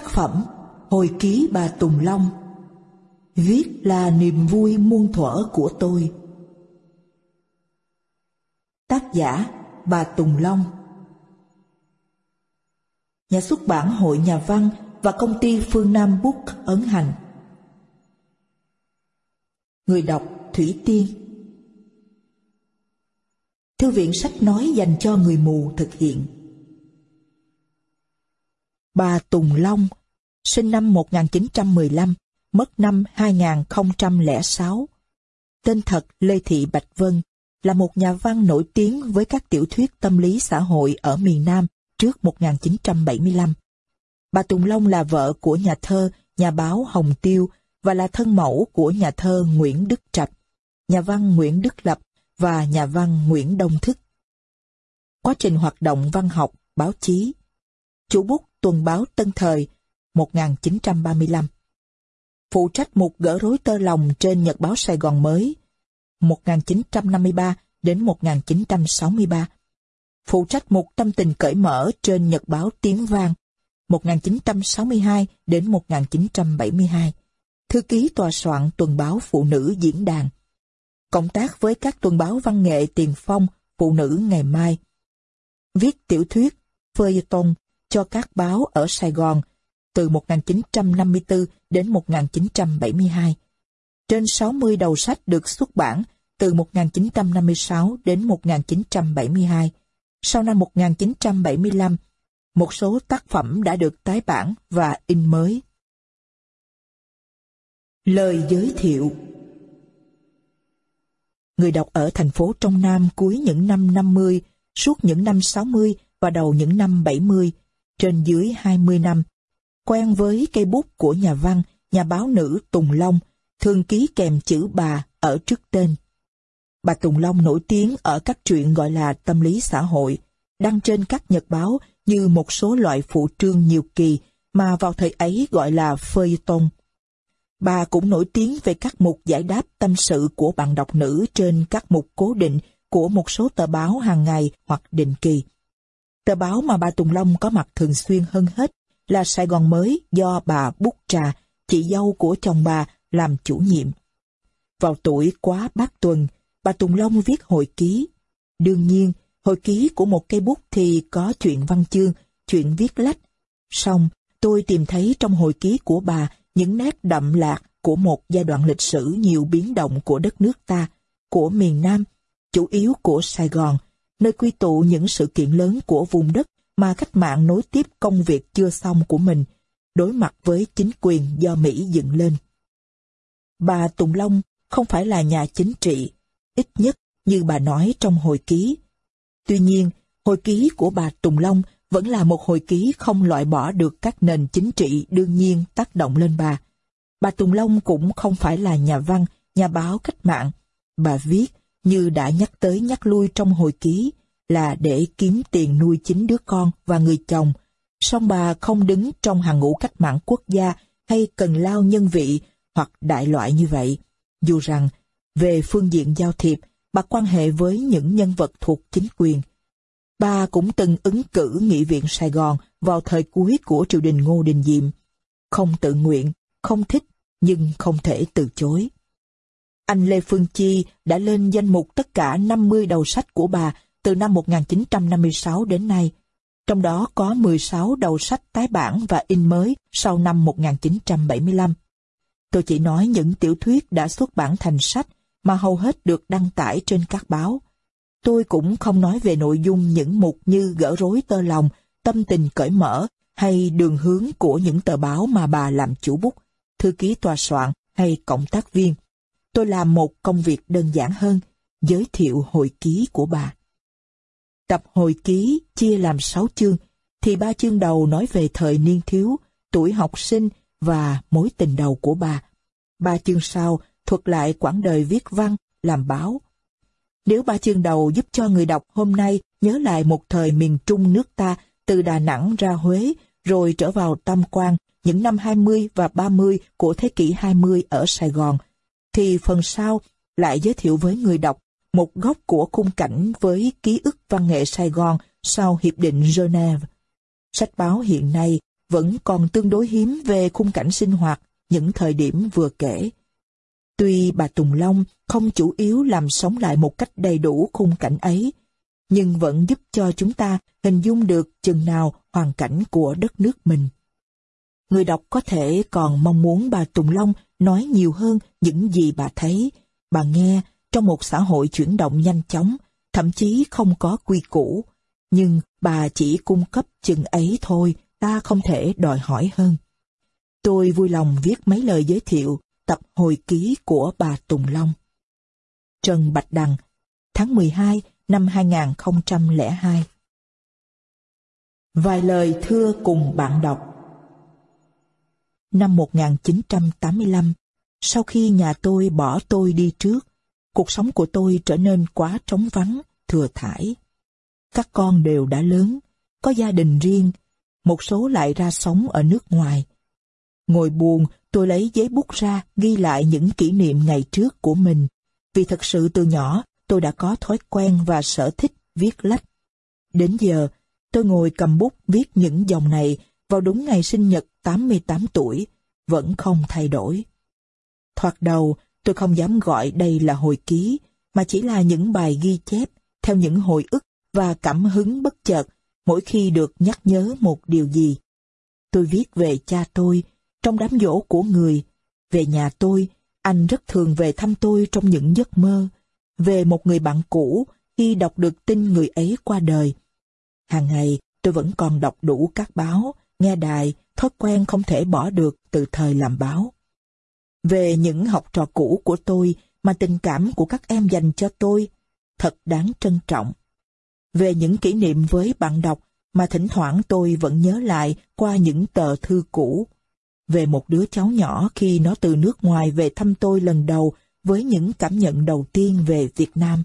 Tác phẩm Hồi ký bà Tùng Long, Viết là niềm vui muôn thuở của tôi. Tác giả bà Tùng Long. Nhà xuất bản Hội Nhà văn và công ty Phương Nam Book ấn hành. Người đọc Thủy Tiên. Thư viện sách nói dành cho người mù thực hiện. Bà Tùng Long, sinh năm 1915, mất năm 2006. Tên thật Lê Thị Bạch Vân, là một nhà văn nổi tiếng với các tiểu thuyết tâm lý xã hội ở miền Nam trước 1975. Bà Tùng Long là vợ của nhà thơ, nhà báo Hồng Tiêu và là thân mẫu của nhà thơ Nguyễn Đức Trạch, nhà văn Nguyễn Đức Lập và nhà văn Nguyễn Đông Thức. Quá trình hoạt động văn học, báo chí Chủ bút Tuần báo Tân Thời 1935 Phụ trách mục gỡ rối tơ lòng trên Nhật báo Sài Gòn mới 1953 đến 1963 Phụ trách mục tâm tình cởi mở trên Nhật báo Tiếng Vang 1962 đến 1972 Thư ký tòa soạn tuần báo Phụ nữ diễn đàn. Cộng tác với các tuần báo văn nghệ tiền phong Phụ nữ ngày mai. Viết tiểu thuyết, feuilleton cho các báo ở Sài Gòn từ 1954 đến 1972. Trên 60 đầu sách được xuất bản từ 1956 đến 1972. Sau năm 1975, một số tác phẩm đã được tái bản và in mới. Lời giới thiệu Người đọc ở thành phố trong Nam cuối những năm 50, suốt những năm 60 và đầu những năm 70 trên dưới 20 năm. Quen với cây bút của nhà văn, nhà báo nữ Tùng Long, thường ký kèm chữ bà ở trước tên. Bà Tùng Long nổi tiếng ở các chuyện gọi là tâm lý xã hội, đăng trên các nhật báo như một số loại phụ trương nhiều kỳ mà vào thời ấy gọi là feuilleton. Bà cũng nổi tiếng về các mục giải đáp tâm sự của bạn đọc nữ trên các mục cố định của một số tờ báo hàng ngày hoặc định kỳ. Tờ báo mà bà Tùng Long có mặt thường xuyên hơn hết là Sài Gòn Mới do bà Bút Trà, chị dâu của chồng bà, làm chủ nhiệm. Vào tuổi quá bát tuần, bà Tùng Long viết hồi ký. Đương nhiên, hồi ký của một cây bút thì có chuyện văn chương, chuyện viết lách. Xong, tôi tìm thấy trong hồi ký của bà những nét đậm lạc của một giai đoạn lịch sử nhiều biến động của đất nước ta, của miền Nam, chủ yếu của Sài Gòn, nơi quy tụ những sự kiện lớn của vùng đất mà cách mạng nối tiếp công việc chưa xong của mình, đối mặt với chính quyền do Mỹ dựng lên. Bà Tùng Long không phải là nhà chính trị, ít nhất như bà nói trong hồi ký. Tuy nhiên, hồi ký của bà Tùng Long vẫn là một hồi ký không loại bỏ được các nền chính trị đương nhiên tác động lên bà. Bà Tùng Long cũng không phải là nhà văn, nhà báo cách mạng. Bà viết như đã nhắc tới nhắc lui trong hồi ký, là để kiếm tiền nuôi chính đứa con và người chồng. Song bà không đứng trong hàng ngũ cách mạng quốc gia hay cần lao nhân vị hoặc đại loại như vậy. Dù rằng, về phương diện giao thiệp, bà quan hệ với những nhân vật thuộc chính quyền. Bà cũng từng ứng cử Nghị viện Sài Gòn vào thời cuối của triều đình Ngô Đình Diệm. Không tự nguyện, không thích, nhưng không thể từ chối. Anh Lê Phương Chi đã lên danh mục tất cả 50 đầu sách của bà từ năm 1956 đến nay. Trong đó có 16 đầu sách tái bản và in mới sau năm 1975. Tôi chỉ nói những tiểu thuyết đã xuất bản thành sách mà hầu hết được đăng tải trên các báo. Tôi cũng không nói về nội dung những mục như gỡ rối tơ lòng, tâm tình cởi mở hay đường hướng của những tờ báo mà bà làm chủ bút, thư ký tòa soạn hay cộng tác viên tôi làm một công việc đơn giản hơn, giới thiệu hồi ký của bà. Tập hồi ký chia làm sáu chương, thì ba chương đầu nói về thời niên thiếu, tuổi học sinh và mối tình đầu của bà. Ba chương sau thuật lại quãng đời viết văn, làm báo. Nếu ba chương đầu giúp cho người đọc hôm nay nhớ lại một thời miền Trung nước ta từ Đà Nẵng ra Huế, rồi trở vào Tam Quan những năm 20 và 30 của thế kỷ 20 ở Sài Gòn, thì phần sau lại giới thiệu với người đọc một góc của khung cảnh với ký ức văn nghệ Sài Gòn sau Hiệp định Geneva. Sách báo hiện nay vẫn còn tương đối hiếm về khung cảnh sinh hoạt những thời điểm vừa kể. Tuy bà Tùng Long không chủ yếu làm sống lại một cách đầy đủ khung cảnh ấy, nhưng vẫn giúp cho chúng ta hình dung được chừng nào hoàn cảnh của đất nước mình. Người đọc có thể còn mong muốn bà Tùng Long nói nhiều hơn những gì bà thấy, bà nghe trong một xã hội chuyển động nhanh chóng, thậm chí không có quy củ. Nhưng bà chỉ cung cấp chừng ấy thôi, ta không thể đòi hỏi hơn. Tôi vui lòng viết mấy lời giới thiệu tập hồi ký của bà Tùng Long. Trần Bạch Đằng, tháng 12 năm 2002 Vài lời thưa cùng bạn đọc Năm 1985, sau khi nhà tôi bỏ tôi đi trước, cuộc sống của tôi trở nên quá trống vắng, thừa thải. Các con đều đã lớn, có gia đình riêng, một số lại ra sống ở nước ngoài. Ngồi buồn, tôi lấy giấy bút ra ghi lại những kỷ niệm ngày trước của mình, vì thật sự từ nhỏ tôi đã có thói quen và sở thích viết lách. Đến giờ, tôi ngồi cầm bút viết những dòng này vào đúng ngày sinh nhật 88 tuổi, vẫn không thay đổi. Thoạt đầu, tôi không dám gọi đây là hồi ký, mà chỉ là những bài ghi chép theo những hồi ức và cảm hứng bất chợt mỗi khi được nhắc nhớ một điều gì. Tôi viết về cha tôi trong đám dỗ của người, về nhà tôi, anh rất thường về thăm tôi trong những giấc mơ, về một người bạn cũ khi đọc được tin người ấy qua đời. Hàng ngày, tôi vẫn còn đọc đủ các báo, nghe đài, thói quen không thể bỏ được từ thời làm báo. Về những học trò cũ của tôi mà tình cảm của các em dành cho tôi, thật đáng trân trọng. Về những kỷ niệm với bạn đọc mà thỉnh thoảng tôi vẫn nhớ lại qua những tờ thư cũ. Về một đứa cháu nhỏ khi nó từ nước ngoài về thăm tôi lần đầu với những cảm nhận đầu tiên về Việt Nam.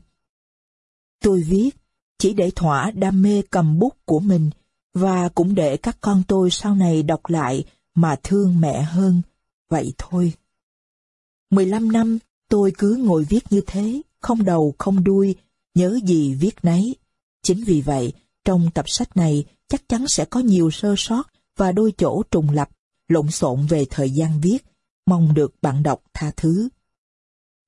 Tôi viết chỉ để thỏa đam mê cầm bút của mình và cũng để các con tôi sau này đọc lại mà thương mẹ hơn. Vậy thôi. 15 năm tôi cứ ngồi viết như thế, không đầu không đuôi, nhớ gì viết nấy. Chính vì vậy, trong tập sách này chắc chắn sẽ có nhiều sơ sót và đôi chỗ trùng lập, lộn xộn về thời gian viết, mong được bạn đọc tha thứ.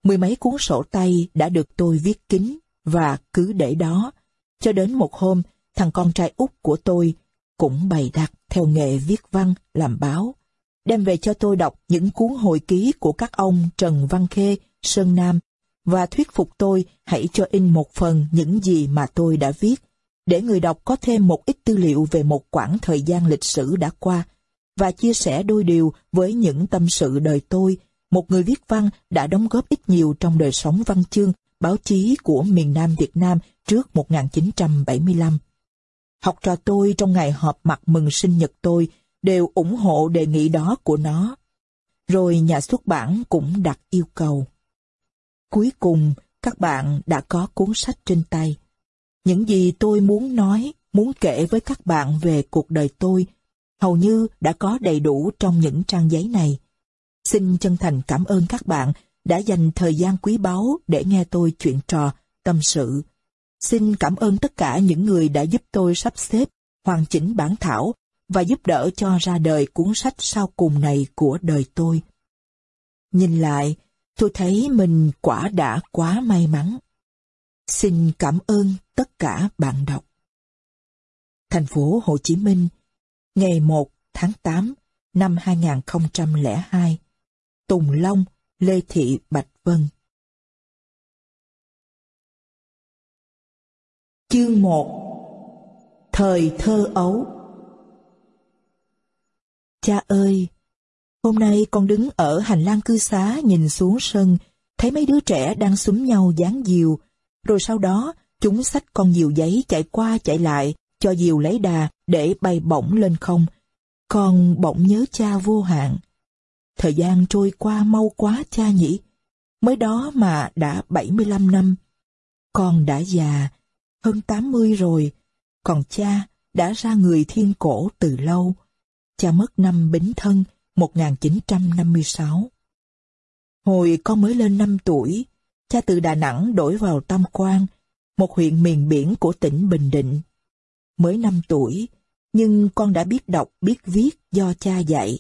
Mười mấy cuốn sổ tay đã được tôi viết kín và cứ để đó, cho đến một hôm thằng con trai út của tôi cũng bày đặt theo nghề viết văn làm báo, đem về cho tôi đọc những cuốn hồi ký của các ông Trần Văn Khê, Sơn Nam và thuyết phục tôi hãy cho in một phần những gì mà tôi đã viết, để người đọc có thêm một ít tư liệu về một quãng thời gian lịch sử đã qua và chia sẻ đôi điều với những tâm sự đời tôi, một người viết văn đã đóng góp ít nhiều trong đời sống văn chương, báo chí của miền Nam Việt Nam trước 1975. Học trò tôi trong ngày họp mặt mừng sinh nhật tôi đều ủng hộ đề nghị đó của nó. Rồi nhà xuất bản cũng đặt yêu cầu. Cuối cùng, các bạn đã có cuốn sách trên tay. Những gì tôi muốn nói, muốn kể với các bạn về cuộc đời tôi, hầu như đã có đầy đủ trong những trang giấy này. Xin chân thành cảm ơn các bạn đã dành thời gian quý báu để nghe tôi chuyện trò, tâm sự. Xin cảm ơn tất cả những người đã giúp tôi sắp xếp, hoàn chỉnh bản thảo và giúp đỡ cho ra đời cuốn sách sau cùng này của đời tôi. Nhìn lại, tôi thấy mình quả đã quá may mắn. Xin cảm ơn tất cả bạn đọc. Thành phố Hồ Chí Minh, ngày 1 tháng 8 năm 2002. Tùng Long, Lê Thị Bạch Vân. Chương 1 Thời thơ ấu Cha ơi, hôm nay con đứng ở hành lang cư xá nhìn xuống sân, thấy mấy đứa trẻ đang súng nhau dán diều, rồi sau đó chúng xách con diều giấy chạy qua chạy lại, cho diều lấy đà để bay bổng lên không. Con bỗng nhớ cha vô hạn. Thời gian trôi qua mau quá cha nhỉ? Mới đó mà đã 75 năm. Con đã già, hơn 80 rồi, còn cha đã ra người thiên cổ từ lâu. Cha mất năm Bính Thân 1956. Hồi con mới lên 5 tuổi, cha từ Đà Nẵng đổi vào Tam Quan, một huyện miền biển của tỉnh Bình Định. Mới 5 tuổi, nhưng con đã biết đọc, biết viết do cha dạy.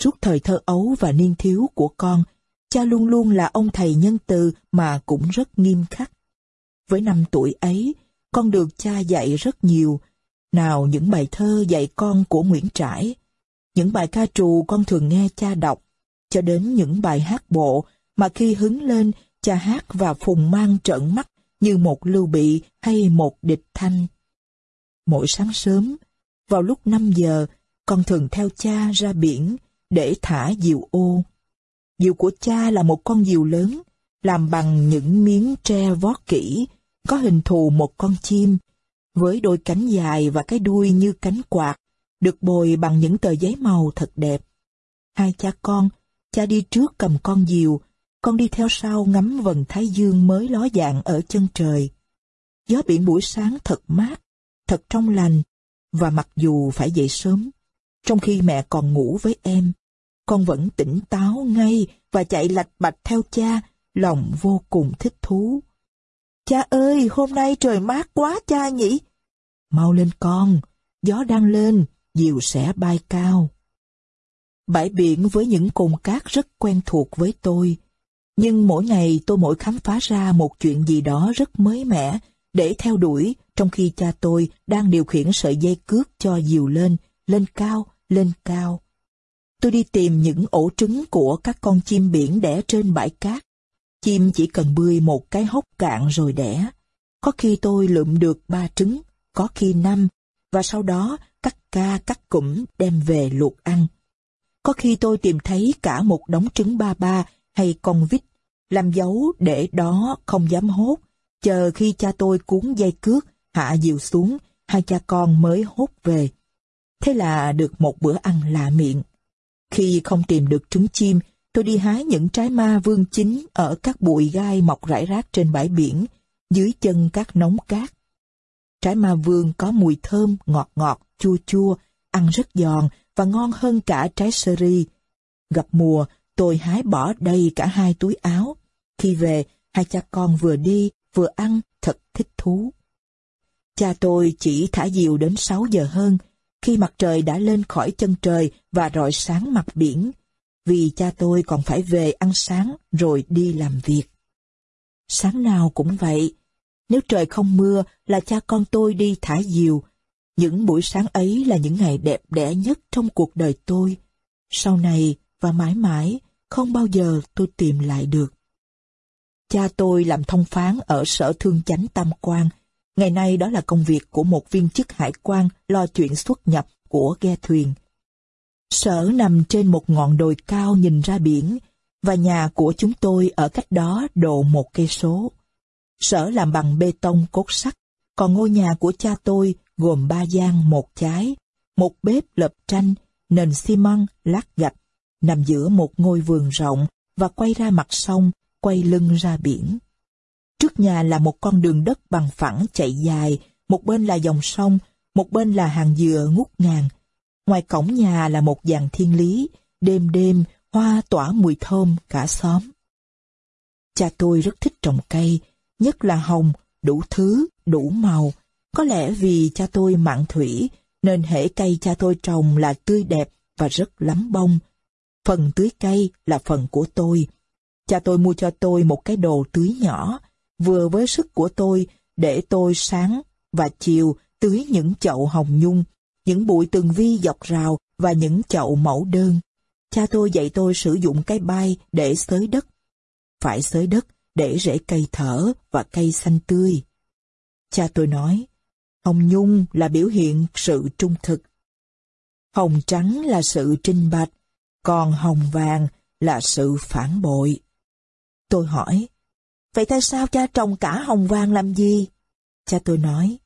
Suốt thời thơ ấu và niên thiếu của con, cha luôn luôn là ông thầy nhân từ mà cũng rất nghiêm khắc. Với năm tuổi ấy, con được cha dạy rất nhiều. Nào những bài thơ dạy con của Nguyễn Trãi, những bài ca trù con thường nghe cha đọc, cho đến những bài hát bộ mà khi hứng lên, cha hát và phùng mang trợn mắt như một lưu bị hay một địch thanh. Mỗi sáng sớm, vào lúc 5 giờ, con thường theo cha ra biển để thả diều ô. Diều của cha là một con diều lớn, làm bằng những miếng tre vót kỹ, có hình thù một con chim, với đôi cánh dài và cái đuôi như cánh quạt, được bồi bằng những tờ giấy màu thật đẹp. Hai cha con, cha đi trước cầm con diều, con đi theo sau ngắm vầng thái dương mới ló dạng ở chân trời. Gió biển buổi sáng thật mát, thật trong lành, và mặc dù phải dậy sớm, trong khi mẹ còn ngủ với em, con vẫn tỉnh táo ngay và chạy lạch bạch theo cha, lòng vô cùng thích thú. Cha ơi, hôm nay trời mát quá cha nhỉ? Mau lên con, gió đang lên, diều sẽ bay cao. Bãi biển với những cồn cát rất quen thuộc với tôi, nhưng mỗi ngày tôi mỗi khám phá ra một chuyện gì đó rất mới mẻ để theo đuổi trong khi cha tôi đang điều khiển sợi dây cước cho diều lên, lên cao, lên cao. Tôi đi tìm những ổ trứng của các con chim biển đẻ trên bãi cát. Chim chỉ cần bươi một cái hốc cạn rồi đẻ. Có khi tôi lượm được ba trứng, có khi năm, và sau đó cắt ca cắt cụm đem về luộc ăn. Có khi tôi tìm thấy cả một đống trứng ba ba hay con vít, làm dấu để đó không dám hốt, chờ khi cha tôi cuốn dây cước, hạ diều xuống, hai cha con mới hốt về. Thế là được một bữa ăn lạ miệng. Khi không tìm được trứng chim, tôi đi hái những trái ma vương chính ở các bụi gai mọc rải rác trên bãi biển, dưới chân các nóng cát. Trái ma vương có mùi thơm, ngọt ngọt, chua chua, ăn rất giòn và ngon hơn cả trái sơ ri. Gặp mùa, tôi hái bỏ đầy cả hai túi áo. Khi về, hai cha con vừa đi, vừa ăn, thật thích thú. Cha tôi chỉ thả diều đến 6 giờ hơn, khi mặt trời đã lên khỏi chân trời và rọi sáng mặt biển, vì cha tôi còn phải về ăn sáng rồi đi làm việc. Sáng nào cũng vậy, nếu trời không mưa là cha con tôi đi thả diều. Những buổi sáng ấy là những ngày đẹp đẽ nhất trong cuộc đời tôi. Sau này và mãi mãi, không bao giờ tôi tìm lại được. Cha tôi làm thông phán ở sở thương chánh Tam Quan. Ngày nay đó là công việc của một viên chức hải quan lo chuyện xuất nhập của ghe thuyền. Sở nằm trên một ngọn đồi cao nhìn ra biển, và nhà của chúng tôi ở cách đó độ một cây số. Sở làm bằng bê tông cốt sắt, còn ngôi nhà của cha tôi gồm ba gian một trái, một bếp lợp tranh, nền xi măng, lát gạch, nằm giữa một ngôi vườn rộng và quay ra mặt sông, quay lưng ra biển. Trước nhà là một con đường đất bằng phẳng chạy dài, một bên là dòng sông, một bên là hàng dừa ngút ngàn. Ngoài cổng nhà là một dàn thiên lý, đêm đêm hoa tỏa mùi thơm cả xóm. Cha tôi rất thích trồng cây, nhất là hồng, đủ thứ, đủ màu. Có lẽ vì cha tôi mặn thủy, nên hệ cây cha tôi trồng là tươi đẹp và rất lắm bông. Phần tưới cây là phần của tôi. Cha tôi mua cho tôi một cái đồ tưới nhỏ, vừa với sức của tôi để tôi sáng và chiều tưới những chậu hồng nhung, những bụi tường vi dọc rào và những chậu mẫu đơn. Cha tôi dạy tôi sử dụng cái bay để xới đất. Phải xới đất để rễ cây thở và cây xanh tươi. Cha tôi nói, hồng nhung là biểu hiện sự trung thực. Hồng trắng là sự trinh bạch, còn hồng vàng là sự phản bội. Tôi hỏi, vậy tại sao cha trồng cả hồng vàng làm gì? Cha tôi nói,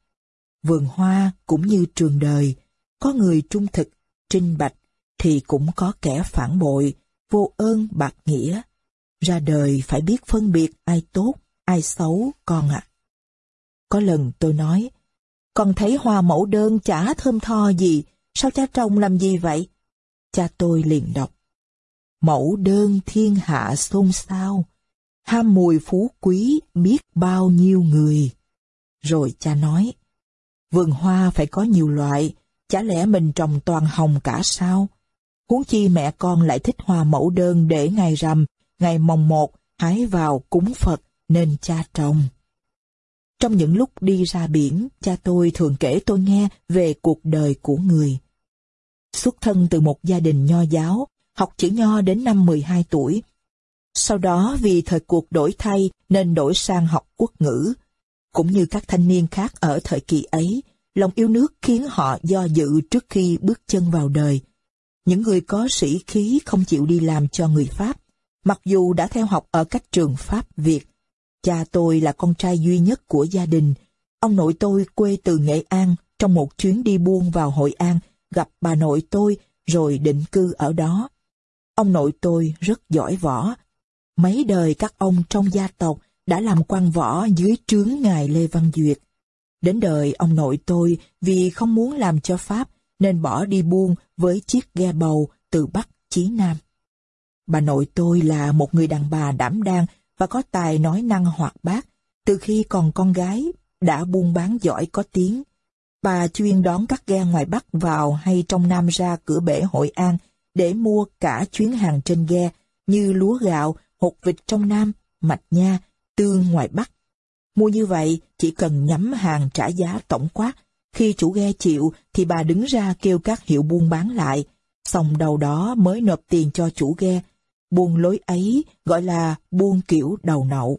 vườn hoa cũng như trường đời, có người trung thực, trinh bạch, thì cũng có kẻ phản bội, vô ơn bạc nghĩa. Ra đời phải biết phân biệt ai tốt, ai xấu, con ạ. Có lần tôi nói, con thấy hoa mẫu đơn chả thơm tho gì, sao cha trồng làm gì vậy? Cha tôi liền đọc. Mẫu đơn thiên hạ xôn xao, ham mùi phú quý biết bao nhiêu người. Rồi cha nói, vườn hoa phải có nhiều loại, chả lẽ mình trồng toàn hồng cả sao? Huống chi mẹ con lại thích hoa mẫu đơn để ngày rằm, ngày mồng một, hái vào cúng Phật nên cha trồng. Trong những lúc đi ra biển, cha tôi thường kể tôi nghe về cuộc đời của người. Xuất thân từ một gia đình nho giáo, học chữ nho đến năm 12 tuổi. Sau đó vì thời cuộc đổi thay nên đổi sang học quốc ngữ. Cũng như các thanh niên khác ở thời kỳ ấy, lòng yêu nước khiến họ do dự trước khi bước chân vào đời. Những người có sĩ khí không chịu đi làm cho người Pháp, mặc dù đã theo học ở các trường Pháp Việt. Cha tôi là con trai duy nhất của gia đình. Ông nội tôi quê từ Nghệ An trong một chuyến đi buôn vào Hội An, gặp bà nội tôi rồi định cư ở đó. Ông nội tôi rất giỏi võ. Mấy đời các ông trong gia tộc đã làm quan võ dưới trướng ngài Lê Văn Duyệt. Đến đời ông nội tôi vì không muốn làm cho Pháp nên bỏ đi buôn với chiếc ghe bầu từ Bắc chí Nam. Bà nội tôi là một người đàn bà đảm đang và có tài nói năng hoạt bát. Từ khi còn con gái, đã buôn bán giỏi có tiếng. Bà chuyên đón các ghe ngoài Bắc vào hay trong Nam ra cửa bể Hội An để mua cả chuyến hàng trên ghe như lúa gạo, hột vịt trong Nam, mạch nha, tương ngoài Bắc. Mua như vậy chỉ cần nhắm hàng trả giá tổng quát. Khi chủ ghe chịu thì bà đứng ra kêu các hiệu buôn bán lại. Xong đầu đó mới nộp tiền cho chủ ghe. Buôn lối ấy gọi là buôn kiểu đầu nậu.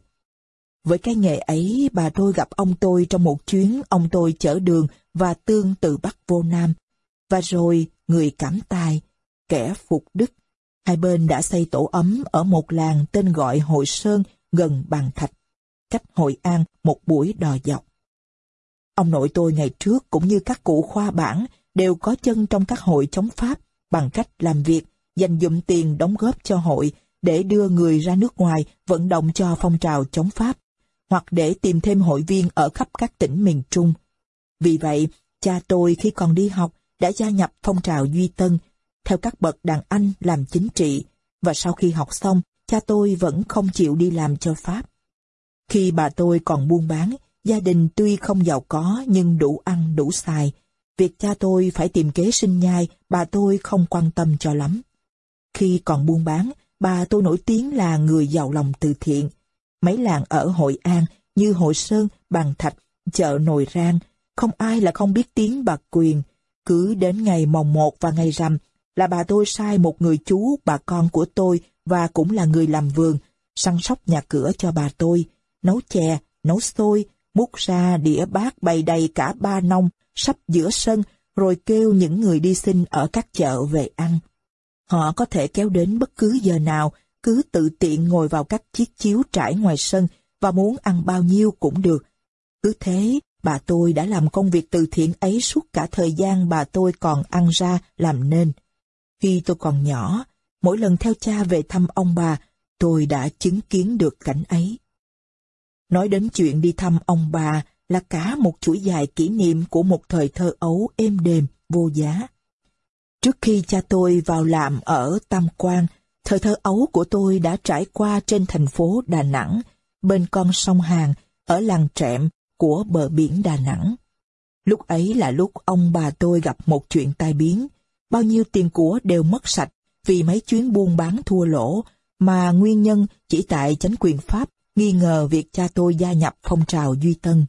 Với cái nghề ấy, bà tôi gặp ông tôi trong một chuyến ông tôi chở đường và tương từ Bắc vô Nam. Và rồi, người cảm tài, kẻ phục đức. Hai bên đã xây tổ ấm ở một làng tên gọi Hội Sơn gần Bàn Thạch, cách Hội An một buổi đò dọc. Ông nội tôi ngày trước cũng như các cụ khoa bản đều có chân trong các hội chống Pháp bằng cách làm việc, dành dụm tiền đóng góp cho hội để đưa người ra nước ngoài vận động cho phong trào chống Pháp, hoặc để tìm thêm hội viên ở khắp các tỉnh miền Trung. Vì vậy, cha tôi khi còn đi học đã gia nhập phong trào Duy Tân, theo các bậc đàn anh làm chính trị, và sau khi học xong, cha tôi vẫn không chịu đi làm cho Pháp. Khi bà tôi còn buôn bán, gia đình tuy không giàu có nhưng đủ ăn đủ xài. Việc cha tôi phải tìm kế sinh nhai, bà tôi không quan tâm cho lắm. Khi còn buôn bán, bà tôi nổi tiếng là người giàu lòng từ thiện. Mấy làng ở Hội An như Hội Sơn, Bàn Thạch, chợ Nồi Rang, không ai là không biết tiếng bà Quyền. Cứ đến ngày mồng một và ngày rằm là bà tôi sai một người chú, bà con của tôi và cũng là người làm vườn, săn sóc nhà cửa cho bà tôi, nấu chè, nấu xôi, múc ra đĩa bát bày đầy cả ba nông, sắp giữa sân, rồi kêu những người đi xin ở các chợ về ăn. Họ có thể kéo đến bất cứ giờ nào, cứ tự tiện ngồi vào các chiếc chiếu trải ngoài sân và muốn ăn bao nhiêu cũng được. Cứ thế, bà tôi đã làm công việc từ thiện ấy suốt cả thời gian bà tôi còn ăn ra làm nên. Khi tôi còn nhỏ, mỗi lần theo cha về thăm ông bà, tôi đã chứng kiến được cảnh ấy. Nói đến chuyện đi thăm ông bà là cả một chuỗi dài kỷ niệm của một thời thơ ấu êm đềm, vô giá. Trước khi cha tôi vào làm ở Tam Quan, thời thơ ấu của tôi đã trải qua trên thành phố Đà Nẵng, bên con sông Hàn, ở làng Trẹm của bờ biển Đà Nẵng. Lúc ấy là lúc ông bà tôi gặp một chuyện tai biến. Bao nhiêu tiền của đều mất sạch vì mấy chuyến buôn bán thua lỗ, mà nguyên nhân chỉ tại chánh quyền Pháp nghi ngờ việc cha tôi gia nhập phong trào Duy Tân.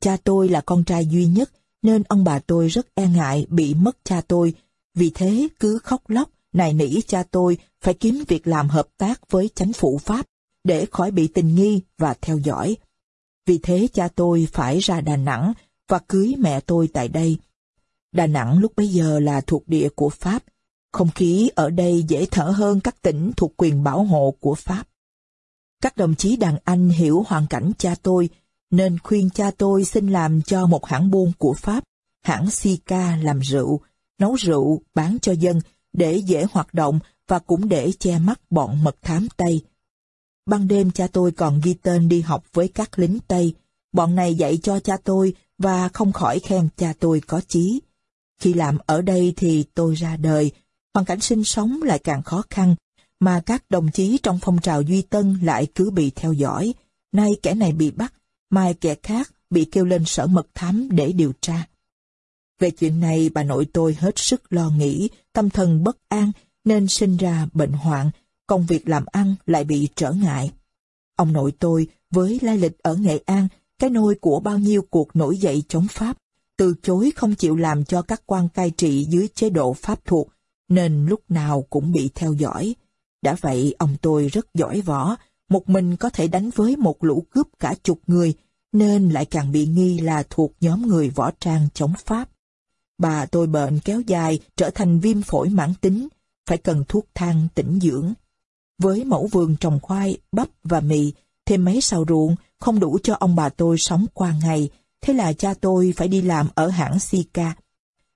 Cha tôi là con trai duy nhất, nên ông bà tôi rất e ngại bị mất cha tôi, vì thế cứ khóc lóc, nài nỉ cha tôi phải kiếm việc làm hợp tác với chánh phủ Pháp, để khỏi bị tình nghi và theo dõi. Vì thế cha tôi phải ra Đà Nẵng và cưới mẹ tôi tại đây. Đà Nẵng lúc bấy giờ là thuộc địa của Pháp, không khí ở đây dễ thở hơn các tỉnh thuộc quyền bảo hộ của Pháp. Các đồng chí đàn anh hiểu hoàn cảnh cha tôi, nên khuyên cha tôi xin làm cho một hãng buôn của Pháp, hãng Sika làm rượu, nấu rượu bán cho dân để dễ hoạt động và cũng để che mắt bọn mật thám Tây. Ban đêm cha tôi còn ghi tên đi học với các lính Tây. Bọn này dạy cho cha tôi và không khỏi khen cha tôi có chí. Khi làm ở đây thì tôi ra đời, hoàn cảnh sinh sống lại càng khó khăn, mà các đồng chí trong phong trào Duy Tân lại cứ bị theo dõi. Nay kẻ này bị bắt, mai kẻ khác bị kêu lên sở mật thám để điều tra. Về chuyện này bà nội tôi hết sức lo nghĩ, tâm thần bất an nên sinh ra bệnh hoạn, công việc làm ăn lại bị trở ngại. Ông nội tôi với lai lịch ở Nghệ An, cái nôi của bao nhiêu cuộc nổi dậy chống Pháp, từ chối không chịu làm cho các quan cai trị dưới chế độ Pháp thuộc, nên lúc nào cũng bị theo dõi. Đã vậy ông tôi rất giỏi võ, một mình có thể đánh với một lũ cướp cả chục người, nên lại càng bị nghi là thuộc nhóm người võ trang chống Pháp. Bà tôi bệnh kéo dài trở thành viêm phổi mãn tính, phải cần thuốc thang tĩnh dưỡng. Với mẫu vườn trồng khoai, bắp và mì, thêm mấy sào ruộng không đủ cho ông bà tôi sống qua ngày, thế là cha tôi phải đi làm ở hãng Sika.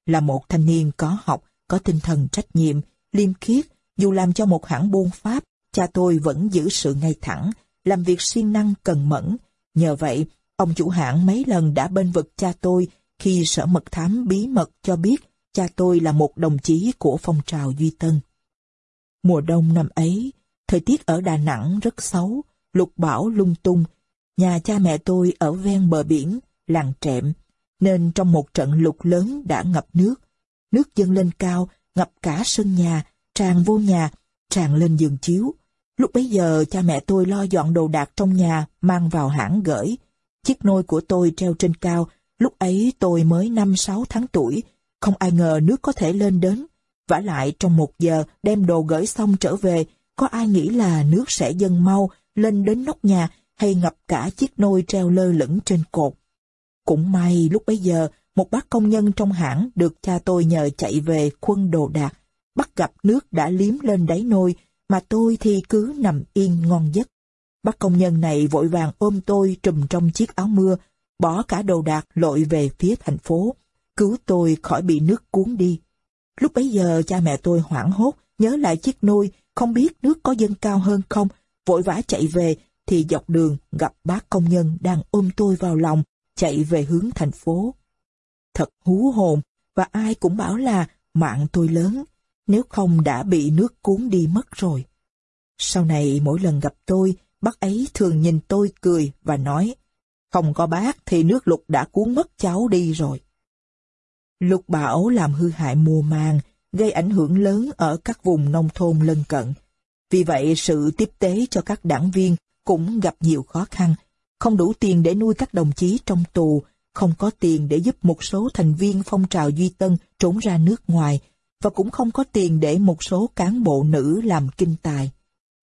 Là một thanh niên có học, có tinh thần trách nhiệm, liêm khiết, dù làm cho một hãng buôn Pháp, cha tôi vẫn giữ sự ngay thẳng, làm việc siêng năng cần mẫn. Nhờ vậy, ông chủ hãng mấy lần đã bên vực cha tôi khi sở mật thám bí mật cho biết cha tôi là một đồng chí của phong trào Duy Tân. Mùa đông năm ấy, thời tiết ở Đà Nẵng rất xấu, lục bão lung tung. Nhà cha mẹ tôi ở ven bờ biển, làng trệm, nên trong một trận lục lớn đã ngập nước. Nước dâng lên cao, ngập cả sân nhà, tràn vô nhà, tràn lên giường chiếu. Lúc bấy giờ cha mẹ tôi lo dọn đồ đạc trong nhà mang vào hãng gửi. Chiếc nôi của tôi treo trên cao, lúc ấy tôi mới 5-6 tháng tuổi, không ai ngờ nước có thể lên đến. vả lại trong một giờ đem đồ gửi xong trở về, có ai nghĩ là nước sẽ dâng mau lên đến nóc nhà hay ngập cả chiếc nôi treo lơ lửng trên cột. Cũng may lúc bấy giờ, một bác công nhân trong hãng được cha tôi nhờ chạy về khuân đồ đạc, bắt gặp nước đã liếm lên đáy nôi, mà tôi thì cứ nằm yên ngon giấc. Bác công nhân này vội vàng ôm tôi trùm trong chiếc áo mưa, bỏ cả đồ đạc lội về phía thành phố, cứu tôi khỏi bị nước cuốn đi. Lúc bấy giờ cha mẹ tôi hoảng hốt, nhớ lại chiếc nôi, không biết nước có dâng cao hơn không, vội vã chạy về, thì dọc đường gặp bác công nhân đang ôm tôi vào lòng, chạy về hướng thành phố. Thật hú hồn, và ai cũng bảo là mạng tôi lớn, nếu không đã bị nước cuốn đi mất rồi. Sau này mỗi lần gặp tôi, bác ấy thường nhìn tôi cười và nói, không có bác thì nước lục đã cuốn mất cháu đi rồi. Lục bão làm hư hại mùa màng, gây ảnh hưởng lớn ở các vùng nông thôn lân cận. Vì vậy sự tiếp tế cho các đảng viên cũng gặp nhiều khó khăn, không đủ tiền để nuôi các đồng chí trong tù, không có tiền để giúp một số thành viên phong trào Duy Tân trốn ra nước ngoài, và cũng không có tiền để một số cán bộ nữ làm kinh tài.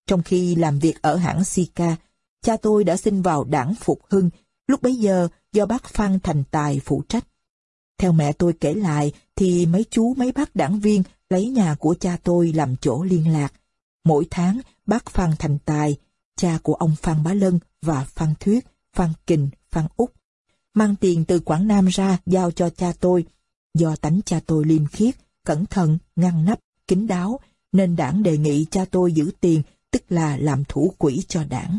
Trong khi làm việc ở hãng Sika, cha tôi đã xin vào đảng Phục Hưng, lúc bấy giờ do bác Phan Thành Tài phụ trách. Theo mẹ tôi kể lại thì mấy chú mấy bác đảng viên lấy nhà của cha tôi làm chỗ liên lạc. Mỗi tháng bác Phan Thành Tài, cha của ông Phan Bá Lân và Phan Thuyết, Phan Kình, Phan Úc, mang tiền từ Quảng Nam ra giao cho cha tôi. Do tánh cha tôi liêm khiết, cẩn thận, ngăn nắp, kín đáo, nên đảng đề nghị cha tôi giữ tiền, tức là làm thủ quỹ cho đảng.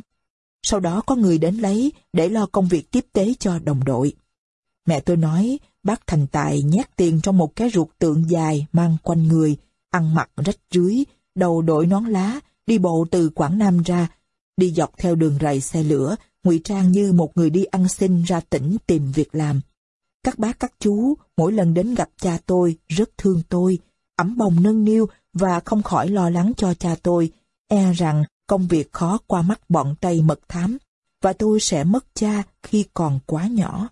Sau đó có người đến lấy để lo công việc tiếp tế cho đồng đội. Mẹ tôi nói bác thành tài nhét tiền trong một cái ruột tượng dài mang quanh người, ăn mặc rách rưới, đầu đội nón lá, đi bộ từ Quảng Nam ra, đi dọc theo đường rầy xe lửa, ngụy trang như một người đi ăn xin ra tỉnh tìm việc làm. Các bác các chú mỗi lần đến gặp cha tôi rất thương tôi, ấm bồng nâng niu và không khỏi lo lắng cho cha tôi, e rằng công việc khó qua mắt bọn Tây mật thám, và tôi sẽ mất cha khi còn quá nhỏ.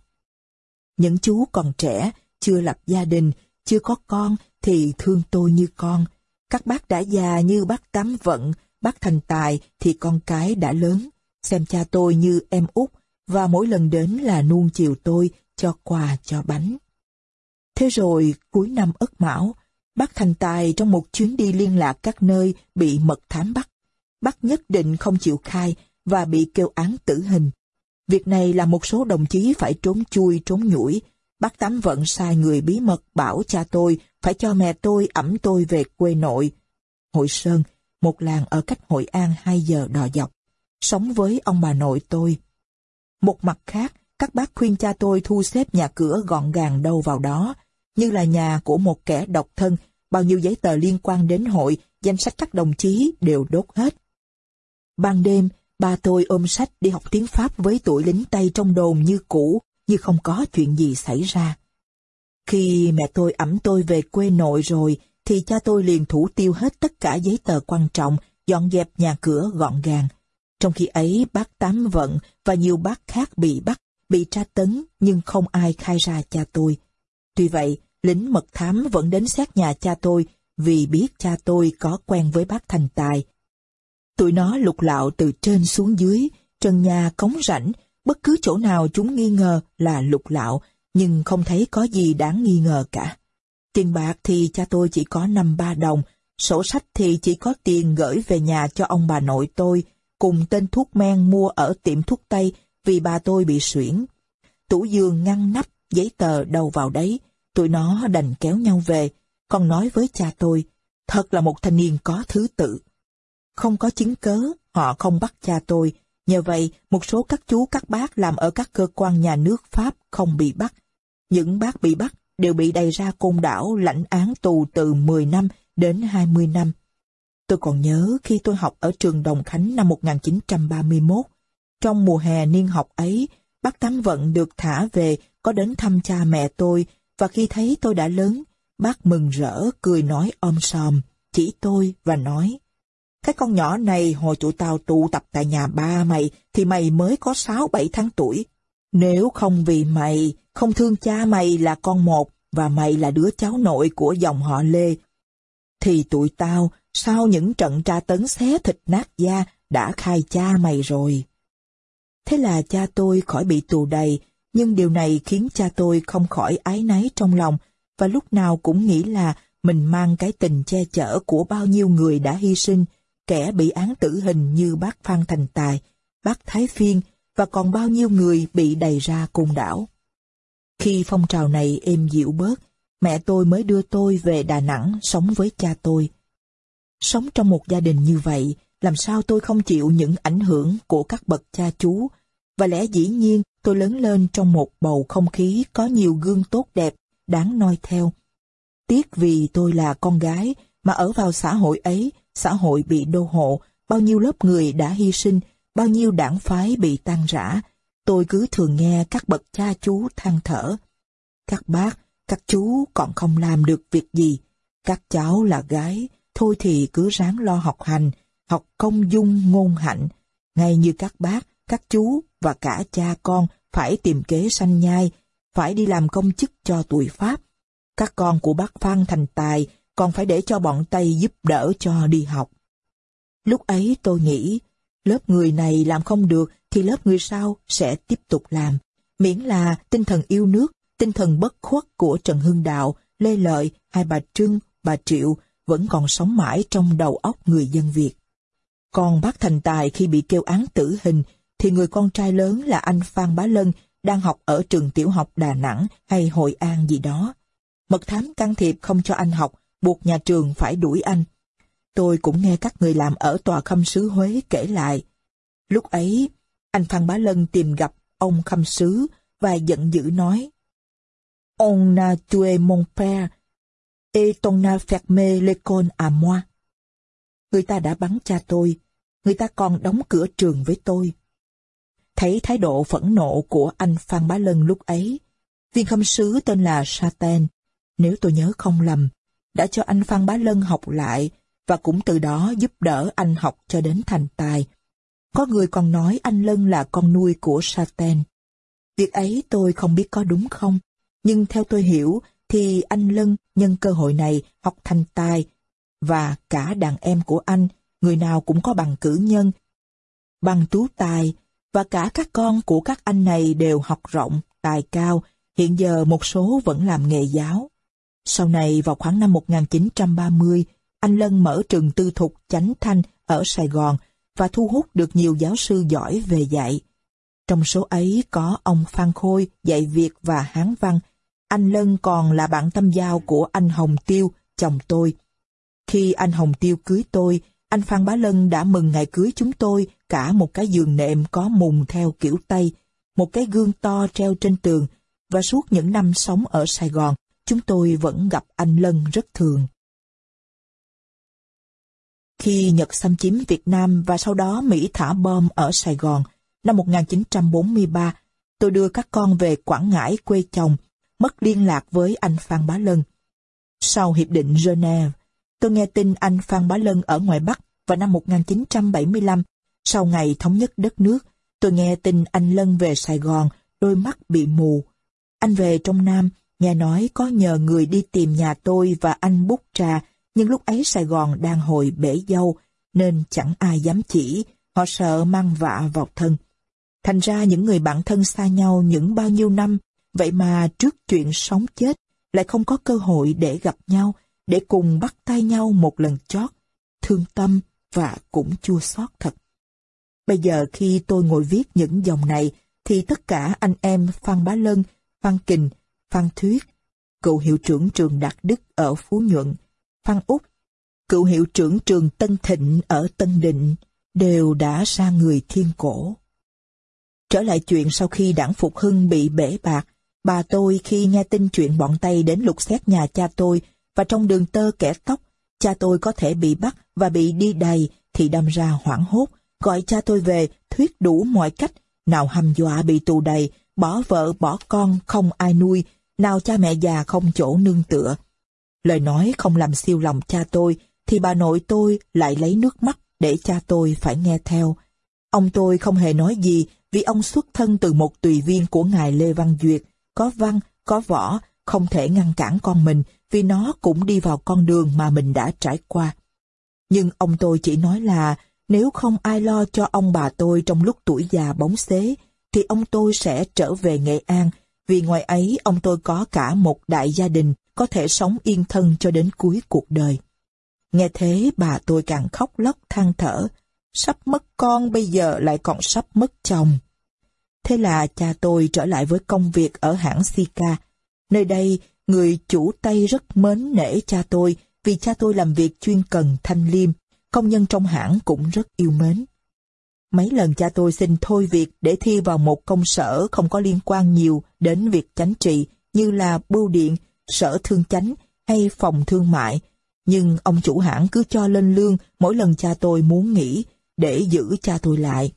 Những chú còn trẻ, chưa lập gia đình, chưa có con thì thương tôi như con. Các bác đã già như bác Tám Vận, bác Thành Tài thì con cái đã lớn. Xem cha tôi như em út và mỗi lần đến là nuông chiều tôi cho quà cho bánh. Thế rồi cuối năm Ất Mão, bác Thành Tài trong một chuyến đi liên lạc các nơi bị mật thám bắt. Bác nhất định không chịu khai và bị kêu án tử hình. Việc này là một số đồng chí phải trốn chui trốn nhủi. Bác Tám Vận sai người bí mật bảo cha tôi phải cho mẹ tôi ẩm tôi về quê nội. Hội Sơn, một làng ở cách Hội An 2 giờ đò dọc, sống với ông bà nội tôi. Một mặt khác, các bác khuyên cha tôi thu xếp nhà cửa gọn gàng đâu vào đó, như là nhà của một kẻ độc thân, bao nhiêu giấy tờ liên quan đến hội, danh sách các đồng chí đều đốt hết. Ban đêm, ba tôi ôm sách đi học tiếng Pháp với tuổi lính Tây trong đồn như cũ, như không có chuyện gì xảy ra. Khi mẹ tôi ẩm tôi về quê nội rồi, thì cha tôi liền thủ tiêu hết tất cả giấy tờ quan trọng, dọn dẹp nhà cửa gọn gàng. Trong khi ấy, bác Tám Vận và nhiều bác khác bị bắt, bị tra tấn, nhưng không ai khai ra cha tôi. Tuy vậy, lính mật thám vẫn đến xét nhà cha tôi vì biết cha tôi có quen với bác thành tài. Tụi nó lục lạo từ trên xuống dưới, trần nhà cống rãnh, bất cứ chỗ nào chúng nghi ngờ là lục lạo, nhưng không thấy có gì đáng nghi ngờ cả. Tiền bạc thì cha tôi chỉ có năm ba đồng, sổ sách thì chỉ có tiền gửi về nhà cho ông bà nội tôi, cùng tên thuốc men mua ở tiệm thuốc Tây vì bà tôi bị suyễn. Tủ giường ngăn nắp, giấy tờ đầu vào đấy, tụi nó đành kéo nhau về, còn nói với cha tôi, thật là một thanh niên có thứ tự. Không có chứng cớ, họ không bắt cha tôi, nhờ vậy một số các chú các bác làm ở các cơ quan nhà nước Pháp không bị bắt. Những bác bị bắt đều bị đầy ra côn đảo lãnh án tù từ 10 năm đến 20 năm. Tôi còn nhớ khi tôi học ở trường Đồng Khánh năm 1931, trong mùa hè niên học ấy, bác Tám Vận được thả về có đến thăm cha mẹ tôi và khi thấy tôi đã lớn, bác mừng rỡ cười nói om sòm, chỉ tôi và nói Cái con nhỏ này hồi tụi tao tụ tập tại nhà ba mày thì mày mới có 6-7 tháng tuổi. Nếu không vì mày, không thương cha mày là con một và mày là đứa cháu nội của dòng họ Lê, thì tụi tao sau những trận tra tấn xé thịt nát da đã khai cha mày rồi. Thế là cha tôi khỏi bị tù đầy, nhưng điều này khiến cha tôi không khỏi ái náy trong lòng và lúc nào cũng nghĩ là mình mang cái tình che chở của bao nhiêu người đã hy sinh, kẻ bị án tử hình như bác Phan Thành Tài, bác Thái Phiên và còn bao nhiêu người bị đầy ra côn đảo. Khi phong trào này êm dịu bớt, mẹ tôi mới đưa tôi về Đà Nẵng sống với cha tôi. Sống trong một gia đình như vậy, làm sao tôi không chịu những ảnh hưởng của các bậc cha chú, và lẽ dĩ nhiên tôi lớn lên trong một bầu không khí có nhiều gương tốt đẹp, đáng noi theo. Tiếc vì tôi là con gái, mà ở vào xã hội ấy, xã hội bị đô hộ, bao nhiêu lớp người đã hy sinh, bao nhiêu đảng phái bị tan rã, tôi cứ thường nghe các bậc cha chú than thở. Các bác, các chú còn không làm được việc gì. Các cháu là gái, thôi thì cứ ráng lo học hành, học công dung ngôn hạnh. Ngay như các bác, các chú và cả cha con phải tìm kế sanh nhai, phải đi làm công chức cho tuổi Pháp. Các con của bác Phan thành tài còn phải để cho bọn Tây giúp đỡ cho đi học. Lúc ấy tôi nghĩ, lớp người này làm không được thì lớp người sau sẽ tiếp tục làm. Miễn là tinh thần yêu nước, tinh thần bất khuất của Trần Hưng Đạo, Lê Lợi, hai bà Trưng, bà Triệu vẫn còn sống mãi trong đầu óc người dân Việt. Còn bác Thành Tài khi bị kêu án tử hình thì người con trai lớn là anh Phan Bá Lân đang học ở trường tiểu học Đà Nẵng hay Hội An gì đó. Mật thám can thiệp không cho anh học, buộc nhà trường phải đuổi anh. Tôi cũng nghe các người làm ở tòa khâm sứ Huế kể lại. Lúc ấy, anh Phan Bá Lân tìm gặp ông khâm sứ và giận dữ nói On a tué mon père et on a fermé l'école à moi. Người ta đã bắn cha tôi, người ta còn đóng cửa trường với tôi. Thấy thái độ phẫn nộ của anh Phan Bá Lân lúc ấy, viên khâm sứ tên là Satan, nếu tôi nhớ không lầm, đã cho anh Phan Bá Lân học lại và cũng từ đó giúp đỡ anh học cho đến thành tài. Có người còn nói anh Lân là con nuôi của Satan. Việc ấy tôi không biết có đúng không, nhưng theo tôi hiểu thì anh Lân nhân cơ hội này học thành tài và cả đàn em của anh, người nào cũng có bằng cử nhân, bằng tú tài và cả các con của các anh này đều học rộng, tài cao, hiện giờ một số vẫn làm nghề giáo. Sau này vào khoảng năm 1930, anh Lân mở trường tư thục Chánh Thanh ở Sài Gòn và thu hút được nhiều giáo sư giỏi về dạy. Trong số ấy có ông Phan Khôi dạy Việt và Hán Văn. Anh Lân còn là bạn tâm giao của anh Hồng Tiêu, chồng tôi. Khi anh Hồng Tiêu cưới tôi, anh Phan Bá Lân đã mừng ngày cưới chúng tôi cả một cái giường nệm có mùng theo kiểu Tây, một cái gương to treo trên tường, và suốt những năm sống ở Sài Gòn, chúng tôi vẫn gặp anh Lân rất thường. Khi Nhật xâm chiếm Việt Nam và sau đó Mỹ thả bom ở Sài Gòn, năm 1943, tôi đưa các con về Quảng Ngãi quê chồng, mất liên lạc với anh Phan Bá Lân. Sau Hiệp định Geneva, tôi nghe tin anh Phan Bá Lân ở ngoài Bắc vào năm 1975, sau ngày thống nhất đất nước, tôi nghe tin anh Lân về Sài Gòn, đôi mắt bị mù. Anh về trong Nam, nghe nói có nhờ người đi tìm nhà tôi và anh bút trà, nhưng lúc ấy Sài Gòn đang hồi bể dâu, nên chẳng ai dám chỉ, họ sợ mang vạ vào thân. Thành ra những người bạn thân xa nhau những bao nhiêu năm, vậy mà trước chuyện sống chết, lại không có cơ hội để gặp nhau, để cùng bắt tay nhau một lần chót, thương tâm và cũng chua xót thật. Bây giờ khi tôi ngồi viết những dòng này, thì tất cả anh em Phan Bá Lân, Phan Kình, Phan Thuyết, cựu hiệu trưởng trường Đạt Đức ở Phú Nhuận, Phan Úc, cựu hiệu trưởng trường Tân Thịnh ở Tân Định, đều đã ra người thiên cổ. Trở lại chuyện sau khi đảng Phục Hưng bị bể bạc, bà tôi khi nghe tin chuyện bọn Tây đến lục xét nhà cha tôi và trong đường tơ kẻ tóc, cha tôi có thể bị bắt và bị đi đầy thì đâm ra hoảng hốt, gọi cha tôi về thuyết đủ mọi cách, nào hăm dọa bị tù đầy, bỏ vợ bỏ con không ai nuôi, nào cha mẹ già không chỗ nương tựa. Lời nói không làm siêu lòng cha tôi, thì bà nội tôi lại lấy nước mắt để cha tôi phải nghe theo. Ông tôi không hề nói gì vì ông xuất thân từ một tùy viên của ngài Lê Văn Duyệt, có văn, có võ, không thể ngăn cản con mình vì nó cũng đi vào con đường mà mình đã trải qua. Nhưng ông tôi chỉ nói là nếu không ai lo cho ông bà tôi trong lúc tuổi già bóng xế, thì ông tôi sẽ trở về Nghệ An, vì ngoài ấy ông tôi có cả một đại gia đình có thể sống yên thân cho đến cuối cuộc đời. Nghe thế bà tôi càng khóc lóc than thở, sắp mất con bây giờ lại còn sắp mất chồng. Thế là cha tôi trở lại với công việc ở hãng Sika. Nơi đây, người chủ Tây rất mến nể cha tôi vì cha tôi làm việc chuyên cần thanh liêm, công nhân trong hãng cũng rất yêu mến. Mấy lần cha tôi xin thôi việc để thi vào một công sở không có liên quan nhiều đến việc chánh trị như là bưu điện, sở thương chánh hay phòng thương mại. Nhưng ông chủ hãng cứ cho lên lương mỗi lần cha tôi muốn nghỉ để giữ cha tôi lại.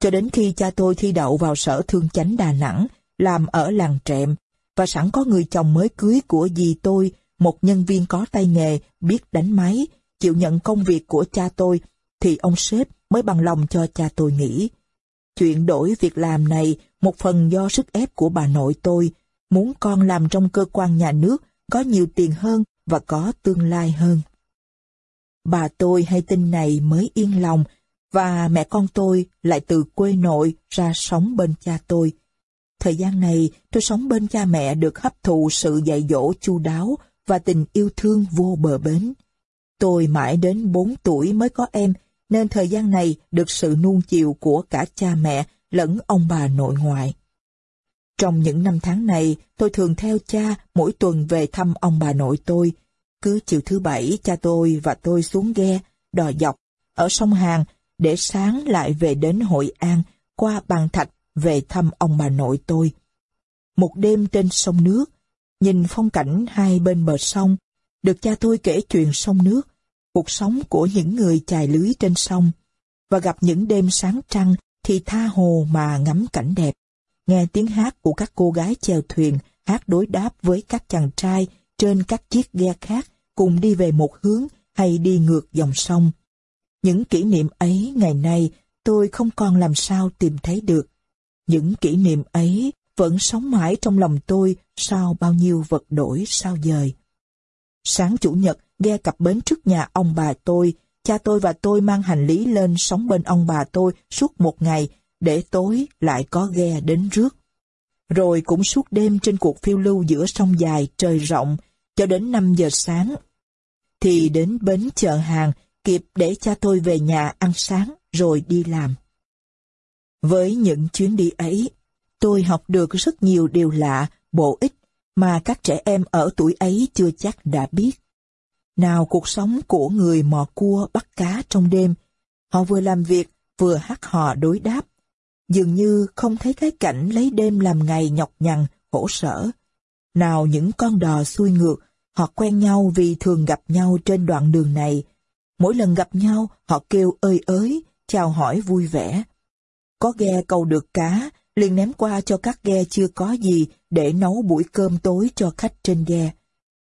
Cho đến khi cha tôi thi đậu vào sở thương chánh Đà Nẵng, làm ở làng trệm, và sẵn có người chồng mới cưới của dì tôi, một nhân viên có tay nghề, biết đánh máy, chịu nhận công việc của cha tôi, thì ông sếp mới bằng lòng cho cha tôi nghỉ. Chuyện đổi việc làm này một phần do sức ép của bà nội tôi, muốn con làm trong cơ quan nhà nước, có nhiều tiền hơn và có tương lai hơn. Bà tôi hay tin này mới yên lòng, và mẹ con tôi lại từ quê nội ra sống bên cha tôi. Thời gian này, tôi sống bên cha mẹ được hấp thụ sự dạy dỗ chu đáo và tình yêu thương vô bờ bến. Tôi mãi đến 4 tuổi mới có em, nên thời gian này được sự nuông chiều của cả cha mẹ lẫn ông bà nội ngoại. Trong những năm tháng này, tôi thường theo cha mỗi tuần về thăm ông bà nội tôi. Cứ chiều thứ bảy, cha tôi và tôi xuống ghe, đò dọc, ở sông Hàn, để sáng lại về đến Hội An, qua bàn thạch về thăm ông bà nội tôi. Một đêm trên sông nước, nhìn phong cảnh hai bên bờ sông, được cha tôi kể chuyện sông nước, cuộc sống của những người chài lưới trên sông, và gặp những đêm sáng trăng thì tha hồ mà ngắm cảnh đẹp. Nghe tiếng hát của các cô gái chèo thuyền hát đối đáp với các chàng trai trên các chiếc ghe khác cùng đi về một hướng hay đi ngược dòng sông. Những kỷ niệm ấy ngày nay tôi không còn làm sao tìm thấy được. Những kỷ niệm ấy vẫn sống mãi trong lòng tôi sau bao nhiêu vật đổi sao dời. Sáng Chủ nhật, ghe cặp bến trước nhà ông bà tôi, cha tôi và tôi mang hành lý lên sống bên ông bà tôi suốt một ngày, để tối lại có ghe đến rước. Rồi cũng suốt đêm trên cuộc phiêu lưu giữa sông dài trời rộng, cho đến 5 giờ sáng. Thì đến bến chợ hàng, kịp để cha tôi về nhà ăn sáng rồi đi làm. Với những chuyến đi ấy, tôi học được rất nhiều điều lạ, bổ ích mà các trẻ em ở tuổi ấy chưa chắc đã biết. Nào cuộc sống của người mò cua bắt cá trong đêm, họ vừa làm việc vừa hát hò đối đáp, dường như không thấy cái cảnh lấy đêm làm ngày nhọc nhằn, khổ sở. Nào những con đò xuôi ngược, họ quen nhau vì thường gặp nhau trên đoạn đường này. Mỗi lần gặp nhau, họ kêu ơi ới, chào hỏi vui vẻ. Có ghe câu được cá, liền ném qua cho các ghe chưa có gì để nấu buổi cơm tối cho khách trên ghe.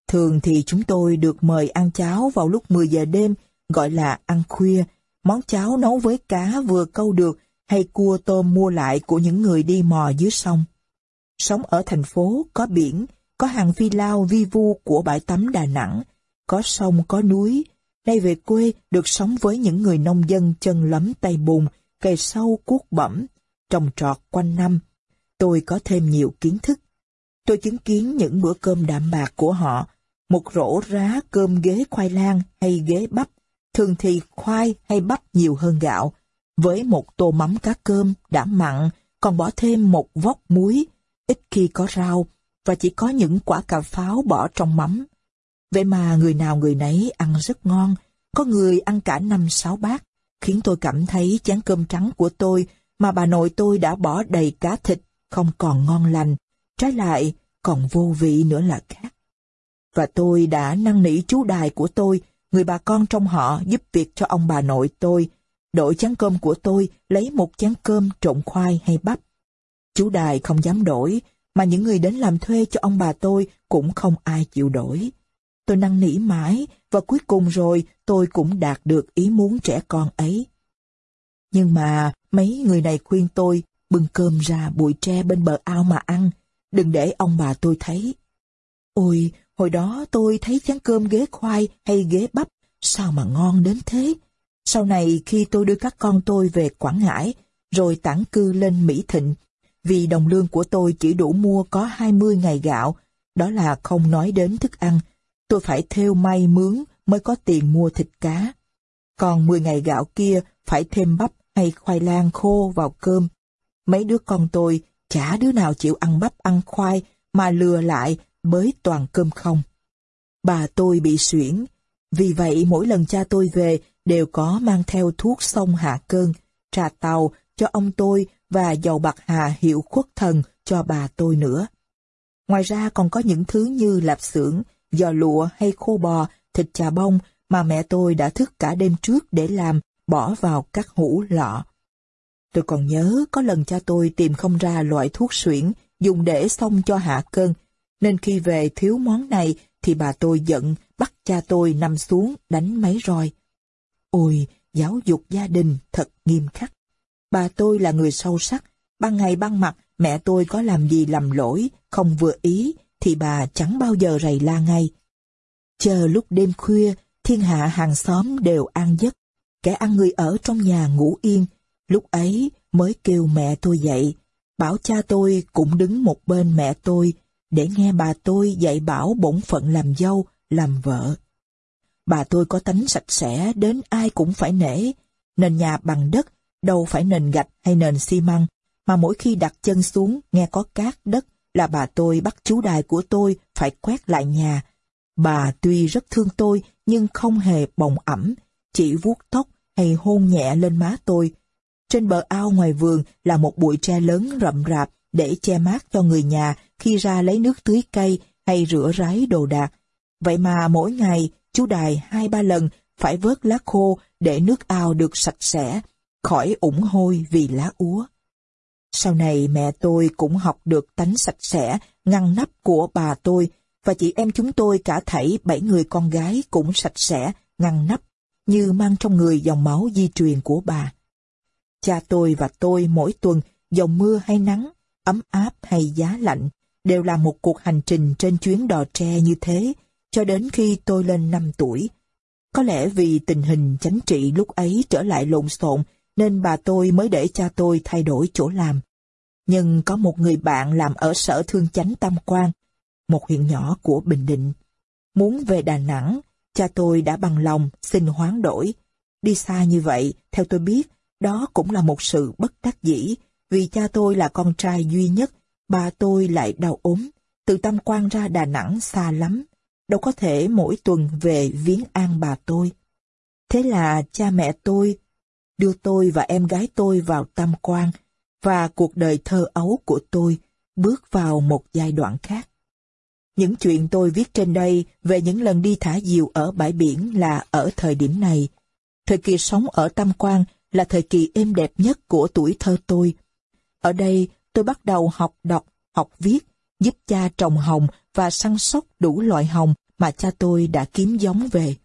Thường thì chúng tôi được mời ăn cháo vào lúc 10 giờ đêm, gọi là ăn khuya. Món cháo nấu với cá vừa câu được hay cua tôm mua lại của những người đi mò dưới sông. Sống ở thành phố, có biển, có hàng phi lao vi vu của bãi tắm Đà Nẵng, có sông có núi. Nay về quê được sống với những người nông dân chân lấm tay bùn, cây sâu cuốc bẩm, trồng trọt quanh năm. Tôi có thêm nhiều kiến thức. Tôi chứng kiến những bữa cơm đạm bạc của họ, một rổ rá cơm ghế khoai lang hay ghế bắp, thường thì khoai hay bắp nhiều hơn gạo, với một tô mắm cá cơm đã mặn, còn bỏ thêm một vóc muối, ít khi có rau, và chỉ có những quả cà pháo bỏ trong mắm. Vậy mà người nào người nấy ăn rất ngon, có người ăn cả năm sáu bát, khiến tôi cảm thấy chén cơm trắng của tôi mà bà nội tôi đã bỏ đầy cá thịt không còn ngon lành, trái lại còn vô vị nữa là khác. Và tôi đã năn nỉ chú đài của tôi, người bà con trong họ giúp việc cho ông bà nội tôi, đổi chén cơm của tôi lấy một chén cơm trộn khoai hay bắp. Chú đài không dám đổi, mà những người đến làm thuê cho ông bà tôi cũng không ai chịu đổi. Tôi năn nỉ mãi, và cuối cùng rồi tôi cũng đạt được ý muốn trẻ con ấy. Nhưng mà mấy người này khuyên tôi bưng cơm ra bụi tre bên bờ ao mà ăn, đừng để ông bà tôi thấy. Ôi, hồi đó tôi thấy chén cơm ghế khoai hay ghế bắp, sao mà ngon đến thế? Sau này khi tôi đưa các con tôi về Quảng Ngãi, rồi tản cư lên Mỹ Thịnh, vì đồng lương của tôi chỉ đủ mua có 20 ngày gạo, đó là không nói đến thức ăn. Tôi phải theo may mướn mới có tiền mua thịt cá. Còn 10 ngày gạo kia phải thêm bắp hay khoai lang khô vào cơm. Mấy đứa con tôi chả đứa nào chịu ăn bắp ăn khoai mà lừa lại bới toàn cơm không. Bà tôi bị suyễn, vì vậy mỗi lần cha tôi về đều có mang theo thuốc sông hạ cơn, trà tàu cho ông tôi và dầu bạc hà hiệu khuất thần cho bà tôi nữa. Ngoài ra còn có những thứ như lạp xưởng, giò lụa hay khô bò, thịt chà bông mà mẹ tôi đã thức cả đêm trước để làm, bỏ vào các hũ lọ. Tôi còn nhớ có lần cha tôi tìm không ra loại thuốc suyễn dùng để xong cho hạ cơn, nên khi về thiếu món này thì bà tôi giận bắt cha tôi nằm xuống đánh máy roi. Ôi, giáo dục gia đình thật nghiêm khắc. Bà tôi là người sâu sắc, ban ngày ban mặt mẹ tôi có làm gì lầm lỗi, không vừa ý, thì bà chẳng bao giờ rầy la ngay. Chờ lúc đêm khuya, thiên hạ hàng xóm đều an giấc, kẻ ăn người ở trong nhà ngủ yên, lúc ấy mới kêu mẹ tôi dậy, bảo cha tôi cũng đứng một bên mẹ tôi, để nghe bà tôi dạy bảo bổn phận làm dâu, làm vợ. Bà tôi có tánh sạch sẽ đến ai cũng phải nể, nền nhà bằng đất, đâu phải nền gạch hay nền xi măng, mà mỗi khi đặt chân xuống nghe có cát đất là bà tôi bắt chú đài của tôi phải quét lại nhà. Bà tuy rất thương tôi nhưng không hề bồng ẩm, chỉ vuốt tóc hay hôn nhẹ lên má tôi. Trên bờ ao ngoài vườn là một bụi tre lớn rậm rạp để che mát cho người nhà khi ra lấy nước tưới cây hay rửa ráy đồ đạc. Vậy mà mỗi ngày chú đài hai ba lần phải vớt lá khô để nước ao được sạch sẽ, khỏi ủng hôi vì lá úa. Sau này mẹ tôi cũng học được tánh sạch sẽ, ngăn nắp của bà tôi, và chị em chúng tôi cả thảy bảy người con gái cũng sạch sẽ, ngăn nắp, như mang trong người dòng máu di truyền của bà. Cha tôi và tôi mỗi tuần, dòng mưa hay nắng, ấm áp hay giá lạnh, đều là một cuộc hành trình trên chuyến đò tre như thế, cho đến khi tôi lên 5 tuổi. Có lẽ vì tình hình chánh trị lúc ấy trở lại lộn xộn, nên bà tôi mới để cha tôi thay đổi chỗ làm. Nhưng có một người bạn làm ở sở thương chánh Tam Quan, một huyện nhỏ của Bình Định. Muốn về Đà Nẵng, cha tôi đã bằng lòng xin hoán đổi. Đi xa như vậy, theo tôi biết, đó cũng là một sự bất đắc dĩ, vì cha tôi là con trai duy nhất, bà tôi lại đau ốm, từ Tam Quan ra Đà Nẵng xa lắm, đâu có thể mỗi tuần về viếng an bà tôi. Thế là cha mẹ tôi đưa tôi và em gái tôi vào Tam Quan, và cuộc đời thơ ấu của tôi bước vào một giai đoạn khác. Những chuyện tôi viết trên đây về những lần đi thả diều ở bãi biển là ở thời điểm này. Thời kỳ sống ở Tam Quan là thời kỳ êm đẹp nhất của tuổi thơ tôi. Ở đây tôi bắt đầu học đọc, học viết, giúp cha trồng hồng và săn sóc đủ loại hồng mà cha tôi đã kiếm giống về.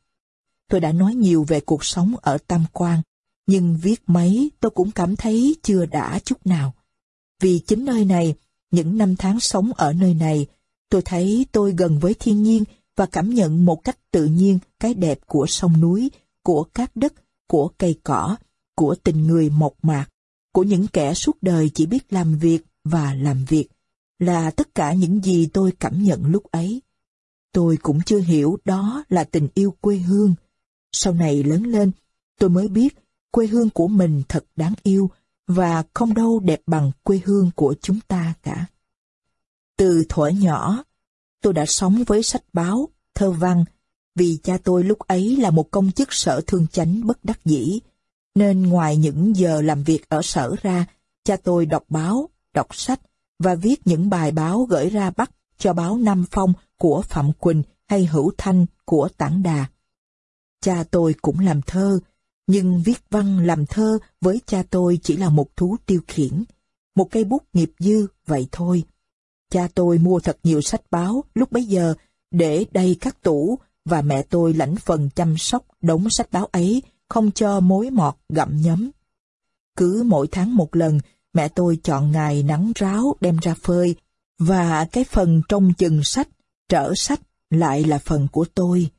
Tôi đã nói nhiều về cuộc sống ở Tam Quan, nhưng viết mấy tôi cũng cảm thấy chưa đã chút nào. Vì chính nơi này, những năm tháng sống ở nơi này, tôi thấy tôi gần với thiên nhiên và cảm nhận một cách tự nhiên cái đẹp của sông núi, của các đất, của cây cỏ, của tình người mộc mạc, của những kẻ suốt đời chỉ biết làm việc và làm việc, là tất cả những gì tôi cảm nhận lúc ấy. Tôi cũng chưa hiểu đó là tình yêu quê hương. Sau này lớn lên, tôi mới biết quê hương của mình thật đáng yêu và không đâu đẹp bằng quê hương của chúng ta cả. Từ thuở nhỏ, tôi đã sống với sách báo, thơ văn, vì cha tôi lúc ấy là một công chức sở thương chánh bất đắc dĩ, nên ngoài những giờ làm việc ở sở ra, cha tôi đọc báo, đọc sách và viết những bài báo gửi ra Bắc cho báo Nam Phong của Phạm Quỳnh hay Hữu Thanh của Tảng Đà. Cha tôi cũng làm thơ, nhưng viết văn làm thơ với cha tôi chỉ là một thú tiêu khiển, một cây bút nghiệp dư vậy thôi. Cha tôi mua thật nhiều sách báo lúc bấy giờ để đầy các tủ và mẹ tôi lãnh phần chăm sóc đống sách báo ấy không cho mối mọt gặm nhấm. Cứ mỗi tháng một lần, mẹ tôi chọn ngày nắng ráo đem ra phơi, và cái phần trong chừng sách, trở sách lại là phần của tôi.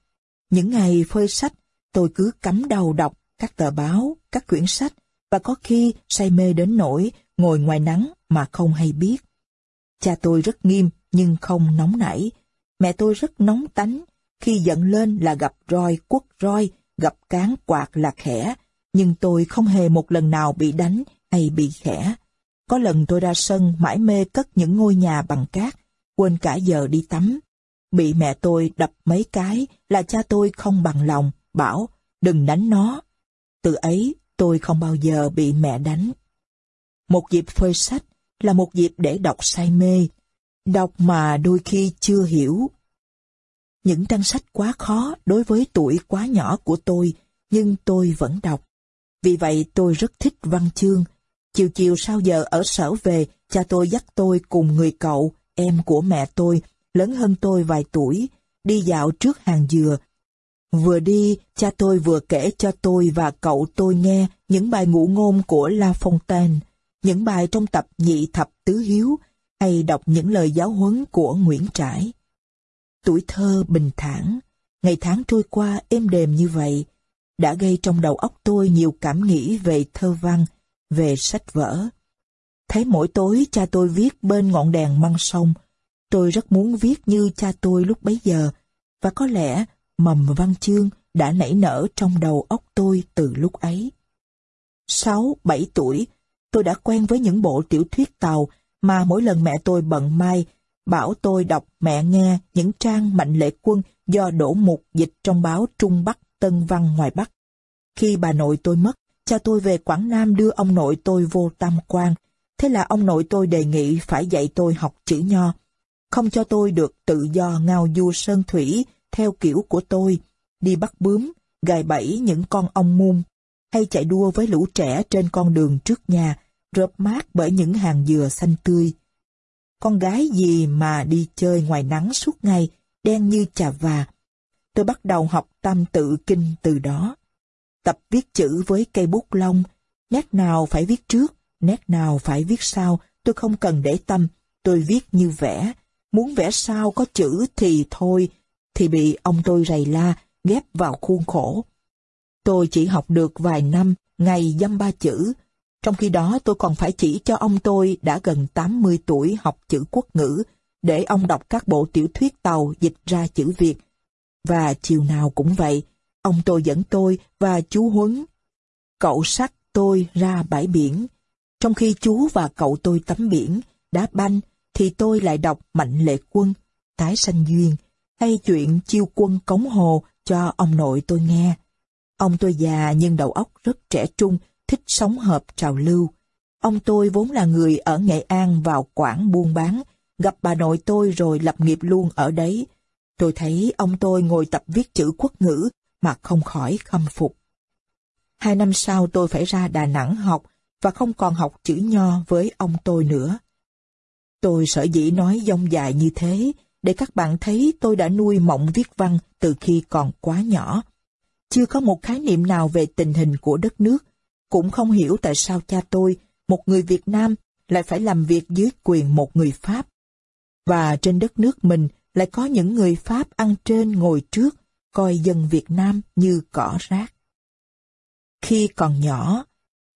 Những ngày phơi sách, tôi cứ cắm đầu đọc các tờ báo, các quyển sách, và có khi say mê đến nỗi ngồi ngoài nắng mà không hay biết. Cha tôi rất nghiêm nhưng không nóng nảy. Mẹ tôi rất nóng tánh, khi giận lên là gặp roi quất roi, gặp cán quạt là khẽ, nhưng tôi không hề một lần nào bị đánh hay bị khẽ. Có lần tôi ra sân mãi mê cất những ngôi nhà bằng cát, quên cả giờ đi tắm. Bị mẹ tôi đập mấy cái là cha tôi không bằng lòng, bảo đừng đánh nó. Từ ấy tôi không bao giờ bị mẹ đánh. Một dịp phơi sách là một dịp để đọc say mê, đọc mà đôi khi chưa hiểu những trang sách quá khó đối với tuổi quá nhỏ của tôi, nhưng tôi vẫn đọc. Vì vậy tôi rất thích văn chương. Chiều chiều sau giờ ở sở về, cha tôi dắt tôi cùng người cậu, em của mẹ tôi, lớn hơn tôi vài tuổi, đi dạo trước hàng dừa. Vừa đi, cha tôi vừa kể cho tôi và cậu tôi nghe những bài ngụ ngôn của La Fontaine, những bài trong tập nhị thập tứ hiếu, hay đọc những lời giáo huấn của Nguyễn Trãi. Tuổi thơ bình thản, ngày tháng trôi qua êm đềm như vậy, đã gây trong đầu óc tôi nhiều cảm nghĩ về thơ văn, về sách vở. Thấy mỗi tối cha tôi viết bên ngọn đèn măng sông, tôi rất muốn viết như cha tôi lúc bấy giờ, và có lẽ mầm văn chương đã nảy nở trong đầu óc tôi từ lúc ấy. Sáu, bảy tuổi, tôi đã quen với những bộ tiểu thuyết tàu mà mỗi lần mẹ tôi bận mai bảo tôi đọc mẹ nghe những trang mạnh lệ quân do đổ Mục dịch trong báo Trung Bắc Tân Văn ngoài Bắc. Khi bà nội tôi mất, cha tôi về Quảng Nam đưa ông nội tôi vô tam quan. Thế là ông nội tôi đề nghị phải dạy tôi học chữ nho. Không cho tôi được tự do ngao du sơn thủy theo kiểu của tôi, đi bắt bướm, gài bẫy những con ong muôn, hay chạy đua với lũ trẻ trên con đường trước nhà, rợp mát bởi những hàng dừa xanh tươi. Con gái gì mà đi chơi ngoài nắng suốt ngày, đen như chà và. Tôi bắt đầu học tam tự kinh từ đó. Tập viết chữ với cây bút lông, nét nào phải viết trước, nét nào phải viết sau, tôi không cần để tâm, tôi viết như vẽ. Muốn vẽ sao có chữ thì thôi, thì bị ông tôi rầy la, ghép vào khuôn khổ. Tôi chỉ học được vài năm, ngày dăm ba chữ, trong khi đó tôi còn phải chỉ cho ông tôi đã gần 80 tuổi học chữ quốc ngữ, để ông đọc các bộ tiểu thuyết tàu dịch ra chữ Việt. Và chiều nào cũng vậy, ông tôi dẫn tôi và chú Huấn. Cậu sắc tôi ra bãi biển. Trong khi chú và cậu tôi tắm biển, đá banh, thì tôi lại đọc Mạnh Lệ Quân, Tái Sanh Duyên, hay chuyện chiêu quân cống hồ cho ông nội tôi nghe. Ông tôi già nhưng đầu óc rất trẻ trung, thích sống hợp trào lưu. Ông tôi vốn là người ở Nghệ An vào Quảng buôn bán, gặp bà nội tôi rồi lập nghiệp luôn ở đấy. Tôi thấy ông tôi ngồi tập viết chữ quốc ngữ mà không khỏi khâm phục. Hai năm sau tôi phải ra Đà Nẵng học và không còn học chữ nho với ông tôi nữa. Tôi sở dĩ nói dông dài như thế, để các bạn thấy tôi đã nuôi mộng viết văn từ khi còn quá nhỏ. Chưa có một khái niệm nào về tình hình của đất nước, cũng không hiểu tại sao cha tôi, một người Việt Nam, lại phải làm việc dưới quyền một người Pháp. Và trên đất nước mình lại có những người Pháp ăn trên ngồi trước, coi dân Việt Nam như cỏ rác. Khi còn nhỏ,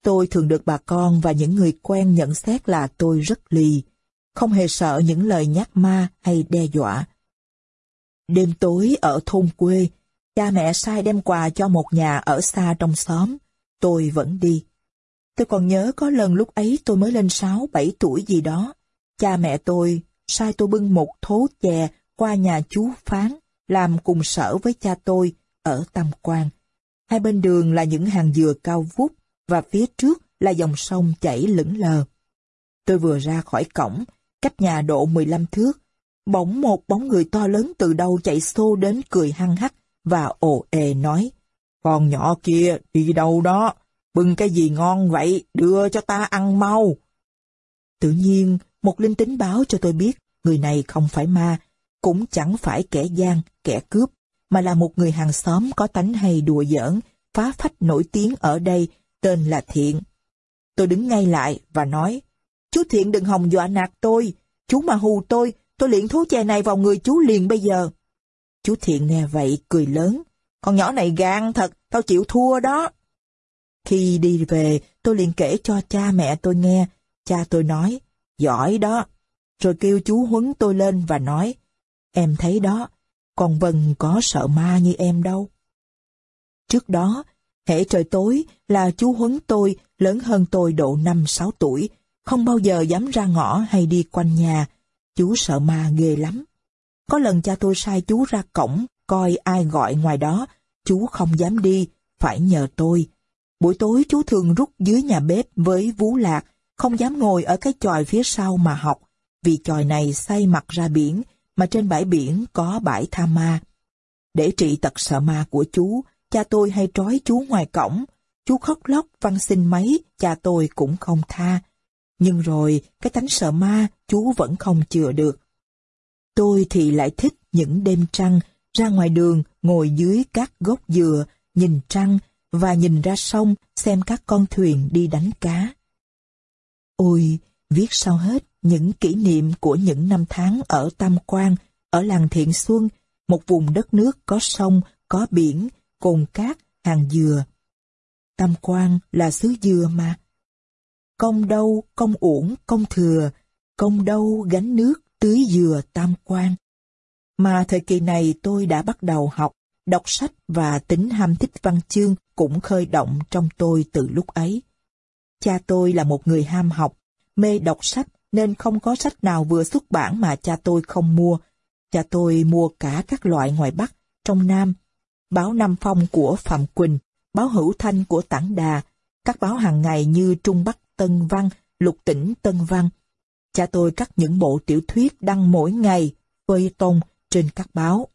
tôi thường được bà con và những người quen nhận xét là tôi rất lì, không hề sợ những lời nhắc ma hay đe dọa. Đêm tối ở thôn quê, cha mẹ sai đem quà cho một nhà ở xa trong xóm, tôi vẫn đi. Tôi còn nhớ có lần lúc ấy tôi mới lên 6-7 tuổi gì đó, cha mẹ tôi sai tôi bưng một thố chè qua nhà chú Phán, làm cùng sở với cha tôi ở Tam Quan. Hai bên đường là những hàng dừa cao vút và phía trước là dòng sông chảy lững lờ. Tôi vừa ra khỏi cổng, cách nhà độ 15 thước, bỗng một bóng người to lớn từ đâu chạy xô đến cười hăng hắc và ồ ề nói, con nhỏ kia đi đâu đó, bưng cái gì ngon vậy, đưa cho ta ăn mau. Tự nhiên, một linh tính báo cho tôi biết, người này không phải ma, cũng chẳng phải kẻ gian, kẻ cướp, mà là một người hàng xóm có tánh hay đùa giỡn, phá phách nổi tiếng ở đây, tên là Thiện. Tôi đứng ngay lại và nói, chú Thiện đừng hòng dọa nạt tôi, chú mà hù tôi, tôi liền thú chè này vào người chú liền bây giờ. Chú Thiện nghe vậy cười lớn, con nhỏ này gan thật, tao chịu thua đó. Khi đi về, tôi liền kể cho cha mẹ tôi nghe, cha tôi nói, giỏi đó. Rồi kêu chú Huấn tôi lên và nói, em thấy đó, con Vân có sợ ma như em đâu. Trước đó, hễ trời tối là chú Huấn tôi lớn hơn tôi độ 5-6 tuổi, không bao giờ dám ra ngõ hay đi quanh nhà. Chú sợ ma ghê lắm. Có lần cha tôi sai chú ra cổng, coi ai gọi ngoài đó, chú không dám đi, phải nhờ tôi. Buổi tối chú thường rút dưới nhà bếp với vú lạc, không dám ngồi ở cái chòi phía sau mà học, vì chòi này xây mặt ra biển, mà trên bãi biển có bãi tha ma. Để trị tật sợ ma của chú, cha tôi hay trói chú ngoài cổng. Chú khóc lóc văn xin mấy, cha tôi cũng không tha. Nhưng rồi, cái tánh sợ ma, chú vẫn không chừa được. Tôi thì lại thích những đêm trăng, ra ngoài đường, ngồi dưới các gốc dừa, nhìn trăng, và nhìn ra sông xem các con thuyền đi đánh cá. Ôi, viết sau hết những kỷ niệm của những năm tháng ở Tam Quan, ở làng Thiện Xuân, một vùng đất nước có sông, có biển, cồn cát, hàng dừa. Tam Quan là xứ dừa mà. Công đâu, công uổng, công thừa, công đâu gánh nước, tưới dừa Tam Quan. Mà thời kỳ này tôi đã bắt đầu học, đọc sách và tính ham thích văn chương cũng khơi động trong tôi từ lúc ấy. Cha tôi là một người ham học, mê đọc sách nên không có sách nào vừa xuất bản mà cha tôi không mua. Cha tôi mua cả các loại ngoài Bắc, trong Nam, báo Nam Phong của Phạm Quỳnh, báo Hữu Thanh của Tảng Đà, các báo hàng ngày như Trung Bắc Tân Văn, Lục Tỉnh Tân Văn. Cha tôi cắt những bộ tiểu thuyết đăng mỗi ngày, phơi tông trên các báo.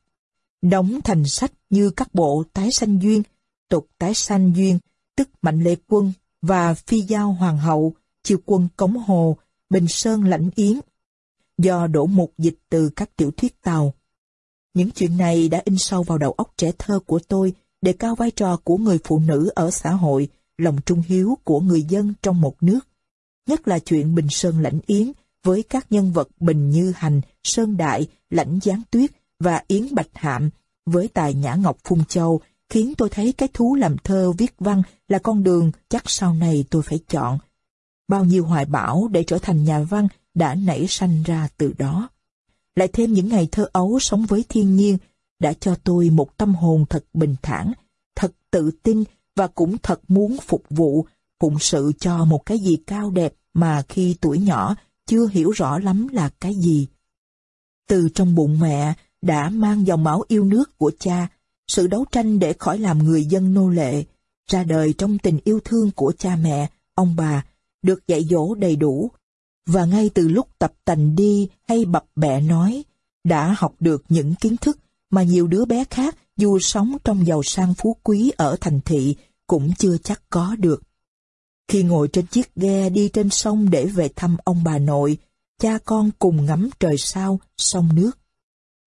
Đóng thành sách như các bộ Tái Sanh Duyên, Tục Tái Sanh Duyên, tức Mạnh Lệ Quân và Phi Giao Hoàng hậu, Chiêu Quân Cống Hồ, Bình Sơn Lãnh Yến, do đổ mục dịch từ các tiểu thuyết Tàu. Những chuyện này đã in sâu vào đầu óc trẻ thơ của tôi, đề cao vai trò của người phụ nữ ở xã hội, lòng trung hiếu của người dân trong một nước. Nhất là chuyện Bình Sơn Lãnh Yến với các nhân vật Bình Như Hành, Sơn Đại, Lãnh Giáng Tuyết và Yến Bạch Hạm với tài Nhã Ngọc Phung Châu khiến tôi thấy cái thú làm thơ viết văn là con đường chắc sau này tôi phải chọn. Bao nhiêu hoài bão để trở thành nhà văn đã nảy sanh ra từ đó. Lại thêm những ngày thơ ấu sống với thiên nhiên đã cho tôi một tâm hồn thật bình thản, thật tự tin và cũng thật muốn phục vụ, phụng sự cho một cái gì cao đẹp mà khi tuổi nhỏ chưa hiểu rõ lắm là cái gì. Từ trong bụng mẹ đã mang dòng máu yêu nước của cha, sự đấu tranh để khỏi làm người dân nô lệ, ra đời trong tình yêu thương của cha mẹ, ông bà, được dạy dỗ đầy đủ. Và ngay từ lúc tập tành đi hay bập bẹ nói, đã học được những kiến thức mà nhiều đứa bé khác dù sống trong giàu sang phú quý ở thành thị cũng chưa chắc có được. Khi ngồi trên chiếc ghe đi trên sông để về thăm ông bà nội, cha con cùng ngắm trời sao, sông nước.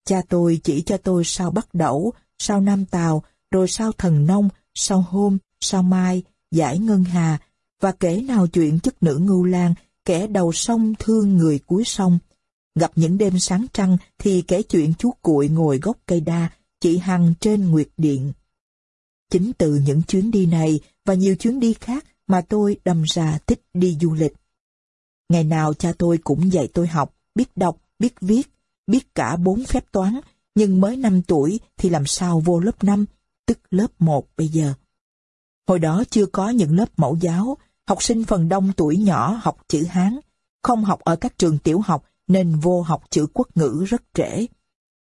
Cha tôi chỉ cho tôi sao bắt đẩu, sao nam tàu, rồi sao thần nông, sao hôm, sao mai, giải ngân hà, và kể nào chuyện chức nữ ngưu lan, kẻ đầu sông thương người cuối sông. Gặp những đêm sáng trăng thì kể chuyện chú cuội ngồi gốc cây đa, chị Hằng trên Nguyệt Điện. Chính từ những chuyến đi này và nhiều chuyến đi khác mà tôi đâm ra thích đi du lịch. Ngày nào cha tôi cũng dạy tôi học, biết đọc, biết viết, biết cả bốn phép toán, nhưng mới 5 tuổi thì làm sao vô lớp 5, tức lớp 1 bây giờ. Hồi đó chưa có những lớp mẫu giáo, học sinh phần đông tuổi nhỏ học chữ Hán, không học ở các trường tiểu học nên vô học chữ quốc ngữ rất trễ.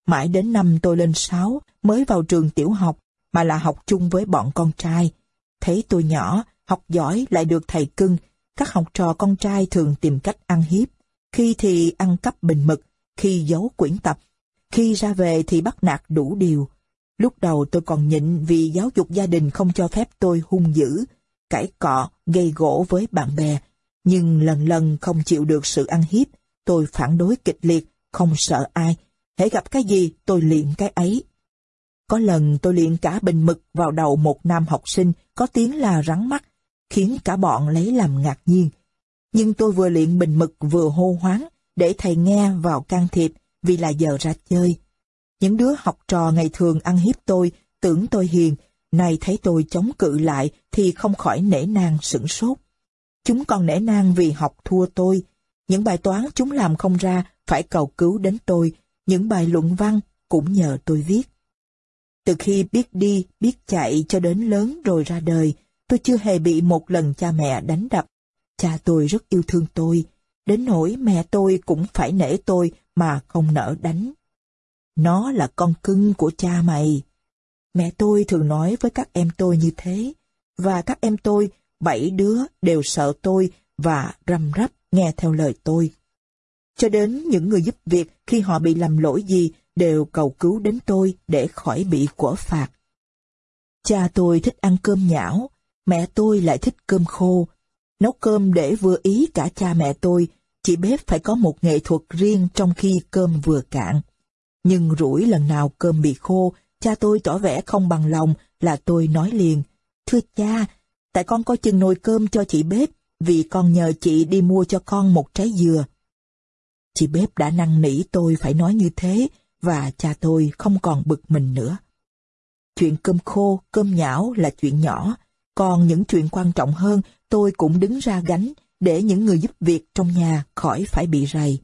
Mãi đến năm tôi lên 6 mới vào trường tiểu học mà là học chung với bọn con trai. Thấy tôi nhỏ, học giỏi lại được thầy cưng, các học trò con trai thường tìm cách ăn hiếp. Khi thì ăn cắp bình mực, khi giấu quyển tập, khi ra về thì bắt nạt đủ điều. Lúc đầu tôi còn nhịn vì giáo dục gia đình không cho phép tôi hung dữ, cãi cọ, gây gỗ với bạn bè. Nhưng lần lần không chịu được sự ăn hiếp, tôi phản đối kịch liệt, không sợ ai. Hãy gặp cái gì tôi luyện cái ấy. Có lần tôi luyện cả bình mực vào đầu một nam học sinh có tiếng là rắn mắt, khiến cả bọn lấy làm ngạc nhiên. Nhưng tôi vừa luyện bình mực vừa hô hoáng để thầy nghe vào can thiệp vì là giờ ra chơi. Những đứa học trò ngày thường ăn hiếp tôi, tưởng tôi hiền, nay thấy tôi chống cự lại thì không khỏi nể nang sửng sốt. Chúng còn nể nang vì học thua tôi. Những bài toán chúng làm không ra phải cầu cứu đến tôi, những bài luận văn cũng nhờ tôi viết. Từ khi biết đi, biết chạy cho đến lớn rồi ra đời, tôi chưa hề bị một lần cha mẹ đánh đập. Cha tôi rất yêu thương tôi, đến nỗi mẹ tôi cũng phải nể tôi mà không nỡ đánh. Nó là con cưng của cha mày. Mẹ tôi thường nói với các em tôi như thế, và các em tôi, bảy đứa đều sợ tôi và răm rắp nghe theo lời tôi. Cho đến những người giúp việc khi họ bị làm lỗi gì đều cầu cứu đến tôi để khỏi bị quở phạt. Cha tôi thích ăn cơm nhão, mẹ tôi lại thích cơm khô. Nấu cơm để vừa ý cả cha mẹ tôi, chị bếp phải có một nghệ thuật riêng trong khi cơm vừa cạn. Nhưng rủi lần nào cơm bị khô, cha tôi tỏ vẻ không bằng lòng là tôi nói liền. Thưa cha, tại con có chừng nồi cơm cho chị bếp, vì con nhờ chị đi mua cho con một trái dừa. Chị bếp đã năn nỉ tôi phải nói như thế, và cha tôi không còn bực mình nữa. Chuyện cơm khô, cơm nhão là chuyện nhỏ, còn những chuyện quan trọng hơn tôi cũng đứng ra gánh để những người giúp việc trong nhà khỏi phải bị rầy.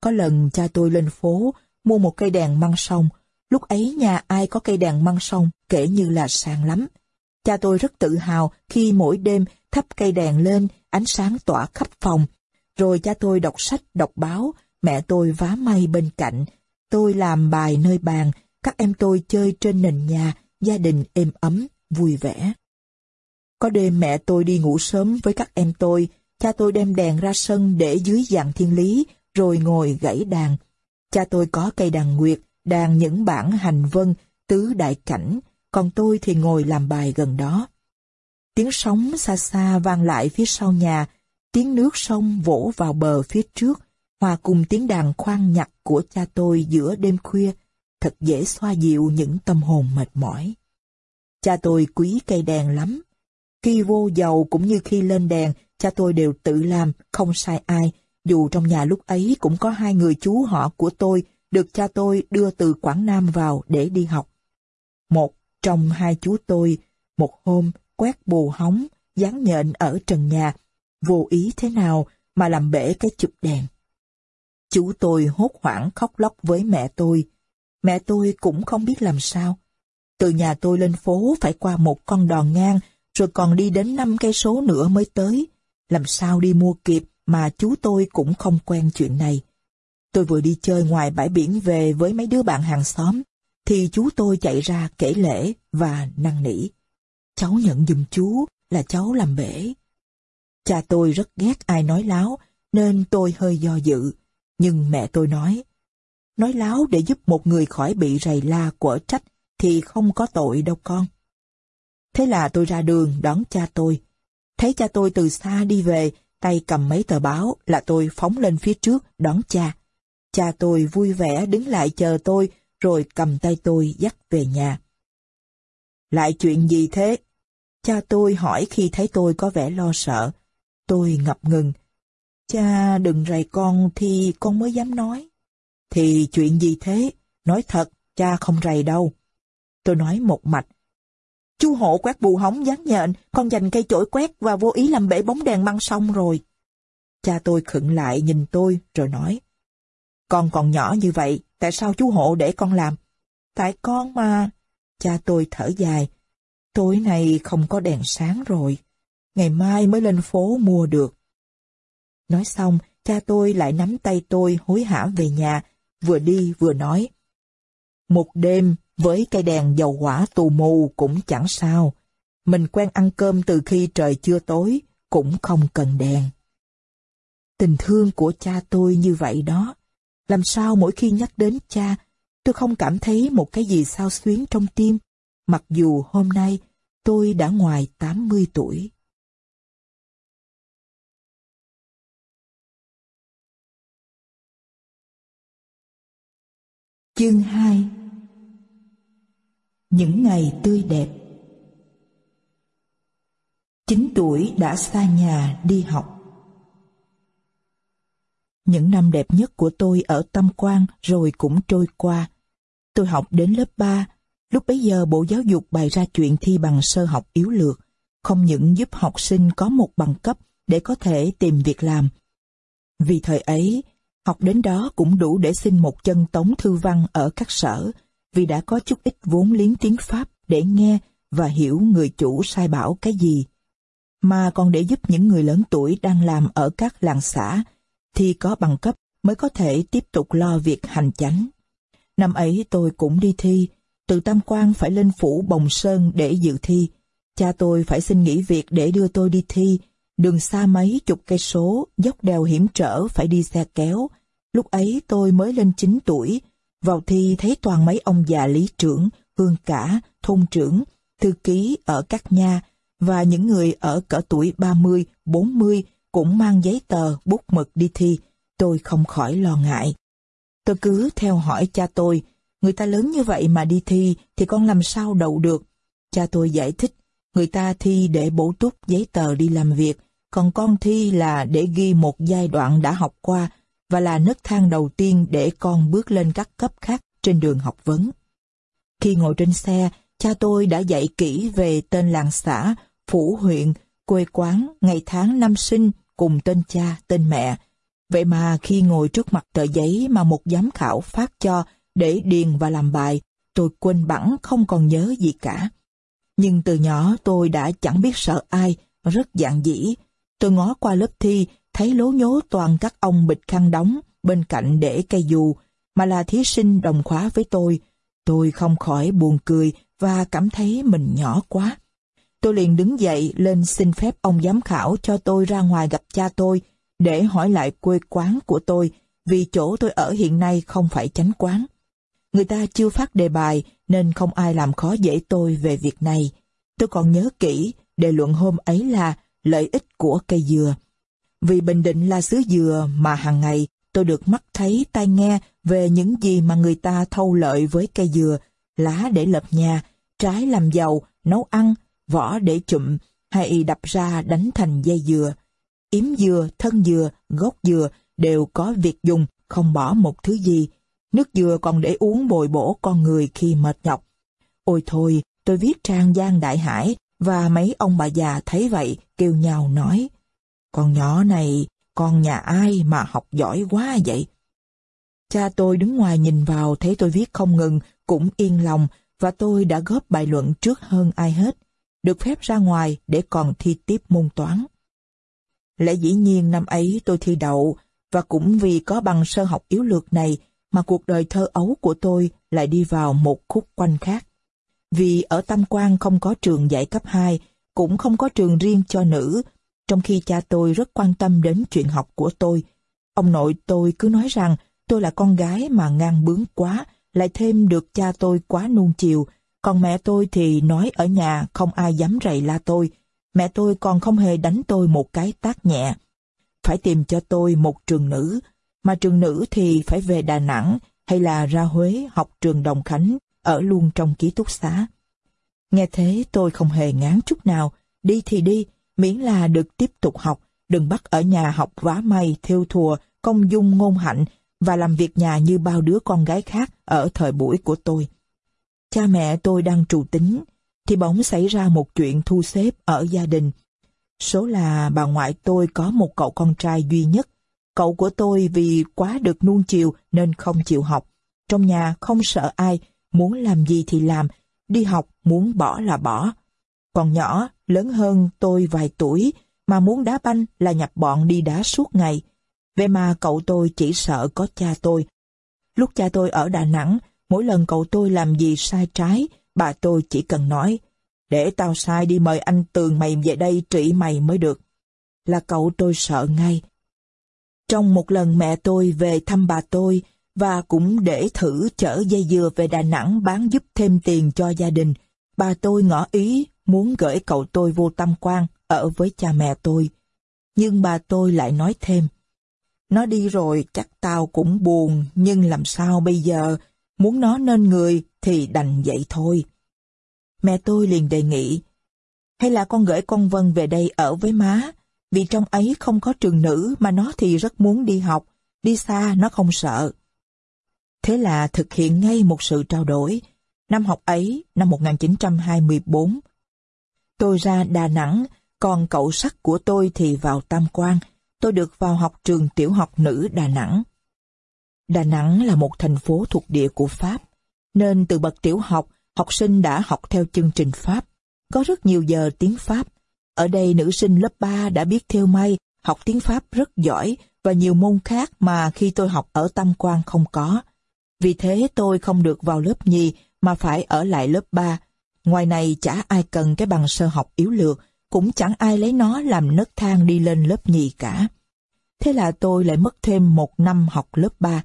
Có lần cha tôi lên phố mua một cây đèn măng sông, lúc ấy nhà ai có cây đèn măng sông kể như là sang lắm. Cha tôi rất tự hào khi mỗi đêm thắp cây đèn lên, ánh sáng tỏa khắp phòng. Rồi cha tôi đọc sách, đọc báo, mẹ tôi vá may bên cạnh, Tôi làm bài nơi bàn, các em tôi chơi trên nền nhà, gia đình êm ấm, vui vẻ. Có đêm mẹ tôi đi ngủ sớm với các em tôi, cha tôi đem đèn ra sân để dưới dạng thiên lý, rồi ngồi gãy đàn. Cha tôi có cây đàn nguyệt, đàn những bản hành vân, tứ đại cảnh, còn tôi thì ngồi làm bài gần đó. Tiếng sóng xa xa vang lại phía sau nhà, tiếng nước sông vỗ vào bờ phía trước, hòa cùng tiếng đàn khoan nhặt của cha tôi giữa đêm khuya, thật dễ xoa dịu những tâm hồn mệt mỏi. Cha tôi quý cây đèn lắm. Khi vô dầu cũng như khi lên đèn, cha tôi đều tự làm, không sai ai, dù trong nhà lúc ấy cũng có hai người chú họ của tôi được cha tôi đưa từ Quảng Nam vào để đi học. Một trong hai chú tôi, một hôm quét bù hóng, dán nhện ở trần nhà, vô ý thế nào mà làm bể cái chụp đèn. Chú tôi hốt hoảng khóc lóc với mẹ tôi. Mẹ tôi cũng không biết làm sao. Từ nhà tôi lên phố phải qua một con đò ngang, rồi còn đi đến năm cây số nữa mới tới. Làm sao đi mua kịp mà chú tôi cũng không quen chuyện này. Tôi vừa đi chơi ngoài bãi biển về với mấy đứa bạn hàng xóm, thì chú tôi chạy ra kể lễ và năn nỉ. Cháu nhận dùm chú là cháu làm bể. Cha tôi rất ghét ai nói láo, nên tôi hơi do dự. Nhưng mẹ tôi nói, nói láo để giúp một người khỏi bị rầy la quở trách thì không có tội đâu con. Thế là tôi ra đường đón cha tôi. Thấy cha tôi từ xa đi về tay cầm mấy tờ báo là tôi phóng lên phía trước đón cha. Cha tôi vui vẻ đứng lại chờ tôi, rồi cầm tay tôi dắt về nhà. Lại chuyện gì thế? Cha tôi hỏi khi thấy tôi có vẻ lo sợ. Tôi ngập ngừng. Cha đừng rầy con thì con mới dám nói. Thì chuyện gì thế? Nói thật, cha không rầy đâu. Tôi nói một mạch. Chú hộ quét bù hóng dán nhện, con dành cây chổi quét và vô ý làm bể bóng đèn băng xong rồi. Cha tôi khựng lại nhìn tôi rồi nói. Con còn nhỏ như vậy, tại sao chú hộ để con làm? Tại con mà... Cha tôi thở dài. Tối nay không có đèn sáng rồi. Ngày mai mới lên phố mua được. Nói xong, cha tôi lại nắm tay tôi hối hả về nhà, vừa đi vừa nói. Một đêm, với cây đèn dầu hỏa tù mù cũng chẳng sao. Mình quen ăn cơm từ khi trời chưa tối, cũng không cần đèn. Tình thương của cha tôi như vậy đó. Làm sao mỗi khi nhắc đến cha, tôi không cảm thấy một cái gì sao xuyến trong tim, mặc dù hôm nay tôi đã ngoài 80 tuổi. Chương 2 Những ngày tươi đẹp Chín tuổi đã xa nhà đi học. Những năm đẹp nhất của tôi ở Tâm Quan rồi cũng trôi qua. Tôi học đến lớp 3, lúc bấy giờ Bộ Giáo dục bày ra chuyện thi bằng sơ học yếu lược, không những giúp học sinh có một bằng cấp để có thể tìm việc làm. Vì thời ấy, học đến đó cũng đủ để xin một chân tống thư văn ở các sở, vì đã có chút ít vốn liếng tiếng Pháp để nghe và hiểu người chủ sai bảo cái gì. Mà còn để giúp những người lớn tuổi đang làm ở các làng xã thì có bằng cấp mới có thể tiếp tục lo việc hành chánh. Năm ấy tôi cũng đi thi, từ Tam Quan phải lên phủ Bồng Sơn để dự thi. Cha tôi phải xin nghỉ việc để đưa tôi đi thi, đường xa mấy chục cây số, dốc đèo hiểm trở phải đi xe kéo. Lúc ấy tôi mới lên 9 tuổi, vào thi thấy toàn mấy ông già lý trưởng, hương cả, thôn trưởng, thư ký ở các nhà và những người ở cỡ tuổi 30, 40 cũng mang giấy tờ, bút mực đi thi, tôi không khỏi lo ngại. Tôi cứ theo hỏi cha tôi, người ta lớn như vậy mà đi thi thì con làm sao đậu được? Cha tôi giải thích, người ta thi để bổ túc giấy tờ đi làm việc, còn con thi là để ghi một giai đoạn đã học qua và là nấc thang đầu tiên để con bước lên các cấp khác trên đường học vấn. Khi ngồi trên xe, cha tôi đã dạy kỹ về tên làng xã, phủ huyện, quê quán, ngày tháng năm sinh, cùng tên cha, tên mẹ. Vậy mà khi ngồi trước mặt tờ giấy mà một giám khảo phát cho để điền và làm bài, tôi quên bẵng không còn nhớ gì cả. Nhưng từ nhỏ tôi đã chẳng biết sợ ai, rất dạng dĩ. Tôi ngó qua lớp thi, thấy lố nhố toàn các ông bịch khăn đóng bên cạnh để cây dù, mà là thí sinh đồng khóa với tôi. Tôi không khỏi buồn cười và cảm thấy mình nhỏ quá. Tôi liền đứng dậy lên xin phép ông giám khảo cho tôi ra ngoài gặp cha tôi để hỏi lại quê quán của tôi vì chỗ tôi ở hiện nay không phải chánh quán. Người ta chưa phát đề bài nên không ai làm khó dễ tôi về việc này. Tôi còn nhớ kỹ đề luận hôm ấy là lợi ích của cây dừa. Vì Bình Định là xứ dừa mà hàng ngày tôi được mắt thấy tai nghe về những gì mà người ta thâu lợi với cây dừa, lá để lập nhà, trái làm giàu, nấu ăn, vỏ để chụm hay đập ra đánh thành dây dừa. Yếm dừa, thân dừa, gốc dừa đều có việc dùng, không bỏ một thứ gì. Nước dừa còn để uống bồi bổ con người khi mệt nhọc. Ôi thôi, tôi viết trang Giang Đại Hải và mấy ông bà già thấy vậy kêu nhau nói Con nhỏ này, con nhà ai mà học giỏi quá vậy? Cha tôi đứng ngoài nhìn vào thấy tôi viết không ngừng, cũng yên lòng và tôi đã góp bài luận trước hơn ai hết được phép ra ngoài để còn thi tiếp môn toán. Lẽ dĩ nhiên năm ấy tôi thi đậu, và cũng vì có bằng sơ học yếu lược này mà cuộc đời thơ ấu của tôi lại đi vào một khúc quanh khác. Vì ở Tam Quan không có trường dạy cấp 2, cũng không có trường riêng cho nữ, trong khi cha tôi rất quan tâm đến chuyện học của tôi. Ông nội tôi cứ nói rằng tôi là con gái mà ngang bướng quá, lại thêm được cha tôi quá nuông chiều, còn mẹ tôi thì nói ở nhà không ai dám rầy la tôi. Mẹ tôi còn không hề đánh tôi một cái tác nhẹ. phải tìm cho tôi một trường nữ, mà trường nữ thì phải về Đà Nẵng hay là ra Huế học trường Đồng Khánh, ở luôn trong ký túc xá. Nghe thế tôi không hề ngán chút nào, đi thì đi, miễn là được tiếp tục học, đừng bắt ở nhà học vá may, theo thùa, công dung ngôn hạnh và làm việc nhà như bao đứa con gái khác ở thời buổi của tôi. Cha mẹ tôi đang trù tính, thì bỗng xảy ra một chuyện thu xếp ở gia đình. Số là bà ngoại tôi có một cậu con trai duy nhất. Cậu của tôi vì quá được nuông chiều nên không chịu học. Trong nhà không sợ ai, muốn làm gì thì làm, đi học muốn bỏ là bỏ. Còn nhỏ, lớn hơn tôi vài tuổi, mà muốn đá banh là nhập bọn đi đá suốt ngày. Vậy mà cậu tôi chỉ sợ có cha tôi. Lúc cha tôi ở Đà Nẵng, mỗi lần cậu tôi làm gì sai trái, bà tôi chỉ cần nói, để tao sai đi mời anh Tường mày về đây trị mày mới được. Là cậu tôi sợ ngay. Trong một lần mẹ tôi về thăm bà tôi, và cũng để thử chở dây dừa về Đà Nẵng bán giúp thêm tiền cho gia đình, bà tôi ngỏ ý muốn gửi cậu tôi vô tâm quan ở với cha mẹ tôi. Nhưng bà tôi lại nói thêm, nó đi rồi chắc tao cũng buồn, nhưng làm sao bây giờ, muốn nó nên người thì đành vậy thôi. Mẹ tôi liền đề nghị, hay là con gửi con Vân về đây ở với má, vì trong ấy không có trường nữ mà nó thì rất muốn đi học, đi xa nó không sợ. Thế là thực hiện ngay một sự trao đổi. Năm học ấy, năm 1924, tôi ra Đà Nẵng, còn cậu sắc của tôi thì vào Tam Quan. Tôi được vào học trường tiểu học nữ Đà Nẵng. Đà Nẵng là một thành phố thuộc địa của Pháp, nên từ bậc tiểu học, học sinh đã học theo chương trình Pháp. Có rất nhiều giờ tiếng Pháp. Ở đây nữ sinh lớp 3 đã biết theo may, học tiếng Pháp rất giỏi và nhiều môn khác mà khi tôi học ở Tam Quan không có. Vì thế tôi không được vào lớp nhì mà phải ở lại lớp 3. Ngoài này chả ai cần cái bằng sơ học yếu lược, cũng chẳng ai lấy nó làm nấc thang đi lên lớp nhì cả. Thế là tôi lại mất thêm một năm học lớp 3.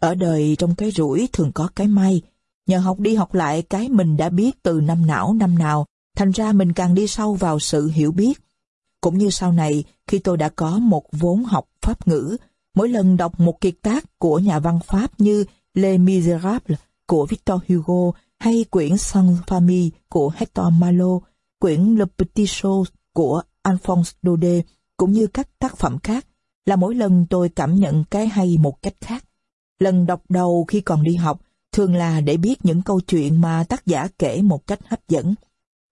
Ở đời trong cái rủi thường có cái may. Nhờ học đi học lại cái mình đã biết từ năm não năm nào, thành ra mình càng đi sâu vào sự hiểu biết. Cũng như sau này, khi tôi đã có một vốn học Pháp ngữ, mỗi lần đọc một kiệt tác của nhà văn Pháp như Les miserables của Victor Hugo hay quyển Sans Famille của Hector Malot, quyển Le Petit Show của Alphonse Daudet, cũng như các tác phẩm khác, là mỗi lần tôi cảm nhận cái hay một cách khác. Lần đọc đầu khi còn đi học, thường là để biết những câu chuyện mà tác giả kể một cách hấp dẫn.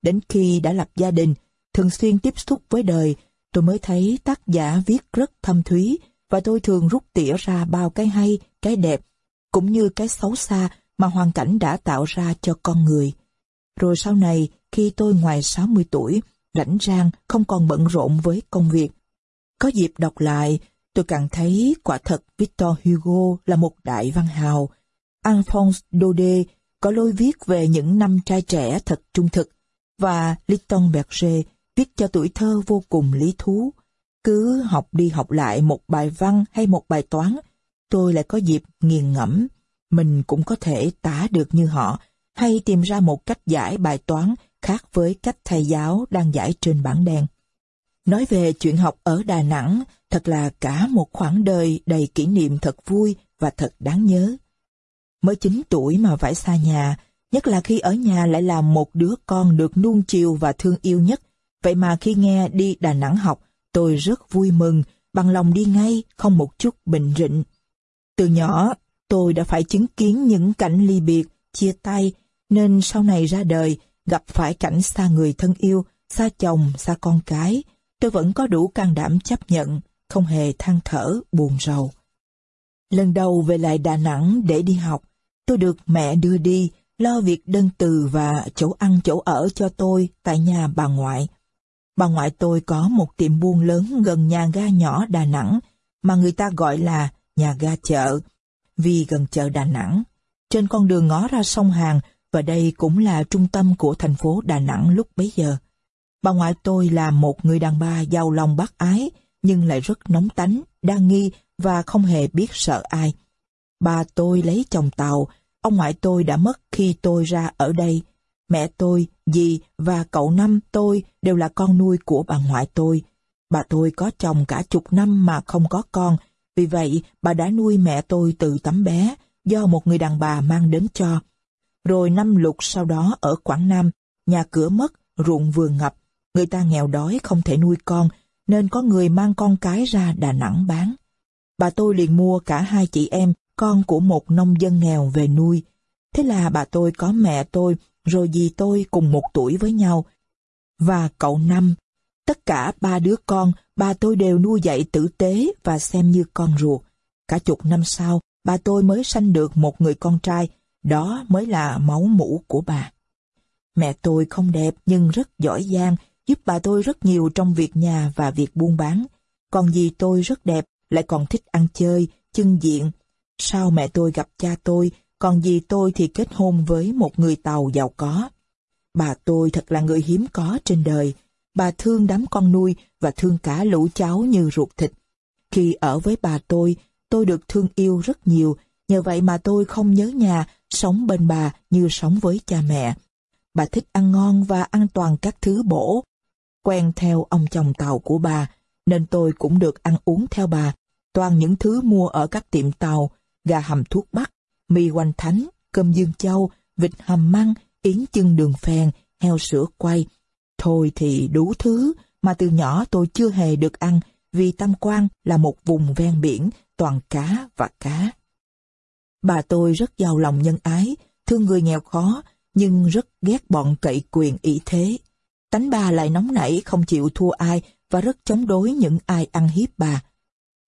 Đến khi đã lập gia đình, thường xuyên tiếp xúc với đời, tôi mới thấy tác giả viết rất thâm thúy và tôi thường rút tỉa ra bao cái hay, cái đẹp cũng như cái xấu xa mà hoàn cảnh đã tạo ra cho con người. Rồi sau này, khi tôi ngoài 60 tuổi, rảnh rang, không còn bận rộn với công việc. Có dịp đọc lại, tôi càng thấy quả thật Victor Hugo là một đại văn hào. Alphonse Daudet có lối viết về những năm trai trẻ thật trung thực, và Litton Berger viết cho tuổi thơ vô cùng lý thú. Cứ học đi học lại một bài văn hay một bài toán tôi lại có dịp nghiền ngẫm, mình cũng có thể tả được như họ, hay tìm ra một cách giải bài toán khác với cách thầy giáo đang giải trên bảng đen. Nói về chuyện học ở Đà Nẵng, thật là cả một khoảng đời đầy kỷ niệm thật vui và thật đáng nhớ. Mới 9 tuổi mà phải xa nhà, nhất là khi ở nhà lại là một đứa con được nuông chiều và thương yêu nhất. Vậy mà khi nghe đi Đà Nẵng học, tôi rất vui mừng, bằng lòng đi ngay, không một chút bình rịnh. Từ nhỏ, tôi đã phải chứng kiến những cảnh ly biệt, chia tay, nên sau này ra đời, gặp phải cảnh xa người thân yêu, xa chồng, xa con cái, tôi vẫn có đủ can đảm chấp nhận, không hề than thở, buồn rầu. Lần đầu về lại Đà Nẵng để đi học, tôi được mẹ đưa đi, lo việc đơn từ và chỗ ăn chỗ ở cho tôi tại nhà bà ngoại. Bà ngoại tôi có một tiệm buôn lớn gần nhà ga nhỏ Đà Nẵng, mà người ta gọi là nhà ga chợ, vì gần chợ Đà Nẵng. Trên con đường ngó ra sông Hàn và đây cũng là trung tâm của thành phố Đà Nẵng lúc bấy giờ. Bà ngoại tôi là một người đàn bà giàu lòng bác ái, nhưng lại rất nóng tánh, đa nghi và không hề biết sợ ai. Bà tôi lấy chồng Tàu, ông ngoại tôi đã mất khi tôi ra ở đây. Mẹ tôi, dì và cậu năm tôi đều là con nuôi của bà ngoại tôi. Bà tôi có chồng cả chục năm mà không có con, vì vậy bà đã nuôi mẹ tôi từ tấm bé, do một người đàn bà mang đến cho. Rồi năm lục sau đó ở Quảng Nam, nhà cửa mất, ruộng vườn ngập, người ta nghèo đói không thể nuôi con, nên có người mang con cái ra Đà Nẵng bán. Bà tôi liền mua cả hai chị em, con của một nông dân nghèo về nuôi. Thế là bà tôi có mẹ tôi, rồi dì tôi cùng một tuổi với nhau. Và cậu Năm, tất cả ba đứa con, bà tôi đều nuôi dạy tử tế và xem như con ruột. Cả chục năm sau, bà tôi mới sanh được một người con trai, đó mới là máu mũ của bà. Mẹ tôi không đẹp nhưng rất giỏi giang, giúp bà tôi rất nhiều trong việc nhà và việc buôn bán. Còn dì tôi rất đẹp, lại còn thích ăn chơi, chân diện. Sau mẹ tôi gặp cha tôi, còn dì tôi thì kết hôn với một người Tàu giàu có. Bà tôi thật là người hiếm có trên đời. Bà thương đám con nuôi và thương cả lũ cháu như ruột thịt. Khi ở với bà tôi, tôi được thương yêu rất nhiều, nhờ vậy mà tôi không nhớ nhà, sống bên bà như sống với cha mẹ. Bà thích ăn ngon và ăn toàn các thứ bổ. Quen theo ông chồng tàu của bà, nên tôi cũng được ăn uống theo bà. Toàn những thứ mua ở các tiệm tàu, gà hầm thuốc bắc, mì hoành thánh, cơm dương châu, vịt hầm măng, yến chân đường phèn, heo sữa quay. Thôi thì đủ thứ mà từ nhỏ tôi chưa hề được ăn vì Tam Quan là một vùng ven biển toàn cá và cá. Bà tôi rất giàu lòng nhân ái, thương người nghèo khó, nhưng rất ghét bọn cậy quyền ý thế. Tánh bà lại nóng nảy, không chịu thua ai và rất chống đối những ai ăn hiếp bà.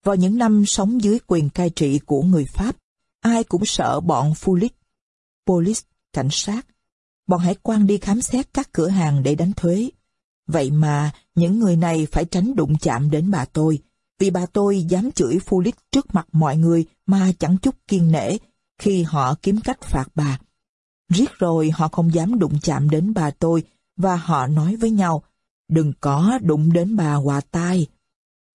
Vào những năm sống dưới quyền cai trị của người Pháp, ai cũng sợ bọn Fulit, police, cảnh sát. Bọn hải quan đi khám xét các cửa hàng để đánh thuế. Vậy mà những người này phải tránh đụng chạm đến bà tôi, vì bà tôi dám chửi Fulit trước mặt mọi người mà chẳng chút kiên nể khi họ kiếm cách phạt bà. Riết rồi họ không dám đụng chạm đến bà tôi và họ nói với nhau, đừng có đụng đến bà hòa tai.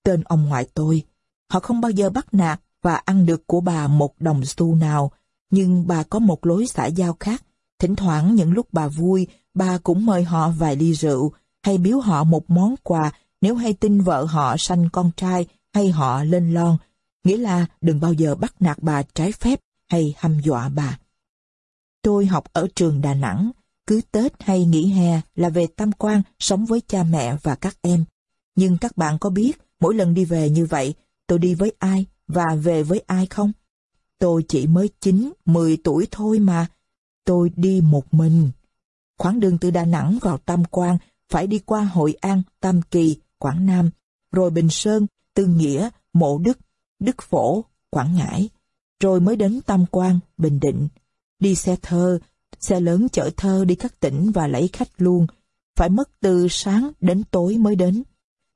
Tên ông ngoại tôi, họ không bao giờ bắt nạt và ăn được của bà một đồng xu nào, nhưng bà có một lối xã giao khác. Thỉnh thoảng những lúc bà vui, bà cũng mời họ vài ly rượu, hay biếu họ một món quà nếu hay tin vợ họ sanh con trai hay họ lên lon, nghĩa là đừng bao giờ bắt nạt bà trái phép hay hăm dọa bà. Tôi học ở trường Đà Nẵng, cứ Tết hay nghỉ hè là về Tam Quan sống với cha mẹ và các em. Nhưng các bạn có biết mỗi lần đi về như vậy tôi đi với ai và về với ai không? Tôi chỉ mới 9, 10 tuổi thôi mà. Tôi đi một mình. Khoảng đường từ Đà Nẵng vào Tam Quan phải đi qua Hội An, Tam Kỳ, Quảng Nam, rồi Bình Sơn, Tư Nghĩa, Mộ Đức, Đức Phổ, Quảng Ngãi, rồi mới đến Tam Quan, Bình Định. Đi xe thơ, xe lớn chở thơ đi các tỉnh và lấy khách luôn, phải mất từ sáng đến tối mới đến.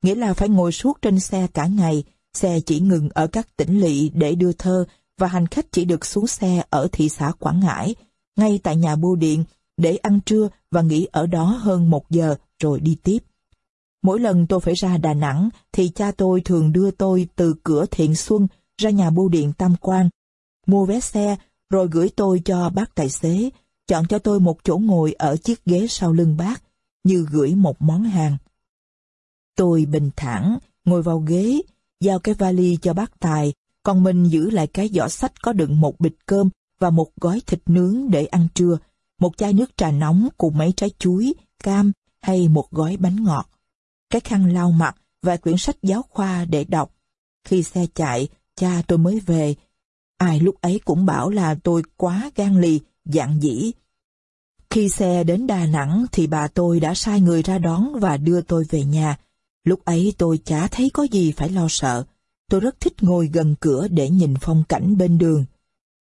Nghĩa là phải ngồi suốt trên xe cả ngày, xe chỉ ngừng ở các tỉnh lỵ để đưa thơ và hành khách chỉ được xuống xe ở thị xã Quảng Ngãi, ngay tại nhà bưu điện, để ăn trưa và nghỉ ở đó hơn một giờ rồi đi tiếp. Mỗi lần tôi phải ra Đà Nẵng thì cha tôi thường đưa tôi từ cửa Thiện Xuân ra nhà bưu điện Tam Quan, mua vé xe rồi gửi tôi cho bác tài xế, chọn cho tôi một chỗ ngồi ở chiếc ghế sau lưng bác, như gửi một món hàng. Tôi bình thản, ngồi vào ghế, giao cái vali cho bác Tài, còn mình giữ lại cái giỏ sách có đựng một bịch cơm và một gói thịt nướng để ăn trưa, một chai nước trà nóng cùng mấy trái chuối, cam hay một gói bánh ngọt. Cái khăn lau mặt và quyển sách giáo khoa để đọc. Khi xe chạy, cha tôi mới về. Ai lúc ấy cũng bảo là tôi quá gan lì, dạng dĩ. Khi xe đến Đà Nẵng thì bà tôi đã sai người ra đón và đưa tôi về nhà. Lúc ấy tôi chả thấy có gì phải lo sợ. Tôi rất thích ngồi gần cửa để nhìn phong cảnh bên đường.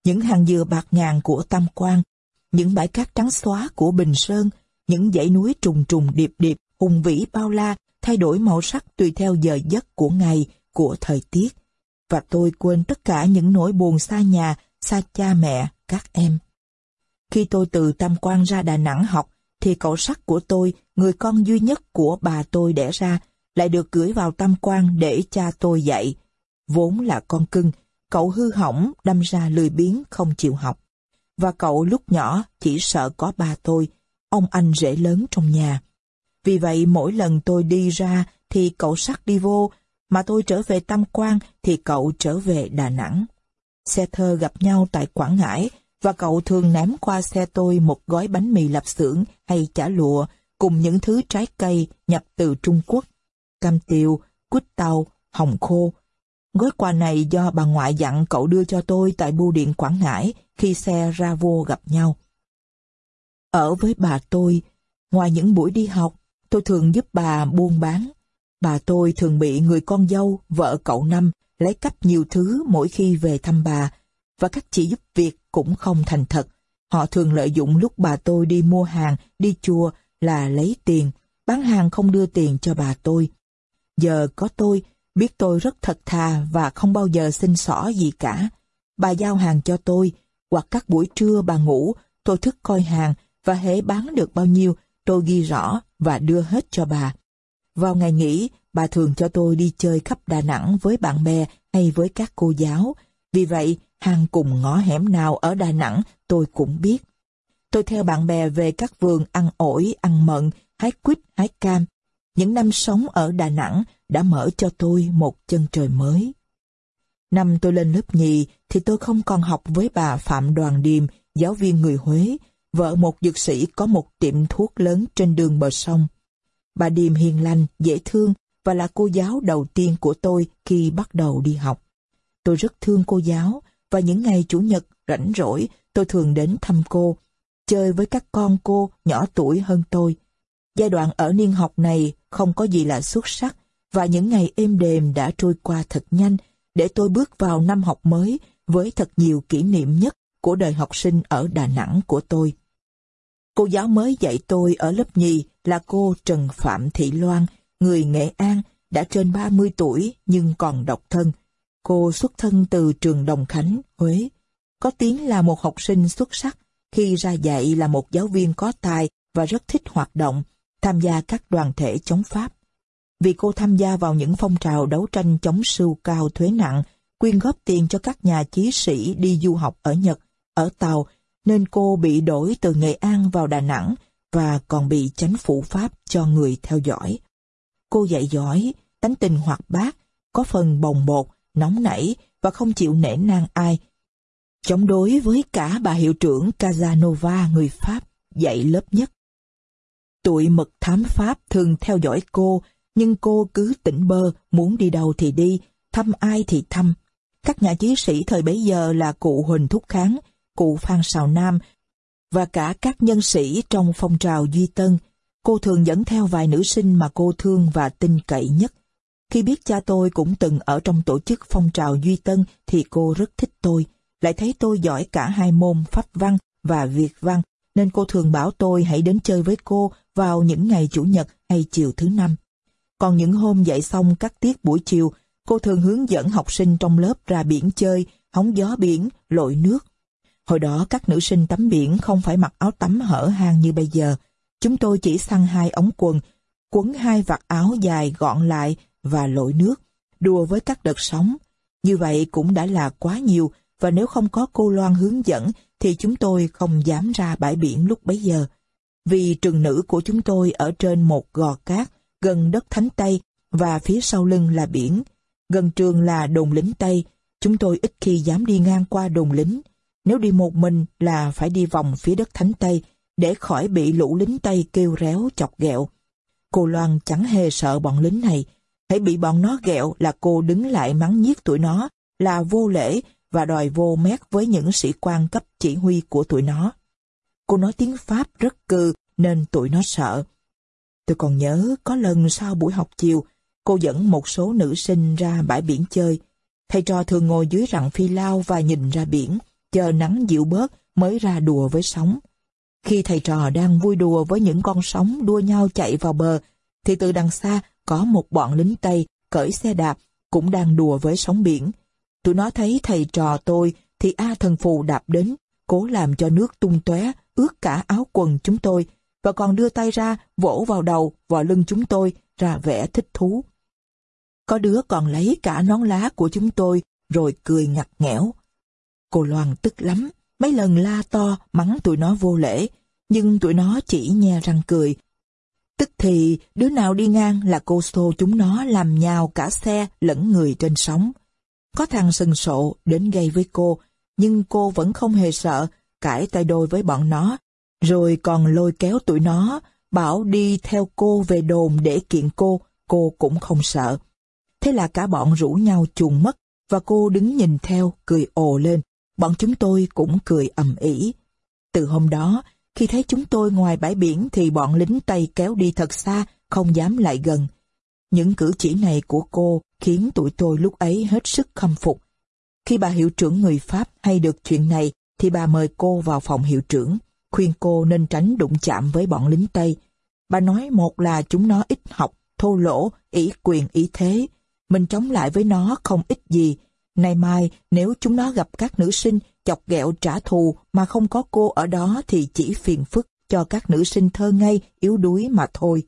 Những hàng dừa bạc ngàn của Tam Quan, những bãi cát trắng xóa của Bình Sơn, những dãy núi trùng trùng điệp điệp, hùng vĩ bao la, thay đổi màu sắc tùy theo giờ giấc của ngày, của thời tiết. Và tôi quên tất cả những nỗi buồn xa nhà, xa cha mẹ, các em. Khi tôi từ Tam Quan ra Đà Nẵng học, thì cậu sắc của tôi, người con duy nhất của bà tôi đẻ ra, lại được gửi vào tam quan để cha tôi dạy. Vốn là con cưng, cậu hư hỏng, đâm ra lười biếng không chịu học. Và cậu lúc nhỏ chỉ sợ có ba tôi, ông anh rể lớn trong nhà. Vì vậy mỗi lần tôi đi ra thì cậu sắt đi vô, mà tôi trở về Tam Quan thì cậu trở về Đà Nẵng. Xe thơ gặp nhau tại Quảng Ngãi và cậu thường ném qua xe tôi một gói bánh mì lạp xưởng hay chả lụa cùng những thứ trái cây nhập từ Trung Quốc, cam tiêu quýt tàu, hồng khô. Gói quà này do bà ngoại dặn cậu đưa cho tôi tại bưu điện Quảng Ngãi khi xe ra vô gặp nhau. Ở với bà tôi, ngoài những buổi đi học, tôi thường giúp bà buôn bán. Bà tôi thường bị người con dâu, vợ cậu Năm, lấy cắp nhiều thứ mỗi khi về thăm bà, và các chị giúp việc cũng không thành thật. Họ thường lợi dụng lúc bà tôi đi mua hàng, đi chùa là lấy tiền, bán hàng không đưa tiền cho bà tôi. Giờ có tôi, biết tôi rất thật thà và không bao giờ xin xỏ gì cả. Bà giao hàng cho tôi, hoặc các buổi trưa bà ngủ, tôi thức coi hàng và hễ bán được bao nhiêu, tôi ghi rõ và đưa hết cho bà. Vào ngày nghỉ, bà thường cho tôi đi chơi khắp Đà Nẵng với bạn bè hay với các cô giáo. Vì vậy, hàng cùng ngõ hẻm nào ở Đà Nẵng tôi cũng biết. Tôi theo bạn bè về các vườn ăn ổi, ăn mận, hái quýt, hái cam. Những năm sống ở Đà Nẵng đã mở cho tôi một chân trời mới. Năm tôi lên lớp nhì thì tôi không còn học với bà Phạm Đoàn Điềm, giáo viên người Huế, vợ một dược sĩ có một tiệm thuốc lớn trên đường bờ sông. Bà Điềm hiền lành, dễ thương và là cô giáo đầu tiên của tôi khi bắt đầu đi học. Tôi rất thương cô giáo và những ngày Chủ nhật rảnh rỗi tôi thường đến thăm cô, chơi với các con cô nhỏ tuổi hơn tôi. Giai đoạn ở niên học này không có gì là xuất sắc và những ngày êm đềm đã trôi qua thật nhanh để tôi bước vào năm học mới với thật nhiều kỷ niệm nhất của đời học sinh ở Đà Nẵng của tôi. Cô giáo mới dạy tôi ở lớp nhì là cô Trần Phạm Thị Loan, người Nghệ An, đã trên 30 tuổi nhưng còn độc thân. Cô xuất thân từ trường Đồng Khánh, Huế. Có tiếng là một học sinh xuất sắc, khi ra dạy là một giáo viên có tài và rất thích hoạt động, tham gia các đoàn thể chống Pháp. Vì cô tham gia vào những phong trào đấu tranh chống sưu cao thuế nặng, quyên góp tiền cho các nhà chí sĩ đi du học ở Nhật, ở Tàu, nên cô bị đổi từ Nghệ An vào Đà Nẵng và còn bị chánh phủ Pháp cho người theo dõi. Cô dạy giỏi, tánh tình hoạt bát, có phần bồng bột, nóng nảy và không chịu nể nang ai. Chống đối với cả bà hiệu trưởng Casanova người Pháp dạy lớp nhất. Tụi mật thám Pháp thường theo dõi cô, nhưng cô cứ tỉnh bơ, muốn đi đâu thì đi, thăm ai thì thăm. Các nhà chí sĩ thời bấy giờ là cụ Huỳnh Thúc Kháng, cụ Phan Sào Nam và cả các nhân sĩ trong phong trào Duy Tân, cô thường dẫn theo vài nữ sinh mà cô thương và tin cậy nhất. Khi biết cha tôi cũng từng ở trong tổ chức phong trào Duy Tân thì cô rất thích tôi, lại thấy tôi giỏi cả hai môn pháp văn và việt văn, nên cô thường bảo tôi hãy đến chơi với cô vào những ngày Chủ nhật hay chiều thứ năm. Còn những hôm dạy xong các tiết buổi chiều, cô thường hướng dẫn học sinh trong lớp ra biển chơi, hóng gió biển, lội nước. Hồi đó các nữ sinh tắm biển không phải mặc áo tắm hở hang như bây giờ. Chúng tôi chỉ săn hai ống quần, quấn hai vạt áo dài gọn lại và lội nước, đùa với các đợt sóng. Như vậy cũng đã là quá nhiều và nếu không có cô Loan hướng dẫn thì chúng tôi không dám ra bãi biển lúc bấy giờ. Vì trường nữ của chúng tôi ở trên một gò cát gần đất Thánh Tây và phía sau lưng là biển. Gần trường là đồn lính Tây, chúng tôi ít khi dám đi ngang qua đồn lính. Nếu đi một mình là phải đi vòng phía đất Thánh Tây để khỏi bị lũ lính Tây kêu réo chọc ghẹo. Cô Loan chẳng hề sợ bọn lính này. Hãy bị bọn nó ghẹo là cô đứng lại mắng nhiếc tụi nó, là vô lễ và đòi vô mét với những sĩ quan cấp chỉ huy của tụi nó. Cô nói tiếng Pháp rất cư nên tụi nó sợ. Tôi còn nhớ có lần sau buổi học chiều, cô dẫn một số nữ sinh ra bãi biển chơi. Thầy trò thường ngồi dưới rặng phi lao và nhìn ra biển chờ nắng dịu bớt mới ra đùa với sóng. Khi thầy trò đang vui đùa với những con sóng đua nhau chạy vào bờ, thì từ đằng xa có một bọn lính Tây cởi xe đạp cũng đang đùa với sóng biển. Tụi nó thấy thầy trò tôi thì A thần phù đạp đến, cố làm cho nước tung tóe ướt cả áo quần chúng tôi và còn đưa tay ra vỗ vào đầu, vào lưng chúng tôi ra vẻ thích thú. Có đứa còn lấy cả nón lá của chúng tôi rồi cười ngặt nghẽo. Cô Loan tức lắm, mấy lần la to mắng tụi nó vô lễ, nhưng tụi nó chỉ nhe răng cười. Tức thì đứa nào đi ngang là cô xô chúng nó làm nhào cả xe lẫn người trên sóng. Có thằng sừng sộ đến gây với cô, nhưng cô vẫn không hề sợ, cãi tay đôi với bọn nó, rồi còn lôi kéo tụi nó, bảo đi theo cô về đồn để kiện cô, cô cũng không sợ. Thế là cả bọn rủ nhau chuồn mất, và cô đứng nhìn theo, cười ồ lên. Bọn chúng tôi cũng cười ầm ĩ. Từ hôm đó, khi thấy chúng tôi ngoài bãi biển thì bọn lính Tây kéo đi thật xa, không dám lại gần. Những cử chỉ này của cô khiến tụi tôi lúc ấy hết sức khâm phục. Khi bà hiệu trưởng người Pháp hay được chuyện này thì bà mời cô vào phòng hiệu trưởng, khuyên cô nên tránh đụng chạm với bọn lính Tây. Bà nói một là chúng nó ít học, thô lỗ, ý quyền ý thế. Mình chống lại với nó không ít gì. Nay mai nếu chúng nó gặp các nữ sinh chọc ghẹo trả thù mà không có cô ở đó thì chỉ phiền phức cho các nữ sinh thơ ngây, yếu đuối mà thôi.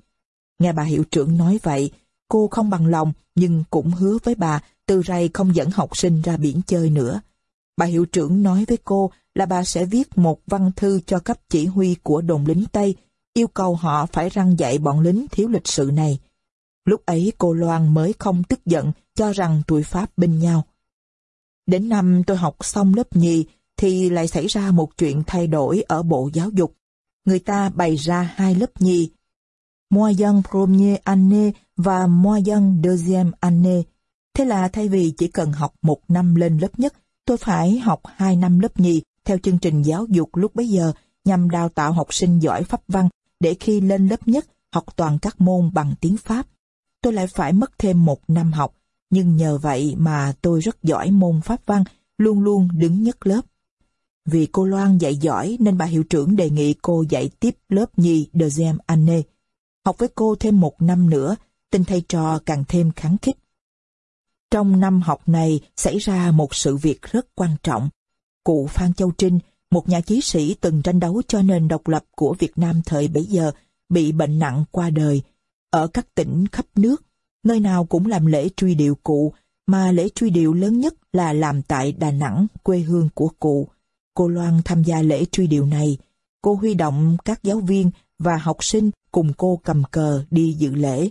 Nghe bà hiệu trưởng nói vậy, cô không bằng lòng nhưng cũng hứa với bà từ rày không dẫn học sinh ra biển chơi nữa. Bà hiệu trưởng nói với cô là bà sẽ viết một văn thư cho cấp chỉ huy của đồn lính Tây, yêu cầu họ phải răng dạy bọn lính thiếu lịch sự này. Lúc ấy cô Loan mới không tức giận cho rằng tụi Pháp binh nhau. Đến năm tôi học xong lớp nhì thì lại xảy ra một chuyện thay đổi ở Bộ Giáo dục. Người ta bày ra hai lớp nhì, Moyen Premier Année và Moyen Deuxième Année. Thế là thay vì chỉ cần học một năm lên lớp nhất, tôi phải học hai năm lớp nhì theo chương trình giáo dục lúc bấy giờ nhằm đào tạo học sinh giỏi pháp văn để khi lên lớp nhất học toàn các môn bằng tiếng Pháp. Tôi lại phải mất thêm một năm học, nhưng nhờ vậy mà tôi rất giỏi môn Pháp văn, luôn luôn đứng nhất lớp. Vì cô Loan dạy giỏi nên bà hiệu trưởng đề nghị cô dạy tiếp lớp nhì deuxième année. Học với cô thêm một năm nữa, tình thầy trò càng thêm kháng khích. Trong năm học này xảy ra một sự việc rất quan trọng. Cụ Phan Châu Trinh, một nhà chí sĩ từng tranh đấu cho nền độc lập của Việt Nam thời bấy giờ, bị bệnh nặng qua đời. Ở các tỉnh khắp nước, nơi nào cũng làm lễ truy điệu cụ, mà lễ truy điệu lớn nhất là làm tại Đà Nẵng, quê hương của cụ. Cô Loan tham gia lễ truy điệu này. Cô huy động các giáo viên và học sinh cùng cô cầm cờ đi dự lễ.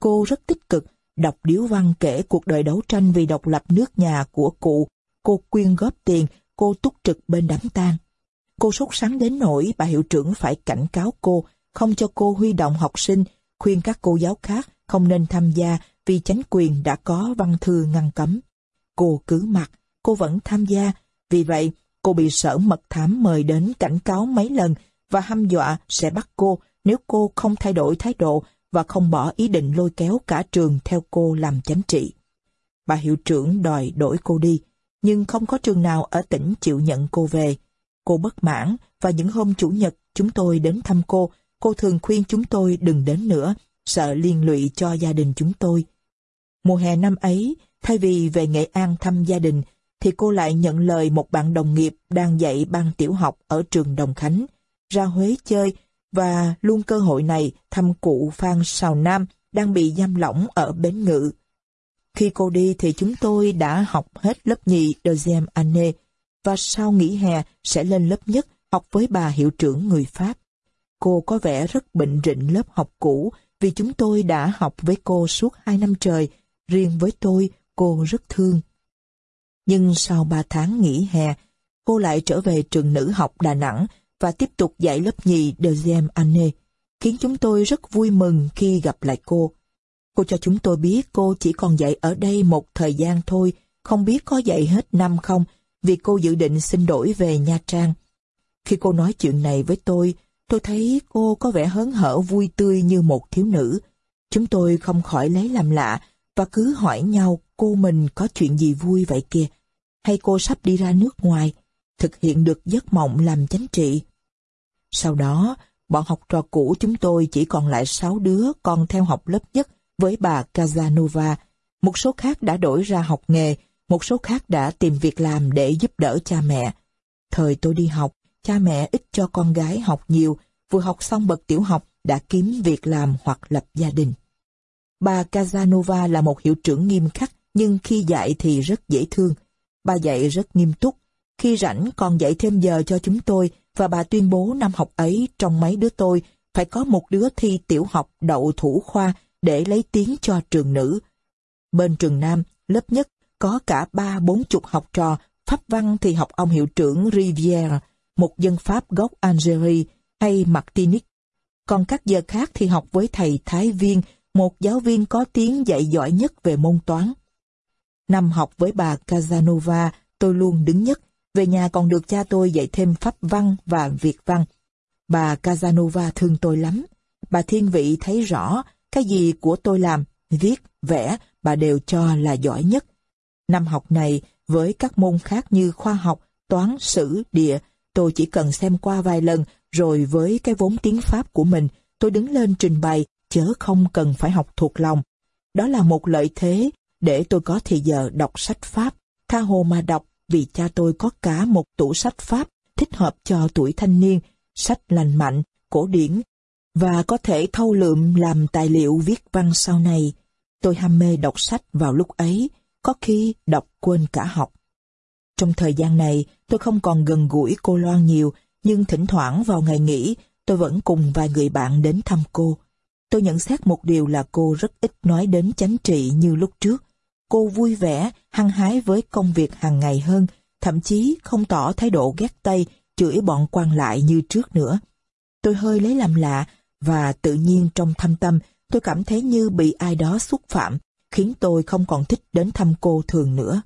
Cô rất tích cực, đọc điếu văn kể cuộc đời đấu tranh vì độc lập nước nhà của cụ. Cô quyên góp tiền, cô túc trực bên đám tang. Cô sốt sắng đến nỗi bà hiệu trưởng phải cảnh cáo cô, không cho cô huy động học sinh, khuyên các cô giáo khác không nên tham gia vì chánh quyền đã có văn thư ngăn cấm. Cô cứ mặc, cô vẫn tham gia, vì vậy cô bị sở mật thám mời đến cảnh cáo mấy lần và hăm dọa sẽ bắt cô nếu cô không thay đổi thái độ và không bỏ ý định lôi kéo cả trường theo cô làm chánh trị. Bà hiệu trưởng đòi đổi cô đi, nhưng không có trường nào ở tỉnh chịu nhận cô về. Cô bất mãn và những hôm Chủ nhật chúng tôi đến thăm cô, cô thường khuyên chúng tôi đừng đến nữa, sợ liên lụy cho gia đình chúng tôi. Mùa hè năm ấy, thay vì về Nghệ An thăm gia đình, thì cô lại nhận lời một bạn đồng nghiệp đang dạy ban tiểu học ở trường Đồng Khánh, ra Huế chơi và luôn cơ hội này thăm cụ Phan Sào Nam đang bị giam lỏng ở Bến Ngự. Khi cô đi thì chúng tôi đã học hết lớp nhì deuxième anne và sau nghỉ hè sẽ lên lớp nhất học với bà hiệu trưởng người Pháp. Cô có vẻ rất bệnh rịnh lớp học cũ vì chúng tôi đã học với cô suốt hai năm trời, riêng với tôi cô rất thương. Nhưng sau ba tháng nghỉ hè, cô lại trở về trường nữ học Đà Nẵng và tiếp tục dạy lớp nhì derjem anne khiến chúng tôi rất vui mừng khi gặp lại cô. Cô cho chúng tôi biết cô chỉ còn dạy ở đây một thời gian thôi, không biết có dạy hết năm không, vì cô dự định xin đổi về Nha Trang. Khi cô nói chuyện này với tôi, tôi thấy cô có vẻ hớn hở vui tươi như một thiếu nữ. Chúng tôi không khỏi lấy làm lạ và cứ hỏi nhau cô mình có chuyện gì vui vậy kìa. Hay cô sắp đi ra nước ngoài, thực hiện được giấc mộng làm chánh trị. Sau đó, bọn học trò cũ chúng tôi chỉ còn lại 6 đứa còn theo học lớp nhất với bà Casanova. Một số khác đã đổi ra học nghề, một số khác đã tìm việc làm để giúp đỡ cha mẹ. Thời tôi đi học, cha mẹ ít cho con gái học nhiều, vừa học xong bậc tiểu học đã kiếm việc làm hoặc lập gia đình. Bà Casanova là một hiệu trưởng nghiêm khắc, nhưng khi dạy thì rất dễ thương. Bà dạy rất nghiêm túc. Khi rảnh còn dạy thêm giờ cho chúng tôi và bà tuyên bố năm học ấy trong mấy đứa tôi phải có một đứa thi tiểu học đậu thủ khoa để lấy tiếng cho trường nữ. Bên trường nam, lớp nhất có cả ba bốn chục học trò, pháp văn thì học ông hiệu trưởng Rivière, một dân Pháp gốc Algeria hay Martinique. Còn các giờ khác thì học với thầy Thái Viên, một giáo viên có tiếng dạy giỏi nhất về môn toán. Năm học với bà Casanova, tôi luôn đứng nhất, về nhà còn được cha tôi dạy thêm pháp văn và việt văn. Bà Casanova thương tôi lắm. Bà thiên vị thấy rõ cái gì của tôi làm, viết, vẽ, bà đều cho là giỏi nhất. Năm học này, với các môn khác như khoa học, toán, sử, địa, tôi chỉ cần xem qua vài lần, rồi với cái vốn tiếng Pháp của mình, tôi đứng lên trình bày, chớ không cần phải học thuộc lòng. Đó là một lợi thế để tôi có thời giờ đọc sách Pháp, tha hồ mà đọc vì cha tôi có cả một tủ sách Pháp thích hợp cho tuổi thanh niên, sách lành mạnh, cổ điển, và có thể thâu lượm làm tài liệu viết văn sau này. Tôi ham mê đọc sách vào lúc ấy, có khi đọc quên cả học. Trong thời gian này, tôi không còn gần gũi cô Loan nhiều, nhưng thỉnh thoảng vào ngày nghỉ, tôi vẫn cùng vài người bạn đến thăm cô. Tôi nhận xét một điều là cô rất ít nói đến chánh trị như lúc trước. Cô vui vẻ, hăng hái với công việc hàng ngày hơn, thậm chí không tỏ thái độ ghét tay, chửi bọn quan lại như trước nữa. Tôi hơi lấy làm lạ, và tự nhiên trong thâm tâm, tôi cảm thấy như bị ai đó xúc phạm, khiến tôi không còn thích đến thăm cô thường nữa.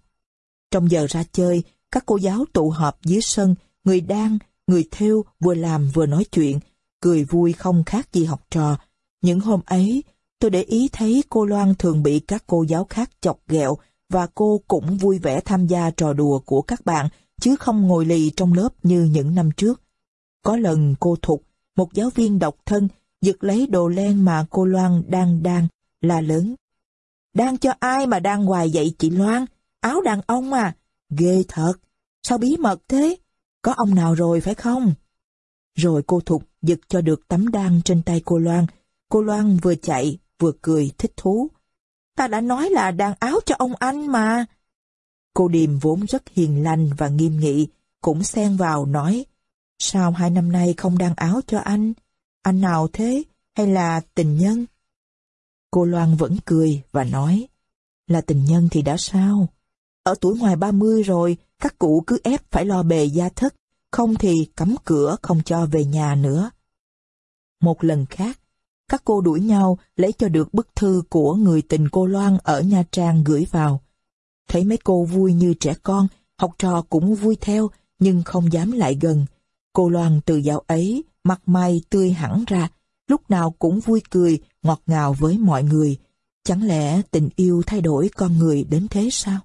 Trong giờ ra chơi, các cô giáo tụ họp dưới sân, người đang, người theo vừa làm vừa nói chuyện, cười vui không khác gì học trò. Những hôm ấy, tôi để ý thấy cô Loan thường bị các cô giáo khác chọc ghẹo và cô cũng vui vẻ tham gia trò đùa của các bạn, chứ không ngồi lì trong lớp như những năm trước. Có lần cô Thục, một giáo viên độc thân, giật lấy đồ len mà cô Loan đang đang, la lớn. Đang cho ai mà đang hoài vậy chị Loan? Áo đàn ông à? Ghê thật! Sao bí mật thế? Có ông nào rồi phải không? Rồi cô Thục giật cho được tấm đan trên tay cô Loan. Cô Loan vừa chạy, vừa cười thích thú. Ta đã nói là đàn áo cho ông anh mà. Cô Điềm vốn rất hiền lành và nghiêm nghị, cũng xen vào nói, sao hai năm nay không đàn áo cho anh? Anh nào thế? Hay là tình nhân? Cô Loan vẫn cười và nói, là tình nhân thì đã sao? Ở tuổi ngoài 30 rồi, các cụ cứ ép phải lo bề gia thất, không thì cấm cửa không cho về nhà nữa. Một lần khác, các cô đuổi nhau lấy cho được bức thư của người tình cô Loan ở Nha Trang gửi vào. Thấy mấy cô vui như trẻ con, học trò cũng vui theo, nhưng không dám lại gần. Cô Loan từ dạo ấy, mặt mày tươi hẳn ra, lúc nào cũng vui cười, ngọt ngào với mọi người. Chẳng lẽ tình yêu thay đổi con người đến thế sao?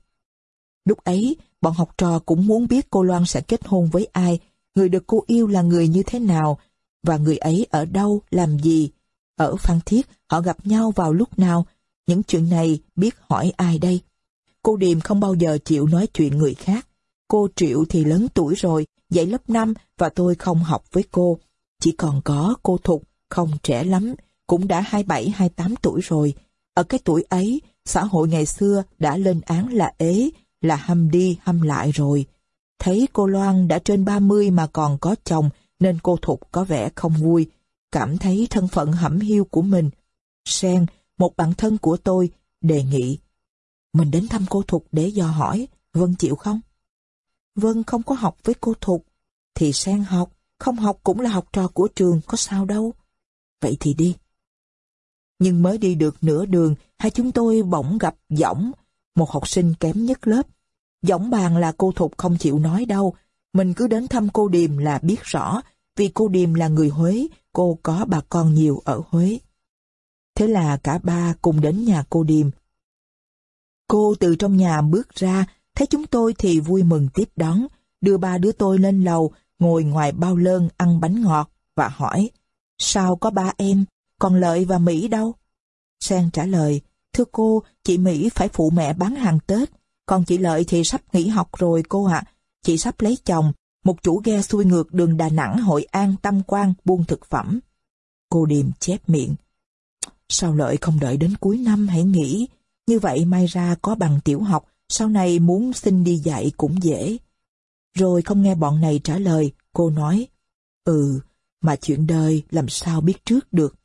Lúc ấy, bọn học trò cũng muốn biết cô Loan sẽ kết hôn với ai, người được cô yêu là người như thế nào, và người ấy ở đâu, làm gì. Ở Phan Thiết, họ gặp nhau vào lúc nào, những chuyện này biết hỏi ai đây. Cô Điềm không bao giờ chịu nói chuyện người khác. Cô Triệu thì lớn tuổi rồi, dạy lớp 5 và tôi không học với cô. Chỉ còn có cô Thục, không trẻ lắm, cũng đã 27-28 tuổi rồi. Ở cái tuổi ấy, xã hội ngày xưa đã lên án là ế, là hâm đi hâm lại rồi. Thấy cô Loan đã trên 30 mà còn có chồng nên cô Thục có vẻ không vui, cảm thấy thân phận hẩm hiu của mình. Sen, một bạn thân của tôi, đề nghị mình đến thăm cô Thục để dò hỏi, Vân chịu không? Vân không có học với cô Thục, thì Sen học, không học cũng là học trò của trường, có sao đâu. Vậy thì đi. Nhưng mới đi được nửa đường, hai chúng tôi bỗng gặp Dõng, một học sinh kém nhất lớp. Dõng bàn là cô Thục không chịu nói đâu, mình cứ đến thăm cô Điềm là biết rõ, vì cô Điềm là người Huế, cô có bà con nhiều ở Huế. Thế là cả ba cùng đến nhà cô Điềm. Cô từ trong nhà bước ra, thấy chúng tôi thì vui mừng tiếp đón, đưa ba đứa tôi lên lầu, ngồi ngoài bao lơn ăn bánh ngọt và hỏi, sao có ba em, còn Lợi và Mỹ đâu? Sen trả lời, thưa cô, chị Mỹ phải phụ mẹ bán hàng Tết, còn chị Lợi thì sắp nghỉ học rồi cô ạ. Chị sắp lấy chồng, một chủ ghe xuôi ngược đường Đà Nẵng Hội An Tâm Quan buôn thực phẩm. Cô Điềm chép miệng. Sao Lợi không đợi đến cuối năm hãy nghĩ như vậy mai ra có bằng tiểu học, sau này muốn xin đi dạy cũng dễ. Rồi không nghe bọn này trả lời, cô nói, Ừ, mà chuyện đời làm sao biết trước được.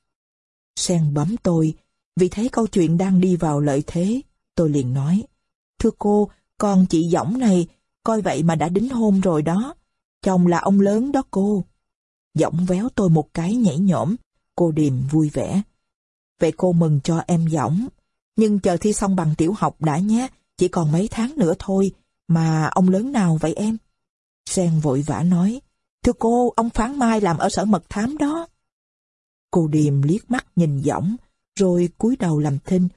Sen bấm tôi, vì thấy câu chuyện đang đi vào lợi thế, tôi liền nói, Thưa cô, con chị Dõng này, coi vậy mà đã đính hôn rồi đó. Chồng là ông lớn đó cô. Dõng véo tôi một cái nhảy nhổm, cô điềm vui vẻ. Vậy cô mừng cho em Dõng. Nhưng chờ thi xong bằng tiểu học đã nhé, chỉ còn mấy tháng nữa thôi, mà ông lớn nào vậy em? Sen vội vã nói, thưa cô, ông Phán Mai làm ở sở mật thám đó. Cô Điềm liếc mắt nhìn Dõng, rồi cúi đầu làm thinh.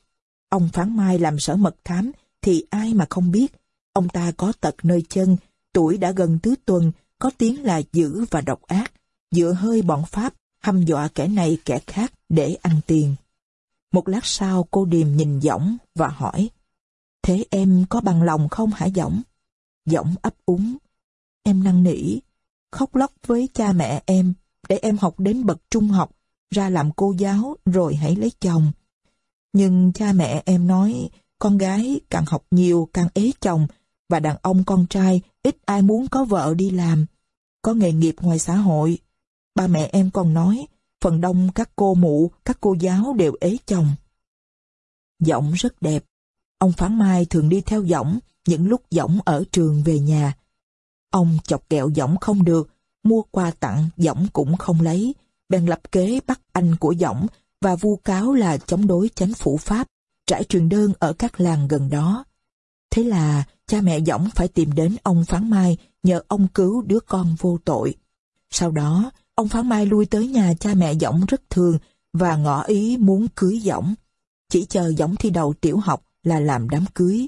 Ông Phán Mai làm sở mật thám thì ai mà không biết. Ông ta có tật nơi chân, tuổi đã gần tứ tuần, có tiếng là dữ và độc ác, dựa hơi bọn Pháp, hăm dọa kẻ này kẻ khác để ăn tiền. Một lát sau cô Điềm nhìn Dõng và hỏi, Thế em có bằng lòng không hả Dõng? Dõng ấp úng. Em năn nỉ, khóc lóc với cha mẹ em, để em học đến bậc trung học, ra làm cô giáo rồi hãy lấy chồng. Nhưng cha mẹ em nói, con gái càng học nhiều càng ế chồng, và đàn ông con trai ít ai muốn có vợ đi làm, có nghề nghiệp ngoài xã hội. Ba mẹ em còn nói, phần đông các cô mụ, các cô giáo đều ế chồng. Giọng rất đẹp. Ông Phán Mai thường đi theo giọng những lúc giọng ở trường về nhà. Ông chọc kẹo giọng không được, mua quà tặng giọng cũng không lấy, bèn lập kế bắt anh của giọng và vu cáo là chống đối chánh phủ Pháp, trải truyền đơn ở các làng gần đó. Thế là cha mẹ giọng phải tìm đến ông Phán Mai nhờ ông cứu đứa con vô tội. Sau đó, ông Phán Mai lui tới nhà cha mẹ giọng rất thường và ngỏ ý muốn cưới giọng. Chỉ chờ giọng thi đầu tiểu học là làm đám cưới.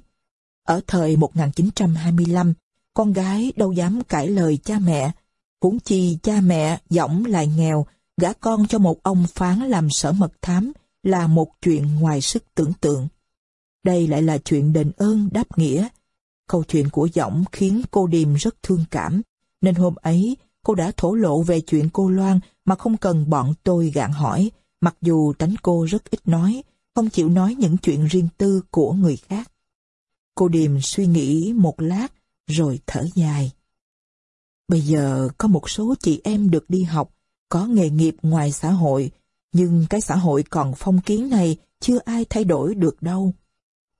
Ở thời 1925, con gái đâu dám cãi lời cha mẹ. Huống chi cha mẹ giọng lại nghèo, gả con cho một ông phán làm sở mật thám là một chuyện ngoài sức tưởng tượng. Đây lại là chuyện đền ơn đáp nghĩa. Câu chuyện của giọng khiến cô Điềm rất thương cảm, nên hôm ấy cô đã thổ lộ về chuyện cô Loan mà không cần bọn tôi gạn hỏi, mặc dù tánh cô rất ít nói, không chịu nói những chuyện riêng tư của người khác. Cô Điềm suy nghĩ một lát rồi thở dài. Bây giờ có một số chị em được đi học, có nghề nghiệp ngoài xã hội, nhưng cái xã hội còn phong kiến này chưa ai thay đổi được đâu.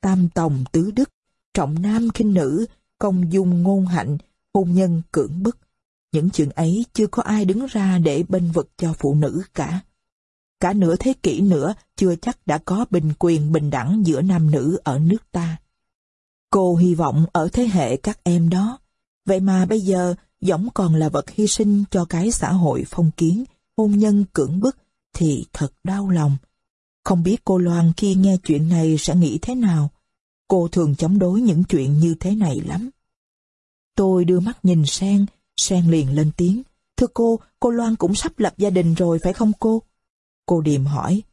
Tam tòng tứ đức, trọng nam khinh nữ, công dung ngôn hạnh, hôn nhân cưỡng bức. Những chuyện ấy chưa có ai đứng ra để bênh vực cho phụ nữ cả. Cả nửa thế kỷ nữa chưa chắc đã có bình quyền bình đẳng giữa nam nữ ở nước ta. Cô hy vọng ở thế hệ các em đó. Vậy mà bây giờ giống còn là vật hy sinh cho cái xã hội phong kiến, hôn nhân cưỡng bức thì thật đau lòng. Không biết cô Loan khi nghe chuyện này sẽ nghĩ thế nào. Cô thường chống đối những chuyện như thế này lắm. Tôi đưa mắt nhìn Sen, Sen liền lên tiếng. Thưa cô, cô Loan cũng sắp lập gia đình rồi phải không cô? Cô Điềm hỏi.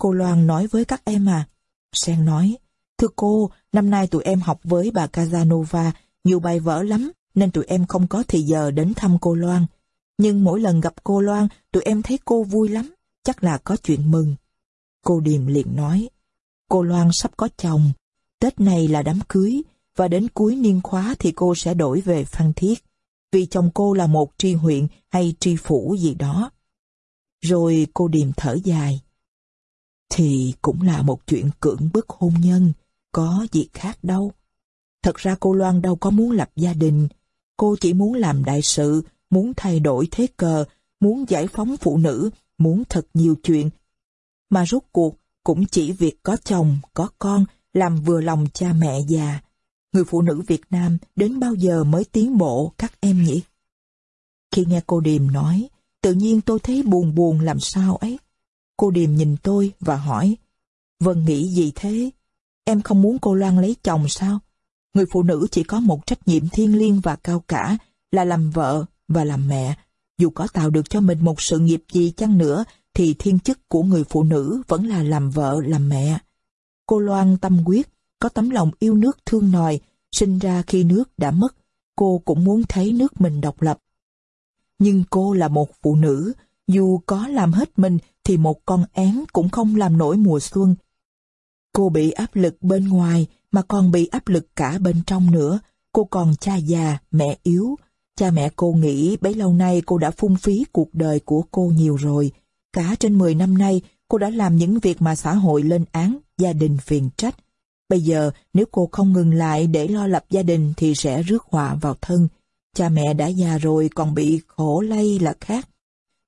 Cô Loan nói với các em à? Sen nói. Thưa cô, năm nay tụi em học với bà Casanova nhiều bài vở lắm, nên tụi em không có thì giờ đến thăm cô Loan. Nhưng mỗi lần gặp cô Loan, tụi em thấy cô vui lắm, chắc là có chuyện mừng. Cô Điềm liền nói, cô Loan sắp có chồng, Tết này là đám cưới, và đến cuối niên khóa thì cô sẽ đổi về Phan Thiết, vì chồng cô là một tri huyện hay tri phủ gì đó. Rồi cô Điềm thở dài. Thì cũng là một chuyện cưỡng bức hôn nhân, có gì khác đâu. Thật ra cô Loan đâu có muốn lập gia đình, cô chỉ muốn làm đại sự, muốn thay đổi thế cờ, muốn giải phóng phụ nữ, muốn thật nhiều chuyện. Mà rốt cuộc cũng chỉ việc có chồng, có con, làm vừa lòng cha mẹ già. Người phụ nữ Việt Nam đến bao giờ mới tiến bộ các em nhỉ? Khi nghe cô Điềm nói, tự nhiên tôi thấy buồn buồn làm sao ấy. Cô Điềm nhìn tôi và hỏi, Vân nghĩ gì thế? Em không muốn cô Loan lấy chồng sao? Người phụ nữ chỉ có một trách nhiệm thiêng liêng và cao cả là làm vợ và làm mẹ. Dù có tạo được cho mình một sự nghiệp gì chăng nữa thì thiên chức của người phụ nữ vẫn là làm vợ, làm mẹ. Cô Loan tâm quyết, có tấm lòng yêu nước thương nòi, sinh ra khi nước đã mất, cô cũng muốn thấy nước mình độc lập. Nhưng cô là một phụ nữ, dù có làm hết mình thì một con én cũng không làm nổi mùa xuân. Cô bị áp lực bên ngoài mà còn bị áp lực cả bên trong nữa. Cô còn cha già, mẹ yếu. Cha mẹ cô nghĩ bấy lâu nay cô đã phung phí cuộc đời của cô nhiều rồi. Cả trên 10 năm nay, cô đã làm những việc mà xã hội lên án, gia đình phiền trách. Bây giờ, nếu cô không ngừng lại để lo lập gia đình thì sẽ rước họa vào thân. Cha mẹ đã già rồi còn bị khổ lây là khác.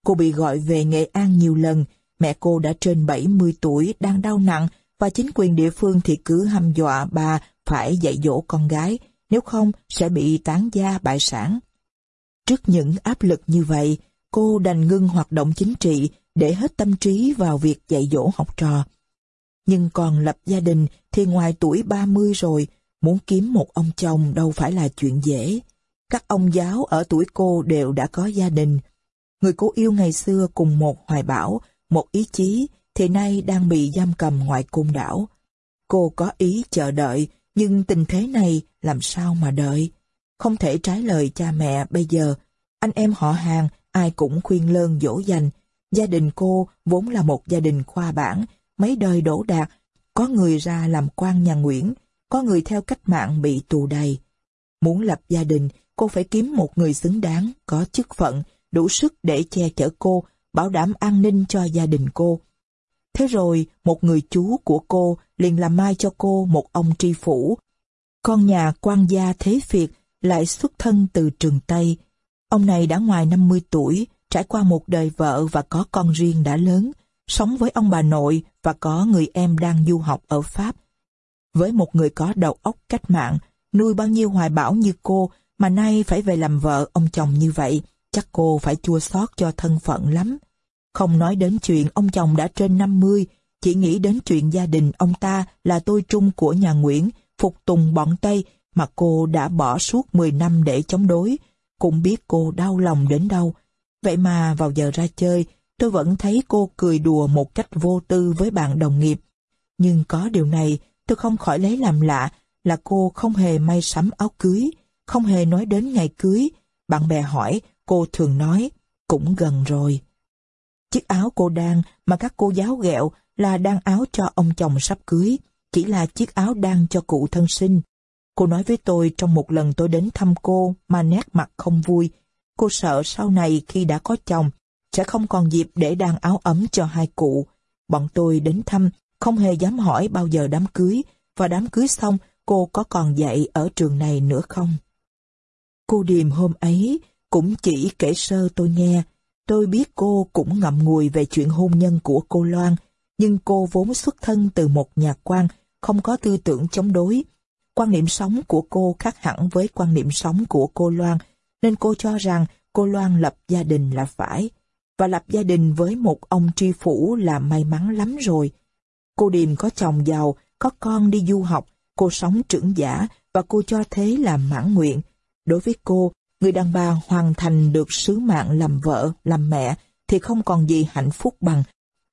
Cô bị gọi về Nghệ An nhiều lần, mẹ cô đã trên 70 tuổi, đang đau nặng, và chính quyền địa phương thì cứ hăm dọa bà phải dạy dỗ con gái, nếu không sẽ bị tán gia bại sản. Trước những áp lực như vậy, cô đành ngưng hoạt động chính trị để hết tâm trí vào việc dạy dỗ học trò. Nhưng còn lập gia đình thì ngoài tuổi 30 rồi, muốn kiếm một ông chồng đâu phải là chuyện dễ. Các ông giáo ở tuổi cô đều đã có gia đình. Người cô yêu ngày xưa cùng một hoài bão, một ý chí, thì nay đang bị giam cầm ngoài côn đảo. Cô có ý chờ đợi, nhưng tình thế này làm sao mà đợi? Không thể trái lời cha mẹ bây giờ. Anh em họ hàng, ai cũng khuyên lơn dỗ dành. Gia đình cô vốn là một gia đình khoa bản, mấy đời đổ đạt. Có người ra làm quan nhà Nguyễn, có người theo cách mạng bị tù đầy. Muốn lập gia đình, cô phải kiếm một người xứng đáng, có chức phận, đủ sức để che chở cô, bảo đảm an ninh cho gia đình cô. Thế rồi, một người chú của cô liền làm mai cho cô một ông tri phủ. Con nhà quan gia thế phiệt, lại xuất thân từ trường Tây. Ông này đã ngoài 50 tuổi, trải qua một đời vợ và có con riêng đã lớn, sống với ông bà nội và có người em đang du học ở Pháp. Với một người có đầu óc cách mạng, nuôi bao nhiêu hoài bão như cô mà nay phải về làm vợ ông chồng như vậy, chắc cô phải chua xót cho thân phận lắm. Không nói đến chuyện ông chồng đã trên 50, chỉ nghĩ đến chuyện gia đình ông ta là tôi trung của nhà Nguyễn, phục tùng bọn Tây mà cô đã bỏ suốt 10 năm để chống đối, cũng biết cô đau lòng đến đâu. Vậy mà vào giờ ra chơi, tôi vẫn thấy cô cười đùa một cách vô tư với bạn đồng nghiệp. Nhưng có điều này, tôi không khỏi lấy làm lạ là cô không hề may sắm áo cưới, không hề nói đến ngày cưới. Bạn bè hỏi, cô thường nói, cũng gần rồi. Chiếc áo cô đang mà các cô giáo ghẹo là đang áo cho ông chồng sắp cưới, chỉ là chiếc áo đang cho cụ thân sinh. Cô nói với tôi trong một lần tôi đến thăm cô mà nét mặt không vui. Cô sợ sau này khi đã có chồng, sẽ không còn dịp để đàn áo ấm cho hai cụ. Bọn tôi đến thăm, không hề dám hỏi bao giờ đám cưới, và đám cưới xong cô có còn dạy ở trường này nữa không? Cô Điềm hôm ấy cũng chỉ kể sơ tôi nghe, Tôi biết cô cũng ngậm ngùi về chuyện hôn nhân của cô Loan, nhưng cô vốn xuất thân từ một nhà quan, không có tư tưởng chống đối. Quan niệm sống của cô khác hẳn với quan niệm sống của cô Loan, nên cô cho rằng cô Loan lập gia đình là phải. Và lập gia đình với một ông tri phủ là may mắn lắm rồi. Cô Điềm có chồng giàu, có con đi du học, cô sống trưởng giả và cô cho thế là mãn nguyện. Đối với cô, Người đàn bà hoàn thành được sứ mạng làm vợ, làm mẹ thì không còn gì hạnh phúc bằng.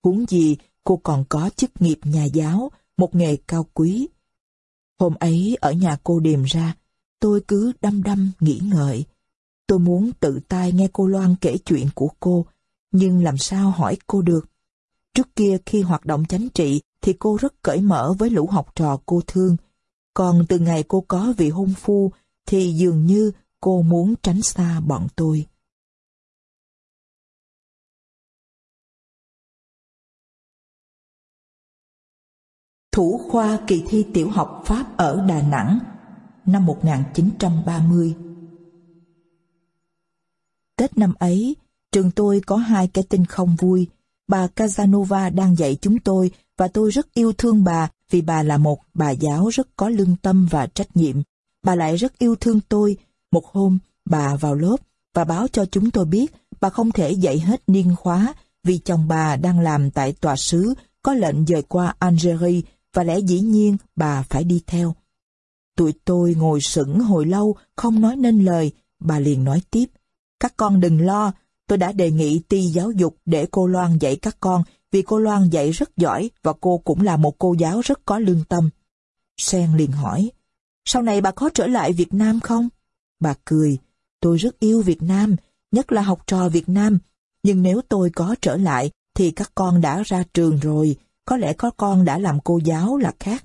Huống gì cô còn có chức nghiệp nhà giáo, một nghề cao quý. Hôm ấy ở nhà cô điềm ra, tôi cứ đăm đăm nghĩ ngợi. Tôi muốn tự tay nghe cô Loan kể chuyện của cô, nhưng làm sao hỏi cô được. Trước kia khi hoạt động chánh trị thì cô rất cởi mở với lũ học trò cô thương. Còn từ ngày cô có vị hôn phu thì dường như cô muốn tránh xa bọn tôi. Thủ khoa kỳ thi tiểu học Pháp ở Đà Nẵng năm 1930 Tết năm ấy, trường tôi có hai cái tin không vui. Bà Casanova đang dạy chúng tôi và tôi rất yêu thương bà vì bà là một bà giáo rất có lương tâm và trách nhiệm. Bà lại rất yêu thương tôi một hôm, bà vào lớp và báo cho chúng tôi biết bà không thể dạy hết niên khóa vì chồng bà đang làm tại tòa sứ có lệnh dời qua Algeria và lẽ dĩ nhiên bà phải đi theo. Tụi tôi ngồi sững hồi lâu không nói nên lời, bà liền nói tiếp. Các con đừng lo, tôi đã đề nghị ti giáo dục để cô Loan dạy các con vì cô Loan dạy rất giỏi và cô cũng là một cô giáo rất có lương tâm. Sen liền hỏi, sau này bà có trở lại Việt Nam không? Bà cười, tôi rất yêu Việt Nam, nhất là học trò Việt Nam, nhưng nếu tôi có trở lại thì các con đã ra trường rồi, có lẽ có con đã làm cô giáo là khác.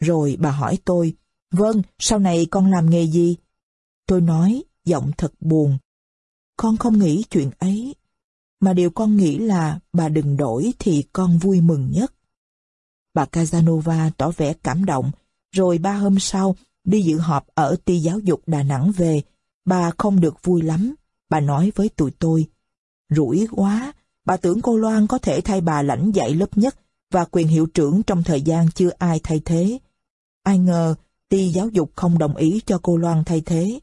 Rồi bà hỏi tôi, vâng, sau này con làm nghề gì? Tôi nói, giọng thật buồn. Con không nghĩ chuyện ấy, mà điều con nghĩ là bà đừng đổi thì con vui mừng nhất. Bà Casanova tỏ vẻ cảm động, rồi ba hôm sau đi dự họp ở ty giáo dục Đà Nẵng về, bà không được vui lắm, bà nói với tụi tôi. Rủi quá, bà tưởng cô Loan có thể thay bà lãnh dạy lớp nhất và quyền hiệu trưởng trong thời gian chưa ai thay thế. Ai ngờ, ty giáo dục không đồng ý cho cô Loan thay thế.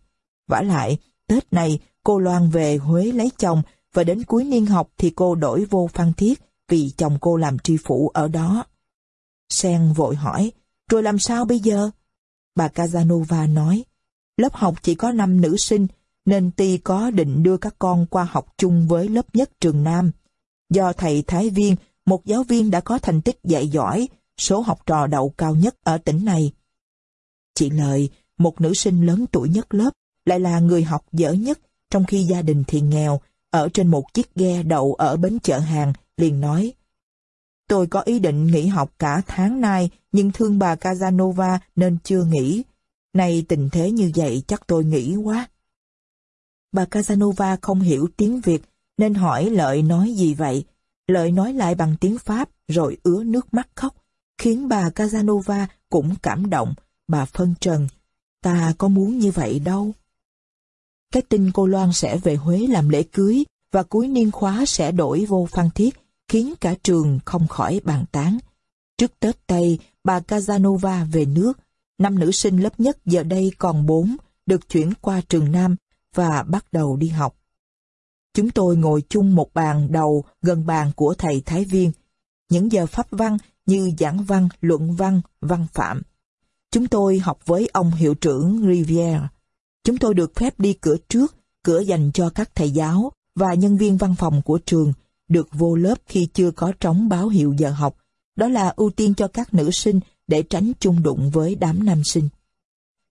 vả lại, Tết này cô Loan về Huế lấy chồng và đến cuối niên học thì cô đổi vô Phan Thiết vì chồng cô làm tri phủ ở đó. Sen vội hỏi, rồi làm sao bây giờ? Bà Casanova nói, lớp học chỉ có năm nữ sinh, nên Ti có định đưa các con qua học chung với lớp nhất trường Nam. Do thầy Thái Viên, một giáo viên đã có thành tích dạy giỏi, số học trò đậu cao nhất ở tỉnh này. Chị Lợi, một nữ sinh lớn tuổi nhất lớp, lại là người học dở nhất, trong khi gia đình thì nghèo, ở trên một chiếc ghe đậu ở bến chợ hàng, liền nói, Tôi có ý định nghỉ học cả tháng nay, nhưng thương bà Casanova nên chưa nghỉ. Nay tình thế như vậy chắc tôi nghỉ quá. Bà Casanova không hiểu tiếng Việt, nên hỏi Lợi nói gì vậy. Lợi nói lại bằng tiếng Pháp, rồi ứa nước mắt khóc, khiến bà Casanova cũng cảm động. Bà phân trần, ta có muốn như vậy đâu. Cái tin cô Loan sẽ về Huế làm lễ cưới và cuối niên khóa sẽ đổi vô Phan Thiết khiến cả trường không khỏi bàn tán. Trước Tết Tây, bà Casanova về nước, năm nữ sinh lớp nhất giờ đây còn bốn, được chuyển qua trường Nam và bắt đầu đi học. Chúng tôi ngồi chung một bàn đầu gần bàn của thầy Thái Viên. Những giờ pháp văn như giảng văn, luận văn, văn phạm. Chúng tôi học với ông hiệu trưởng Rivière. Chúng tôi được phép đi cửa trước, cửa dành cho các thầy giáo và nhân viên văn phòng của trường, được vô lớp khi chưa có trống báo hiệu giờ học. Đó là ưu tiên cho các nữ sinh để tránh chung đụng với đám nam sinh.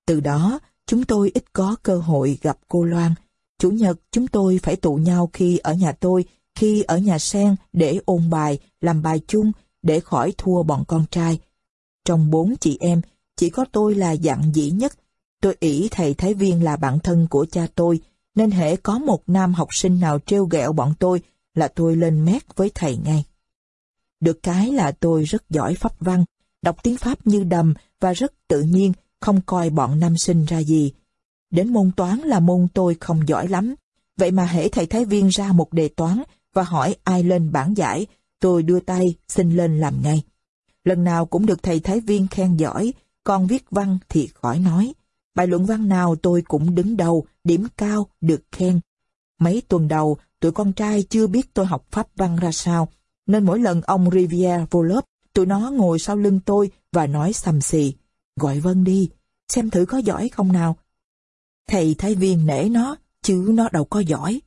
Từ đó, chúng tôi ít có cơ hội gặp cô Loan. Chủ nhật chúng tôi phải tụ nhau khi ở nhà tôi, khi ở nhà sen để ôn bài, làm bài chung để khỏi thua bọn con trai. Trong bốn chị em, chỉ có tôi là dạng dĩ nhất. Tôi ỷ thầy Thái Viên là bạn thân của cha tôi, nên hễ có một nam học sinh nào trêu ghẹo bọn tôi là tôi lên mét với thầy ngay. Được cái là tôi rất giỏi pháp văn, đọc tiếng Pháp như đầm và rất tự nhiên, không coi bọn nam sinh ra gì. Đến môn toán là môn tôi không giỏi lắm, vậy mà hễ thầy Thái Viên ra một đề toán và hỏi ai lên bảng giải, tôi đưa tay xin lên làm ngay. Lần nào cũng được thầy Thái Viên khen giỏi, còn viết văn thì khỏi nói. Bài luận văn nào tôi cũng đứng đầu, điểm cao, được khen. Mấy tuần đầu, tụi con trai chưa biết tôi học pháp văn ra sao, nên mỗi lần ông Rivière vô lớp, tụi nó ngồi sau lưng tôi và nói xầm xì. Gọi Vân đi, xem thử có giỏi không nào. Thầy thái viên nể nó, chứ nó đâu có giỏi.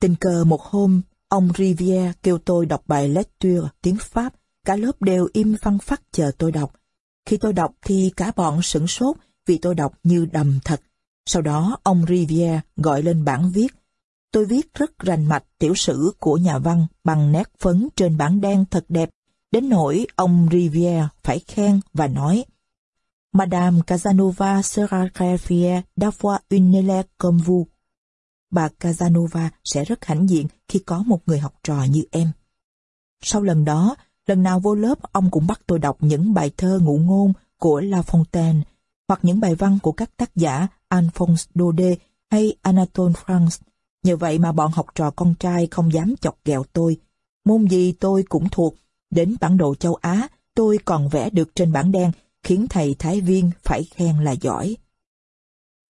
Tình cờ một hôm, ông Rivière kêu tôi đọc bài lecture tiếng Pháp, cả lớp đều im phăng phắc chờ tôi đọc. Khi tôi đọc thì cả bọn sửng sốt vì tôi đọc như đầm thật. Sau đó ông Rivière gọi lên bảng viết. Tôi viết rất rành mạch tiểu sử của nhà văn bằng nét phấn trên bảng đen thật đẹp, đến nỗi ông Rivière phải khen và nói Madame Casanova sera très d'avoir une élève comme vous. Bà Casanova sẽ rất hãnh diện khi có một người học trò như em. Sau lần đó, lần nào vô lớp ông cũng bắt tôi đọc những bài thơ ngụ ngôn của La Fontaine hoặc những bài văn của các tác giả Alphonse Daudet hay Anatole France. Nhờ vậy mà bọn học trò con trai không dám chọc ghẹo tôi. Môn gì tôi cũng thuộc, đến bản đồ châu Á tôi còn vẽ được trên bảng đen, khiến thầy Thái Viên phải khen là giỏi.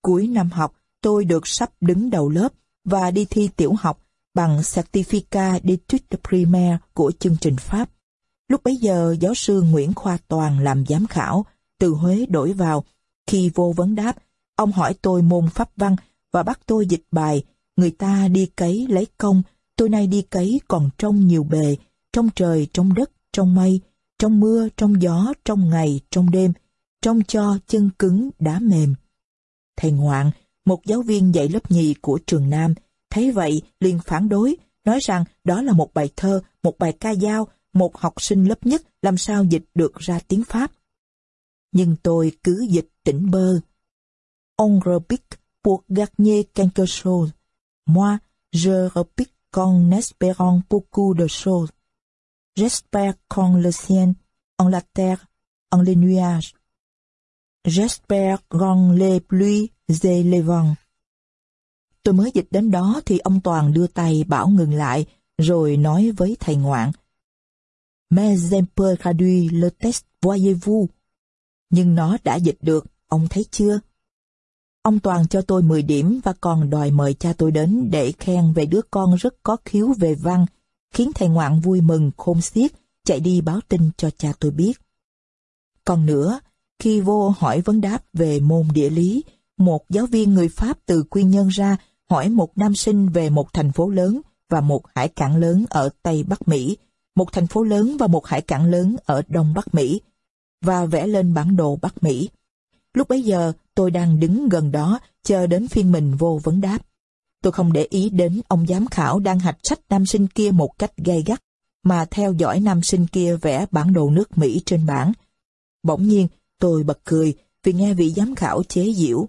Cuối năm học, tôi được sắp đứng đầu lớp và đi thi tiểu học bằng Certificat d'études primaire của chương trình Pháp. Lúc bấy giờ, giáo sư Nguyễn Khoa Toàn làm giám khảo, từ Huế đổi vào khi vô vấn đáp, ông hỏi tôi môn pháp văn và bắt tôi dịch bài, người ta đi cấy lấy công, tôi nay đi cấy còn trong nhiều bề, trong trời, trong đất, trong mây, trong mưa, trong gió, trong ngày, trong đêm, trong cho chân cứng, đá mềm. Thầy Ngoạn, một giáo viên dạy lớp nhì của trường Nam, thấy vậy liền phản đối, nói rằng đó là một bài thơ, một bài ca dao, một học sinh lớp nhất làm sao dịch được ra tiếng Pháp nhưng tôi cứ dịch tỉnh bơ. On repique pour gagner quelque chose. Moi, je repique qu'en espérant beaucoup de choses. J'espère qu'en le ciel, en la terre, en les nuages. J'espère qu'en les pluies et les vents. Tôi mới dịch đến đó thì ông Toàn đưa tay bảo ngừng lại, rồi nói với thầy ngoạn. Mais un peu traduit le test voyez-vous. Nhưng nó đã dịch được, ông thấy chưa? Ông Toàn cho tôi 10 điểm và còn đòi mời cha tôi đến để khen về đứa con rất có khiếu về văn, khiến thầy ngoạn vui mừng khôn xiết, chạy đi báo tin cho cha tôi biết. Còn nữa, khi vô hỏi vấn đáp về môn địa lý, một giáo viên người Pháp từ Quy Nhân ra hỏi một nam sinh về một thành phố lớn và một hải cảng lớn ở Tây Bắc Mỹ, một thành phố lớn và một hải cảng lớn ở Đông Bắc Mỹ, và vẽ lên bản đồ Bắc Mỹ. Lúc bấy giờ, tôi đang đứng gần đó, chờ đến phiên mình vô vấn đáp. Tôi không để ý đến ông giám khảo đang hạch sách nam sinh kia một cách gay gắt, mà theo dõi nam sinh kia vẽ bản đồ nước Mỹ trên bảng. Bỗng nhiên, tôi bật cười vì nghe vị giám khảo chế giễu.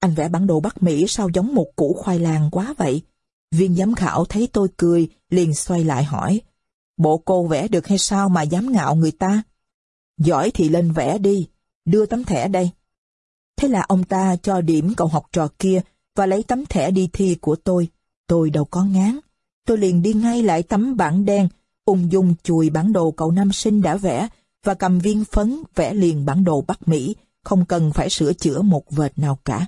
Anh vẽ bản đồ Bắc Mỹ sao giống một củ khoai lang quá vậy? Viên giám khảo thấy tôi cười, liền xoay lại hỏi. Bộ cô vẽ được hay sao mà dám ngạo người ta? Giỏi thì lên vẽ đi, đưa tấm thẻ đây. Thế là ông ta cho điểm cậu học trò kia và lấy tấm thẻ đi thi của tôi. Tôi đâu có ngán. Tôi liền đi ngay lại tấm bảng đen, ung dung chùi bản đồ cậu nam sinh đã vẽ và cầm viên phấn vẽ liền bản đồ Bắc Mỹ, không cần phải sửa chữa một vệt nào cả.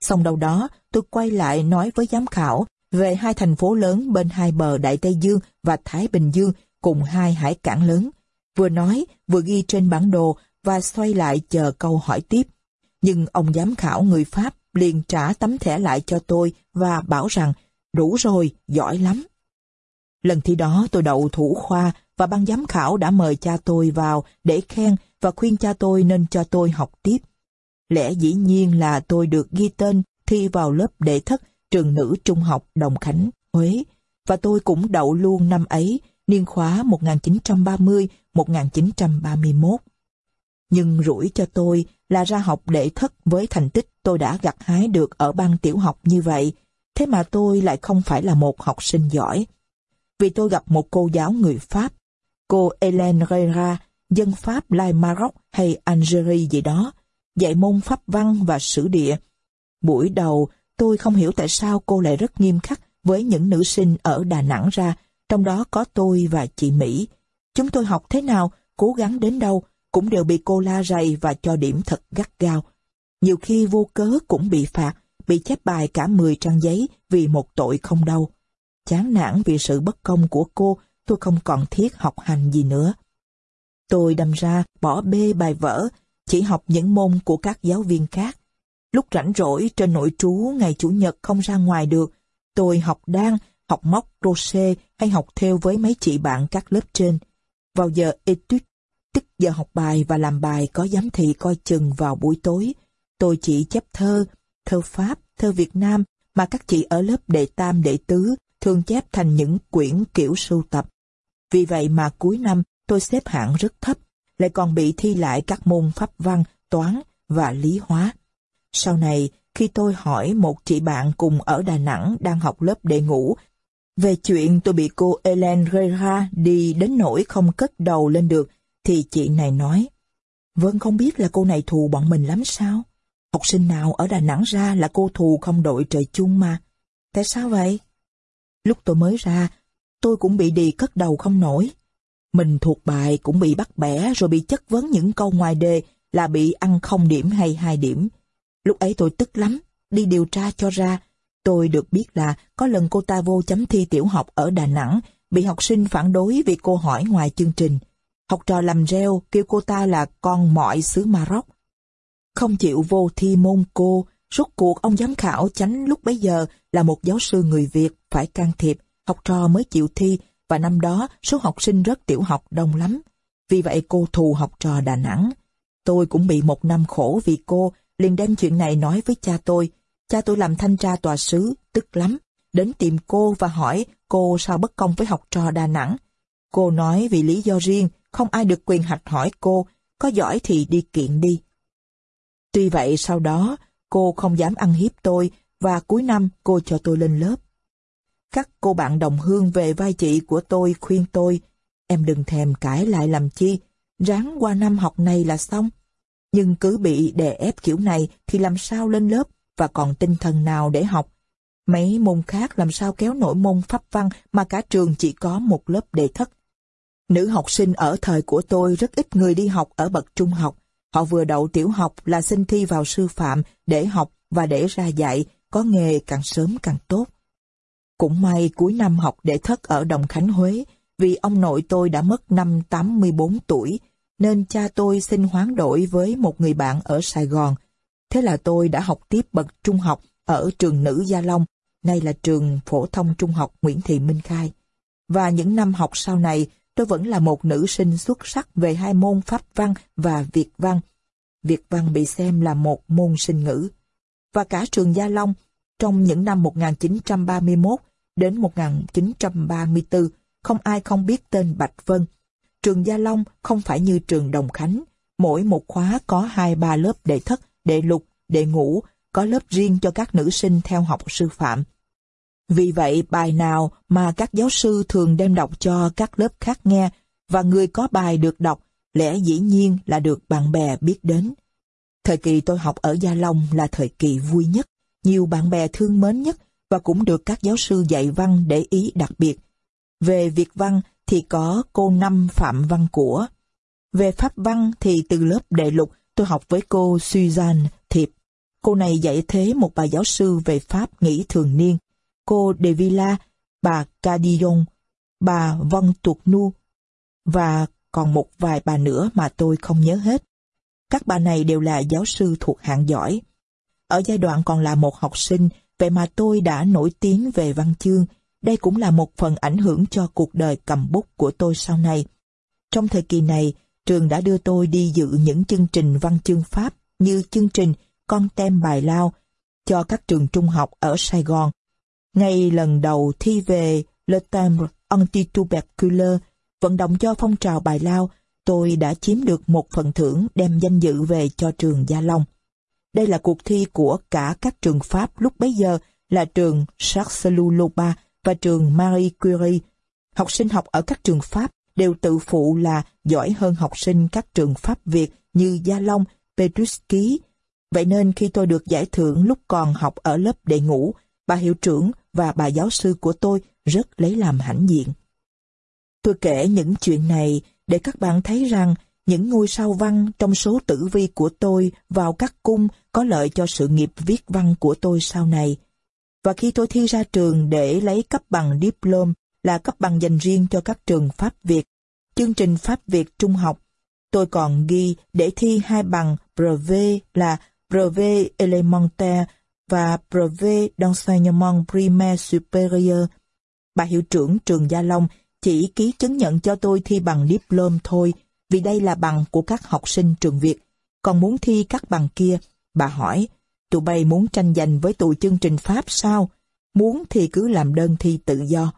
Xong đâu đó, tôi quay lại nói với giám khảo về hai thành phố lớn bên hai bờ Đại Tây Dương và Thái Bình Dương cùng hai hải cảng lớn. Vừa nói, vừa ghi trên bản đồ và xoay lại chờ câu hỏi tiếp. Nhưng ông giám khảo người Pháp liền trả tấm thẻ lại cho tôi và bảo rằng đủ rồi, giỏi lắm. Lần thi đó tôi đậu thủ khoa và ban giám khảo đã mời cha tôi vào để khen và khuyên cha tôi nên cho tôi học tiếp. Lẽ dĩ nhiên là tôi được ghi tên thi vào lớp đệ thất trường nữ trung học Đồng Khánh, Huế, và tôi cũng đậu luôn năm ấy, niên khóa 1930-1931. Nhưng rủi cho tôi là ra học đệ thất với thành tích tôi đã gặt hái được ở ban tiểu học như vậy, thế mà tôi lại không phải là một học sinh giỏi. Vì tôi gặp một cô giáo người Pháp, cô Hélène Reyra, dân Pháp lai Maroc hay Algeria gì đó, dạy môn pháp văn và sử địa. Buổi đầu, tôi không hiểu tại sao cô lại rất nghiêm khắc với những nữ sinh ở Đà Nẵng ra, trong đó có tôi và chị Mỹ. Chúng tôi học thế nào, cố gắng đến đâu, cũng đều bị cô la rầy và cho điểm thật gắt gao. Nhiều khi vô cớ cũng bị phạt, bị chép bài cả 10 trang giấy vì một tội không đâu. Chán nản vì sự bất công của cô, tôi không còn thiết học hành gì nữa. Tôi đâm ra bỏ bê bài vở, chỉ học những môn của các giáo viên khác. Lúc rảnh rỗi trên nội trú ngày Chủ nhật không ra ngoài được, tôi học đan, học móc crochet hay học theo với mấy chị bạn các lớp trên. Vào giờ etude, tức giờ học bài và làm bài có giám thị coi chừng vào buổi tối, tôi chỉ chép thơ, thơ Pháp, thơ Việt Nam mà các chị ở lớp đệ tam đệ tứ thường chép thành những quyển kiểu sưu tập. Vì vậy mà cuối năm tôi xếp hạng rất thấp, lại còn bị thi lại các môn pháp văn, toán và lý hóa. Sau này, khi tôi hỏi một chị bạn cùng ở Đà Nẵng đang học lớp đệ ngũ về chuyện tôi bị cô Ellen Rera đi đến nỗi không cất đầu lên được, thì chị này nói, Vâng không biết là cô này thù bọn mình lắm sao? Học sinh nào ở Đà Nẵng ra là cô thù không đội trời chung mà. Tại sao vậy? Lúc tôi mới ra, tôi cũng bị đi cất đầu không nổi. Mình thuộc bài cũng bị bắt bẻ rồi bị chất vấn những câu ngoài đề là bị ăn không điểm hay hai điểm. Lúc ấy tôi tức lắm, đi điều tra cho ra. Tôi được biết là có lần cô ta vô chấm thi tiểu học ở Đà Nẵng, bị học sinh phản đối vì cô hỏi ngoài chương trình. Học trò làm reo kêu cô ta là con mọi xứ Maroc. Không chịu vô thi môn cô, rốt cuộc ông giám khảo chánh lúc bấy giờ là một giáo sư người Việt phải can thiệp, học trò mới chịu thi và năm đó số học sinh rất tiểu học đông lắm. Vì vậy cô thù học trò Đà Nẵng. Tôi cũng bị một năm khổ vì cô, liền đem chuyện này nói với cha tôi. Cha tôi làm thanh tra tòa sứ, tức lắm. Đến tìm cô và hỏi cô sao bất công với học trò Đà Nẵng. Cô nói vì lý do riêng, không ai được quyền hạch hỏi cô, có giỏi thì đi kiện đi. Tuy vậy sau đó, Cô không dám ăn hiếp tôi và cuối năm cô cho tôi lên lớp. Các cô bạn đồng hương về vai chị của tôi khuyên tôi, em đừng thèm cãi lại làm chi, ráng qua năm học này là xong. Nhưng cứ bị đè ép kiểu này thì làm sao lên lớp và còn tinh thần nào để học. Mấy môn khác làm sao kéo nổi môn pháp văn mà cả trường chỉ có một lớp đề thất. Nữ học sinh ở thời của tôi rất ít người đi học ở bậc trung học. Họ vừa đậu tiểu học là xin thi vào sư phạm để học và để ra dạy, có nghề càng sớm càng tốt. Cũng may cuối năm học để thất ở Đồng Khánh Huế, vì ông nội tôi đã mất năm 84 tuổi, nên cha tôi xin hoán đổi với một người bạn ở Sài Gòn. Thế là tôi đã học tiếp bậc trung học ở trường nữ Gia Long, nay là trường phổ thông trung học Nguyễn Thị Minh Khai. Và những năm học sau này, tôi vẫn là một nữ sinh xuất sắc về hai môn Pháp văn và Việt văn. Việt văn bị xem là một môn sinh ngữ. Và cả trường Gia Long, trong những năm 1931 đến 1934, không ai không biết tên Bạch Vân. Trường Gia Long không phải như trường Đồng Khánh, mỗi một khóa có hai ba lớp đệ thất, đệ lục, đệ ngũ, có lớp riêng cho các nữ sinh theo học sư phạm. Vì vậy, bài nào mà các giáo sư thường đem đọc cho các lớp khác nghe, và người có bài được đọc, lẽ dĩ nhiên là được bạn bè biết đến. Thời kỳ tôi học ở Gia Long là thời kỳ vui nhất, nhiều bạn bè thương mến nhất và cũng được các giáo sư dạy văn để ý đặc biệt. Về Việt văn thì có cô Năm Phạm Văn Của. Về Pháp văn thì từ lớp đệ lục tôi học với cô Suzanne Thiệp. Cô này dạy thế một bà giáo sư về Pháp nghỉ thường niên. Cô De Villa, bà Cadillon, bà Vân Tuột Nu và còn một vài bà nữa mà tôi không nhớ hết. Các bà này đều là giáo sư thuộc hạng giỏi. Ở giai đoạn còn là một học sinh, vậy mà tôi đã nổi tiếng về văn chương. Đây cũng là một phần ảnh hưởng cho cuộc đời cầm bút của tôi sau này. Trong thời kỳ này, trường đã đưa tôi đi dự những chương trình văn chương Pháp như chương trình Con tem bài lao cho các trường trung học ở Sài Gòn. Ngay lần đầu thi về Le Timbre Antituberculeux vận động cho phong trào bài lao, tôi đã chiếm được một phần thưởng đem danh dự về cho trường Gia Long. Đây là cuộc thi của cả các trường Pháp lúc bấy giờ là trường Charles Louloba và trường Marie Curie. Học sinh học ở các trường Pháp đều tự phụ là giỏi hơn học sinh các trường Pháp Việt như Gia Long, Petruski. Vậy nên khi tôi được giải thưởng lúc còn học ở lớp đệ ngũ, bà hiệu trưởng và bà giáo sư của tôi rất lấy làm hãnh diện. Tôi kể những chuyện này để các bạn thấy rằng những ngôi sao văn trong số tử vi của tôi vào các cung có lợi cho sự nghiệp viết văn của tôi sau này. Và khi tôi thi ra trường để lấy cấp bằng diplom là cấp bằng dành riêng cho các trường Pháp Việt, chương trình Pháp Việt trung học, tôi còn ghi để thi hai bằng brevet là brevet élémentaire và brevet d'enseignement primaire supérieur. Bà hiệu trưởng trường Gia Long chỉ ký chứng nhận cho tôi thi bằng diplom thôi, vì đây là bằng của các học sinh trường Việt. Còn muốn thi các bằng kia, bà hỏi, tụi bay muốn tranh giành với tụi chương trình Pháp sao? Muốn thì cứ làm đơn thi tự do.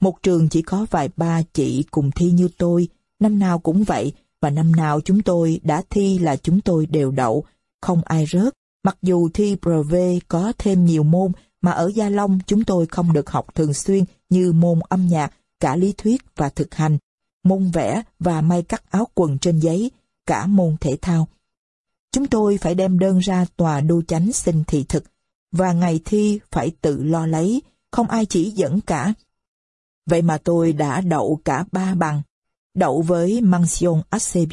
Một trường chỉ có vài ba chị cùng thi như tôi, năm nào cũng vậy, và năm nào chúng tôi đã thi là chúng tôi đều đậu, không ai rớt. Mặc dù thi brevet có thêm nhiều môn, mà ở Gia Long chúng tôi không được học thường xuyên như môn âm nhạc, cả lý thuyết và thực hành, môn vẽ và may cắt áo quần trên giấy, cả môn thể thao. Chúng tôi phải đem đơn ra tòa đô chánh xin thị thực, và ngày thi phải tự lo lấy, không ai chỉ dẫn cả. Vậy mà tôi đã đậu cả ba bằng, đậu với Mansion assez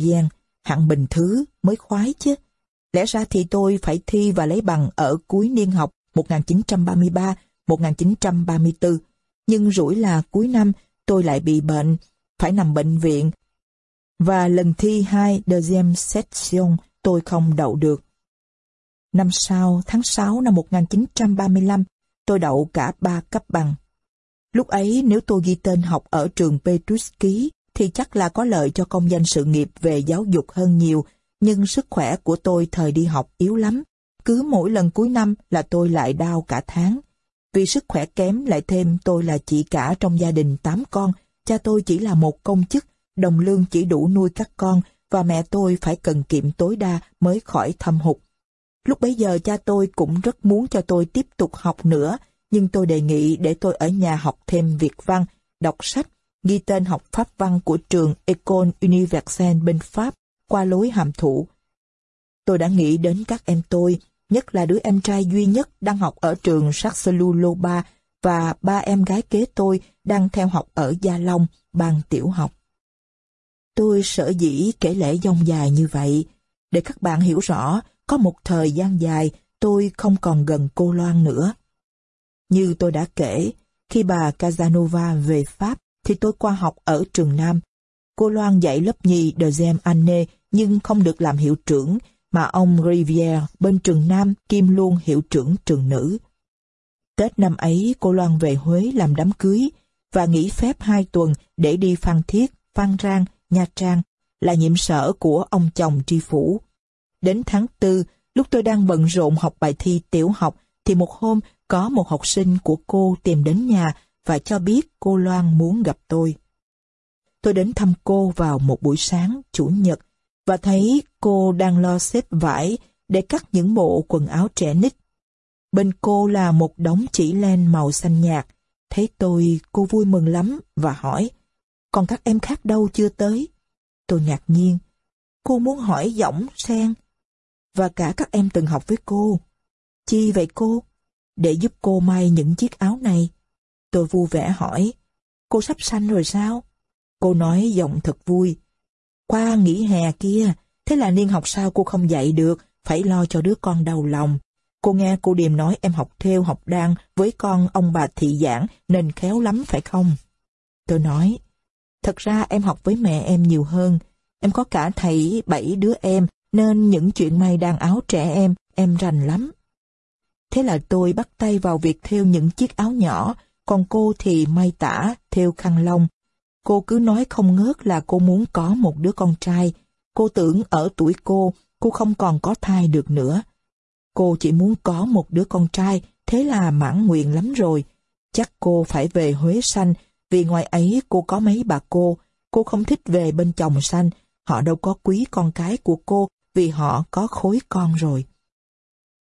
hạng bình thứ mới khoái chứ. Lẽ ra thì tôi phải thi và lấy bằng ở cuối niên học 1933-1934, nhưng rủi là cuối năm tôi lại bị bệnh, phải nằm bệnh viện. Và lần thi hai deuxième section tôi không đậu được. Năm sau, tháng 6 năm 1935, tôi đậu cả ba cấp bằng. Lúc ấy nếu tôi ghi tên học ở trường Petruski thì chắc là có lợi cho công danh sự nghiệp về giáo dục hơn nhiều, nhưng sức khỏe của tôi thời đi học yếu lắm. Cứ mỗi lần cuối năm là tôi lại đau cả tháng. Vì sức khỏe kém lại thêm tôi là chị cả trong gia đình tám con, cha tôi chỉ là một công chức, đồng lương chỉ đủ nuôi các con và mẹ tôi phải cần kiệm tối đa mới khỏi thâm hụt. Lúc bấy giờ cha tôi cũng rất muốn cho tôi tiếp tục học nữa, nhưng tôi đề nghị để tôi ở nhà học thêm Việt văn, đọc sách, ghi tên học Pháp văn của trường Ecole Universelle bên Pháp qua lối hàm thụ. Tôi đã nghĩ đến các em tôi, nhất là đứa em trai duy nhất đang học ở trường Saxelu-Loba và ba em gái kế tôi đang theo học ở Gia Long, bang tiểu học. Tôi sợ dĩ kể lễ dông dài như vậy, để các bạn hiểu rõ, có một thời gian dài tôi không còn gần cô Loan nữa. Như tôi đã kể, khi bà Casanova về Pháp thì tôi qua học ở trường Nam. Cô Loan dạy lớp nhì de Gem Anne nhưng không được làm hiệu trưởng mà ông Rivière bên trường Nam kim luôn hiệu trưởng trường nữ. Tết năm ấy cô Loan về Huế làm đám cưới và nghỉ phép hai tuần để đi Phan Thiết, Phan Rang, Nha Trang là nhiệm sở của ông chồng tri phủ. Đến tháng tư, lúc tôi đang bận rộn học bài thi tiểu học thì một hôm có một học sinh của cô tìm đến nhà và cho biết cô Loan muốn gặp tôi. Tôi đến thăm cô vào một buổi sáng, chủ nhật, và thấy cô đang lo xếp vải để cắt những bộ quần áo trẻ nít. Bên cô là một đống chỉ len màu xanh nhạt. Thấy tôi, cô vui mừng lắm và hỏi, còn các em khác đâu chưa tới? Tôi ngạc nhiên. Cô muốn hỏi giọng sen. Và cả các em từng học với cô. Chi vậy cô? Để giúp cô may những chiếc áo này. Tôi vui vẻ hỏi, cô sắp sanh rồi sao? Cô nói giọng thật vui. Qua nghỉ hè kia, thế là niên học sao cô không dạy được, phải lo cho đứa con đau lòng. Cô nghe cô Điềm nói em học theo học đan với con ông bà thị giảng nên khéo lắm phải không? Tôi nói, thật ra em học với mẹ em nhiều hơn. Em có cả thầy bảy đứa em nên những chuyện may đàn áo trẻ em, em rành lắm. Thế là tôi bắt tay vào việc thêu những chiếc áo nhỏ, còn cô thì may tả, thêu khăn lông. Cô cứ nói không ngớt là cô muốn có một đứa con trai. Cô tưởng ở tuổi cô, cô không còn có thai được nữa. Cô chỉ muốn có một đứa con trai, thế là mãn nguyện lắm rồi. Chắc cô phải về Huế sanh, vì ngoài ấy cô có mấy bà cô. Cô không thích về bên chồng sanh, họ đâu có quý con cái của cô vì họ có khối con rồi.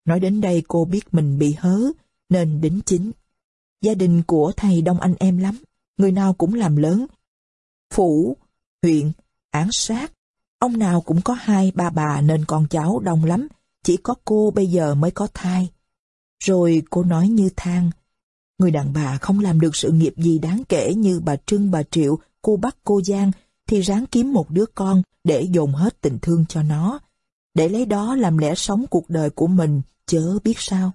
Nói đến đây cô biết mình bị hớ, nên đính chính. Gia đình của thầy đông anh em lắm, người nào cũng làm lớn. Phủ, huyện, án sát, ông nào cũng có hai ba bà nên con cháu đông lắm, chỉ có cô bây giờ mới có thai. Rồi cô nói như than, người đàn bà không làm được sự nghiệp gì đáng kể như bà Trưng bà Triệu, cô Bắc cô Giang, thì ráng kiếm một đứa con để dồn hết tình thương cho nó, để lấy đó làm lẽ sống cuộc đời của mình, chớ biết sao.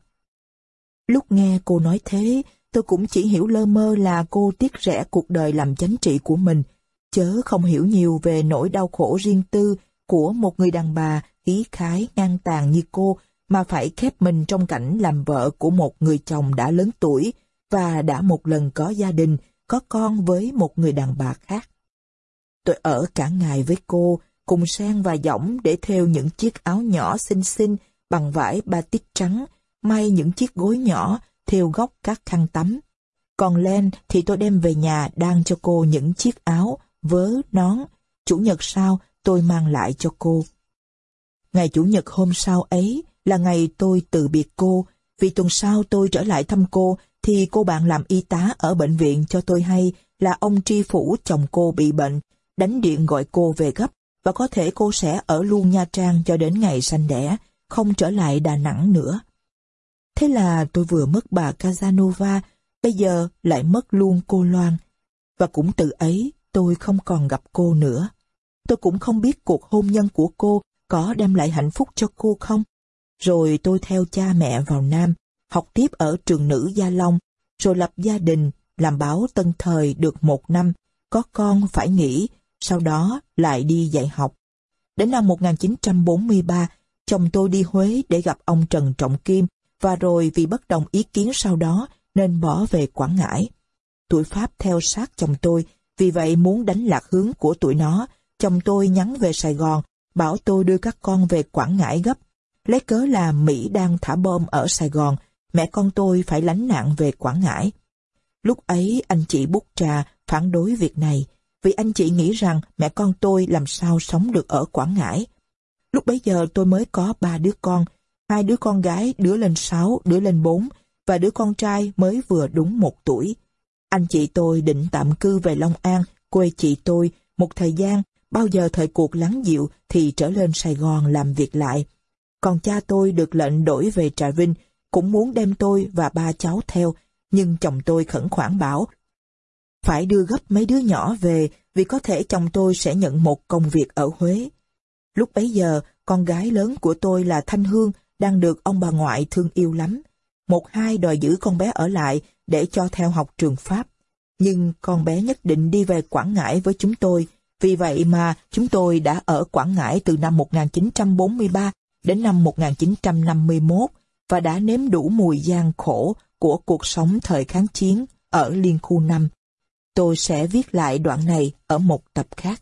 Lúc nghe cô nói thế, tôi cũng chỉ hiểu lơ mơ là cô tiếc rẻ cuộc đời làm chánh trị của mình, chớ không hiểu nhiều về nỗi đau khổ riêng tư của một người đàn bà khí khái ngang tàn như cô mà phải khép mình trong cảnh làm vợ của một người chồng đã lớn tuổi và đã một lần có gia đình, có con với một người đàn bà khác. Tôi ở cả ngày với cô, cùng sang và giỏng để theo những chiếc áo nhỏ xinh xinh bằng vải batik trắng, may những chiếc gối nhỏ, theo góc các khăn tắm. Còn Len thì tôi đem về nhà đang cho cô những chiếc áo, vớ, nón. Chủ nhật sau tôi mang lại cho cô. Ngày Chủ nhật hôm sau ấy là ngày tôi từ biệt cô, vì tuần sau tôi trở lại thăm cô thì cô bạn làm y tá ở bệnh viện cho tôi hay là ông tri phủ chồng cô bị bệnh, đánh điện gọi cô về gấp và có thể cô sẽ ở luôn Nha Trang cho đến ngày sanh đẻ, không trở lại Đà Nẵng nữa. Thế là tôi vừa mất bà Casanova, bây giờ lại mất luôn cô Loan. Và cũng từ ấy tôi không còn gặp cô nữa. Tôi cũng không biết cuộc hôn nhân của cô có đem lại hạnh phúc cho cô không. Rồi tôi theo cha mẹ vào Nam, học tiếp ở trường nữ Gia Long, rồi lập gia đình, làm báo tân thời được một năm, có con phải nghỉ, sau đó lại đi dạy học. Đến năm 1943, chồng tôi đi Huế để gặp ông Trần Trọng Kim và rồi vì bất đồng ý kiến sau đó nên bỏ về Quảng Ngãi. Tuổi Pháp theo sát chồng tôi, vì vậy muốn đánh lạc hướng của tuổi nó, chồng tôi nhắn về Sài Gòn, bảo tôi đưa các con về Quảng Ngãi gấp. Lấy cớ là Mỹ đang thả bom ở Sài Gòn, mẹ con tôi phải lánh nạn về Quảng Ngãi. Lúc ấy anh chị bút trà phản đối việc này, vì anh chị nghĩ rằng mẹ con tôi làm sao sống được ở Quảng Ngãi. Lúc bấy giờ tôi mới có ba đứa con, Hai đứa con gái, đứa lên sáu, đứa lên bốn, và đứa con trai mới vừa đúng một tuổi. Anh chị tôi định tạm cư về Long An, quê chị tôi, một thời gian, bao giờ thời cuộc lắng dịu thì trở lên Sài Gòn làm việc lại. Còn cha tôi được lệnh đổi về Trà Vinh, cũng muốn đem tôi và ba cháu theo, nhưng chồng tôi khẩn khoản bảo phải đưa gấp mấy đứa nhỏ về vì có thể chồng tôi sẽ nhận một công việc ở Huế. Lúc bấy giờ, con gái lớn của tôi là Thanh Hương đang được ông bà ngoại thương yêu lắm. Một hai đòi giữ con bé ở lại để cho theo học trường Pháp. Nhưng con bé nhất định đi về Quảng Ngãi với chúng tôi. Vì vậy mà chúng tôi đã ở Quảng Ngãi từ năm 1943 đến năm 1951 và đã nếm đủ mùi gian khổ của cuộc sống thời kháng chiến ở Liên khu 5. Tôi sẽ viết lại đoạn này ở một tập khác.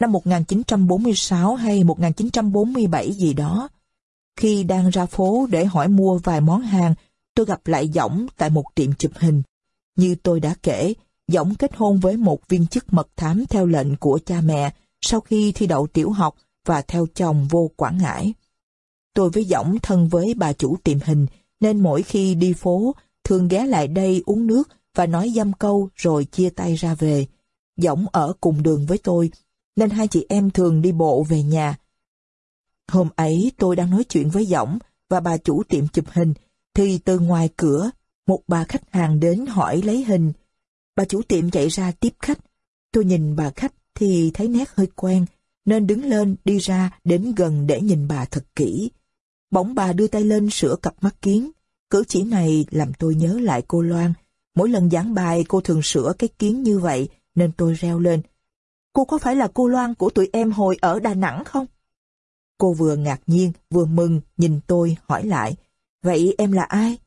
Năm 1946 hay 1947 gì đó, khi đang ra phố để hỏi mua vài món hàng, tôi gặp lại Dõng tại một tiệm chụp hình. Như tôi đã kể, Dõng kết hôn với một viên chức mật thám theo lệnh của cha mẹ sau khi thi đậu tiểu học và theo chồng vô Quảng Ngãi. Tôi với Dõng thân với bà chủ tiệm hình, nên mỗi khi đi phố, thường ghé lại đây uống nước và nói dăm câu rồi chia tay ra về. Dõng ở cùng đường với tôi, nên hai chị em thường đi bộ về nhà. Hôm ấy tôi đang nói chuyện với Dõng và bà chủ tiệm chụp hình, thì từ ngoài cửa, một bà khách hàng đến hỏi lấy hình. Bà chủ tiệm chạy ra tiếp khách. Tôi nhìn bà khách thì thấy nét hơi quen, nên đứng lên đi ra đến gần để nhìn bà thật kỹ. Bỗng bà đưa tay lên sửa cặp mắt kiến. Cử chỉ này làm tôi nhớ lại cô Loan. Mỗi lần giảng bài cô thường sửa cái kiến như vậy nên tôi reo lên. Cô có phải là cô Loan của tụi em hồi ở Đà Nẵng không? Cô vừa ngạc nhiên vừa mừng nhìn tôi hỏi lại. Vậy em là ai?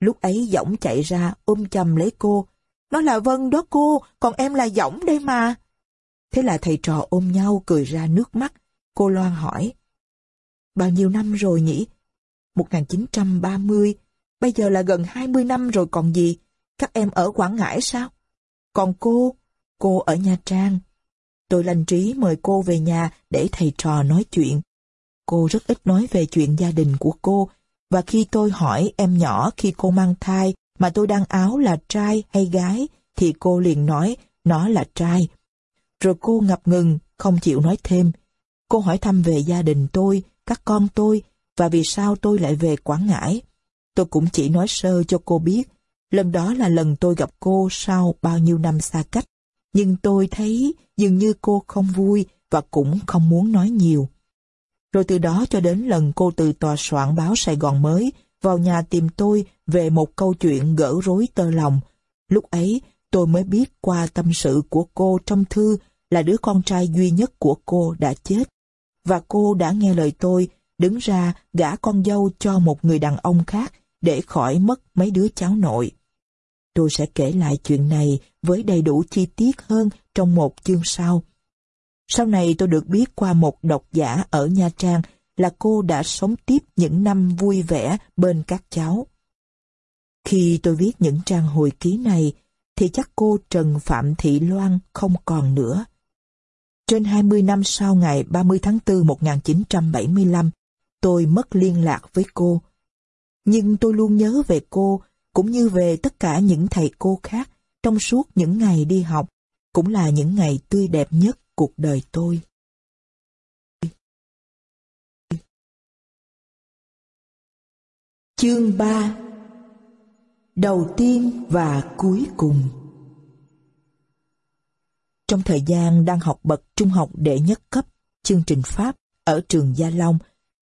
Lúc ấy Dõng chạy ra ôm chầm lấy cô. Nó là Vân đó cô, còn em là Dõng đây mà. Thế là thầy trò ôm nhau cười ra nước mắt. Cô Loan hỏi. Bao nhiêu năm rồi nhỉ? 1930, bây giờ là gần 20 năm rồi còn gì? Các em ở Quảng Ngãi sao? Còn cô, cô ở Nha Trang. Tôi lành trí mời cô về nhà để thầy trò nói chuyện. Cô rất ít nói về chuyện gia đình của cô, và khi tôi hỏi em nhỏ khi cô mang thai mà tôi đang áo là trai hay gái, thì cô liền nói nó là trai. Rồi cô ngập ngừng, không chịu nói thêm. Cô hỏi thăm về gia đình tôi, các con tôi, và vì sao tôi lại về Quảng Ngãi. Tôi cũng chỉ nói sơ cho cô biết, lần đó là lần tôi gặp cô sau bao nhiêu năm xa cách. Nhưng tôi thấy dường như cô không vui và cũng không muốn nói nhiều. Rồi từ đó cho đến lần cô từ tòa soạn báo Sài Gòn mới, vào nhà tìm tôi về một câu chuyện gỡ rối tơ lòng. Lúc ấy, tôi mới biết qua tâm sự của cô trong thư là đứa con trai duy nhất của cô đã chết. Và cô đã nghe lời tôi, đứng ra gả con dâu cho một người đàn ông khác để khỏi mất mấy đứa cháu nội. Tôi sẽ kể lại chuyện này với đầy đủ chi tiết hơn trong một chương sau. Sau này tôi được biết qua một độc giả ở Nha Trang là cô đã sống tiếp những năm vui vẻ bên các cháu. Khi tôi viết những trang hồi ký này, thì chắc cô Trần Phạm Thị Loan không còn nữa. Trên 20 năm sau ngày 30 tháng 4 1975, tôi mất liên lạc với cô. Nhưng tôi luôn nhớ về cô, cũng như về tất cả những thầy cô khác trong suốt những ngày đi học, cũng là những ngày tươi đẹp nhất cuộc đời tôi. Chương 3 Đầu tiên và cuối cùng Trong thời gian đang học bậc trung học đệ nhất cấp, chương trình Pháp ở trường Gia Long,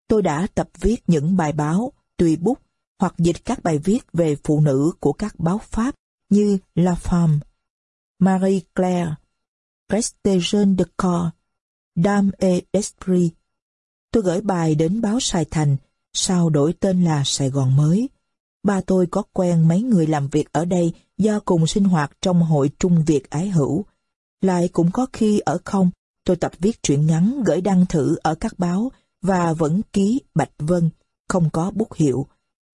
tôi đã tập viết những bài báo, tùy bút hoặc dịch các bài viết về phụ nữ của các báo Pháp như La Femme, Marie Claire, Prestation de Corps, Dame et Esprit. Tôi gửi bài đến báo Sài Thành, sau đổi tên là Sài Gòn mới. Ba tôi có quen mấy người làm việc ở đây do cùng sinh hoạt trong hội Trung Việt Ái Hữu. Lại cũng có khi ở không, tôi tập viết truyện ngắn gửi đăng thử ở các báo và vẫn ký Bạch Vân, không có bút hiệu.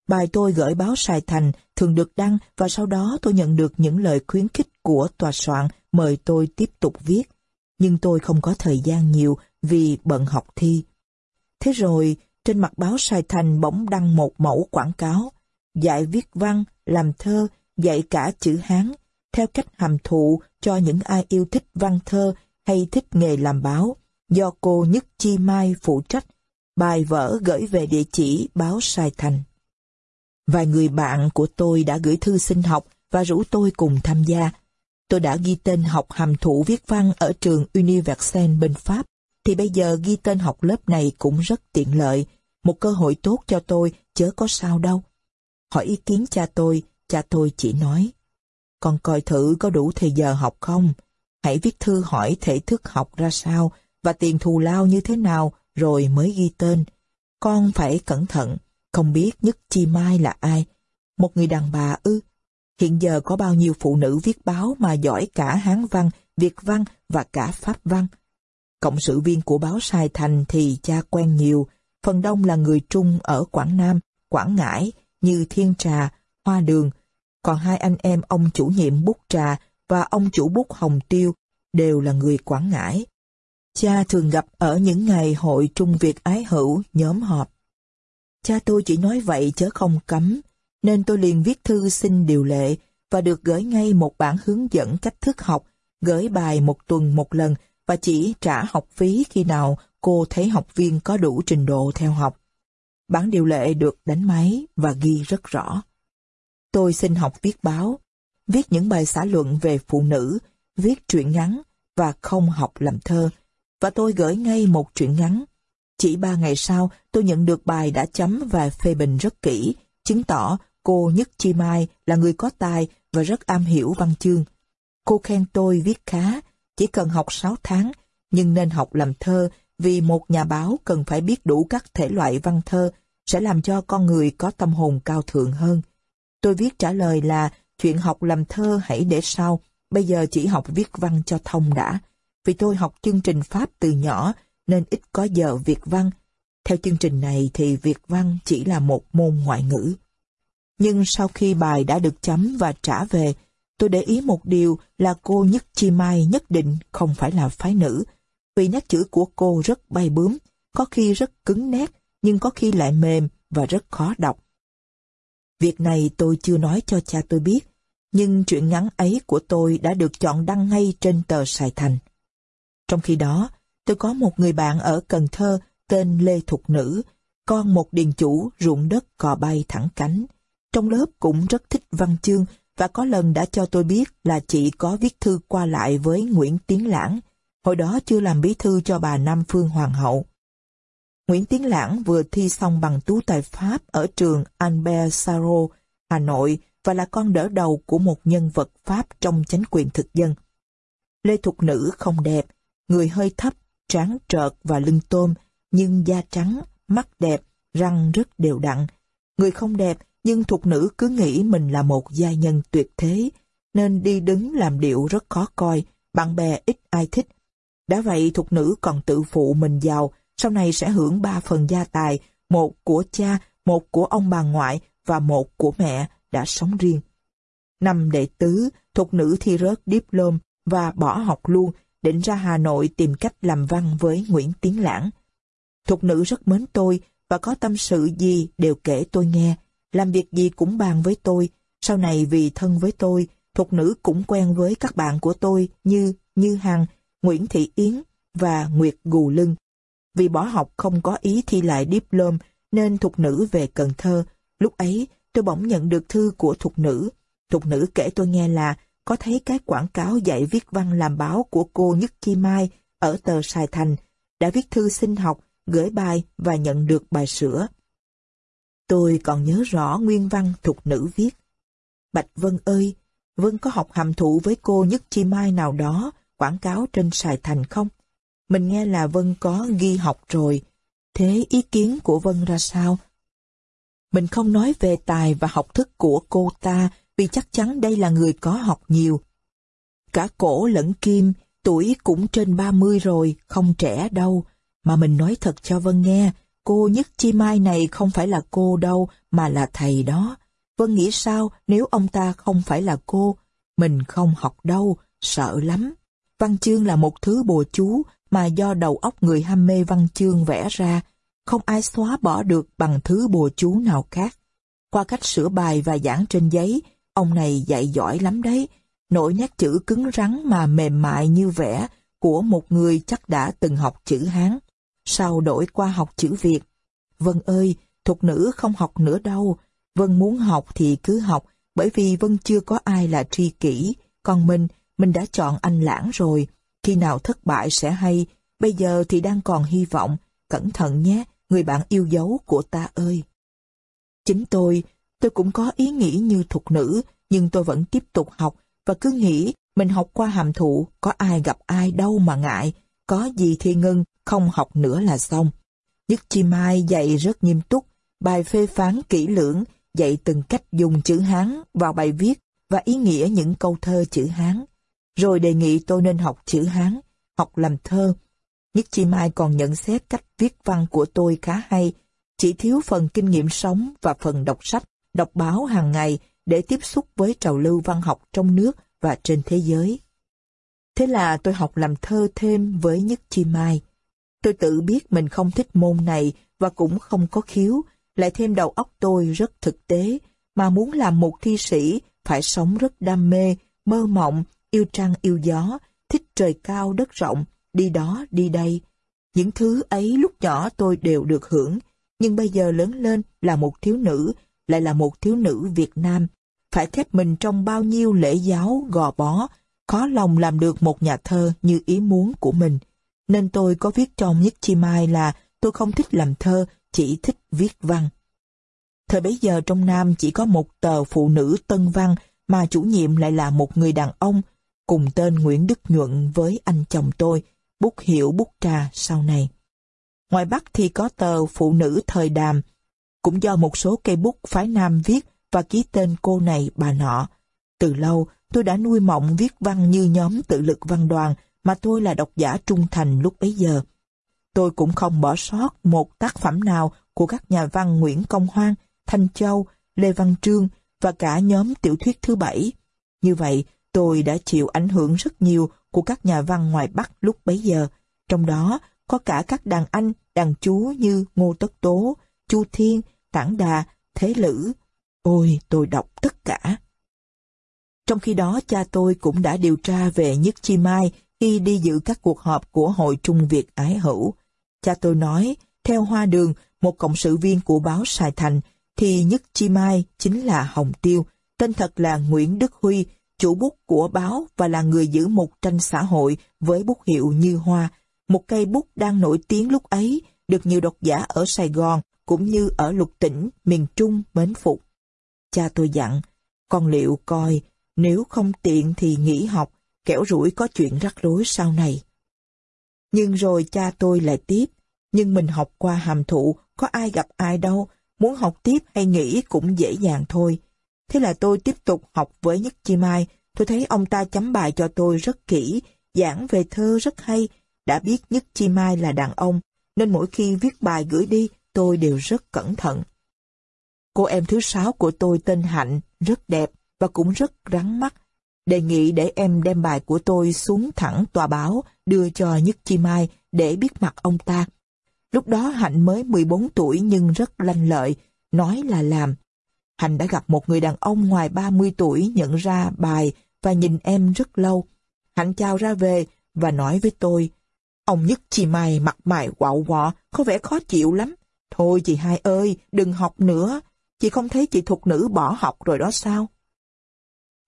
Bài tôi gửi báo Sài Thành thường được đăng và sau đó tôi nhận được những lời khuyến khích của tòa soạn mời tôi tiếp tục viết. Nhưng tôi không có thời gian nhiều vì bận học thi. Thế rồi, trên mặt báo Sài Thành bỗng đăng một mẫu quảng cáo, dạy viết văn, làm thơ, dạy cả chữ Hán, theo cách hàm thụ cho những ai yêu thích văn thơ hay thích nghề làm báo, do cô Nhất Chi Mai phụ trách, bài vở gửi về địa chỉ báo Sài Thành. Vài người bạn của tôi đã gửi thư xin học và rủ tôi cùng tham gia. Tôi đã ghi tên học hàm thụ viết văn ở trường Universel bên Pháp, thì bây giờ ghi tên học lớp này cũng rất tiện lợi, một cơ hội tốt cho tôi, chớ có sao đâu. Hỏi ý kiến cha tôi, cha tôi chỉ nói, con coi thử có đủ thời giờ học không? Hãy viết thư hỏi thể thức học ra sao và tiền thù lao như thế nào rồi mới ghi tên. Con phải cẩn thận, không biết nhất chi mai là ai. Một người đàn bà ư. Hiện giờ có bao nhiêu phụ nữ viết báo mà giỏi cả Hán văn, Việt văn và cả Pháp văn. Cộng sự viên của báo Sài Thành thì cha quen nhiều, phần đông là người Trung ở Quảng Nam, Quảng Ngãi như Thiên Trà, Hoa Đường, còn hai anh em ông chủ nhiệm bút trà và ông chủ bút hồng tiêu đều là người Quảng Ngãi. Cha thường gặp ở những ngày hội Trung Việt ái hữu nhóm họp. Cha tôi chỉ nói vậy chớ không cấm, nên tôi liền viết thư xin điều lệ và được gửi ngay một bản hướng dẫn cách thức học, gửi bài một tuần một lần và chỉ trả học phí khi nào cô thấy học viên có đủ trình độ theo học. Bản điều lệ được đánh máy và ghi rất rõ. Tôi xin học viết báo, viết những bài xã luận về phụ nữ, viết truyện ngắn và không học làm thơ. Và tôi gửi ngay một truyện ngắn. Chỉ ba ngày sau, tôi nhận được bài đã chấm và phê bình rất kỹ, chứng tỏ cô Nhất Chi Mai là người có tài và rất am hiểu văn chương. Cô khen tôi viết khá, chỉ cần học 6 tháng, nhưng nên học làm thơ vì một nhà báo cần phải biết đủ các thể loại văn thơ sẽ làm cho con người có tâm hồn cao thượng hơn. Tôi viết trả lời là chuyện học làm thơ hãy để sau, bây giờ chỉ học viết văn cho thông đã. Vì tôi học chương trình Pháp từ nhỏ nên ít có giờ Việt văn. Theo chương trình này thì Việt văn chỉ là một môn ngoại ngữ. Nhưng sau khi bài đã được chấm và trả về, tôi để ý một điều là cô Nhất Chi Mai nhất định không phải là phái nữ, vì nét chữ của cô rất bay bướm, có khi rất cứng nét, nhưng có khi lại mềm và rất khó đọc. Việc này tôi chưa nói cho cha tôi biết, nhưng chuyện ngắn ấy của tôi đã được chọn đăng ngay trên tờ Sài Thành. Trong khi đó, tôi có một người bạn ở Cần Thơ tên Lê Thục Nữ, con một điền chủ ruộng đất cò bay thẳng cánh. Trong lớp cũng rất thích văn chương và có lần đã cho tôi biết là chị có viết thư qua lại với Nguyễn Tiến Lãng, hồi đó chưa làm bí thư cho bà Nam Phương Hoàng hậu. Nguyễn Tiến Lãng vừa thi xong bằng tú tài Pháp ở trường Albert Sarrault, Hà Nội và là con đỡ đầu của một nhân vật Pháp trong chánh quyền thực dân. Lê Thục Nữ không đẹp, người hơi thấp, trán trợt và lưng tôm, nhưng da trắng, mắt đẹp, răng rất đều đặn. Người không đẹp, nhưng Thục Nữ cứ nghĩ mình là một gia nhân tuyệt thế, nên đi đứng làm điệu rất khó coi, bạn bè ít ai thích. Đã vậy Thục Nữ còn tự phụ mình giàu, sau này sẽ hưởng ba phần gia tài, một của cha, một của ông bà ngoại và một của mẹ đã sống riêng. Năm đệ tứ, thục nữ thi rớt diplom và bỏ học luôn, định ra Hà Nội tìm cách làm văn với Nguyễn Tiến Lãng. Thục nữ rất mến tôi và có tâm sự gì đều kể tôi nghe, làm việc gì cũng bàn với tôi. Sau này vì thân với tôi, thục nữ cũng quen với các bạn của tôi như Như Hằng, Nguyễn Thị Yến và Nguyệt Gù Lưng. Vì bỏ học không có ý thi lại diplom nên thục nữ về Cần Thơ. Lúc ấy tôi bỗng nhận được thư của thục nữ. Thục nữ kể tôi nghe là có thấy cái quảng cáo dạy viết văn làm báo của cô Nhất Chi Mai ở tờ Sài Thành, đã viết thư xin học, gửi bài và nhận được bài sửa. Tôi còn nhớ rõ nguyên văn thục nữ viết. Bạch Vân ơi, Vân có học hàm thụ với cô Nhất Chi Mai nào đó quảng cáo trên Sài Thành không? Mình nghe là Vân có ghi học rồi. Thế ý kiến của Vân ra sao? Mình không nói về tài và học thức của cô ta vì chắc chắn đây là người có học nhiều. Cả cổ lẫn kim, tuổi cũng trên 30 rồi, không trẻ đâu. Mà mình nói thật cho Vân nghe, cô Nhất Chi Mai này không phải là cô đâu, mà là thầy đó. Vân nghĩ sao nếu ông ta không phải là cô? Mình không học đâu, sợ lắm. Văn chương là một thứ bùa chú mà do đầu óc người ham mê văn chương vẽ ra. không ai xóa bỏ được bằng thứ bùa chú nào khác. Qua cách sửa bài và giảng trên giấy, ông này dạy giỏi lắm đấy. Nỗi nét chữ cứng rắn mà mềm mại như vẽ của một người chắc đã từng học chữ Hán, sau đổi qua học chữ Việt. Vân ơi, thuộc nữ không học nữa đâu. Vân muốn học thì cứ học, bởi vì Vân chưa có ai là tri kỷ. Còn mình, mình đã chọn anh lãng rồi. Khi nào thất bại sẽ hay, bây giờ thì đang còn hy vọng. Cẩn thận nhé, người bạn yêu dấu của ta ơi. Chính tôi, tôi cũng có ý nghĩ như thuộc nữ, nhưng tôi vẫn tiếp tục học và cứ nghĩ mình học qua hàm thụ, có ai gặp ai đâu mà ngại, có gì thì ngưng, không học nữa là xong. Nhất Chi Mai dạy rất nghiêm túc, bài phê phán kỹ lưỡng, dạy từng cách dùng chữ Hán vào bài viết và ý nghĩa những câu thơ chữ Hán. Rồi đề nghị tôi nên học chữ Hán, học làm thơ. Nhất Chi Mai còn nhận xét cách viết văn của tôi khá hay, chỉ thiếu phần kinh nghiệm sống và phần đọc sách, đọc báo hàng ngày để tiếp xúc với trào lưu văn học trong nước và trên thế giới. Thế là tôi học làm thơ thêm với Nhất Chi Mai. Tôi tự biết mình không thích môn này và cũng không có khiếu, lại thêm đầu óc tôi rất thực tế, mà muốn làm một thi sĩ phải sống rất đam mê, mơ mộng, yêu trăng yêu gió, thích trời cao đất rộng, đi đó đi đây. Những thứ ấy lúc nhỏ tôi đều được hưởng, nhưng bây giờ lớn lên là một thiếu nữ, lại là một thiếu nữ Việt Nam, phải khép mình trong bao nhiêu lễ giáo gò bó, khó lòng làm được một nhà thơ như ý muốn của mình. Nên tôi có viết trong Nhất Chi Mai là tôi không thích làm thơ, chỉ thích viết văn. Thời bấy giờ trong Nam chỉ có một tờ phụ nữ tân văn mà chủ nhiệm lại là một người đàn ông cùng tên Nguyễn Đức Nhuận với anh chồng tôi, bút hiệu bút trà sau này. Ngoài Bắc thì có tờ phụ nữ thời đàm, cũng do một số cây bút phái Nam viết và ký tên cô này bà nọ. Từ lâu, tôi đã nuôi mộng viết văn như nhóm tự lực văn đoàn mà tôi là độc giả trung thành lúc bấy giờ. Tôi cũng không bỏ sót một tác phẩm nào của các nhà văn Nguyễn Công Hoan, Thanh Châu, Lê Văn Trương và cả nhóm tiểu thuyết thứ bảy. Như vậy, tôi đã chịu ảnh hưởng rất nhiều của các nhà văn ngoài Bắc lúc bấy giờ, trong đó có cả các đàn anh, đàn chú như Ngô Tất Tố, Chu Thiên, Tản Đà, Thế Lữ. Ôi, tôi đọc tất cả. Trong khi đó, cha tôi cũng đã điều tra về Nhất Chi Mai khi đi dự các cuộc họp của Hội Trung Việt Ái Hữu. Cha tôi nói, theo Hoa Đường, một cộng sự viên của báo Sài Thành, thì Nhất Chi Mai chính là Hồng Tiêu, tên thật là Nguyễn Đức Huy, chủ bút của báo và là người giữ một tranh xã hội với bút hiệu Như Hoa, một cây bút đang nổi tiếng lúc ấy, được nhiều độc giả ở Sài Gòn cũng như ở lục tỉnh, miền Trung mến phục. Cha tôi dặn, con liệu coi, nếu không tiện thì nghỉ học, kẻo rủi có chuyện rắc rối sau này. Nhưng rồi cha tôi lại tiếp, nhưng mình học qua hàm thụ, có ai gặp ai đâu, muốn học tiếp hay nghỉ cũng dễ dàng thôi. Thế là tôi tiếp tục học với Nhất Chi Mai, tôi thấy ông ta chấm bài cho tôi rất kỹ, giảng về thơ rất hay, đã biết Nhất Chi Mai là đàn ông, nên mỗi khi viết bài gửi đi, tôi đều rất cẩn thận. Cô em thứ sáu của tôi tên Hạnh, rất đẹp và cũng rất rắn mắt. Đề nghị để em đem bài của tôi xuống thẳng tòa báo, đưa cho Nhất Chi Mai để biết mặt ông ta. Lúc đó Hạnh mới 14 tuổi nhưng rất lanh lợi, nói là làm. Hạnh đã gặp một người đàn ông ngoài 30 tuổi nhận ra bài và nhìn em rất lâu. Hạnh chào ra về và nói với tôi, Ông Nhất Chi Mai mặt mày quạo quọ, có vẻ khó chịu lắm. Thôi chị hai ơi, đừng học nữa. Chị không thấy chị thuộc nữ bỏ học rồi đó sao?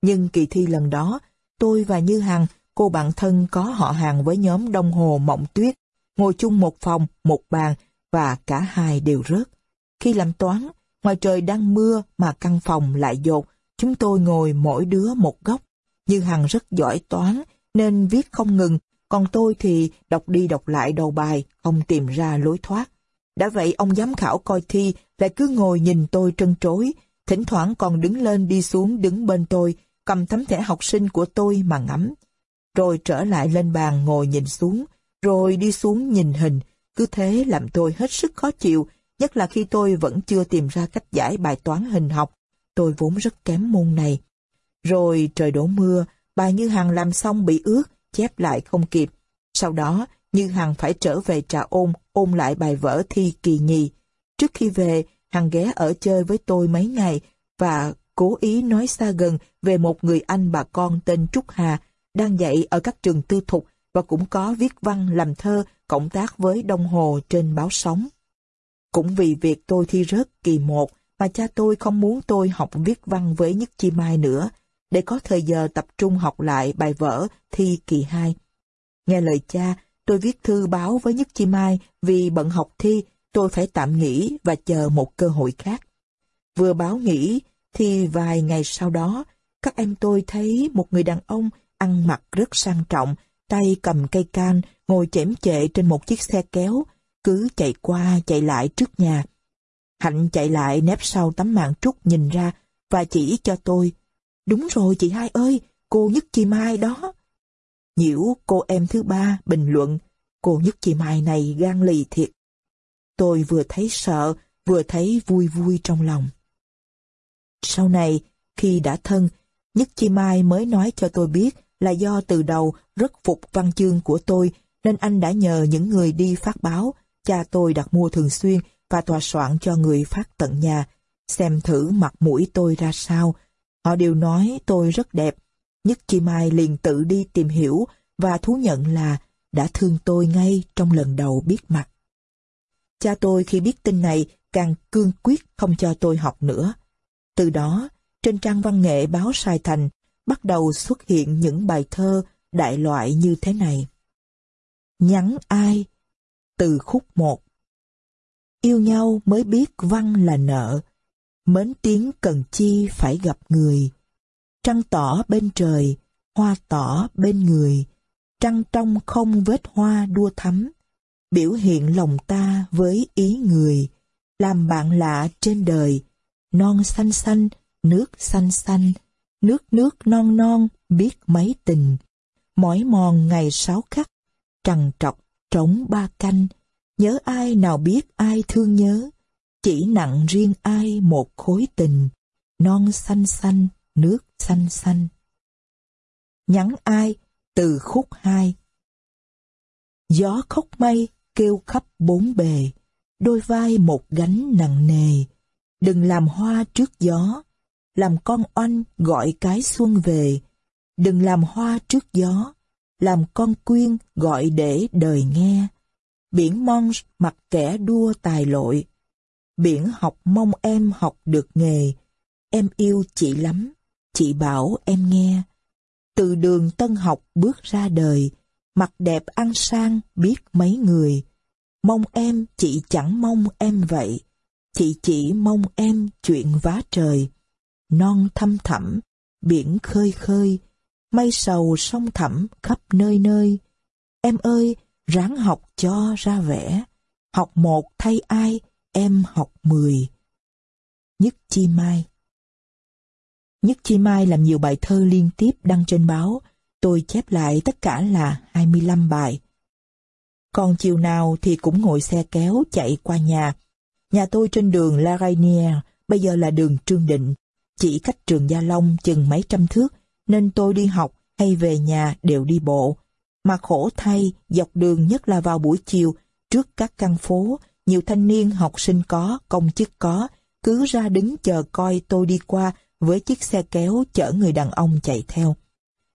Nhưng kỳ thi lần đó, tôi và Như Hằng, cô bạn thân có họ hàng với nhóm Đông Hồ Mộng Tuyết, ngồi chung một phòng, một bàn, và cả hai đều rớt. Khi làm toán, ngoài trời đang mưa mà căn phòng lại dột, chúng tôi ngồi mỗi đứa một góc. Như Hằng rất giỏi toán, nên viết không ngừng, còn tôi thì đọc đi đọc lại đầu bài, không tìm ra lối thoát. Đã vậy ông giám khảo coi thi lại cứ ngồi nhìn tôi trân trối, thỉnh thoảng còn đứng lên đi xuống đứng bên tôi, cầm tấm thẻ học sinh của tôi mà ngắm. Rồi trở lại lên bàn ngồi nhìn xuống, rồi đi xuống nhìn hình, cứ thế làm tôi hết sức khó chịu, nhất là khi tôi vẫn chưa tìm ra cách giải bài toán hình học. Tôi vốn rất kém môn này. Rồi trời đổ mưa, bài như hàng làm xong bị ướt, chép lại không kịp. Sau đó, như Hằng phải trở về trà ôn, ôn lại bài vở thi kỳ nhì. Trước khi về, Hằng ghé ở chơi với tôi mấy ngày và cố ý nói xa gần về một người anh bà con tên Trúc Hà đang dạy ở các trường tư thục và cũng có viết văn làm thơ cộng tác với Đông Hồ trên báo sống. Cũng vì việc tôi thi rớt kỳ một mà cha tôi không muốn tôi học viết văn với Nhất Chi Mai nữa, để có thời giờ tập trung học lại bài vở thi kỳ 2. Nghe lời cha, tôi viết thư báo với Nhất Chi Mai vì bận học thi, tôi phải tạm nghỉ và chờ một cơ hội khác. Vừa báo nghỉ, thì vài ngày sau đó, các em tôi thấy một người đàn ông ăn mặc rất sang trọng, tay cầm cây can, ngồi chễm chệ trên một chiếc xe kéo, cứ chạy qua chạy lại trước nhà. Hạnh chạy lại nép sau tấm màn trúc nhìn ra và chỉ cho tôi. Đúng rồi chị hai ơi, cô Nhất Chi Mai đó. Nhiễu cô em thứ ba bình luận, cô Nhất chị Mai này gan lì thiệt. Tôi vừa thấy sợ, vừa thấy vui vui trong lòng. Sau này, khi đã thân, Nhất Chi Mai mới nói cho tôi biết là do từ đầu rất phục văn chương của tôi nên anh đã nhờ những người đi phát báo, cha tôi đặt mua thường xuyên và tòa soạn cho người phát tận nhà, xem thử mặt mũi tôi ra sao. Họ đều nói tôi rất đẹp. Nhất Chi Mai liền tự đi tìm hiểu và thú nhận là đã thương tôi ngay trong lần đầu biết mặt. Cha tôi khi biết tin này càng cương quyết không cho tôi học nữa. Từ đó, trên trang văn nghệ báo Sài Thành bắt đầu xuất hiện những bài thơ đại loại như thế này. Nhắn ai? Từ khúc một Yêu nhau mới biết văn là nợ, mến tiếng cần chi phải gặp người. Trăng tỏ bên trời, hoa tỏ bên người, trăng trong không vết hoa đua thắm, biểu hiện lòng ta với ý người, làm bạn lạ trên đời, non xanh xanh, nước xanh xanh, nước nước non non biết mấy tình, mỏi mòn ngày sáu khắc, trằn trọc trống ba canh, nhớ ai nào biết ai thương nhớ, chỉ nặng riêng ai một khối tình, non xanh xanh, nước xanh xanh. Nhắn ai từ khúc hai Gió khóc mây kêu khắp bốn bề, đôi vai một gánh nặng nề. Đừng làm hoa trước gió, làm con oanh gọi cái xuân về. Đừng làm hoa trước gió, làm con quyên gọi để đời nghe. Biển mong mặc kẻ đua tài lội. Biển học mong em học được nghề. Em yêu chị lắm, chị bảo em nghe. Từ đường tân học bước ra đời, mặt đẹp ăn sang biết mấy người. Mong em chị chẳng mong em vậy, chị chỉ mong em chuyện vá trời. Non thăm thẳm, biển khơi khơi, mây sầu sông thẳm khắp nơi nơi. Em ơi, ráng học cho ra vẻ, học một thay ai, em học mười. Nhất Chi Mai Nhất Chi Mai làm nhiều bài thơ liên tiếp đăng trên báo, tôi chép lại tất cả là 25 bài. Còn chiều nào thì cũng ngồi xe kéo chạy qua nhà. Nhà tôi trên đường La Rainière, bây giờ là đường Trương Định, chỉ cách trường Gia Long chừng mấy trăm thước, nên tôi đi học hay về nhà đều đi bộ. Mà khổ thay, dọc đường nhất là vào buổi chiều, trước các căn phố, nhiều thanh niên học sinh có, công chức có, cứ ra đứng chờ coi tôi đi qua với chiếc xe kéo chở người đàn ông chạy theo.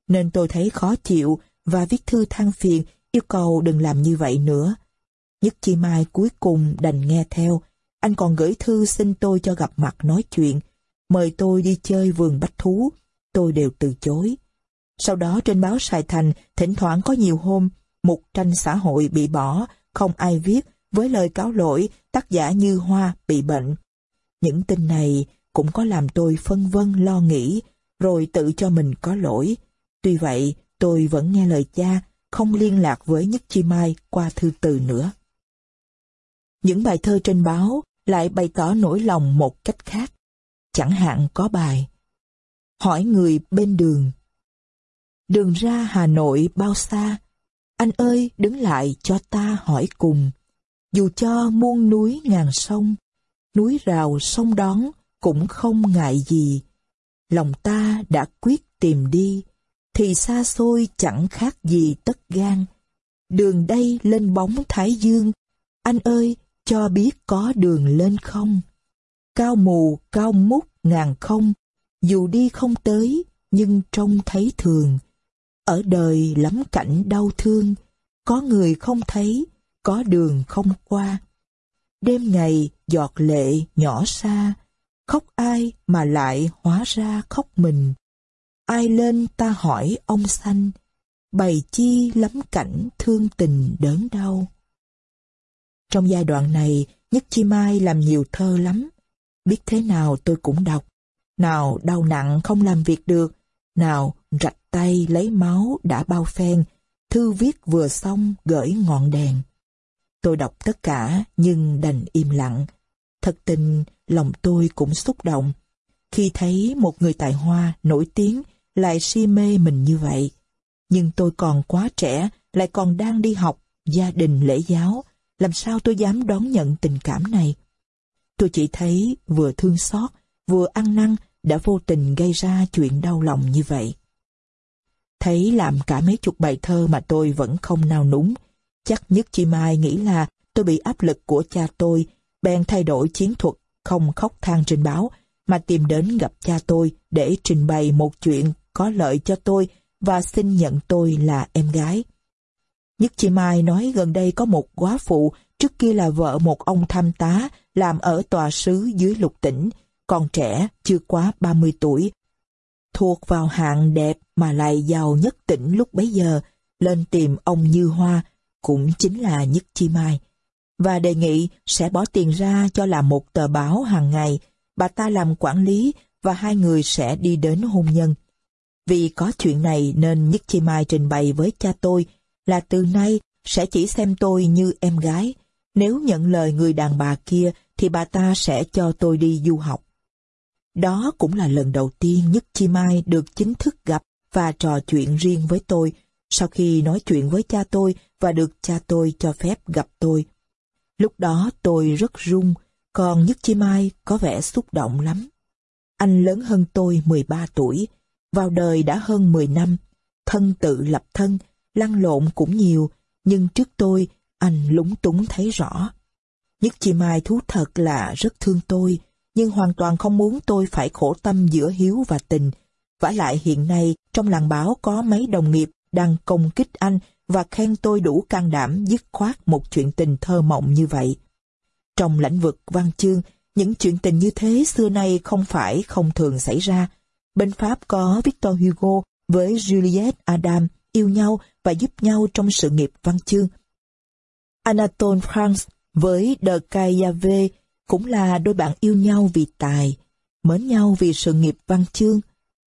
Nên tôi thấy khó chịu và viết thư than phiền yêu cầu đừng làm như vậy nữa. Nhất Chi Mai cuối cùng đành nghe theo. Anh còn gửi thư xin tôi cho gặp mặt nói chuyện, mời tôi đi chơi vườn bách thú. Tôi đều từ chối. Sau đó trên báo Sài Thành thỉnh thoảng có nhiều hôm một tranh xã hội bị bỏ, không ai viết, với lời cáo lỗi tác giả Như Hoa bị bệnh. Những tin này cũng có làm tôi phân vân lo nghĩ, rồi tự cho mình có lỗi. Tuy vậy, tôi vẫn nghe lời cha, không liên lạc với Nhất Chi Mai qua thư từ nữa. Những bài thơ trên báo lại bày tỏ nỗi lòng một cách khác. Chẳng hạn có bài Hỏi người bên đường Đường ra Hà Nội bao xa? Anh ơi đứng lại cho ta hỏi cùng. Dù cho muôn núi ngàn sông, núi rào sông đón cũng không ngại gì. Lòng ta đã quyết tìm đi, thì xa xôi chẳng khác gì tất gan. đường đây lên bóng Thái Dương, anh ơi, cho biết có đường lên không? Cao mù, cao mút, ngàn không, dù đi không tới, nhưng trông thấy thường. Ở đời lắm cảnh đau thương, có người không thấy, có đường không qua. Đêm ngày giọt lệ nhỏ xa, khóc ai mà lại hóa ra khóc mình. Ai lên ta hỏi ông xanh, bày chi lắm cảnh thương tình đớn đau. Trong giai đoạn này, Nhất Chi Mai làm nhiều thơ lắm. Biết thế nào tôi cũng đọc. Nào đau nặng không làm việc được, nào rạch tay lấy máu đã bao phen, thư viết vừa xong gửi ngọn đèn. Tôi đọc tất cả nhưng đành im lặng. Thật tình lòng tôi cũng xúc động khi thấy một người tài hoa nổi tiếng lại si mê mình như vậy. Nhưng tôi còn quá trẻ, lại còn đang đi học, gia đình lễ giáo, làm sao tôi dám đón nhận tình cảm này? Tôi chỉ thấy vừa thương xót, vừa ăn năn đã vô tình gây ra chuyện đau lòng như vậy. Thấy làm cả mấy chục bài thơ mà tôi vẫn không nào núng, chắc nhất chị Mai nghĩ là tôi bị áp lực của cha tôi, bèn thay đổi chiến thuật, không khóc than trên báo, mà tìm đến gặp cha tôi để trình bày một chuyện có lợi cho tôi và xin nhận tôi là em gái. Nhất chị Mai nói gần đây có một quá phụ, trước kia là vợ một ông tham tá, làm ở tòa sứ dưới lục tỉnh, còn trẻ, chưa quá 30 tuổi. Thuộc vào hạng đẹp mà lại giàu nhất tỉnh lúc bấy giờ, lên tìm ông Như Hoa, cũng chính là Nhất Chi Mai. Và đề nghị sẽ bỏ tiền ra cho làm một tờ báo hàng ngày, bà ta làm quản lý và hai người sẽ đi đến hôn nhân. Vì có chuyện này nên Nhất Chi Mai trình bày với cha tôi là từ nay sẽ chỉ xem tôi như em gái. Nếu nhận lời người đàn bà kia thì bà ta sẽ cho tôi đi du học. Đó cũng là lần đầu tiên Nhất Chi Mai được chính thức gặp và trò chuyện riêng với tôi sau khi nói chuyện với cha tôi và được cha tôi cho phép gặp tôi. Lúc đó tôi rất run, còn Nhất Chi Mai có vẻ xúc động lắm. Anh lớn hơn tôi 13 tuổi, vào đời đã hơn 10 năm, thân tự lập thân, lăn lộn cũng nhiều, nhưng trước tôi, anh lúng túng thấy rõ. Nhất Chi Mai thú thật là rất thương tôi, nhưng hoàn toàn không muốn tôi phải khổ tâm giữa hiếu và tình. vả lại hiện nay, trong làng báo có mấy đồng nghiệp đang công kích anh và khen tôi đủ can đảm dứt khoát một chuyện tình thơ mộng như vậy. Trong lĩnh vực văn chương, những chuyện tình như thế xưa nay không phải không thường xảy ra. Bên Pháp có Victor Hugo với Juliette Adam yêu nhau và giúp nhau trong sự nghiệp văn chương. Anatole France với De Cayave cũng là đôi bạn yêu nhau vì tài, mến nhau vì sự nghiệp văn chương.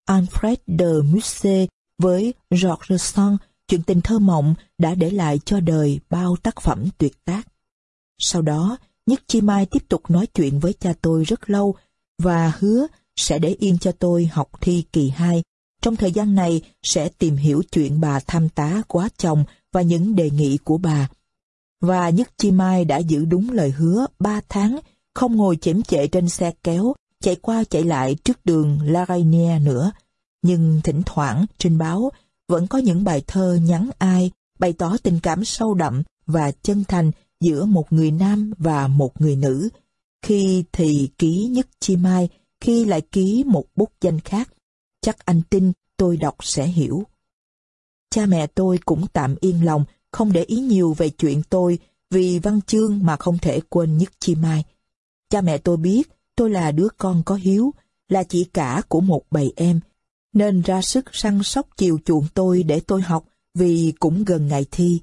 Alfred de Musset với Georges Sand, chuyện tình thơ mộng đã để lại cho đời bao tác phẩm tuyệt tác. Sau đó, Nhất Chi Mai tiếp tục nói chuyện với cha tôi rất lâu và hứa sẽ để yên cho tôi học thi kỳ 2. Trong thời gian này sẽ tìm hiểu chuyện bà tham tá quá chồng và những đề nghị của bà. Và Nhất Chi Mai đã giữ đúng lời hứa 3 tháng, không ngồi chễm chệ trên xe kéo, chạy qua chạy lại trước đường La Rainier nữa. Nhưng thỉnh thoảng trên báo vẫn có những bài thơ nhắn ai, bày tỏ tình cảm sâu đậm và chân thành giữa một người nam và một người nữ. Khi thì ký nhất chi mai, khi lại ký một bút danh khác. Chắc anh tin tôi đọc sẽ hiểu. Cha mẹ tôi cũng tạm yên lòng, không để ý nhiều về chuyện tôi vì văn chương mà không thể quên nhất chi mai. Cha mẹ tôi biết tôi là đứa con có hiếu, là chị cả của một bầy em, nên ra sức săn sóc chiều chuộng tôi để tôi học vì cũng gần ngày thi.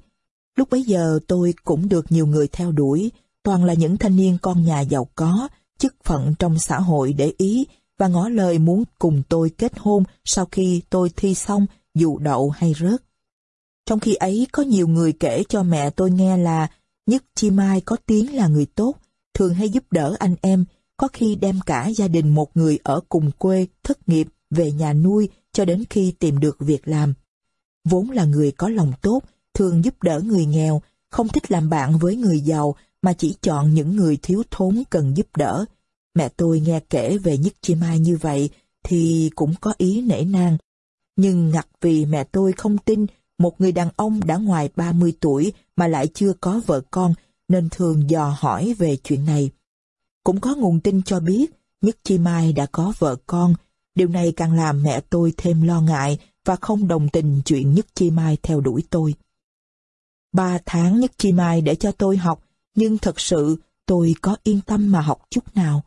Lúc bấy giờ tôi cũng được nhiều người theo đuổi, toàn là những thanh niên con nhà giàu có, chức phận trong xã hội để ý và ngỏ lời muốn cùng tôi kết hôn sau khi tôi thi xong dù đậu hay rớt. Trong khi ấy có nhiều người kể cho mẹ tôi nghe là Nhất Chi Mai có tiếng là người tốt, thường hay giúp đỡ anh em, có khi đem cả gia đình một người ở cùng quê thất nghiệp về nhà nuôi cho đến khi tìm được việc làm. Vốn là người có lòng tốt, thường giúp đỡ người nghèo, không thích làm bạn với người giàu mà chỉ chọn những người thiếu thốn cần giúp đỡ. Mẹ tôi nghe kể về Nhất Chi Mai như vậy thì cũng có ý nể nang. Nhưng ngặt vì mẹ tôi không tin một người đàn ông đã ngoài 30 tuổi mà lại chưa có vợ con, nên thường dò hỏi về chuyện này. Cũng có nguồn tin cho biết Nhất Chi Mai đã có vợ con, điều này càng làm mẹ tôi thêm lo ngại và không đồng tình chuyện Nhất Chi Mai theo đuổi tôi. Ba tháng Nhất Chi Mai để cho tôi học, nhưng thật sự tôi có yên tâm mà học chút nào.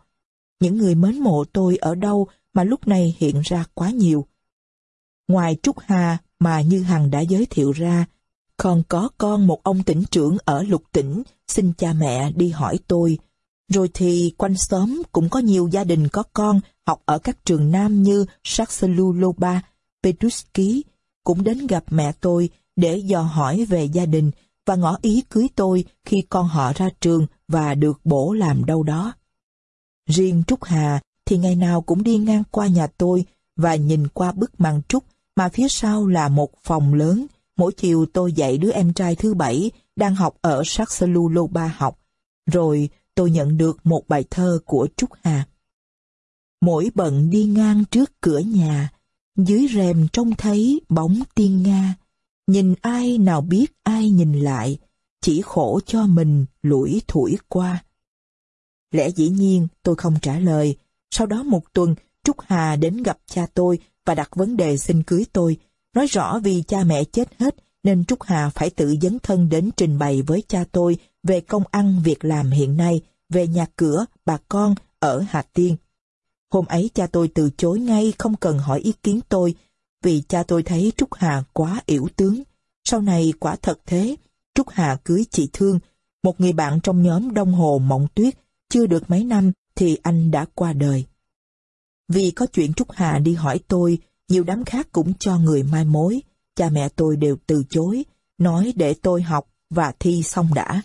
Những người mến mộ tôi ở đâu mà lúc này hiện ra quá nhiều. Ngoài Trúc Hà mà Như Hằng đã giới thiệu ra, còn có con một ông tỉnh trưởng ở lục tỉnh xin cha mẹ đi hỏi tôi. Rồi thì quanh xóm cũng có nhiều gia đình có con học ở các trường Nam như Saxoluloba, Petruski, cũng đến gặp mẹ tôi để dò hỏi về gia đình và ngỏ ý cưới tôi khi con họ ra trường và được bổ làm đâu đó. Riêng Trúc Hà thì ngày nào cũng đi ngang qua nhà tôi và nhìn qua bức màn trúc mà phía sau là một phòng lớn. Mỗi chiều tôi dạy đứa em trai thứ bảy đang học ở Saxoluloba học. Rồi tôi nhận được một bài thơ của Trúc Hà. Mỗi bận đi ngang trước cửa nhà, dưới rèm trông thấy bóng tiên Nga. Nhìn ai nào biết ai nhìn lại, chỉ khổ cho mình lủi thủi qua. Lẽ dĩ nhiên tôi không trả lời. Sau đó một tuần, Trúc Hà đến gặp cha tôi và đặt vấn đề xin cưới tôi. Nói rõ vì cha mẹ chết hết nên Trúc Hà phải tự dấn thân đến trình bày với cha tôi về công ăn việc làm hiện nay, về nhà cửa, bà con ở Hà Tiên. Hôm ấy cha tôi từ chối ngay không cần hỏi ý kiến tôi, vì cha tôi thấy Trúc Hà quá yểu tướng. Sau này quả thật thế, Trúc Hà cưới chị Thương, một người bạn trong nhóm Đông Hồ Mộng Tuyết, chưa được mấy năm thì anh đã qua đời. Vì có chuyện Trúc Hà đi hỏi tôi, nhiều đám khác cũng cho người mai mối. Cha mẹ tôi đều từ chối, nói để tôi học và thi xong đã.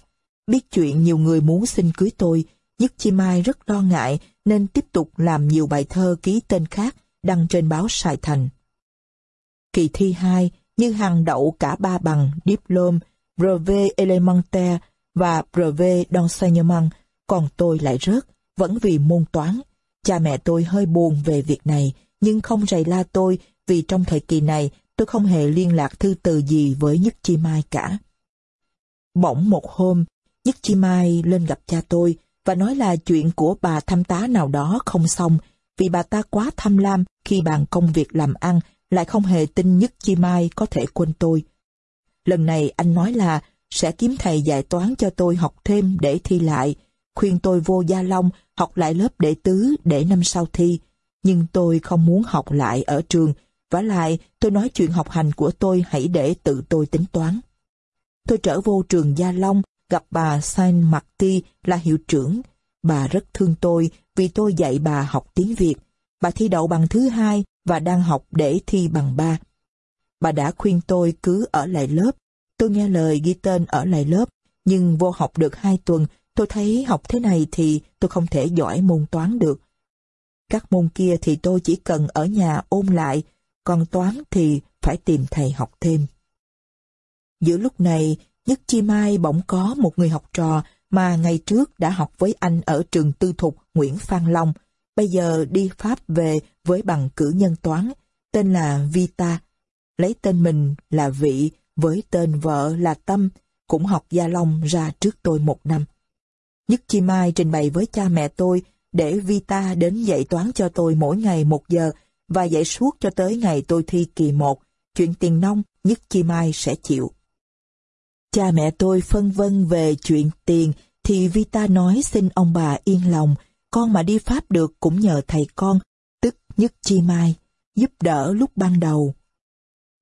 Biết chuyện nhiều người muốn xin cưới tôi, Nhất Chi Mai rất lo ngại nên tiếp tục làm nhiều bài thơ ký tên khác đăng trên báo Sài Thành. Kỳ thi 2, Như hàng đậu cả ba bằng Diplôme, Brevet Elementaire và Brevet d'Enseignement, còn tôi lại rớt, vẫn vì môn toán. Cha mẹ tôi hơi buồn về việc này, nhưng không rầy la tôi vì trong thời kỳ này tôi không hề liên lạc thư từ gì với Nhất Chi Mai cả. Bỗng một hôm, Nhất Chi Mai lên gặp cha tôi và nói là chuyện của bà thăm tá nào đó không xong vì bà ta quá tham lam khi bàn công việc làm ăn lại không hề tin Nhất Chi Mai có thể quên tôi. Lần này anh nói là sẽ kiếm thầy dạy toán cho tôi học thêm để thi lại, khuyên tôi vô Gia Long học lại lớp đệ tứ để năm sau thi. Nhưng tôi không muốn học lại ở trường, và lại tôi nói chuyện học hành của tôi hãy để tự tôi tính toán. Tôi trở vô trường Gia Long, gặp bà Saint Marty là hiệu trưởng. Bà rất thương tôi vì tôi dạy bà học tiếng Việt. Bà thi đậu bằng thứ hai và đang học để thi bằng ba. Bà đã khuyên tôi cứ ở lại lớp. Tôi nghe lời ghi tên ở lại lớp, nhưng vô học được hai tuần Tôi thấy học thế này thì tôi không thể giỏi môn toán được. Các môn kia thì tôi chỉ cần ở nhà ôn lại, còn toán thì phải tìm thầy học thêm. Giữa lúc này, Nhất Chi Mai bỗng có một người học trò mà ngày trước đã học với anh ở trường tư thục Nguyễn Phan Long, bây giờ đi Pháp về với bằng cử nhân toán, tên là Vita. Lấy tên mình là Vị với tên vợ là Tâm, cũng học Gia Long ra trước tôi một năm. Nhất Chi Mai trình bày với cha mẹ tôi để Vita đến dạy toán cho tôi mỗi ngày một giờ và dạy suốt cho tới ngày tôi thi kỳ một. Chuyện tiền nông, Nhất Chi Mai sẽ chịu. Cha mẹ tôi phân vân về chuyện tiền thì Vita nói xin ông bà yên lòng, con mà đi Pháp được cũng nhờ thầy con, tức Nhất Chi Mai, giúp đỡ lúc ban đầu.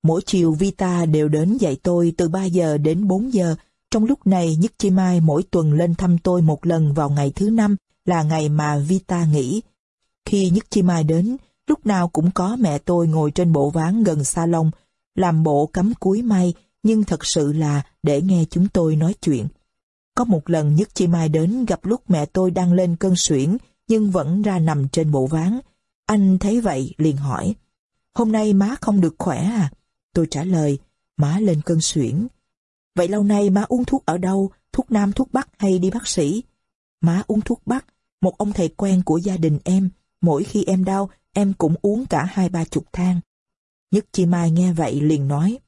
Mỗi chiều Vita đều đến dạy tôi từ 3 giờ đến 4 giờ trong lúc này Nhất Chi Mai mỗi tuần lên thăm tôi một lần vào ngày thứ năm là ngày mà Vita nghỉ. Khi Nhất Chi Mai đến, lúc nào cũng có mẹ tôi ngồi trên bộ ván gần salon, làm bộ cắm cúi may, nhưng thật sự là để nghe chúng tôi nói chuyện. Có một lần Nhất Chi Mai đến gặp lúc mẹ tôi đang lên cơn suyễn, nhưng vẫn ra nằm trên bộ ván. Anh thấy vậy liền hỏi, hôm nay má không được khỏe à? Tôi trả lời, má lên cơn suyễn. Vậy lâu nay má uống thuốc ở đâu, thuốc nam thuốc bắc hay đi bác sĩ? Má uống thuốc bắc, một ông thầy quen của gia đình em, mỗi khi em đau, em cũng uống cả hai ba chục thang. Nhất Chi Mai nghe vậy liền nói,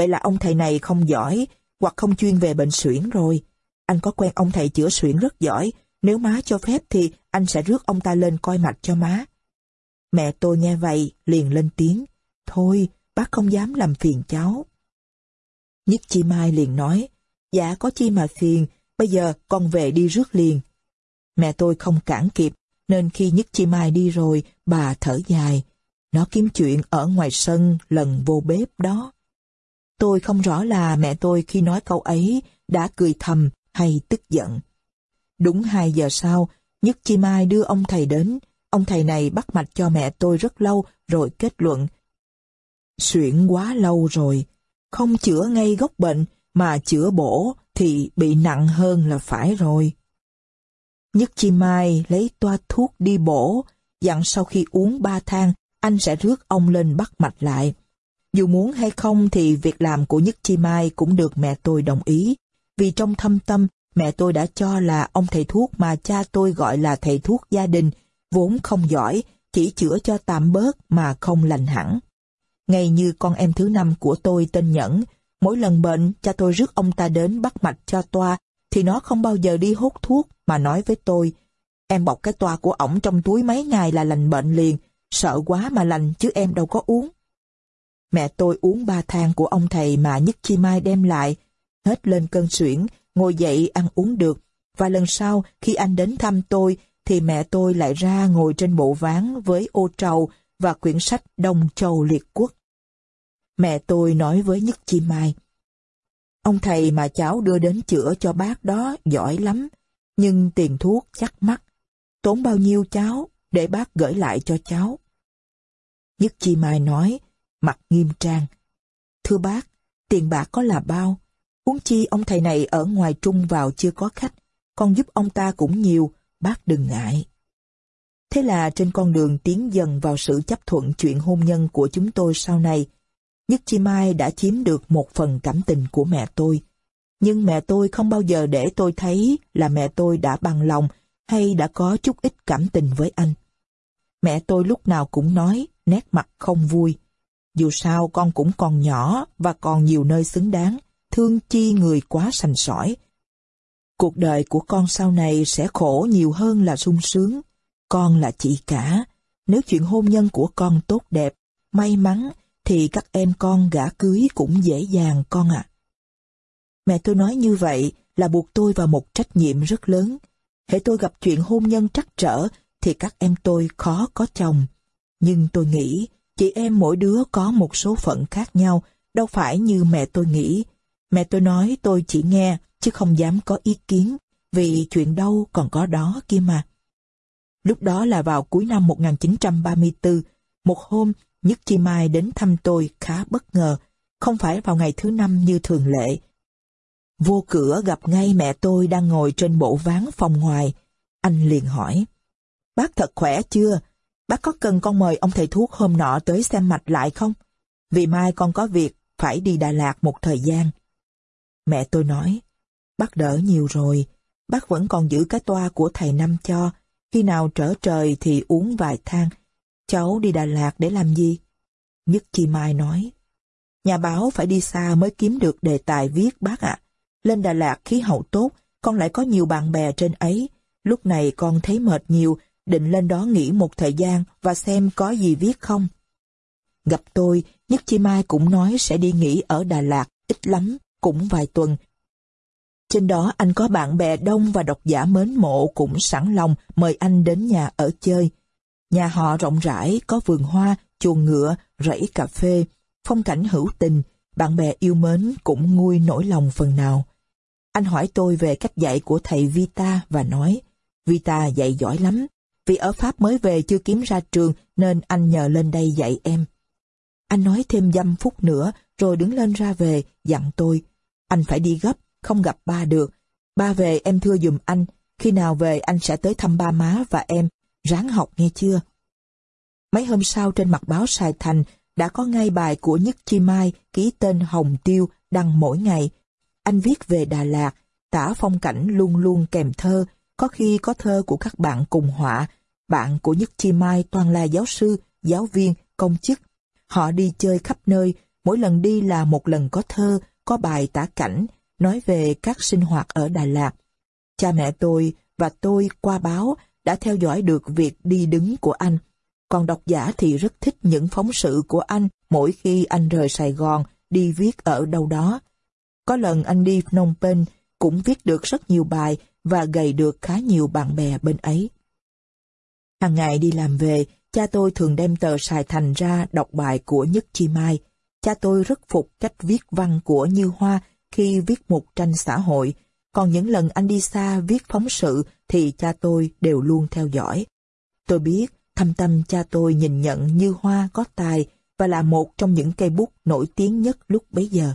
vậy là ông thầy này không giỏi, hoặc không chuyên về bệnh suyễn rồi. Anh có quen ông thầy chữa suyễn rất giỏi, nếu má cho phép thì anh sẽ rước ông ta lên coi mạch cho má. Mẹ tôi nghe vậy, liền lên tiếng. Thôi, bác không dám làm phiền cháu. Nhất Chi Mai liền nói, dạ có chi mà phiền, bây giờ con về đi rước liền. Mẹ tôi không cản kịp, nên khi Nhất Chi Mai đi rồi, bà thở dài. Nó kiếm chuyện ở ngoài sân lần vô bếp đó. Tôi không rõ là mẹ tôi khi nói câu ấy đã cười thầm hay tức giận. Đúng hai giờ sau, Nhất Chi Mai đưa ông thầy đến. Ông thầy này bắt mạch cho mẹ tôi rất lâu rồi kết luận. Xuyển quá lâu rồi, không chữa ngay gốc bệnh mà chữa bổ thì bị nặng hơn là phải rồi. Nhất Chi Mai lấy toa thuốc đi bổ, dặn sau khi uống ba thang, anh sẽ rước ông lên bắt mạch lại. Dù muốn hay không thì việc làm của Nhất Chi Mai cũng được mẹ tôi đồng ý, vì trong thâm tâm mẹ tôi đã cho là ông thầy thuốc mà cha tôi gọi là thầy thuốc gia đình, vốn không giỏi, chỉ chữa cho tạm bớt mà không lành hẳn. Ngay như con em thứ năm của tôi tên Nhẫn, mỗi lần bệnh cha tôi rước ông ta đến bắt mạch cho toa, thì nó không bao giờ đi hút thuốc mà nói với tôi, em bọc cái toa của ổng trong túi mấy ngày là lành bệnh liền, sợ quá mà lành chứ em đâu có uống. Mẹ tôi uống ba thang của ông thầy mà Nhất Chi Mai đem lại, hết lên cơn suyễn, ngồi dậy ăn uống được. Và lần sau khi anh đến thăm tôi thì mẹ tôi lại ra ngồi trên bộ ván với ô trầu và quyển sách Đông Châu Liệt Quốc. Mẹ tôi nói với Nhất Chi Mai, Ông thầy mà cháu đưa đến chữa cho bác đó giỏi lắm, nhưng tiền thuốc chắc mắc. Tốn bao nhiêu cháu để bác gửi lại cho cháu? Nhất Chi Mai nói, mặt nghiêm trang. Thưa bác, tiền bạc có là bao? Huống chi ông thầy này ở ngoài trung vào chưa có khách, con giúp ông ta cũng nhiều, bác đừng ngại. Thế là trên con đường tiến dần vào sự chấp thuận chuyện hôn nhân của chúng tôi sau này, Nhất Chi Mai đã chiếm được một phần cảm tình của mẹ tôi. Nhưng mẹ tôi không bao giờ để tôi thấy là mẹ tôi đã bằng lòng hay đã có chút ít cảm tình với anh. Mẹ tôi lúc nào cũng nói, nét mặt không vui. Dù sao con cũng còn nhỏ và còn nhiều nơi xứng đáng, thương chi người quá sành sỏi. Cuộc đời của con sau này sẽ khổ nhiều hơn là sung sướng. Con là chị cả. Nếu chuyện hôn nhân của con tốt đẹp, may mắn, thì các em con gả cưới cũng dễ dàng con ạ. Mẹ tôi nói như vậy là buộc tôi vào một trách nhiệm rất lớn. Hễ tôi gặp chuyện hôn nhân trắc trở thì các em tôi khó có chồng. Nhưng tôi nghĩ chị em mỗi đứa có một số phận khác nhau, đâu phải như mẹ tôi nghĩ. Mẹ tôi nói tôi chỉ nghe, chứ không dám có ý kiến, vì chuyện đâu còn có đó kia mà. Lúc đó là vào cuối năm 1934, một hôm Nhất Chi Mai đến thăm tôi khá bất ngờ, không phải vào ngày thứ năm như thường lệ. Vô cửa gặp ngay mẹ tôi đang ngồi trên bộ ván phòng ngoài. Anh liền hỏi, Bác thật khỏe chưa? Bác có cần con mời ông thầy thuốc hôm nọ tới xem mạch lại không? Vì mai con có việc, phải đi Đà Lạt một thời gian. Mẹ tôi nói, bác đỡ nhiều rồi, bác vẫn còn giữ cái toa của thầy Năm cho, khi nào trở trời thì uống vài thang, Cháu đi Đà Lạt để làm gì? Nhất Chi Mai nói. Nhà báo phải đi xa mới kiếm được đề tài viết bác ạ. Lên Đà Lạt khí hậu tốt, con lại có nhiều bạn bè trên ấy. Lúc này con thấy mệt nhiều, định lên đó nghỉ một thời gian và xem có gì viết không. Gặp tôi, Nhất Chi Mai cũng nói sẽ đi nghỉ ở Đà Lạt, ít lắm, cũng vài tuần. Trên đó anh có bạn bè đông và độc giả mến mộ cũng sẵn lòng mời anh đến nhà ở chơi. Nhà họ rộng rãi, có vườn hoa, chuồng ngựa, rẫy cà phê, phong cảnh hữu tình, bạn bè yêu mến cũng nguôi nỗi lòng phần nào. Anh hỏi tôi về cách dạy của thầy Vita và nói, Vita dạy giỏi lắm, vì ở Pháp mới về chưa kiếm ra trường nên anh nhờ lên đây dạy em. Anh nói thêm dăm phút nữa rồi đứng lên ra về, dặn tôi, anh phải đi gấp, không gặp ba được. Ba về em thưa dùm anh, khi nào về anh sẽ tới thăm ba má và em ráng học nghe chưa? Mấy hôm sau trên mặt báo Sài Thành đã có ngay bài của Nhất Chi Mai ký tên Hồng Tiêu đăng mỗi ngày. Anh viết về Đà Lạt, tả phong cảnh luôn luôn kèm thơ, có khi có thơ của các bạn cùng họa. Bạn của Nhất Chi Mai toàn là giáo sư, giáo viên, công chức. Họ đi chơi khắp nơi, mỗi lần đi là một lần có thơ, có bài tả cảnh, nói về các sinh hoạt ở Đà Lạt. Cha mẹ tôi và tôi qua báo đã theo dõi được việc đi đứng của anh. Còn độc giả thì rất thích những phóng sự của anh mỗi khi anh rời Sài Gòn đi viết ở đâu đó. Có lần anh đi Phnom Penh cũng viết được rất nhiều bài và gầy được khá nhiều bạn bè bên ấy. Hàng ngày đi làm về, cha tôi thường đem tờ Sài Thành ra đọc bài của Nhất Chi Mai. Cha tôi rất phục cách viết văn của Như Hoa khi viết một tranh xã hội, còn những lần anh đi xa viết phóng sự thì cha tôi đều luôn theo dõi. Tôi biết thâm tâm cha tôi nhìn nhận Như Hoa có tài và là một trong những cây bút nổi tiếng nhất lúc bấy giờ.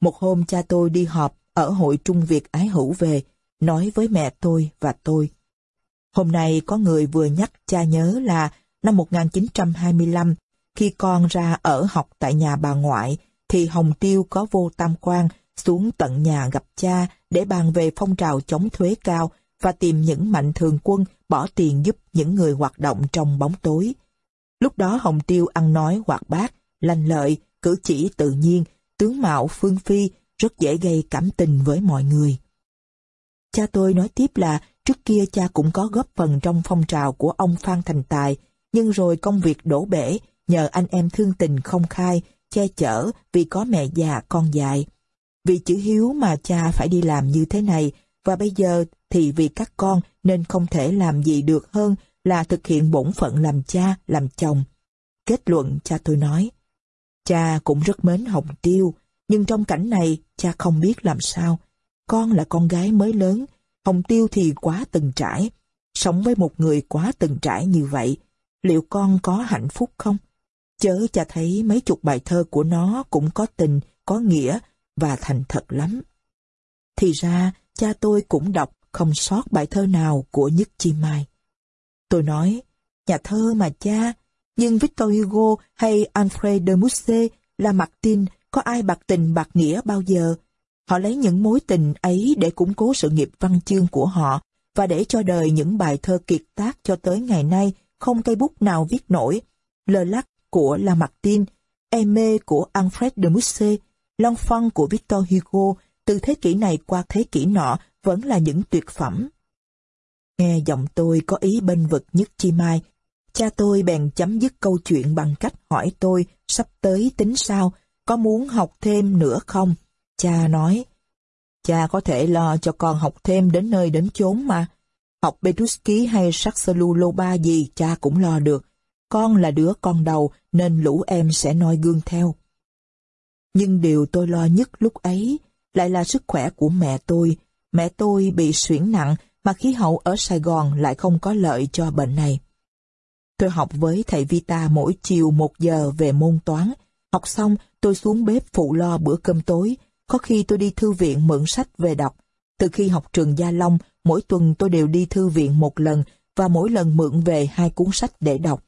Một hôm cha tôi đi họp ở hội Trung Việt Ái Hữu về, nói với mẹ tôi và tôi. Hôm nay có người vừa nhắc cha nhớ là năm 1925, khi con ra ở học tại nhà bà ngoại, thì Hồng Tiêu có vô tam quan xuống tận nhà gặp cha để bàn về phong trào chống thuế cao và tìm những mạnh thường quân bỏ tiền giúp những người hoạt động trong bóng tối. Lúc đó Hồng Tiêu ăn nói hoạt bát, lanh lợi, cử chỉ tự nhiên, tướng mạo phương phi, rất dễ gây cảm tình với mọi người. Cha tôi nói tiếp là trước kia cha cũng có góp phần trong phong trào của ông Phan Thành Tài, nhưng rồi công việc đổ bể nhờ anh em thương tình không khai, che chở vì có mẹ già con dài. Vì chữ hiếu mà cha phải đi làm như thế này, và bây giờ thì vì các con nên không thể làm gì được hơn là thực hiện bổn phận làm cha, làm chồng. Kết luận cha tôi nói, cha cũng rất mến Hồng Tiêu, nhưng trong cảnh này cha không biết làm sao. Con là con gái mới lớn, Hồng Tiêu thì quá từng trải. Sống với một người quá từng trải như vậy, liệu con có hạnh phúc không? Chớ cha thấy mấy chục bài thơ của nó cũng có tình, có nghĩa và thành thật lắm. Thì ra, cha tôi cũng đọc không sót bài thơ nào của Nhất Chi Mai. Tôi nói, nhà thơ mà cha, nhưng Victor Hugo hay Alfred de Musset là mặt tin có ai bạc tình bạc nghĩa bao giờ. Họ lấy những mối tình ấy để củng cố sự nghiệp văn chương của họ và để cho đời những bài thơ kiệt tác cho tới ngày nay không cây bút nào viết nổi. Lơ lắc của Lamartine, Aimé của Alfred de Musset, L'Enfant của Victor Hugo từ thế kỷ này qua thế kỷ nọ vẫn là những tuyệt phẩm. Nghe giọng tôi có ý bên vực nhất chi mai, cha tôi bèn chấm dứt câu chuyện bằng cách hỏi tôi sắp tới tính sao, có muốn học thêm nữa không? Cha nói, cha có thể lo cho con học thêm đến nơi đến chốn mà. Học Petruski hay Saxaluloba gì cha cũng lo được. Con là đứa con đầu nên lũ em sẽ noi gương theo. Nhưng điều tôi lo nhất lúc ấy lại là sức khỏe của mẹ tôi. Mẹ tôi bị suyễn nặng mà khí hậu ở Sài Gòn lại không có lợi cho bệnh này. Tôi học với thầy Vita mỗi chiều một giờ về môn toán. Học xong, tôi xuống bếp phụ lo bữa cơm tối. Có khi tôi đi thư viện mượn sách về đọc. Từ khi học trường Gia Long, mỗi tuần tôi đều đi thư viện một lần và mỗi lần mượn về hai cuốn sách để đọc.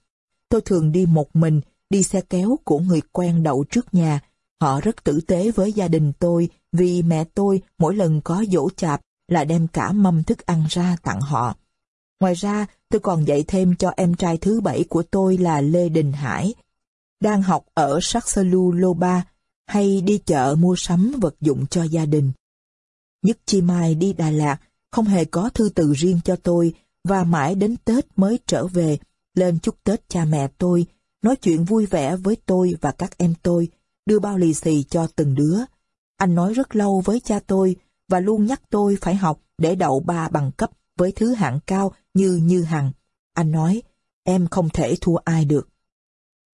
Tôi thường đi một mình, đi xe kéo của người quen đậu trước nhà. Họ rất tử tế với gia đình tôi vì mẹ tôi mỗi lần có dỗ chạp là đem cả mâm thức ăn ra tặng họ. Ngoài ra, tôi còn dạy thêm cho em trai thứ bảy của tôi là Lê Đình Hải, đang học ở Saxelu Loba hay đi chợ mua sắm vật dụng cho gia đình. Nhất Chi Mai đi Đà Lạt, không hề có thư từ riêng cho tôi và mãi đến Tết mới trở về, lên chúc Tết cha mẹ tôi, nói chuyện vui vẻ với tôi và các em tôi, đưa bao lì xì cho từng đứa. Anh nói rất lâu với cha tôi và luôn nhắc tôi phải học để đậu ba bằng cấp với thứ hạng cao như Như Hằng. Anh nói, em không thể thua ai được.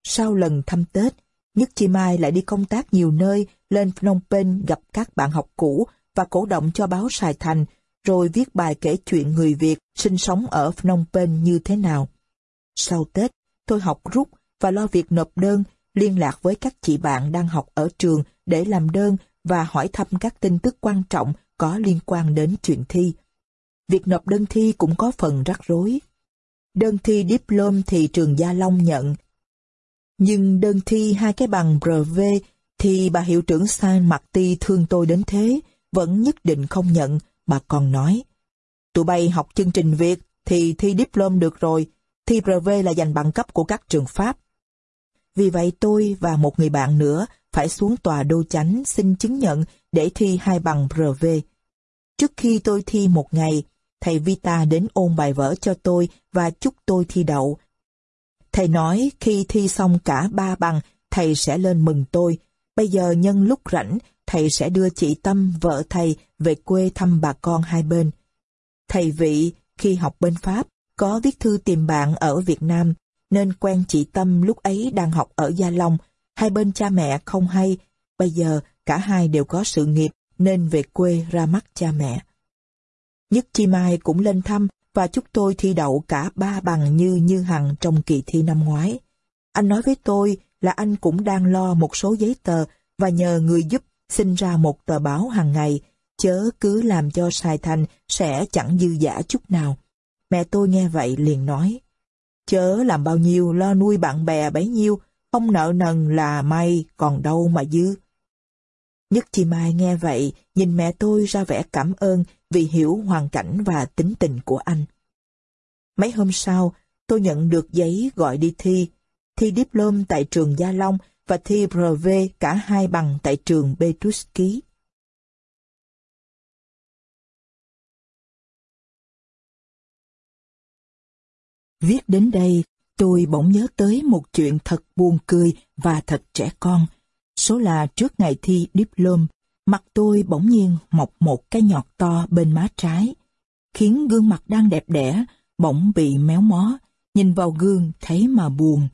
Sau lần thăm Tết, Nhất Chi Mai lại đi công tác nhiều nơi, lên Phnom Penh gặp các bạn học cũ và cổ động cho báo Sài Thành, rồi viết bài kể chuyện người Việt sinh sống ở Phnom Penh như thế nào. Sau Tết, tôi học rút và lo việc nộp đơn, liên lạc với các chị bạn đang học ở trường để làm đơn và hỏi thăm các tin tức quan trọng có liên quan đến chuyện thi. Việc nộp đơn thi cũng có phần rắc rối. Đơn thi diplom thì trường Gia Long nhận. Nhưng đơn thi hai cái bằng RV thì bà hiệu trưởng San Marti thương tôi đến thế, vẫn nhất định không nhận, bà còn nói. Tụi bay học chương trình Việt thì thi diplom được rồi, thi RV là giành bằng cấp của các trường Pháp. Vì vậy tôi và một người bạn nữa phải xuống tòa đô chánh xin chứng nhận để thi hai bằng RV. Trước khi tôi thi một ngày, thầy Vita đến ôn bài vở cho tôi và chúc tôi thi đậu. Thầy nói khi thi xong cả ba bằng, thầy sẽ lên mừng tôi. Bây giờ nhân lúc rảnh, thầy sẽ đưa chị Tâm, vợ thầy, về quê thăm bà con hai bên. Thầy Vị, khi học bên Pháp, có viết thư tìm bạn ở Việt Nam, nên quen chị Tâm lúc ấy đang học ở Gia Long. Hai bên cha mẹ không hay, bây giờ cả hai đều có sự nghiệp nên về quê ra mắt cha mẹ. Nhất Chi Mai cũng lên thăm và chúc tôi thi đậu cả ba bằng như Như Hằng trong kỳ thi năm ngoái. Anh nói với tôi là anh cũng đang lo một số giấy tờ và nhờ người giúp xin ra một tờ báo hàng ngày, chớ cứ làm cho xài thành sẽ chẳng dư giả chút nào. Mẹ tôi nghe vậy liền nói, chớ làm bao nhiêu lo nuôi bạn bè bấy nhiêu, không nợ nần là may còn đâu mà dư. Nhất chị Mai nghe vậy, nhìn mẹ tôi ra vẻ cảm ơn vì hiểu hoàn cảnh và tính tình của anh. Mấy hôm sau, tôi nhận được giấy gọi đi thi, thi diplom tại trường Gia Long và thi RV cả hai bằng tại trường Petruski. Viết đến đây, tôi bỗng nhớ tới một chuyện thật buồn cười và thật trẻ con. Số là trước ngày thi diplom, mặt tôi bỗng nhiên mọc một cái nhọt to bên má trái, khiến gương mặt đang đẹp đẽ, bỗng bị méo mó, nhìn vào gương thấy mà buồn.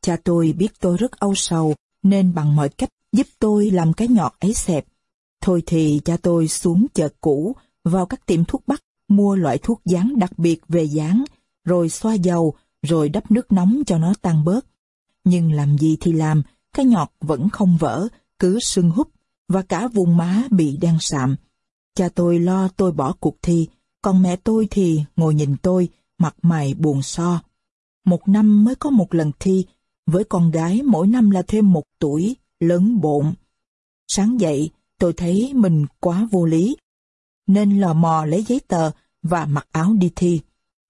Cha tôi biết tôi rất âu sầu, nên bằng mọi cách giúp tôi làm cái nhọt ấy xẹp. Thôi thì cha tôi xuống chợ cũ, vào các tiệm thuốc bắc, mua loại thuốc dán đặc biệt về dán, rồi xoa dầu, rồi đắp nước nóng cho nó tan bớt. Nhưng làm gì thì làm, cái nhọt vẫn không vỡ, cứ sưng húp, và cả vùng má bị đen sạm. Cha tôi lo tôi bỏ cuộc thi, còn mẹ tôi thì ngồi nhìn tôi, mặt mày buồn so. Một năm mới có một lần thi, với con gái mỗi năm là thêm một tuổi, lớn bộn. Sáng dậy, tôi thấy mình quá vô lý, nên lò mò lấy giấy tờ và mặc áo đi thi.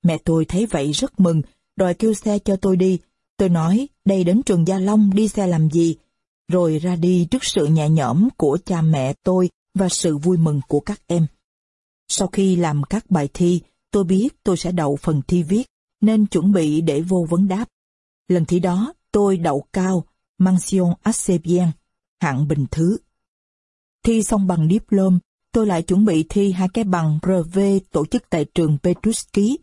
Mẹ tôi thấy vậy rất mừng, đòi kêu xe cho tôi đi. Tôi nói, đây đến trường Gia Long đi xe làm gì? Rồi ra đi trước sự nhẹ nhõm của cha mẹ tôi và sự vui mừng của các em. Sau khi làm các bài thi, tôi biết tôi sẽ đậu phần thi viết, nên chuẩn bị để vô vấn đáp. Lần thi đó, tôi đậu cao, Mansion assez hạng bình thứ. Thi xong bằng diplom, tôi lại chuẩn bị thi hai cái bằng Rv tổ chức tại trường Petruski.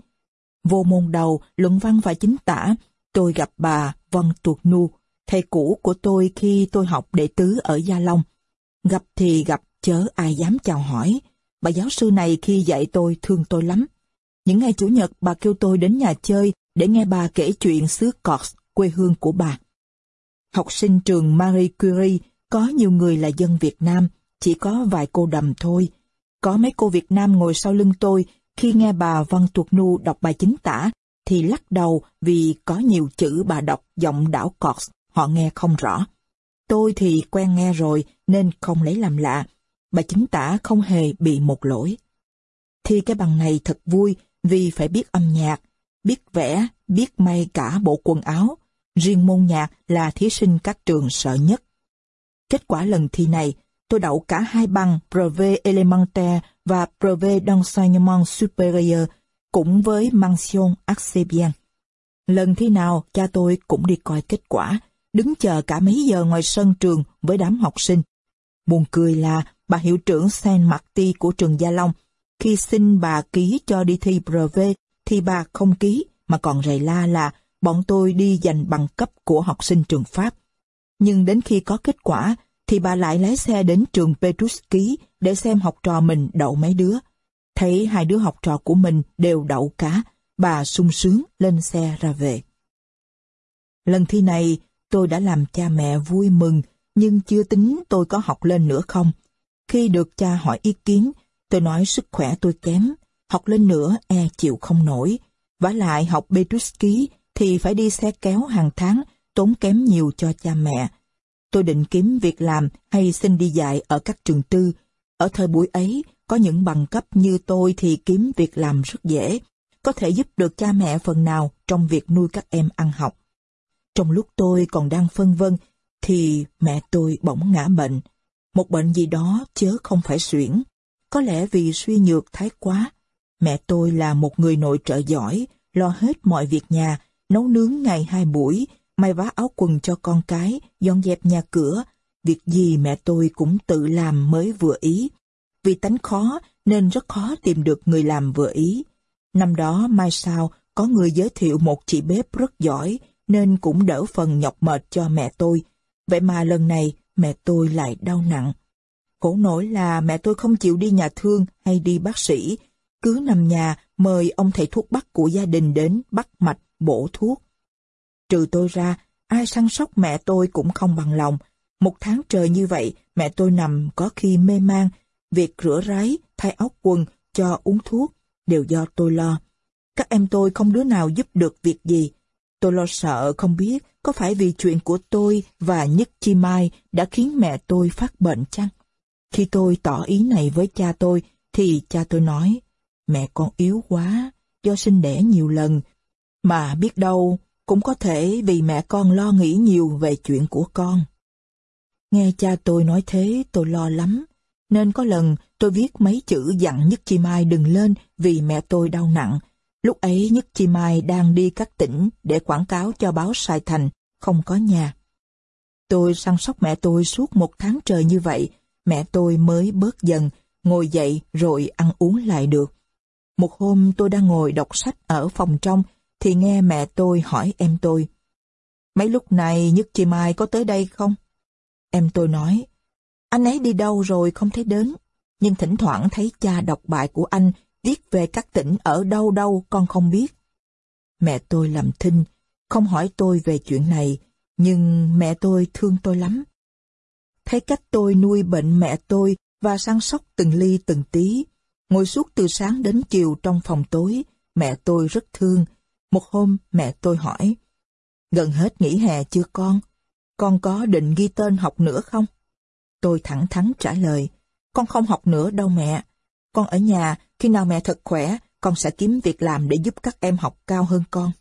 Vô môn đầu, luận văn và chính tả, tôi gặp bà Văn Tuột Nu, thầy cũ của tôi khi tôi học đệ tứ ở Gia Long. Gặp thì gặp, chớ ai dám chào hỏi. Bà giáo sư này khi dạy tôi thương tôi lắm. Những ngày Chủ nhật bà kêu tôi đến nhà chơi để nghe bà kể chuyện xứ Corse, quê hương của bà. Học sinh trường Marie Curie có nhiều người là dân Việt Nam, chỉ có vài cô đầm thôi. Có mấy cô Việt Nam ngồi sau lưng tôi khi nghe bà Văn Tuột Nu đọc bài chính tả thì lắc đầu vì có nhiều chữ bà đọc giọng đảo Corse, họ nghe không rõ. Tôi thì quen nghe rồi nên không lấy làm lạ. Bà chính tả không hề bị một lỗi. thi cái bằng này thật vui vì phải biết âm nhạc, biết vẽ, biết may cả bộ quần áo. Riêng môn nhạc là thí sinh các trường sợ nhất. Kết quả lần thi này, tôi đậu cả hai bằng brevet Elementaire và brevet d'enseignement supérieur, cũng với Mansion assez. Lần thi nào, cha tôi cũng đi coi kết quả, đứng chờ cả mấy giờ ngoài sân trường với đám học sinh. Buồn cười là bà hiệu trưởng Saint Marty của trường Gia Long, khi xin bà ký cho đi thi brevet, thì bà không ký, mà còn rầy la là bọn tôi đi giành bằng cấp của học sinh trường Pháp. Nhưng đến khi có kết quả, thì bà lại lái xe đến trường Petruski để xem học trò mình đậu mấy đứa. Thấy hai đứa học trò của mình đều đậu cả, bà sung sướng lên xe ra về. Lần thi này, tôi đã làm cha mẹ vui mừng, nhưng chưa tính tôi có học lên nữa không. Khi được cha hỏi ý kiến, tôi nói sức khỏe tôi kém, học lên nữa e chịu không nổi. vả lại học Petruski thì phải đi xe kéo hàng tháng, tốn kém nhiều cho cha mẹ. Tôi định kiếm việc làm hay xin đi dạy ở các trường tư. Ở thời buổi ấy, có những bằng cấp như tôi thì kiếm việc làm rất dễ, có thể giúp được cha mẹ phần nào trong việc nuôi các em ăn học. Trong lúc tôi còn đang phân vân, thì mẹ tôi bỗng ngã bệnh. Một bệnh gì đó chớ không phải suyễn. Có lẽ vì suy nhược thái quá. Mẹ tôi là một người nội trợ giỏi, lo hết mọi việc nhà, nấu nướng ngày hai buổi, may vá áo quần cho con cái, dọn dẹp nhà cửa. Việc gì mẹ tôi cũng tự làm mới vừa ý. Vì tánh khó nên rất khó tìm được người làm vừa ý. Năm đó mai sau có người giới thiệu một chị bếp rất giỏi nên cũng đỡ phần nhọc mệt cho mẹ tôi. Vậy mà lần này mẹ tôi lại đau nặng. Khổ nổi là mẹ tôi không chịu đi nhà thương hay đi bác sĩ, cứ nằm nhà mời ông thầy thuốc bắc của gia đình đến bắt mạch, bổ thuốc. Trừ tôi ra, ai săn sóc mẹ tôi cũng không bằng lòng. Một tháng trời như vậy, mẹ tôi nằm có khi mê man, việc rửa ráy, thay áo quần, cho uống thuốc, đều do tôi lo. Các em tôi không đứa nào giúp được việc gì. Tôi lo sợ không biết có phải vì chuyện của tôi và Nhất Chi Mai đã khiến mẹ tôi phát bệnh chăng? Khi tôi tỏ ý này với cha tôi, thì cha tôi nói, mẹ con yếu quá, do sinh đẻ nhiều lần, mà biết đâu cũng có thể vì mẹ con lo nghĩ nhiều về chuyện của con. Nghe cha tôi nói thế tôi lo lắm, nên có lần tôi viết mấy chữ dặn Nhất Chi Mai đừng lên vì mẹ tôi đau nặng. Lúc ấy Nhất Chi Mai đang đi các tỉnh để quảng cáo cho báo Sài Thành, không có nhà. Tôi săn sóc mẹ tôi suốt một tháng trời như vậy, mẹ tôi mới bớt dần, ngồi dậy rồi ăn uống lại được. Một hôm tôi đang ngồi đọc sách ở phòng trong, thì nghe mẹ tôi hỏi em tôi. Mấy lúc này Nhất Chi Mai có tới đây không? Em tôi nói, anh ấy đi đâu rồi không thấy đến, nhưng thỉnh thoảng thấy cha đọc bài của anh viết về các tỉnh ở đâu đâu con không biết. Mẹ tôi làm thinh, không hỏi tôi về chuyện này, nhưng mẹ tôi thương tôi lắm. Thấy cách tôi nuôi bệnh mẹ tôi và săn sóc từng ly từng tí, ngồi suốt từ sáng đến chiều trong phòng tối, mẹ tôi rất thương. Một hôm mẹ tôi hỏi, gần hết nghỉ hè chưa con? Con có định ghi tên học nữa không? Tôi thẳng thắn trả lời, con không học nữa đâu mẹ. Con ở nhà, khi nào mẹ thật khỏe, con sẽ kiếm việc làm để giúp các em học cao hơn con.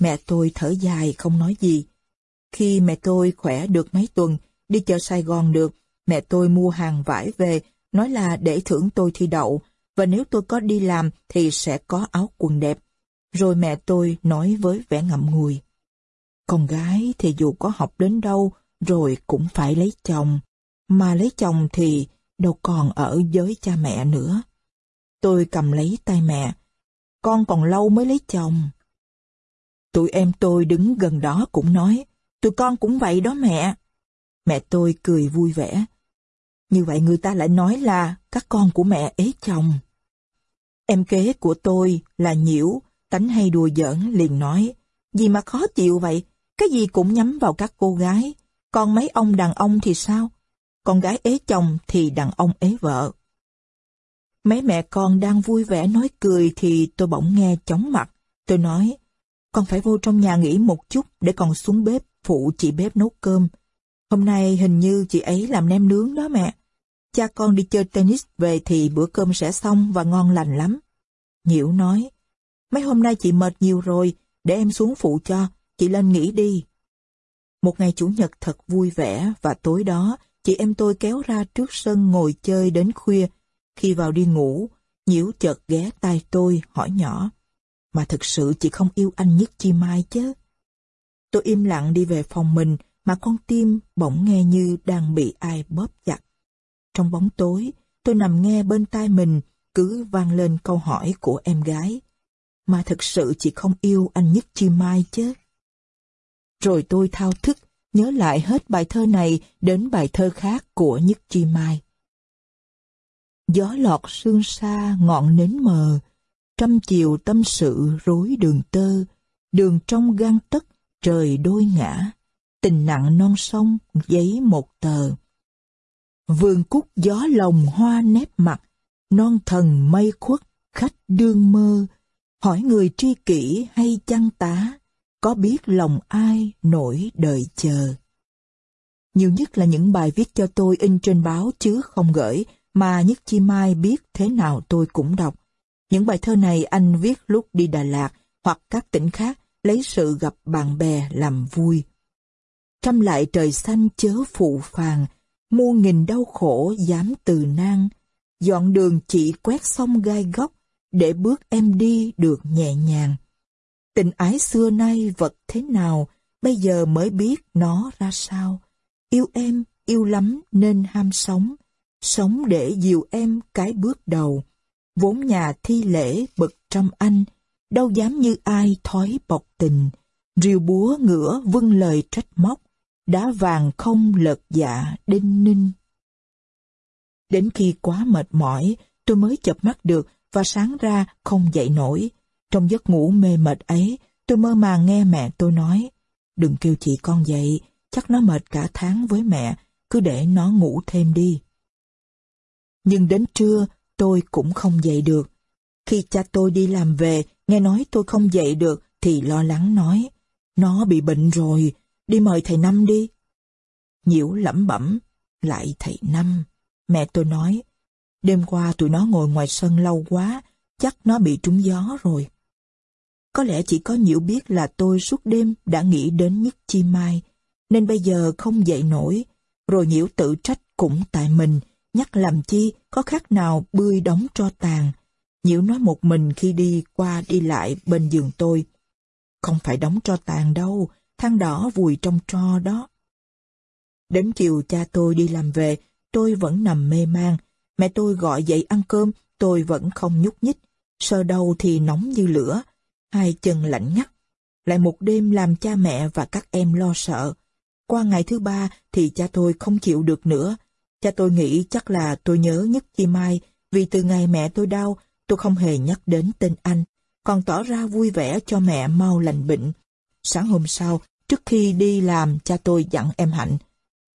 Mẹ tôi thở dài không nói gì. Khi mẹ tôi khỏe được mấy tuần, đi chợ Sài Gòn được, mẹ tôi mua hàng vải về, nói là để thưởng tôi thi đậu, và nếu tôi có đi làm thì sẽ có áo quần đẹp. Rồi mẹ tôi nói với vẻ ngậm ngùi. Con gái thì dù có học đến đâu, rồi cũng phải lấy chồng. Mà lấy chồng thì đâu còn ở với cha mẹ nữa. Tôi cầm lấy tay mẹ. Con còn lâu mới lấy chồng. Tụi em tôi đứng gần đó cũng nói, tụi con cũng vậy đó mẹ. Mẹ tôi cười vui vẻ. Như vậy người ta lại nói là các con của mẹ ế chồng. Em kế của tôi là Nhiễu, tánh hay đùa giỡn liền nói, gì mà khó chịu vậy, cái gì cũng nhắm vào các cô gái, còn mấy ông đàn ông thì sao? Con gái ế chồng thì đàn ông ế vợ. Mấy mẹ con đang vui vẻ nói cười thì tôi bỗng nghe chóng mặt. Tôi nói, con phải vô trong nhà nghỉ một chút để còn xuống bếp phụ chị bếp nấu cơm. Hôm nay hình như chị ấy làm nem nướng đó mẹ. Cha con đi chơi tennis về thì bữa cơm sẽ xong và ngon lành lắm. Nhiễu nói, mấy hôm nay chị mệt nhiều rồi, để em xuống phụ cho, chị lên nghỉ đi. Một ngày Chủ nhật thật vui vẻ và tối đó, chị em tôi kéo ra trước sân ngồi chơi đến khuya. Khi vào đi ngủ, Nhiễu chợt ghé tai tôi hỏi nhỏ, mà thực sự chị không yêu anh nhất chi mai chứ. Tôi im lặng đi về phòng mình mà con tim bỗng nghe như đang bị ai bóp chặt. Trong bóng tối, tôi nằm nghe bên tai mình cứ vang lên câu hỏi của em gái. Mà thực sự chị không yêu anh nhất chi mai chứ. Rồi tôi thao thức, nhớ lại hết bài thơ này đến bài thơ khác của nhất chi mai. Gió lọt sương xa ngọn nến mờ, trăm chiều tâm sự rối đường tơ, đường trong gan tất, trời đôi ngã, tình nặng non sông, giấy một tờ. Vườn cúc gió lồng hoa nếp mặt, non thần mây khuất, khách đương mơ, hỏi người tri kỷ hay chăng tá, có biết lòng ai nổi đời chờ. Nhiều nhất là những bài viết cho tôi in trên báo chứ không gửi, mà Nhất Chi Mai biết thế nào tôi cũng đọc. Những bài thơ này anh viết lúc đi Đà Lạt hoặc các tỉnh khác lấy sự gặp bạn bè làm vui. trăm lại trời xanh chớ phụ phàng, muôn nghìn đau khổ dám từ nan. Dọn đường chỉ quét sông gai góc, để bước em đi được nhẹ nhàng. Tình ái xưa nay vật thế nào, bây giờ mới biết nó ra sao. Yêu em, yêu lắm nên ham sống, sống để dìu em cái bước đầu. Vốn nhà thi lễ bực trăm anh, đâu dám như ai thói bọc tình. Rìu búa ngửa vâng lời trách móc, đá vàng không lật dạ đinh ninh. Đến khi quá mệt mỏi, tôi mới chập mắt được và sáng ra không dậy nổi. Trong giấc ngủ mê mệt ấy, tôi mơ màng nghe mẹ tôi nói, đừng kêu chị con dậy, chắc nó mệt cả tháng với mẹ, cứ để nó ngủ thêm đi. Nhưng đến trưa, tôi cũng không dậy được. Khi cha tôi đi làm về, nghe nói tôi không dậy được, thì lo lắng nói, nó bị bệnh rồi, đi mời thầy Năm đi. Nhiễu lẩm bẩm, lại thầy Năm. Mẹ tôi nói, đêm qua tụi nó ngồi ngoài sân lâu quá, chắc nó bị trúng gió rồi. Có lẽ chỉ có Nhiễu biết là tôi suốt đêm đã nghĩ đến nhất chi mai, nên bây giờ không dậy nổi, rồi Nhiễu tự trách cũng tại mình, nhắc làm chi có khác nào bươi đóng tro tàn. Nhiễu nói một mình khi đi qua đi lại bên giường tôi. Không phải đóng tro tàn đâu, than đỏ vùi trong tro đó. Đến chiều cha tôi đi làm về, tôi vẫn nằm mê man. Mẹ tôi gọi dậy ăn cơm, tôi vẫn không nhúc nhích. Sơ đầu thì nóng như lửa, hai chân lạnh ngắt. Lại một đêm làm cha mẹ và các em lo sợ. Qua ngày thứ ba thì cha tôi không chịu được nữa. Cha tôi nghĩ chắc là tôi nhớ nhất chi mai, vì từ ngày mẹ tôi đau, tôi không hề nhắc đến tên anh, còn tỏ ra vui vẻ cho mẹ mau lành bệnh. Sáng hôm sau, trước khi đi làm, cha tôi dặn em Hạnh.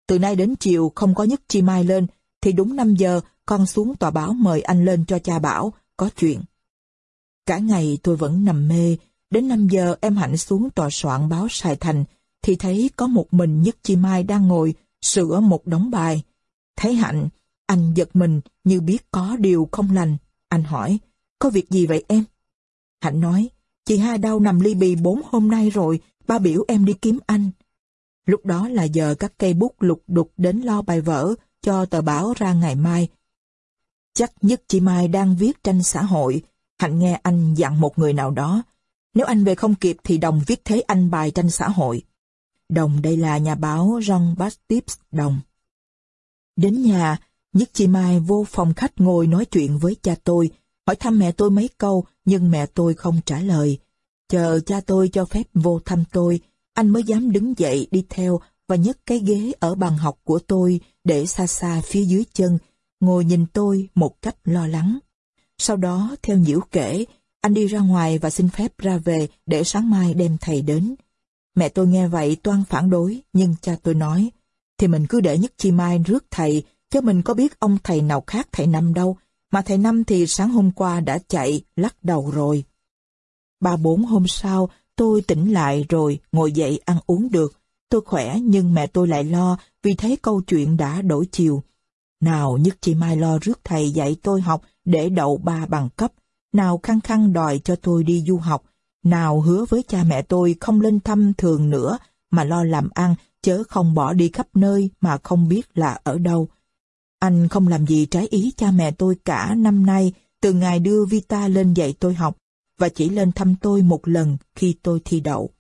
Từ nay đến chiều không có nhất chi mai lên, thì đúng 5 giờ con xuống tòa báo mời anh lên cho cha bảo, có chuyện. Cả ngày tôi vẫn nằm mê, đến 5 giờ em Hạnh xuống tòa soạn báo Sài Thành, thì thấy có một mình Nhất Chi Mai đang ngồi sửa một đống bài. Thấy Hạnh, anh giật mình như biết có điều không lành. Anh hỏi, có việc gì vậy em? Hạnh nói, chị hai đau nằm ly bì bốn hôm nay rồi, ba biểu em đi kiếm anh. Lúc đó là giờ các cây bút lục đục đến lo bài vở cho tờ báo ra ngày mai. Chắc nhất chị Mai đang viết tranh xã hội, Hạnh nghe anh dặn một người nào đó, nếu anh về không kịp thì Đồng viết thế anh bài tranh xã hội. Đồng đây là nhà báo Jean Baptiste Đồng. Đến nhà, Nhất Chi Mai vô phòng khách ngồi nói chuyện với cha tôi, hỏi thăm mẹ tôi mấy câu, nhưng mẹ tôi không trả lời. Chờ cha tôi cho phép vô thăm tôi, anh mới dám đứng dậy đi theo và nhấc cái ghế ở bàn học của tôi để xa xa phía dưới chân, ngồi nhìn tôi một cách lo lắng. Sau đó, theo nhiễu kể, anh đi ra ngoài và xin phép ra về để sáng mai đem thầy đến. Mẹ tôi nghe vậy toan phản đối, nhưng cha tôi nói, thì mình cứ để nhất chi mai rước thầy, chứ mình có biết ông thầy nào khác thầy Năm đâu, mà thầy Năm thì sáng hôm qua đã chạy, lắc đầu rồi. Ba bốn hôm sau, tôi tỉnh lại rồi, ngồi dậy ăn uống được. Tôi khỏe nhưng mẹ tôi lại lo vì thấy câu chuyện đã đổi chiều. Nào nhất chi mai lo rước thầy dạy tôi học để đậu ba bằng cấp, nào khăng khăng đòi cho tôi đi du học, nào hứa với cha mẹ tôi không lên thăm thường nữa mà lo làm ăn chớ không bỏ đi khắp nơi mà không biết là ở đâu. Anh không làm gì trái ý cha mẹ tôi cả năm nay từ ngày đưa Vita lên dạy tôi học và chỉ lên thăm tôi một lần khi tôi thi đậu.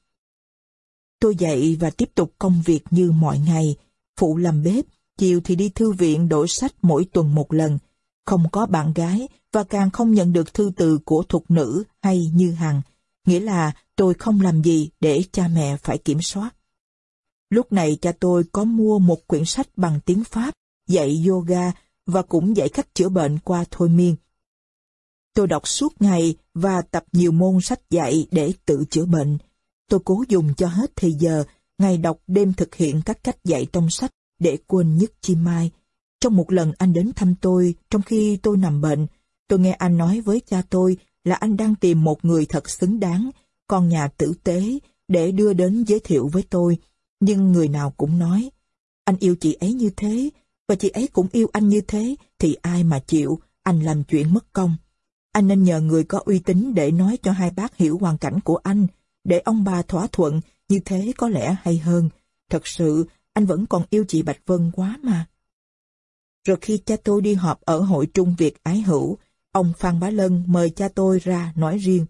Tôi dậy và tiếp tục công việc như mọi ngày, phụ làm bếp, chiều thì đi thư viện đổi sách mỗi tuần một lần, không có bạn gái và càng không nhận được thư từ của thục nữ hay như hằng, nghĩa là tôi không làm gì để cha mẹ phải kiểm soát. Lúc này cha tôi có mua một quyển sách bằng tiếng Pháp, dạy yoga và cũng dạy cách chữa bệnh qua thôi miên. Tôi đọc suốt ngày và tập nhiều môn sách dạy để tự chữa bệnh. Tôi cố dùng cho hết thời giờ, ngày đọc đêm thực hiện các cách dạy trong sách để quên nhất chi mai. Trong một lần anh đến thăm tôi, trong khi tôi nằm bệnh, tôi nghe anh nói với cha tôi là anh đang tìm một người thật xứng đáng, con nhà tử tế, để đưa đến giới thiệu với tôi. Nhưng người nào cũng nói, anh yêu chị ấy như thế, và chị ấy cũng yêu anh như thế, thì ai mà chịu, anh làm chuyện mất công. Anh nên nhờ người có uy tín để nói cho hai bác hiểu hoàn cảnh của anh, để ông bà thỏa thuận, như thế có lẽ hay hơn. Thật sự, anh vẫn còn yêu chị Bạch Vân quá mà. Rồi khi cha tôi đi họp ở hội Trung Việt Ái Hữu, ông Phan Bá Lân mời cha tôi ra nói riêng.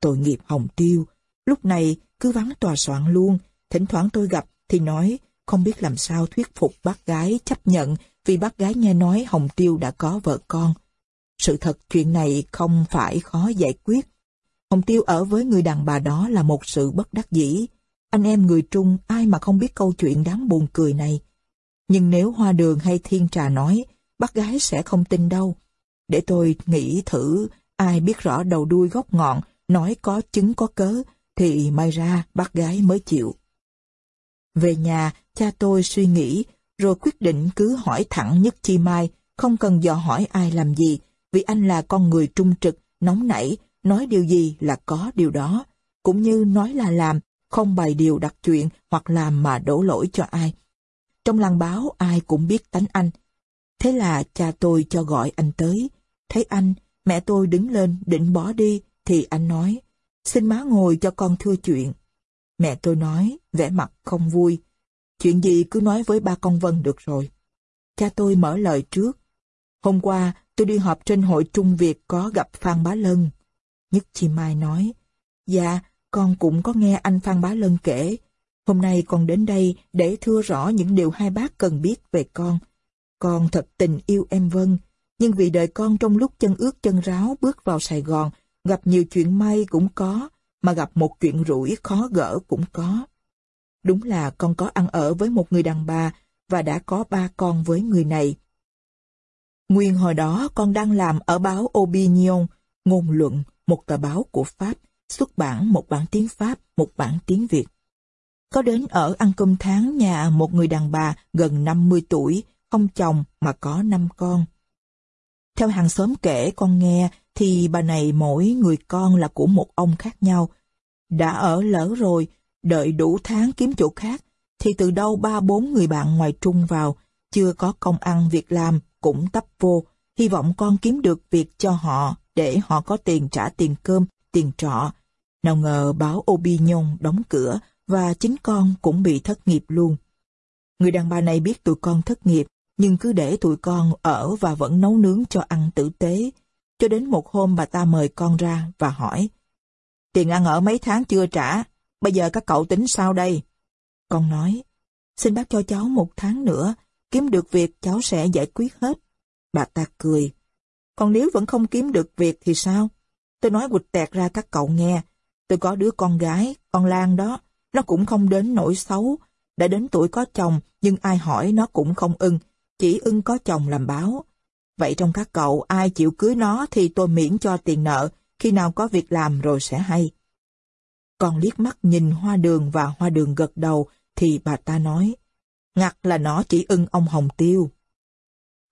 Tội nghiệp Hồng Tiêu, lúc này cứ vắng tòa soạn luôn, thỉnh thoảng tôi gặp thì nói không biết làm sao thuyết phục bác gái chấp nhận vì bác gái nghe nói Hồng Tiêu đã có vợ con. Sự thật chuyện này không phải khó giải quyết. Hồng Tiêu ở với người đàn bà đó là một sự bất đắc dĩ. Anh em người Trung ai mà không biết câu chuyện đáng buồn cười này. Nhưng nếu Hoa Đường hay Thiên Trà nói, bác gái sẽ không tin đâu. Để tôi nghĩ thử, ai biết rõ đầu đuôi gốc ngọn, nói có chứng có cớ, thì may ra bác gái mới chịu. Về nhà, cha tôi suy nghĩ, rồi quyết định cứ hỏi thẳng Nhất Chi Mai, không cần dò hỏi ai làm gì, vì anh là con người trung trực, nóng nảy, nói điều gì là có điều đó, cũng như nói là làm, không bày điều đặt chuyện hoặc làm mà đổ lỗi cho ai. Trong làng báo ai cũng biết tánh anh. Thế là cha tôi cho gọi anh tới. Thấy anh, mẹ tôi đứng lên định bỏ đi, thì anh nói, xin má ngồi cho con thưa chuyện. Mẹ tôi nói, vẻ mặt không vui. Chuyện gì cứ nói với ba con Vân được rồi. Cha tôi mở lời trước. Hôm qua, tôi đi họp trên hội Trung Việt có gặp Phan Bá Lân. Nhất Chi Mai nói, Dạ, con cũng có nghe anh Phan Bá Lân kể. Hôm nay con đến đây để thưa rõ những điều hai bác cần biết về con. Con thật tình yêu em Vân, nhưng vì đời con trong lúc chân ướt chân ráo bước vào Sài Gòn, gặp nhiều chuyện may cũng có, mà gặp một chuyện rủi khó gỡ cũng có. Đúng là con có ăn ở với một người đàn bà và đã có ba con với người này. Nguyên hồi đó con đang làm ở báo Opinion, ngôn luận, một tờ báo của Pháp, xuất bản một bản tiếng Pháp, một bản tiếng Việt. Có đến ở ăn cơm tháng nhà một người đàn bà gần 50 tuổi, không chồng mà có năm con. Theo hàng xóm kể con nghe thì bà này mỗi người con là của một ông khác nhau. Đã ở lỡ rồi, đợi đủ tháng kiếm chỗ khác, thì từ đâu ba bốn người bạn ngoài trung vào, chưa có công ăn việc làm, cũng tấp vô, hy vọng con kiếm được việc cho họ để họ có tiền trả tiền cơm, tiền trọ. Nào ngờ báo Opinion đóng cửa và chính con cũng bị thất nghiệp luôn. Người đàn bà này biết tụi con thất nghiệp, nhưng cứ để tụi con ở và vẫn nấu nướng cho ăn tử tế. Cho đến một hôm bà ta mời con ra và hỏi, tiền ăn ở mấy tháng chưa trả, bây giờ các cậu tính sao đây? Con nói, xin bác cho cháu một tháng nữa, kiếm được việc cháu sẽ giải quyết hết. Bà ta cười, còn nếu vẫn không kiếm được việc thì sao? Tôi nói quịch tẹt ra các cậu nghe, tôi có đứa con gái, con Lan đó, nó cũng không đến nỗi xấu, đã đến tuổi có chồng nhưng ai hỏi nó cũng không ưng, chỉ ưng có chồng làm báo. Vậy trong các cậu ai chịu cưới nó thì tôi miễn cho tiền nợ, khi nào có việc làm rồi sẽ hay. Còn liếc mắt nhìn hoa đường và hoa đường gật đầu thì bà ta nói, ngặt là nó chỉ ưng ông Hồng Tiêu.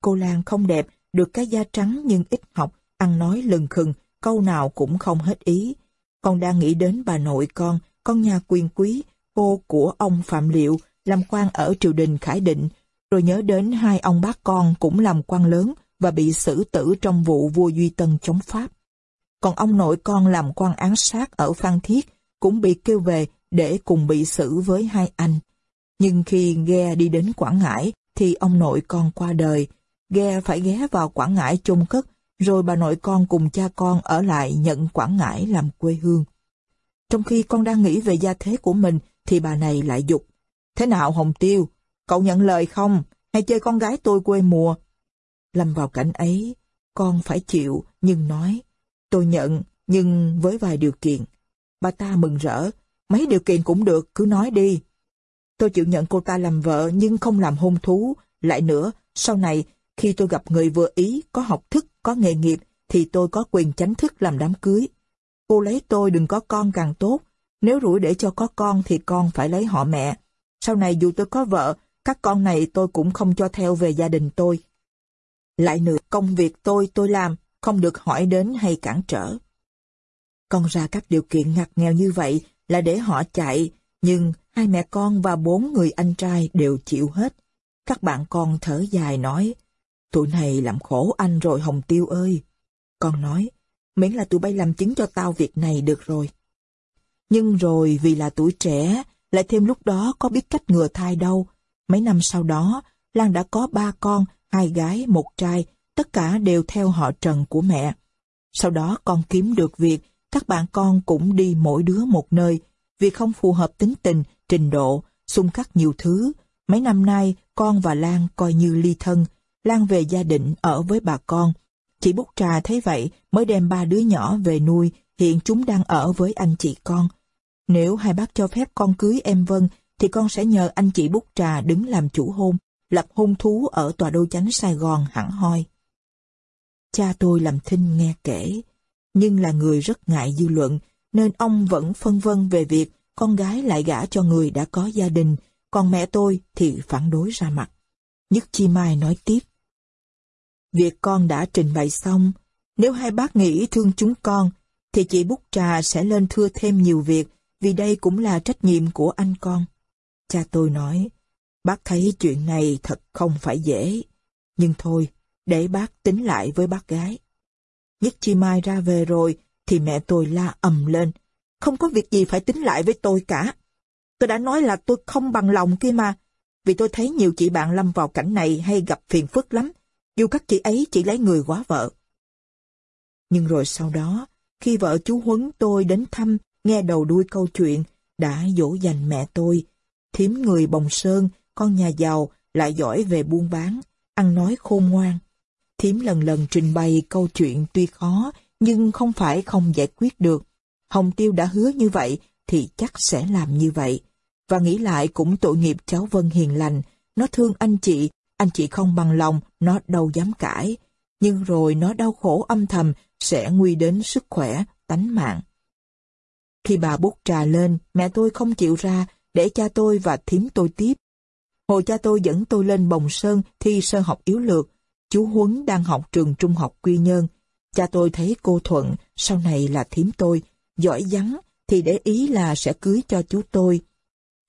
Cô Lan không đẹp, được cái da trắng nhưng ít học, ăn nói lừng khừng, câu nào cũng không hết ý. Con đang nghĩ đến bà nội con, con nhà quyền quý, cô của ông Phạm Liệu, làm quan ở triều đình Khải Định, rồi nhớ đến hai ông bác con cũng làm quan lớn và bị xử tử trong vụ vua Duy Tân chống Pháp. Còn ông nội con làm quan án sát ở Phan Thiết cũng bị kêu về để cùng bị xử với hai anh. Nhưng khi ghe đi đến Quảng Ngãi thì ông nội con qua đời, ghe phải ghé vào Quảng Ngãi chung cất, rồi bà nội con cùng cha con ở lại nhận Quảng Ngãi làm quê hương. Trong khi con đang nghĩ về gia thế của mình, thì bà này lại dục. Thế nào Hồng Tiêu, cậu nhận lời không? Hay chơi con gái tôi quê mùa? Lâm vào cảnh ấy, con phải chịu, nhưng nói, tôi nhận, nhưng với vài điều kiện. Bà ta mừng rỡ, mấy điều kiện cũng được, cứ nói đi. Tôi chịu nhận cô ta làm vợ nhưng không làm hôn thú. Lại nữa, sau này, khi tôi gặp người vừa ý, có học thức, có nghề nghiệp, thì tôi có quyền tránh thức làm đám cưới. Cô lấy tôi đừng có con càng tốt. Nếu rủi để cho có con thì con phải lấy họ mẹ. Sau này dù tôi có vợ, các con này tôi cũng không cho theo về gia đình tôi. Lại nữa, công việc tôi tôi làm, không được hỏi đến hay cản trở. Con ra các điều kiện ngặt nghèo như vậy là để họ chạy, nhưng hai mẹ con và bốn người anh trai đều chịu hết. Các bạn con thở dài nói, tụi này làm khổ anh rồi Hồng Tiêu ơi. Con nói, miễn là tụi bay làm chứng cho tao việc này được rồi. Nhưng rồi vì là tuổi trẻ, lại thêm lúc đó có biết cách ngừa thai đâu. Mấy năm sau đó, Lan đã có ba con, hai gái, một trai, tất cả đều theo họ Trần của mẹ. Sau đó con kiếm được việc, các bạn con cũng đi mỗi đứa một nơi, vì không phù hợp tính tình, trình độ, xung khắc nhiều thứ. Mấy năm nay, con và Lan coi như ly thân, Lan về gia đình ở với bà con. Chị Bút Trà thấy vậy mới đem ba đứa nhỏ về nuôi, hiện chúng đang ở với anh chị con. Nếu hai bác cho phép con cưới em Vân, thì con sẽ nhờ anh chị Bút Trà đứng làm chủ hôn, lập hôn thú ở tòa đô chánh Sài Gòn hẳn hoi. Cha tôi làm thinh nghe kể, nhưng là người rất ngại dư luận, nên ông vẫn phân vân về việc con gái lại gả cho người đã có gia đình, còn mẹ tôi thì phản đối ra mặt. Nhất Chi Mai nói tiếp. Việc con đã trình bày xong, nếu hai bác nghĩ thương chúng con, thì chị Bút Trà sẽ lên thưa thêm nhiều việc, vì đây cũng là trách nhiệm của anh con. Cha tôi nói, bác thấy chuyện này thật không phải dễ, nhưng thôi, để bác tính lại với bác gái. Nhất Chi Mai ra về rồi, thì mẹ tôi la ầm lên, không có việc gì phải tính lại với tôi cả. Tôi đã nói là tôi không bằng lòng kia mà, vì tôi thấy nhiều chị bạn lâm vào cảnh này hay gặp phiền phức lắm, dù các chị ấy chỉ lấy người quá vợ. Nhưng rồi sau đó, khi vợ chú Huấn tôi đến thăm, nghe đầu đuôi câu chuyện, đã dỗ dành mẹ tôi. Thiếm người bồng sơn, con nhà giàu, lại giỏi về buôn bán, ăn nói khôn ngoan. Thiếm lần lần trình bày câu chuyện tuy khó, nhưng không phải không giải quyết được. Hồng Tiêu đã hứa như vậy, thì chắc sẽ làm như vậy. Và nghĩ lại cũng tội nghiệp cháu Vân hiền lành, nó thương anh chị, anh chị không bằng lòng, nó đâu dám cãi. Nhưng rồi nó đau khổ âm thầm, sẽ nguy đến sức khỏe, tánh mạng. Khi bà bút trà lên, mẹ tôi không chịu ra, để cha tôi và thím tôi tiếp. Hồi cha tôi dẫn tôi lên Bồng Sơn thi sơ học yếu lược. Chú Huấn đang học trường trung học Quy Nhơn. Cha tôi thấy cô Thuận, sau này là thím tôi, giỏi vắng, thì để ý là sẽ cưới cho chú tôi.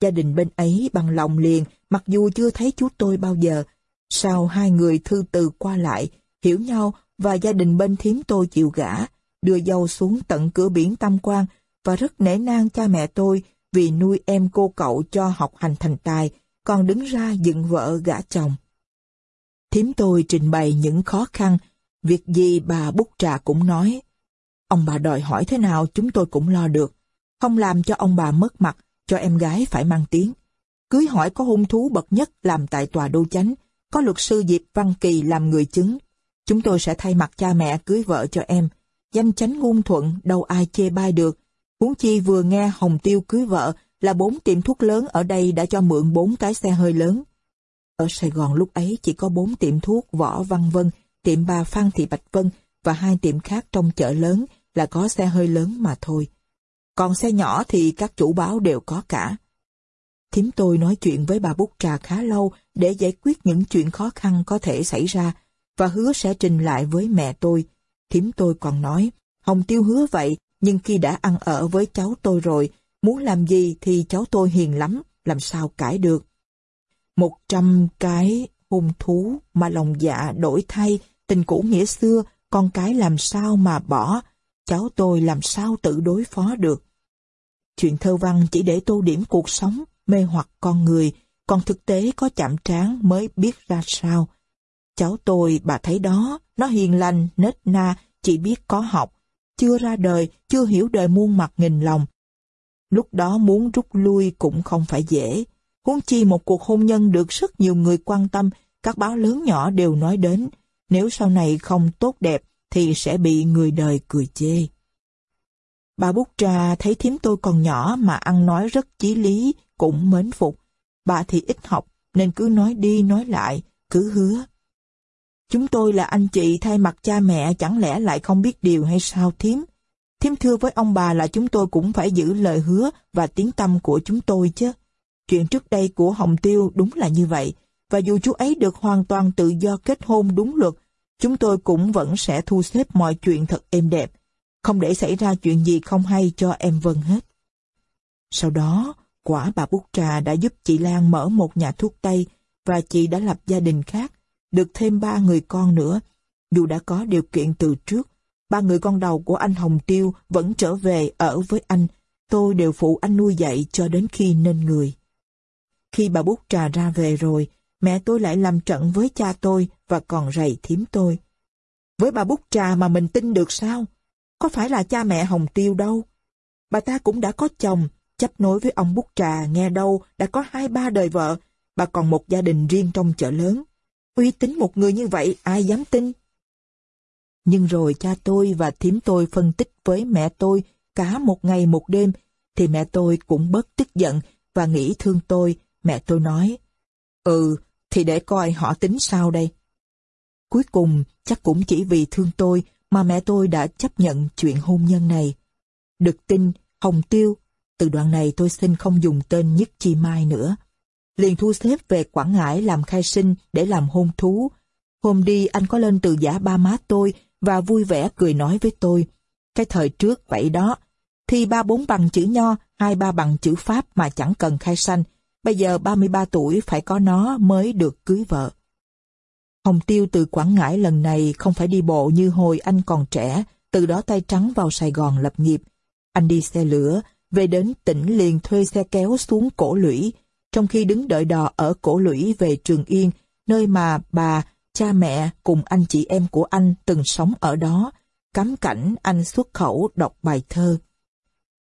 Gia đình bên ấy bằng lòng liền, mặc dù chưa thấy chú tôi bao giờ. Sau hai người thư từ qua lại, hiểu nhau và gia đình bên thím tôi chịu gả, đưa dâu xuống tận cửa biển Tam Quan và rất nể nang cha mẹ tôi vì nuôi em cô cậu cho học hành thành tài, còn đứng ra dựng vợ gả chồng. Thím tôi trình bày những khó khăn, việc gì bà bút trà cũng nói. Ông bà đòi hỏi thế nào chúng tôi cũng lo được, không làm cho ông bà mất mặt, cho em gái phải mang tiếng. Cưới hỏi có hung thú bậc nhất làm tại tòa đô chánh, có luật sư Diệp Văn Kỳ làm người chứng. Chúng tôi sẽ thay mặt cha mẹ cưới vợ cho em. Danh chánh ngôn thuận, đâu ai chê bai được. Huống chi vừa nghe Hồng Tiêu cưới vợ là bốn tiệm thuốc lớn ở đây đã cho mượn bốn cái xe hơi lớn. Ở Sài Gòn lúc ấy chỉ có bốn tiệm thuốc Võ Văn Vân, tiệm bà Phan Thị Bạch Vân và hai tiệm khác trong chợ lớn là có xe hơi lớn mà thôi. Còn xe nhỏ thì các chủ báo đều có cả. Thím tôi nói chuyện với bà Bút Trà khá lâu để giải quyết những chuyện khó khăn có thể xảy ra và hứa sẽ trình lại với mẹ tôi. Thím tôi còn nói, Hồng Tiêu hứa vậy, nhưng khi đã ăn ở với cháu tôi rồi, muốn làm gì thì cháu tôi hiền lắm, làm sao cãi được. Một trăm cái hung thú mà lòng dạ đổi thay, tình cũ nghĩa xưa, con cái làm sao mà bỏ, cháu tôi làm sao tự đối phó được. Chuyện thơ văn chỉ để tô điểm cuộc sống, mê hoặc con người, còn thực tế có chạm trán mới biết ra sao. Cháu tôi, bà thấy đó, nó hiền lành, nết na, chỉ biết có học, chưa ra đời, chưa hiểu đời muôn mặt nghìn lòng. Lúc đó muốn rút lui cũng không phải dễ. Huống chi một cuộc hôn nhân được rất nhiều người quan tâm, các báo lớn nhỏ đều nói đến. Nếu sau này không tốt đẹp, thì sẽ bị người đời cười chê. Bà Bút Trà thấy thím tôi còn nhỏ mà ăn nói rất chí lý, cũng mến phục. Bà thì ít học, nên cứ nói đi nói lại, cứ hứa. Chúng tôi là anh chị thay mặt cha mẹ chẳng lẽ lại không biết điều hay sao thím? Thím thưa với ông bà là chúng tôi cũng phải giữ lời hứa và tiếng tâm của chúng tôi chứ. Chuyện trước đây của Hồng Tiêu đúng là như vậy, và dù chú ấy được hoàn toàn tự do kết hôn đúng luật, chúng tôi cũng vẫn sẽ thu xếp mọi chuyện thật êm đẹp, không để xảy ra chuyện gì không hay cho em Vân hết. Sau đó, quả bà Bút Trà đã giúp chị Lan mở một nhà thuốc Tây và chị đã lập gia đình khác, được thêm ba người con nữa. Dù đã có điều kiện từ trước, ba người con đầu của anh Hồng Tiêu vẫn trở về ở với anh tôi đều phụ anh nuôi dạy cho đến khi nên người. Khi bà bút trà ra về rồi, mẹ tôi lại làm trận với cha tôi và còn rầy thím tôi. Với bà bút trà mà mình tin được sao? Có phải là cha mẹ Hồng Tiêu đâu? Bà ta cũng đã có chồng, chấp nối với ông bút trà nghe đâu đã có hai ba đời vợ, bà còn một gia đình riêng trong chợ lớn. Uy tín một người như vậy ai dám tin? Nhưng rồi cha tôi và thím tôi phân tích với mẹ tôi cả một ngày một đêm, thì mẹ tôi cũng bớt tức giận và nghĩ thương tôi. Mẹ tôi nói, ừ, thì để coi họ tính sao đây. Cuối cùng, chắc cũng chỉ vì thương tôi mà mẹ tôi đã chấp nhận chuyện hôn nhân này. Được tin, Hồng Tiêu, từ đoạn này tôi xin không dùng tên Nhất Chi Mai nữa. Liền thu xếp về Quảng Ngãi làm khai sinh để làm hôn thú. Hôm đi anh có lên từ giả ba má tôi và vui vẻ cười nói với tôi. Cái thời trước vậy đó, thi ba bốn bằng chữ nho, hai ba bằng chữ Pháp mà chẳng cần khai sanh. Bây giờ 33 tuổi phải có nó mới được cưới vợ. Hồng Tiêu từ Quảng Ngãi lần này không phải đi bộ như hồi anh còn trẻ, từ đó tay trắng vào Sài Gòn lập nghiệp. Anh đi xe lửa, về đến tỉnh liền thuê xe kéo xuống cổ lũy, trong khi đứng đợi đò ở cổ lũy về Trường Yên, nơi mà bà, cha mẹ cùng anh chị em của anh từng sống ở đó, cắm cảnh anh xuất khẩu đọc bài thơ.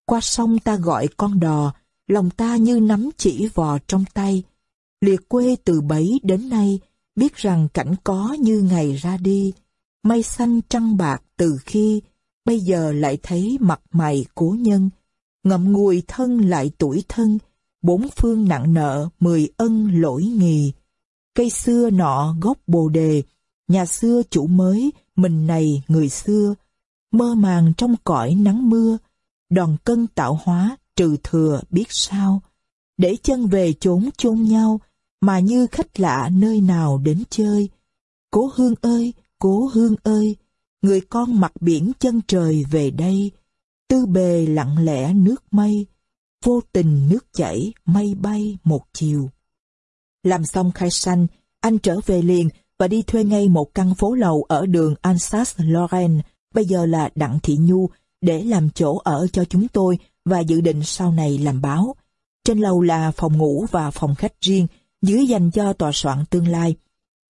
Qua sông ta gọi con đò, lòng ta như nắm chỉ vò trong tay. Liệt quê từ bấy đến nay, biết rằng cảnh có như ngày ra đi. Mây xanh trăng bạc từ khi, bây giờ lại thấy mặt mày cố nhân. Ngậm ngùi thân lại tuổi thân, bốn phương nặng nợ mười ân lỗi nghì. Cây xưa nọ gốc bồ đề, nhà xưa chủ mới, mình này người xưa, mơ màng trong cõi nắng mưa, đòn cân tạo hóa trừ thừa biết sao, để chân về chốn chôn nhau, mà như khách lạ nơi nào đến chơi. Cố hương ơi, cố hương ơi, người con mặt biển chân trời về đây, tư bề lặng lẽ nước mây, vô tình nước chảy, mây bay một chiều. Làm xong khai sanh, anh trở về liền và đi thuê ngay một căn phố lầu ở đường Alsace-Lorraine, bây giờ là Đặng Thị Nhu, để làm chỗ ở cho chúng tôi và dự định sau này làm báo. Trên lầu là phòng ngủ và phòng khách riêng, dưới dành cho tòa soạn tương lai.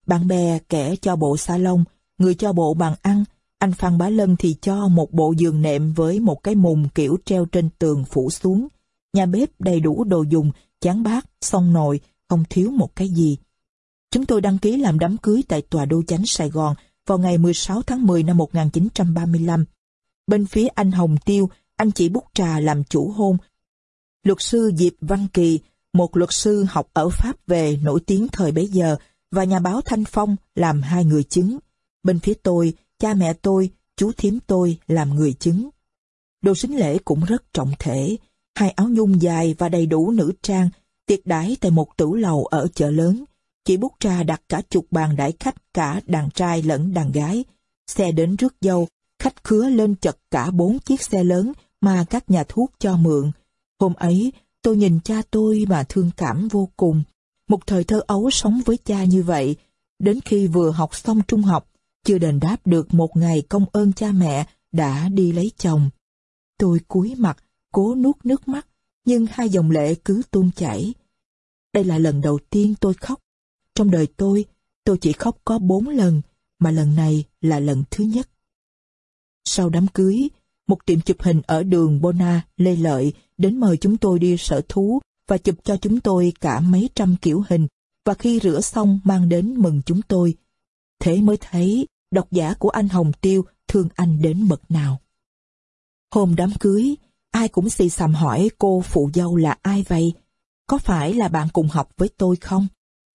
Bạn bè kẻ cho bộ salon, người cho bộ bàn ăn, anh Phan Bá Lân thì cho một bộ giường nệm với một cái mùng kiểu treo trên tường phủ xuống. Nhà bếp đầy đủ đồ dùng, chán bát, xong nồi, không thiếu một cái gì. Chúng tôi đăng ký làm đám cưới tại Tòa Đô Chánh Sài Gòn vào ngày 16 tháng 10 năm 1935. Bên phía anh Hồng Tiêu, anh chị bút trà làm chủ hôn. Luật sư Diệp Văn Kỳ, một luật sư học ở Pháp về nổi tiếng thời bấy giờ, và nhà báo Thanh Phong làm hai người chứng. Bên phía tôi, cha mẹ tôi, chú thím tôi làm người chứng. Đồ sính lễ cũng rất trọng thể, hai áo nhung dài và đầy đủ nữ trang, tiệc đãi tại một tửu lầu ở chợ lớn. Chị bút trà đặt cả chục bàn đãi khách cả đàn trai lẫn đàn gái. Xe đến rước dâu, khách khứa lên chật cả bốn chiếc xe lớn mà các nhà thuốc cho mượn. Hôm ấy, tôi nhìn cha tôi mà thương cảm vô cùng. Một thời thơ ấu sống với cha như vậy, đến khi vừa học xong trung học, chưa đền đáp được một ngày công ơn cha mẹ đã đi lấy chồng. Tôi cúi mặt, cố nuốt nước mắt, nhưng hai dòng lệ cứ tuôn chảy. Đây là lần đầu tiên tôi khóc. Trong đời tôi, tôi chỉ khóc có bốn lần, mà lần này là lần thứ nhất. Sau đám cưới, một tiệm chụp hình ở đường Bona, Lê Lợi đến mời chúng tôi đi sở thú và chụp cho chúng tôi cả mấy trăm kiểu hình và khi rửa xong mang đến mừng chúng tôi. Thế mới thấy độc giả của anh Hồng Tiêu thương anh đến bậc nào. Hôm đám cưới, ai cũng xì xầm hỏi cô phụ dâu là ai vậy? Có phải là bạn cùng học với tôi không?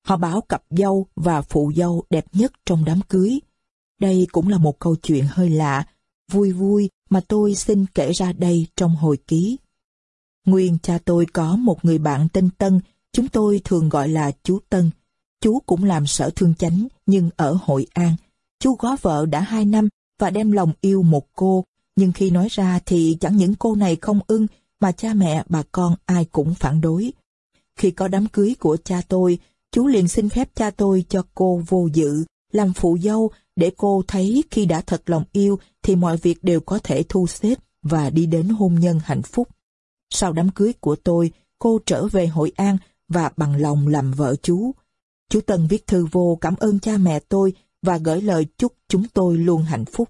Họ bảo cặp dâu và phụ dâu đẹp nhất trong đám cưới. Đây cũng là một câu chuyện hơi lạ, vui vui mà tôi xin kể ra đây trong hồi ký. Nguyên cha tôi có một người bạn tên Tân, chúng tôi thường gọi là chú Tân. Chú cũng làm sở thương chánh nhưng ở Hội An. Chú có vợ đã hai năm và đem lòng yêu một cô, nhưng khi nói ra thì chẳng những cô này không ưng mà cha mẹ bà con ai cũng phản đối. Khi có đám cưới của cha tôi, chú liền xin phép cha tôi cho cô vô dự, làm phụ dâu để cô thấy khi đã thật lòng yêu thì mọi việc đều có thể thu xếp và đi đến hôn nhân hạnh phúc. Sau đám cưới của tôi, cô trở về Hội An và bằng lòng làm vợ chú. Chú Tân viết thư vô cảm ơn cha mẹ tôi và gửi lời chúc chúng tôi luôn hạnh phúc.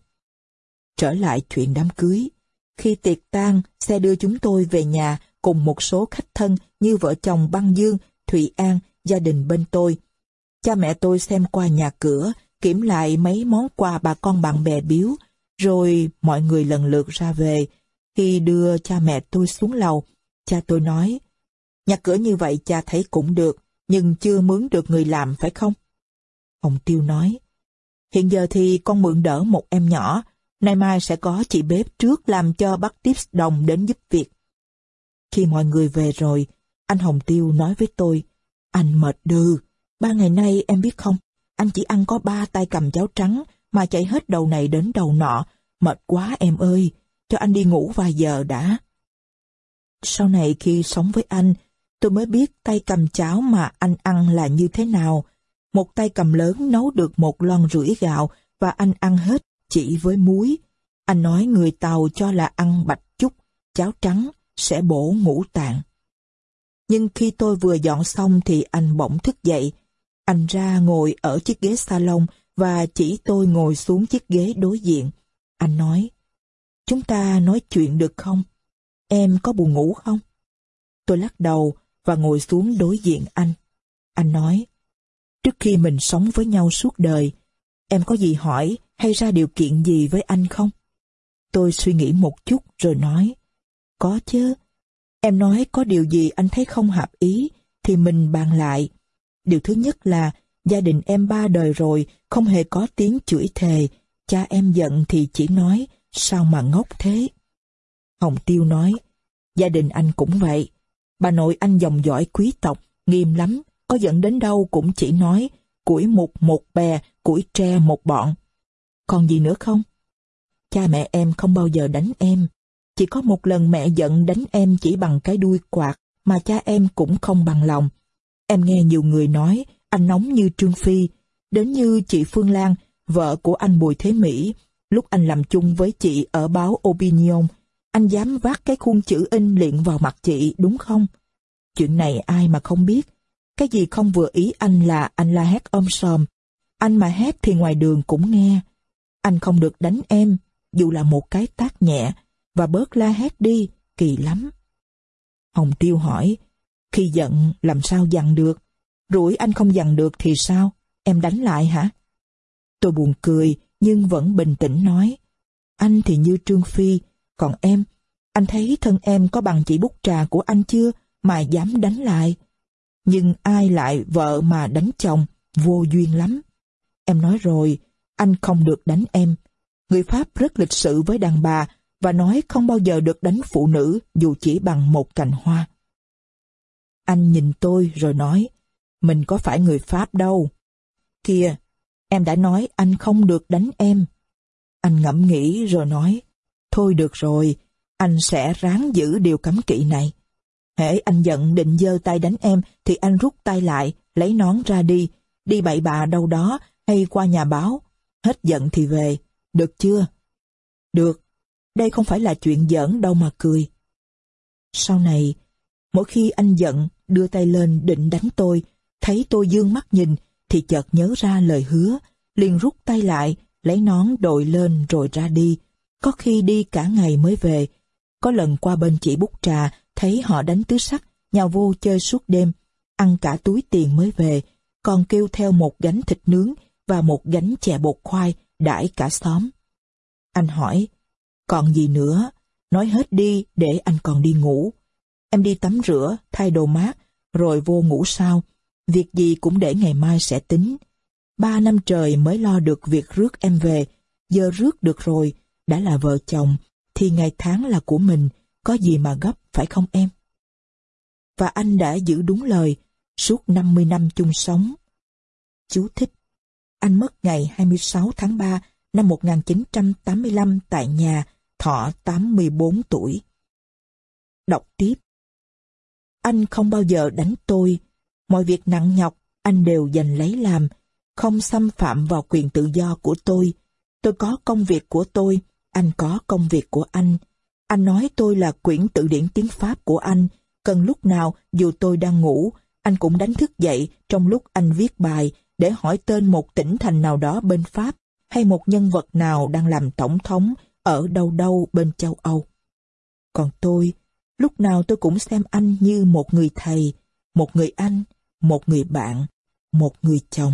Trở lại chuyện đám cưới. Khi tiệc tang, xe đưa chúng tôi về nhà cùng một số khách thân như vợ chồng Băng Dương, Thụy An, gia đình bên tôi. Cha mẹ tôi xem qua nhà cửa, kiểm lại mấy món quà bà con bạn bè biếu, rồi mọi người lần lượt ra về. Khi đưa cha mẹ tôi xuống lầu, cha tôi nói, nhà cửa như vậy cha thấy cũng được, nhưng chưa mướn được người làm phải không? Ông Tiêu nói, hiện giờ thì con mượn đỡ một em nhỏ, nay mai sẽ có chị bếp trước làm cho bác Tips đồng đến giúp việc. Khi mọi người về rồi, anh Hồng Tiêu nói với tôi, anh mệt đừ, ba ngày nay em biết không, anh chỉ ăn có ba tay cầm cháo trắng mà chạy hết đầu này đến đầu nọ, mệt quá em ơi, cho anh đi ngủ vài giờ đã. Sau này khi sống với anh, tôi mới biết tay cầm cháo mà anh ăn là như thế nào. Một tay cầm lớn nấu được một lon rưỡi gạo và anh ăn hết chỉ với muối. Anh nói người Tàu cho là ăn bạch chúc, cháo trắng, sẽ bổ ngũ tạng. Nhưng khi tôi vừa dọn xong thì anh bỗng thức dậy. Anh ra ngồi ở chiếc ghế salon và chỉ tôi ngồi xuống chiếc ghế đối diện. Anh nói, chúng ta nói chuyện được không? Em có buồn ngủ không? Tôi lắc đầu và ngồi xuống đối diện anh. Anh nói, trước khi mình sống với nhau suốt đời, em có gì hỏi hay ra điều kiện gì với anh không? Tôi suy nghĩ một chút rồi nói, có chứ. Em nói có điều gì anh thấy không hợp ý thì mình bàn lại. Điều thứ nhất là gia đình em ba đời rồi không hề có tiếng chửi thề. Cha em giận thì chỉ nói sao mà ngốc thế. Hồng Tiêu nói gia đình anh cũng vậy. Bà nội anh dòng dõi quý tộc, nghiêm lắm, có giận đến đâu cũng chỉ nói củi một một bè, củi tre một bọn. Còn gì nữa không? Cha mẹ em không bao giờ đánh em, chỉ có một lần mẹ giận đánh em chỉ bằng cái đuôi quạt, mà cha em cũng không bằng lòng. Em nghe nhiều người nói, anh nóng như Trương Phi, đến như chị Phương Lan, vợ của anh Bùi Thế Mỹ, lúc anh làm chung với chị ở báo Opinion, anh dám vác cái khuôn chữ in liện vào mặt chị, đúng không? Chuyện này ai mà không biết. Cái gì không vừa ý anh là anh la hét ôm sòm. Anh mà hét thì ngoài đường cũng nghe. Anh không được đánh em, dù là một cái tác nhẹ, và bớt la hét đi, kỳ lắm. Hồng Tiêu hỏi, khi giận làm sao dằn được? Rủi anh không dằn được thì sao? Em đánh lại hả? Tôi buồn cười, nhưng vẫn bình tĩnh nói, anh thì như Trương Phi, còn em, anh thấy thân em có bằng chỉ bút trà của anh chưa mà dám đánh lại? Nhưng ai lại vợ mà đánh chồng, vô duyên lắm. Em nói rồi, anh không được đánh em. Người Pháp rất lịch sự với đàn bà và nói không bao giờ được đánh phụ nữ dù chỉ bằng một cành hoa. Anh nhìn tôi rồi nói, mình có phải người Pháp đâu. Kìa, em đã nói anh không được đánh em. Anh ngẫm nghĩ rồi nói, thôi được rồi, anh sẽ ráng giữ điều cấm kỵ này. Hễ anh giận định giơ tay đánh em thì anh rút tay lại, lấy nón ra đi, đi bậy bạ đâu đó hay qua nhà báo. Hết giận thì về, được chưa? Được, đây không phải là chuyện giỡn đâu mà cười. Sau này, mỗi khi anh giận, đưa tay lên định đánh tôi, thấy tôi dương mắt nhìn, thì chợt nhớ ra lời hứa, liền rút tay lại, lấy nón đội lên rồi ra đi. Có khi đi cả ngày mới về. Có lần qua bên chị bút trà, thấy họ đánh tứ sắc, nhào vô chơi suốt đêm, ăn cả túi tiền mới về, còn kêu theo một gánh thịt nướng và một gánh chè bột khoai đãi cả xóm. Anh hỏi, còn gì nữa? Nói hết đi để anh còn đi ngủ. Em đi tắm rửa, thay đồ mát, rồi vô ngủ sao. Việc gì cũng để ngày mai sẽ tính. Ba năm trời mới lo được việc rước em về. Giờ rước được rồi, đã là vợ chồng, thì ngày tháng là của mình, có gì mà gấp, phải không em? Và anh đã giữ đúng lời, suốt 50 năm chung sống. Chú thích. Anh mất ngày 26 tháng 3 năm 1985 tại nhà, thọ 84 tuổi. Đọc tiếp. Anh không bao giờ đánh tôi. Mọi việc nặng nhọc, anh đều dành lấy làm, không xâm phạm vào quyền tự do của tôi. Tôi có công việc của tôi, anh có công việc của anh. Anh nói tôi là quyển tự điển tiếng Pháp của anh. Cần lúc nào, dù tôi đang ngủ, anh cũng đánh thức dậy trong lúc anh viết bài để hỏi tên một tỉnh thành nào đó bên Pháp hay một nhân vật nào đang làm tổng thống ở đâu đâu bên châu Âu. Còn tôi, lúc nào tôi cũng xem anh như một người thầy, một người anh, một người bạn, một người chồng.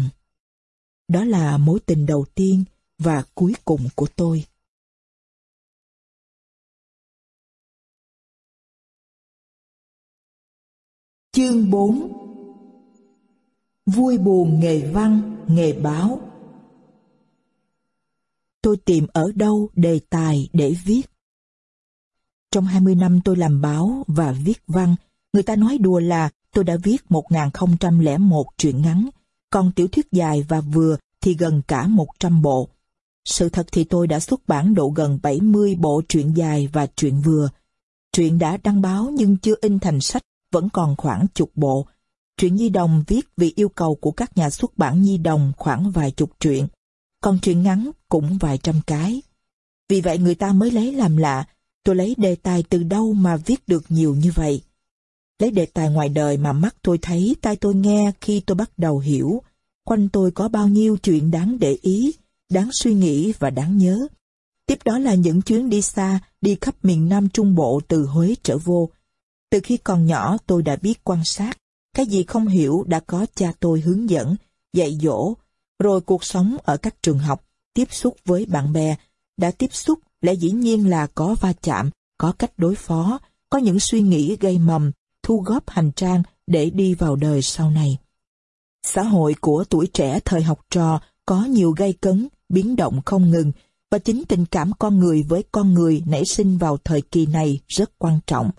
Đó là mối tình đầu tiên và cuối cùng của tôi. Chương 4 Vui buồn nghề văn, nghề báo Tôi tìm ở đâu đề tài để viết? Trong 20 năm tôi làm báo và viết văn, người ta nói đùa là tôi đã viết 1001 truyện ngắn, còn tiểu thuyết dài và vừa thì gần cả 100 bộ. Sự thật thì tôi đã xuất bản độ gần 70 bộ truyện dài và truyện vừa. Truyện đã đăng báo nhưng chưa in thành sách vẫn còn khoảng chục bộ. Truyện nhi đồng viết vì yêu cầu của các nhà xuất bản nhi đồng khoảng vài chục truyện, còn truyện ngắn cũng vài trăm cái. Vì vậy người ta mới lấy làm lạ, tôi lấy đề tài từ đâu mà viết được nhiều như vậy. Lấy đề tài ngoài đời mà mắt tôi thấy, tai tôi nghe khi tôi bắt đầu hiểu. Quanh tôi có bao nhiêu chuyện đáng để ý, đáng suy nghĩ và đáng nhớ. Tiếp đó là những chuyến đi xa, đi khắp miền Nam Trung Bộ từ Huế trở vô. Từ khi còn nhỏ tôi đã biết quan sát, cái gì không hiểu đã có cha tôi hướng dẫn, dạy dỗ, rồi cuộc sống ở các trường học, tiếp xúc với bạn bè, đã tiếp xúc lẽ dĩ nhiên là có va chạm, có cách đối phó, có những suy nghĩ gây mầm, thu góp hành trang để đi vào đời sau này. Xã hội của tuổi trẻ thời học trò có nhiều gây cấn, biến động không ngừng, và chính tình cảm con người với con người nảy sinh vào thời kỳ này rất quan trọng.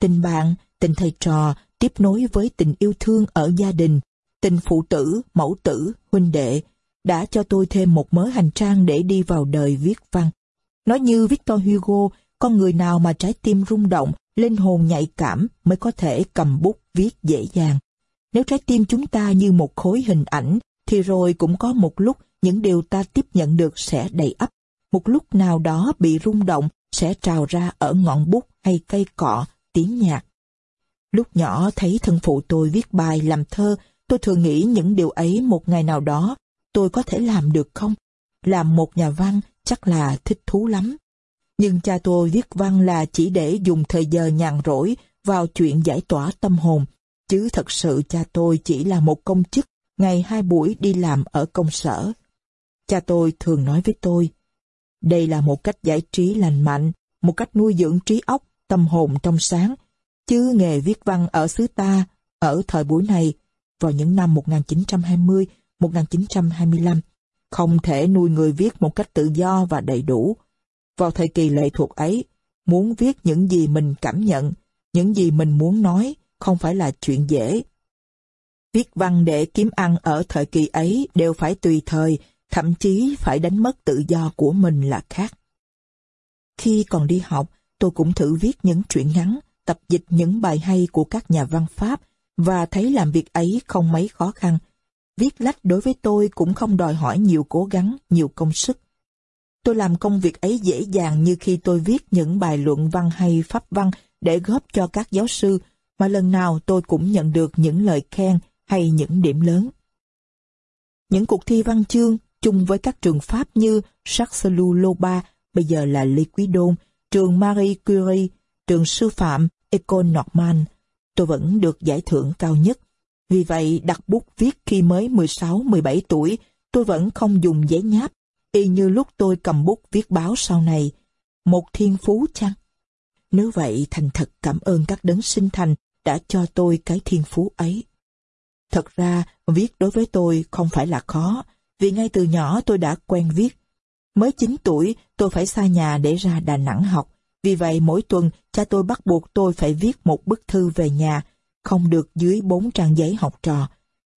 Tình bạn, tình thầy trò tiếp nối với tình yêu thương ở gia đình, tình phụ tử, mẫu tử, huynh đệ, đã cho tôi thêm một mớ hành trang để đi vào đời viết văn. Nói như Victor Hugo, con người nào mà trái tim rung động, linh hồn nhạy cảm mới có thể cầm bút viết dễ dàng. Nếu trái tim chúng ta như một khối hình ảnh, thì rồi cũng có một lúc những điều ta tiếp nhận được sẽ đầy ắp. Một lúc nào đó bị rung động sẽ trào ra ở ngọn bút hay cây cọ, tiếng nhạc. Lúc nhỏ thấy thân phụ tôi viết bài làm thơ, tôi thường nghĩ những điều ấy một ngày nào đó tôi có thể làm được không? Làm một nhà văn chắc là thích thú lắm. Nhưng cha tôi viết văn là chỉ để dùng thời giờ nhàn rỗi vào chuyện giải tỏa tâm hồn, chứ thật sự cha tôi chỉ là một công chức ngày hai buổi đi làm ở công sở. Cha tôi thường nói với tôi, đây là một cách giải trí lành mạnh, một cách nuôi dưỡng trí óc, tâm hồn trong sáng, chứ nghề viết văn ở xứ ta, ở thời buổi này, vào những năm 1920, 1925, không thể nuôi người viết một cách tự do và đầy đủ. Vào thời kỳ lệ thuộc ấy, muốn viết những gì mình cảm nhận, những gì mình muốn nói, không phải là chuyện dễ. Viết văn để kiếm ăn ở thời kỳ ấy đều phải tùy thời, thậm chí phải đánh mất tự do của mình là khác. Khi còn đi học, tôi cũng thử viết những truyện ngắn, tập dịch những bài hay của các nhà văn Pháp và thấy làm việc ấy không mấy khó khăn. Viết lách đối với tôi cũng không đòi hỏi nhiều cố gắng, nhiều công sức. Tôi làm công việc ấy dễ dàng như khi tôi viết những bài luận văn hay pháp văn để góp cho các giáo sư, mà lần nào tôi cũng nhận được những lời khen hay những điểm lớn. Những cuộc thi văn chương chung với các trường Pháp như Charles Loba, bây giờ là Lê Quý Đôn, trường Marie Curie, trường sư phạm Ecole Normand, tôi vẫn được giải thưởng cao nhất. Vì vậy, đặt bút viết khi mới 16-17 tuổi, tôi vẫn không dùng giấy nháp, y như lúc tôi cầm bút viết báo sau này. Một thiên phú chăng? Nếu vậy, thành thật cảm ơn các đấng sinh thành đã cho tôi cái thiên phú ấy. Thật ra, viết đối với tôi không phải là khó, vì ngay từ nhỏ tôi đã quen viết. Mới 9 tuổi, tôi phải xa nhà để ra Đà Nẵng học. Vì vậy, mỗi tuần, cha tôi bắt buộc tôi phải viết một bức thư về nhà, không được dưới bốn trang giấy học trò.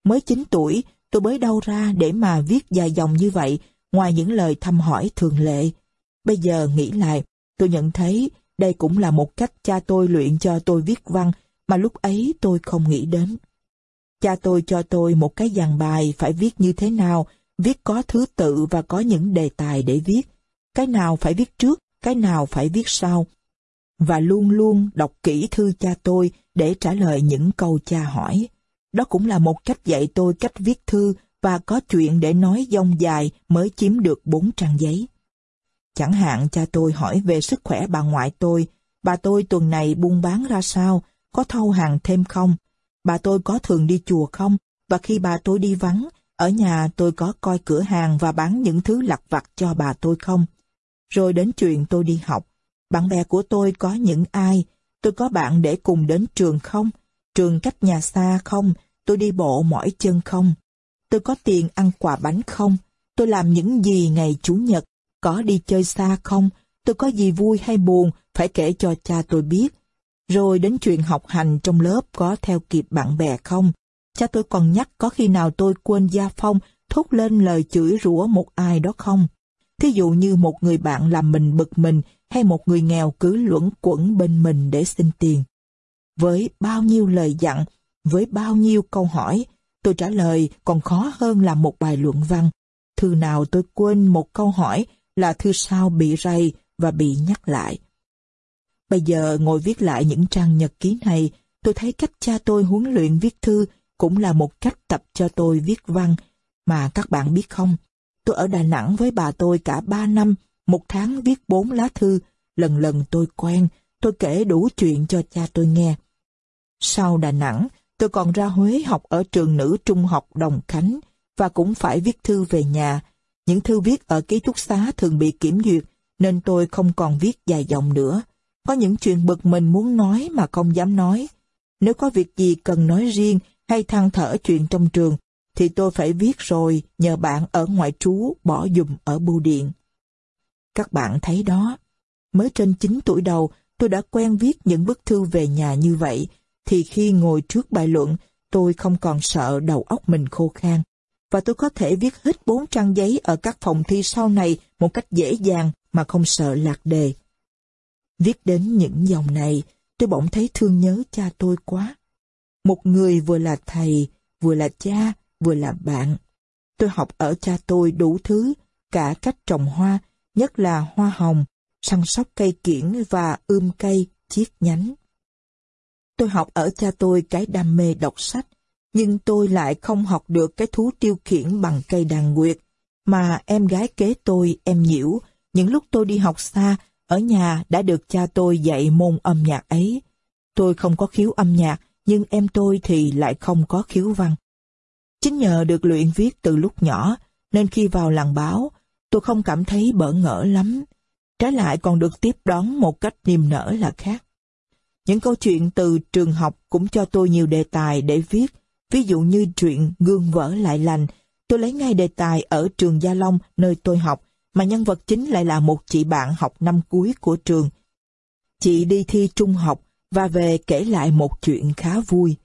Mới 9 tuổi, tôi mới đâu ra để mà viết dài dòng như vậy, ngoài những lời thăm hỏi thường lệ. Bây giờ nghĩ lại, tôi nhận thấy đây cũng là một cách cha tôi luyện cho tôi viết văn mà lúc ấy tôi không nghĩ đến. Cha tôi cho tôi một cái dàn bài phải viết như thế nào, viết có thứ tự và có những đề tài để viết. Cái nào phải viết trước, cái nào phải viết sau. và luôn luôn đọc kỹ thư cha tôi để trả lời những câu cha hỏi. Đó cũng là một cách dạy tôi cách viết thư và có chuyện để nói dông dài mới chiếm được bốn trang giấy. Chẳng hạn cha tôi hỏi về sức khỏe bà ngoại tôi, bà tôi tuần này buôn bán ra sao, có thâu hàng thêm không, bà tôi có thường đi chùa không, và khi bà tôi đi vắng, ở nhà tôi có coi cửa hàng và bán những thứ lặt vặt cho bà tôi không. Rồi đến chuyện tôi đi học, bạn bè của tôi có những ai, tôi có bạn để cùng đến trường không, trường cách nhà xa không, tôi đi bộ mỏi chân không, tôi có tiền ăn quà bánh không, tôi làm những gì ngày Chủ nhật, có đi chơi xa không, tôi có gì vui hay buồn? Phải kể cho cha tôi biết. Rồi đến chuyện học hành trong lớp có theo kịp bạn bè không? Cha tôi còn nhắc có khi nào tôi quên gia phong thốt lên lời chửi rủa một ai đó không? Thí dụ như một người bạn làm mình bực mình hay một người nghèo cứ luẩn quẩn bên mình để xin tiền. Với bao nhiêu lời dặn, với bao nhiêu câu hỏi, tôi trả lời còn khó hơn là một bài luận văn. Thư nào tôi quên một câu hỏi là thư sau bị rầy và bị nhắc lại. Bây giờ ngồi viết lại những trang nhật ký này, tôi thấy cách cha tôi huấn luyện viết thư cũng là một cách tập cho tôi viết văn. Mà các bạn biết không, tôi ở Đà Nẵng với bà tôi cả ba năm, một tháng viết bốn lá thư, lần lần tôi quen, tôi kể đủ chuyện cho cha tôi nghe. Sau Đà Nẵng, tôi còn ra Huế học ở trường nữ trung học Đồng Khánh và cũng phải viết thư về nhà. Những thư viết ở ký túc xá thường bị kiểm duyệt, nên tôi không còn viết dài dòng nữa. Có những chuyện bực mình muốn nói mà không dám nói. Nếu có việc gì cần nói riêng hay than thở chuyện trong trường, thì tôi phải viết rồi nhờ bạn ở ngoại trú bỏ dùm ở bưu điện. Các bạn thấy đó, mới trên 9 tuổi đầu tôi đã quen viết những bức thư về nhà như vậy, thì khi ngồi trước bài luận, tôi không còn sợ đầu óc mình khô khan. Và tôi có thể viết hết bốn trang giấy ở các phòng thi sau này một cách dễ dàng mà không sợ lạc đề. Viết đến những dòng này, tôi bỗng thấy thương nhớ cha tôi quá. Một người vừa là thầy, vừa là cha, vừa là bạn. Tôi học ở cha tôi đủ thứ, cả cách trồng hoa, nhất là hoa hồng, săn sóc cây kiển và ươm cây, chiết nhánh. Tôi học ở cha tôi cái đam mê đọc sách, nhưng tôi lại không học được cái thú tiêu khiển bằng cây đàn nguyệt, mà em gái kế tôi, em nhiễu, những lúc tôi đi học xa, ở nhà đã được cha tôi dạy môn âm nhạc ấy. Tôi không có khiếu âm nhạc, nhưng em tôi thì lại không có khiếu văn. Chính nhờ được luyện viết từ lúc nhỏ, nên khi vào làng báo, tôi không cảm thấy bỡ ngỡ lắm. Trái lại còn được tiếp đón một cách niềm nở là khác. Những câu chuyện từ trường học cũng cho tôi nhiều đề tài để viết, ví dụ như chuyện gương vỡ lại lành. Tôi lấy ngay đề tài ở trường Gia Long nơi tôi học, mà nhân vật chính lại là một chị bạn học năm cuối của trường. Chị đi thi trung học và về kể lại một chuyện khá vui.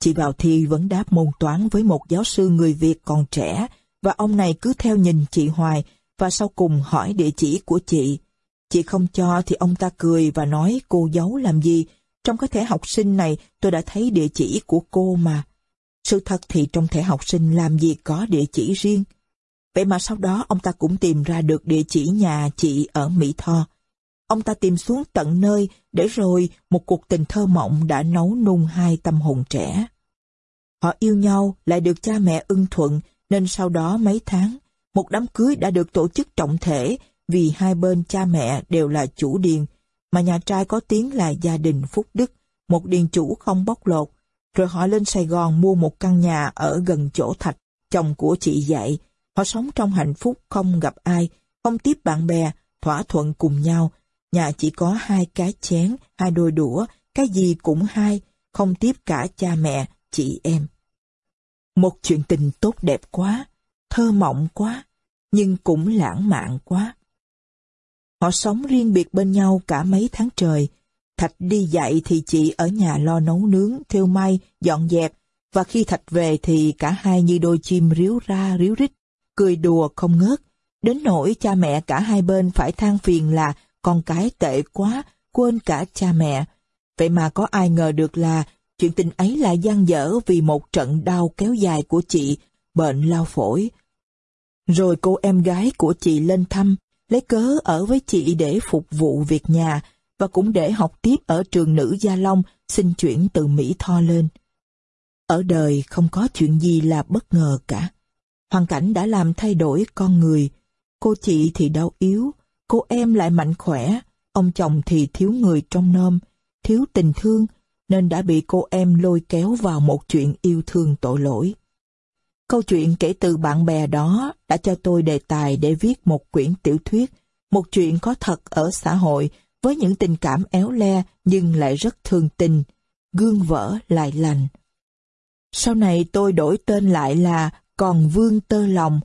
Chị vào thi vẫn đáp môn toán với một giáo sư người Việt còn trẻ, và ông này cứ theo nhìn chị hoài và sau cùng hỏi địa chỉ của chị. Chị không cho thì ông ta cười và nói, cô giấu làm gì. Trong cái thẻ học sinh này, tôi đã thấy địa chỉ của cô mà. Sự thật thì trong thẻ học sinh làm gì có địa chỉ riêng. Vậy mà sau đó ông ta cũng tìm ra được địa chỉ nhà chị ở Mỹ Tho. Ông ta tìm xuống tận nơi để rồi một cuộc tình thơ mộng đã nấu nung hai tâm hồn trẻ. Họ yêu nhau lại được cha mẹ ưng thuận nên sau đó mấy tháng, một đám cưới đã được tổ chức trọng thể vì hai bên cha mẹ đều là chủ điền, mà nhà trai có tiếng là gia đình Phúc Đức, một điền chủ không bóc lột. Rồi họ lên Sài Gòn mua một căn nhà ở gần chỗ Thạch, chồng của chị dạy. Họ sống trong hạnh phúc không gặp ai, không tiếp bạn bè, thỏa thuận cùng nhau. Nhà chỉ có hai cái chén, hai đôi đũa, cái gì cũng hai, không tiếp cả cha mẹ, chị em. Một chuyện tình tốt đẹp quá, thơ mộng quá, nhưng cũng lãng mạn quá. Họ sống riêng biệt bên nhau cả mấy tháng trời. Thạch đi dạy thì chị ở nhà lo nấu nướng, thêu may, dọn dẹp, và khi Thạch về thì cả hai như đôi chim ríu ra ríu rít, cười đùa không ngớt. Đến nỗi cha mẹ cả hai bên phải than phiền là con cái tệ quá, quên cả cha mẹ. Vậy mà có ai ngờ được là chuyện tình ấy lại gian dở vì một trận đau kéo dài của chị, bệnh lao phổi. Rồi cô em gái của chị lên thăm, lấy cớ ở với chị để phục vụ việc nhà, và cũng để học tiếp ở trường nữ Gia Long xin chuyển từ Mỹ Tho lên. Ở đời không có chuyện gì là bất ngờ cả. Hoàn cảnh đã làm thay đổi con người. Cô chị thì đau yếu, cô em lại mạnh khỏe, ông chồng thì thiếu người trong nôm, thiếu tình thương, nên đã bị cô em lôi kéo vào một chuyện yêu thương tội lỗi. Câu chuyện kể từ bạn bè đó đã cho tôi đề tài để viết một quyển tiểu thuyết, một chuyện có thật ở xã hội với những tình cảm éo le nhưng lại rất thương tình, gương vỡ lại lành. Sau này tôi đổi tên lại là Còn Vương Tơ Lòng,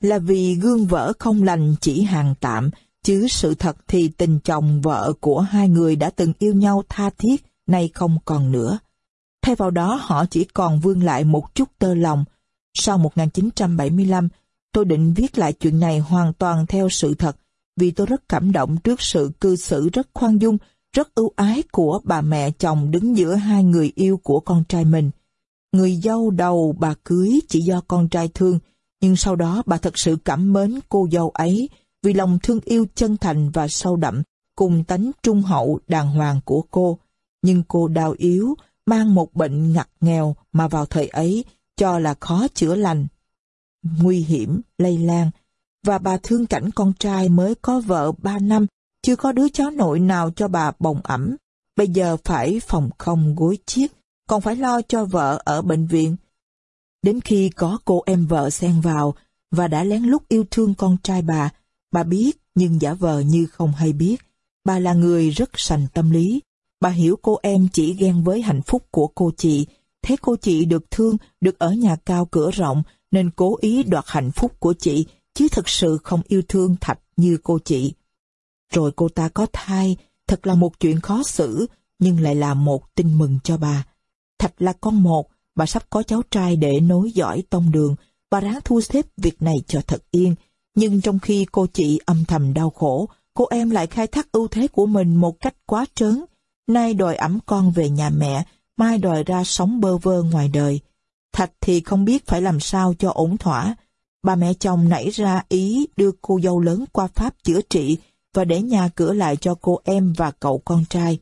là vì gương vỡ không lành chỉ hàng tạm, chứ sự thật thì tình chồng vợ của hai người đã từng yêu nhau tha thiết, nay không còn nữa. Thay vào đó họ chỉ còn vương lại một chút tơ lòng. Sau 1975, tôi định viết lại chuyện này hoàn toàn theo sự thật, vì tôi rất cảm động trước sự cư xử rất khoan dung, rất ưu ái của bà mẹ chồng đứng giữa hai người yêu của con trai mình. Người dâu đầu bà cưới chỉ do con trai thương, nhưng sau đó bà thật sự cảm mến cô dâu ấy vì lòng thương yêu chân thành và sâu đậm cùng tánh trung hậu đàng hoàng của cô. Nhưng cô đau yếu, mang một bệnh ngặt nghèo mà vào thời ấy cho là khó chữa lành. Nguy hiểm, lây lan, và bà thương cảnh con trai mới có vợ ba năm, chưa có đứa cháu nội nào cho bà bồng ẩm. Bây giờ phải phòng không gối chiếc, còn phải lo cho vợ ở bệnh viện. Đến khi có cô em vợ xen vào và đã lén lút yêu thương con trai bà, bà biết nhưng giả vờ như không hay biết. Bà là người rất sành tâm lý. Bà hiểu cô em chỉ ghen với hạnh phúc của cô chị, thấy cô chị được thương, được ở nhà cao cửa rộng nên cố ý đoạt hạnh phúc của chị chứ thực sự không yêu thương Thạch như cô chị. Rồi cô ta có thai, thật là một chuyện khó xử, nhưng lại là một tin mừng cho bà. Thạch là con một, bà sắp có cháu trai để nối dõi tông đường, bà ráng thu xếp việc này cho thật yên. Nhưng trong khi cô chị âm thầm đau khổ, cô em lại khai thác ưu thế của mình một cách quá trớn. Nay đòi ẩm con về nhà mẹ, mai đòi ra sống bơ vơ ngoài đời. Thạch thì không biết phải làm sao cho ổn thỏa, Bà mẹ chồng nảy ra ý đưa cô dâu lớn qua Pháp chữa trị và để nhà cửa lại cho cô em và cậu con trai.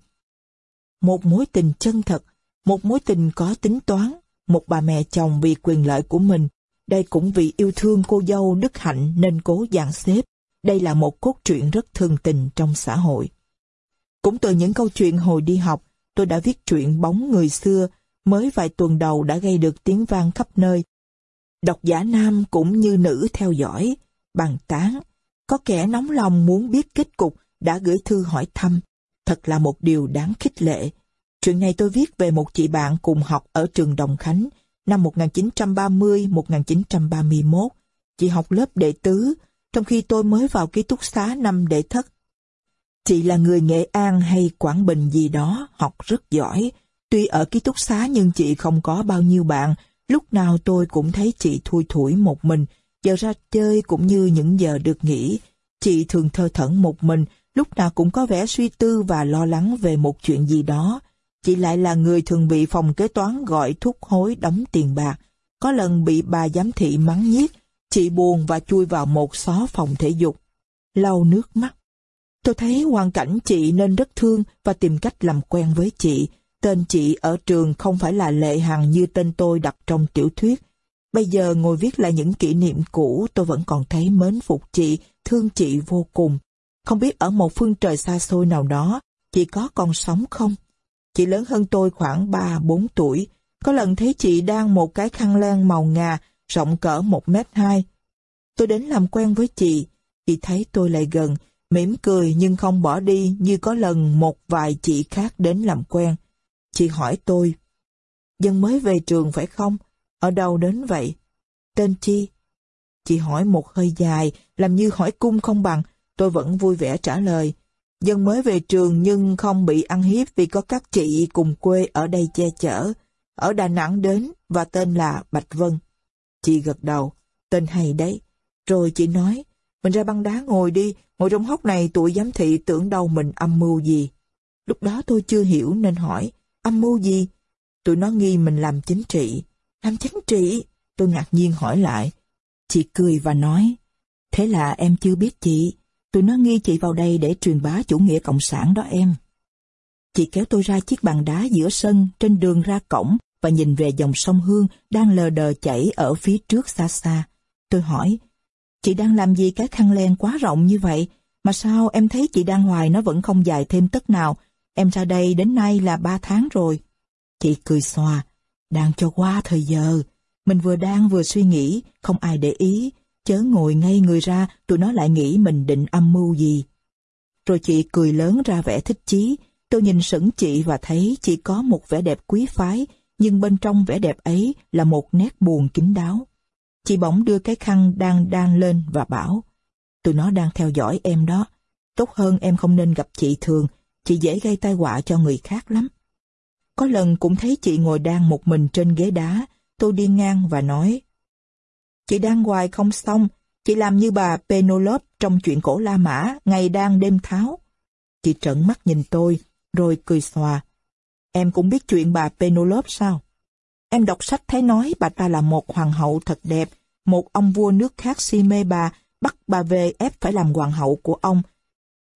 Một mối tình chân thật, một mối tình có tính toán, một bà mẹ chồng vì quyền lợi của mình, đây cũng vì yêu thương cô dâu Đức Hạnh nên cố dàn xếp. Đây là một cốt truyện rất thường tình trong xã hội. Cũng từ những câu chuyện hồi đi học, tôi đã viết truyện bóng người xưa, mới vài tuần đầu đã gây được tiếng vang khắp nơi, Độc giả nam cũng như nữ theo dõi, bàn tán. Có kẻ nóng lòng muốn biết kết cục đã gửi thư hỏi thăm. Thật là một điều đáng khích lệ. Chuyện này tôi viết về một chị bạn cùng học ở trường Đồng Khánh năm 1930-1931. Chị học lớp đệ tứ, trong khi tôi mới vào ký túc xá năm đệ thất. Chị là người Nghệ An hay Quảng Bình gì đó, học rất giỏi. Tuy ở ký túc xá nhưng chị không có bao nhiêu bạn, Lúc nào tôi cũng thấy chị thui thủi một mình, giờ ra chơi cũng như những giờ được nghỉ. Chị thường thơ thẩn một mình, lúc nào cũng có vẻ suy tư và lo lắng về một chuyện gì đó. Chị lại là người thường bị phòng kế toán gọi thúc hối đóng tiền bạc. Có lần bị bà giám thị mắng nhiếc, chị buồn và chui vào một xó phòng thể dục. Lau nước mắt. Tôi thấy hoàn cảnh chị nên rất thương và tìm cách làm quen với chị. Tên chị ở trường không phải là Lệ Hằng như tên tôi đặt trong tiểu thuyết. Bây giờ ngồi viết lại những kỷ niệm cũ tôi vẫn còn thấy mến phục chị, thương chị vô cùng. Không biết ở một phương trời xa xôi nào đó, chị có còn sống không? Chị lớn hơn tôi khoảng 3-4 tuổi. Có lần thấy chị đang một cái khăn len màu ngà, rộng cỡ 1 mét 2. Tôi đến làm quen với chị. Chị thấy tôi lại gần, mỉm cười nhưng không bỏ đi như có lần một vài chị khác đến làm quen. Chị hỏi tôi, dân mới về trường phải không? Ở đâu đến vậy? Tên chi? Chị hỏi một hơi dài, làm như hỏi cung không bằng, tôi vẫn vui vẻ trả lời. Dân mới về trường nhưng không bị ăn hiếp vì có các chị cùng quê ở đây che chở. Ở Đà Nẵng đến và tên là Bạch Vân. Chị gật đầu, tên hay đấy. Rồi chị nói, mình ra băng đá ngồi đi, ngồi trong hốc này tụi giám thị tưởng đâu mình âm mưu gì. Lúc đó tôi chưa hiểu nên hỏi, Âm mưu gì? Tụi nó nghi mình làm chính trị. Làm chính trị? Tôi ngạc nhiên hỏi lại. Chị cười và nói, thế là em chưa biết chị. Tụi nó nghi chị vào đây để truyền bá chủ nghĩa cộng sản đó em. Chị kéo tôi ra chiếc bàn đá giữa sân trên đường ra cổng và nhìn về dòng sông Hương đang lờ đờ chảy ở phía trước xa xa. Tôi hỏi, chị đang làm gì cái khăn len quá rộng như vậy? Mà sao em thấy chị đang hoài nó vẫn không dài thêm tất nào? Em ra đây đến nay là ba tháng rồi. Chị cười xòa, đang cho qua thời giờ. Mình vừa đang vừa suy nghĩ, không ai để ý. Chớ ngồi ngay người ra, tụi nó lại nghĩ mình định âm mưu gì. Rồi chị cười lớn ra vẻ thích chí. Tôi nhìn sững chị và thấy chị có một vẻ đẹp quý phái, nhưng bên trong vẻ đẹp ấy là một nét buồn kín đáo. Chị bỗng đưa cái khăn đang đan lên và bảo, tụi nó đang theo dõi em đó. Tốt hơn em không nên gặp chị thường, chị dễ gây tai họa cho người khác lắm. Có lần cũng thấy chị ngồi đang một mình trên ghế đá, tôi đi ngang và nói, Chị đang hoài không xong, chị làm như bà Penelope trong chuyện cổ La Mã, ngày đang đêm tháo. Chị trợn mắt nhìn tôi, rồi cười xòa. Em cũng biết chuyện bà Penelope sao? Em đọc sách thấy nói bà ta là một hoàng hậu thật đẹp, một ông vua nước khác si mê bà, bắt bà về ép phải làm hoàng hậu của ông.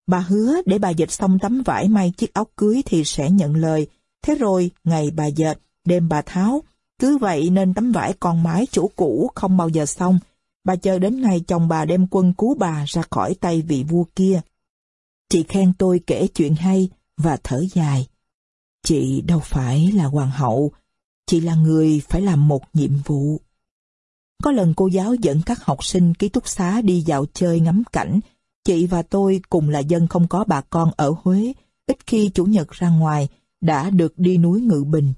Bà hứa để bà dệt xong tấm vải may chiếc áo cưới thì sẽ nhận lời. Thế rồi, ngày bà dệt, đêm bà tháo. Cứ vậy nên tấm vải còn mãi chủ cũ không bao giờ xong. Bà chờ đến ngày chồng bà đem quân cứu bà ra khỏi tay vị vua kia. Chị khen tôi kể chuyện hay và thở dài. Chị đâu phải là hoàng hậu, chị là người phải làm một nhiệm vụ. Có lần cô giáo dẫn các học sinh ký túc xá đi dạo chơi ngắm cảnh. Chị và tôi cùng là dân không có bà con ở Huế, ít khi chủ nhật ra ngoài, đã được đi núi Ngự Bình.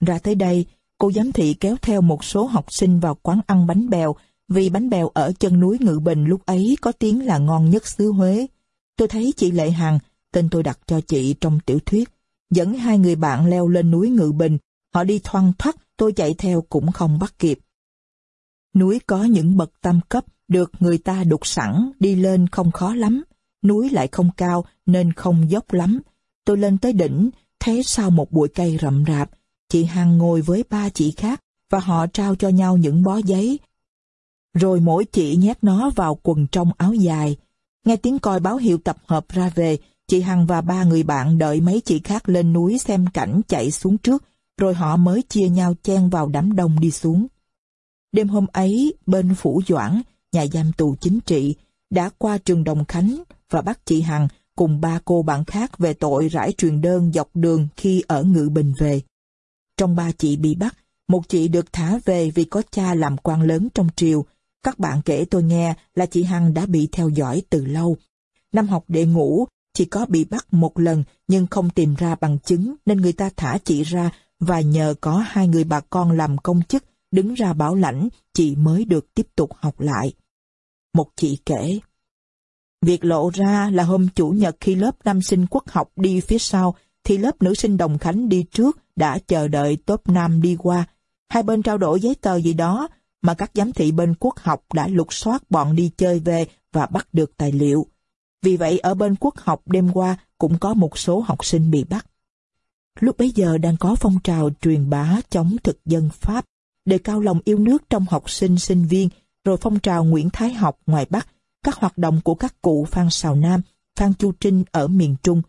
Ra tới đây, cô giám thị kéo theo một số học sinh vào quán ăn bánh bèo, vì bánh bèo ở chân núi Ngự Bình lúc ấy có tiếng là ngon nhất xứ Huế. Tôi thấy chị Lệ Hằng, tên tôi đặt cho chị trong tiểu thuyết, dẫn hai người bạn leo lên núi Ngự Bình, họ đi thoăn thoắt, tôi chạy theo cũng không bắt kịp. Núi có những bậc tam cấp, được người ta đục sẵn, đi lên không khó lắm. Núi lại không cao nên không dốc lắm. Tôi lên tới đỉnh, thấy sau một bụi cây rậm rạp, chị Hằng ngồi với ba chị khác và họ trao cho nhau những bó giấy. Rồi mỗi chị nhét nó vào quần trong áo dài. Nghe tiếng còi báo hiệu tập hợp ra về, chị Hằng và ba người bạn đợi mấy chị khác lên núi xem cảnh chạy xuống trước, rồi họ mới chia nhau chen vào đám đông đi xuống. Đêm hôm ấy, bên Phủ Doãn, nhà giam tù chính trị, đã qua trường Đồng Khánh và bắt chị Hằng cùng ba cô bạn khác về tội rải truyền đơn dọc đường khi ở Ngự Bình về. Trong ba chị bị bắt, một chị được thả về vì có cha làm quan lớn trong triều. Các bạn kể tôi nghe là chị Hằng đã bị theo dõi từ lâu. Năm học đệ ngũ, chị có bị bắt một lần nhưng không tìm ra bằng chứng nên người ta thả chị ra và nhờ có hai người bà con làm công chức đứng ra bảo lãnh, chị mới được tiếp tục học lại. Một chị kể, Việc lộ ra là hôm Chủ nhật khi lớp nam sinh quốc học đi phía sau, thì lớp nữ sinh Đồng Khánh đi trước đã chờ đợi top nam đi qua. Hai bên trao đổi giấy tờ gì đó, mà các giám thị bên quốc học đã lục soát bọn đi chơi về và bắt được tài liệu. Vì vậy ở bên quốc học đêm qua cũng có một số học sinh bị bắt. Lúc bấy giờ đang có phong trào truyền bá chống thực dân Pháp đề cao lòng yêu nước trong học sinh sinh viên, rồi phong trào Nguyễn Thái học ngoài Bắc, các hoạt động của các cụ Phan Sào Nam, Phan Chu Trinh ở miền Trung.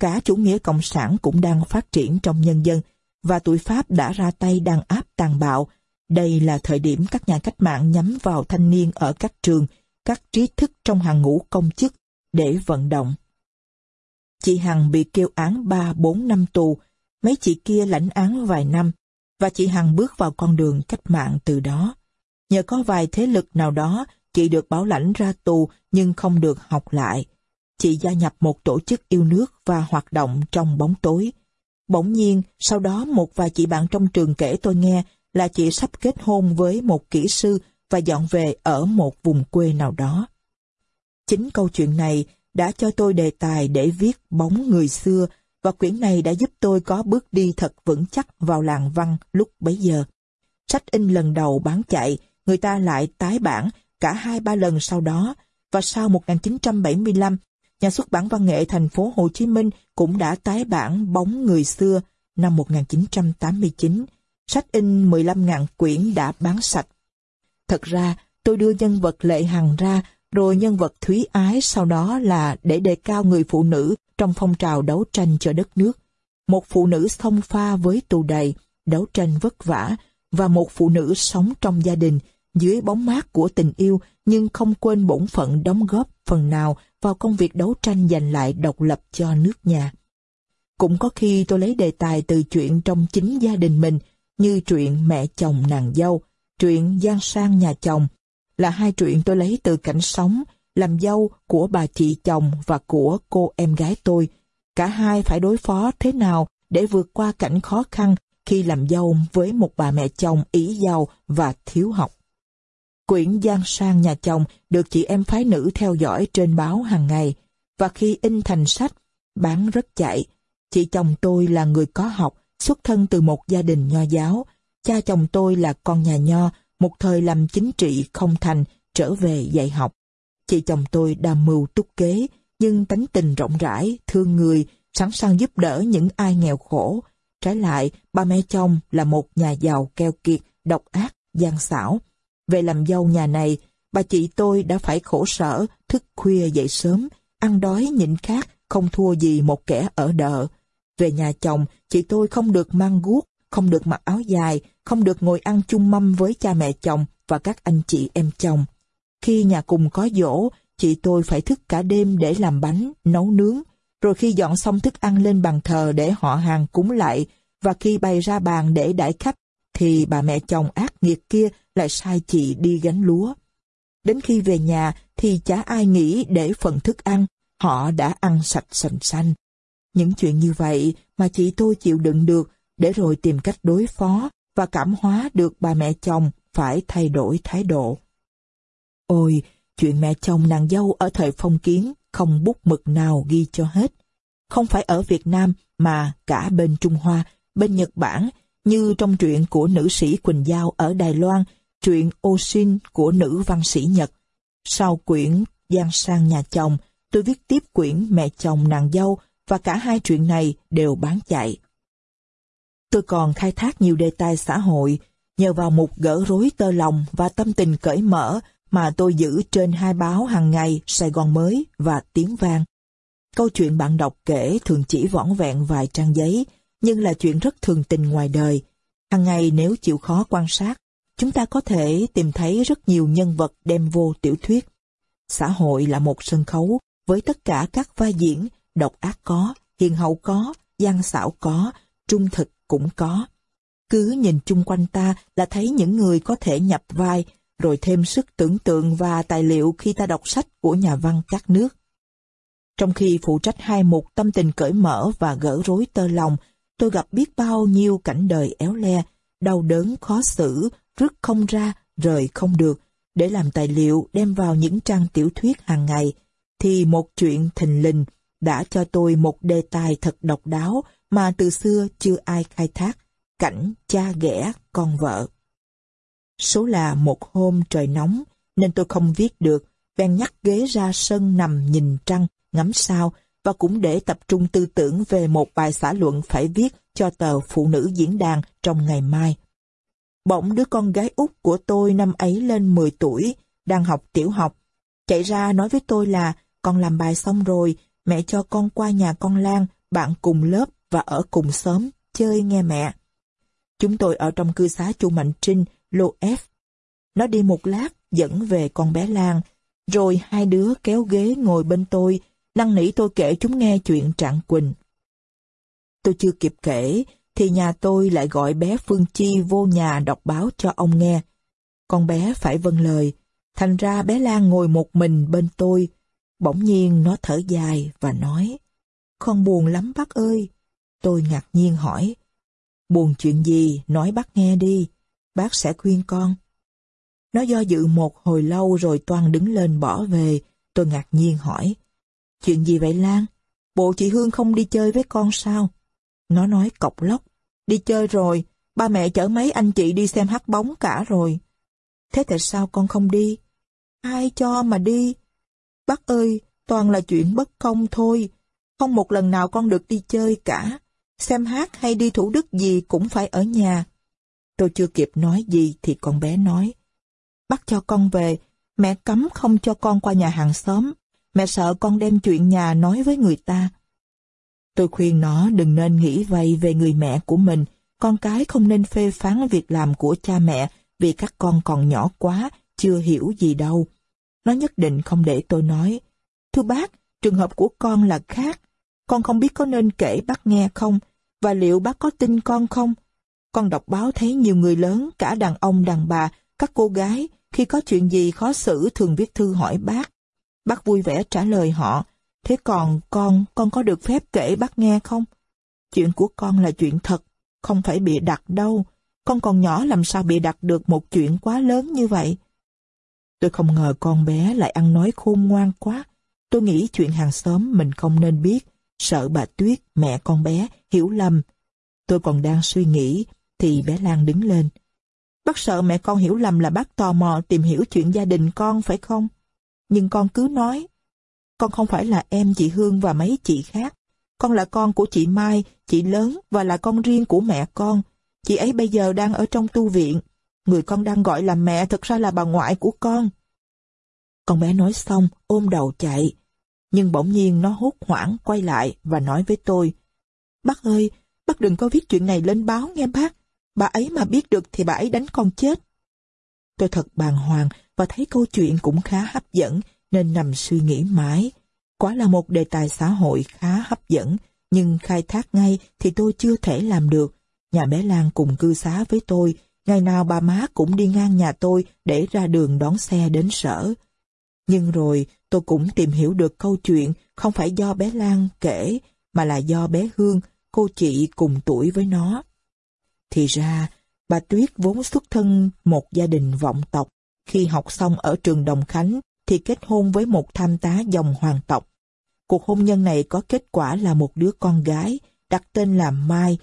Cả chủ nghĩa cộng sản cũng đang phát triển trong nhân dân, và tuổi Pháp đã ra tay đàn áp tàn bạo. Đây là thời điểm các nhà cách mạng nhắm vào thanh niên ở các trường, các trí thức trong hàng ngũ công chức để vận động. Chị Hằng bị kêu án 3-4 năm tù, mấy chị kia lãnh án vài năm, và chị Hằng bước vào con đường cách mạng từ đó. Nhờ có vài thế lực nào đó, chị được bảo lãnh ra tù nhưng không được học lại. Chị gia nhập một tổ chức yêu nước và hoạt động trong bóng tối. Bỗng nhiên, sau đó một vài chị bạn trong trường kể tôi nghe là chị sắp kết hôn với một kỹ sư và dọn về ở một vùng quê nào đó. Chính câu chuyện này đã cho tôi đề tài để viết bóng người xưa và quyển này đã giúp tôi có bước đi thật vững chắc vào làng văn lúc bấy giờ. Sách in lần đầu bán chạy, người ta lại tái bản cả hai ba lần sau đó, và sau 1975, nhà xuất bản văn nghệ thành phố Hồ Chí Minh cũng đã tái bản Bóng Người Xưa năm 1989. Sách in 15.000 quyển đã bán sạch. Thật ra, tôi đưa nhân vật Lệ Hằng ra rồi nhân vật thúy ái sau đó là để đề cao người phụ nữ trong phong trào đấu tranh cho đất nước. Một phụ nữ song pha với tù đầy, đấu tranh vất vả, và một phụ nữ sống trong gia đình, dưới bóng mát của tình yêu nhưng không quên bổn phận đóng góp phần nào vào công việc đấu tranh giành lại độc lập cho nước nhà. Cũng có khi tôi lấy đề tài từ chuyện trong chính gia đình mình, như chuyện mẹ chồng nàng dâu, chuyện gian sang nhà chồng, là hai chuyện tôi lấy từ cảnh sống, làm dâu của bà chị chồng và của cô em gái tôi. Cả hai phải đối phó thế nào để vượt qua cảnh khó khăn khi làm dâu với một bà mẹ chồng ý giàu và thiếu học. Quyển Giang sang nhà chồng được chị em phái nữ theo dõi trên báo hàng ngày, và khi in thành sách, bán rất chạy. Chị chồng tôi là người có học, xuất thân từ một gia đình nho giáo. Cha chồng tôi là con nhà nho, một thời làm chính trị không thành, trở về dạy học. Chị chồng tôi đam mưu túc kế, nhưng tánh tình rộng rãi, thương người, sẵn sàng giúp đỡ những ai nghèo khổ. Trái lại, ba mẹ chồng là một nhà giàu keo kiệt, độc ác, gian xảo. Về làm dâu nhà này, bà chị tôi đã phải khổ sở, thức khuya dậy sớm, ăn đói nhịn khát, không thua gì một kẻ ở đợ. Về nhà chồng, chị tôi không được mang guốc, không được mặc áo dài, không được ngồi ăn chung mâm với cha mẹ chồng và các anh chị em chồng. Khi nhà cùng có dỗ, chị tôi phải thức cả đêm để làm bánh, nấu nướng, rồi khi dọn xong thức ăn lên bàn thờ để họ hàng cúng lại, và khi bày ra bàn để đãi khách, thì bà mẹ chồng ác nghiệt kia lại sai chị đi gánh lúa. Đến khi về nhà thì chả ai nghĩ để phần thức ăn, họ đã ăn sạch sành xanh. Những chuyện như vậy mà chị tôi chịu đựng được để rồi tìm cách đối phó và cảm hóa được bà mẹ chồng phải thay đổi thái độ. Ôi, chuyện mẹ chồng nàng dâu ở thời phong kiến không bút mực nào ghi cho hết. Không phải ở Việt Nam mà cả bên Trung Hoa, bên Nhật Bản, như trong truyện của nữ sĩ Quỳnh Giao ở Đài Loan, truyện Ô Sinh của nữ văn sĩ Nhật. Sau quyển Giang sang nhà chồng, tôi viết tiếp quyển Mẹ chồng nàng dâu và cả hai chuyện này đều bán chạy. Tôi còn khai thác nhiều đề tài xã hội, nhờ vào một gỡ rối tơ lòng và tâm tình cởi mở mà tôi giữ trên hai báo hàng ngày Sài Gòn Mới và Tiếng Vang. Câu chuyện bạn đọc kể thường chỉ vỏn vẹn vài trang giấy, nhưng là chuyện rất thường tình ngoài đời. Hằng ngày nếu chịu khó quan sát, chúng ta có thể tìm thấy rất nhiều nhân vật đem vô tiểu thuyết. Xã hội là một sân khấu với tất cả các vai diễn, độc ác có, hiền hậu có, gian xảo có, trung thực cũng có. Cứ nhìn chung quanh ta là thấy những người có thể nhập vai, rồi thêm sức tưởng tượng và tài liệu khi ta đọc sách của nhà văn các nước. Trong khi phụ trách hai mục tâm tình cởi mở và gỡ rối tơ lòng, tôi gặp biết bao nhiêu cảnh đời éo le, đau đớn khó xử, rứt không ra, rời không được, để làm tài liệu đem vào những trang tiểu thuyết hàng ngày, thì một chuyện thình lình đã cho tôi một đề tài thật độc đáo mà từ xưa chưa ai khai thác, cảnh cha ghẻ con vợ. Số là một hôm trời nóng, nên tôi không viết được, bèn nhắc ghế ra sân nằm nhìn trăng, ngắm sao, và cũng để tập trung tư tưởng về một bài xã luận phải viết cho tờ Phụ nữ diễn đàn trong ngày mai. Bỗng đứa con gái út của tôi năm ấy lên 10 tuổi, đang học tiểu học, chạy ra nói với tôi là con làm bài xong rồi, mẹ cho con qua nhà con Lan, bạn cùng lớp và ở cùng xóm, chơi nghe mẹ. Chúng tôi ở trong cư xá chu Mạnh Trinh, lô F. Nó đi một lát, dẫn về con bé Lan, rồi hai đứa kéo ghế ngồi bên tôi, năn nỉ tôi kể chúng nghe chuyện Trạng Quỳnh. Tôi chưa kịp kể, thì nhà tôi lại gọi bé Phương Chi vô nhà đọc báo cho ông nghe. Con bé phải vâng lời, thành ra bé Lan ngồi một mình bên tôi. Bỗng nhiên nó thở dài và nói, Con buồn lắm bác ơi. Tôi ngạc nhiên hỏi, Buồn chuyện gì, nói bác nghe đi, bác sẽ khuyên con. Nó do dự một hồi lâu rồi toan đứng lên bỏ về, tôi ngạc nhiên hỏi, Chuyện gì vậy Lan? Bộ chị Hương không đi chơi với con sao? Nó nói cọc lóc. Đi chơi rồi, ba mẹ chở mấy anh chị đi xem hát bóng cả rồi. Thế tại sao con không đi? Ai cho mà đi? Bác ơi, toàn là chuyện bất công thôi. Không một lần nào con được đi chơi cả. Xem hát hay đi thủ đức gì cũng phải ở nhà. Tôi chưa kịp nói gì thì con bé nói. Bác cho con về, Mẹ cấm không cho con qua nhà hàng xóm. Mẹ sợ con đem chuyện nhà nói với người ta. Tôi khuyên nó đừng nên nghĩ vay về người mẹ của mình. Con cái không nên phê phán việc làm của cha mẹ vì các con còn nhỏ quá, chưa hiểu gì đâu. Nó nhất định không để tôi nói. Thưa bác, trường hợp của con là khác. Con không biết có nên kể bác nghe không? Và liệu bác có tin con không? Con đọc báo thấy nhiều người lớn, cả đàn ông đàn bà, các cô gái, khi có chuyện gì khó xử thường viết thư hỏi bác. Bác vui vẻ trả lời họ, thế còn con, con có được phép kể bác nghe không? Chuyện của con là chuyện thật, không phải bị đặt đâu. Con còn nhỏ làm sao bị đặt được một chuyện quá lớn như vậy? Tôi không ngờ con bé lại ăn nói khôn ngoan quá. Tôi nghĩ chuyện hàng xóm mình không nên biết, sợ bà Tuyết, mẹ con bé, hiểu lầm. Tôi còn đang suy nghĩ, thì bé Lan đứng lên. Bác sợ mẹ con hiểu lầm là bác tò mò tìm hiểu chuyện gia đình con phải không? Nhưng con cứ nói. Con không phải là em chị Hương và mấy chị khác. Con là con của chị Mai, chị lớn và là con riêng của mẹ con. Chị ấy bây giờ đang ở trong tu viện. Người con đang gọi là mẹ thực ra là bà ngoại của con. Con bé nói xong, ôm đầu chạy. Nhưng bỗng nhiên nó hốt hoảng quay lại và nói với tôi. Bác ơi, bác đừng có viết chuyện này lên báo nghe bác. Bà ấy mà biết được thì bà ấy đánh con chết. Tôi thật bàng hoàng và thấy câu chuyện cũng khá hấp dẫn nên nằm suy nghĩ mãi. Quả là một đề tài xã hội khá hấp dẫn, nhưng khai thác ngay thì tôi chưa thể làm được. Nhà bé Lan cùng cư xá với tôi, ngày nào bà má cũng đi ngang nhà tôi để ra đường đón xe đến sở. Nhưng rồi tôi cũng tìm hiểu được câu chuyện không phải do bé Lan kể, mà là do bé Hương, cô chị cùng tuổi với nó. Thì ra, bà Tuyết vốn xuất thân một gia đình vọng tộc. Khi học xong ở trường Đồng Khánh thì kết hôn với một tham tá dòng hoàng tộc. Cuộc hôn nhân này có kết quả là một đứa con gái, đặt tên là Mai.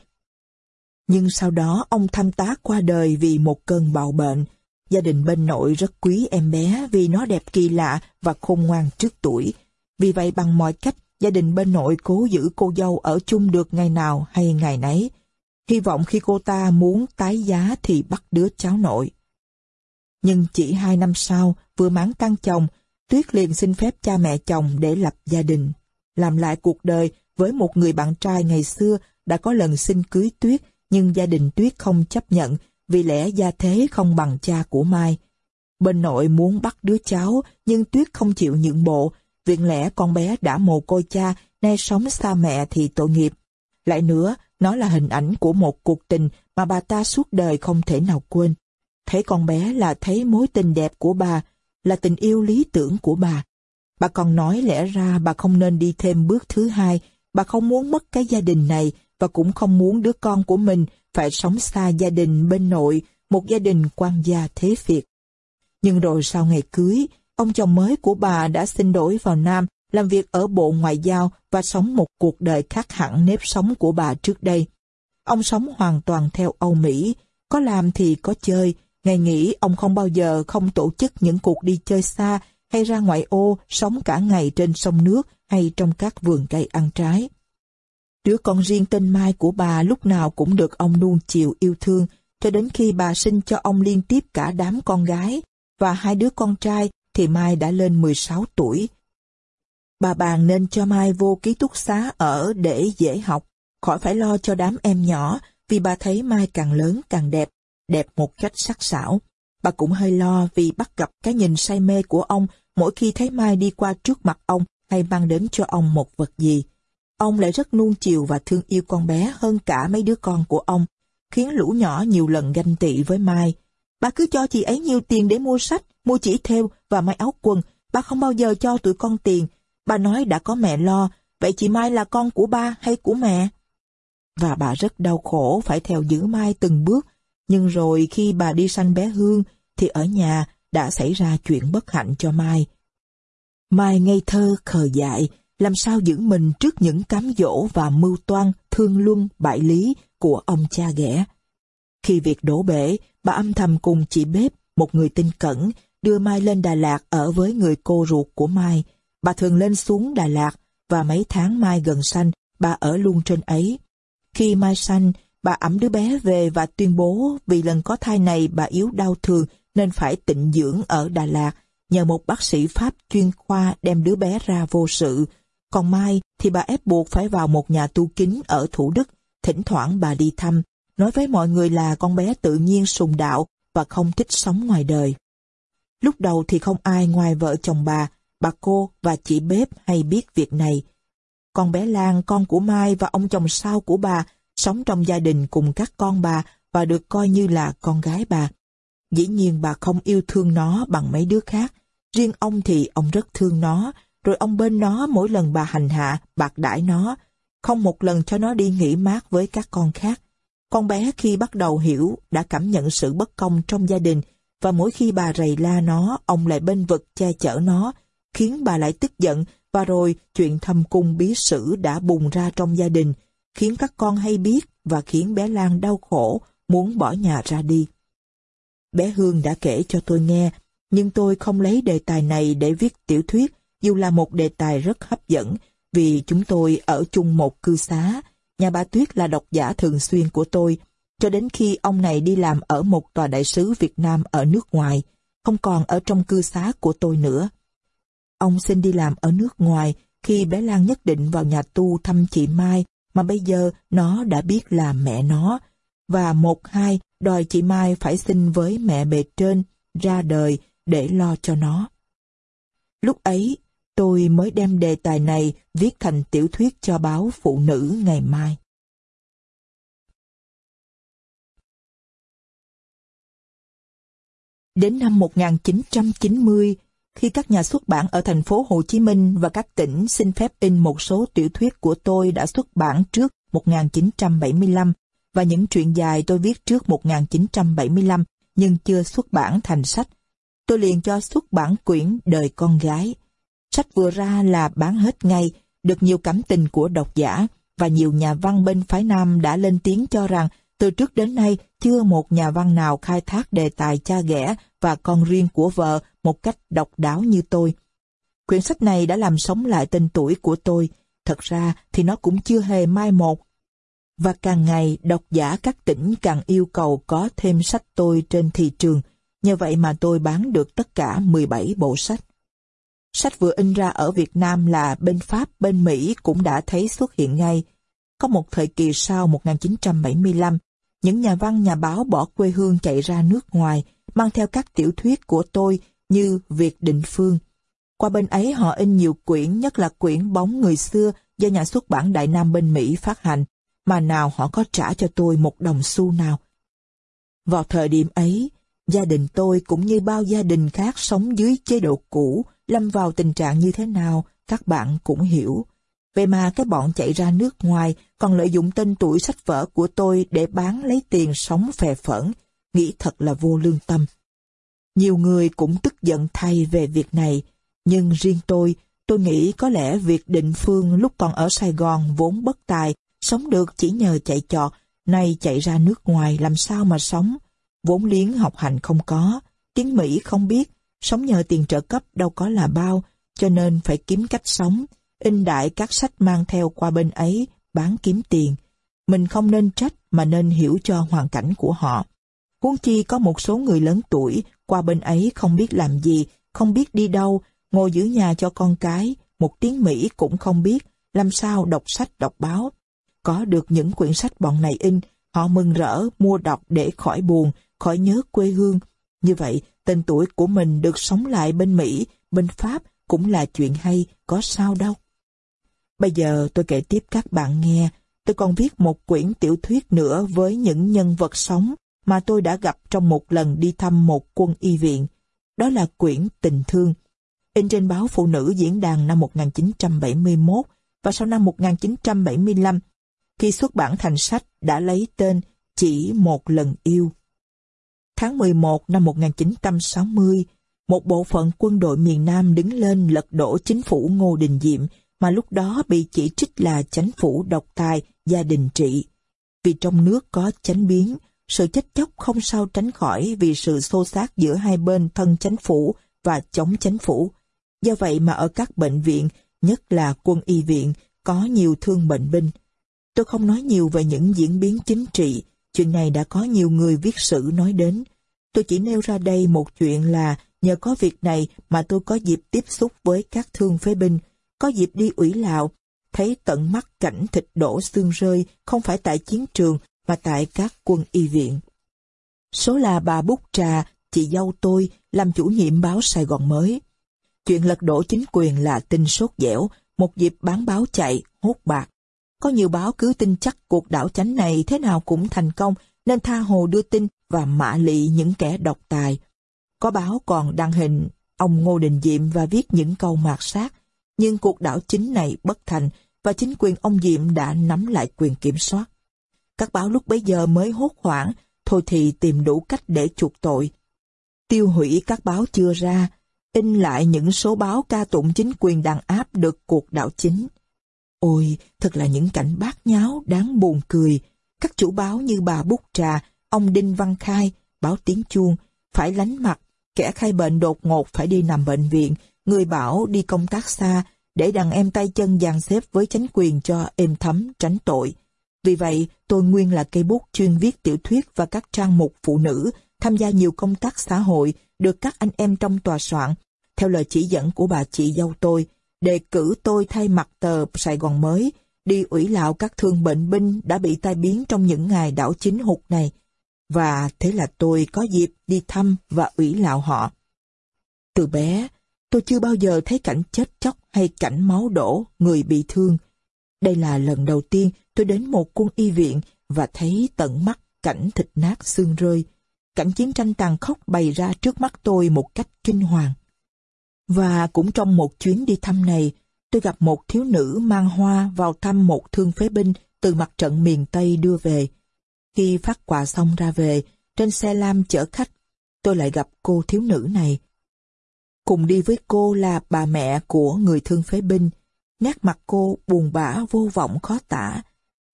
Nhưng sau đó ông tham tá qua đời vì một cơn bạo bệnh. Gia đình bên nội rất quý em bé vì nó đẹp kỳ lạ và khôn ngoan trước tuổi. Vì vậy bằng mọi cách, gia đình bên nội cố giữ cô dâu ở chung được ngày nào hay ngày nấy. Hy vọng khi cô ta muốn tái giá thì bắt đứa cháu nội. Nhưng chỉ hai năm sau, vừa mãn tăng chồng, Tuyết liền xin phép cha mẹ chồng để lập gia đình. Làm lại cuộc đời với một người bạn trai ngày xưa đã có lần xin cưới Tuyết, nhưng gia đình Tuyết không chấp nhận vì lẽ gia thế không bằng cha của Mai. Bên nội muốn bắt đứa cháu, nhưng Tuyết không chịu nhượng bộ, viện lẽ con bé đã mồ côi cha, nay sống xa mẹ thì tội nghiệp. Lại nữa, nó là hình ảnh của một cuộc tình mà bà ta suốt đời không thể nào quên. Thấy con bé là thấy mối tình đẹp của bà, là tình yêu lý tưởng của bà. Bà còn nói lẽ ra bà không nên đi thêm bước thứ hai, bà không muốn mất cái gia đình này và cũng không muốn đứa con của mình phải sống xa gia đình bên nội, một gia đình quan gia thế Việt. Nhưng rồi sau ngày cưới, ông chồng mới của bà đã xin đổi vào Nam, làm việc ở Bộ Ngoại giao và sống một cuộc đời khác hẳn nếp sống của bà trước đây. Ông sống hoàn toàn theo Âu Mỹ, có làm thì có chơi, ngày nghĩ ông không bao giờ không tổ chức những cuộc đi chơi xa hay ra ngoại ô sống cả ngày trên sông nước hay trong các vườn cây ăn trái. Đứa con riêng tên Mai của bà lúc nào cũng được ông nuông chiều yêu thương, cho đến khi bà sinh cho ông liên tiếp cả đám con gái, và hai đứa con trai thì Mai đã lên 16 tuổi. Bà bàn nên cho Mai vô ký túc xá ở để dễ học, khỏi phải lo cho đám em nhỏ, vì bà thấy Mai càng lớn càng đẹp, đẹp một cách sắc sảo. Bà cũng hơi lo vì bắt gặp cái nhìn say mê của ông mỗi khi thấy Mai đi qua trước mặt ông hay mang đến cho ông một vật gì. Ông lại rất nuông chiều và thương yêu con bé hơn cả mấy đứa con của ông, khiến lũ nhỏ nhiều lần ganh tị với Mai. Bà cứ cho chị ấy nhiều tiền để mua sách, mua chỉ theo và may áo quần, bà không bao giờ cho tụi con tiền. Bà nói đã có mẹ lo, vậy chị Mai là con của ba hay của mẹ? Và bà rất đau khổ phải theo giữ Mai từng bước, nhưng rồi khi bà đi sanh bé Hương, thì ở nhà đã xảy ra chuyện bất hạnh cho Mai. Mai ngây thơ, khờ dại, làm sao giữ mình trước những cám dỗ và mưu toan, thương luân, bại lý của ông cha ghẻ. Khi việc đổ bể, bà âm thầm cùng chị bếp, một người tinh cẩn, đưa Mai lên Đà Lạt ở với người cô ruột của Mai. Bà thường lên xuống Đà Lạt, và mấy tháng Mai gần sanh, bà ở luôn trên ấy. Khi Mai sanh, bà ẩm đứa bé về và tuyên bố vì lần có thai này bà yếu đau thường nên phải tịnh dưỡng ở Đà Lạt, nhờ một bác sĩ Pháp chuyên khoa đem đứa bé ra vô sự. Còn Mai thì bà ép buộc phải vào một nhà tu kính ở Thủ Đức. Thỉnh thoảng bà đi thăm, nói với mọi người là con bé tự nhiên sùng đạo và không thích sống ngoài đời. Lúc đầu thì không ai ngoài vợ chồng bà, bà cô và chị bếp hay biết việc này. Con bé Lan, con của Mai và ông chồng sau của bà sống trong gia đình cùng các con bà và được coi như là con gái bà. Dĩ nhiên bà không yêu thương nó bằng mấy đứa khác. Riêng ông thì ông rất thương nó, rồi ông bên nó mỗi lần bà hành hạ, bạc đãi nó, không một lần cho nó đi nghỉ mát với các con khác. Con bé khi bắt đầu hiểu đã cảm nhận sự bất công trong gia đình và mỗi khi bà rầy la nó, ông lại bên vực che chở nó, khiến bà lại tức giận và rồi chuyện thâm cung bí sử đã bùng ra trong gia đình, khiến các con hay biết và khiến bé Lan đau khổ, muốn bỏ nhà ra đi. Bé Hương đã kể cho tôi nghe, nhưng tôi không lấy đề tài này để viết tiểu thuyết, dù là một đề tài rất hấp dẫn, vì chúng tôi ở chung một cư xá. Nhà bà Tuyết là độc giả thường xuyên của tôi, cho đến khi ông này đi làm ở một tòa đại sứ Việt Nam ở nước ngoài, không còn ở trong cư xá của tôi nữa. Ông xin đi làm ở nước ngoài khi bé Lan nhất định vào nhà tu thăm chị Mai mà bây giờ nó đã biết là mẹ nó. Và một hai đòi chị Mai phải xin với mẹ bề trên ra đời để lo cho nó. Lúc ấy, tôi mới đem đề tài này viết thành tiểu thuyết cho báo Phụ Nữ ngày mai. Đến năm 1990, khi các nhà xuất bản ở thành phố Hồ Chí Minh và các tỉnh xin phép in một số tiểu thuyết của tôi đã xuất bản trước 1975 và những truyện dài tôi viết trước 1975 nhưng chưa xuất bản thành sách. Tôi liền cho xuất bản quyển Đời con gái. Sách vừa ra là bán hết ngay, được nhiều cảm tình của độc giả và nhiều nhà văn bên phái Nam đã lên tiếng cho rằng từ trước đến nay chưa một nhà văn nào khai thác đề tài cha ghẻ và con riêng của vợ một cách độc đáo như tôi. Quyển sách này đã làm sống lại tên tuổi của tôi. Thật ra thì nó cũng chưa hề mai một. Và càng ngày độc giả các tỉnh càng yêu cầu có thêm sách tôi trên thị trường. Nhờ vậy mà tôi bán được tất cả 17 bộ sách. Sách vừa in ra ở Việt Nam là bên Pháp, bên Mỹ cũng đã thấy xuất hiện ngay. Có một thời kỳ sau 1975, những nhà văn nhà báo bỏ quê hương chạy ra nước ngoài, mang theo các tiểu thuyết của tôi như Việt Định Phương. Qua bên ấy họ in nhiều quyển, nhất là quyển Bóng Người Xưa do nhà xuất bản Đại Nam bên Mỹ phát hành, mà nào họ có trả cho tôi một đồng xu nào. Vào thời điểm ấy, gia đình tôi cũng như bao gia đình khác sống dưới chế độ cũ, lâm vào tình trạng như thế nào, các bạn cũng hiểu. Vậy mà cái bọn chạy ra nước ngoài còn lợi dụng tên tuổi sách vở của tôi để bán lấy tiền sống phè phẫn, nghĩ thật là vô lương tâm. Nhiều người cũng tức giận thay về việc này, nhưng riêng tôi, tôi nghĩ có lẽ việc định phương lúc còn ở Sài Gòn vốn bất tài, sống được chỉ nhờ chạy trọt, nay chạy ra nước ngoài làm sao mà sống. Vốn liếng học hành không có, tiếng Mỹ không biết, sống nhờ tiền trợ cấp đâu có là bao, cho nên phải kiếm cách sống, in đại các sách mang theo qua bên ấy, bán kiếm tiền. Mình không nên trách mà nên hiểu cho hoàn cảnh của họ. Huống chi có một số người lớn tuổi qua bên ấy không biết làm gì, không biết đi đâu, ngồi giữ nhà cho con cái, một tiếng Mỹ cũng không biết, làm sao đọc sách đọc báo. Có được những quyển sách bọn này in, họ mừng rỡ mua đọc để khỏi buồn, khỏi nhớ quê hương. Như vậy, tên tuổi của mình được sống lại bên Mỹ, bên Pháp cũng là chuyện hay, có sao đâu. Bây giờ tôi kể tiếp các bạn nghe, tôi còn viết một quyển tiểu thuyết nữa với những nhân vật sống mà tôi đã gặp trong một lần đi thăm một quân y viện. Đó là quyển Tình Thương, in trên báo Phụ nữ diễn đàn năm 1971 và sau năm 1975, khi xuất bản thành sách đã lấy tên Chỉ một lần yêu. Tháng 11 năm 1960, một bộ phận quân đội miền Nam đứng lên lật đổ chính phủ Ngô Đình Diệm mà lúc đó bị chỉ trích là chánh phủ độc tài, gia đình trị. Vì trong nước có chánh biến, sự chết chóc không sao tránh khỏi vì sự xô xát giữa hai bên thân chánh phủ và chống chánh phủ. Do vậy mà ở các bệnh viện, nhất là quân y viện, có nhiều thương bệnh binh. Tôi không nói nhiều về những diễn biến chính trị, chuyện này đã có nhiều người viết sử nói đến. Tôi chỉ nêu ra đây một chuyện là Nhờ có việc này mà tôi có dịp tiếp xúc với các thương phế binh, có dịp đi ủy lạo, thấy tận mắt cảnh thịt đổ xương rơi không phải tại chiến trường mà tại các quân y viện. Số là bà Bút Trà, chị dâu tôi, làm chủ nhiệm báo Sài Gòn mới. Chuyện lật đổ chính quyền là tin sốt dẻo, một dịp bán báo chạy, hốt bạc. Có nhiều báo cứ tin chắc cuộc đảo chánh này thế nào cũng thành công, nên tha hồ đưa tin và mạ lị những kẻ độc tài. Có báo còn đăng hình ông Ngô Đình Diệm và viết những câu mạt sát, nhưng cuộc đảo chính này bất thành và chính quyền ông Diệm đã nắm lại quyền kiểm soát. Các báo lúc bấy giờ mới hốt hoảng, thôi thì tìm đủ cách để chuộc tội. Tiêu hủy các báo chưa ra, in lại những số báo ca tụng chính quyền đàn áp được cuộc đảo chính. Ôi, thật là những cảnh bát nháo đáng buồn cười. Các chủ báo như bà Bút Trà, ông Đinh Văn Khai, báo tiếng chuông, phải lánh mặt, kẻ khai bệnh đột ngột phải đi nằm bệnh viện, người bảo đi công tác xa, để đàn em tay chân dàn xếp với chánh quyền cho êm thấm tránh tội. Vì vậy, tôi nguyên là cây bút chuyên viết tiểu thuyết và các trang mục phụ nữ, tham gia nhiều công tác xã hội, được các anh em trong tòa soạn, theo lời chỉ dẫn của bà chị dâu tôi, đề cử tôi thay mặt tờ Sài Gòn mới, đi ủy lạo các thương bệnh binh đã bị tai biến trong những ngày đảo chính hụt này. Và thế là tôi có dịp đi thăm và ủy lạo họ. Từ bé, tôi chưa bao giờ thấy cảnh chết chóc hay cảnh máu đổ, người bị thương. Đây là lần đầu tiên tôi đến một quân y viện và thấy tận mắt cảnh thịt nát xương rơi. Cảnh chiến tranh tàn khốc bày ra trước mắt tôi một cách kinh hoàng. Và cũng trong một chuyến đi thăm này, tôi gặp một thiếu nữ mang hoa vào thăm một thương phế binh từ mặt trận miền Tây đưa về. Khi phát quà xong ra về, trên xe lam chở khách, tôi lại gặp cô thiếu nữ này. Cùng đi với cô là bà mẹ của người thương phế binh. Nét mặt cô buồn bã vô vọng khó tả.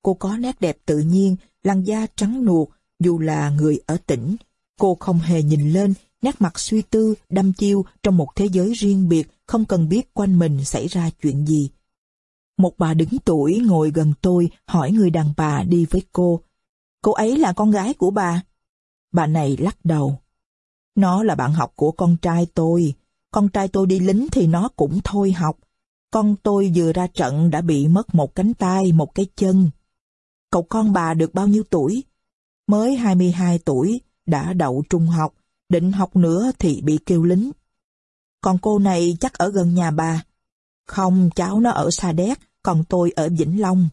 Cô có nét đẹp tự nhiên, làn da trắng nuột, dù là người ở tỉnh. Cô không hề nhìn lên nét mặt suy tư, đăm chiêu trong một thế giới riêng biệt, không cần biết quanh mình xảy ra chuyện gì. Một bà đứng tuổi ngồi gần tôi hỏi người đàn bà đi với cô. Cô ấy là con gái của bà. Bà này lắc đầu. Nó là bạn học của con trai tôi. Con trai tôi đi lính thì nó cũng thôi học. Con tôi vừa ra trận đã bị mất một cánh tay, một cái chân. Cậu con bà được bao nhiêu tuổi? Mới 22 tuổi, đã đậu trung học, định học nữa thì bị kêu lính. Còn cô này chắc ở gần nhà bà. Không, cháu nó ở Sa Đéc, còn tôi ở Vĩnh Long.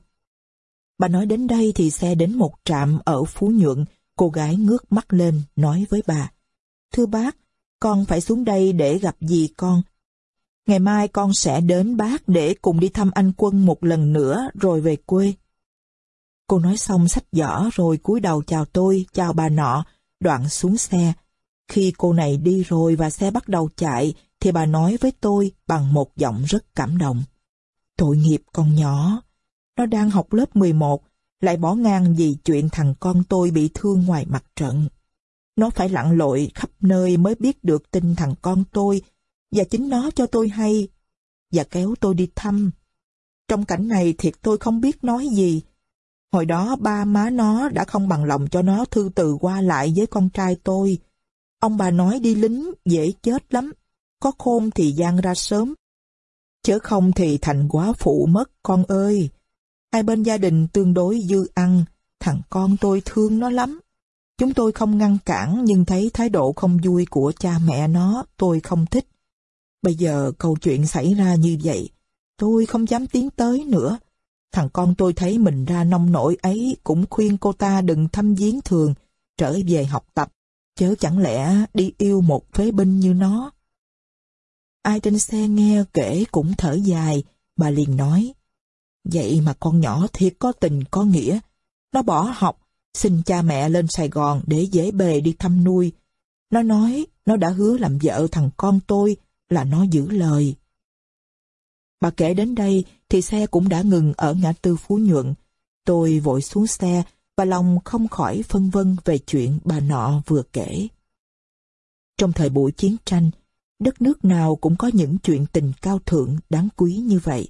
Bà nói đến đây thì xe đến một trạm ở Phú Nhuận, cô gái ngước mắt lên, nói với bà. Thưa bác, con phải xuống đây để gặp dì con. Ngày mai con sẽ đến bác để cùng đi thăm anh Quân một lần nữa rồi về quê. Cô nói xong sách giỏ rồi cúi đầu chào tôi, chào bà nọ, đoạn xuống xe, khi cô này đi rồi và xe bắt đầu chạy, thì bà nói với tôi bằng một giọng rất cảm động. Tội nghiệp con nhỏ, nó đang học lớp 11, lại bỏ ngang vì chuyện thằng con tôi bị thương ngoài mặt trận. Nó phải lặn lội khắp nơi mới biết được tin thằng con tôi, và chính nó cho tôi hay, và kéo tôi đi thăm. Trong cảnh này thiệt tôi không biết nói gì. Hồi đó ba má nó đã không bằng lòng cho nó thư từ qua lại với con trai tôi, Ông bà nói đi lính dễ chết lắm, có khôn thì gian ra sớm. Chớ không thì thành quá phụ mất con ơi. Hai bên gia đình tương đối dư ăn, thằng con tôi thương nó lắm. Chúng tôi không ngăn cản nhưng thấy thái độ không vui của cha mẹ nó tôi không thích. Bây giờ câu chuyện xảy ra như vậy, tôi không dám tiến tới nữa. Thằng con tôi thấy mình ra nông nổi ấy cũng khuyên cô ta đừng thăm viếng thường, trở về học tập. Chớ chẳng lẽ đi yêu một phế binh như nó? Ai trên xe nghe kể cũng thở dài, bà liền nói. Vậy mà con nhỏ thiệt có tình có nghĩa. Nó bỏ học, xin cha mẹ lên Sài Gòn để dễ bề đi thăm nuôi. Nó nói nó đã hứa làm vợ thằng con tôi là nó giữ lời. Bà kể đến đây thì xe cũng đã ngừng ở ngã tư Phú Nhuận. Tôi vội xuống xe và lòng không khỏi phân vân về chuyện bà nọ vừa kể. Trong thời buổi chiến tranh, đất nước nào cũng có những chuyện tình cao thượng đáng quý như vậy.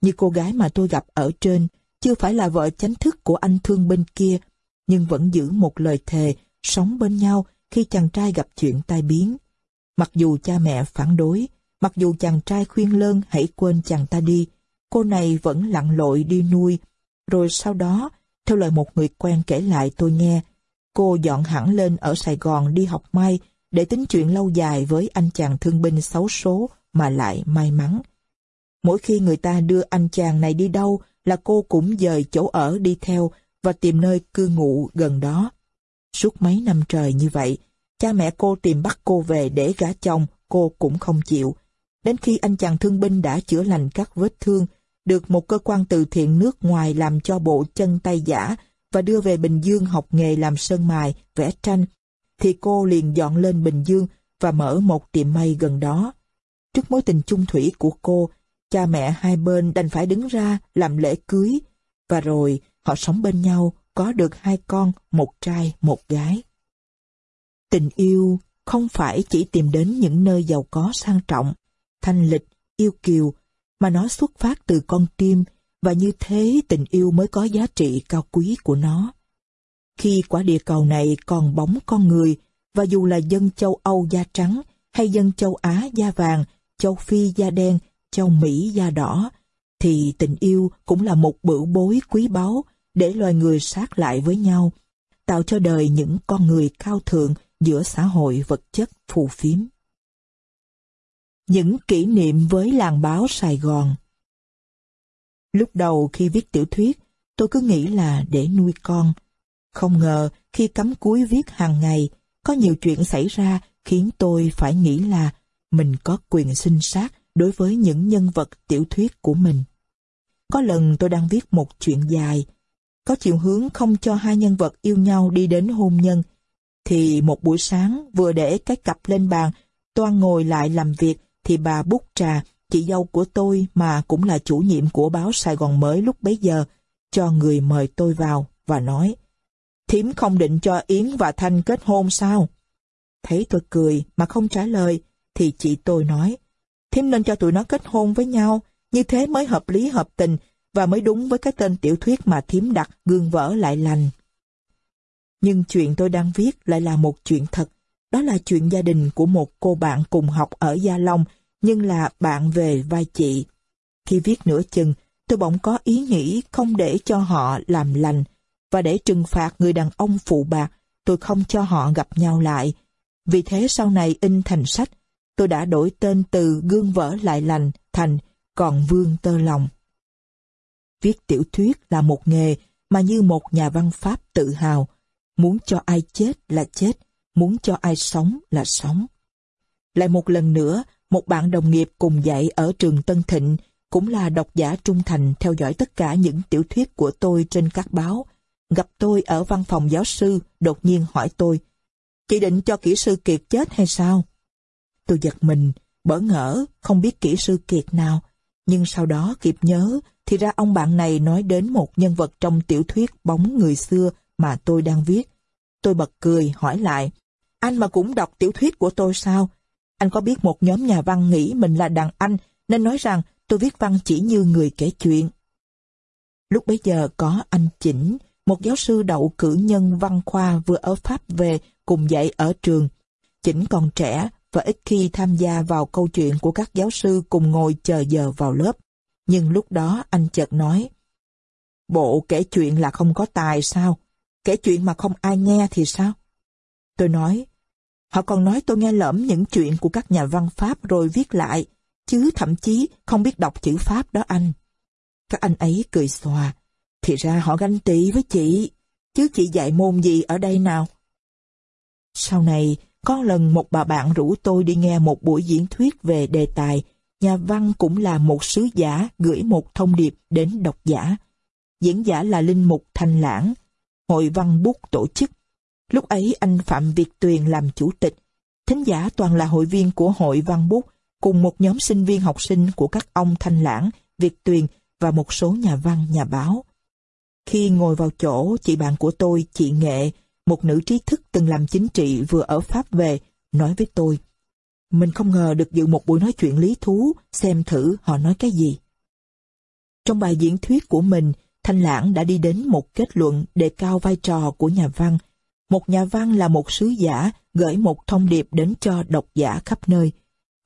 Như cô gái mà tôi gặp ở trên, chưa phải là vợ chánh thức của anh thương bên kia, nhưng vẫn giữ một lời thề sống bên nhau khi chàng trai gặp chuyện tai biến. Mặc dù cha mẹ phản đối, mặc dù chàng trai khuyên lơn hãy quên chàng ta đi, cô này vẫn lặn lội đi nuôi. Rồi sau đó, theo lời một người quen kể lại tôi nghe, cô dọn hẳn lên ở Sài Gòn đi học may để tính chuyện lâu dài với anh chàng thương binh xấu số mà lại may mắn. Mỗi khi người ta đưa anh chàng này đi đâu là cô cũng dời chỗ ở đi theo và tìm nơi cư ngụ gần đó. Suốt mấy năm trời như vậy, cha mẹ cô tìm bắt cô về để gả chồng, cô cũng không chịu. Đến khi anh chàng thương binh đã chữa lành các vết thương, được một cơ quan từ thiện nước ngoài làm cho bộ chân tay giả và đưa về Bình Dương học nghề làm sơn mài, vẽ tranh, thì cô liền dọn lên Bình Dương và mở một tiệm may gần đó. Trước mối tình chung thủy của cô, cha mẹ hai bên đành phải đứng ra làm lễ cưới, và rồi họ sống bên nhau, có được hai con, một trai, một gái. Tình yêu không phải chỉ tìm đến những nơi giàu có sang trọng, thanh lịch, yêu kiều, mà nó xuất phát từ con tim, và như thế tình yêu mới có giá trị cao quý của nó. Khi quả địa cầu này còn bóng con người, và dù là dân châu Âu da trắng, hay dân châu Á da vàng, châu Phi da đen, châu Mỹ da đỏ, thì tình yêu cũng là một bửu bối quý báu để loài người sát lại với nhau, tạo cho đời những con người cao thượng giữa xã hội vật chất phù phiếm. Những kỷ niệm với làng báo Sài Gòn Lúc đầu khi viết tiểu thuyết, tôi cứ nghĩ là để nuôi con. Không ngờ khi cắm cúi viết hàng ngày, có nhiều chuyện xảy ra khiến tôi phải nghĩ là mình có quyền sinh sát đối với những nhân vật tiểu thuyết của mình. Có lần tôi đang viết một chuyện dài, có chiều hướng không cho hai nhân vật yêu nhau đi đến hôn nhân, thì một buổi sáng vừa để cái cặp lên bàn, toan ngồi lại làm việc thì bà bút trà, chị dâu của tôi mà cũng là chủ nhiệm của báo Sài Gòn mới lúc bấy giờ, cho người mời tôi vào và nói Thiếm không định cho Yến và Thanh kết hôn sao? Thấy tôi cười mà không trả lời, thì chị tôi nói Thiếm nên cho tụi nó kết hôn với nhau, như thế mới hợp lý hợp tình và mới đúng với cái tên tiểu thuyết mà Thiếm đặt gương vỡ lại lành. Nhưng chuyện tôi đang viết lại là một chuyện thật. Đó là chuyện gia đình của một cô bạn cùng học ở Gia Long, nhưng là bạn về vai chị. Khi viết nửa chừng, tôi bỗng có ý nghĩ không để cho họ làm lành, và để trừng phạt người đàn ông phụ bạc, tôi không cho họ gặp nhau lại. Vì thế sau này in thành sách, tôi đã đổi tên từ gương vỡ lại lành thành còn vương tơ lòng. Viết tiểu thuyết là một nghề mà như một nhà văn Pháp tự hào, muốn cho ai chết là chết, muốn cho ai sống là sống. Lại một lần nữa, một bạn đồng nghiệp cùng dạy ở trường Tân Thịnh, cũng là độc giả trung thành theo dõi tất cả những tiểu thuyết của tôi trên các báo, gặp tôi ở văn phòng giáo sư, đột nhiên hỏi tôi, chị định cho kỹ sư Kiệt chết hay sao? Tôi giật mình, bỡ ngỡ, không biết kỹ sư Kiệt nào, nhưng sau đó kịp nhớ, thì ra ông bạn này nói đến một nhân vật trong tiểu thuyết bóng người xưa mà tôi đang viết. Tôi bật cười, hỏi lại, anh mà cũng đọc tiểu thuyết của tôi sao? Anh có biết một nhóm nhà văn nghĩ mình là đàn anh, nên nói rằng tôi viết văn chỉ như người kể chuyện. Lúc bấy giờ có anh Chỉnh, một giáo sư đậu cử nhân văn khoa vừa ở Pháp về cùng dạy ở trường. Chỉnh còn trẻ và ít khi tham gia vào câu chuyện của các giáo sư cùng ngồi chờ giờ vào lớp. Nhưng lúc đó anh chợt nói, Bộ kể chuyện là không có tài sao? Kể chuyện mà không ai nghe thì sao? Tôi nói, họ còn nói tôi nghe lỡm những chuyện của các nhà văn Pháp rồi viết lại, chứ thậm chí không biết đọc chữ Pháp đó anh. Các anh ấy cười xòa, thì ra họ ganh tị với chị, chứ chị dạy môn gì ở đây nào? Sau này, có lần một bà bạn rủ tôi đi nghe một buổi diễn thuyết về đề tài nhà văn cũng là một sứ giả gửi một thông điệp đến độc giả. Diễn giả là Linh Mục Thanh Lãng, Hội Văn Bút tổ chức. Lúc ấy anh Phạm Việt Tuyền làm chủ tịch. Thính giả toàn là hội viên của Hội Văn Bút cùng một nhóm sinh viên học sinh của các ông Thanh Lãng, Việt Tuyền và một số nhà văn, nhà báo. Khi ngồi vào chỗ, chị bạn của tôi, chị Nghệ, một nữ trí thức từng làm chính trị vừa ở Pháp về, nói với tôi, mình không ngờ được dự một buổi nói chuyện lý thú, xem thử họ nói cái gì. Trong bài diễn thuyết của mình, Thanh Lãng đã đi đến một kết luận đề cao vai trò của nhà văn. Một nhà văn là một sứ giả gửi một thông điệp đến cho độc giả khắp nơi.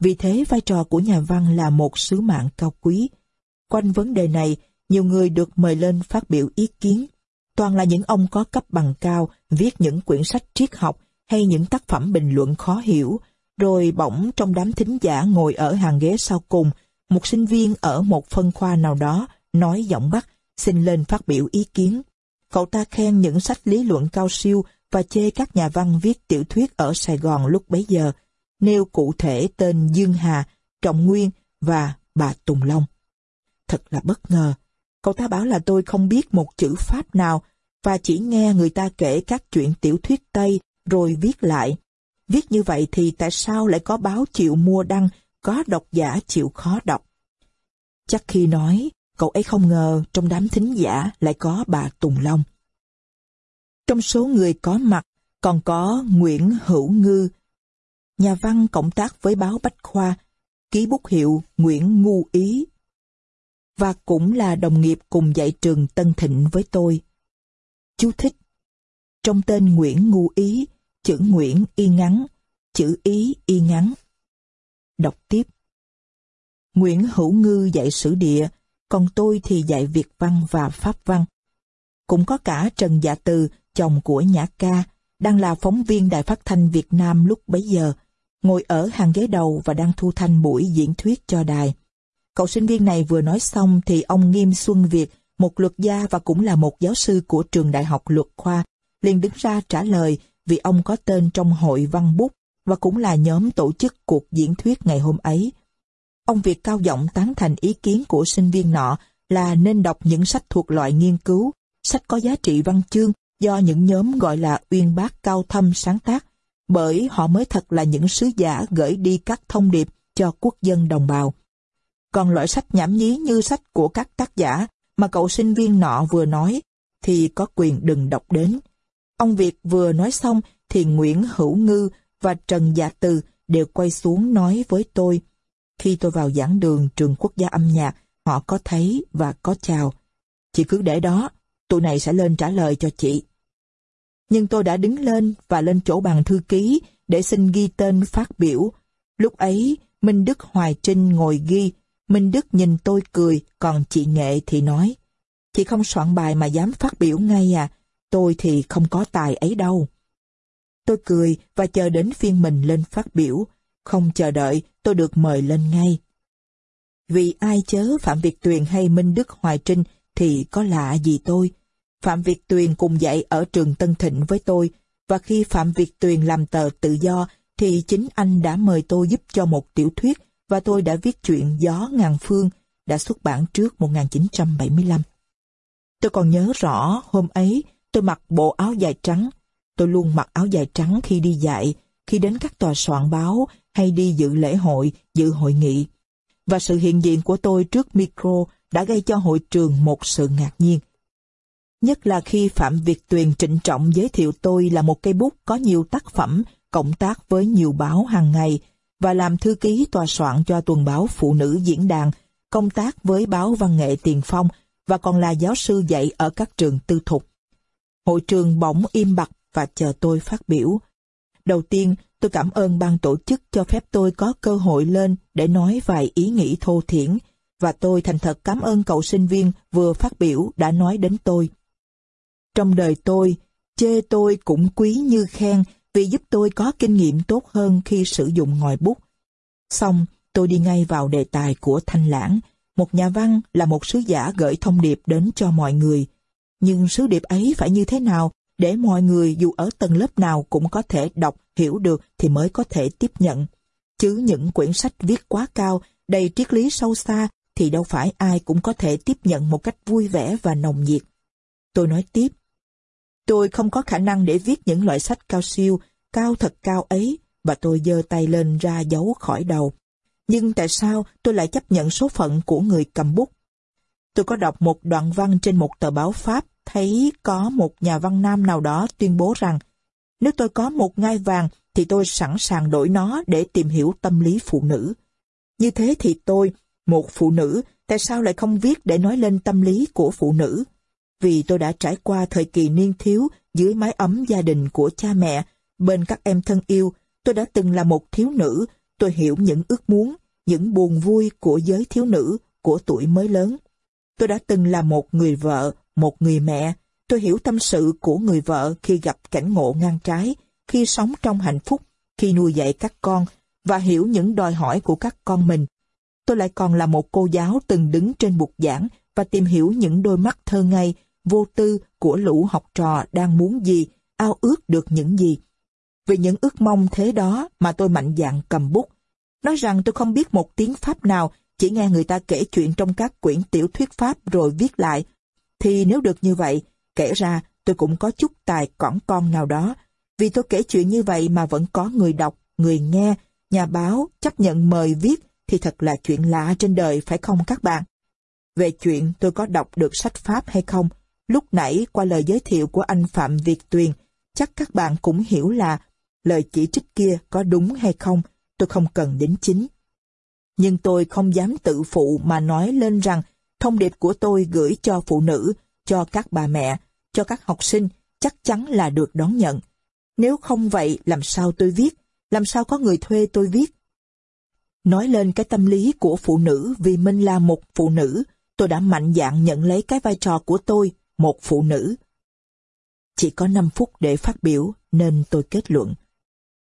Vì thế vai trò của nhà văn là một sứ mạng cao quý. Quanh vấn đề này, nhiều người được mời lên phát biểu ý kiến. Toàn là những ông có cấp bằng cao, viết những quyển sách triết học hay những tác phẩm bình luận khó hiểu, rồi bỗng trong đám thính giả ngồi ở hàng ghế sau cùng, một sinh viên ở một phân khoa nào đó nói giọng Bắc xin lên phát biểu ý kiến. Cậu ta khen những sách lý luận cao siêu và chê các nhà văn viết tiểu thuyết ở Sài Gòn lúc bấy giờ, nêu cụ thể tên Dương Hà, Trọng Nguyên và bà Tùng Long. Thật là bất ngờ. Cậu ta bảo là tôi không biết một chữ Pháp nào và chỉ nghe người ta kể các chuyện tiểu thuyết Tây rồi viết lại. Viết như vậy thì tại sao lại có báo chịu mua đăng, có độc giả chịu khó đọc? Chắc khi nói, cậu ấy không ngờ trong đám thính giả lại có bà Tùng Long. Trong số người có mặt còn có Nguyễn Hữu Ngư, nhà văn cộng tác với báo Bách Khoa, ký bút hiệu Nguyễn Ngu Ý, và cũng là đồng nghiệp cùng dạy trường Tân Thịnh với tôi. Chú thích Trong tên Nguyễn Ngu Ý, chữ Nguyễn y ngắn, chữ Ý y ngắn. Đọc tiếp Nguyễn Hữu Ngư dạy sử địa, còn tôi thì dạy Việt văn và Pháp văn. Cũng có cả Trần Dạ Từ, chồng của Nhã Ca, đang là phóng viên Đài Phát thanh Việt Nam lúc bấy giờ, ngồi ở hàng ghế đầu và đang thu thanh buổi diễn thuyết cho đài. Cậu sinh viên này vừa nói xong thì ông Nghiêm Xuân Việt, một luật gia và cũng là một giáo sư của trường đại học luật khoa, liền đứng ra trả lời vì ông có tên trong hội văn bút và cũng là nhóm tổ chức cuộc diễn thuyết ngày hôm ấy. Ông Việt cao giọng tán thành ý kiến của sinh viên nọ là nên đọc những sách thuộc loại nghiên cứu, sách có giá trị văn chương do những nhóm gọi là uyên bác cao thâm sáng tác, bởi họ mới thật là những sứ giả gửi đi các thông điệp cho quốc dân đồng bào. Còn loại sách nhảm nhí như sách của các tác giả mà cậu sinh viên nọ vừa nói thì có quyền đừng đọc đến. Ông Việt vừa nói xong thì Nguyễn Hữu Ngư và Trần Dạ Từ đều quay xuống nói với tôi. Khi tôi vào giảng đường trường quốc gia âm nhạc, họ có thấy và có chào. Chị cứ để đó, tụi này sẽ lên trả lời cho chị. Nhưng tôi đã đứng lên và lên chỗ bàn thư ký để xin ghi tên phát biểu. Lúc ấy, Minh Đức Hoài Trinh ngồi ghi, Minh Đức nhìn tôi cười, còn chị Nghệ thì nói, chị không soạn bài mà dám phát biểu ngay à, tôi thì không có tài ấy đâu. Tôi cười và chờ đến phiên mình lên phát biểu, không chờ đợi tôi được mời lên ngay. Vì ai chớ Phạm Việt Tuyền hay Minh Đức Hoài Trinh thì có lạ gì tôi. Phạm Việt Tuyền cùng dạy ở trường Tân Thịnh với tôi, và khi Phạm Việt Tuyền làm tờ tự do thì chính anh đã mời tôi giúp cho một tiểu thuyết và tôi đã viết chuyện Gió Ngàn Phương đã xuất bản trước 1975. Tôi còn nhớ rõ hôm ấy tôi mặc bộ áo dài trắng. Tôi luôn mặc áo dài trắng khi đi dạy, khi đến các tòa soạn báo hay đi dự lễ hội, dự hội nghị. Và sự hiện diện của tôi trước micro đã gây cho hội trường một sự ngạc nhiên. Nhất là khi Phạm Việt Tuyền trịnh trọng giới thiệu tôi là một cây bút có nhiều tác phẩm, cộng tác với nhiều báo hàng ngày, và làm thư ký tòa soạn cho tuần báo Phụ nữ Diễn đàn, công tác với báo Văn nghệ Tiền Phong và còn là giáo sư dạy ở các trường tư thục. Hội trường bỗng im bặt và chờ tôi phát biểu. Đầu tiên, tôi cảm ơn ban tổ chức cho phép tôi có cơ hội lên để nói vài ý nghĩ thô thiển, và tôi thành thật cảm ơn cậu sinh viên vừa phát biểu đã nói đến tôi. Trong đời tôi, chê tôi cũng quý như khen vì giúp tôi có kinh nghiệm tốt hơn khi sử dụng ngòi bút. Xong, tôi đi ngay vào đề tài của Thanh Lãng. Một nhà văn là một sứ giả gửi thông điệp đến cho mọi người. Nhưng sứ điệp ấy phải như thế nào để mọi người dù ở tầng lớp nào cũng có thể đọc, hiểu được thì mới có thể tiếp nhận. Chứ những quyển sách viết quá cao, đầy triết lý sâu xa thì đâu phải ai cũng có thể tiếp nhận một cách vui vẻ và nồng nhiệt. Tôi nói tiếp, Tôi không có khả năng để viết những loại sách cao siêu, cao thật cao ấy, và tôi giơ tay lên ra giấu khỏi đầu. Nhưng tại sao tôi lại chấp nhận số phận của người cầm bút? Tôi có đọc một đoạn văn trên một tờ báo Pháp, thấy có một nhà văn nam nào đó tuyên bố rằng nếu tôi có một ngai vàng thì tôi sẵn sàng đổi nó để tìm hiểu tâm lý phụ nữ. Như thế thì tôi, một phụ nữ, tại sao lại không viết để nói lên tâm lý của phụ nữ? vì tôi đã trải qua thời kỳ niên thiếu dưới mái ấm gia đình của cha mẹ Bên các em thân yêu, tôi đã từng là một thiếu nữ, tôi hiểu những ước muốn, những buồn vui của giới thiếu nữ, của tuổi mới lớn. Tôi đã từng là một người vợ, một người mẹ. Tôi hiểu tâm sự của người vợ khi gặp cảnh ngộ ngang trái, khi sống trong hạnh phúc, khi nuôi dạy các con, và hiểu những đòi hỏi của các con mình. Tôi lại còn là một cô giáo từng đứng trên bục giảng và tìm hiểu những đôi mắt thơ ngây, vô tư của lũ học trò đang muốn gì, ao ước được những gì. Vì những ước mong thế đó mà tôi mạnh dạn cầm bút. Nói rằng tôi không biết một tiếng Pháp nào, chỉ nghe người ta kể chuyện trong các quyển tiểu thuyết Pháp rồi viết lại. Thì nếu được như vậy, kể ra tôi cũng có chút tài cỏn con nào đó. Vì tôi kể chuyện như vậy mà vẫn có người đọc, người nghe, nhà báo chấp nhận mời viết thì thật là chuyện lạ trên đời phải không các bạn? Về chuyện tôi có đọc được sách Pháp hay không, lúc nãy qua lời giới thiệu của anh Phạm Việt Tuyền, chắc các bạn cũng hiểu là lời chỉ trích kia có đúng hay không, tôi không cần đến chính. Nhưng tôi không dám tự phụ mà nói lên rằng thông điệp của tôi gửi cho phụ nữ, cho các bà mẹ, cho các học sinh chắc chắn là được đón nhận. Nếu không vậy làm sao tôi viết, làm sao có người thuê tôi viết. Nói lên cái tâm lý của phụ nữ vì mình là một phụ nữ, tôi đã mạnh dạn nhận lấy cái vai trò của tôi, một phụ nữ. Chỉ có 5 phút để phát biểu nên tôi kết luận.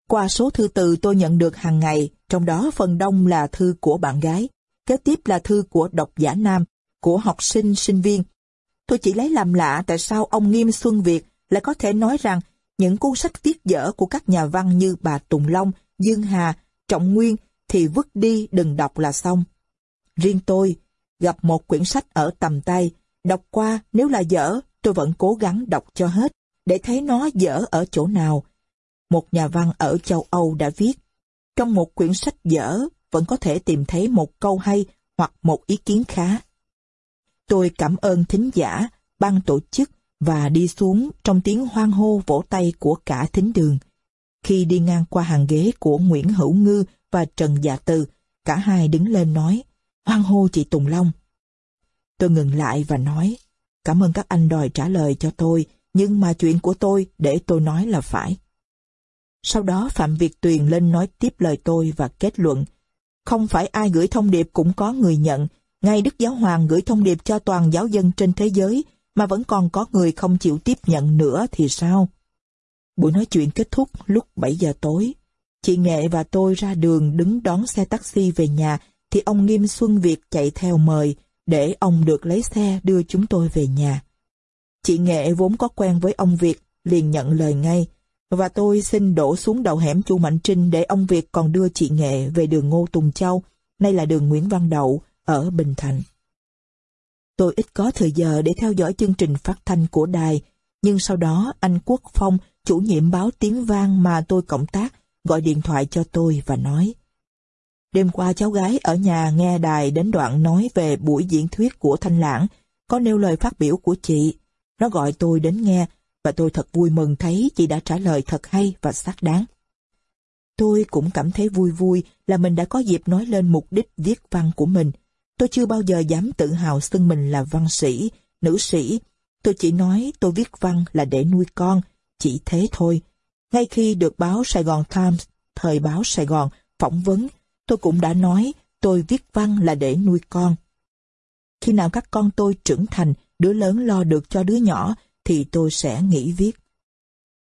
Qua số thư từ tôi nhận được hàng ngày, trong đó phần đông là thư của bạn gái, kế tiếp là thư của độc giả nam, của học sinh, sinh viên. Tôi chỉ lấy làm lạ tại sao ông Nghiêm Xuân Việt lại có thể nói rằng những cuốn sách viết dở của các nhà văn như bà Tùng Long, Dương Hà, Trọng Nguyên thì vứt đi đừng đọc là xong. Riêng tôi, gặp một quyển sách ở tầm tay, đọc qua nếu là dở, tôi vẫn cố gắng đọc cho hết, để thấy nó dở ở chỗ nào. Một nhà văn ở châu Âu đã viết, trong một quyển sách dở vẫn có thể tìm thấy một câu hay hoặc một ý kiến khá. Tôi cảm ơn thính giả, ban tổ chức và đi xuống trong tiếng hoan hô vỗ tay của cả thính đường. Khi đi ngang qua hàng ghế của Nguyễn Hữu Ngư và Trần Dạ Từ, cả hai đứng lên nói, hoan hô chị Tùng Long. Tôi ngừng lại và nói, cảm ơn các anh đòi trả lời cho tôi, nhưng mà chuyện của tôi để tôi nói là phải. Sau đó Phạm Việt Tuyền lên nói tiếp lời tôi và kết luận, không phải ai gửi thông điệp cũng có người nhận, ngay Đức Giáo Hoàng gửi thông điệp cho toàn giáo dân trên thế giới, mà vẫn còn có người không chịu tiếp nhận nữa thì sao? Buổi nói chuyện kết thúc lúc 7 giờ tối. Chị Nghệ và tôi ra đường đứng đón xe taxi về nhà thì ông Nghiêm Xuân Việt chạy theo mời để ông được lấy xe đưa chúng tôi về nhà. Chị Nghệ vốn có quen với ông Việt liền nhận lời ngay và tôi xin đổ xuống đầu hẻm Chu Mạnh Trinh để ông Việt còn đưa chị Nghệ về đường Ngô Tùng Châu, nay là đường Nguyễn Văn Đậu, ở Bình Thạnh. Tôi ít có thời giờ để theo dõi chương trình phát thanh của đài, nhưng sau đó anh Quốc Phong, chủ nhiệm báo Tiếng Vang mà tôi cộng tác, gọi điện thoại cho tôi và nói Đêm qua cháu gái ở nhà nghe đài đến đoạn nói về buổi diễn thuyết của Thanh Lãng, có nêu lời phát biểu của chị. Nó gọi tôi đến nghe, và tôi thật vui mừng thấy chị đã trả lời thật hay và xác đáng. Tôi cũng cảm thấy vui vui là mình đã có dịp nói lên mục đích viết văn của mình. Tôi chưa bao giờ dám tự hào xưng mình là văn sĩ, nữ sĩ. Tôi chỉ nói tôi viết văn là để nuôi con, chỉ thế thôi. Ngay khi được báo Sài Gòn Times, thời báo Sài Gòn, phỏng vấn, tôi cũng đã nói tôi viết văn là để nuôi con. Khi nào các con tôi trưởng thành, đứa lớn lo được cho đứa nhỏ, thì tôi sẽ nghỉ viết.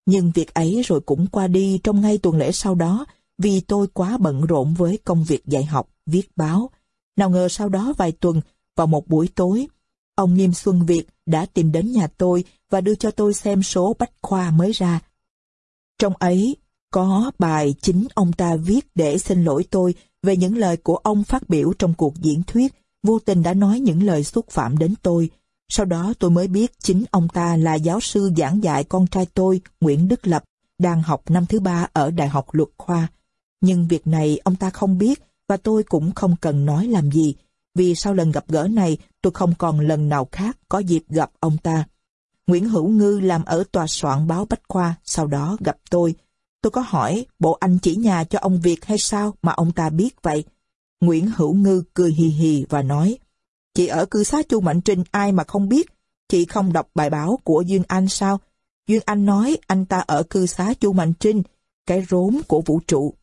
Nhưng việc ấy rồi cũng qua đi trong ngay tuần lễ sau đó, vì tôi quá bận rộn với công việc dạy học, viết báo. Nào ngờ sau đó vài tuần, vào một buổi tối, ông Nghiêm Xuân Việt đã tìm đến nhà tôi và đưa cho tôi xem số bách khoa mới ra. Trong ấy, có bài chính ông ta viết để xin lỗi tôi về những lời của ông phát biểu trong cuộc diễn thuyết, vô tình đã nói những lời xúc phạm đến tôi. Sau đó tôi mới biết chính ông ta là giáo sư giảng dạy con trai tôi, Nguyễn Đức Lập, đang học năm thứ ba ở Đại học Luật Khoa. Nhưng việc này ông ta không biết và tôi cũng không cần nói làm gì, vì sau lần gặp gỡ này tôi không còn lần nào khác có dịp gặp ông ta. Nguyễn Hữu Ngư làm ở tòa soạn báo Bách Khoa, sau đó gặp tôi. Tôi có hỏi, bộ anh chỉ nhà cho ông Việt hay sao mà ông ta biết vậy? Nguyễn Hữu Ngư cười hì hì và nói, Chị ở cư xá Chu Mạnh Trinh ai mà không biết, chị không đọc bài báo của Duyên Anh sao? Duyên Anh nói anh ta ở cư xá Chu Mạnh Trinh, cái rốn của vũ trụ.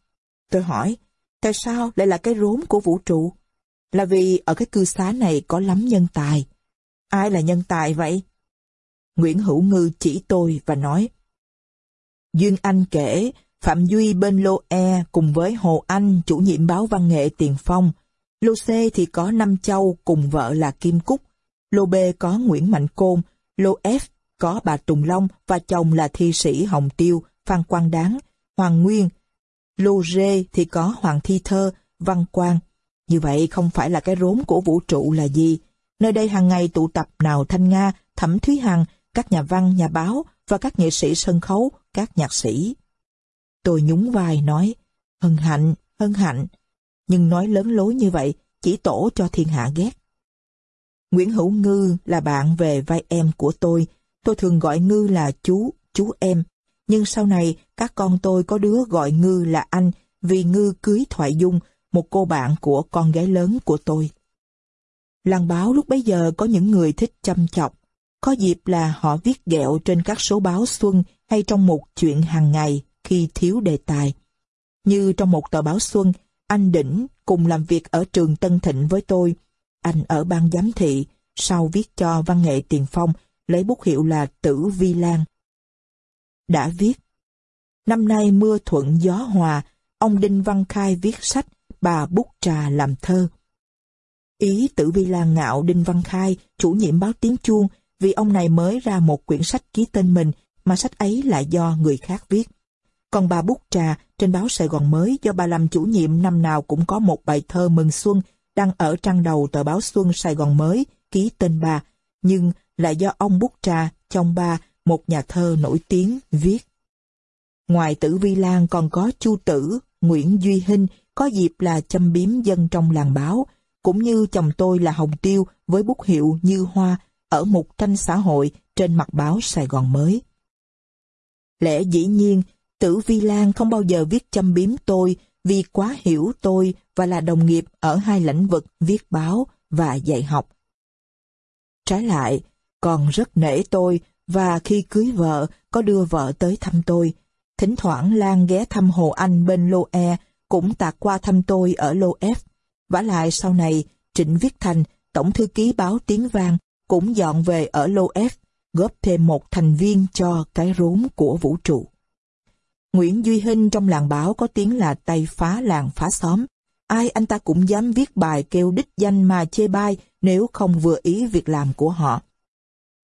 Tôi hỏi, tại sao lại là cái rốn của vũ trụ? Là vì ở cái cư xá này có lắm nhân tài. Ai là nhân tài vậy? Nguyễn Hữu Ngư chỉ tôi và nói, Duyên Anh kể, Phạm Duy bên lô E cùng với Hồ Anh, chủ nhiệm báo văn nghệ Tiền Phong. Lô C thì có Năm Châu cùng vợ là Kim Cúc. Lô B có Nguyễn Mạnh Côn. Lô F có bà Tùng Long và chồng là thi sĩ Hồng Tiêu, Phan Quang Đáng, Hoàng Nguyên. Lô G thì có Hoàng Thi Thơ, Văn Quang. Như vậy không phải là cái rốn của vũ trụ là gì. Nơi đây hàng ngày tụ tập nào Thanh Nga, Thẩm Thúy Hằng, các nhà văn, nhà báo và các nghệ sĩ sân khấu, các nhạc sĩ. Tôi nhún vai nói, hân hạnh, hân hạnh. Nhưng nói lớn lối như vậy, chỉ tổ cho thiên hạ ghét. Nguyễn Hữu Ngư là bạn về vai em của tôi. Tôi thường gọi Ngư là chú, chú em. Nhưng sau này, các con tôi có đứa gọi Ngư là anh vì Ngư cưới Thoại Dung, một cô bạn của con gái lớn của tôi. Làng báo lúc bấy giờ có những người thích chăm chọc. Có dịp là họ viết ghẹo trên các số báo xuân hay trong một chuyện hàng ngày khi thiếu đề tài. Như trong một tờ báo Xuân, anh Đỉnh cùng làm việc ở trường Tân Thịnh với tôi. Anh ở ban giám thị, sau viết cho văn nghệ tiền phong, lấy bút hiệu là Tử Vi Lan. Đã viết, năm nay mưa thuận gió hòa, ông Đinh Văn Khai viết sách, bà bút trà làm thơ. Ý Tử Vi Lan ngạo Đinh Văn Khai, chủ nhiệm báo Tiếng Chuông, vì ông này mới ra một quyển sách ký tên mình, mà sách ấy lại do người khác viết. Còn bà Bút Trà trên báo Sài Gòn mới do bà làm chủ nhiệm năm nào cũng có một bài thơ mừng xuân đăng ở trang đầu tờ báo Xuân Sài Gòn mới ký tên bà, nhưng là do ông Bút Trà, trong ba, một nhà thơ nổi tiếng, viết. Ngoài tử Vi Lan còn có Chu Tử, Nguyễn Duy Hinh, có dịp là châm biếm dân trong làng báo, cũng như chồng tôi là Hồng Tiêu với bút hiệu Như Hoa ở một tranh xã hội trên mặt báo Sài Gòn mới. Lẽ dĩ nhiên, Tử Vi Lan không bao giờ viết châm biếm tôi vì quá hiểu tôi và là đồng nghiệp ở hai lĩnh vực viết báo và dạy học. Trái lại, còn rất nể tôi và khi cưới vợ có đưa vợ tới thăm tôi. Thỉnh thoảng Lan ghé thăm Hồ Anh bên lô E cũng tạt qua thăm tôi ở lô F. vả lại sau này, Trịnh Viết Thành, tổng thư ký báo Tiếng Vang, cũng dọn về ở lô F, góp thêm một thành viên cho cái rốn của vũ trụ. Nguyễn Duy Hinh trong làng báo có tiếng là tay phá làng phá xóm. Ai anh ta cũng dám viết bài kêu đích danh mà chê bai nếu không vừa ý việc làm của họ.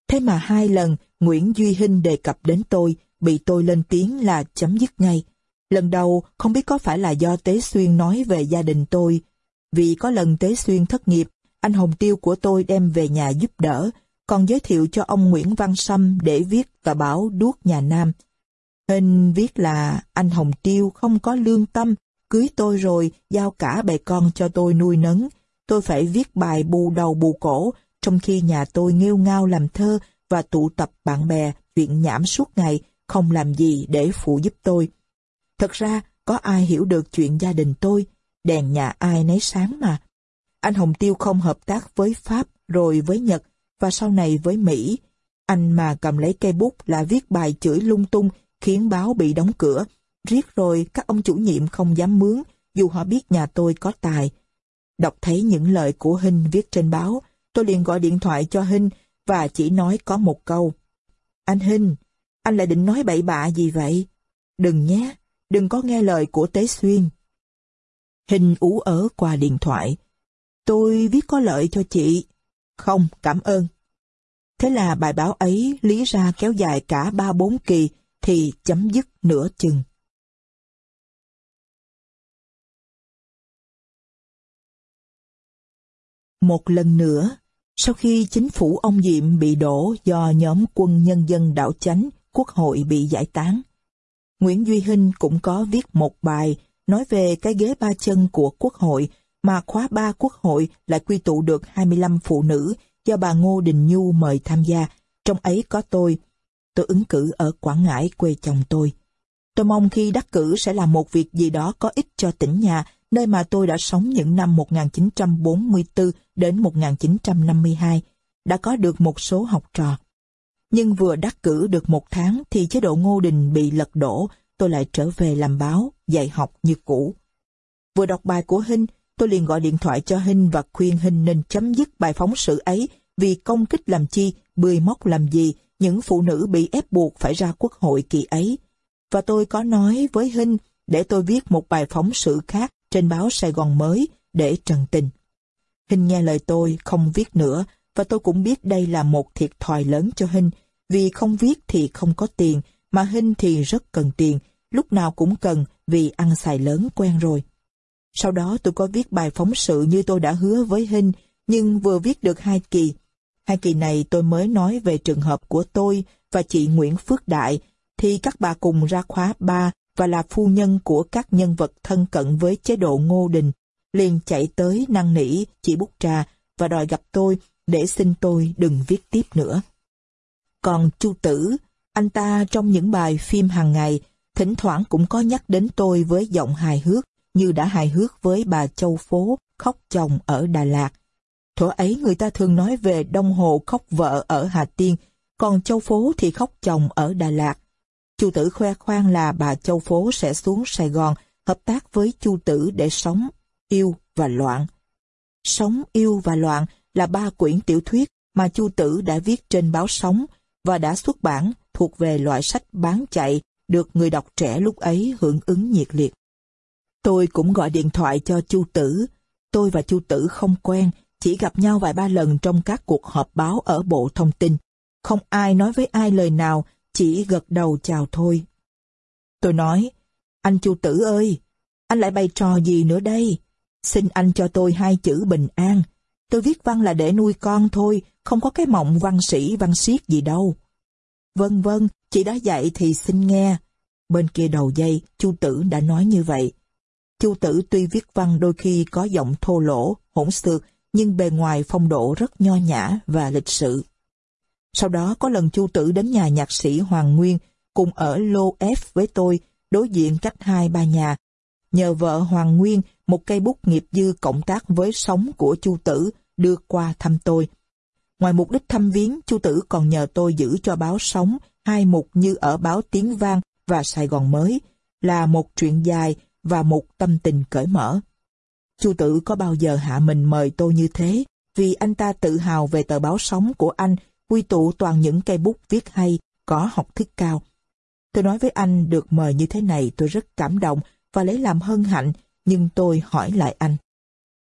Thế mà hai lần Nguyễn Duy Hinh đề cập đến tôi, bị tôi lên tiếng là chấm dứt ngay. Lần đầu không biết có phải là do Tế Xuyên nói về gia đình tôi. Vì có lần Tế Xuyên thất nghiệp, anh Hồng Tiêu của tôi đem về nhà giúp đỡ, còn giới thiệu cho ông Nguyễn Văn Sâm để viết tờ báo Đuốc Nhà Nam. Hình viết là anh Hồng Tiêu không có lương tâm, cưới tôi rồi, giao cả bè con cho tôi nuôi nấng. Tôi phải viết bài bù đầu bù cổ, trong khi nhà tôi nghêu ngao làm thơ và tụ tập bạn bè, chuyện nhảm suốt ngày, không làm gì để phụ giúp tôi. Thật ra, có ai hiểu được chuyện gia đình tôi, đèn nhà ai nấy sáng mà. Anh Hồng Tiêu không hợp tác với Pháp, rồi với Nhật, và sau này với Mỹ. Anh mà cầm lấy cây bút là viết bài chửi lung tung khiến báo bị đóng cửa. Riết rồi các ông chủ nhiệm không dám mướn, dù họ biết nhà tôi có tài. Đọc thấy những lời của Hinh viết trên báo, tôi liền gọi điện thoại cho Hinh và chỉ nói có một câu. Anh Hinh, anh lại định nói bậy bạ gì vậy? Đừng nhé, đừng có nghe lời của Tế Xuyên. Hình ú ớ qua điện thoại. Tôi viết có lợi cho chị. Không, cảm ơn. Thế là bài báo ấy lý ra kéo dài cả ba bốn kỳ thì chấm dứt nửa chừng. Một lần nữa, sau khi chính phủ ông Diệm bị đổ do nhóm quân nhân dân đảo chánh, quốc hội bị giải tán, Nguyễn Duy Hinh cũng có viết một bài nói về cái ghế ba chân của quốc hội mà khóa ba quốc hội lại quy tụ được 25 phụ nữ do bà Ngô Đình Nhu mời tham gia, trong ấy có tôi, tôi ứng cử ở Quảng Ngãi quê chồng tôi. Tôi mong khi đắc cử sẽ làm một việc gì đó có ích cho tỉnh nhà, nơi mà tôi đã sống những năm 1944 đến 1952, đã có được một số học trò. Nhưng vừa đắc cử được một tháng thì chế độ Ngô Đình bị lật đổ, tôi lại trở về làm báo, dạy học như cũ. Vừa đọc bài của Hinh, tôi liền gọi điện thoại cho Hinh và khuyên Hinh nên chấm dứt bài phóng sự ấy vì công kích làm chi, bươi móc làm gì, những phụ nữ bị ép buộc phải ra quốc hội kỳ ấy. Và tôi có nói với Hinh để tôi viết một bài phóng sự khác trên báo Sài Gòn mới để trần tình. Hinh nghe lời tôi, không viết nữa, và tôi cũng biết đây là một thiệt thòi lớn cho Hinh, vì không viết thì không có tiền, mà Hinh thì rất cần tiền, lúc nào cũng cần vì ăn xài lớn quen rồi. Sau đó tôi có viết bài phóng sự như tôi đã hứa với Hinh, nhưng vừa viết được hai kỳ. Hai kỳ này tôi mới nói về trường hợp của tôi và chị Nguyễn Phước Đại, thì các bà cùng ra khóa ba và là phu nhân của các nhân vật thân cận với chế độ Ngô Đình, liền chạy tới năn nỉ chị Bút Trà và đòi gặp tôi để xin tôi đừng viết tiếp nữa. Còn Chu Tử, anh ta trong những bài phim hàng ngày, thỉnh thoảng cũng có nhắc đến tôi với giọng hài hước, như đã hài hước với bà Châu Phố khóc chồng ở Đà Lạt. Thuở ấy người ta thường nói về Đông Hồ khóc vợ ở Hà Tiên, còn Châu Phố thì khóc chồng ở Đà Lạt. Chu Tử khoe khoang là bà Châu Phố sẽ xuống Sài Gòn hợp tác với Chu Tử để sống, yêu và loạn. Sống, yêu và loạn là ba quyển tiểu thuyết mà Chu Tử đã viết trên báo Sống và đã xuất bản thuộc về loại sách bán chạy được người đọc trẻ lúc ấy hưởng ứng nhiệt liệt. Tôi cũng gọi điện thoại cho Chu Tử. Tôi và Chu Tử không quen, chỉ gặp nhau vài ba lần trong các cuộc họp báo ở Bộ Thông tin. Không ai nói với ai lời nào, chỉ gật đầu chào thôi. Tôi nói, anh Chu Tử ơi, anh lại bày trò gì nữa đây? Xin anh cho tôi hai chữ bình an. Tôi viết văn là để nuôi con thôi, không có cái mộng văn sĩ văn siết gì đâu. Vâng vâng, chị đã dạy thì xin nghe. Bên kia đầu dây, Chu Tử đã nói như vậy. Chu Tử tuy viết văn đôi khi có giọng thô lỗ, hỗn xược, nhưng bề ngoài phong độ rất nho nhã và lịch sự. Sau đó có lần Chu Tử đến nhà nhạc sĩ Hoàng Nguyên cùng ở lô F với tôi, đối diện cách hai ba nhà. Nhờ vợ Hoàng Nguyên, một cây bút nghiệp dư cộng tác với sóng của Chu Tử đưa qua thăm tôi. Ngoài mục đích thăm viếng, Chu Tử còn nhờ tôi giữ cho báo sóng hai mục như ở báo Tiếng Vang và Sài Gòn Mới, là một truyện dài và một tâm tình cởi mở. Chu tự có bao giờ hạ mình mời tôi như thế, vì anh ta tự hào về tờ báo sống của anh quy tụ toàn những cây bút viết hay, có học thức cao. Tôi nói với anh được mời như thế này tôi rất cảm động và lấy làm hân hạnh, nhưng tôi hỏi lại anh.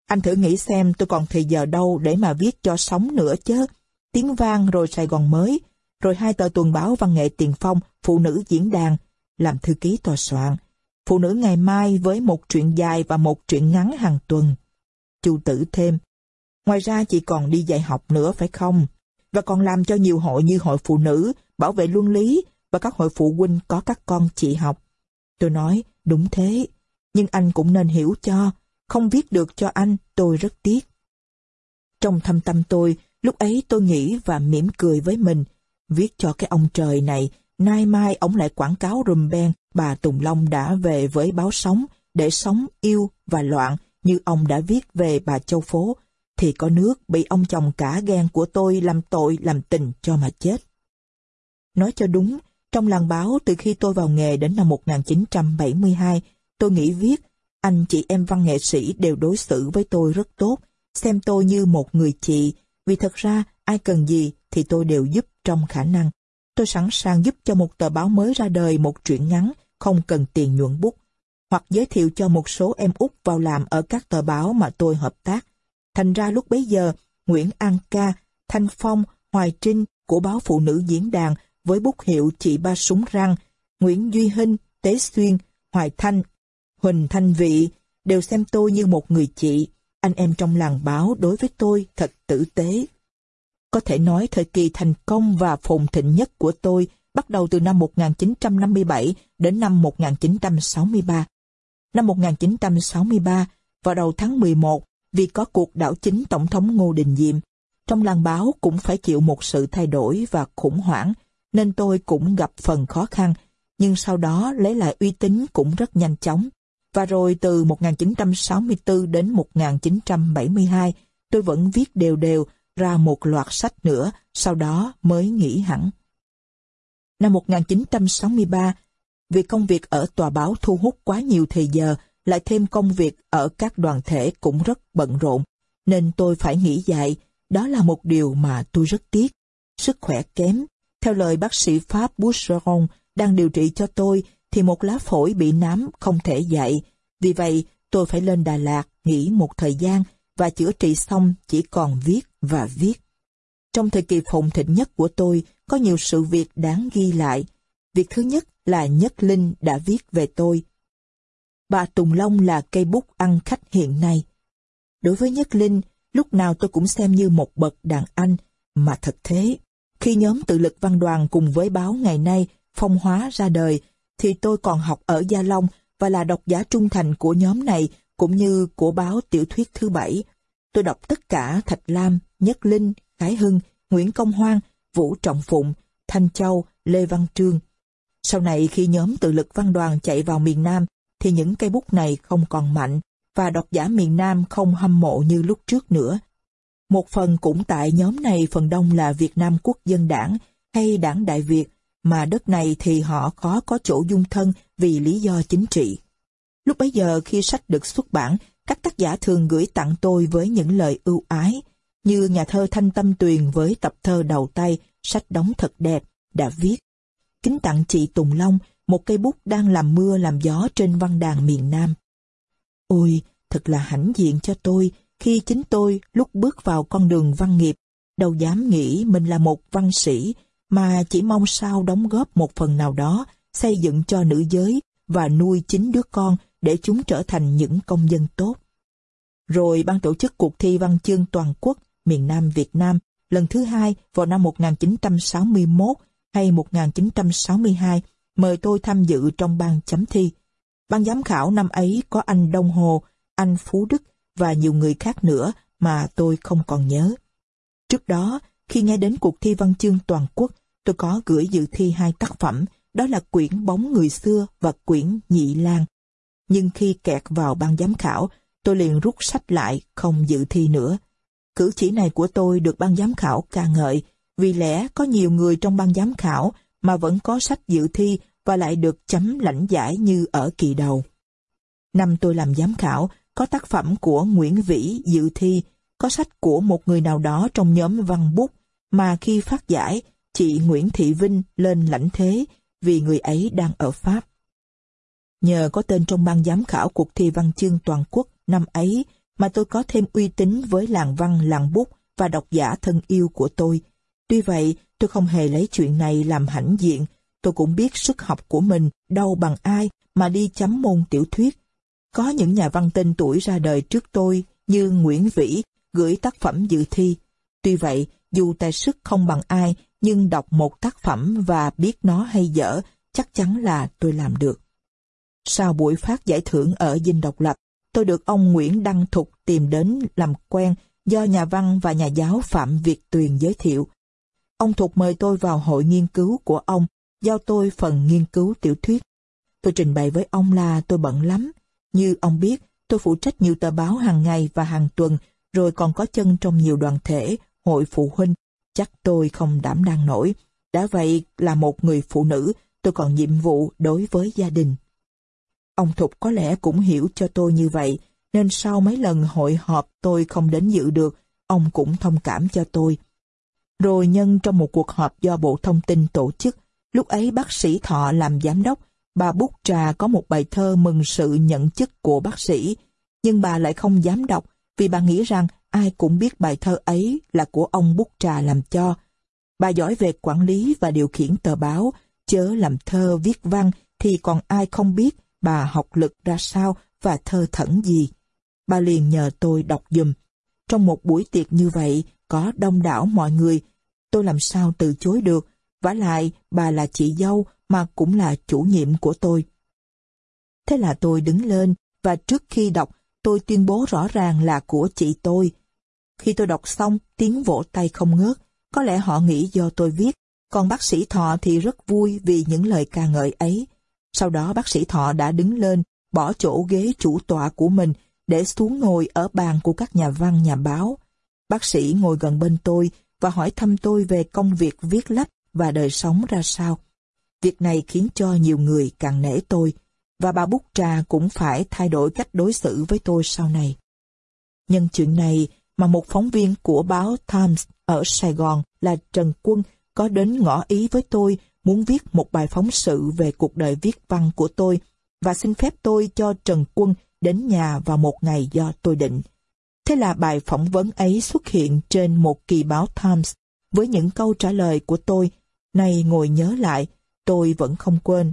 Anh thử nghĩ xem tôi còn thời giờ đâu để mà viết cho sống nữa chứ. Tiếng vang rồi Sài Gòn mới, rồi hai tờ tuần báo văn nghệ tiền phong, phụ nữ diễn đàn, làm thư ký tòa soạn. Phụ nữ ngày mai với một chuyện dài và một chuyện ngắn hàng tuần. Chu tử thêm. Ngoài ra chị còn đi dạy học nữa phải không? Và còn làm cho nhiều hội như hội phụ nữ, bảo vệ luân lý và các hội phụ huynh có các con chị học. Tôi nói, đúng thế, nhưng anh cũng nên hiểu cho, không viết được cho anh, tôi rất tiếc. Trong thâm tâm tôi, lúc ấy tôi nghĩ và mỉm cười với mình, viết cho cái ông trời này, nay mai ông lại quảng cáo rùm beng bà Tùng Long đã về với báo sống để sống yêu và loạn như ông đã viết về bà Châu Phố, thì có nước bị ông chồng cả ghen của tôi làm tội làm tình cho mà chết. Nói cho đúng, trong làng báo từ khi tôi vào nghề đến năm 1972, tôi nghĩ viết, anh chị em văn nghệ sĩ đều đối xử với tôi rất tốt, xem tôi như một người chị, vì thật ra ai cần gì thì tôi đều giúp trong khả năng. Tôi sẵn sàng giúp cho một tờ báo mới ra đời một truyện ngắn, không cần tiền nhuận bút, hoặc giới thiệu cho một số em út vào làm ở các tờ báo mà tôi hợp tác. Thành ra lúc bấy giờ, Nguyễn An Ca, Thanh Phong, Hoài Trinh của báo Phụ Nữ Diễn đàn với bút hiệu chị ba súng răng, Nguyễn Duy Hinh, Tế Xuyên, Hoài Thanh, Huỳnh Thanh Vị đều xem tôi như một người chị. Anh em trong làng báo đối với tôi thật tử tế. Có thể nói thời kỳ thành công và phồn thịnh nhất của tôi bắt đầu từ năm 1957 đến năm 1963. Năm 1963, vào đầu tháng 11, vì có cuộc đảo chính Tổng thống Ngô Đình Diệm, trong làng báo cũng phải chịu một sự thay đổi và khủng hoảng, nên tôi cũng gặp phần khó khăn, nhưng sau đó lấy lại uy tín cũng rất nhanh chóng. Và rồi từ 1964 đến 1972, tôi vẫn viết đều đều ra một loạt sách nữa, sau đó mới nghỉ hẳn. Năm 1963, vì công việc ở tòa báo thu hút quá nhiều thời giờ, lại thêm công việc ở các đoàn thể cũng rất bận rộn, nên tôi phải nghỉ dạy. Đó là một điều mà tôi rất tiếc. Sức khỏe kém. Theo lời bác sĩ Pháp Boucheron đang điều trị cho tôi, thì một lá phổi bị nám không thể dạy. Vì vậy, tôi phải lên Đà Lạt nghỉ một thời gian và chữa trị xong chỉ còn viết và viết. Trong thời kỳ phồn thịnh nhất của tôi, có nhiều sự việc đáng ghi lại. Việc thứ nhất là Nhất Linh đã viết về tôi. Bà Tùng Long là cây bút ăn khách hiện nay. Đối với Nhất Linh, lúc nào tôi cũng xem như một bậc đàn anh, mà thật thế. Khi nhóm tự lực văn đoàn cùng với báo ngày nay phong hóa ra đời, thì tôi còn học ở Gia Long và là độc giả trung thành của nhóm này cũng như của báo tiểu thuyết thứ bảy. Tôi đọc tất cả Thạch Lam, Nhất Linh, cái Hưng, Nguyễn Công Hoan, Vũ Trọng Phụng, Thanh Châu, Lê Văn Trương. Sau này khi nhóm tự lực văn đoàn chạy vào miền Nam thì những cây bút này không còn mạnh và độc giả miền Nam không hâm mộ như lúc trước nữa. Một phần cũng tại nhóm này phần đông là Việt Nam Quốc dân đảng hay đảng Đại Việt mà đất này thì họ khó có chỗ dung thân vì lý do chính trị. Lúc bấy giờ khi sách được xuất bản, các tác giả thường gửi tặng tôi với những lời ưu ái, như nhà thơ Thanh Tâm Tuyền với tập thơ đầu tay, sách đóng thật đẹp, đã viết. Kính tặng chị Tùng Long, một cây bút đang làm mưa làm gió trên văn đàn miền Nam. Ôi, thật là hãnh diện cho tôi khi chính tôi lúc bước vào con đường văn nghiệp, đâu dám nghĩ mình là một văn sĩ, mà chỉ mong sao đóng góp một phần nào đó xây dựng cho nữ giới và nuôi chính đứa con để chúng trở thành những công dân tốt. Rồi ban tổ chức cuộc thi văn chương toàn quốc miền Nam Việt Nam lần thứ hai vào năm 1961 hay 1962 mời tôi tham dự trong ban chấm thi. Ban giám khảo năm ấy có anh Đông Hồ, anh Phú Đức và nhiều người khác nữa mà tôi không còn nhớ. Trước đó, khi nghe đến cuộc thi văn chương toàn quốc, tôi có gửi dự thi hai tác phẩm, đó là quyển Bóng người xưa và quyển Nhị Lan. Nhưng khi kẹt vào ban giám khảo, tôi liền rút sách lại, không dự thi nữa. Cử chỉ này của tôi được ban giám khảo ca ngợi, vì lẽ có nhiều người trong ban giám khảo mà vẫn có sách dự thi và lại được chấm lãnh giải như ở kỳ đầu. Năm tôi làm giám khảo, có tác phẩm của Nguyễn Vĩ dự thi, có sách của một người nào đó trong nhóm văn bút, mà khi phát giải, chị Nguyễn Thị Vinh lên lãnh thế vì người ấy đang ở Pháp. Nhờ có tên trong ban giám khảo cuộc thi văn chương toàn quốc năm ấy mà tôi có thêm uy tín với làng văn làng bút và độc giả thân yêu của tôi. Tuy vậy, tôi không hề lấy chuyện này làm hãnh diện, tôi cũng biết sức học của mình đâu bằng ai mà đi chấm môn tiểu thuyết. Có những nhà văn tên tuổi ra đời trước tôi như Nguyễn Vĩ gửi tác phẩm dự thi. Tuy vậy, dù tài sức không bằng ai, nhưng đọc một tác phẩm và biết nó hay dở, chắc chắn là tôi làm được. Sau buổi phát giải thưởng ở Dinh Độc Lập, tôi được ông Nguyễn Đăng Thục tìm đến làm quen do nhà văn và nhà giáo Phạm Việt Tuyền giới thiệu. Ông Thục mời tôi vào hội nghiên cứu của ông, giao tôi phần nghiên cứu tiểu thuyết. Tôi trình bày với ông là tôi bận lắm. Như ông biết, tôi phụ trách nhiều tờ báo hàng ngày và hàng tuần, rồi còn có chân trong nhiều đoàn thể, hội phụ huynh. Chắc tôi không đảm đang nổi. Đã vậy là một người phụ nữ, tôi còn nhiệm vụ đối với gia đình. Ông Thục có lẽ cũng hiểu cho tôi như vậy, nên sau mấy lần hội họp tôi không đến dự được, ông cũng thông cảm cho tôi. Rồi nhân trong một cuộc họp do Bộ Thông tin tổ chức, lúc ấy bác sĩ Thọ làm giám đốc, bà Bút Trà có một bài thơ mừng sự nhận chức của bác sĩ, nhưng bà lại không dám đọc vì bà nghĩ rằng ai cũng biết bài thơ ấy là của ông Bút Trà làm cho. Bà giỏi về quản lý và điều khiển tờ báo, chớ làm thơ viết văn thì còn ai không biết bà học lực ra sao và thơ thẩn gì. Bà liền nhờ tôi đọc dùm. Trong một buổi tiệc như vậy, có đông đảo mọi người, tôi làm sao từ chối được, vả lại bà là chị dâu mà cũng là chủ nhiệm của tôi. Thế là tôi đứng lên và trước khi đọc tôi tuyên bố rõ ràng là của chị tôi. Khi tôi đọc xong, tiếng vỗ tay không ngớt, có lẽ họ nghĩ do tôi viết, còn bác sĩ Thọ thì rất vui vì những lời ca ngợi ấy. Sau đó bác sĩ Thọ đã đứng lên, bỏ chỗ ghế chủ tọa của mình để xuống ngồi ở bàn của các nhà văn nhà báo. Bác sĩ ngồi gần bên tôi và hỏi thăm tôi về công việc viết lách và đời sống ra sao. Việc này khiến cho nhiều người càng nể tôi, và bà Bút Trà cũng phải thay đổi cách đối xử với tôi sau này. Nhân chuyện này mà một phóng viên của báo Times ở Sài Gòn là Trần Quân có đến ngỏ ý với tôi muốn viết một bài phóng sự về cuộc đời viết văn của tôi và xin phép tôi cho Trần Quân đến nhà vào một ngày do tôi định. Thế là bài phỏng vấn ấy xuất hiện trên một kỳ báo Times với những câu trả lời của tôi. nay ngồi nhớ lại, tôi vẫn không quên.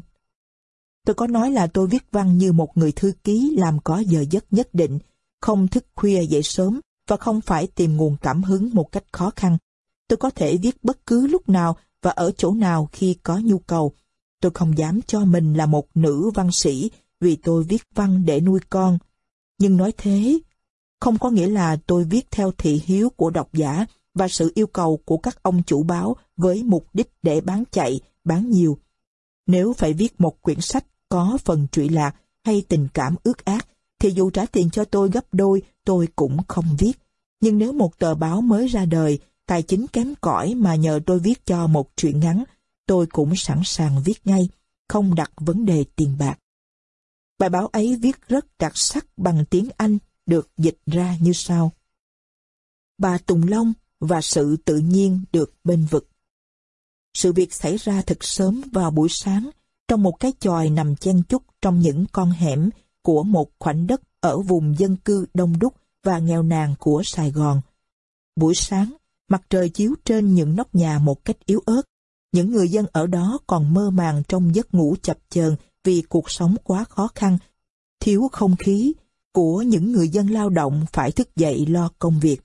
Tôi có nói là tôi viết văn như một người thư ký làm có giờ giấc nhất định, không thức khuya dậy sớm và không phải tìm nguồn cảm hứng một cách khó khăn. Tôi có thể viết bất cứ lúc nào và ở chỗ nào khi có nhu cầu. Tôi không dám cho mình là một nữ văn sĩ vì tôi viết văn để nuôi con. Nhưng nói thế, không có nghĩa là tôi viết theo thị hiếu của độc giả và sự yêu cầu của các ông chủ báo với mục đích để bán chạy, bán nhiều. Nếu phải viết một quyển sách có phần trụy lạc hay tình cảm ước ác, thì dù trả tiền cho tôi gấp đôi, tôi cũng không viết. Nhưng nếu một tờ báo mới ra đời, tài chính kém cỏi mà nhờ tôi viết cho một chuyện ngắn, tôi cũng sẵn sàng viết ngay, không đặt vấn đề tiền bạc. Bài báo ấy viết rất đặc sắc bằng tiếng Anh, được dịch ra như sau. Bà Tùng Long và sự tự nhiên được bên vực. Sự việc xảy ra thật sớm vào buổi sáng, trong một cái chòi nằm chen chúc trong những con hẻm của một khoảnh đất ở vùng dân cư đông đúc và nghèo nàn của Sài Gòn. Buổi sáng, mặt trời chiếu trên những nóc nhà một cách yếu ớt. Những người dân ở đó còn mơ màng trong giấc ngủ chập chờn vì cuộc sống quá khó khăn, thiếu không khí của những người dân lao động phải thức dậy lo công việc.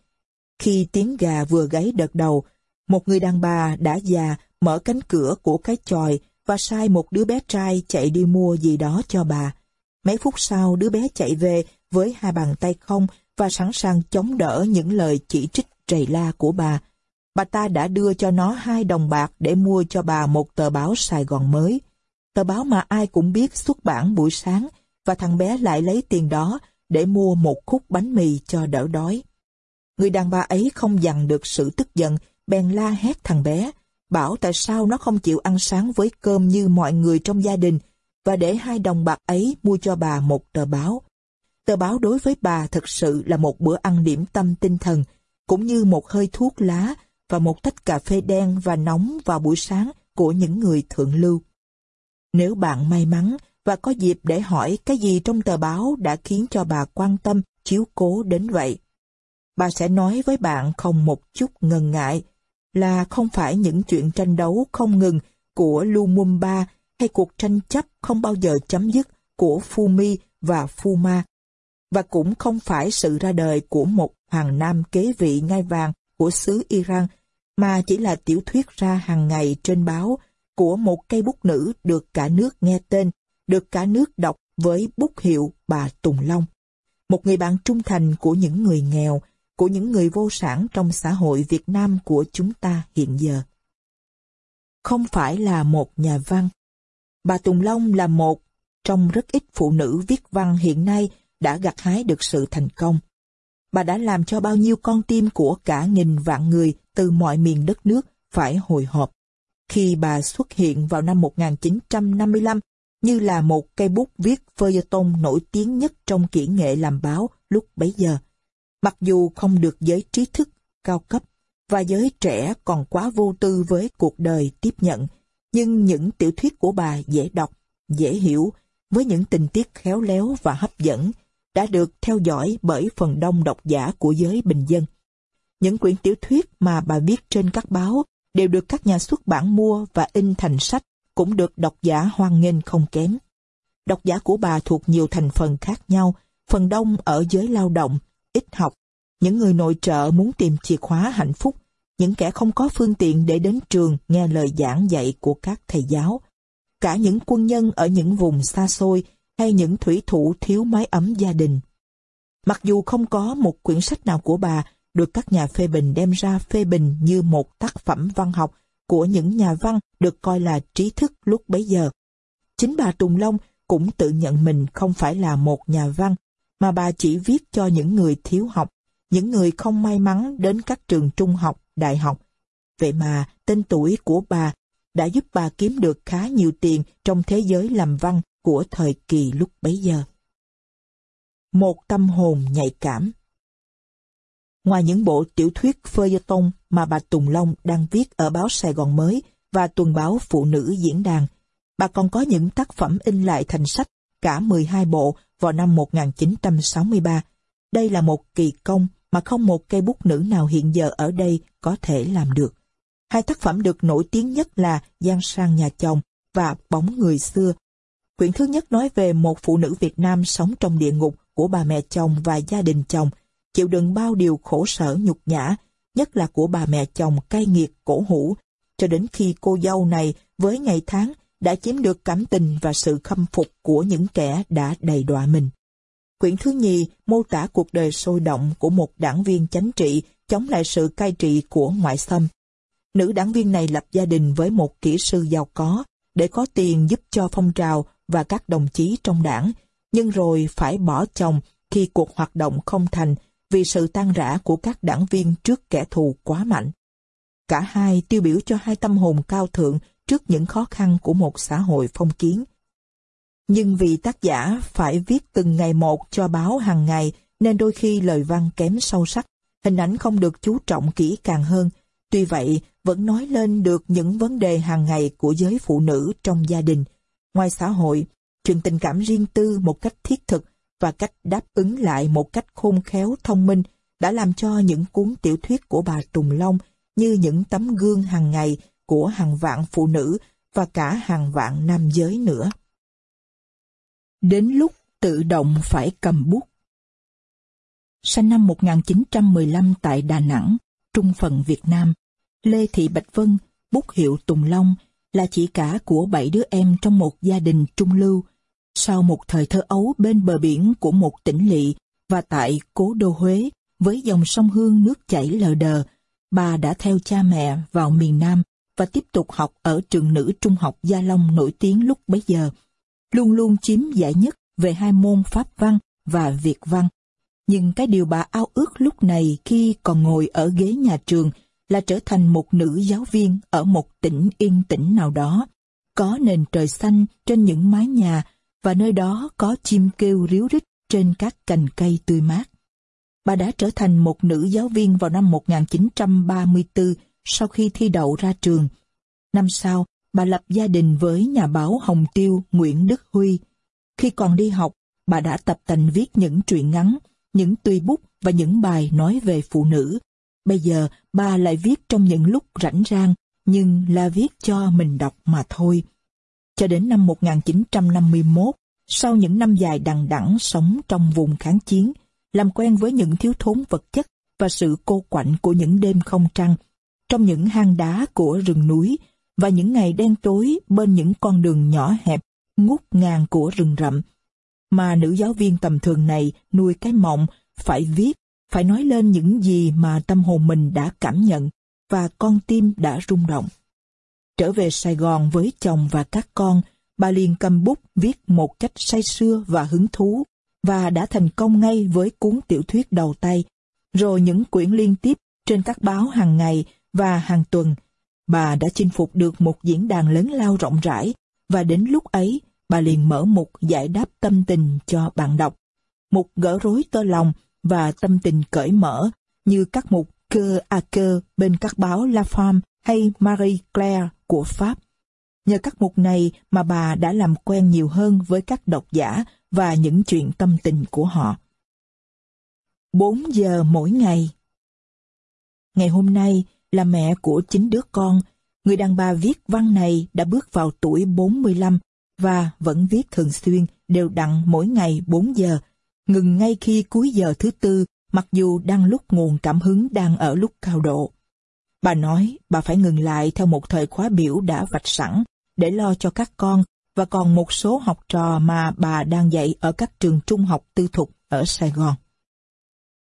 Khi tiếng gà vừa gáy đợt đầu, một người đàn bà đã già mở cánh cửa của cái chòi và sai một đứa bé trai chạy đi mua gì đó cho bà. Mấy phút sau đứa bé chạy về với hai bàn tay không và sẵn sàng chống đỡ những lời chỉ trích trầy la của bà. Bà ta đã đưa cho nó hai đồng bạc để mua cho bà một tờ báo Sài Gòn mới. Tờ báo mà ai cũng biết xuất bản buổi sáng và thằng bé lại lấy tiền đó để mua một khúc bánh mì cho đỡ đói. Người đàn bà ấy không dằn được sự tức giận, bèn la hét thằng bé, bảo tại sao nó không chịu ăn sáng với cơm như mọi người trong gia đình, và để hai đồng bạc ấy mua cho bà một tờ báo. Tờ báo đối với bà thật sự là một bữa ăn điểm tâm tinh thần, cũng như một hơi thuốc lá và một tách cà phê đen và nóng vào buổi sáng của những người thượng lưu. Nếu bạn may mắn và có dịp để hỏi cái gì trong tờ báo đã khiến cho bà quan tâm, chiếu cố đến vậy, bà sẽ nói với bạn không một chút ngần ngại là không phải những chuyện tranh đấu không ngừng của Lumumba hay cuộc tranh chấp không bao giờ chấm dứt của Fumi và Fuma, và cũng không phải sự ra đời của một hoàng nam kế vị ngai vàng của xứ Iran, mà chỉ là tiểu thuyết ra hàng ngày trên báo của một cây bút nữ được cả nước nghe tên, được cả nước đọc với bút hiệu bà Tùng Long. Một người bạn trung thành của những người nghèo, của những người vô sản trong xã hội Việt Nam của chúng ta hiện giờ. Không phải là một nhà văn. Bà Tùng Long là một trong rất ít phụ nữ viết văn hiện nay đã gặt hái được sự thành công. Bà đã làm cho bao nhiêu con tim của cả nghìn vạn người từ mọi miền đất nước phải hồi hộp. Khi bà xuất hiện vào năm 1955 như là một cây bút viết feuilleton nổi tiếng nhất trong kỹ nghệ làm báo lúc bấy giờ. Mặc dù không được giới trí thức cao cấp và giới trẻ còn quá vô tư với cuộc đời tiếp nhận, nhưng những tiểu thuyết của bà dễ đọc, dễ hiểu, với những tình tiết khéo léo và hấp dẫn, đã được theo dõi bởi phần đông độc giả của giới bình dân. Những quyển tiểu thuyết mà bà viết trên các báo đều được các nhà xuất bản mua và in thành sách, cũng được độc giả hoan nghênh không kém. Độc giả của bà thuộc nhiều thành phần khác nhau, phần đông ở giới lao động, ít học, những người nội trợ muốn tìm chìa khóa hạnh phúc, những kẻ không có phương tiện để đến trường nghe lời giảng dạy của các thầy giáo, cả những quân nhân ở những vùng xa xôi hay những thủy thủ thiếu mái ấm gia đình. Mặc dù không có một quyển sách nào của bà được các nhà phê bình đem ra phê bình như một tác phẩm văn học của những nhà văn được coi là trí thức lúc bấy giờ. Chính bà Tùng Long cũng tự nhận mình không phải là một nhà văn, mà bà chỉ viết cho những người thiếu học, những người không may mắn đến các trường trung học, đại học. Vậy mà tên tuổi của bà đã giúp bà kiếm được khá nhiều tiền trong thế giới làm văn của thời kỳ lúc bấy giờ. Một tâm hồn nhạy cảm Ngoài những bộ tiểu thuyết feuilleton mà bà Tùng Long đang viết ở báo Sài Gòn Mới và tuần báo Phụ nữ diễn đàn, bà còn có những tác phẩm in lại thành sách cả 12 bộ vào năm 1963. Đây là một kỳ công mà không một cây bút nữ nào hiện giờ ở đây có thể làm được. Hai tác phẩm được nổi tiếng nhất là Giang sang nhà chồng và Bóng người xưa. Quyển thứ nhất nói về một phụ nữ Việt Nam sống trong địa ngục của bà mẹ chồng và gia đình chồng, chịu đựng bao điều khổ sở nhục nhã, nhất là của bà mẹ chồng cay nghiệt cổ hủ, cho đến khi cô dâu này với ngày tháng đã chiếm được cảm tình và sự khâm phục của những kẻ đã đầy đọa mình. Quyển thứ nhì mô tả cuộc đời sôi động của một đảng viên chánh trị chống lại sự cai trị của ngoại xâm. Nữ đảng viên này lập gia đình với một kỹ sư giàu có để có tiền giúp cho phong trào và các đồng chí trong đảng, nhưng rồi phải bỏ chồng khi cuộc hoạt động không thành vì sự tan rã của các đảng viên trước kẻ thù quá mạnh. Cả hai tiêu biểu cho hai tâm hồn cao thượng trước những khó khăn của một xã hội phong kiến. Nhưng vì tác giả phải viết từng ngày một cho báo hàng ngày nên đôi khi lời văn kém sâu sắc, hình ảnh không được chú trọng kỹ càng hơn. Tuy vậy, vẫn nói lên được những vấn đề hàng ngày của giới phụ nữ trong gia đình. Ngoài xã hội, chuyện tình cảm riêng tư một cách thiết thực và cách đáp ứng lại một cách khôn khéo thông minh đã làm cho những cuốn tiểu thuyết của bà Tùng Long như những tấm gương hàng ngày của hàng vạn phụ nữ và cả hàng vạn nam giới nữa. Đến lúc tự động phải cầm bút. Sinh năm 1915 tại Đà Nẵng, Trung phần Việt Nam, Lê Thị Bạch Vân, bút hiệu Tùng Long, là chị cả của bảy đứa em trong một gia đình trung lưu. Sau một thời thơ ấu bên bờ biển của một tỉnh lỵ và tại cố đô Huế, với dòng sông Hương nước chảy lờ đờ, bà đã theo cha mẹ vào miền Nam và tiếp tục học ở trường nữ trung học Gia Long nổi tiếng lúc bấy giờ, luôn luôn chiếm giải nhất về hai môn Pháp văn và Việt văn. Nhưng cái điều bà ao ước lúc này khi còn ngồi ở ghế nhà trường là trở thành một nữ giáo viên ở một tỉnh yên tĩnh nào đó, có nền trời xanh trên những mái nhà và nơi đó có chim kêu ríu rít trên các cành cây tươi mát. Bà đã trở thành một nữ giáo viên vào năm 1934 sau khi thi đậu ra trường. Năm sau, bà lập gia đình với nhà báo Hồng Tiêu Nguyễn Đức Huy. Khi còn đi học, bà đã tập tành viết những truyện ngắn, những tùy bút và những bài nói về phụ nữ. Bây giờ, bà lại viết trong những lúc rảnh rang, nhưng là viết cho mình đọc mà thôi. Cho đến năm 1951, sau những năm dài đằng đẵng sống trong vùng kháng chiến, làm quen với những thiếu thốn vật chất và sự cô quạnh của những đêm không trăng, trong những hang đá của rừng núi và những ngày đen tối bên những con đường nhỏ hẹp, ngút ngàn của rừng rậm. Mà nữ giáo viên tầm thường này nuôi cái mộng phải viết, phải nói lên những gì mà tâm hồn mình đã cảm nhận và con tim đã rung động. Trở về Sài Gòn với chồng và các con, bà liền cầm bút viết một cách say sưa và hứng thú và đã thành công ngay với cuốn tiểu thuyết đầu tay, rồi những quyển liên tiếp trên các báo hàng ngày và hàng tuần. Bà đã chinh phục được một diễn đàn lớn lao rộng rãi và đến lúc ấy bà liền mở mục giải đáp tâm tình cho bạn đọc. Mục gỡ rối tơ lòng và tâm tình cởi mở như các mục cơ à cơ bên các báo La Femme hay Marie Claire của Pháp. Nhờ các mục này mà bà đã làm quen nhiều hơn với các độc giả và những chuyện tâm tình của họ. 4 giờ mỗi ngày Ngày hôm nay là mẹ của chính đứa con, người đàn bà viết văn này đã bước vào tuổi 45 và vẫn viết thường xuyên đều đặn mỗi ngày 4 giờ, ngừng ngay khi cuối giờ thứ tư mặc dù đang lúc nguồn cảm hứng đang ở lúc cao độ. Bà nói bà phải ngừng lại theo một thời khóa biểu đã vạch sẵn để lo cho các con và còn một số học trò mà bà đang dạy ở các trường trung học tư thục ở Sài Gòn.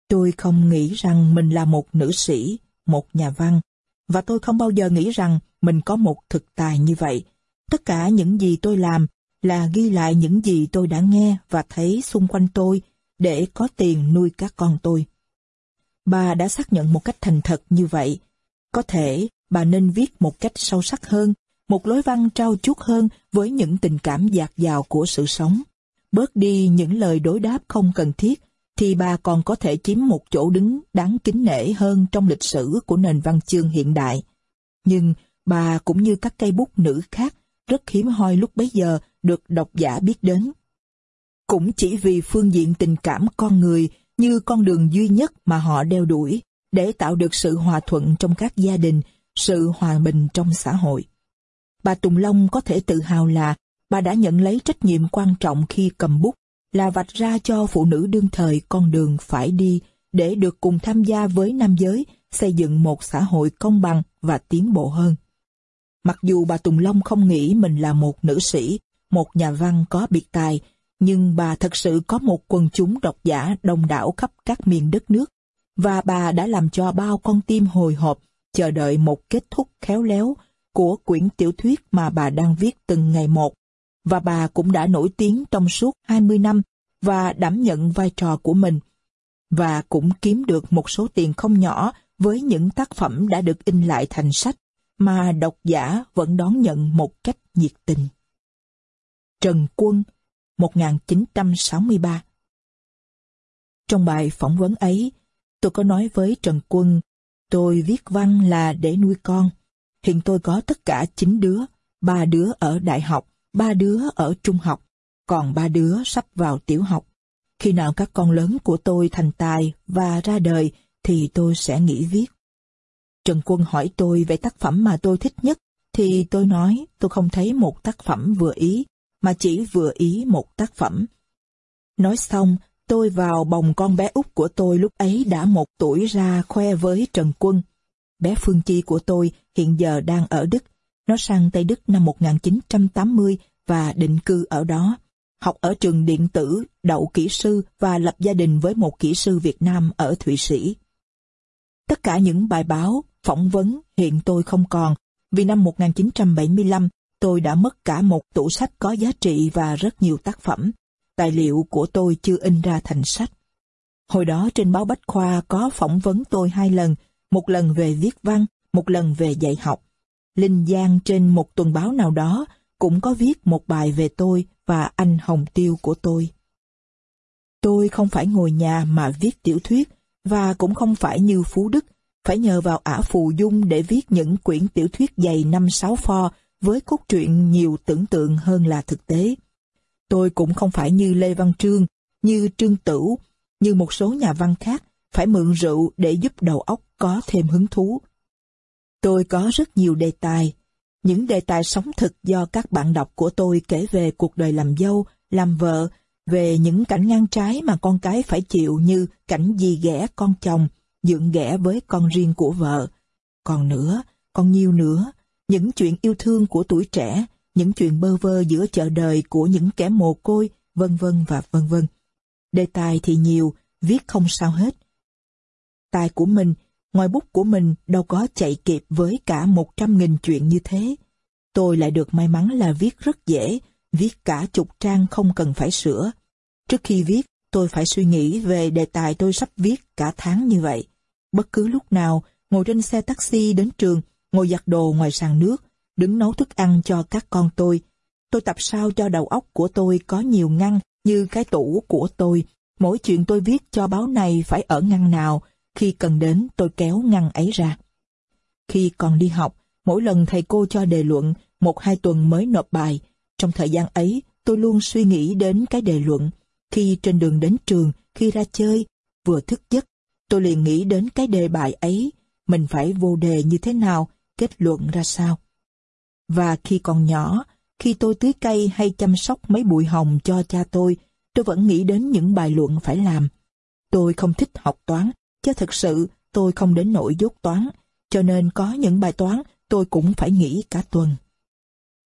Tôi không nghĩ rằng mình là một nữ sĩ, một nhà văn, và tôi không bao giờ nghĩ rằng mình có một thực tài như vậy. Tất cả những gì tôi làm là ghi lại những gì tôi đã nghe và thấy xung quanh tôi để có tiền nuôi các con tôi. Bà đã xác nhận một cách thành thật như vậy. Có thể bà nên viết một cách sâu sắc hơn một lối văn trao chuốt hơn với những tình cảm dạt dào của sự sống. Bớt đi những lời đối đáp không cần thiết, thì bà còn có thể chiếm một chỗ đứng đáng kính nể hơn trong lịch sử của nền văn chương hiện đại. Nhưng bà cũng như các cây bút nữ khác rất hiếm hoi lúc bấy giờ được độc giả biết đến. Cũng chỉ vì phương diện tình cảm con người như con đường duy nhất mà họ đeo đuổi để tạo được sự hòa thuận trong các gia đình, sự hòa bình trong xã hội. Bà Tùng Long có thể tự hào là bà đã nhận lấy trách nhiệm quan trọng khi cầm bút, là vạch ra cho phụ nữ đương thời con đường phải đi để được cùng tham gia với nam giới xây dựng một xã hội công bằng và tiến bộ hơn. Mặc dù bà Tùng Long không nghĩ mình là một nữ sĩ, một nhà văn có biệt tài, nhưng bà thật sự có một quần chúng độc giả đông đảo khắp các miền đất nước, và bà đã làm cho bao con tim hồi hộp chờ đợi một kết thúc khéo léo của quyển tiểu thuyết mà bà đang viết từng ngày một. Và bà cũng đã nổi tiếng trong suốt 20 năm và đảm nhận vai trò của mình, và cũng kiếm được một số tiền không nhỏ với những tác phẩm đã được in lại thành sách mà độc giả vẫn đón nhận một cách nhiệt tình. Trần Quân 1963 Trong bài phỏng vấn ấy, tôi có nói với Trần Quân, tôi viết văn là để nuôi con. Hiện tôi có tất cả 9 đứa, ba đứa ở đại học, ba đứa ở trung học, còn ba đứa sắp vào tiểu học. Khi nào các con lớn của tôi thành tài và ra đời thì tôi sẽ nghỉ viết. Trần Quân hỏi tôi về tác phẩm mà tôi thích nhất, thì tôi nói tôi không thấy một tác phẩm vừa ý, mà chỉ vừa ý một tác phẩm. Nói xong, tôi vào bồng con bé út của tôi lúc ấy đã một tuổi ra khoe với Trần Quân. Bé Phương Chi của tôi hiện giờ đang ở Đức. Nó sang Tây Đức năm 1980 và định cư ở đó. Học ở trường điện tử, đậu kỹ sư và lập gia đình với một kỹ sư Việt Nam ở Thụy Sĩ. Tất cả những bài báo, phỏng vấn hiện tôi không còn, vì năm 1975 tôi đã mất cả một tủ sách có giá trị và rất nhiều tác phẩm. Tài liệu của tôi chưa in ra thành sách. Hồi đó trên báo Bách Khoa có phỏng vấn tôi hai lần, một lần về viết văn, một lần về dạy học. Linh Giang trên một tuần báo nào đó cũng có viết một bài về tôi và anh Hồng Tiêu của tôi. Tôi không phải ngồi nhà mà viết tiểu thuyết, và cũng không phải như Phú Đức, phải nhờ vào ả phù dung để viết những quyển tiểu thuyết dày năm sáu pho với cốt truyện nhiều tưởng tượng hơn là thực tế. Tôi cũng không phải như Lê Văn Trương, như Trương Tửu, như một số nhà văn khác, phải mượn rượu để giúp đầu óc có thêm hứng thú. Tôi có rất nhiều đề tài, những đề tài sống thực do các bạn đọc của tôi kể về cuộc đời làm dâu, làm vợ, về những cảnh ngang trái mà con cái phải chịu như cảnh dì ghẻ con chồng, dượng ghẻ với con riêng của vợ. Còn nữa, còn nhiều nữa, những chuyện yêu thương của tuổi trẻ, những chuyện bơ vơ giữa chợ đời của những kẻ mồ côi, vân vân và vân vân. Đề tài thì nhiều, viết không sao hết. Tài của mình, ngoài bút của mình đâu có chạy kịp với cả một trăm nghìn chuyện như thế. Tôi lại được may mắn là viết rất dễ, viết cả chục trang không cần phải sửa. Trước khi viết, tôi phải suy nghĩ về đề tài tôi sắp viết cả tháng như vậy. Bất cứ lúc nào, ngồi trên xe taxi đến trường, ngồi giặt đồ ngoài sàn nước, đứng nấu thức ăn cho các con tôi. Tôi tập sao cho đầu óc của tôi có nhiều ngăn như cái tủ của tôi. Mỗi chuyện tôi viết cho báo này phải ở ngăn nào, khi cần đến tôi kéo ngăn ấy ra. Khi còn đi học, mỗi lần thầy cô cho đề luận, một hai tuần mới nộp bài. Trong thời gian ấy, tôi luôn suy nghĩ đến cái đề luận. Khi trên đường đến trường, khi ra chơi, vừa thức giấc, tôi liền nghĩ đến cái đề bài ấy, mình phải vô đề như thế nào, kết luận ra sao. Và khi còn nhỏ, khi tôi tưới cây hay chăm sóc mấy bụi hồng cho cha tôi, tôi vẫn nghĩ đến những bài luận phải làm. Tôi không thích học toán, chứ thật sự tôi không đến nỗi dốt toán, cho nên có những bài toán tôi cũng phải nghĩ cả tuần.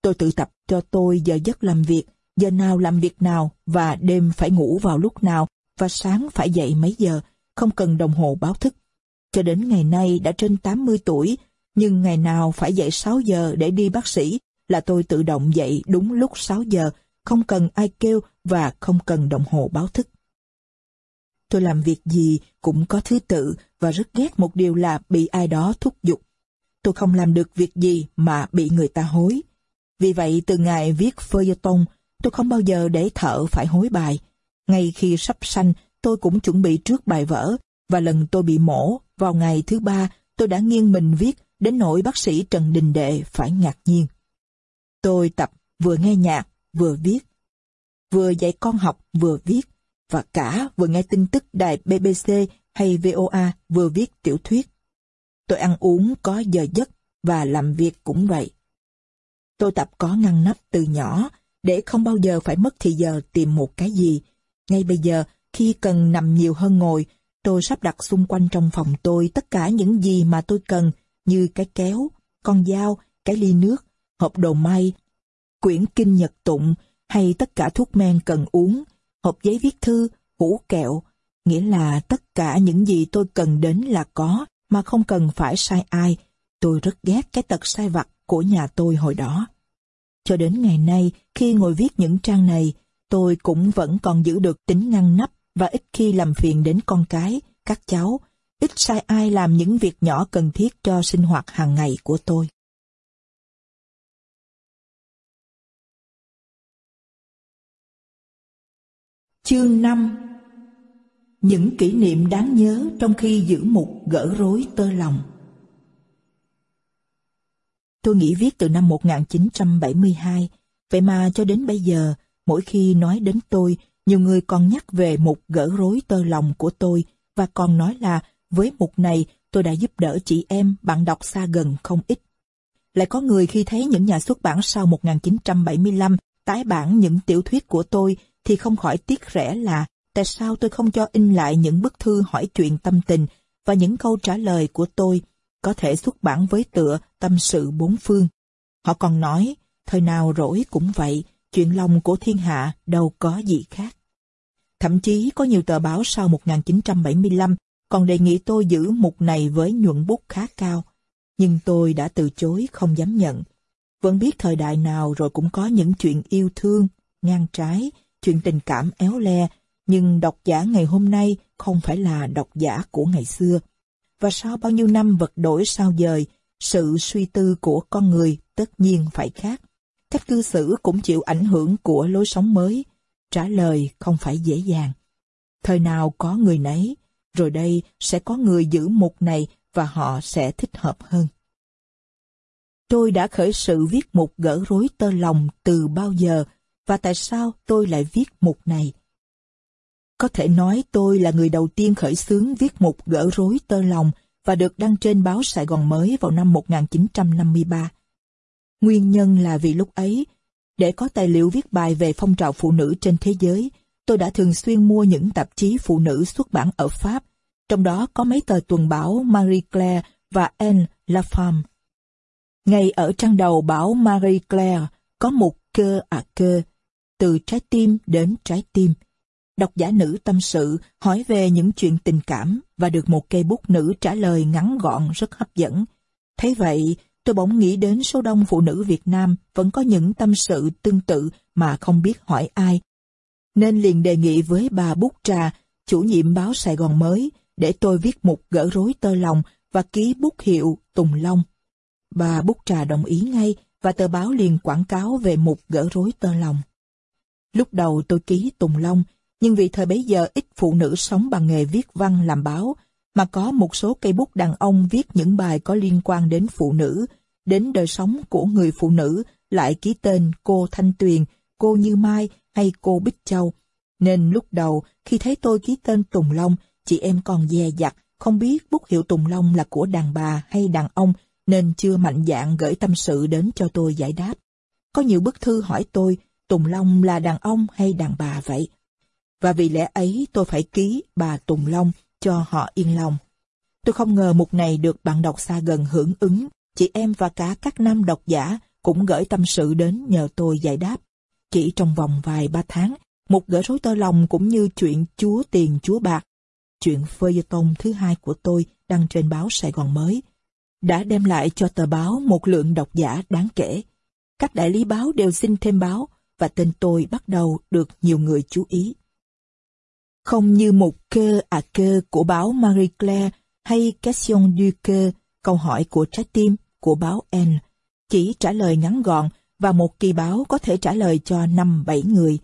Tôi tự tập cho tôi giờ giấc làm việc, giờ nào làm việc nào và đêm phải ngủ vào lúc nào và sáng phải dậy mấy giờ, không cần đồng hồ báo thức. Cho đến ngày nay đã trên 80 tuổi, nhưng ngày nào phải dậy 6 giờ để đi bác sĩ là tôi tự động dậy đúng lúc 6 giờ, không cần ai kêu và không cần đồng hồ báo thức. Tôi làm việc gì cũng có thứ tự và rất ghét một điều là bị ai đó thúc giục. Tôi không làm được việc gì mà bị người ta hối. Vì vậy từ ngày viết feuilleton, tôi không bao giờ để thợ phải hối bài. Ngay khi sắp sanh, tôi cũng chuẩn bị trước bài vở, và lần tôi bị mổ, vào ngày thứ ba, tôi đã nghiêng mình viết, đến nỗi bác sĩ Trần Đình Đệ phải ngạc nhiên. Tôi tập vừa nghe nhạc, vừa viết. Vừa dạy con học, vừa viết. Và cả vừa nghe tin tức đài BBC hay VOA vừa viết tiểu thuyết. Tôi ăn uống có giờ giấc và làm việc cũng vậy. Tôi tập có ngăn nắp từ nhỏ để không bao giờ phải mất thì giờ tìm một cái gì. Ngay bây giờ, khi cần nằm nhiều hơn ngồi, tôi sắp đặt xung quanh trong phòng tôi tất cả những gì mà tôi cần như cái kéo, con dao, cái ly nước, hộp đồ may, quyển kinh nhật tụng hay tất cả thuốc men cần uống, hộp giấy viết thư, hũ kẹo, nghĩa là tất cả những gì tôi cần đến là có mà không cần phải sai ai. Tôi rất ghét cái tật sai vặt của nhà tôi hồi đó. Cho đến ngày nay, khi ngồi viết những trang này, tôi cũng vẫn còn giữ được tính ngăn nắp và ít khi làm phiền đến con cái, các cháu, ít sai ai làm những việc nhỏ cần thiết cho sinh hoạt hàng ngày của tôi. Chương 5 Những kỷ niệm đáng nhớ trong khi giữ mục gỡ rối tơ lòng Tôi nghĩ viết từ năm 1972, vậy mà cho đến bây giờ, mỗi khi nói đến tôi, nhiều người còn nhắc về mục gỡ rối tơ lòng của tôi và còn nói là với mục này tôi đã giúp đỡ chị em bạn đọc xa gần không ít. Lại có người khi thấy những nhà xuất bản sau 1975 tái bản những tiểu thuyết của tôi thì không khỏi tiếc rẻ là tại sao tôi không cho in lại những bức thư hỏi chuyện tâm tình và những câu trả lời của tôi có thể xuất bản với tựa tâm sự bốn phương. Họ còn nói, thời nào rỗi cũng vậy, chuyện lòng của thiên hạ đâu có gì khác. Thậm chí có nhiều tờ báo sau 1975 còn đề nghị tôi giữ mục này với nhuận bút khá cao. Nhưng tôi đã từ chối không dám nhận. Vẫn biết thời đại nào rồi cũng có những chuyện yêu thương, ngang trái, chuyện tình cảm éo le, nhưng độc giả ngày hôm nay không phải là độc giả của ngày xưa. Và sau bao nhiêu năm vật đổi sao dời, sự suy tư của con người tất nhiên phải khác. Cách cư xử cũng chịu ảnh hưởng của lối sống mới. Trả lời không phải dễ dàng. Thời nào có người nấy, rồi đây sẽ có người giữ mục này và họ sẽ thích hợp hơn. Tôi đã khởi sự viết mục gỡ rối tơ lòng từ bao giờ và tại sao tôi lại viết mục này? Có thể nói tôi là người đầu tiên khởi xướng viết mục gỡ rối tơ lòng và được đăng trên báo Sài Gòn mới vào năm 1953. Nguyên nhân là vì lúc ấy, để có tài liệu viết bài về phong trào phụ nữ trên thế giới, tôi đã thường xuyên mua những tạp chí phụ nữ xuất bản ở Pháp, trong đó có mấy tờ tuần báo Marie Claire và Anne La Femme. Ngay ở trang đầu báo Marie Claire có một cơ à cơ, từ trái tim đến trái tim. Độc giả nữ tâm sự hỏi về những chuyện tình cảm và được một cây bút nữ trả lời ngắn gọn rất hấp dẫn. Thấy vậy, tôi bỗng nghĩ đến số đông phụ nữ Việt Nam vẫn có những tâm sự tương tự mà không biết hỏi ai. Nên liền đề nghị với bà Bút Trà, chủ nhiệm báo Sài Gòn mới, để tôi viết một gỡ rối tơ lòng và ký bút hiệu Tùng Long. Bà Bút Trà đồng ý ngay và tờ báo liền quảng cáo về một gỡ rối tơ lòng. Lúc đầu tôi ký Tùng Long, nhưng vì thời bấy giờ ít phụ nữ sống bằng nghề viết văn làm báo, mà có một số cây bút đàn ông viết những bài có liên quan đến phụ nữ, đến đời sống của người phụ nữ lại ký tên cô Thanh Tuyền, cô Như Mai hay cô Bích Châu. Nên lúc đầu khi thấy tôi ký tên Tùng Long, chị em còn dè dặt, không biết bút hiệu Tùng Long là của đàn bà hay đàn ông nên chưa mạnh dạn gửi tâm sự đến cho tôi giải đáp. Có nhiều bức thư hỏi tôi Tùng Long là đàn ông hay đàn bà vậy? Và vì lẽ ấy tôi phải ký bà Tùng Long cho họ yên lòng. Tôi không ngờ một ngày được bạn đọc xa gần hưởng ứng, chị em và cả các nam độc giả cũng gửi tâm sự đến nhờ tôi giải đáp. Chỉ trong vòng vài ba tháng, một gỡ rối tơ lòng cũng như chuyện chúa tiền chúa bạc, chuyện feuilleton thứ hai của tôi đăng trên báo Sài Gòn mới, đã đem lại cho tờ báo một lượng độc giả đáng kể. Các đại lý báo đều xin thêm báo và tên tôi bắt đầu được nhiều người chú ý. Không như một cơ à cơ của báo Marie Claire hay Question du Cơ, câu hỏi của trái tim của báo N, chỉ trả lời ngắn gọn và một kỳ báo có thể trả lời cho năm bảy người.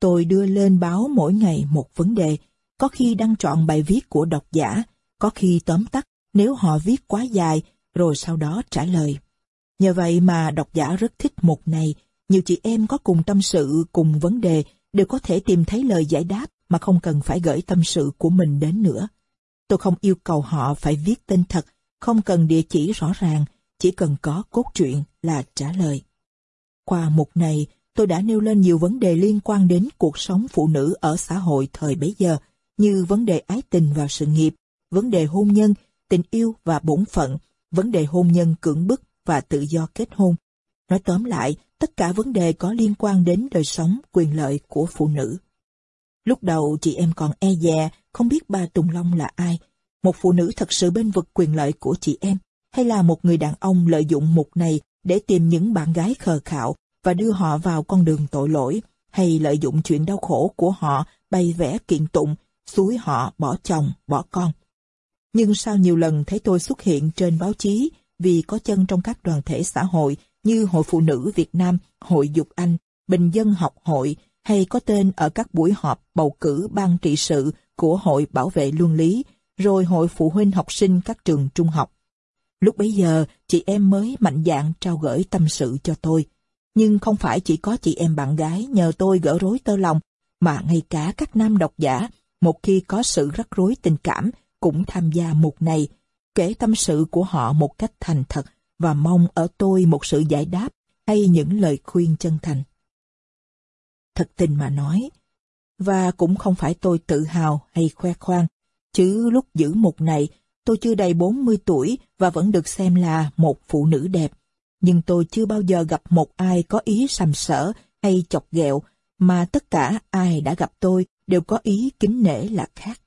Tôi đưa lên báo mỗi ngày một vấn đề, có khi đăng chọn bài viết của độc giả, có khi tóm tắt nếu họ viết quá dài, rồi sau đó trả lời. Nhờ vậy mà độc giả rất thích một này, nhiều chị em có cùng tâm sự, cùng vấn đề, đều có thể tìm thấy lời giải đáp mà không cần phải gửi tâm sự của mình đến nữa. Tôi không yêu cầu họ phải viết tên thật, không cần địa chỉ rõ ràng, chỉ cần có cốt truyện là trả lời. Qua mục này, tôi đã nêu lên nhiều vấn đề liên quan đến cuộc sống phụ nữ ở xã hội thời bấy giờ, như vấn đề ái tình và sự nghiệp, vấn đề hôn nhân, tình yêu và bổn phận, vấn đề hôn nhân cưỡng bức và tự do kết hôn. Nói tóm lại, tất cả vấn đề có liên quan đến đời sống, quyền lợi của phụ nữ. Lúc đầu chị em còn e dè, không biết ba Tùng Long là ai, một phụ nữ thật sự bên vực quyền lợi của chị em, hay là một người đàn ông lợi dụng mục này để tìm những bạn gái khờ khạo và đưa họ vào con đường tội lỗi, hay lợi dụng chuyện đau khổ của họ bày vẽ kiện tụng, xúi họ bỏ chồng, bỏ con. Nhưng sau nhiều lần thấy tôi xuất hiện trên báo chí vì có chân trong các đoàn thể xã hội như Hội Phụ Nữ Việt Nam, Hội Dục Anh, Bình Dân Học Hội hay có tên ở các buổi họp bầu cử ban trị sự của Hội Bảo vệ Luân lý, rồi Hội Phụ huynh học sinh các trường trung học. Lúc bấy giờ, chị em mới mạnh dạn trao gửi tâm sự cho tôi. Nhưng không phải chỉ có chị em bạn gái nhờ tôi gỡ rối tơ lòng, mà ngay cả các nam độc giả, một khi có sự rắc rối tình cảm, cũng tham gia mục này, kể tâm sự của họ một cách thành thật và mong ở tôi một sự giải đáp hay những lời khuyên chân thành. Thật tình mà nói, và cũng không phải tôi tự hào hay khoe khoang, chứ lúc giữ mục này tôi chưa đầy 40 tuổi và vẫn được xem là một phụ nữ đẹp. Nhưng tôi chưa bao giờ gặp một ai có ý sàm sỡ hay chọc ghẹo, mà tất cả ai đã gặp tôi đều có ý kính nể là khác.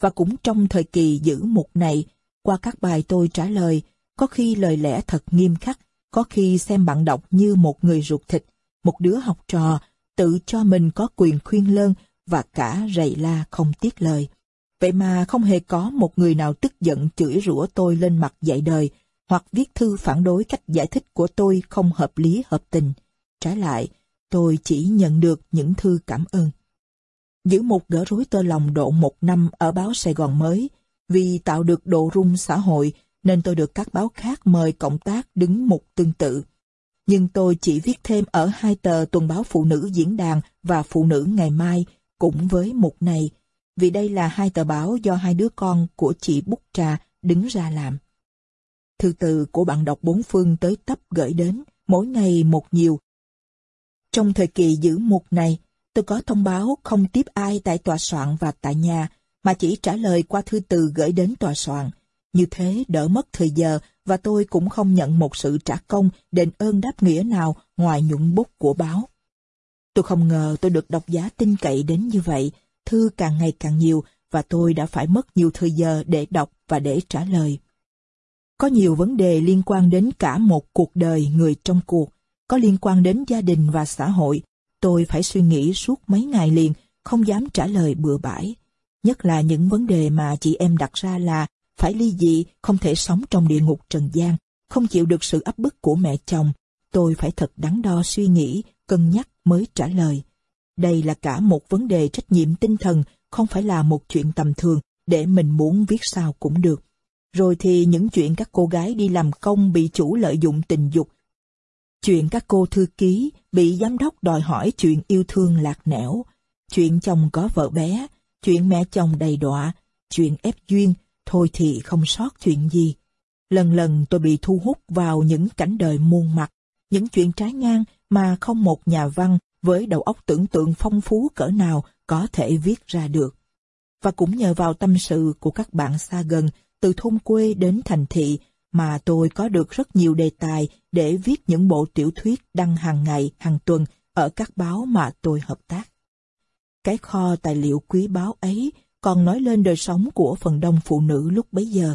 Và cũng trong thời kỳ giữ mục này, qua các bài tôi trả lời, có khi lời lẽ thật nghiêm khắc, có khi xem bạn đọc như một người ruột thịt, một đứa học trò, tự cho mình có quyền khuyên lơn và cả rầy la không tiếc lời. Vậy mà không hề có một người nào tức giận chửi rủa tôi lên mặt dạy đời, hoặc viết thư phản đối cách giải thích của tôi không hợp lý hợp tình. Trái lại, tôi chỉ nhận được những thư cảm ơn. Giữ một gỡ rối tơ lòng độ một năm ở báo Sài Gòn mới, vì tạo được độ rung xã hội nên tôi được các báo khác mời cộng tác đứng mục tương tự. Nhưng tôi chỉ viết thêm ở hai tờ tuần báo Phụ nữ Diễn đàn và Phụ nữ Ngày Mai cũng với mục này, vì đây là hai tờ báo do hai đứa con của chị Bút Trà đứng ra làm. Thư từ của bạn đọc bốn phương tới tấp gửi đến, mỗi ngày một nhiều. Trong thời kỳ giữ mục này, tôi có thông báo không tiếp ai tại tòa soạn và tại nhà, mà chỉ trả lời qua thư từ gửi đến tòa soạn. Như thế đỡ mất thời giờ và tôi cũng không nhận một sự trả công đền ơn đáp nghĩa nào ngoài nhuận bút của báo. Tôi không ngờ tôi được độc giá tin cậy đến như vậy, thư càng ngày càng nhiều và tôi đã phải mất nhiều thời giờ để đọc và để trả lời. Có nhiều vấn đề liên quan đến cả một cuộc đời người trong cuộc, có liên quan đến gia đình và xã hội. Tôi phải suy nghĩ suốt mấy ngày liền, không dám trả lời bừa bãi. Nhất là những vấn đề mà chị em đặt ra là phải ly dị, không thể sống trong địa ngục trần gian, không chịu được sự áp bức của mẹ chồng. Tôi phải thật đắn đo suy nghĩ, cân nhắc mới trả lời. Đây là cả một vấn đề trách nhiệm tinh thần, không phải là một chuyện tầm thường để mình muốn viết sao cũng được. Rồi thì những chuyện các cô gái đi làm công bị chủ lợi dụng tình dục. Chuyện các cô thư ký bị giám đốc đòi hỏi chuyện yêu thương lạc nẻo. Chuyện chồng có vợ bé, chuyện mẹ chồng đầy đọa, chuyện ép duyên, thôi thì không sót chuyện gì. Lần lần tôi bị thu hút vào những cảnh đời muôn mặt, những chuyện trái ngang mà không một nhà văn với đầu óc tưởng tượng phong phú cỡ nào có thể viết ra được. Và cũng nhờ vào tâm sự của các bạn xa gần, từ thôn quê đến thành thị, mà tôi có được rất nhiều đề tài để viết những bộ tiểu thuyết đăng hàng ngày, hàng tuần ở các báo mà tôi hợp tác. Cái kho tài liệu quý báu ấy còn nói lên đời sống của phần đông phụ nữ lúc bấy giờ.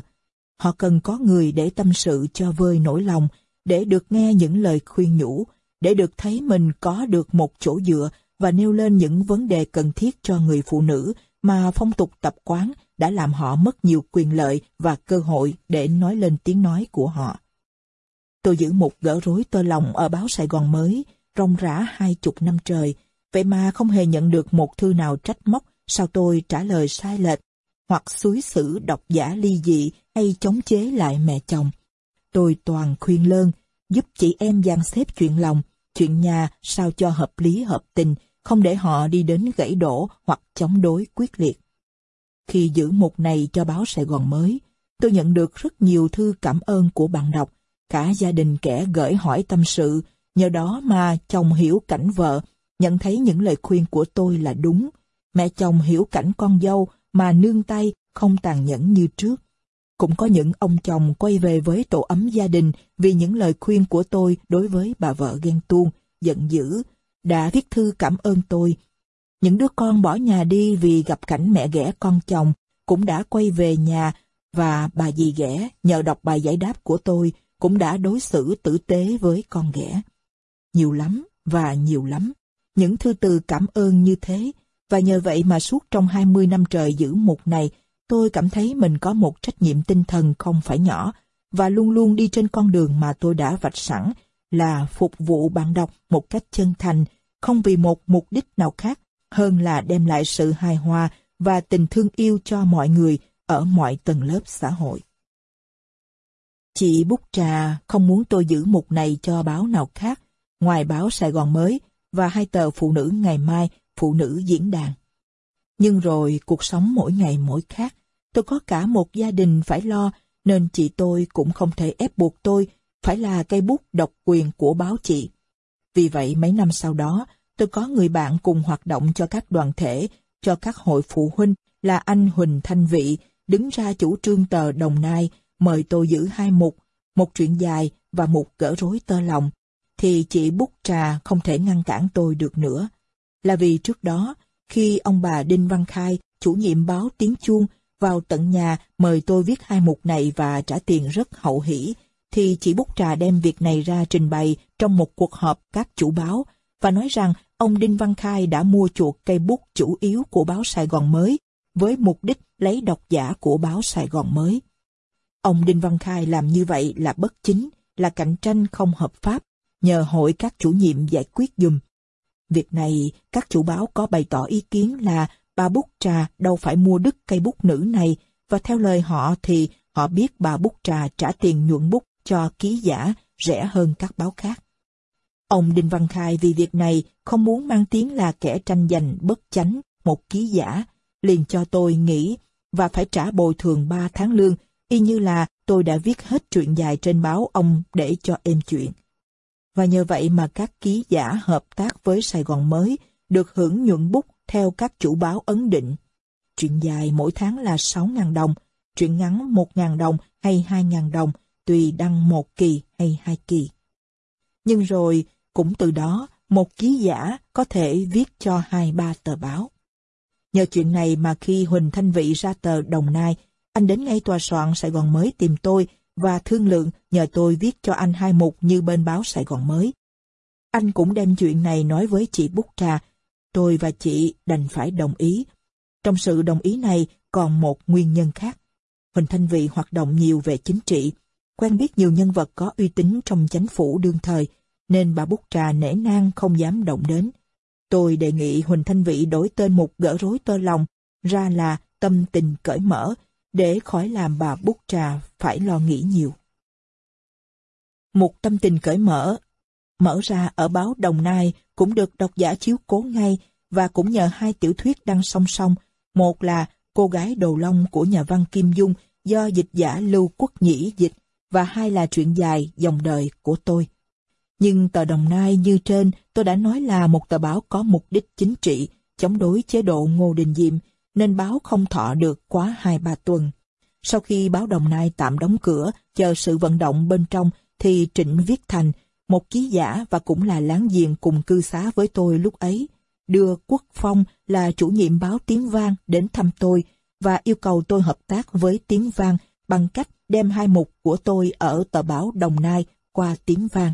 Họ cần có người để tâm sự cho vơi nỗi lòng, để được nghe những lời khuyên nhủ, để được thấy mình có được một chỗ dựa và nêu lên những vấn đề cần thiết cho người phụ nữ mà phong tục tập quán đã làm họ mất nhiều quyền lợi và cơ hội để nói lên tiếng nói của họ. Tôi giữ một gỡ rối tơ lòng ở báo Sài Gòn mới, rong rã hai chục năm trời, vậy mà không hề nhận được một thư nào trách móc sao tôi trả lời sai lệch, hoặc xúi xử độc giả ly dị hay chống chế lại mẹ chồng. Tôi toàn khuyên lơn, giúp chị em dàn xếp chuyện lòng, chuyện nhà sao cho hợp lý hợp tình, không để họ đi đến gãy đổ hoặc chống đối quyết liệt. Khi giữ mục này cho báo Sài Gòn mới, tôi nhận được rất nhiều thư cảm ơn của bạn đọc, cả gia đình kẻ gửi hỏi tâm sự, nhờ đó mà chồng hiểu cảnh vợ, nhận thấy những lời khuyên của tôi là đúng. Mẹ chồng hiểu cảnh con dâu mà nương tay, không tàn nhẫn như trước. Cũng có những ông chồng quay về với tổ ấm gia đình vì những lời khuyên của tôi đối với bà vợ ghen tuông, giận dữ, đã viết thư cảm ơn tôi. Những đứa con bỏ nhà đi vì gặp cảnh mẹ ghẻ con chồng cũng đã quay về nhà và bà dì ghẻ nhờ đọc bài giải đáp của tôi cũng đã đối xử tử tế với con ghẻ. Nhiều lắm và nhiều lắm. Những thư từ cảm ơn như thế và nhờ vậy mà suốt trong 20 năm trời giữ mục này tôi cảm thấy mình có một trách nhiệm tinh thần không phải nhỏ và luôn luôn đi trên con đường mà tôi đã vạch sẵn là phục vụ bạn đọc một cách chân thành, không vì một mục đích nào khác hơn là đem lại sự hài hòa và tình thương yêu cho mọi người ở mọi tầng lớp xã hội. Chị Bút Trà không muốn tôi giữ mục này cho báo nào khác, ngoài báo Sài Gòn Mới và hai tờ Phụ nữ ngày mai, Phụ nữ diễn đàn. Nhưng rồi cuộc sống mỗi ngày mỗi khác, tôi có cả một gia đình phải lo, nên chị tôi cũng không thể ép buộc tôi phải là cây bút độc quyền của báo chị. Vì vậy mấy năm sau đó, tôi có người bạn cùng hoạt động cho các đoàn thể, cho các hội phụ huynh là anh Huỳnh Thanh Vị, đứng ra chủ trương tờ Đồng Nai, mời tôi giữ hai mục, một chuyện dài và một gỡ rối tơ lòng, thì chị Bút Trà không thể ngăn cản tôi được nữa. Là vì trước đó, khi ông bà Đinh Văn Khai, chủ nhiệm báo Tiếng Chuông, vào tận nhà mời tôi viết hai mục này và trả tiền rất hậu hỷ, thì chị Bút Trà đem việc này ra trình bày trong một cuộc họp các chủ báo và nói rằng ông Đinh Văn Khai đã mua chuột cây bút chủ yếu của báo Sài Gòn mới với mục đích lấy độc giả của báo Sài Gòn mới. Ông Đinh Văn Khai làm như vậy là bất chính, là cạnh tranh không hợp pháp, nhờ hội các chủ nhiệm giải quyết dùm. Việc này, các chủ báo có bày tỏ ý kiến là bà Bút Trà đâu phải mua đứt cây bút nữ này, và theo lời họ thì họ biết bà Bút Trà trả tiền nhuận bút cho ký giả rẻ hơn các báo khác. Ông Đinh Văn Khai vì việc này không muốn mang tiếng là kẻ tranh giành bất chánh một ký giả, liền cho tôi nghỉ và phải trả bồi thường 3 tháng lương, y như là tôi đã viết hết chuyện dài trên báo ông để cho êm chuyện. Và nhờ vậy mà các ký giả hợp tác với Sài Gòn mới được hưởng nhuận bút theo các chủ báo ấn định. Chuyện dài mỗi tháng là 6.000 đồng, chuyện ngắn 1.000 đồng hay 2.000 đồng, tùy đăng một kỳ hay hai kỳ. Nhưng rồi, cũng từ đó, một ký giả có thể viết cho hai ba tờ báo. Nhờ chuyện này mà khi Huỳnh Thanh Vị ra tờ Đồng Nai, anh đến ngay tòa soạn Sài Gòn mới tìm tôi và thương lượng nhờ tôi viết cho anh hai mục như bên báo Sài Gòn mới. Anh cũng đem chuyện này nói với chị Bút Trà. Tôi và chị đành phải đồng ý. Trong sự đồng ý này còn một nguyên nhân khác. Huỳnh Thanh Vị hoạt động nhiều về chính trị, quen biết nhiều nhân vật có uy tín trong chánh phủ đương thời, nên bà Bút Trà nể nang không dám động đến. Tôi đề nghị Huỳnh Thanh Vị đổi tên một gỡ rối tơ lòng ra là tâm tình cởi mở để khỏi làm bà Bút Trà phải lo nghĩ nhiều. Một tâm tình cởi mở mở ra ở báo Đồng Nai cũng được độc giả chiếu cố ngay và cũng nhờ hai tiểu thuyết đăng song song. Một là Cô gái đầu long của nhà văn Kim Dung do dịch giả Lưu Quốc Nhĩ dịch và hai là truyện dài dòng đời của tôi. Nhưng tờ Đồng Nai như trên tôi đã nói là một tờ báo có mục đích chính trị, chống đối chế độ Ngô Đình Diệm, nên báo không thọ được quá hai ba tuần. Sau khi báo Đồng Nai tạm đóng cửa, chờ sự vận động bên trong, thì Trịnh Viết Thành, một ký giả và cũng là láng giềng cùng cư xá với tôi lúc ấy, đưa Quốc Phong là chủ nhiệm báo Tiếng Vang đến thăm tôi và yêu cầu tôi hợp tác với Tiếng Vang bằng cách đem hai mục của tôi ở tờ báo Đồng Nai qua Tiếng Vang.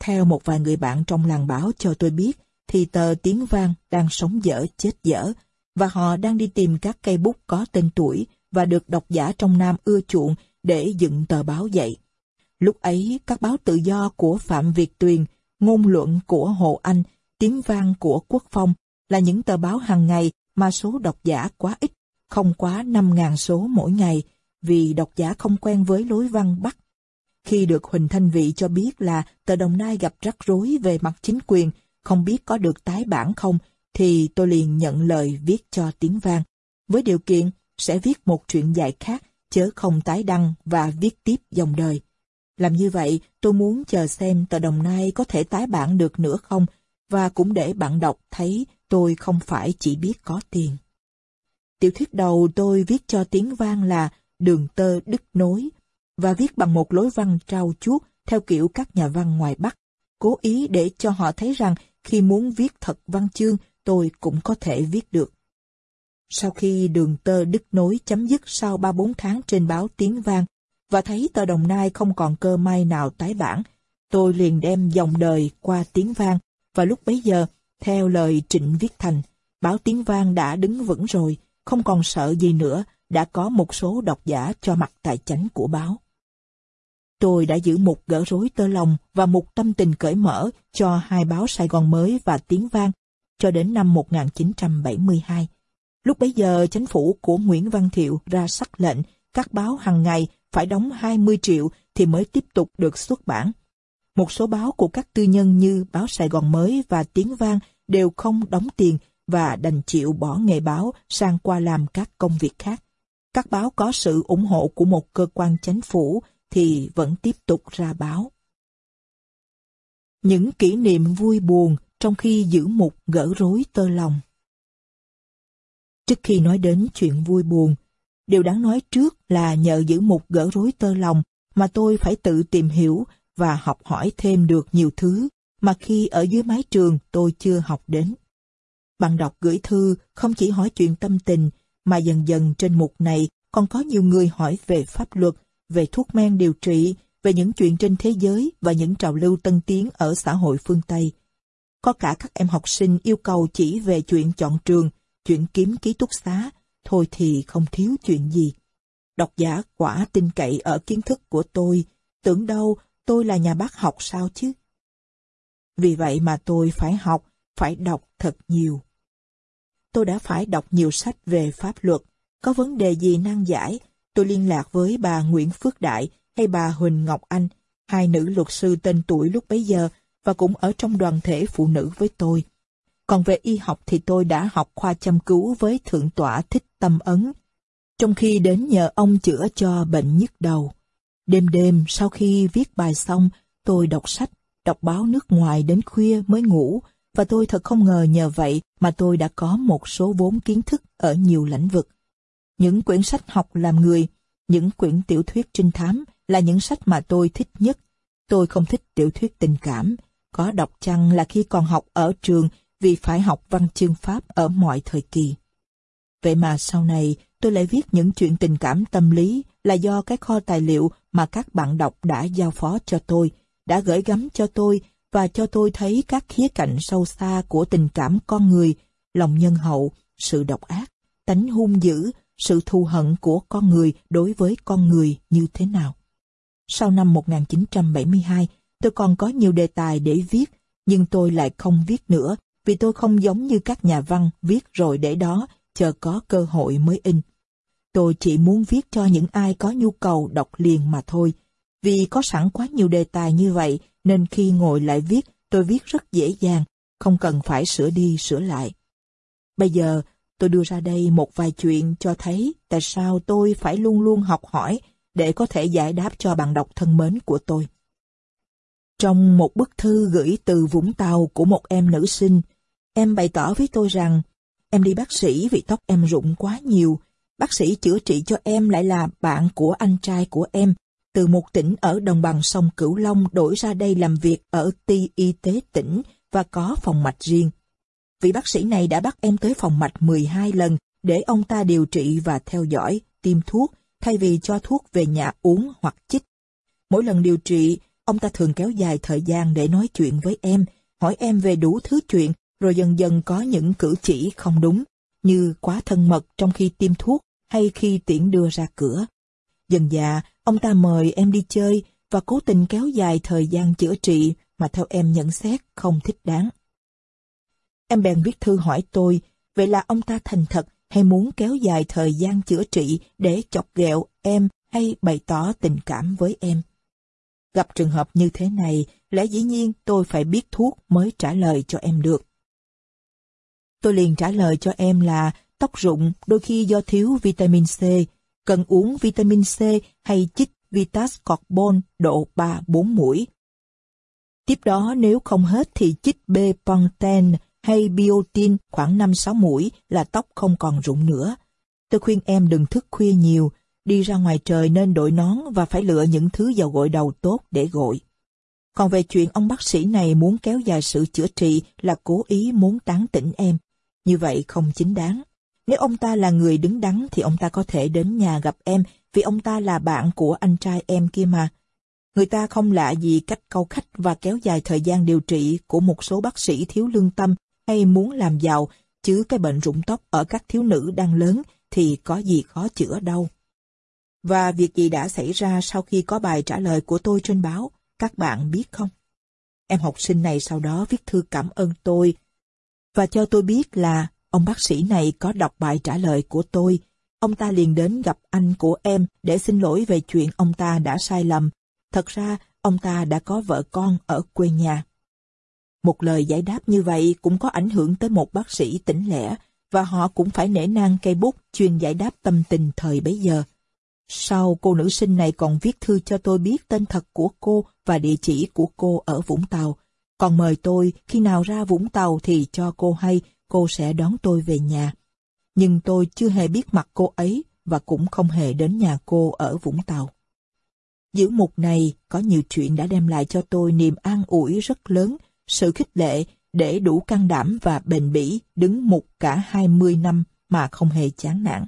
Theo một vài người bạn trong làng báo cho tôi biết, thì tờ Tiếng Vang đang sống dở chết dở, và họ đang đi tìm các cây bút có tên tuổi và được độc giả trong Nam ưa chuộng để dựng tờ báo dậy. Lúc ấy, các báo tự do của Phạm Việt Tuyền, ngôn luận của Hồ Anh, tiếng vang của Quốc Phong là những tờ báo hàng ngày mà số độc giả quá ít, không quá 5.000 số mỗi ngày, vì độc giả không quen với lối văn Bắc. Khi được Huỳnh Thanh Vị cho biết là tờ Đồng Nai gặp rắc rối về mặt chính quyền, không biết có được tái bản không, thì tôi liền nhận lời viết cho tiếng vang. Với điều kiện sẽ viết một chuyện dài khác, chớ không tái đăng và viết tiếp dòng đời. Làm như vậy, tôi muốn chờ xem tờ Đồng Nai có thể tái bản được nữa không, và cũng để bạn đọc thấy tôi không phải chỉ biết có tiền. Tiểu thuyết đầu tôi viết cho tiếng vang là Đường tơ đứt nối, và viết bằng một lối văn trao chuốt theo kiểu các nhà văn ngoài Bắc, cố ý để cho họ thấy rằng khi muốn viết thật văn chương, tôi cũng có thể viết được. Sau khi đường tơ đứt nối chấm dứt sau 3-4 tháng trên báo Tiếng Vang, và thấy tờ Đồng Nai không còn cơ may nào tái bản, tôi liền đem dòng đời qua Tiếng Vang, và lúc bấy giờ, theo lời Trịnh Viết Thành, báo Tiếng Vang đã đứng vững rồi, không còn sợ gì nữa, đã có một số độc giả cho mặt tài chánh của báo. Tôi đã giữ một gỡ rối tơ lòng và một tâm tình cởi mở cho hai báo Sài Gòn mới và Tiếng Vang cho đến năm 1972. Lúc bấy giờ, chính phủ của Nguyễn Văn Thiệu ra sắc lệnh các báo hàng ngày phải đóng 20 triệu thì mới tiếp tục được xuất bản. Một số báo của các tư nhân như báo Sài Gòn Mới và Tiếng Vang đều không đóng tiền và đành chịu bỏ nghề báo sang qua làm các công việc khác. Các báo có sự ủng hộ của một cơ quan chính phủ thì vẫn tiếp tục ra báo. Những kỷ niệm vui buồn trong khi giữ mục gỡ rối tơ lòng. Trước khi nói đến chuyện vui buồn, điều đáng nói trước là nhờ giữ mục gỡ rối tơ lòng mà tôi phải tự tìm hiểu và học hỏi thêm được nhiều thứ mà khi ở dưới mái trường tôi chưa học đến. Bạn đọc gửi thư không chỉ hỏi chuyện tâm tình, mà dần dần trên mục này còn có nhiều người hỏi về pháp luật, về thuốc men điều trị, về những chuyện trên thế giới và những trào lưu tân tiến ở xã hội phương Tây. Có cả các em học sinh yêu cầu chỉ về chuyện chọn trường, chuyện kiếm ký túc xá, thôi thì không thiếu chuyện gì. Độc giả quả tin cậy ở kiến thức của tôi, tưởng đâu tôi là nhà bác học sao chứ? Vì vậy mà tôi phải học, phải đọc thật nhiều. Tôi đã phải đọc nhiều sách về pháp luật, có vấn đề gì nan giải, tôi liên lạc với bà Nguyễn Phước Đại hay bà Huỳnh Ngọc Anh, hai nữ luật sư tên tuổi lúc bấy giờ và cũng ở trong đoàn thể phụ nữ với tôi. Còn về y học thì tôi đã học khoa chăm cứu với Thượng tọa Thích Tâm Ấn, trong khi đến nhờ ông chữa cho bệnh nhức đầu. Đêm đêm sau khi viết bài xong, tôi đọc sách, đọc báo nước ngoài đến khuya mới ngủ, và tôi thật không ngờ nhờ vậy mà tôi đã có một số vốn kiến thức ở nhiều lĩnh vực. Những quyển sách học làm người, những quyển tiểu thuyết trinh thám là những sách mà tôi thích nhất. Tôi không thích tiểu thuyết tình cảm, có đọc chăng là khi còn học ở trường vì phải học văn chương Pháp ở mọi thời kỳ. Vậy mà sau này tôi lại viết những chuyện tình cảm tâm lý là do cái kho tài liệu mà các bạn đọc đã giao phó cho tôi, đã gửi gắm cho tôi và cho tôi thấy các khía cạnh sâu xa của tình cảm con người, lòng nhân hậu, sự độc ác, tánh hung dữ, sự thù hận của con người đối với con người như thế nào. Sau năm 1972, tôi còn có nhiều đề tài để viết, nhưng tôi lại không viết nữa vì tôi không giống như các nhà văn viết rồi để đó, chờ có cơ hội mới in. Tôi chỉ muốn viết cho những ai có nhu cầu đọc liền mà thôi. Vì có sẵn quá nhiều đề tài như vậy, nên khi ngồi lại viết, tôi viết rất dễ dàng, không cần phải sửa đi sửa lại. Bây giờ, tôi đưa ra đây một vài chuyện cho thấy tại sao tôi phải luôn luôn học hỏi để có thể giải đáp cho bạn đọc thân mến của tôi. Trong một bức thư gửi từ Vũng Tàu của một em nữ sinh, em bày tỏ với tôi rằng em đi bác sĩ vì tóc em rụng quá nhiều. Bác sĩ chữa trị cho em lại là bạn của anh trai của em, từ một tỉnh ở đồng bằng sông Cửu Long đổi ra đây làm việc ở ti y tế tỉnh và có phòng mạch riêng. Vị bác sĩ này đã bắt em tới phòng mạch 12 lần để ông ta điều trị và theo dõi, tiêm thuốc, thay vì cho thuốc về nhà uống hoặc chích. Mỗi lần điều trị, ông ta thường kéo dài thời gian để nói chuyện với em, hỏi em về đủ thứ chuyện, rồi dần dần có những cử chỉ không đúng, như quá thân mật trong khi tiêm thuốc hay khi tiễn đưa ra cửa. Dần dà, ông ta mời em đi chơi, và cố tình kéo dài thời gian chữa trị mà theo em nhận xét không thích đáng. Em bèn viết thư hỏi tôi, vậy là ông ta thành thật hay muốn kéo dài thời gian chữa trị để chọc ghẹo em hay bày tỏ tình cảm với em. Gặp trường hợp như thế này, lẽ dĩ nhiên tôi phải biết thuốc mới trả lời cho em được. Tôi liền trả lời cho em là tóc rụng đôi khi do thiếu vitamin C, cần uống vitamin C hay chích Vitas Carbon độ 3-4 mũi. Tiếp đó nếu không hết thì chích B-Pantene hay biotin khoảng 5-6 mũi là tóc không còn rụng nữa. Tôi khuyên em đừng thức khuya nhiều, đi ra ngoài trời nên đội nón và phải lựa những thứ dầu gội đầu tốt để gội. Còn về chuyện ông bác sĩ này muốn kéo dài sự chữa trị là cố ý muốn tán tỉnh em. Như vậy không chính đáng. Nếu ông ta là người đứng đắn thì ông ta có thể đến nhà gặp em vì ông ta là bạn của anh trai em kia mà. Người ta không lạ gì cách câu khách và kéo dài thời gian điều trị của một số bác sĩ thiếu lương tâm hay muốn làm giàu, chứ cái bệnh rụng tóc ở các thiếu nữ đang lớn thì có gì khó chữa đâu. Và việc gì đã xảy ra sau khi có bài trả lời của tôi trên báo, các bạn biết không? Em học sinh này sau đó viết thư cảm ơn tôi và cho tôi biết là ông bác sĩ này có đọc bài trả lời của tôi. Ông ta liền đến gặp anh của em để xin lỗi về chuyện ông ta đã sai lầm. Thật ra, ông ta đã có vợ con ở quê nhà. Một lời giải đáp như vậy cũng có ảnh hưởng tới một bác sĩ tỉnh lẻ, và họ cũng phải nể nang cây bút chuyên giải đáp tâm tình thời bấy giờ. Sau cô nữ sinh này còn viết thư cho tôi biết tên thật của cô và địa chỉ của cô ở Vũng Tàu. Còn mời tôi khi nào ra Vũng Tàu thì cho cô hay cô sẽ đón tôi về nhà. Nhưng tôi chưa hề biết mặt cô ấy và cũng không hề đến nhà cô ở Vũng Tàu. Giữa mục này có nhiều chuyện đã đem lại cho tôi niềm an ủi rất lớn, sự khích lệ để đủ can đảm và bền bỉ đứng mục cả 20 năm mà không hề chán nản.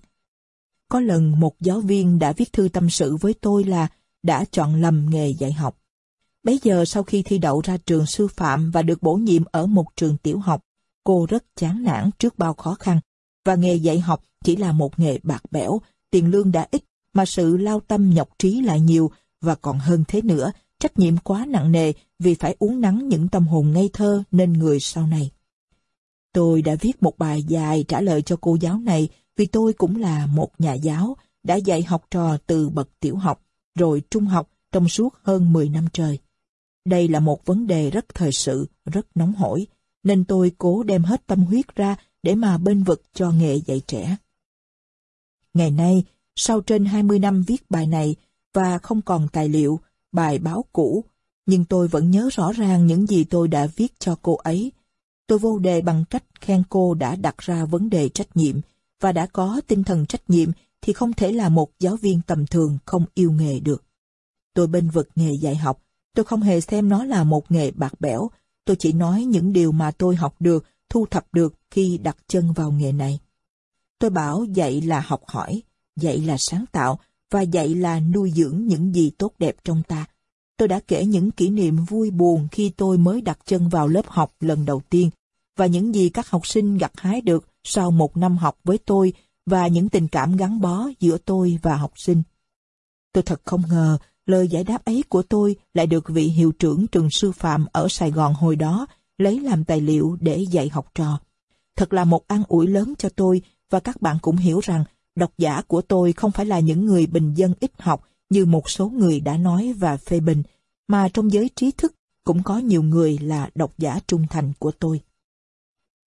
Có lần một giáo viên đã viết thư tâm sự với tôi là đã chọn lầm nghề dạy học. Bấy giờ sau khi thi đậu ra trường sư phạm và được bổ nhiệm ở một trường tiểu học, cô rất chán nản trước bao khó khăn. Và nghề dạy học chỉ là một nghề bạc bẽo, tiền lương đã ít, mà sự lao tâm nhọc trí lại nhiều, và còn hơn thế nữa, trách nhiệm quá nặng nề vì phải uống nắng những tâm hồn ngây thơ nên người sau này. Tôi đã viết một bài dài trả lời cho cô giáo này vì tôi cũng là một nhà giáo, đã dạy học trò từ bậc tiểu học, rồi trung học trong suốt hơn 10 năm trời. Đây là một vấn đề rất thời sự, rất nóng hổi, nên tôi cố đem hết tâm huyết ra để mà bên vực cho nghề dạy trẻ. Ngày nay, sau trên 20 năm viết bài này và không còn tài liệu, bài báo cũ, nhưng tôi vẫn nhớ rõ ràng những gì tôi đã viết cho cô ấy. Tôi vô đề bằng cách khen cô đã đặt ra vấn đề trách nhiệm, và đã có tinh thần trách nhiệm thì không thể là một giáo viên tầm thường không yêu nghề được. Tôi bên vực nghề dạy học, tôi không hề xem nó là một nghề bạc bẽo, tôi chỉ nói những điều mà tôi học được, thu thập được khi đặt chân vào nghề này. Tôi bảo dạy là học hỏi, dạy là sáng tạo, và dạy là nuôi dưỡng những gì tốt đẹp trong ta. Tôi đã kể những kỷ niệm vui buồn khi tôi mới đặt chân vào lớp học lần đầu tiên, và những gì các học sinh gặt hái được sau một năm học với tôi và những tình cảm gắn bó giữa tôi và học sinh. Tôi thật không ngờ lời giải đáp ấy của tôi lại được vị hiệu trưởng trường sư phạm ở Sài Gòn hồi đó lấy làm tài liệu để dạy học trò. Thật là một an ủi lớn cho tôi và các bạn cũng hiểu rằng độc giả của tôi không phải là những người bình dân ít học như một số người đã nói và phê bình, mà trong giới trí thức cũng có nhiều người là độc giả trung thành của tôi.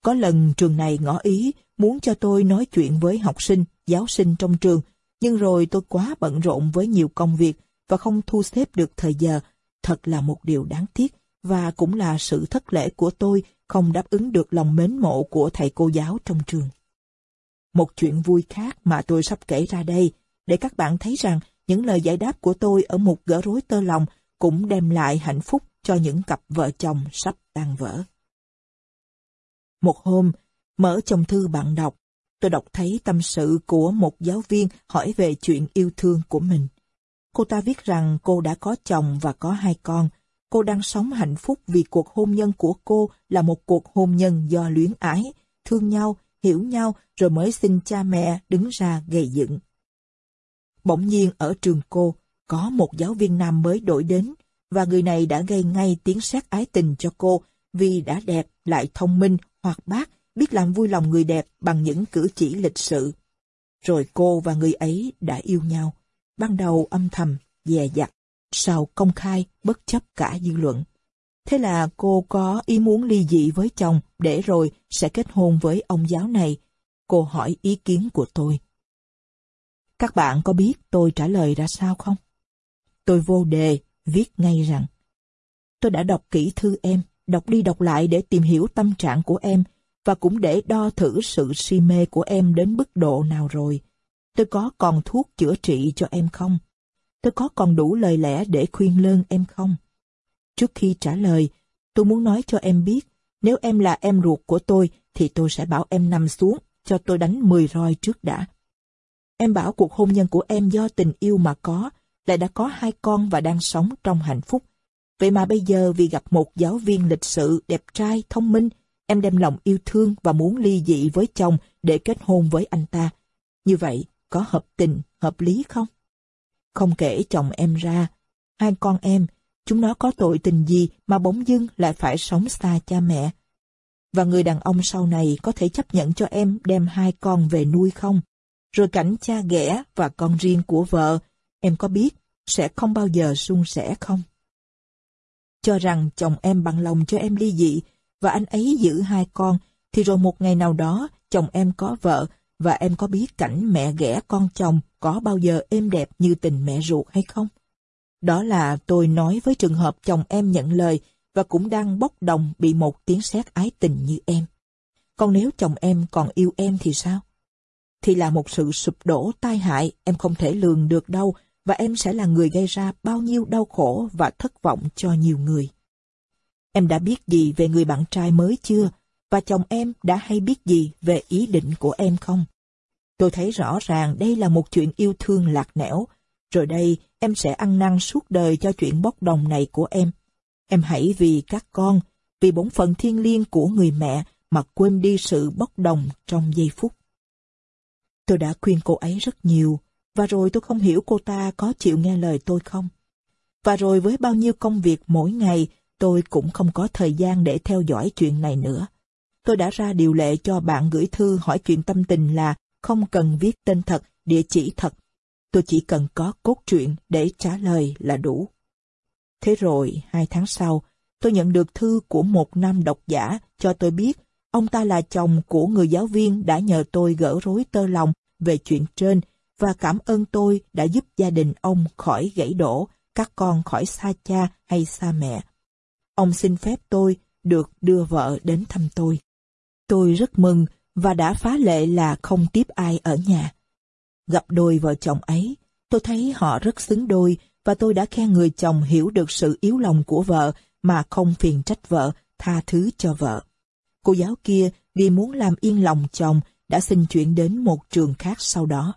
Có lần trường này ngỏ ý muốn cho tôi nói chuyện với học sinh, giáo sinh trong trường, nhưng rồi tôi quá bận rộn với nhiều công việc và không thu xếp được thời giờ. Thật là một điều đáng tiếc và cũng là sự thất lễ của tôi không đáp ứng được lòng mến mộ của thầy cô giáo trong trường. Một chuyện vui khác mà tôi sắp kể ra đây, để các bạn thấy rằng những lời giải đáp của tôi ở một gỡ rối tơ lòng cũng đem lại hạnh phúc cho những cặp vợ chồng sắp tan vỡ. Một hôm, mở chồng thư bạn đọc, tôi đọc thấy tâm sự của một giáo viên hỏi về chuyện yêu thương của mình. Cô ta viết rằng cô đã có chồng và có hai con. Cô đang sống hạnh phúc vì cuộc hôn nhân của cô là một cuộc hôn nhân do luyến ái, thương nhau, hiểu nhau rồi mới xin cha mẹ đứng ra gây dựng. Bỗng nhiên ở trường cô, có một giáo viên nam mới đổi đến, và người này đã gây ngay tiếng sét ái tình cho cô vì đã đẹp, lại thông minh, hoạt bát, biết làm vui lòng người đẹp bằng những cử chỉ lịch sự. Rồi cô và người ấy đã yêu nhau, ban đầu âm thầm, dè dặt, sau công khai, bất chấp cả dư luận. Thế là cô có ý muốn ly dị với chồng để rồi sẽ kết hôn với ông giáo này. Cô hỏi ý kiến của tôi. Các bạn có biết tôi trả lời ra sao không? Tôi vô đề, viết ngay rằng Tôi đã đọc kỹ thư em, đọc đi đọc lại để tìm hiểu tâm trạng của em và cũng để đo thử sự si mê của em đến mức độ nào rồi. Tôi có còn thuốc chữa trị cho em không? Tôi có còn đủ lời lẽ để khuyên lơn em không? Trước khi trả lời, tôi muốn nói cho em biết, nếu em là em ruột của tôi, thì tôi sẽ bảo em nằm xuống, cho tôi đánh 10 roi trước đã. Em bảo cuộc hôn nhân của em do tình yêu mà có, lại đã có hai con và đang sống trong hạnh phúc. Vậy mà bây giờ vì gặp một giáo viên lịch sự, đẹp trai, thông minh, em đem lòng yêu thương và muốn ly dị với chồng để kết hôn với anh ta. Như vậy, có hợp tình, hợp lý không? Không kể chồng em ra, hai con em, chúng nó có tội tình gì mà bỗng dưng lại phải sống xa cha mẹ. Và người đàn ông sau này có thể chấp nhận cho em đem hai con về nuôi không? Rồi cảnh cha ghẻ và con riêng của vợ, em có biết sẽ không bao giờ suôn sẻ không? Cho rằng chồng em bằng lòng cho em ly dị và anh ấy giữ hai con, thì rồi một ngày nào đó chồng em có vợ và em có biết cảnh mẹ ghẻ con chồng có bao giờ êm đẹp như tình mẹ ruột hay không? Đó là tôi nói với trường hợp chồng em nhận lời và cũng đang bốc đồng bị một tiếng sét ái tình như em. Còn nếu chồng em còn yêu em thì sao? Thì là một sự sụp đổ tai hại, em không thể lường được đâu và em sẽ là người gây ra bao nhiêu đau khổ và thất vọng cho nhiều người. Em đã biết gì về người bạn trai mới chưa? Và chồng em đã hay biết gì về ý định của em không? Tôi thấy rõ ràng đây là một chuyện yêu thương lạc nẻo. Rồi đây, em sẽ ăn năn suốt đời cho chuyện bốc đồng này của em. Em hãy vì các con, vì bổn phận thiên liêng của người mẹ mà quên đi sự bốc đồng trong giây phút. Tôi đã khuyên cô ấy rất nhiều, và rồi tôi không hiểu cô ta có chịu nghe lời tôi không. Và rồi với bao nhiêu công việc mỗi ngày, tôi cũng không có thời gian để theo dõi chuyện này nữa. Tôi đã ra điều lệ cho bạn gửi thư hỏi chuyện tâm tình là không cần viết tên thật, địa chỉ thật. Tôi chỉ cần có cốt truyện để trả lời là đủ. Thế rồi, hai tháng sau, tôi nhận được thư của một nam độc giả cho tôi biết ông ta là chồng của người giáo viên đã nhờ tôi gỡ rối tơ lòng về chuyện trên và cảm ơn tôi đã giúp gia đình ông khỏi gãy đổ, các con khỏi xa cha hay xa mẹ. Ông xin phép tôi được đưa vợ đến thăm tôi. Tôi rất mừng và đã phá lệ là không tiếp ai ở nhà. Gặp đôi vợ chồng ấy, tôi thấy họ rất xứng đôi và tôi đã khen người chồng hiểu được sự yếu lòng của vợ mà không phiền trách vợ, tha thứ cho vợ. Cô giáo kia vì muốn làm yên lòng chồng đã xin chuyển đến một trường khác sau đó.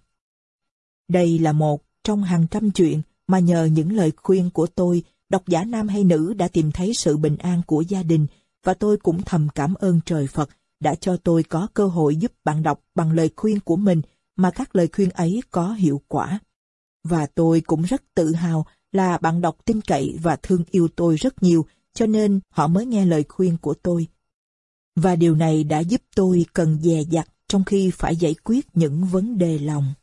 Đây là một trong hàng trăm chuyện mà nhờ những lời khuyên của tôi, độc giả nam hay nữ đã tìm thấy sự bình an của gia đình và tôi cũng thầm cảm ơn trời Phật đã cho tôi có cơ hội giúp bạn đọc bằng lời khuyên của mình mà các lời khuyên ấy có hiệu quả. Và tôi cũng rất tự hào là bạn đọc tin cậy và thương yêu tôi rất nhiều, cho nên họ mới nghe lời khuyên của tôi. Và điều này đã giúp tôi cần dè dặt trong khi phải giải quyết những vấn đề lòng.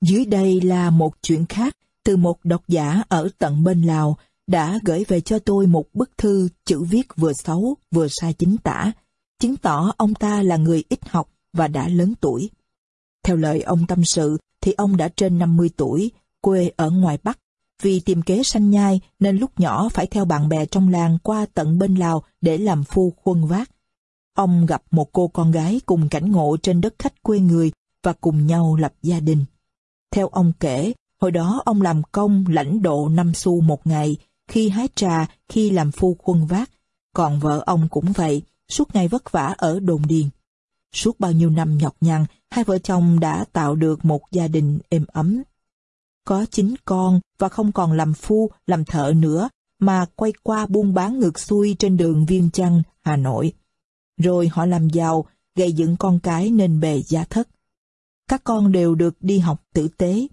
Dưới đây là một chuyện khác từ một độc giả ở tận bên Lào đã gửi về cho tôi một bức thư chữ viết vừa xấu vừa sai chính tả, chứng tỏ ông ta là người ít học và đã lớn tuổi. Theo lời ông tâm sự thì ông đã trên 50 tuổi, quê ở ngoài Bắc. Vì tìm kế sanh nhai nên lúc nhỏ phải theo bạn bè trong làng qua tận bên Lào để làm phu khuân vác. Ông gặp một cô con gái cùng cảnh ngộ trên đất khách quê người và cùng nhau lập gia đình. Theo ông kể, hồi đó ông làm công lãnh độ năm xu một ngày, khi hái trà, khi làm phu quân vác. Còn vợ ông cũng vậy, suốt ngày vất vả ở đồn điền. Suốt bao nhiêu năm nhọc nhằn, hai vợ chồng đã tạo được một gia đình êm ấm. Có chín con và không còn làm phu, làm thợ nữa, mà quay qua buôn bán ngược xuôi trên đường Viên Chăn, Hà Nội. Rồi họ làm giàu gây dựng con cái nên bề gia thất. Các con đều được đi học tử tế.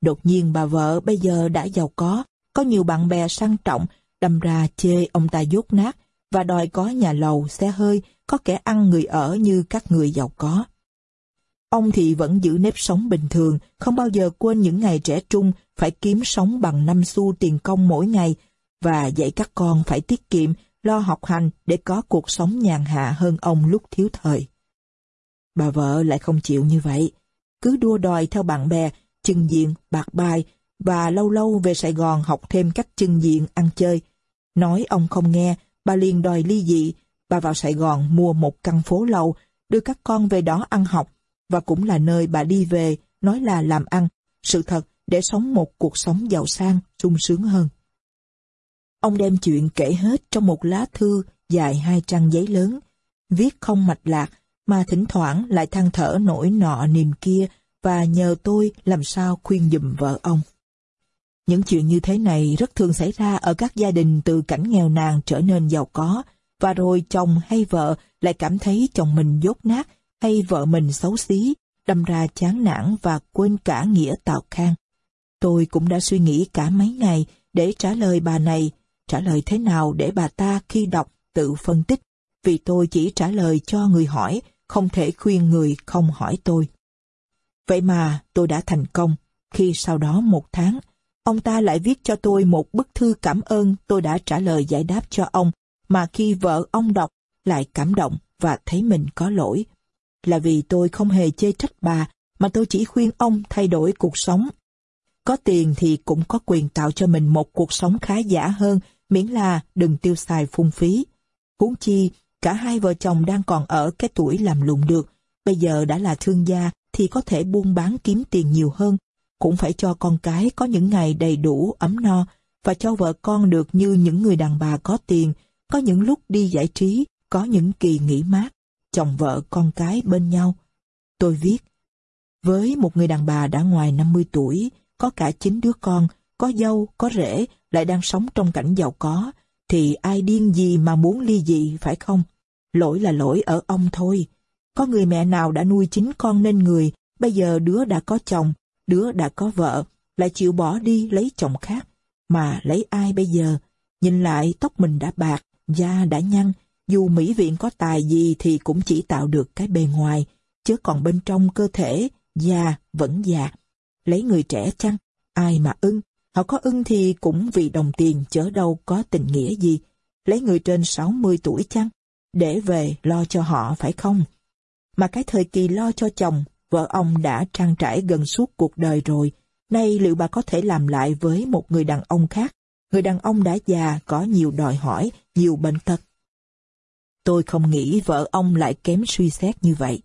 Đột nhiên bà vợ bây giờ đã giàu có, có nhiều bạn bè sang trọng, đâm ra chê ông ta dốt nát và đòi có nhà lầu, xe hơi, có kẻ ăn người ở như các người giàu có. Ông thì vẫn giữ nếp sống bình thường, không bao giờ quên những ngày trẻ trung phải kiếm sống bằng năm xu tiền công mỗi ngày và dạy các con phải tiết kiệm, lo học hành để có cuộc sống nhàn hạ hơn ông lúc thiếu thời. Bà vợ lại không chịu như vậy, cứ đua đòi theo bạn bè, chừng diện, bạc bài và lâu lâu về Sài Gòn học thêm cách chừng diện ăn chơi. Nói ông không nghe, bà liền đòi ly dị, bà vào Sài Gòn mua một căn phố lầu, đưa các con về đó ăn học, và cũng là nơi bà đi về, nói là làm ăn, sự thật để sống một cuộc sống giàu sang, sung sướng hơn. Ông đem chuyện kể hết trong một lá thư dài hai trang giấy lớn, viết không mạch lạc, mà thỉnh thoảng lại than thở nỗi nọ niềm kia và nhờ tôi làm sao khuyên dùm vợ ông. Những chuyện như thế này rất thường xảy ra ở các gia đình từ cảnh nghèo nàn trở nên giàu có, và rồi chồng hay vợ lại cảm thấy chồng mình dốt nát hay vợ mình xấu xí, đâm ra chán nản và quên cả nghĩa tạo khang. Tôi cũng đã suy nghĩ cả mấy ngày để trả lời bà này, trả lời thế nào để bà ta khi đọc tự phân tích, vì tôi chỉ trả lời cho người hỏi, không thể khuyên người không hỏi tôi. Vậy mà tôi đã thành công, khi sau đó một tháng, ông ta lại viết cho tôi một bức thư cảm ơn tôi đã trả lời giải đáp cho ông, mà khi vợ ông đọc lại cảm động và thấy mình có lỗi. Là vì tôi không hề chê trách bà, mà tôi chỉ khuyên ông thay đổi cuộc sống. Có tiền thì cũng có quyền tạo cho mình một cuộc sống khá giả hơn, miễn là đừng tiêu xài phung phí. Huống chi, cả hai vợ chồng đang còn ở cái tuổi làm lụng được, bây giờ đã là thương gia thì có thể buôn bán kiếm tiền nhiều hơn, cũng phải cho con cái có những ngày đầy đủ ấm no và cho vợ con được như những người đàn bà có tiền, có những lúc đi giải trí, có những kỳ nghỉ mát, chồng vợ con cái bên nhau. Tôi viết, với một người đàn bà đã ngoài 50 tuổi, có cả chín đứa con, có dâu, có rể, lại đang sống trong cảnh giàu có, thì ai điên gì mà muốn ly dị phải không? Lỗi là lỗi ở ông thôi. Có người mẹ nào đã nuôi chính con nên người, bây giờ đứa đã có chồng, đứa đã có vợ, lại chịu bỏ đi lấy chồng khác. Mà lấy ai bây giờ? Nhìn lại tóc mình đã bạc, da đã nhăn, dù mỹ viện có tài gì thì cũng chỉ tạo được cái bề ngoài, chứ còn bên trong cơ thể, da vẫn già. Lấy người trẻ chăng? Ai mà ưng? Họ có ưng thì cũng vì đồng tiền chớ đâu có tình nghĩa gì. Lấy người trên 60 tuổi chăng? Để về lo cho họ phải không? Mà cái thời kỳ lo cho chồng, vợ ông đã trang trải gần suốt cuộc đời rồi. Nay liệu bà có thể làm lại với một người đàn ông khác? Người đàn ông đã già, có nhiều đòi hỏi, nhiều bệnh tật. Tôi không nghĩ vợ ông lại kém suy xét như vậy.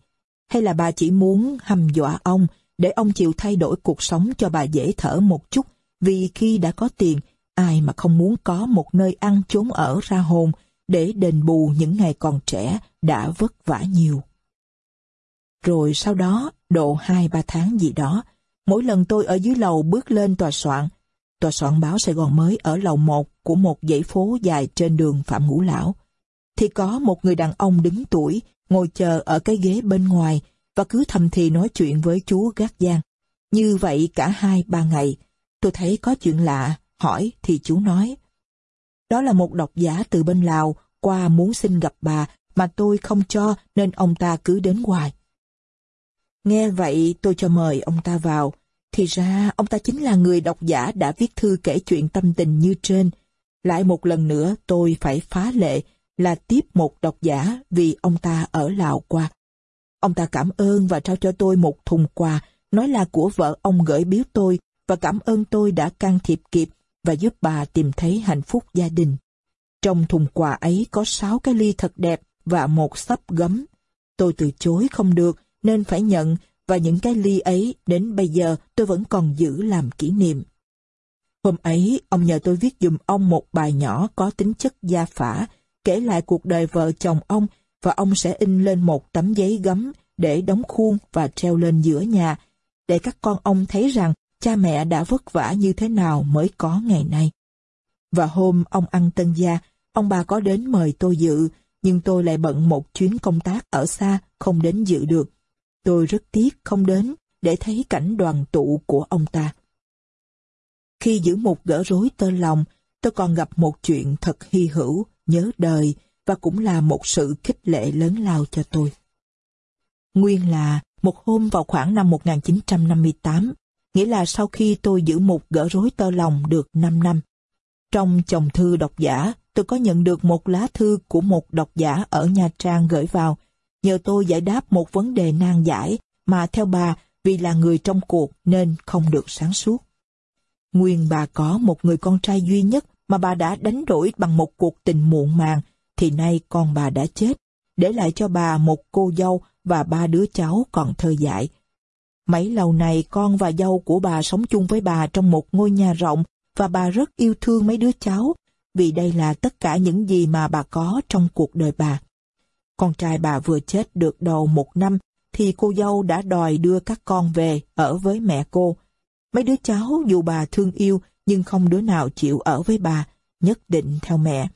Hay là bà chỉ muốn hăm dọa ông để ông chịu thay đổi cuộc sống cho bà dễ thở một chút vì khi đã có tiền, ai mà không muốn có một nơi ăn chốn ở ra hồn để đền bù những ngày còn trẻ đã vất vả nhiều. Rồi sau đó, độ hai ba tháng gì đó, mỗi lần tôi ở dưới lầu bước lên tòa soạn, tòa soạn báo Sài Gòn mới ở lầu 1 của một dãy phố dài trên đường Phạm Ngũ Lão, thì có một người đàn ông đứng tuổi ngồi chờ ở cái ghế bên ngoài và cứ thầm thì nói chuyện với chú gác giang. Như vậy cả hai ba ngày, tôi thấy có chuyện lạ, hỏi thì chú nói. Đó là một độc giả từ bên Lào qua muốn xin gặp bà mà tôi không cho nên ông ta cứ đến hoài. Nghe vậy tôi cho mời ông ta vào. Thì ra ông ta chính là người độc giả đã viết thư kể chuyện tâm tình như trên. Lại một lần nữa tôi phải phá lệ là tiếp một độc giả vì ông ta ở Lào qua. Ông ta cảm ơn và trao cho tôi một thùng quà, nói là của vợ ông gửi biếu tôi và cảm ơn tôi đã can thiệp kịp và giúp bà tìm thấy hạnh phúc gia đình. Trong thùng quà ấy có sáu cái ly thật đẹp và một sấp gấm. Tôi từ chối không được nên phải nhận và những cái ly ấy đến bây giờ tôi vẫn còn giữ làm kỷ niệm. Hôm ấy, ông nhờ tôi viết dùm ông một bài nhỏ có tính chất gia phả, kể lại cuộc đời vợ chồng ông và ông sẽ in lên một tấm giấy gấm để đóng khuôn và treo lên giữa nhà, để các con ông thấy rằng cha mẹ đã vất vả như thế nào mới có ngày nay. Và hôm ông ăn tân gia, ông bà có đến mời tôi dự, nhưng tôi lại bận một chuyến công tác ở xa, không đến dự được. Tôi rất tiếc không đến để thấy cảnh đoàn tụ của ông ta. Khi giữ một gỡ rối tơ lòng, tôi còn gặp một chuyện thật hy hữu, nhớ đời và cũng là một sự khích lệ lớn lao cho tôi. Nguyên là một hôm vào khoảng năm 1958, nghĩa là sau khi tôi giữ một gỡ rối tơ lòng được 5 năm. Trong chồng thư độc giả, tôi có nhận được một lá thư của một độc giả ở Nha Trang gửi vào, nhờ tôi giải đáp một vấn đề nan giải mà theo bà vì là người trong cuộc nên không được sáng suốt. Nguyên bà có một người con trai duy nhất mà bà đã đánh đổi bằng một cuộc tình muộn màng, thì nay con bà đã chết, để lại cho bà một cô dâu và ba đứa cháu còn thơ dại. Mấy lâu này con và dâu của bà sống chung với bà trong một ngôi nhà rộng và bà rất yêu thương mấy đứa cháu vì đây là tất cả những gì mà bà có trong cuộc đời bà. Con trai bà vừa chết được đầu một năm thì cô dâu đã đòi đưa các con về ở với mẹ cô. Mấy đứa cháu dù bà thương yêu nhưng không đứa nào chịu ở với bà, nhất định theo mẹ.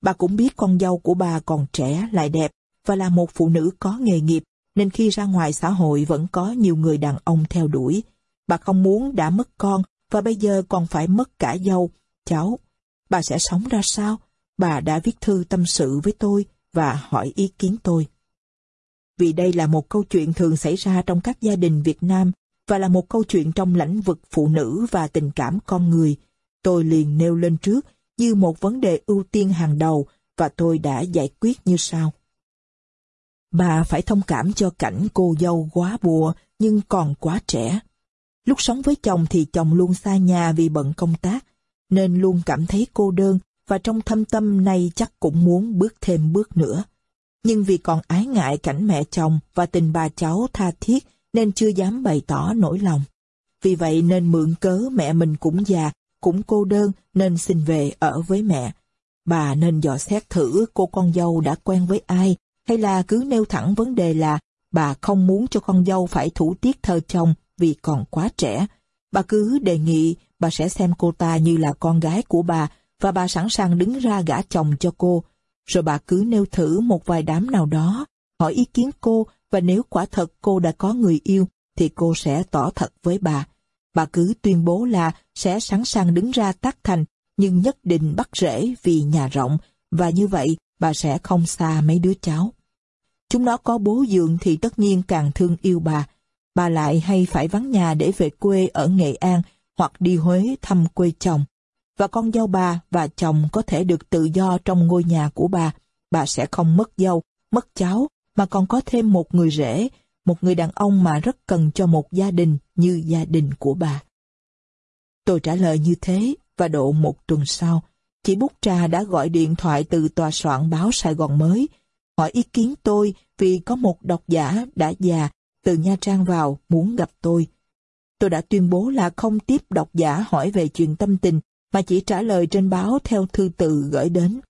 Bà cũng biết con dâu của bà còn trẻ lại đẹp và là một phụ nữ có nghề nghiệp nên khi ra ngoài xã hội vẫn có nhiều người đàn ông theo đuổi. Bà không muốn đã mất con và bây giờ còn phải mất cả dâu, cháu. Bà sẽ sống ra sao? Bà đã viết thư tâm sự với tôi và hỏi ý kiến tôi. Vì đây là một câu chuyện thường xảy ra trong các gia đình Việt Nam và là một câu chuyện trong lĩnh vực phụ nữ và tình cảm con người. Tôi liền nêu lên trước như một vấn đề ưu tiên hàng đầu và tôi đã giải quyết như sau. Bà phải thông cảm cho cảnh cô dâu quá bùa nhưng còn quá trẻ. Lúc sống với chồng thì chồng luôn xa nhà vì bận công tác, nên luôn cảm thấy cô đơn và trong thâm tâm này chắc cũng muốn bước thêm bước nữa. Nhưng vì còn ái ngại cảnh mẹ chồng và tình bà cháu tha thiết nên chưa dám bày tỏ nỗi lòng. Vì vậy nên mượn cớ mẹ mình cũng già, cũng cô đơn nên xin về ở với mẹ. Bà nên dò xét thử cô con dâu đã quen với ai, hay là cứ nêu thẳng vấn đề là bà không muốn cho con dâu phải thủ tiết thơ chồng vì còn quá trẻ. Bà cứ đề nghị bà sẽ xem cô ta như là con gái của bà và bà sẵn sàng đứng ra gả chồng cho cô. Rồi bà cứ nêu thử một vài đám nào đó, hỏi ý kiến cô và nếu quả thật cô đã có người yêu thì cô sẽ tỏ thật với bà. Bà cứ tuyên bố là sẽ sẵn sàng đứng ra tác thành nhưng nhất định bắt rễ vì nhà rộng và như vậy bà sẽ không xa mấy đứa cháu. Chúng nó có bố dượng thì tất nhiên càng thương yêu bà. Bà lại hay phải vắng nhà để về quê ở Nghệ An hoặc đi Huế thăm quê chồng. Và con dâu bà và chồng có thể được tự do trong ngôi nhà của bà. Bà sẽ không mất dâu, mất cháu, mà còn có thêm một người rể, một người đàn ông mà rất cần cho một gia đình như gia đình của bà. Tôi trả lời như thế và độ một tuần sau, chị Bút Trà đã gọi điện thoại từ tòa soạn báo Sài Gòn mới hỏi ý kiến tôi vì có một độc giả đã già từ Nha Trang vào muốn gặp tôi. Tôi đã tuyên bố là không tiếp độc giả hỏi về chuyện tâm tình mà chỉ trả lời trên báo theo thư từ gửi đến.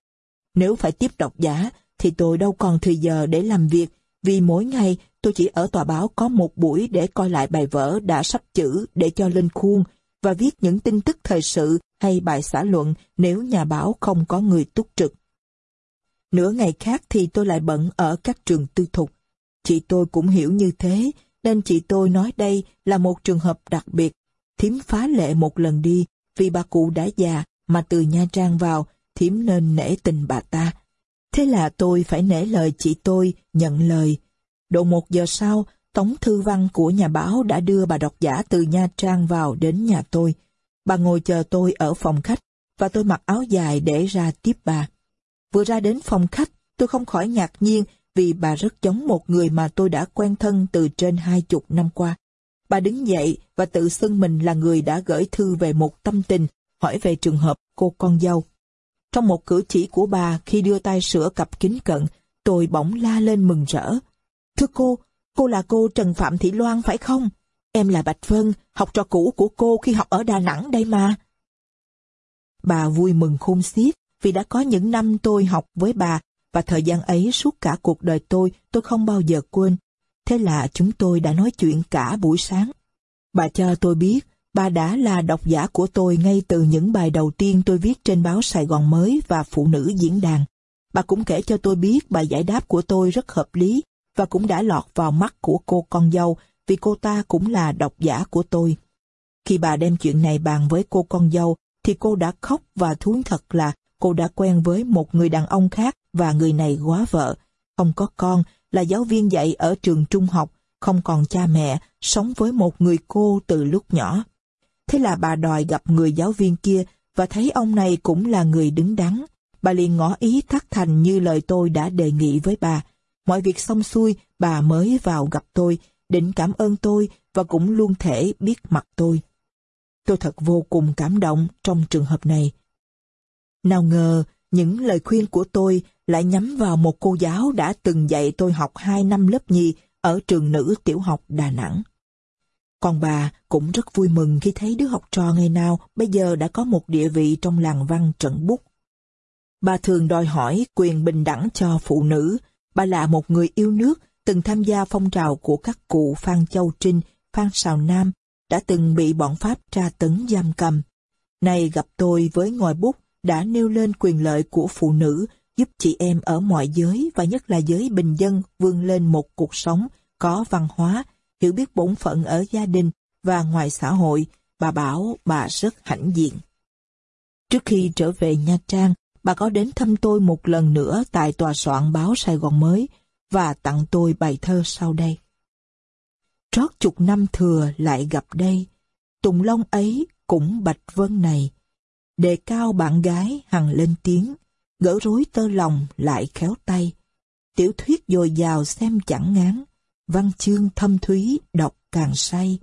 Nếu phải tiếp độc giả thì tôi đâu còn thời giờ để làm việc vì mỗi ngày tôi chỉ ở tòa báo có một buổi để coi lại bài vở đã sắp chữ để cho lên khuôn và viết những tin tức thời sự hay bài xã luận nếu nhà báo không có người túc trực. Nửa ngày khác thì tôi lại bận ở các trường tư thục. Chị tôi cũng hiểu như thế, nên chị tôi nói đây là một trường hợp đặc biệt. Thiếm phá lệ một lần đi, vì bà cụ đã già, mà từ Nha Trang vào, thiếm nên nể tình bà ta. Thế là tôi phải nể lời chị tôi, nhận lời. Độ một giờ sau, Tống Thư Văn của nhà báo đã đưa bà độc giả từ Nha Trang vào đến nhà tôi. Bà ngồi chờ tôi ở phòng khách, và tôi mặc áo dài để ra tiếp bà. Vừa ra đến phòng khách, tôi không khỏi ngạc nhiên vì bà rất giống một người mà tôi đã quen thân từ trên hai chục năm qua. Bà đứng dậy và tự xưng mình là người đã gửi thư về một tâm tình, hỏi về trường hợp cô con dâu. Trong một cử chỉ của bà khi đưa tay sửa cặp kính cận, tôi bỗng la lên mừng rỡ. Thưa cô, cô là cô Trần Phạm Thị Loan phải không? Em là Bạch Vân, học trò cũ của cô khi học ở Đà Nẵng đây mà. Bà vui mừng khôn xiết vì đã có những năm tôi học với bà và thời gian ấy suốt cả cuộc đời tôi tôi không bao giờ quên. Thế là chúng tôi đã nói chuyện cả buổi sáng. Bà cho tôi biết bà đã là độc giả của tôi ngay từ những bài đầu tiên tôi viết trên báo Sài Gòn Mới và Phụ nữ Diễn đàn. Bà cũng kể cho tôi biết bài giải đáp của tôi rất hợp lý và cũng đã lọt vào mắt của cô con dâu vì cô ta cũng là độc giả của tôi. Khi bà đem chuyện này bàn với cô con dâu thì cô đã khóc và thú thật là cô đã quen với một người đàn ông khác và người này quá vợ, không có con, là giáo viên dạy ở trường trung học, không còn cha mẹ, sống với một người cô từ lúc nhỏ. Thế là bà đòi gặp người giáo viên kia và thấy ông này cũng là người đứng đắn. Bà liền ngỏ ý thắt thành như lời tôi đã đề nghị với bà. Mọi việc xong xuôi, bà mới vào gặp tôi, định cảm ơn tôi và cũng luôn thể biết mặt tôi. Tôi thật vô cùng cảm động trong trường hợp này. Nào ngờ, những lời khuyên của tôi lại nhắm vào một cô giáo đã từng dạy tôi học 2 năm lớp nhì ở trường nữ tiểu học Đà Nẵng. Còn bà cũng rất vui mừng khi thấy đứa học trò ngày nào bây giờ đã có một địa vị trong làng văn trận bút. Bà thường đòi hỏi quyền bình đẳng cho phụ nữ. Bà là một người yêu nước, từng tham gia phong trào của các cụ Phan Châu Trinh, Phan Sào Nam, đã từng bị bọn Pháp tra tấn giam cầm. Nay gặp tôi với ngòi bút đã nêu lên quyền lợi của phụ nữ, giúp chị em ở mọi giới và nhất là giới bình dân vươn lên một cuộc sống có văn hóa, hiểu biết bổn phận ở gia đình và ngoài xã hội, bà bảo bà rất hãnh diện. Trước khi trở về Nha Trang, bà có đến thăm tôi một lần nữa tại tòa soạn báo Sài Gòn mới và tặng tôi bài thơ sau đây. Trót chục năm thừa lại gặp đây, Tùng Long ấy cũng bạch vân này. Đề cao bạn gái hằng lên tiếng, gỡ rối tơ lòng lại khéo tay. Tiểu thuyết dồi dào xem chẳng ngán, văn chương thâm thúy đọc càng say.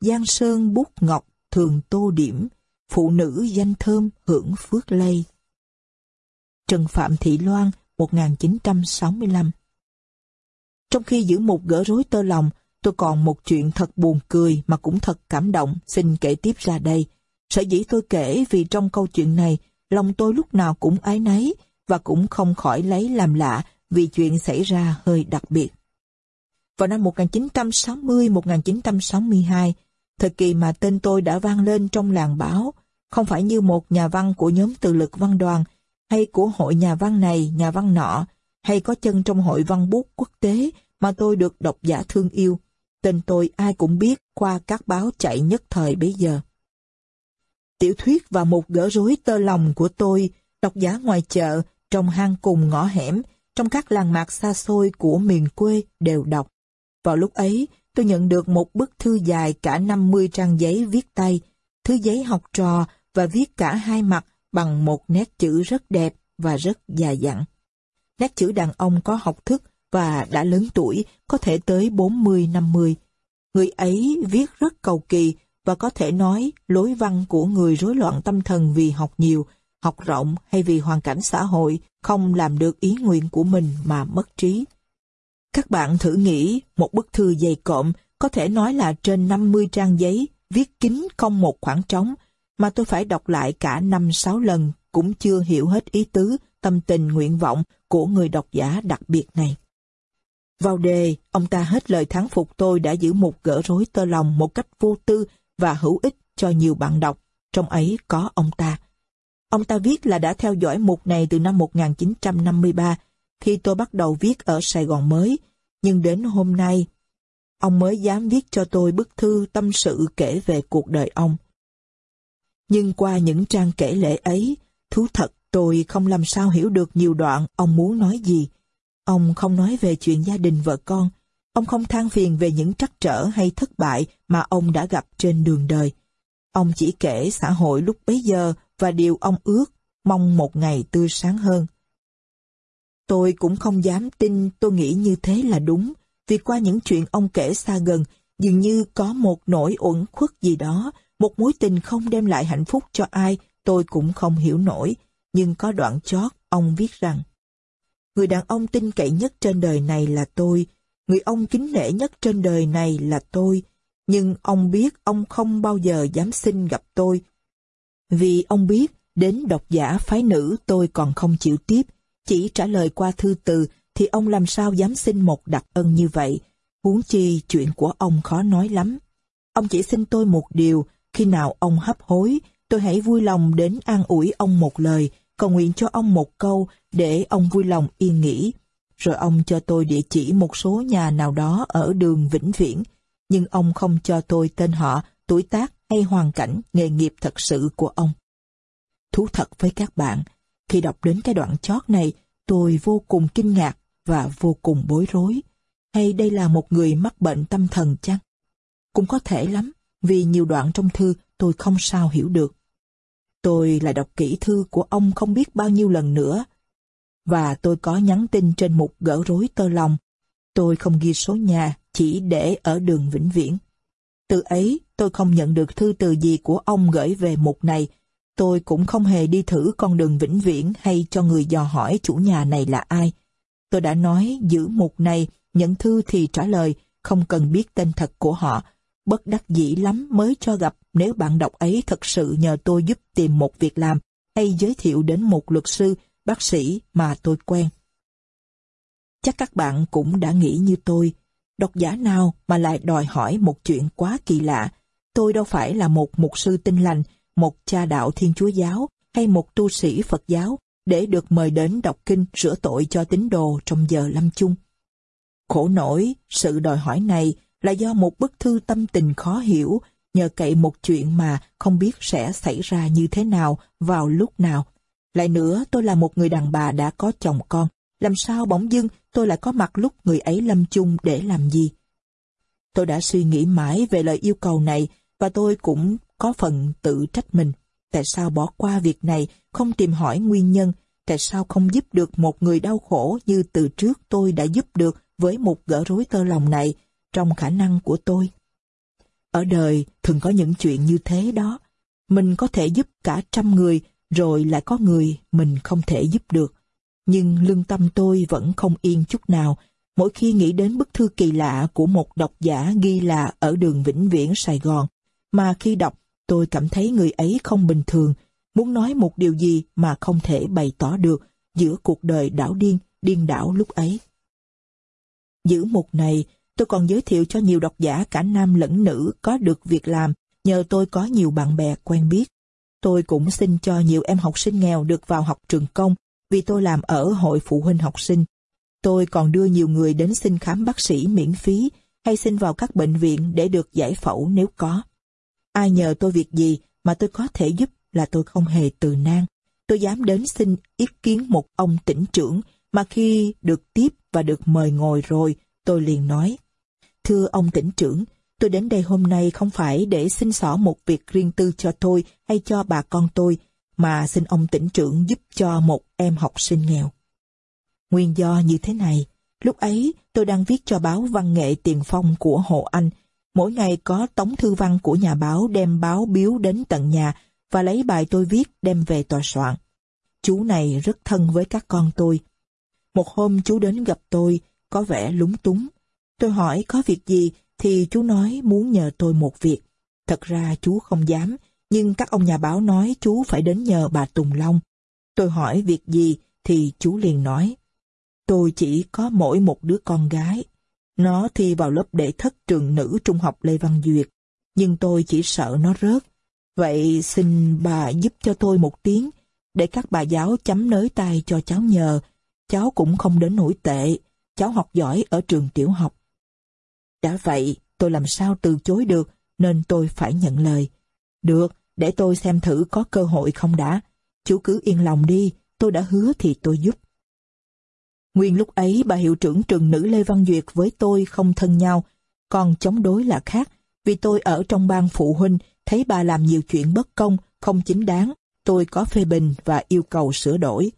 Giang sơn bút ngọc thường tô điểm, phụ nữ danh thơm hưởng phước lây. Trần Phạm Thị Loan, 1965 Trong khi giữ một gỡ rối tơ lòng, tôi còn một chuyện thật buồn cười mà cũng thật cảm động, xin kể tiếp ra đây. Sở dĩ tôi kể vì trong câu chuyện này, lòng tôi lúc nào cũng ái náy và cũng không khỏi lấy làm lạ vì chuyện xảy ra hơi đặc biệt. Vào năm 1960-1962, thời kỳ mà tên tôi đã vang lên trong làng báo, không phải như một nhà văn của nhóm từ lực văn đoàn, hay của hội nhà văn này, nhà văn nọ, hay có chân trong hội văn bút quốc tế mà tôi được độc giả thương yêu. Tên tôi ai cũng biết qua các báo chạy nhất thời bấy giờ. Tiểu thuyết và một gỡ rối tơ lòng của tôi, độc giả ngoài chợ, trong hang cùng ngõ hẻm, trong các làng mạc xa xôi của miền quê đều đọc. Vào lúc ấy, tôi nhận được một bức thư dài cả 50 trang giấy viết tay, thư giấy học trò và viết cả hai mặt bằng một nét chữ rất đẹp và rất già dặn. Nét chữ đàn ông có học thức và đã lớn tuổi, có thể tới 40-50. Người ấy viết rất cầu kỳ và có thể nói lối văn của người rối loạn tâm thần vì học nhiều, học rộng hay vì hoàn cảnh xã hội không làm được ý nguyện của mình mà mất trí. Các bạn thử nghĩ một bức thư dày cộm có thể nói là trên 50 trang giấy, viết kín không một khoảng trống, mà tôi phải đọc lại cả 5-6 lần cũng chưa hiểu hết ý tứ, tâm tình, nguyện vọng của người độc giả đặc biệt này. Vào đề, ông ta hết lời thắng phục tôi đã giữ một gỡ rối tơ lòng một cách vô tư và hữu ích cho nhiều bạn đọc, trong ấy có ông ta. Ông ta viết là đã theo dõi mục này từ năm 1953, khi tôi bắt đầu viết ở Sài Gòn mới, nhưng đến hôm nay, ông mới dám viết cho tôi bức thư tâm sự kể về cuộc đời ông. Nhưng qua những trang kể lễ ấy, thú thật tôi không làm sao hiểu được nhiều đoạn ông muốn nói gì. Ông không nói về chuyện gia đình vợ con, ông không than phiền về những trắc trở hay thất bại mà ông đã gặp trên đường đời. Ông chỉ kể xã hội lúc bấy giờ và điều ông ước, mong một ngày tươi sáng hơn. Tôi cũng không dám tin tôi nghĩ như thế là đúng, vì qua những chuyện ông kể xa gần, dường như có một nỗi uẩn khuất gì đó, một mối tình không đem lại hạnh phúc cho ai, tôi cũng không hiểu nổi. Nhưng có đoạn chót, ông viết rằng, Người đàn ông tin cậy nhất trên đời này là tôi, người ông kính nể nhất trên đời này là tôi, nhưng ông biết ông không bao giờ dám xin gặp tôi. Vì ông biết, đến độc giả phái nữ tôi còn không chịu tiếp, chỉ trả lời qua thư từ thì ông làm sao dám xin một đặc ân như vậy, huống chi chuyện của ông khó nói lắm. Ông chỉ xin tôi một điều, khi nào ông hấp hối, tôi hãy vui lòng đến an ủi ông một lời, cầu nguyện cho ông một câu để ông vui lòng yên nghỉ. Rồi ông cho tôi địa chỉ một số nhà nào đó ở đường Vĩnh Viễn, nhưng ông không cho tôi tên họ, tuổi tác hay hoàn cảnh nghề nghiệp thật sự của ông. Thú thật với các bạn, khi đọc đến cái đoạn chót này, tôi vô cùng kinh ngạc và vô cùng bối rối. Hay đây là một người mắc bệnh tâm thần chăng? Cũng có thể lắm, vì nhiều đoạn trong thư tôi không sao hiểu được. Tôi lại đọc kỹ thư của ông không biết bao nhiêu lần nữa. Và tôi có nhắn tin trên một gỡ rối tơ lòng. Tôi không ghi số nhà, chỉ để ở đường Vĩnh Viễn. Từ ấy, tôi không nhận được thư từ gì của ông gửi về mục này. Tôi cũng không hề đi thử con đường Vĩnh Viễn hay cho người dò hỏi chủ nhà này là ai. Tôi đã nói giữ mục này, nhận thư thì trả lời, không cần biết tên thật của họ. Bất đắc dĩ lắm mới cho gặp nếu bạn đọc ấy thật sự nhờ tôi giúp tìm một việc làm hay giới thiệu đến một luật sư, bác sĩ mà tôi quen. Chắc các bạn cũng đã nghĩ như tôi, độc giả nào mà lại đòi hỏi một chuyện quá kỳ lạ. Tôi đâu phải là một mục sư tinh lành, một cha đạo thiên chúa giáo hay một tu sĩ Phật giáo để được mời đến đọc kinh rửa tội cho tín đồ trong giờ lâm chung. Khổ nổi, sự đòi hỏi này là do một bức thư tâm tình khó hiểu, nhờ cậy một chuyện mà không biết sẽ xảy ra như thế nào, vào lúc nào. Lại nữa, tôi là một người đàn bà đã có chồng con. Làm sao bỗng dưng tôi lại có mặt lúc người ấy lâm chung để làm gì? Tôi đã suy nghĩ mãi về lời yêu cầu này và tôi cũng có phần tự trách mình. Tại sao bỏ qua việc này, không tìm hỏi nguyên nhân, tại sao không giúp được một người đau khổ như từ trước tôi đã giúp được với một gỡ rối tơ lòng này trong khả năng của tôi. Ở đời thường có những chuyện như thế đó. Mình có thể giúp cả trăm người, rồi lại có người mình không thể giúp được. Nhưng lương tâm tôi vẫn không yên chút nào, mỗi khi nghĩ đến bức thư kỳ lạ của một độc giả ghi là ở đường Vĩnh Viễn, Sài Gòn, mà khi đọc tôi cảm thấy người ấy không bình thường, muốn nói một điều gì mà không thể bày tỏ được giữa cuộc đời đảo điên, điên đảo lúc ấy. giữa mục này, tôi còn giới thiệu cho nhiều độc giả cả nam lẫn nữ có được việc làm nhờ tôi có nhiều bạn bè quen biết. Tôi cũng xin cho nhiều em học sinh nghèo được vào học trường công vì tôi làm ở hội phụ huynh học sinh. Tôi còn đưa nhiều người đến xin khám bác sĩ miễn phí hay xin vào các bệnh viện để được giải phẫu nếu có. Ai nhờ tôi việc gì mà tôi có thể giúp là tôi không hề từ nan. Tôi dám đến xin ý kiến một ông tỉnh trưởng mà khi được tiếp và được mời ngồi rồi, tôi liền nói. Thưa ông tỉnh trưởng, tôi đến đây hôm nay không phải để xin xỏ một việc riêng tư cho tôi hay cho bà con tôi, mà xin ông tỉnh trưởng giúp cho một em học sinh nghèo. Nguyên do như thế này, lúc ấy tôi đang viết cho báo văn nghệ tiền phong của Hồ Anh, Mỗi ngày có tống thư văn của nhà báo đem báo biếu đến tận nhà và lấy bài tôi viết đem về tòa soạn. Chú này rất thân với các con tôi. Một hôm chú đến gặp tôi, có vẻ lúng túng. Tôi hỏi có việc gì thì chú nói muốn nhờ tôi một việc. Thật ra chú không dám, nhưng các ông nhà báo nói chú phải đến nhờ bà Tùng Long. Tôi hỏi việc gì thì chú liền nói. Tôi chỉ có mỗi một đứa con gái. Nó thi vào lớp đệ thất trường nữ trung học Lê Văn Duyệt, nhưng tôi chỉ sợ nó rớt. Vậy xin bà giúp cho tôi một tiếng, để các bà giáo chấm nới tay cho cháu nhờ. Cháu cũng không đến nổi tệ, cháu học giỏi ở trường tiểu học. Đã vậy, tôi làm sao từ chối được, nên tôi phải nhận lời. Được, để tôi xem thử có cơ hội không đã. Chú cứ yên lòng đi, tôi đã hứa thì tôi giúp. Nguyên lúc ấy bà hiệu trưởng trường nữ Lê Văn Duyệt với tôi không thân nhau, còn chống đối là khác, vì tôi ở trong ban phụ huynh thấy bà làm nhiều chuyện bất công, không chính đáng, tôi có phê bình và yêu cầu sửa đổi.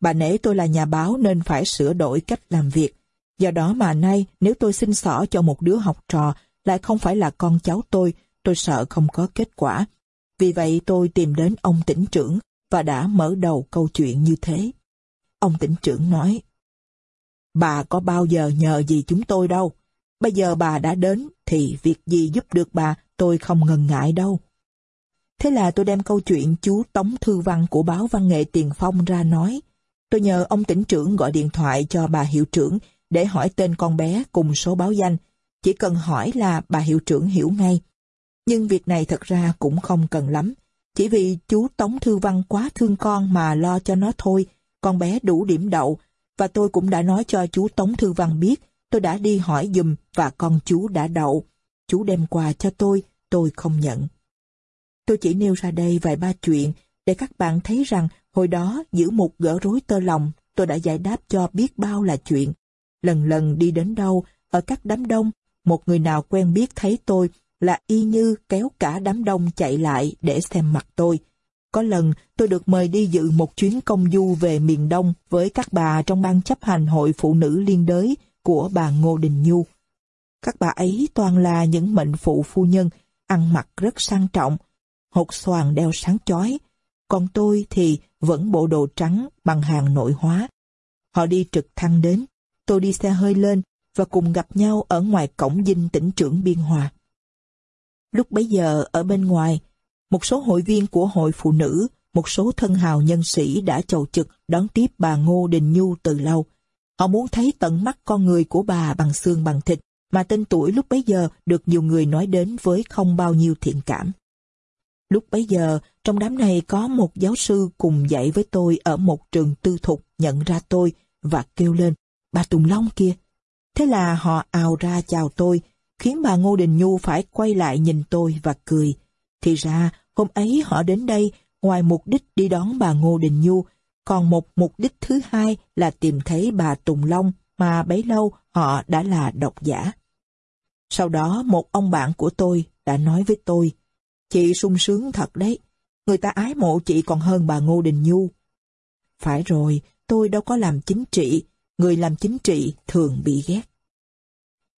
Bà nể tôi là nhà báo nên phải sửa đổi cách làm việc. Do đó mà nay nếu tôi xin xỏ cho một đứa học trò lại không phải là con cháu tôi, tôi sợ không có kết quả. Vì vậy tôi tìm đến ông tỉnh trưởng và đã mở đầu câu chuyện như thế. Ông tỉnh trưởng nói, Bà có bao giờ nhờ gì chúng tôi đâu. Bây giờ bà đã đến thì việc gì giúp được bà tôi không ngần ngại đâu. Thế là tôi đem câu chuyện chú Tống Thư Văn của báo Văn nghệ Tiền Phong ra nói. Tôi nhờ ông tỉnh trưởng gọi điện thoại cho bà hiệu trưởng để hỏi tên con bé cùng số báo danh. Chỉ cần hỏi là bà hiệu trưởng hiểu ngay. Nhưng việc này thật ra cũng không cần lắm. Chỉ vì chú Tống Thư Văn quá thương con mà lo cho nó thôi, con bé đủ điểm đậu, và tôi cũng đã nói cho chú Tống Thư Văn biết, tôi đã đi hỏi dùm và con chú đã đậu. Chú đem quà cho tôi, tôi không nhận. Tôi chỉ nêu ra đây vài ba chuyện để các bạn thấy rằng hồi đó giữ một gỡ rối tơ lòng tôi đã giải đáp cho biết bao là chuyện. Lần lần đi đến đâu, ở các đám đông, một người nào quen biết thấy tôi là y như kéo cả đám đông chạy lại để xem mặt tôi. Có lần tôi được mời đi dự một chuyến công du về miền Đông với các bà trong ban chấp hành hội phụ nữ liên đới của bà Ngô Đình Nhu. Các bà ấy toàn là những mệnh phụ phu nhân, ăn mặc rất sang trọng, hột xoàn đeo sáng chói. Còn tôi thì vẫn bộ đồ trắng bằng hàng nội hóa. Họ đi trực thăng đến, tôi đi xe hơi lên và cùng gặp nhau ở ngoài cổng dinh tỉnh trưởng Biên Hòa. Lúc bấy giờ ở bên ngoài, một số hội viên của hội phụ nữ, một số thân hào nhân sĩ đã chầu trực đón tiếp bà Ngô Đình Nhu từ lâu. Họ muốn thấy tận mắt con người của bà bằng xương bằng thịt, mà tên tuổi lúc bấy giờ được nhiều người nói đến với không bao nhiêu thiện cảm. Lúc bấy giờ, trong đám này có một giáo sư cùng dạy với tôi ở một trường tư thục nhận ra tôi và kêu lên, bà Tùng Long kia. Thế là họ ào ra chào tôi, khiến bà Ngô Đình Nhu phải quay lại nhìn tôi và cười. Thì ra, hôm ấy họ đến đây, ngoài mục đích đi đón bà Ngô Đình Nhu, còn một mục đích thứ hai là tìm thấy bà Tùng Long mà bấy lâu họ đã là độc giả. Sau đó một ông bạn của tôi đã nói với tôi, chị sung sướng thật đấy, người ta ái mộ chị còn hơn bà Ngô Đình Nhu. Phải rồi, tôi đâu có làm chính trị, người làm chính trị thường bị ghét.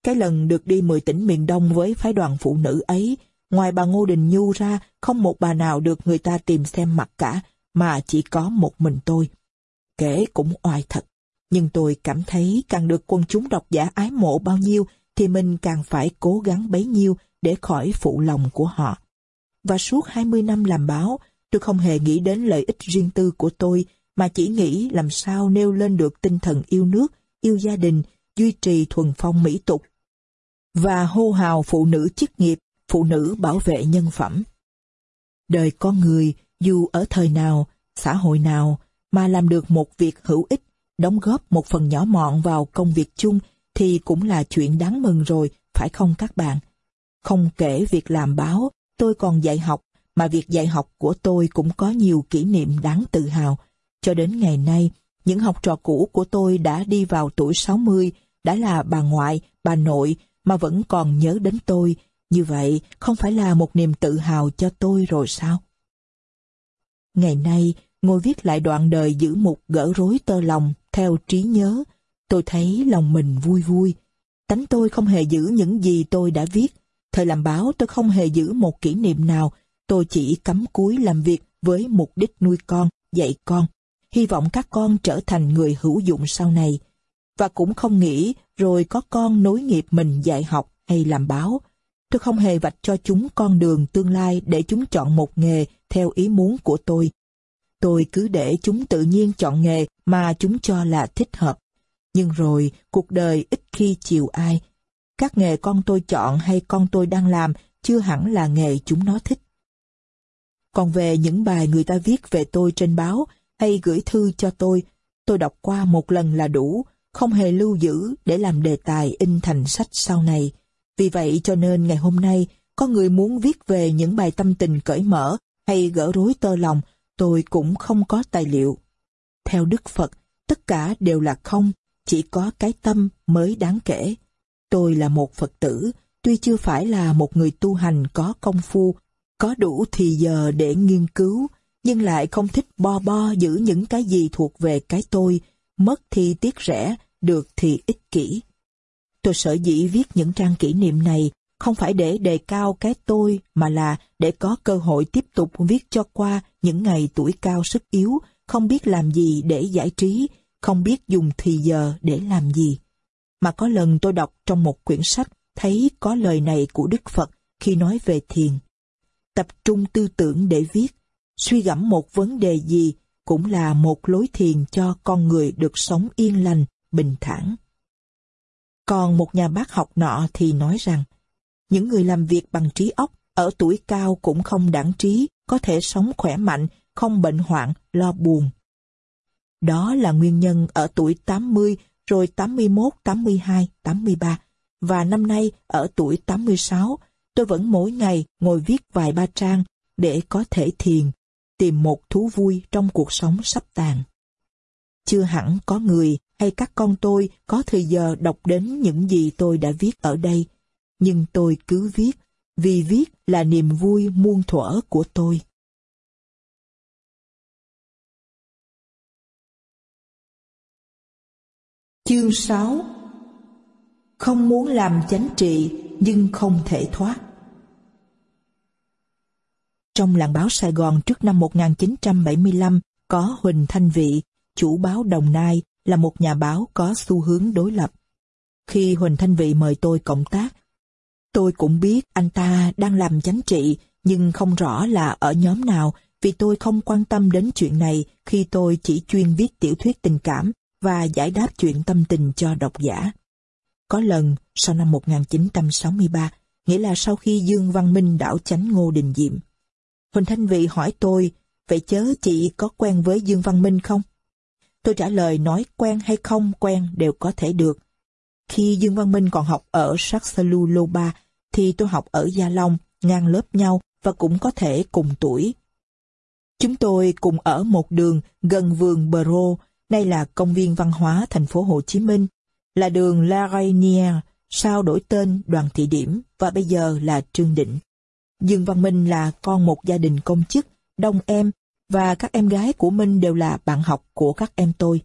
Cái lần được đi 10 tỉnh miền Đông với phái đoàn phụ nữ ấy, ngoài bà Ngô Đình Nhu ra, không một bà nào được người ta tìm xem mặt cả, mà chỉ có một mình tôi. Kể cũng oai thật, nhưng tôi cảm thấy càng được quân chúng độc giả ái mộ bao nhiêu thì mình càng phải cố gắng bấy nhiêu để khỏi phụ lòng của họ. Và suốt 20 năm làm báo, tôi không hề nghĩ đến lợi ích riêng tư của tôi, mà chỉ nghĩ làm sao nêu lên được tinh thần yêu nước, yêu gia đình, duy trì thuần phong mỹ tục và hô hào phụ nữ chức nghiệp, phụ nữ bảo vệ nhân phẩm. Đời con người, dù ở thời nào, xã hội nào, mà làm được một việc hữu ích, đóng góp một phần nhỏ mọn vào công việc chung thì cũng là chuyện đáng mừng rồi, phải không các bạn? Không kể việc làm báo, tôi còn dạy học, mà việc dạy học của tôi cũng có nhiều kỷ niệm đáng tự hào. Cho đến ngày nay, những học trò cũ của tôi đã đi vào tuổi 60, đã là bà ngoại, bà nội, mà vẫn còn nhớ đến tôi. Như vậy, không phải là một niềm tự hào cho tôi rồi sao? Ngày nay, ngồi viết lại đoạn đời giữ mục gỡ rối tơ lòng theo trí nhớ, tôi thấy lòng mình vui vui. Tánh tôi không hề giữ những gì tôi đã viết. Thời làm báo tôi không hề giữ một kỷ niệm nào, tôi chỉ cắm cúi làm việc với mục đích nuôi con, dạy con. Hy vọng các con trở thành người hữu dụng sau này. Và cũng không nghĩ rồi có con nối nghiệp mình dạy học hay làm báo. Tôi không hề vạch cho chúng con đường tương lai để chúng chọn một nghề theo ý muốn của tôi. Tôi cứ để chúng tự nhiên chọn nghề mà chúng cho là thích hợp. Nhưng rồi, cuộc đời ít khi chiều ai. Các nghề con tôi chọn hay con tôi đang làm chưa hẳn là nghề chúng nó thích. Còn về những bài người ta viết về tôi trên báo hay gửi thư cho tôi, tôi đọc qua một lần là đủ, không hề lưu giữ để làm đề tài in thành sách sau này. Vì vậy cho nên ngày hôm nay, có người muốn viết về những bài tâm tình cởi mở hay gỡ rối tơ lòng, tôi cũng không có tài liệu. Theo Đức Phật, tất cả đều là không, chỉ có cái tâm mới đáng kể. Tôi là một Phật tử, tuy chưa phải là một người tu hành có công phu, có đủ thì giờ để nghiên cứu, nhưng lại không thích bo bo giữ những cái gì thuộc về cái tôi, mất thì tiếc rẻ, được thì ích kỷ. Tôi sở dĩ viết những trang kỷ niệm này không phải để đề cao cái tôi mà là để có cơ hội tiếp tục viết cho qua những ngày tuổi cao sức yếu, không biết làm gì để giải trí, không biết dùng thì giờ để làm gì. Mà có lần tôi đọc trong một quyển sách thấy có lời này của Đức Phật khi nói về thiền. Tập trung tư tưởng để viết, suy gẫm một vấn đề gì cũng là một lối thiền cho con người được sống yên lành, bình thản. Còn một nhà bác học nọ thì nói rằng, những người làm việc bằng trí óc ở tuổi cao cũng không đẳng trí có thể sống khỏe mạnh, không bệnh hoạn, lo buồn. Đó là nguyên nhân ở tuổi 80, rồi 81, 82, 83, và năm nay ở tuổi 86, tôi vẫn mỗi ngày ngồi viết vài ba trang để có thể thiền, tìm một thú vui trong cuộc sống sắp tàn. Chưa hẳn có người hay các con tôi có thời giờ đọc đến những gì tôi đã viết ở đây, nhưng tôi cứ viết, vì viết là niềm vui muôn thuở của tôi. Chương 6 Không muốn làm chánh trị nhưng không thể thoát trong làng báo Sài Gòn trước năm 1975 có Huỳnh Thanh Vị, chủ báo Đồng Nai là một nhà báo có xu hướng đối lập. Khi Huỳnh Thanh Vị mời tôi cộng tác, tôi cũng biết anh ta đang làm chánh trị nhưng không rõ là ở nhóm nào vì tôi không quan tâm đến chuyện này khi tôi chỉ chuyên viết tiểu thuyết tình cảm và giải đáp chuyện tâm tình cho độc giả. Có lần, sau năm 1963, nghĩa là sau khi Dương Văn Minh đảo chánh Ngô Đình Diệm. Huỳnh Thanh Vị hỏi tôi, vậy chớ chị có quen với Dương Văn Minh không? Tôi trả lời nói quen hay không quen đều có thể được. Khi Dương Văn Minh còn học ở Saxaluloba thì tôi học ở Gia Long, ngang lớp nhau và cũng có thể cùng tuổi. Chúng tôi cùng ở một đường gần vườn Bờ Rô, đây là công viên văn hóa thành phố Hồ Chí Minh, là đường La Reynière, sau đổi tên đoàn thị điểm và bây giờ là Trương Định. Dương Văn Minh là con một gia đình công chức, đông em và các em gái của Minh đều là bạn học của các em tôi.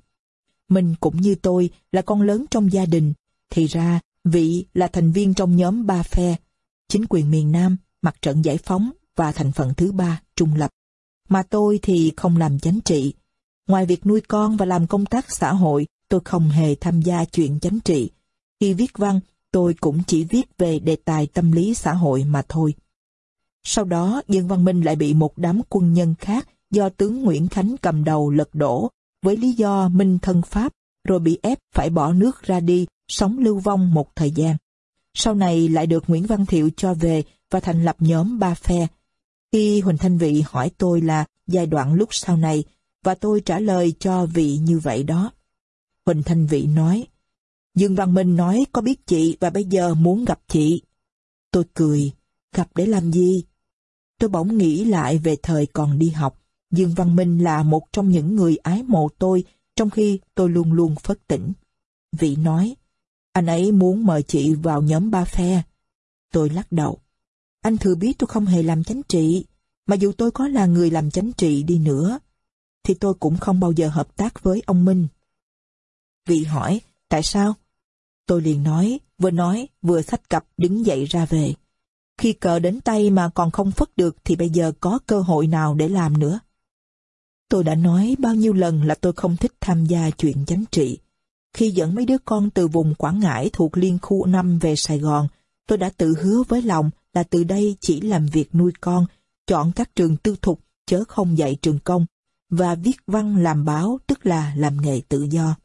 Minh cũng như tôi là con lớn trong gia đình, thì ra vị là thành viên trong nhóm ba phe, chính quyền miền Nam, mặt trận giải phóng và thành phần thứ ba, trung lập. Mà tôi thì không làm chánh trị. Ngoài việc nuôi con và làm công tác xã hội, tôi không hề tham gia chuyện chánh trị. Khi viết văn, tôi cũng chỉ viết về đề tài tâm lý xã hội mà thôi. Sau đó, Dương Văn Minh lại bị một đám quân nhân khác do tướng Nguyễn Khánh cầm đầu lật đổ, với lý do minh thân Pháp, rồi bị ép phải bỏ nước ra đi, sống lưu vong một thời gian. Sau này lại được Nguyễn Văn Thiệu cho về và thành lập nhóm ba phe. Khi Huỳnh Thanh Vị hỏi tôi là giai đoạn lúc sau này, và tôi trả lời cho vị như vậy đó. Huỳnh Thanh Vị nói, Dương Văn Minh nói có biết chị và bây giờ muốn gặp chị. Tôi cười, gặp để làm gì? Tôi bỗng nghĩ lại về thời còn đi học. Dương Văn Minh là một trong những người ái mộ tôi, trong khi tôi luôn luôn phất tỉnh. Vị nói, anh ấy muốn mời chị vào nhóm ba phe. Tôi lắc đầu. Anh thừa biết tôi không hề làm chánh trị, mà dù tôi có là người làm chánh trị đi nữa, thì tôi cũng không bao giờ hợp tác với ông Minh. Vị hỏi, tại sao? Tôi liền nói, vừa nói, vừa sách cặp đứng dậy ra về. Khi cờ đến tay mà còn không phất được thì bây giờ có cơ hội nào để làm nữa. Tôi đã nói bao nhiêu lần là tôi không thích tham gia chuyện chánh trị. Khi dẫn mấy đứa con từ vùng Quảng Ngãi thuộc Liên khu 5 về Sài Gòn, tôi đã tự hứa với lòng là từ đây chỉ làm việc nuôi con, chọn các trường tư thục chớ không dạy trường công, và viết văn làm báo tức là làm nghề tự do.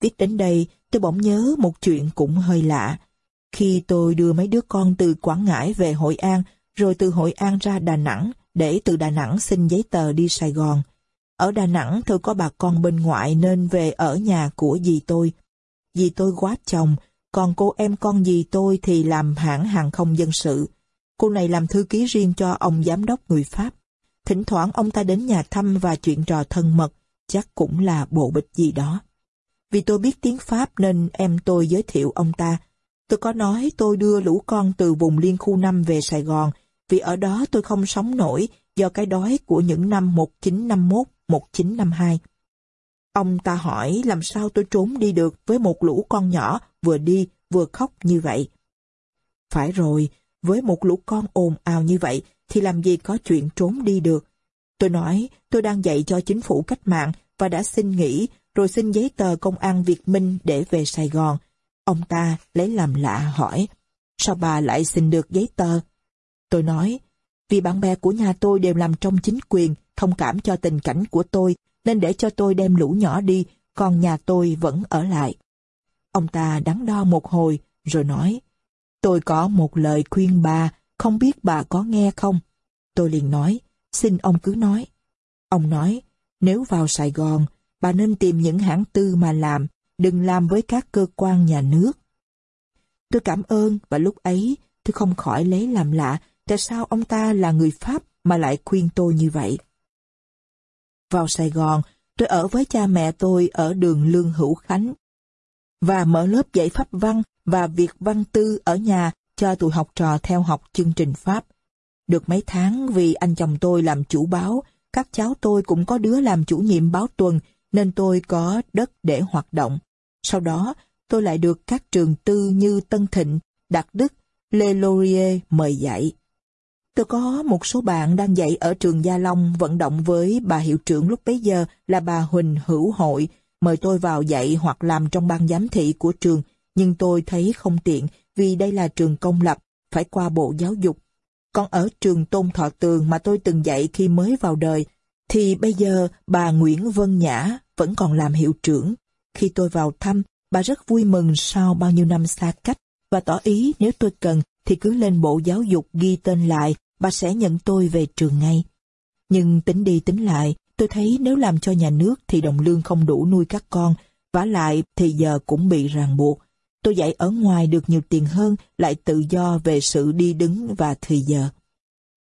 Viết đến đây, tôi bỗng nhớ một chuyện cũng hơi lạ. Khi tôi đưa mấy đứa con từ Quảng Ngãi về Hội An, rồi từ Hội An ra Đà Nẵng, để từ Đà Nẵng xin giấy tờ đi Sài Gòn. Ở Đà Nẵng tôi có bà con bên ngoại nên về ở nhà của dì tôi. Dì tôi quá chồng, còn cô em con dì tôi thì làm hãng hàng không dân sự. Cô này làm thư ký riêng cho ông giám đốc người Pháp. Thỉnh thoảng ông ta đến nhà thăm và chuyện trò thân mật, chắc cũng là bộ bịch gì đó. Vì tôi biết tiếng Pháp nên em tôi giới thiệu ông ta. Tôi có nói tôi đưa lũ con từ vùng liên khu 5 về Sài Gòn, vì ở đó tôi không sống nổi do cái đói của những năm 1951, 1952. Ông ta hỏi làm sao tôi trốn đi được với một lũ con nhỏ vừa đi vừa khóc như vậy. Phải rồi, với một lũ con ồn ào như vậy thì làm gì có chuyện trốn đi được. Tôi nói tôi đang dạy cho chính phủ cách mạng và đã xin nghỉ rồi xin giấy tờ công an Việt Minh để về Sài Gòn. Ông ta lấy làm lạ hỏi, sao bà lại xin được giấy tờ? Tôi nói, vì bạn bè của nhà tôi đều làm trong chính quyền, thông cảm cho tình cảnh của tôi, nên để cho tôi đem lũ nhỏ đi, còn nhà tôi vẫn ở lại. Ông ta đắn đo một hồi, rồi nói, tôi có một lời khuyên bà, không biết bà có nghe không? Tôi liền nói, xin ông cứ nói. Ông nói, nếu vào Sài Gòn, bà nên tìm những hãng tư mà làm, đừng làm với các cơ quan nhà nước. Tôi cảm ơn và lúc ấy tôi không khỏi lấy làm lạ tại sao ông ta là người Pháp mà lại khuyên tôi như vậy. Vào Sài Gòn, tôi ở với cha mẹ tôi ở đường Lương Hữu Khánh và mở lớp dạy Pháp văn và việc văn tư ở nhà cho tụi học trò theo học chương trình Pháp. Được mấy tháng vì anh chồng tôi làm chủ báo, các cháu tôi cũng có đứa làm chủ nhiệm báo tuần nên tôi có đất để hoạt động. Sau đó, tôi lại được các trường tư như Tân Thịnh, Đạt Đức, Lê Laurier mời dạy. Tôi có một số bạn đang dạy ở trường Gia Long vận động với bà hiệu trưởng lúc bấy giờ là bà Huỳnh Hữu Hội, mời tôi vào dạy hoặc làm trong ban giám thị của trường, nhưng tôi thấy không tiện vì đây là trường công lập, phải qua bộ giáo dục. Còn ở trường Tôn Thọ Tường mà tôi từng dạy khi mới vào đời, thì bây giờ bà Nguyễn Vân Nhã vẫn còn làm hiệu trưởng. Khi tôi vào thăm, bà rất vui mừng sau bao nhiêu năm xa cách và tỏ ý nếu tôi cần thì cứ lên bộ giáo dục ghi tên lại, bà sẽ nhận tôi về trường ngay. Nhưng tính đi tính lại, tôi thấy nếu làm cho nhà nước thì đồng lương không đủ nuôi các con, vả lại thì giờ cũng bị ràng buộc. Tôi dạy ở ngoài được nhiều tiền hơn, lại tự do về sự đi đứng và thời giờ.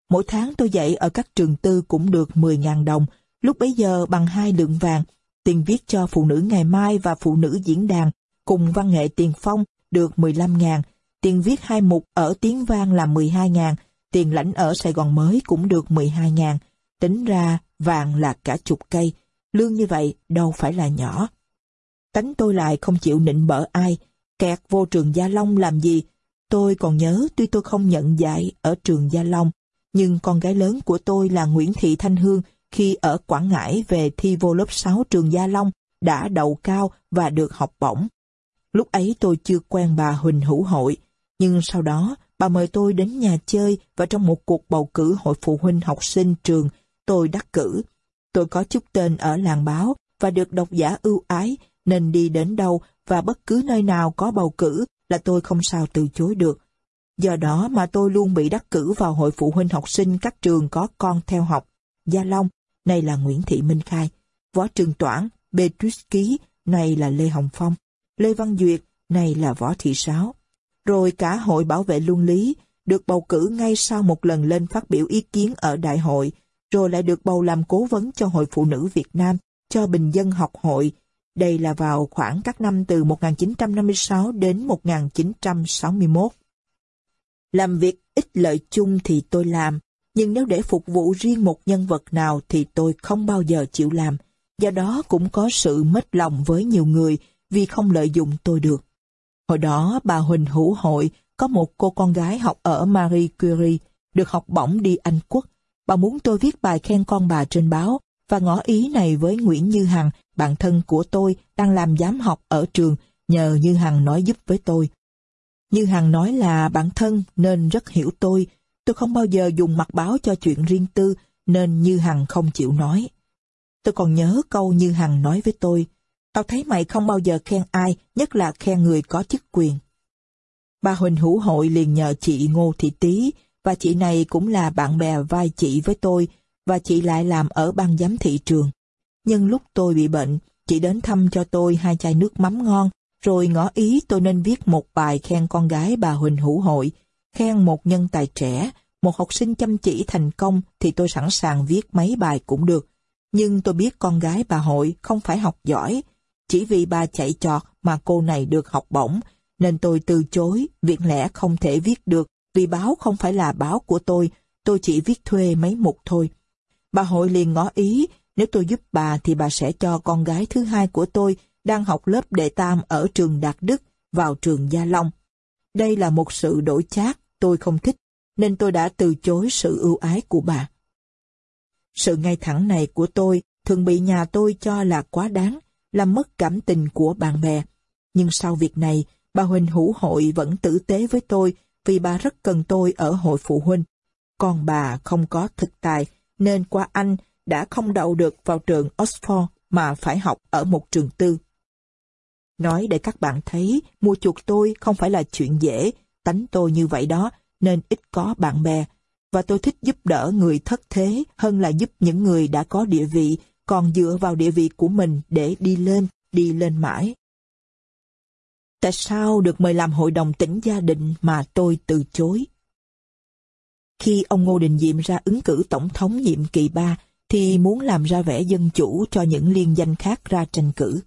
Mỗi tháng tôi dạy ở các trường tư cũng được 10.000 đồng, lúc bấy giờ bằng hai lượng vàng, tiền viết cho phụ nữ ngày mai và phụ nữ diễn đàn, cùng văn nghệ tiền phong được 15.000, tiền viết hai mục ở tiếng vang là 12.000, tiền lãnh ở Sài Gòn mới cũng được 12.000, tính ra vàng là cả chục cây, lương như vậy đâu phải là nhỏ. Tánh tôi lại không chịu nịnh bỡ ai, kẹt vô trường Gia Long làm gì. Tôi còn nhớ tuy tôi không nhận dạy ở trường Gia Long, nhưng con gái lớn của tôi là Nguyễn Thị Thanh Hương khi ở Quảng Ngãi về thi vô lớp 6 trường Gia Long đã đậu cao và được học bổng. Lúc ấy tôi chưa quen bà Huỳnh Hữu Hội, nhưng sau đó bà mời tôi đến nhà chơi và trong một cuộc bầu cử hội phụ huynh học sinh trường, tôi đắc cử. Tôi có chút tên ở làng báo và được độc giả ưu ái nên đi đến đâu và bất cứ nơi nào có bầu cử là tôi không sao từ chối được. Do đó mà tôi luôn bị đắc cử vào hội phụ huynh học sinh các trường có con theo học. Gia Long, này là Nguyễn Thị Minh Khai. Võ Trường Toản, Beatrice Ký, này là Lê Hồng Phong. Lê Văn Duyệt, này là Võ Thị Sáo. Rồi cả hội bảo vệ luân lý, được bầu cử ngay sau một lần lên phát biểu ý kiến ở đại hội, rồi lại được bầu làm cố vấn cho Hội Phụ Nữ Việt Nam, cho Bình dân học hội. Đây là vào khoảng các năm từ 1956 đến 1961. Làm việc ít lợi chung thì tôi làm, nhưng nếu để phục vụ riêng một nhân vật nào thì tôi không bao giờ chịu làm. Do đó cũng có sự mất lòng với nhiều người vì không lợi dụng tôi được. Hồi đó bà Huỳnh Hữu Hội có một cô con gái học ở Marie Curie, được học bổng đi Anh Quốc. Bà muốn tôi viết bài khen con bà trên báo và ngỏ ý này với Nguyễn Như Hằng, bạn thân của tôi đang làm giám học ở trường, nhờ Như Hằng nói giúp với tôi. Như Hằng nói là bạn thân nên rất hiểu tôi. Tôi không bao giờ dùng mặt báo cho chuyện riêng tư nên Như Hằng không chịu nói. Tôi còn nhớ câu Như Hằng nói với tôi. Tao thấy mày không bao giờ khen ai, nhất là khen người có chức quyền. Bà Huỳnh Hữu Hội liền nhờ chị Ngô Thị Tý, và chị này cũng là bạn bè vai chị với tôi, và chị lại làm ở ban giám thị trường. Nhưng lúc tôi bị bệnh, chị đến thăm cho tôi hai chai nước mắm ngon, rồi ngỏ ý tôi nên viết một bài khen con gái bà Huỳnh Hữu Hội, khen một nhân tài trẻ, một học sinh chăm chỉ thành công thì tôi sẵn sàng viết mấy bài cũng được. Nhưng tôi biết con gái bà Hội không phải học giỏi, chỉ vì bà chạy trọt mà cô này được học bổng, nên tôi từ chối, việc lẽ không thể viết được, vì báo không phải là báo của tôi, tôi chỉ viết thuê mấy mục thôi. Bà hội liền ngỏ ý, nếu tôi giúp bà thì bà sẽ cho con gái thứ hai của tôi đang học lớp đệ tam ở trường Đạt Đức vào trường Gia Long. Đây là một sự đổi chác tôi không thích, nên tôi đã từ chối sự ưu ái của bà. Sự ngay thẳng này của tôi thường bị nhà tôi cho là quá đáng, làm mất cảm tình của bạn bè. Nhưng sau việc này, bà Huỳnh Hữu Hội vẫn tử tế với tôi vì bà rất cần tôi ở hội phụ huynh. Còn bà không có thực tài, nên qua Anh đã không đậu được vào trường Oxford mà phải học ở một trường tư. Nói để các bạn thấy, mua chuộc tôi không phải là chuyện dễ, tánh tôi như vậy đó, nên ít có bạn bè. và tôi thích giúp đỡ người thất thế hơn là giúp những người đã có địa vị, còn dựa vào địa vị của mình để đi lên, đi lên mãi. Tại sao được mời làm hội đồng tỉnh gia đình mà tôi từ chối? Khi ông Ngô Đình Diệm ra ứng cử tổng thống nhiệm kỳ 3, thì muốn làm ra vẻ dân chủ cho những liên danh khác ra tranh cử.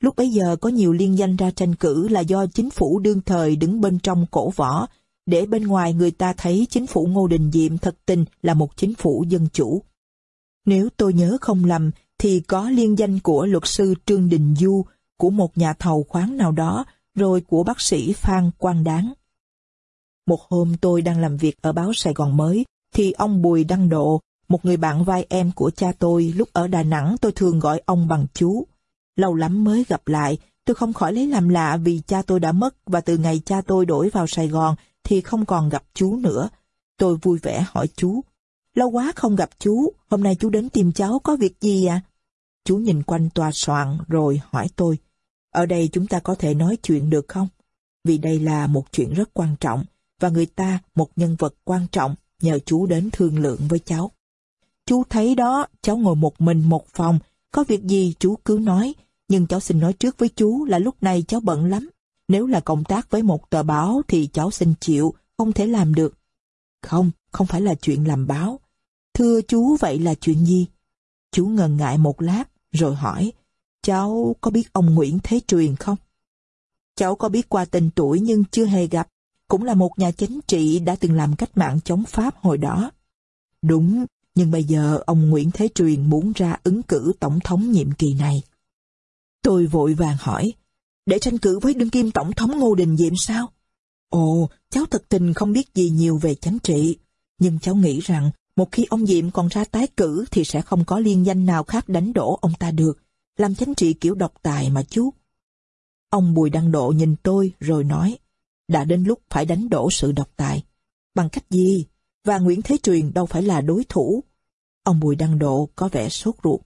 Lúc bấy giờ có nhiều liên danh ra tranh cử là do chính phủ đương thời đứng bên trong cổ võ, để bên ngoài người ta thấy chính phủ Ngô Đình Diệm thật tình là một chính phủ dân chủ. Nếu tôi nhớ không lầm, thì có liên danh của luật sư Trương Đình Du, của một nhà thầu khoáng nào đó, rồi của bác sĩ Phan Quang Đáng. Một hôm tôi đang làm việc ở báo Sài Gòn mới, thì ông Bùi Đăng Độ, một người bạn vai em của cha tôi, lúc ở Đà Nẵng tôi thường gọi ông bằng chú. Lâu lắm mới gặp lại, tôi không khỏi lấy làm lạ vì cha tôi đã mất và từ ngày cha tôi đổi vào Sài Gòn thì không còn gặp chú nữa. Tôi vui vẻ hỏi chú, lâu quá không gặp chú, hôm nay chú đến tìm cháu có việc gì à? Chú nhìn quanh tòa soạn rồi hỏi tôi, ở đây chúng ta có thể nói chuyện được không? Vì đây là một chuyện rất quan trọng và người ta một nhân vật quan trọng nhờ chú đến thương lượng với cháu. Chú thấy đó, cháu ngồi một mình một phòng, có việc gì chú cứ nói, nhưng cháu xin nói trước với chú là lúc này cháu bận lắm. Nếu là công tác với một tờ báo thì cháu xin chịu, không thể làm được. Không, không phải là chuyện làm báo. Thưa chú vậy là chuyện gì? Chú ngần ngại một lát, rồi hỏi, cháu có biết ông Nguyễn Thế Truyền không? Cháu có biết qua tên tuổi nhưng chưa hề gặp, cũng là một nhà chính trị đã từng làm cách mạng chống Pháp hồi đó. Đúng, nhưng bây giờ ông Nguyễn Thế Truyền muốn ra ứng cử tổng thống nhiệm kỳ này. Tôi vội vàng hỏi, để tranh cử với đương kim tổng thống Ngô Đình Diệm sao? Ồ, cháu thật tình không biết gì nhiều về chính trị, nhưng cháu nghĩ rằng một khi ông Diệm còn ra tái cử thì sẽ không có liên danh nào khác đánh đổ ông ta được, làm chính trị kiểu độc tài mà chú. Ông Bùi Đăng Độ nhìn tôi rồi nói, đã đến lúc phải đánh đổ sự độc tài. Bằng cách gì? Và Nguyễn Thế Truyền đâu phải là đối thủ. Ông Bùi Đăng Độ có vẻ sốt ruột.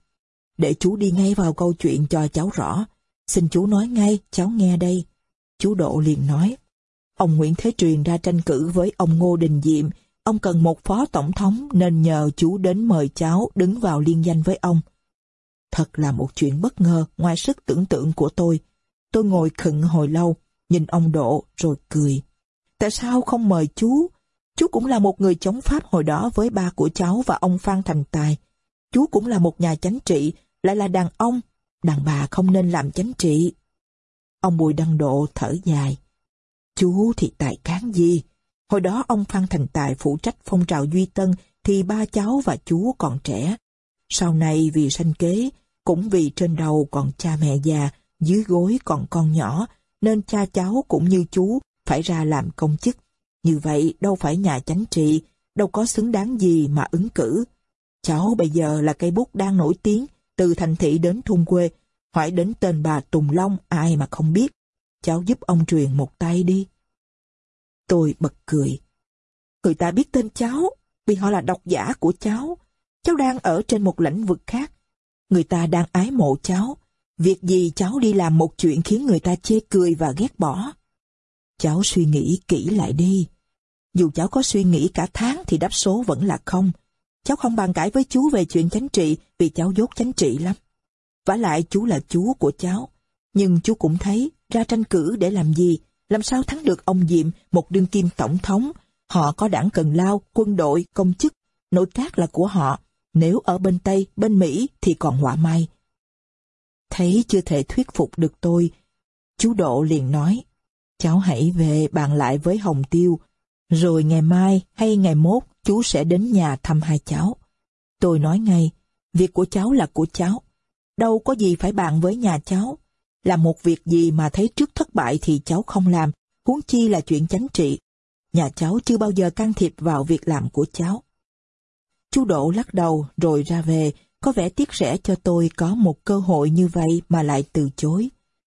Để chú đi ngay vào câu chuyện cho cháu rõ. Xin chú nói ngay, cháu nghe đây. Chú Độ liền nói. Ông Nguyễn Thế Truyền ra tranh cử với ông Ngô Đình Diệm. Ông cần một phó tổng thống nên nhờ chú đến mời cháu đứng vào liên danh với ông. Thật là một chuyện bất ngờ ngoài sức tưởng tượng của tôi. Tôi ngồi khựng hồi lâu, nhìn ông Độ rồi cười. Tại sao không mời chú? Chú cũng là một người chống Pháp hồi đó với ba của cháu và ông Phan Thành Tài. Chú cũng là một nhà chánh trị, lại là đàn ông. Đàn bà không nên làm chánh trị. Ông Bùi Đăng Độ thở dài. Chú thì tài cán gì? Hồi đó ông Phan Thành Tài phụ trách phong trào Duy Tân thì ba cháu và chú còn trẻ. Sau này vì sanh kế, cũng vì trên đầu còn cha mẹ già, dưới gối còn con nhỏ, nên cha cháu cũng như chú phải ra làm công chức. Như vậy đâu phải nhà chánh trị, đâu có xứng đáng gì mà ứng cử. Cháu bây giờ là cây bút đang nổi tiếng, từ thành thị đến thôn quê, hỏi đến tên bà Tùng Long ai mà không biết. Cháu giúp ông truyền một tay đi. Tôi bật cười. Người ta biết tên cháu, vì họ là độc giả của cháu. Cháu đang ở trên một lĩnh vực khác. Người ta đang ái mộ cháu. Việc gì cháu đi làm một chuyện khiến người ta chê cười và ghét bỏ. Cháu suy nghĩ kỹ lại đi. Dù cháu có suy nghĩ cả tháng thì đáp số vẫn là không. Cháu không bàn cãi với chú về chuyện chánh trị vì cháu dốt chánh trị lắm. vả lại chú là chú của cháu. Nhưng chú cũng thấy ra tranh cử để làm gì, làm sao thắng được ông Diệm, một đương kim tổng thống. Họ có đảng cần lao, quân đội, công chức, nội các là của họ. Nếu ở bên Tây, bên Mỹ thì còn họa may. Thấy chưa thể thuyết phục được tôi, chú Độ liền nói, cháu hãy về bàn lại với Hồng Tiêu, rồi ngày mai hay ngày mốt chú sẽ đến nhà thăm hai cháu. Tôi nói ngay, việc của cháu là của cháu. Đâu có gì phải bàn với nhà cháu. Làm một việc gì mà thấy trước thất bại thì cháu không làm, huống chi là chuyện chánh trị. Nhà cháu chưa bao giờ can thiệp vào việc làm của cháu. Chú Đỗ lắc đầu rồi ra về, có vẻ tiếc rẻ cho tôi có một cơ hội như vậy mà lại từ chối.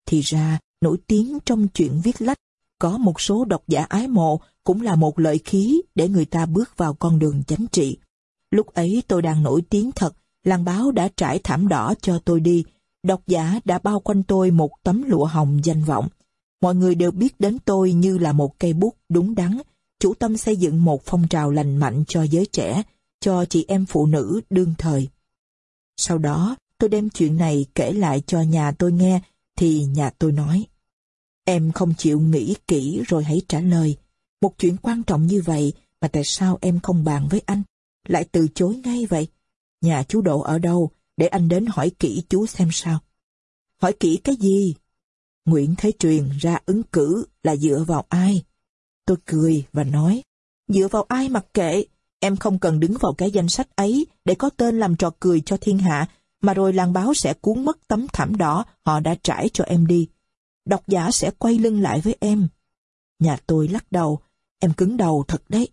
Thì ra, nổi tiếng trong chuyện viết lách, có một số độc giả ái mộ cũng là một lợi khí để người ta bước vào con đường chánh trị. Lúc ấy tôi đang nổi tiếng thật, làng báo đã trải thảm đỏ cho tôi đi, độc giả đã bao quanh tôi một tấm lụa hồng danh vọng. Mọi người đều biết đến tôi như là một cây bút đúng đắn, chủ tâm xây dựng một phong trào lành mạnh cho giới trẻ, cho chị em phụ nữ đương thời. Sau đó, tôi đem chuyện này kể lại cho nhà tôi nghe, thì nhà tôi nói. Em không chịu nghĩ kỹ rồi hãy trả lời. Một chuyện quan trọng như vậy mà tại sao em không bàn với anh? Lại từ chối ngay vậy? Nhà chú Độ ở đâu? Để anh đến hỏi kỹ chú xem sao. Hỏi kỹ cái gì? Nguyễn Thế Truyền ra ứng cử là dựa vào ai? Tôi cười và nói, dựa vào ai mặc kệ, em không cần đứng vào cái danh sách ấy để có tên làm trò cười cho thiên hạ, mà rồi làng báo sẽ cuốn mất tấm thảm đỏ họ đã trải cho em đi. Độc giả sẽ quay lưng lại với em. Nhà tôi lắc đầu, em cứng đầu thật đấy.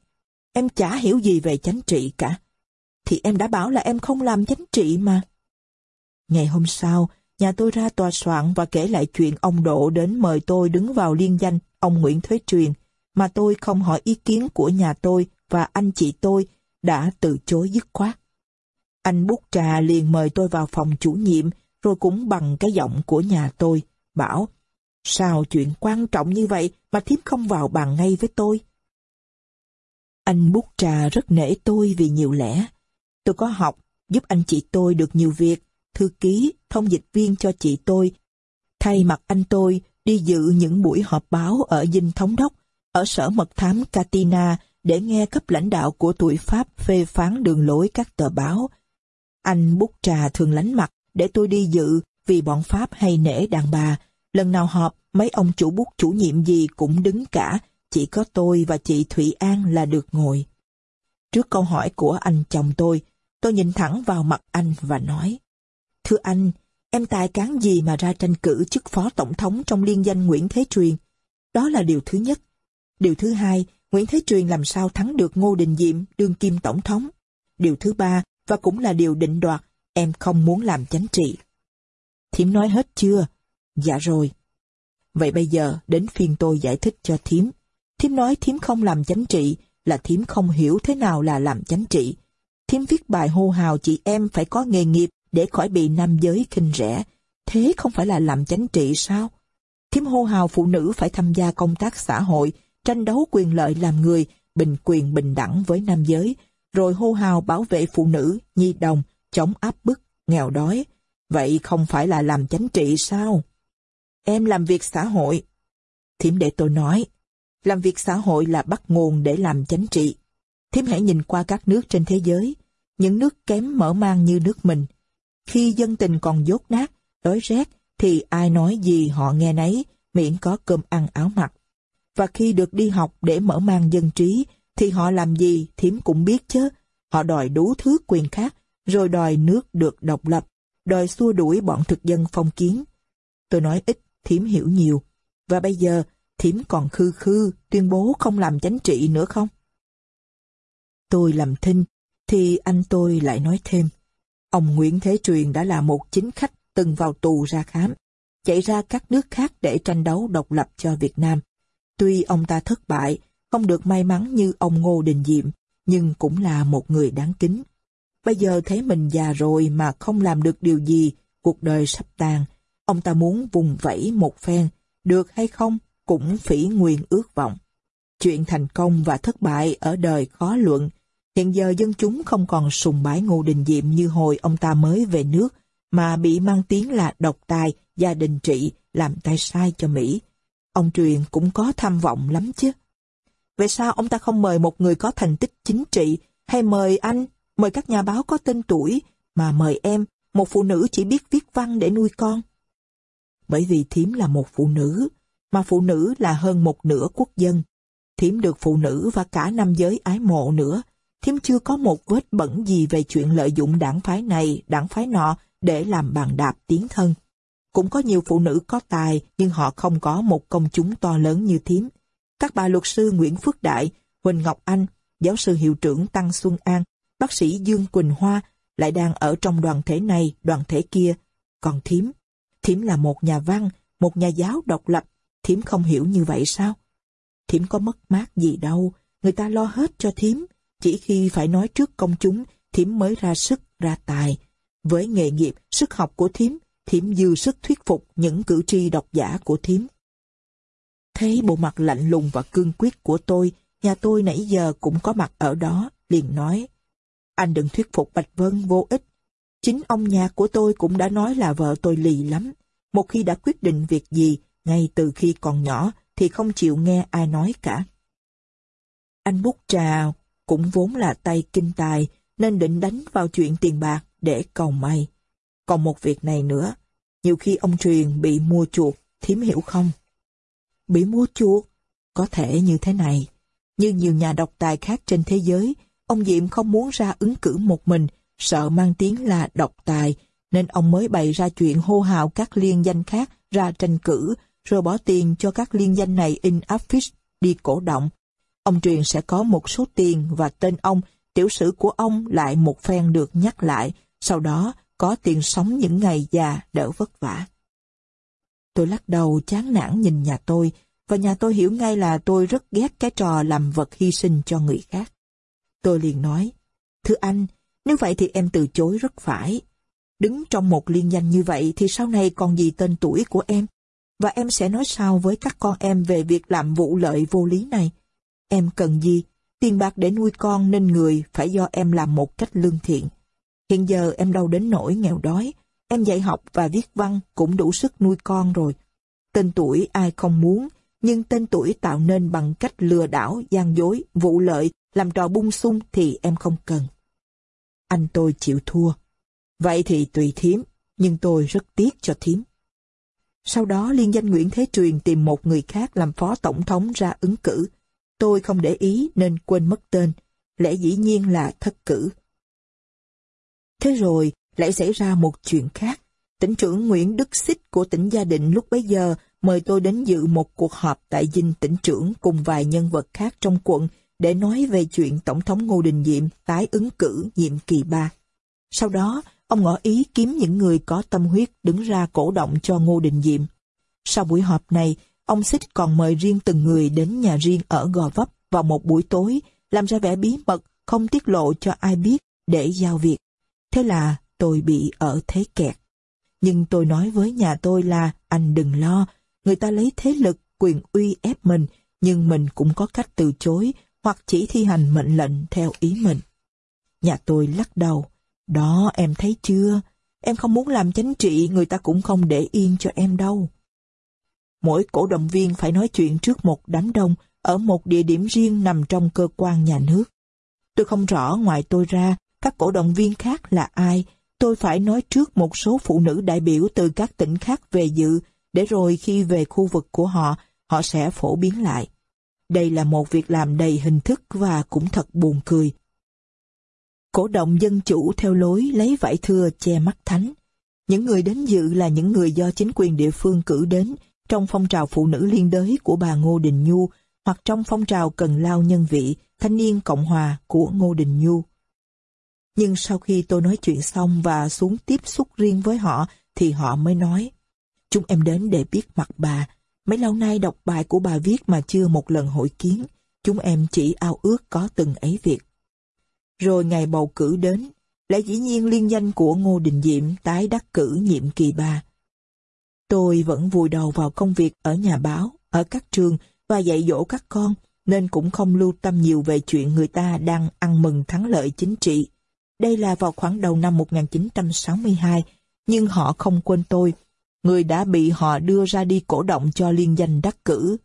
Em chả hiểu gì về chánh trị cả. Thì em đã bảo là em không làm chánh trị mà. Ngày hôm sau, nhà tôi ra tòa soạn và kể lại chuyện ông Độ đến mời tôi đứng vào liên danh ông Nguyễn Thế Truyền, mà tôi không hỏi ý kiến của nhà tôi và anh chị tôi đã từ chối dứt khoát. Anh bút trà liền mời tôi vào phòng chủ nhiệm, rồi cũng bằng cái giọng của nhà tôi, bảo, sao chuyện quan trọng như vậy mà thiếp không vào bàn ngay với tôi? Anh bút trà rất nể tôi vì nhiều lẽ. Tôi có học, giúp anh chị tôi được nhiều việc, thư ký, thông dịch viên cho chị tôi. Thay mặt anh tôi đi dự những buổi họp báo ở Dinh Thống Đốc, ở sở mật thám Katina để nghe cấp lãnh đạo của tuổi Pháp phê phán đường lối các tờ báo. Anh bút trà thường lánh mặt để tôi đi dự vì bọn Pháp hay nể đàn bà. Lần nào họp, mấy ông chủ bút chủ nhiệm gì cũng đứng cả, chỉ có tôi và chị Thủy An là được ngồi. Trước câu hỏi của anh chồng tôi, tôi nhìn thẳng vào mặt anh và nói, Thưa anh, em tài cán gì mà ra tranh cử chức phó tổng thống trong liên danh Nguyễn Thế Truyền? Đó là điều thứ nhất. Điều thứ hai, Nguyễn Thế Truyền làm sao thắng được Ngô Đình Diệm đương kim tổng thống? Điều thứ ba, và cũng là điều định đoạt, em không muốn làm chánh trị. Thiếm nói hết chưa? Dạ rồi. Vậy bây giờ đến phiên tôi giải thích cho Thiếm. Thím nói thím không làm chánh trị là thím không hiểu thế nào là làm chánh trị. Thím viết bài hô hào chị em phải có nghề nghiệp để khỏi bị nam giới khinh rẻ. Thế không phải là làm chánh trị sao? Thím hô hào phụ nữ phải tham gia công tác xã hội, tranh đấu quyền lợi làm người, bình quyền bình đẳng với nam giới, rồi hô hào bảo vệ phụ nữ, nhi đồng, chống áp bức, nghèo đói. Vậy không phải là làm chánh trị sao? Em làm việc xã hội. Thiểm để tôi nói, làm việc xã hội là bắt nguồn để làm chánh trị. Thiếm hãy nhìn qua các nước trên thế giới, những nước kém mở mang như nước mình. Khi dân tình còn dốt nát, đói rét, thì ai nói gì họ nghe nấy, miễn có cơm ăn áo mặc. Và khi được đi học để mở mang dân trí, thì họ làm gì thiếm cũng biết chứ. Họ đòi đủ thứ quyền khác, rồi đòi nước được độc lập, đòi xua đuổi bọn thực dân phong kiến. Tôi nói ít, thiếm hiểu nhiều. Và bây giờ, thiếm còn khư khư, tuyên bố không làm chánh trị nữa không? Tôi làm thinh, thì anh tôi lại nói thêm. Ông Nguyễn Thế Truyền đã là một chính khách từng vào tù ra khám, chạy ra các nước khác để tranh đấu độc lập cho Việt Nam. Tuy ông ta thất bại, không được may mắn như ông Ngô Đình Diệm, nhưng cũng là một người đáng kính. Bây giờ thấy mình già rồi mà không làm được điều gì, cuộc đời sắp tàn. Ông ta muốn vùng vẫy một phen, được hay không cũng phỉ nguyên ước vọng. Chuyện thành công và thất bại ở đời khó luận. Hiện giờ dân chúng không còn sùng bái Ngô Đình Diệm như hồi ông ta mới về nước, mà bị mang tiếng là độc tài, gia đình trị, làm tay sai cho Mỹ. Ông Truyền cũng có tham vọng lắm chứ. Vậy sao ông ta không mời một người có thành tích chính trị, hay mời anh, mời các nhà báo có tên tuổi, mà mời em, một phụ nữ chỉ biết viết văn để nuôi con? Bởi vì thím là một phụ nữ, mà phụ nữ là hơn một nửa quốc dân. Thiếm được phụ nữ và cả nam giới ái mộ nữa. Thiếm chưa có một vết bẩn gì về chuyện lợi dụng đảng phái này, đảng phái nọ để làm bàn đạp tiến thân. Cũng có nhiều phụ nữ có tài nhưng họ không có một công chúng to lớn như Thiếm. Các bà luật sư Nguyễn Phước Đại, Huỳnh Ngọc Anh, giáo sư hiệu trưởng Tăng Xuân An, bác sĩ Dương Quỳnh Hoa lại đang ở trong đoàn thể này, đoàn thể kia. Còn Thiếm, Thiếm là một nhà văn, một nhà giáo độc lập, thím không hiểu như vậy sao? Thím có mất mát gì đâu, người ta lo hết cho thím. Chỉ khi phải nói trước công chúng, thím mới ra sức, ra tài. Với nghề nghiệp, sức học của thím, thím dư sức thuyết phục những cử tri độc giả của thím. Thấy bộ mặt lạnh lùng và cương quyết của tôi, nhà tôi nãy giờ cũng có mặt ở đó, liền nói. Anh đừng thuyết phục Bạch Vân vô ích. Chính ông nhà của tôi cũng đã nói là vợ tôi lì lắm. Một khi đã quyết định việc gì, ngay từ khi còn nhỏ, thì không chịu nghe ai nói cả. Anh bút trà cũng vốn là tay kinh tài, nên định đánh vào chuyện tiền bạc để cầu may. Còn một việc này nữa, nhiều khi ông truyền bị mua chuột, thím hiểu không? Bị mua chuột? Có thể như thế này. Như nhiều nhà độc tài khác trên thế giới, ông Diệm không muốn ra ứng cử một mình, sợ mang tiếng là độc tài, nên ông mới bày ra chuyện hô hào các liên danh khác ra tranh cử, rồi bỏ tiền cho các liên danh này in affiche đi cổ động. Ông truyền sẽ có một số tiền và tên ông, tiểu sử của ông lại một phen được nhắc lại, sau đó có tiền sống những ngày già đỡ vất vả. Tôi lắc đầu chán nản nhìn nhà tôi, và nhà tôi hiểu ngay là tôi rất ghét cái trò làm vật hy sinh cho người khác. Tôi liền nói, thưa anh, nếu vậy thì em từ chối rất phải. Đứng trong một liên danh như vậy thì sau này còn gì tên tuổi của em? Và em sẽ nói sao với các con em về việc làm vụ lợi vô lý này? Em cần gì? Tiền bạc để nuôi con nên người phải do em làm một cách lương thiện. Hiện giờ em đâu đến nỗi nghèo đói. Em dạy học và viết văn cũng đủ sức nuôi con rồi. Tên tuổi ai không muốn, nhưng tên tuổi tạo nên bằng cách lừa đảo, gian dối, vụ lợi, làm trò bung sung thì em không cần. Anh tôi chịu thua. Vậy thì tùy thím, nhưng tôi rất tiếc cho thím. Sau đó liên danh Nguyễn Thế Truyền tìm một người khác làm phó tổng thống ra ứng cử. Tôi không để ý nên quên mất tên, lẽ dĩ nhiên là thất cử. Thế rồi, lại xảy ra một chuyện khác. Tỉnh trưởng Nguyễn Đức Xích của tỉnh Gia Định lúc bấy giờ mời tôi đến dự một cuộc họp tại dinh tỉnh trưởng cùng vài nhân vật khác trong quận để nói về chuyện Tổng thống Ngô Đình Diệm tái ứng cử nhiệm kỳ 3. Sau đó, ông ngỏ ý kiếm những người có tâm huyết đứng ra cổ động cho Ngô Đình Diệm. Sau buổi họp này, ông Xích còn mời riêng từng người đến nhà riêng ở Gò Vấp vào một buổi tối, làm ra vẻ bí mật, không tiết lộ cho ai biết để giao việc. Thế là tôi bị ở thế kẹt. Nhưng tôi nói với nhà tôi là anh đừng lo, người ta lấy thế lực, quyền uy ép mình, nhưng mình cũng có cách từ chối hoặc chỉ thi hành mệnh lệnh theo ý mình. Nhà tôi lắc đầu, đó em thấy chưa, em không muốn làm chánh trị người ta cũng không để yên cho em đâu. Mỗi cổ động viên phải nói chuyện trước một đám đông ở một địa điểm riêng nằm trong cơ quan nhà nước. Tôi không rõ ngoài tôi ra các cổ động viên khác là ai, tôi phải nói trước một số phụ nữ đại biểu từ các tỉnh khác về dự, để rồi khi về khu vực của họ, họ sẽ phổ biến lại. Đây là một việc làm đầy hình thức và cũng thật buồn cười. Cổ động dân chủ theo lối lấy vải thưa che mắt thánh. Những người đến dự là những người do chính quyền địa phương cử đến trong phong trào phụ nữ liên đới của bà Ngô Đình Nhu hoặc trong phong trào cần lao nhân vị, thanh niên Cộng Hòa của Ngô Đình Nhu. Nhưng sau khi tôi nói chuyện xong và xuống tiếp xúc riêng với họ thì họ mới nói, Chúng em đến để biết mặt bà. Mấy lâu nay đọc bài của bà viết mà chưa một lần hội kiến. Chúng em chỉ ao ước có từng ấy việc. Rồi ngày bầu cử đến, lẽ dĩ nhiên liên danh của Ngô Đình Diệm tái đắc cử nhiệm kỳ ba. Tôi vẫn vùi đầu vào công việc ở nhà báo, ở các trường và dạy dỗ các con, nên cũng không lưu tâm nhiều về chuyện người ta đang ăn mừng thắng lợi chính trị. Đây là vào khoảng đầu năm 1962, nhưng họ không quên tôi, người đã bị họ đưa ra đi cổ động cho liên danh đắc cử.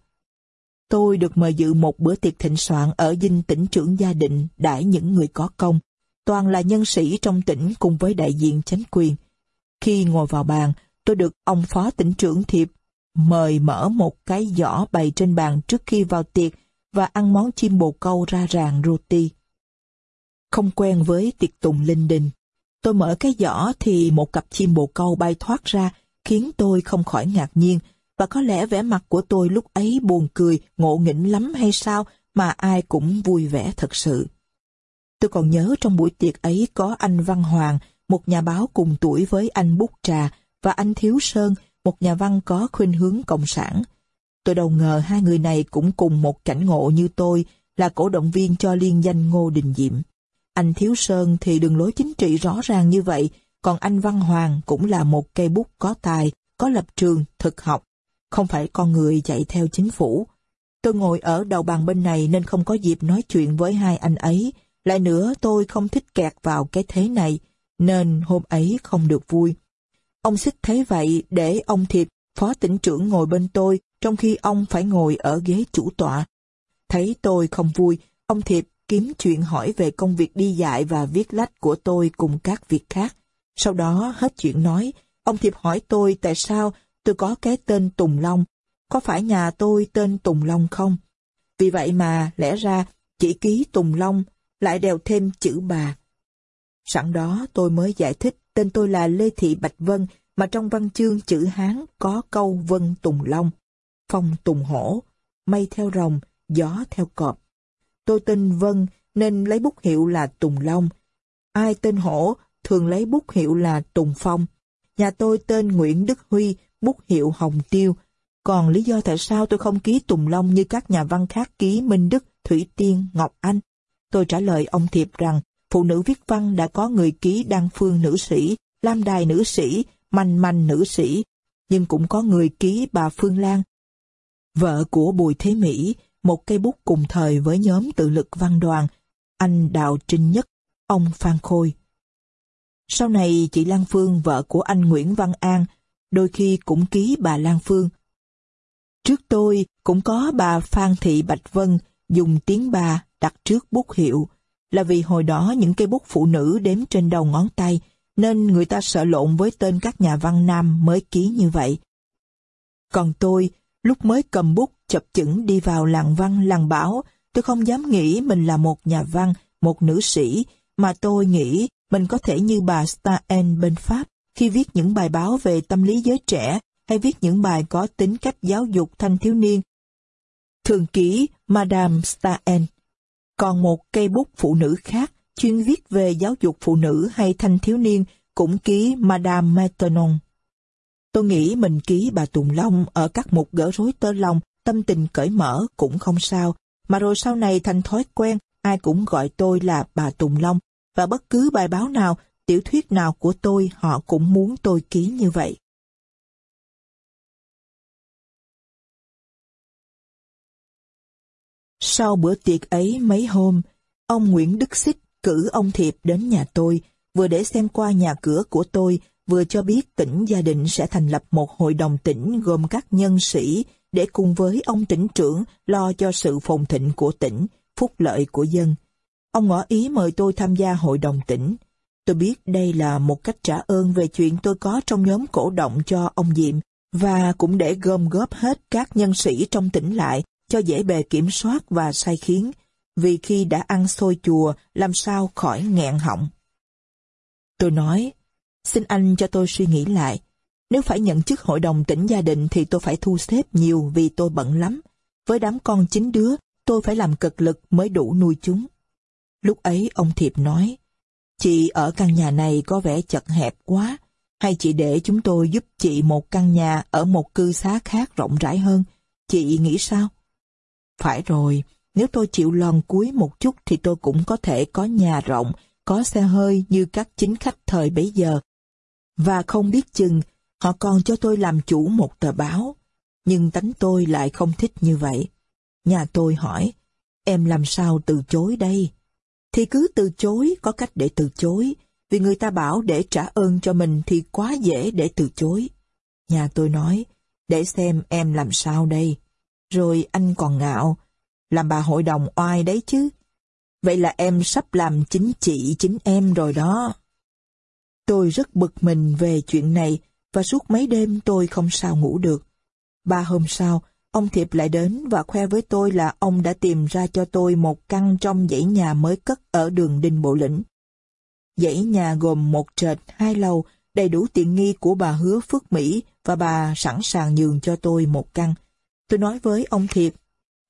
Tôi được mời dự một bữa tiệc thịnh soạn ở dinh tỉnh trưởng gia định đãi những người có công, toàn là nhân sĩ trong tỉnh cùng với đại diện chính quyền. Khi ngồi vào bàn, tôi được ông phó tỉnh trưởng thiệp mời mở một cái giỏ bày trên bàn trước khi vào tiệc và ăn món chim bồ câu ra ràng roti. Không quen với tiệc tùng linh đình, tôi mở cái giỏ thì một cặp chim bồ câu bay thoát ra khiến tôi không khỏi ngạc nhiên, và có lẽ vẻ mặt của tôi lúc ấy buồn cười, ngộ nghĩnh lắm hay sao mà ai cũng vui vẻ thật sự. Tôi còn nhớ trong buổi tiệc ấy có anh Văn Hoàng, một nhà báo cùng tuổi với anh Bút Trà, và anh Thiếu Sơn, một nhà văn có khuynh hướng cộng sản. Tôi đâu ngờ hai người này cũng cùng một cảnh ngộ như tôi, là cổ động viên cho liên danh Ngô Đình Diệm. Anh Thiếu Sơn thì đường lối chính trị rõ ràng như vậy, còn anh Văn Hoàng cũng là một cây bút có tài, có lập trường, thực học, không phải con người chạy theo chính phủ. Tôi ngồi ở đầu bàn bên này nên không có dịp nói chuyện với hai anh ấy. Lại nữa tôi không thích kẹt vào cái thế này, nên hôm ấy không được vui. Ông xích thấy vậy để ông Thiệp, phó tỉnh trưởng ngồi bên tôi, trong khi ông phải ngồi ở ghế chủ tọa. Thấy tôi không vui, ông Thiệp kiếm chuyện hỏi về công việc đi dạy và viết lách của tôi cùng các việc khác. Sau đó hết chuyện nói, ông Thiệp hỏi tôi tại sao tôi có cái tên Tùng Long. Có phải nhà tôi tên Tùng Long không? Vì vậy mà lẽ ra chỉ ký Tùng Long lại đèo thêm chữ bà. Sẵn đó tôi mới giải thích tên tôi là Lê Thị Bạch Vân mà trong văn chương chữ Hán có câu Vân Tùng Long, phong Tùng Hổ, mây theo rồng, gió theo cọp. Tôi tên Vân nên lấy bút hiệu là Tùng Long. Ai tên Hổ thường lấy bút hiệu là Tùng Phong. Nhà tôi tên Nguyễn Đức Huy, bút hiệu Hồng Tiêu. Còn lý do tại sao tôi không ký Tùng Long như các nhà văn khác ký Minh Đức, Thủy Tiên, Ngọc Anh? Tôi trả lời ông Thiệp rằng phụ nữ viết văn đã có người ký đăng phương nữ sĩ, lam đài nữ sĩ, manh manh nữ sĩ, nhưng cũng có người ký bà Phương Lan. Vợ của Bùi Thế Mỹ, một cây bút cùng thời với nhóm tự lực văn đoàn, anh Đào Trinh Nhất, ông Phan Khôi. Sau này chị Lan Phương, vợ của anh Nguyễn Văn An, đôi khi cũng ký bà Lan Phương. Trước tôi cũng có bà Phan Thị Bạch Vân dùng tiếng bà đặt trước bút hiệu, là vì hồi đó những cây bút phụ nữ đếm trên đầu ngón tay, nên người ta sợ lộn với tên các nhà văn nam mới ký như vậy. Còn tôi, lúc mới cầm bút chập chững đi vào làng văn làng bảo, tôi không dám nghĩ mình là một nhà văn, một nữ sĩ, mà tôi nghĩ mình có thể như bà Staen bên Pháp khi viết những bài báo về tâm lý giới trẻ hay viết những bài có tính cách giáo dục thanh thiếu niên. Thường ký Madame Staen. Còn một cây bút phụ nữ khác chuyên viết về giáo dục phụ nữ hay thanh thiếu niên cũng ký Madame Maintenon. Tôi nghĩ mình ký bà Tùng Long ở các mục gỡ rối tơ lòng, tâm tình cởi mở cũng không sao, mà rồi sau này thành thói quen, ai cũng gọi tôi là bà Tùng Long, và bất cứ bài báo nào, tiểu thuyết nào của tôi họ cũng muốn tôi ký như vậy. Sau bữa tiệc ấy mấy hôm, ông Nguyễn Đức Xích cử ông Thiệp đến nhà tôi, vừa để xem qua nhà cửa của tôi, vừa cho biết tỉnh gia định sẽ thành lập một hội đồng tỉnh gồm các nhân sĩ để cùng với ông tỉnh trưởng lo cho sự phồn thịnh của tỉnh, phúc lợi của dân. Ông ngỏ ý mời tôi tham gia hội đồng tỉnh. Tôi biết đây là một cách trả ơn về chuyện tôi có trong nhóm cổ động cho ông Diệm và cũng để gom góp hết các nhân sĩ trong tỉnh lại cho dễ bề kiểm soát và sai khiến, vì khi đã ăn xôi chùa làm sao khỏi nghẹn họng. Tôi nói, xin anh cho tôi suy nghĩ lại. Nếu phải nhận chức hội đồng tỉnh gia đình thì tôi phải thu xếp nhiều vì tôi bận lắm. Với đám con chín đứa, tôi phải làm cực lực mới đủ nuôi chúng. Lúc ấy ông Thiệp nói, chị ở căn nhà này có vẻ chật hẹp quá, hay chị để chúng tôi giúp chị một căn nhà ở một cư xá khác rộng rãi hơn, chị nghĩ sao? Phải rồi, nếu tôi chịu lòn cuối một chút thì tôi cũng có thể có nhà rộng, có xe hơi như các chính khách thời bấy giờ. Và không biết chừng, họ còn cho tôi làm chủ một tờ báo. Nhưng tánh tôi lại không thích như vậy. Nhà tôi hỏi, em làm sao từ chối đây? Thì cứ từ chối, có cách để từ chối. Vì người ta bảo để trả ơn cho mình thì quá dễ để từ chối. Nhà tôi nói, để xem em làm sao đây. Rồi anh còn ngạo, làm bà hội đồng oai đấy chứ. Vậy là em sắp làm chính chị chính em rồi đó. Tôi rất bực mình về chuyện này và suốt mấy đêm tôi không sao ngủ được. Ba hôm sau, ông Thiệp lại đến và khoe với tôi là ông đã tìm ra cho tôi một căn trong dãy nhà mới cất ở đường Đinh Bộ Lĩnh. Dãy nhà gồm một trệt, hai lầu, đầy đủ tiện nghi của bà hứa Phước Mỹ và bà sẵn sàng nhường cho tôi một căn. Tôi nói với ông Thiệp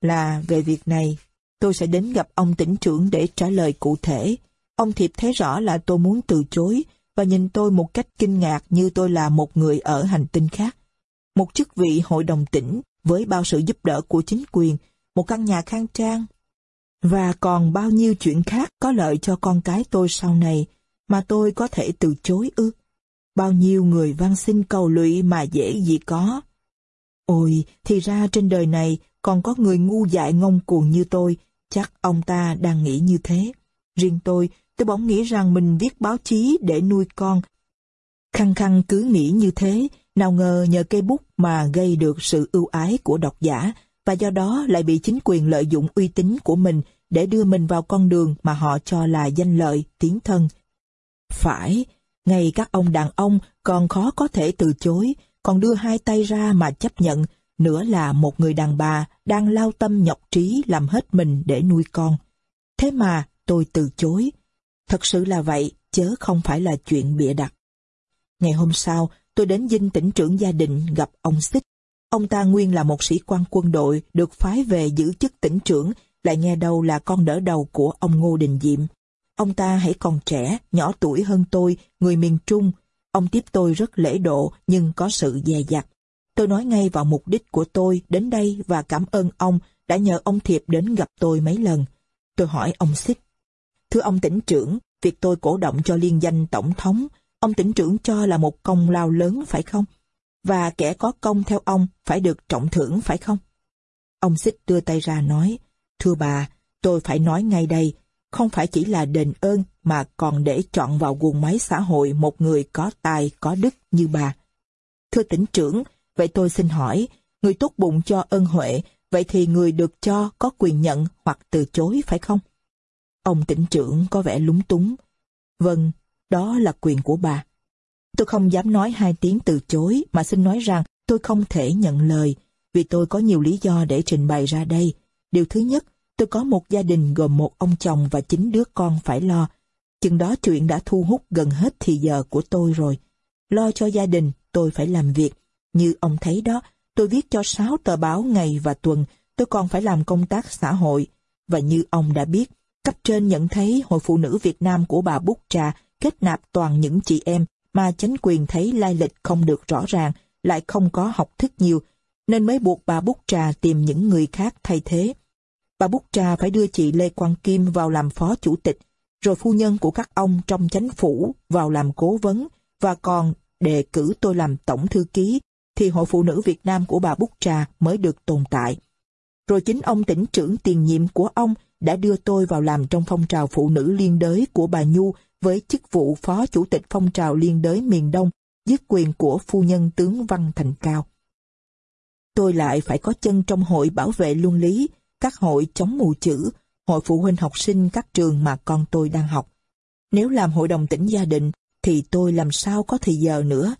là về việc này, tôi sẽ đến gặp ông tỉnh trưởng để trả lời cụ thể. Ông Thiệp thấy rõ là tôi muốn từ chối và nhìn tôi một cách kinh ngạc như tôi là một người ở hành tinh khác. Một chức vị hội đồng tỉnh với bao sự giúp đỡ của chính quyền, một căn nhà khang trang và còn bao nhiêu chuyện khác có lợi cho con cái tôi sau này mà tôi có thể từ chối ư. Bao nhiêu người văn xin cầu lụy mà dễ gì có. Ôi, thì ra trên đời này còn có người ngu dại ngông cuồng như tôi, chắc ông ta đang nghĩ như thế. Riêng tôi, tôi bỗng nghĩ rằng mình viết báo chí để nuôi con. Khăng khăng cứ nghĩ như thế, nào ngờ nhờ cây bút mà gây được sự ưu ái của độc giả, và do đó lại bị chính quyền lợi dụng uy tín của mình để đưa mình vào con đường mà họ cho là danh lợi, tiếng thân. Phải, ngay các ông đàn ông còn khó có thể từ chối, còn đưa hai tay ra mà chấp nhận, nữa là một người đàn bà đang lao tâm nhọc trí làm hết mình để nuôi con. Thế mà tôi từ chối. Thật sự là vậy, chớ không phải là chuyện bịa đặt. Ngày hôm sau, tôi đến dinh tỉnh trưởng gia đình gặp ông Xích. Ông ta nguyên là một sĩ quan quân đội được phái về giữ chức tỉnh trưởng, lại nghe đâu là con đỡ đầu của ông Ngô Đình Diệm. Ông ta hãy còn trẻ, nhỏ tuổi hơn tôi, người miền Trung. Ông tiếp tôi rất lễ độ nhưng có sự dè dặt. Tôi nói ngay vào mục đích của tôi đến đây và cảm ơn ông đã nhờ ông Thiệp đến gặp tôi mấy lần. Tôi hỏi ông Xích. Thưa ông tỉnh trưởng, việc tôi cổ động cho liên danh tổng thống, ông tỉnh trưởng cho là một công lao lớn phải không? Và kẻ có công theo ông phải được trọng thưởng phải không? Ông Xích đưa tay ra nói, Thưa bà, tôi phải nói ngay đây, không phải chỉ là đền ơn mà còn để chọn vào guồng máy xã hội một người có tài, có đức như bà. Thưa tỉnh trưởng, vậy tôi xin hỏi, người tốt bụng cho ơn huệ, vậy thì người được cho có quyền nhận hoặc từ chối phải không? Ông tỉnh trưởng có vẻ lúng túng. Vâng, đó là quyền của bà. Tôi không dám nói hai tiếng từ chối mà xin nói rằng tôi không thể nhận lời vì tôi có nhiều lý do để trình bày ra đây. Điều thứ nhất, tôi có một gia đình gồm một ông chồng và chín đứa con phải lo. Chừng đó chuyện đã thu hút gần hết thì giờ của tôi rồi. Lo cho gia đình, tôi phải làm việc. Như ông thấy đó, tôi viết cho sáu tờ báo ngày và tuần, tôi còn phải làm công tác xã hội. Và như ông đã biết, cấp trên nhận thấy Hội Phụ Nữ Việt Nam của bà Bút Trà kết nạp toàn những chị em mà chánh quyền thấy lai lịch không được rõ ràng, lại không có học thức nhiều, nên mới buộc bà Bút Trà tìm những người khác thay thế. Bà Bút Trà phải đưa chị Lê Quang Kim vào làm phó chủ tịch, rồi phu nhân của các ông trong chánh phủ vào làm cố vấn, và còn đề cử tôi làm tổng thư ký, thì Hội Phụ Nữ Việt Nam của bà Bút Trà mới được tồn tại. Rồi chính ông tỉnh trưởng tiền nhiệm của ông đã đưa tôi vào làm trong phong trào phụ nữ liên đới của bà Nhu với chức vụ phó chủ tịch phong trào liên đới miền Đông, dưới quyền của phu nhân tướng Văn Thành Cao. Tôi lại phải có chân trong hội bảo vệ luân lý, các hội chống mù chữ, hội phụ huynh học sinh các trường mà con tôi đang học. Nếu làm hội đồng tỉnh gia đình, thì tôi làm sao có thời giờ nữa.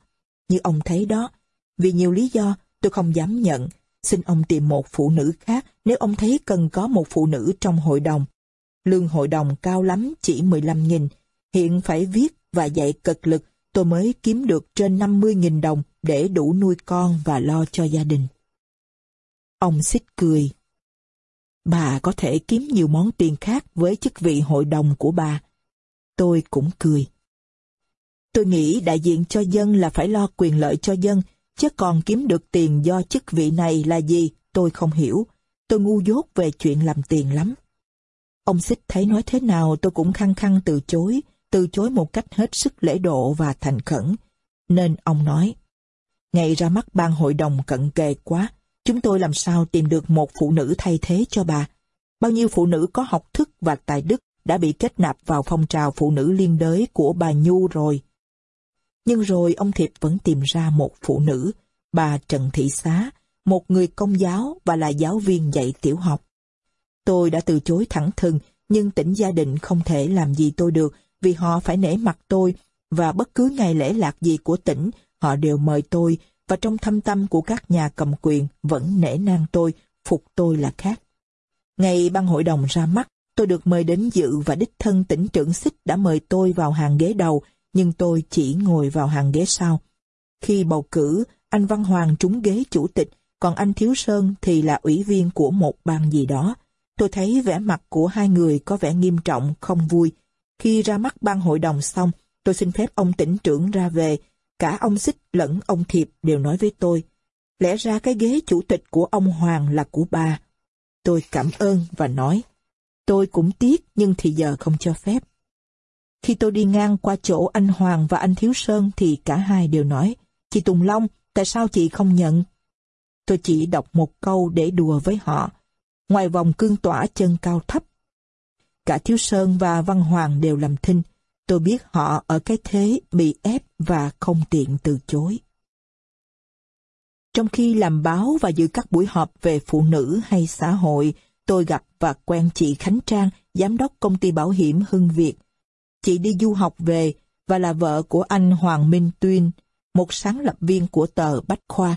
Như ông thấy đó, vì nhiều lý do tôi không dám nhận, xin ông tìm một phụ nữ khác nếu ông thấy cần có một phụ nữ trong hội đồng. Lương hội đồng cao lắm chỉ 15.000, hiện phải viết và dạy cực lực tôi mới kiếm được trên 50.000 đồng để đủ nuôi con và lo cho gia đình. Ông xích cười. Bà có thể kiếm nhiều món tiền khác với chức vị hội đồng của bà. Tôi cũng cười. Tôi nghĩ đại diện cho dân là phải lo quyền lợi cho dân, chứ còn kiếm được tiền do chức vị này là gì, tôi không hiểu. Tôi ngu dốt về chuyện làm tiền lắm. Ông xích thấy nói thế nào tôi cũng khăng khăng từ chối, từ chối một cách hết sức lễ độ và thành khẩn. Nên ông nói, ngày ra mắt ban hội đồng cận kề quá, chúng tôi làm sao tìm được một phụ nữ thay thế cho bà. Bao nhiêu phụ nữ có học thức và tài đức đã bị kết nạp vào phong trào phụ nữ liên đới của bà Nhu rồi. Nhưng rồi ông Thiệp vẫn tìm ra một phụ nữ, bà Trần Thị Xá, một người công giáo và là giáo viên dạy tiểu học. Tôi đã từ chối thẳng thừng, nhưng tỉnh gia đình không thể làm gì tôi được vì họ phải nể mặt tôi và bất cứ ngày lễ lạc gì của tỉnh họ đều mời tôi và trong thâm tâm của các nhà cầm quyền vẫn nể nang tôi, phục tôi là khác. Ngày ban hội đồng ra mắt, tôi được mời đến dự và đích thân tỉnh trưởng xích đã mời tôi vào hàng ghế đầu, nhưng tôi chỉ ngồi vào hàng ghế sau. Khi bầu cử, anh Văn Hoàng trúng ghế chủ tịch, còn anh Thiếu Sơn thì là ủy viên của một ban gì đó. Tôi thấy vẻ mặt của hai người có vẻ nghiêm trọng, không vui. Khi ra mắt ban hội đồng xong, tôi xin phép ông tỉnh trưởng ra về. Cả ông Xích lẫn ông Thiệp đều nói với tôi. Lẽ ra cái ghế chủ tịch của ông Hoàng là của bà. Tôi cảm ơn và nói. Tôi cũng tiếc nhưng thì giờ không cho phép. Khi tôi đi ngang qua chỗ anh Hoàng và anh Thiếu Sơn thì cả hai đều nói. Chị Tùng Long, tại sao chị không nhận? tôi chỉ đọc một câu để đùa với họ. Ngoài vòng cương tỏa chân cao thấp, cả Thiếu Sơn và Văn Hoàng đều làm thinh. Tôi biết họ ở cái thế bị ép và không tiện từ chối. Trong khi làm báo và dự các buổi họp về phụ nữ hay xã hội, tôi gặp và quen chị Khánh Trang, giám đốc công ty bảo hiểm Hưng Việt. Chị đi du học về và là vợ của anh Hoàng Minh Tuyên, một sáng lập viên của tờ Bách Khoa.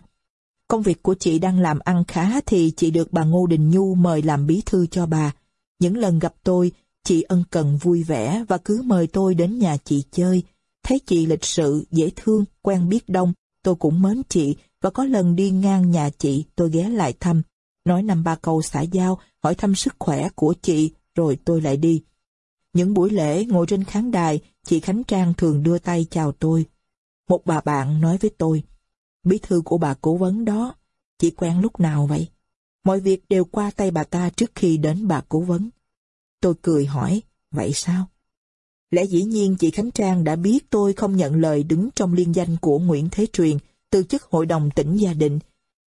Công việc của chị đang làm ăn khá thì chị được bà Ngô Đình Nhu mời làm bí thư cho bà. Những lần gặp tôi, chị ân cần vui vẻ và cứ mời tôi đến nhà chị chơi. Thấy chị lịch sự, dễ thương, quen biết đông, tôi cũng mến chị và có lần đi ngang nhà chị tôi ghé lại thăm. Nói năm ba câu xã giao, hỏi thăm sức khỏe của chị, rồi tôi lại đi. Những buổi lễ ngồi trên khán đài, chị Khánh Trang thường đưa tay chào tôi. Một bà bạn nói với tôi, bí thư của bà cố vấn đó, chị quen lúc nào vậy? Mọi việc đều qua tay bà ta trước khi đến bà cố vấn. Tôi cười hỏi, vậy sao? Lẽ dĩ nhiên chị Khánh Trang đã biết tôi không nhận lời đứng trong liên danh của Nguyễn Thế Truyền, từ chức hội đồng tỉnh Gia Định.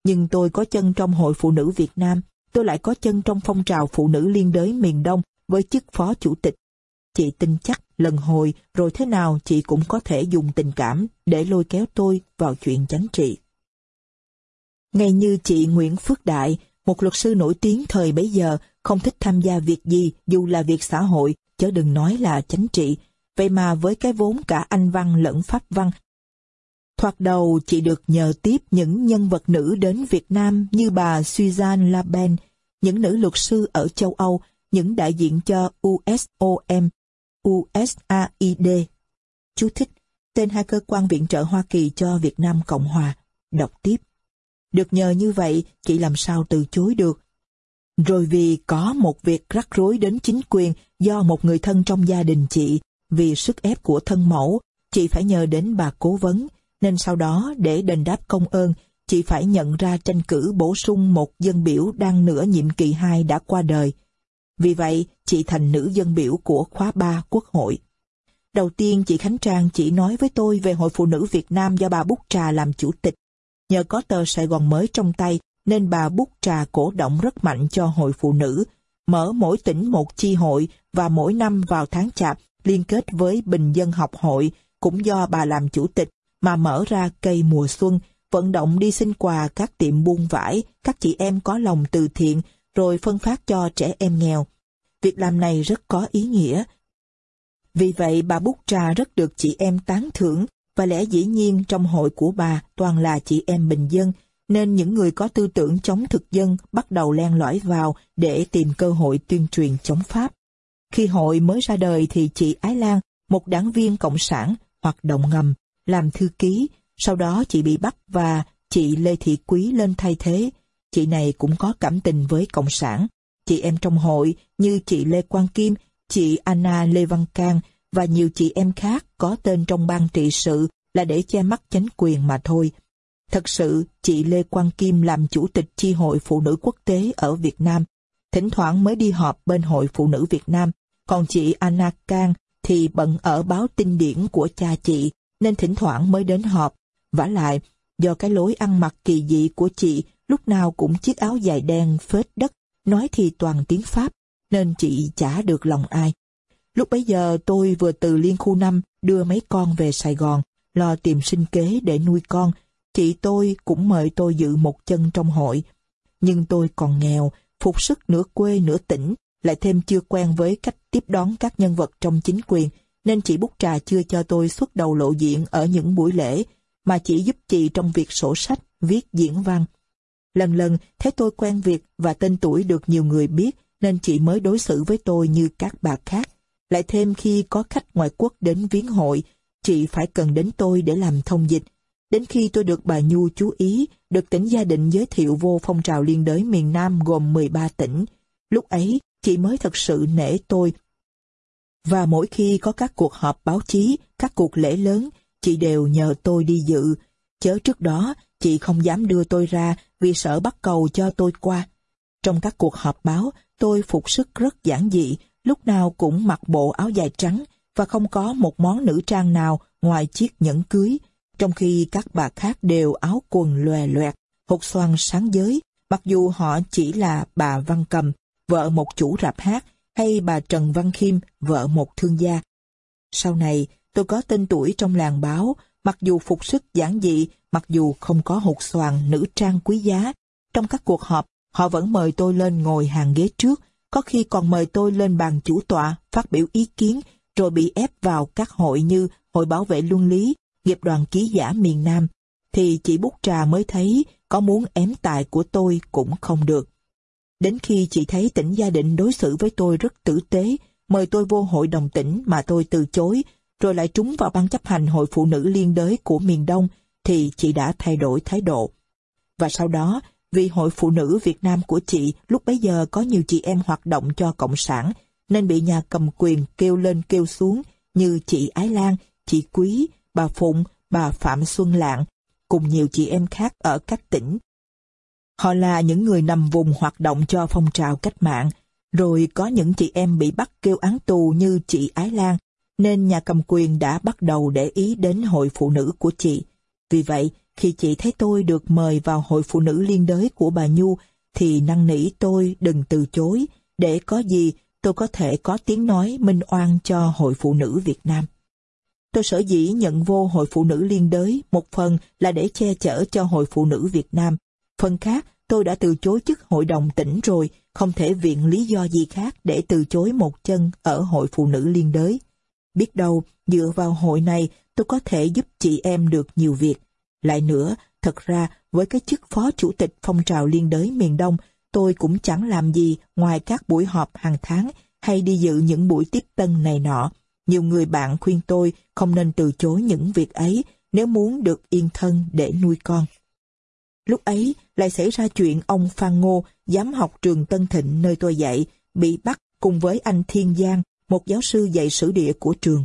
Nhưng tôi có chân trong Hội Phụ nữ Việt Nam, tôi lại có chân trong phong trào phụ nữ liên đới miền Đông với chức phó chủ tịch. Chị tin chắc lần hồi rồi thế nào chị cũng có thể dùng tình cảm để lôi kéo tôi vào chuyện chánh trị. Ngay như chị Nguyễn Phước Đại, một luật sư nổi tiếng thời bấy giờ, không thích tham gia việc gì dù là việc xã hội, chớ đừng nói là chính trị. Vậy mà với cái vốn cả Anh văn lẫn Pháp văn, thoạt đầu chị được nhờ tiếp những nhân vật nữ đến Việt Nam như bà Suzanne Laben, những nữ luật sư ở châu Âu, những đại diện cho USOM, USAID. Chú thích, tên hai cơ quan viện trợ Hoa Kỳ cho Việt Nam Cộng Hòa. Đọc tiếp. Được nhờ như vậy, chị làm sao từ chối được. Rồi vì có một việc rắc rối đến chính quyền do một người thân trong gia đình chị, vì sức ép của thân mẫu, chị phải nhờ đến bà cố vấn, nên sau đó để đền đáp công ơn, chị phải nhận ra tranh cử bổ sung một dân biểu đang nửa nhiệm kỳ 2 đã qua đời. Vì vậy, chị thành nữ dân biểu của khóa 3 Quốc hội. Đầu tiên, chị Khánh Trang chỉ nói với tôi về Hội Phụ nữ Việt Nam do bà Bút Trà làm chủ tịch. Nhờ có tờ Sài Gòn mới trong tay, nên bà Bút Trà cổ động rất mạnh cho Hội Phụ nữ, mở mỗi tỉnh một chi hội và mỗi năm vào tháng chạp liên kết với Bình Dân Học Hội, cũng do bà làm chủ tịch, mà mở ra cây mùa xuân, vận động đi xin quà các tiệm buôn vải, các chị em có lòng từ thiện, rồi phân phát cho trẻ em nghèo. Việc làm này rất có ý nghĩa. Vì vậy bà Bút Trà rất được chị em tán thưởng, và lẽ dĩ nhiên trong hội của bà toàn là chị em bình dân, nên những người có tư tưởng chống thực dân bắt đầu len lỏi vào để tìm cơ hội tuyên truyền chống Pháp. Khi hội mới ra đời thì chị Ái Lan, một đảng viên cộng sản, hoạt động ngầm, làm thư ký, sau đó chị bị bắt và chị Lê Thị Quý lên thay thế. Chị này cũng có cảm tình với Cộng sản. Chị em trong hội như chị Lê Quang Kim, chị Anna Lê Văn Cang và nhiều chị em khác có tên trong ban trị sự là để che mắt chánh quyền mà thôi. Thật sự, chị Lê Quang Kim làm chủ tịch chi hội phụ nữ quốc tế ở Việt Nam. Thỉnh thoảng mới đi họp bên hội phụ nữ Việt Nam. Còn chị Anna Kang thì bận ở báo tinh điển của cha chị nên thỉnh thoảng mới đến họp. vả lại, do cái lối ăn mặc kỳ dị của chị lúc nào cũng chiếc áo dài đen phết đất, nói thì toàn tiếng Pháp, nên chị chả được lòng ai. Lúc bấy giờ tôi vừa từ liên khu 5 đưa mấy con về Sài Gòn, lo tìm sinh kế để nuôi con. Chị tôi cũng mời tôi dự một chân trong hội. Nhưng tôi còn nghèo, phục sức nửa quê nửa tỉnh, lại thêm chưa quen với cách tiếp đón các nhân vật trong chính quyền, nên chị Bút Trà chưa cho tôi xuất đầu lộ diện ở những buổi lễ, mà chỉ giúp chị trong việc sổ sách, viết diễn văn. Lần lần thấy tôi quen việc và tên tuổi được nhiều người biết nên chị mới đối xử với tôi như các bà khác. Lại thêm khi có khách ngoại quốc đến viếng hội, chị phải cần đến tôi để làm thông dịch. Đến khi tôi được bà Nhu chú ý, được tỉnh gia định giới thiệu vô phong trào liên đới miền Nam gồm 13 tỉnh. Lúc ấy, chị mới thật sự nể tôi và mỗi khi có các cuộc họp báo chí, các cuộc lễ lớn, chị đều nhờ tôi đi dự. Chớ trước đó, chị không dám đưa tôi ra vì sợ bắt cầu cho tôi qua. Trong các cuộc họp báo, tôi phục sức rất giản dị, lúc nào cũng mặc bộ áo dài trắng và không có một món nữ trang nào ngoài chiếc nhẫn cưới, trong khi các bà khác đều áo quần lòe loẹt, hột xoàn sáng giới, mặc dù họ chỉ là bà Văn Cầm, vợ một chủ rạp hát, hay bà Trần Văn Khiêm, vợ một thương gia. Sau này, tôi có tên tuổi trong làng báo, mặc dù phục sức giản dị, mặc dù không có hột xoàn nữ trang quý giá. Trong các cuộc họp, họ vẫn mời tôi lên ngồi hàng ghế trước, có khi còn mời tôi lên bàn chủ tọa, phát biểu ý kiến, rồi bị ép vào các hội như Hội Bảo vệ Luân lý, nghiệp đoàn ký giả miền Nam, thì chỉ bút trà mới thấy có muốn ém tài của tôi cũng không được. Đến khi chị thấy tỉnh gia định đối xử với tôi rất tử tế, mời tôi vô hội đồng tỉnh mà tôi từ chối, rồi lại trúng vào ban chấp hành hội phụ nữ liên đới của miền Đông, thì chị đã thay đổi thái độ. Và sau đó, vì hội phụ nữ Việt Nam của chị lúc bấy giờ có nhiều chị em hoạt động cho Cộng sản, nên bị nhà cầm quyền kêu lên kêu xuống như chị Ái Lan, chị Quý, bà Phụng, bà Phạm Xuân Lạng, cùng nhiều chị em khác ở các tỉnh. Họ là những người nằm vùng hoạt động cho phong trào cách mạng, rồi có những chị em bị bắt kêu án tù như chị Ái Lan, nên nhà cầm quyền đã bắt đầu để ý đến hội phụ nữ của chị. Vì vậy, khi chị thấy tôi được mời vào hội phụ nữ liên đới của bà Nhu, thì năn nỉ tôi đừng từ chối, để có gì tôi có thể có tiếng nói minh oan cho hội phụ nữ Việt Nam. Tôi sở dĩ nhận vô hội phụ nữ liên đới, một phần là để che chở cho hội phụ nữ Việt Nam. Phần khác, tôi đã từ chối chức hội đồng tỉnh rồi, không thể viện lý do gì khác để từ chối một chân ở hội phụ nữ liên đới. Biết đâu, dựa vào hội này, tôi có thể giúp chị em được nhiều việc. Lại nữa, thật ra, với cái chức phó chủ tịch phong trào liên đới miền Đông, tôi cũng chẳng làm gì ngoài các buổi họp hàng tháng hay đi dự những buổi tiếp tân này nọ. Nhiều người bạn khuyên tôi không nên từ chối những việc ấy nếu muốn được yên thân để nuôi con. Lúc ấy lại xảy ra chuyện ông Phan Ngô, giám học trường Tân Thịnh nơi tôi dạy, bị bắt cùng với anh Thiên Giang, một giáo sư dạy sử địa của trường.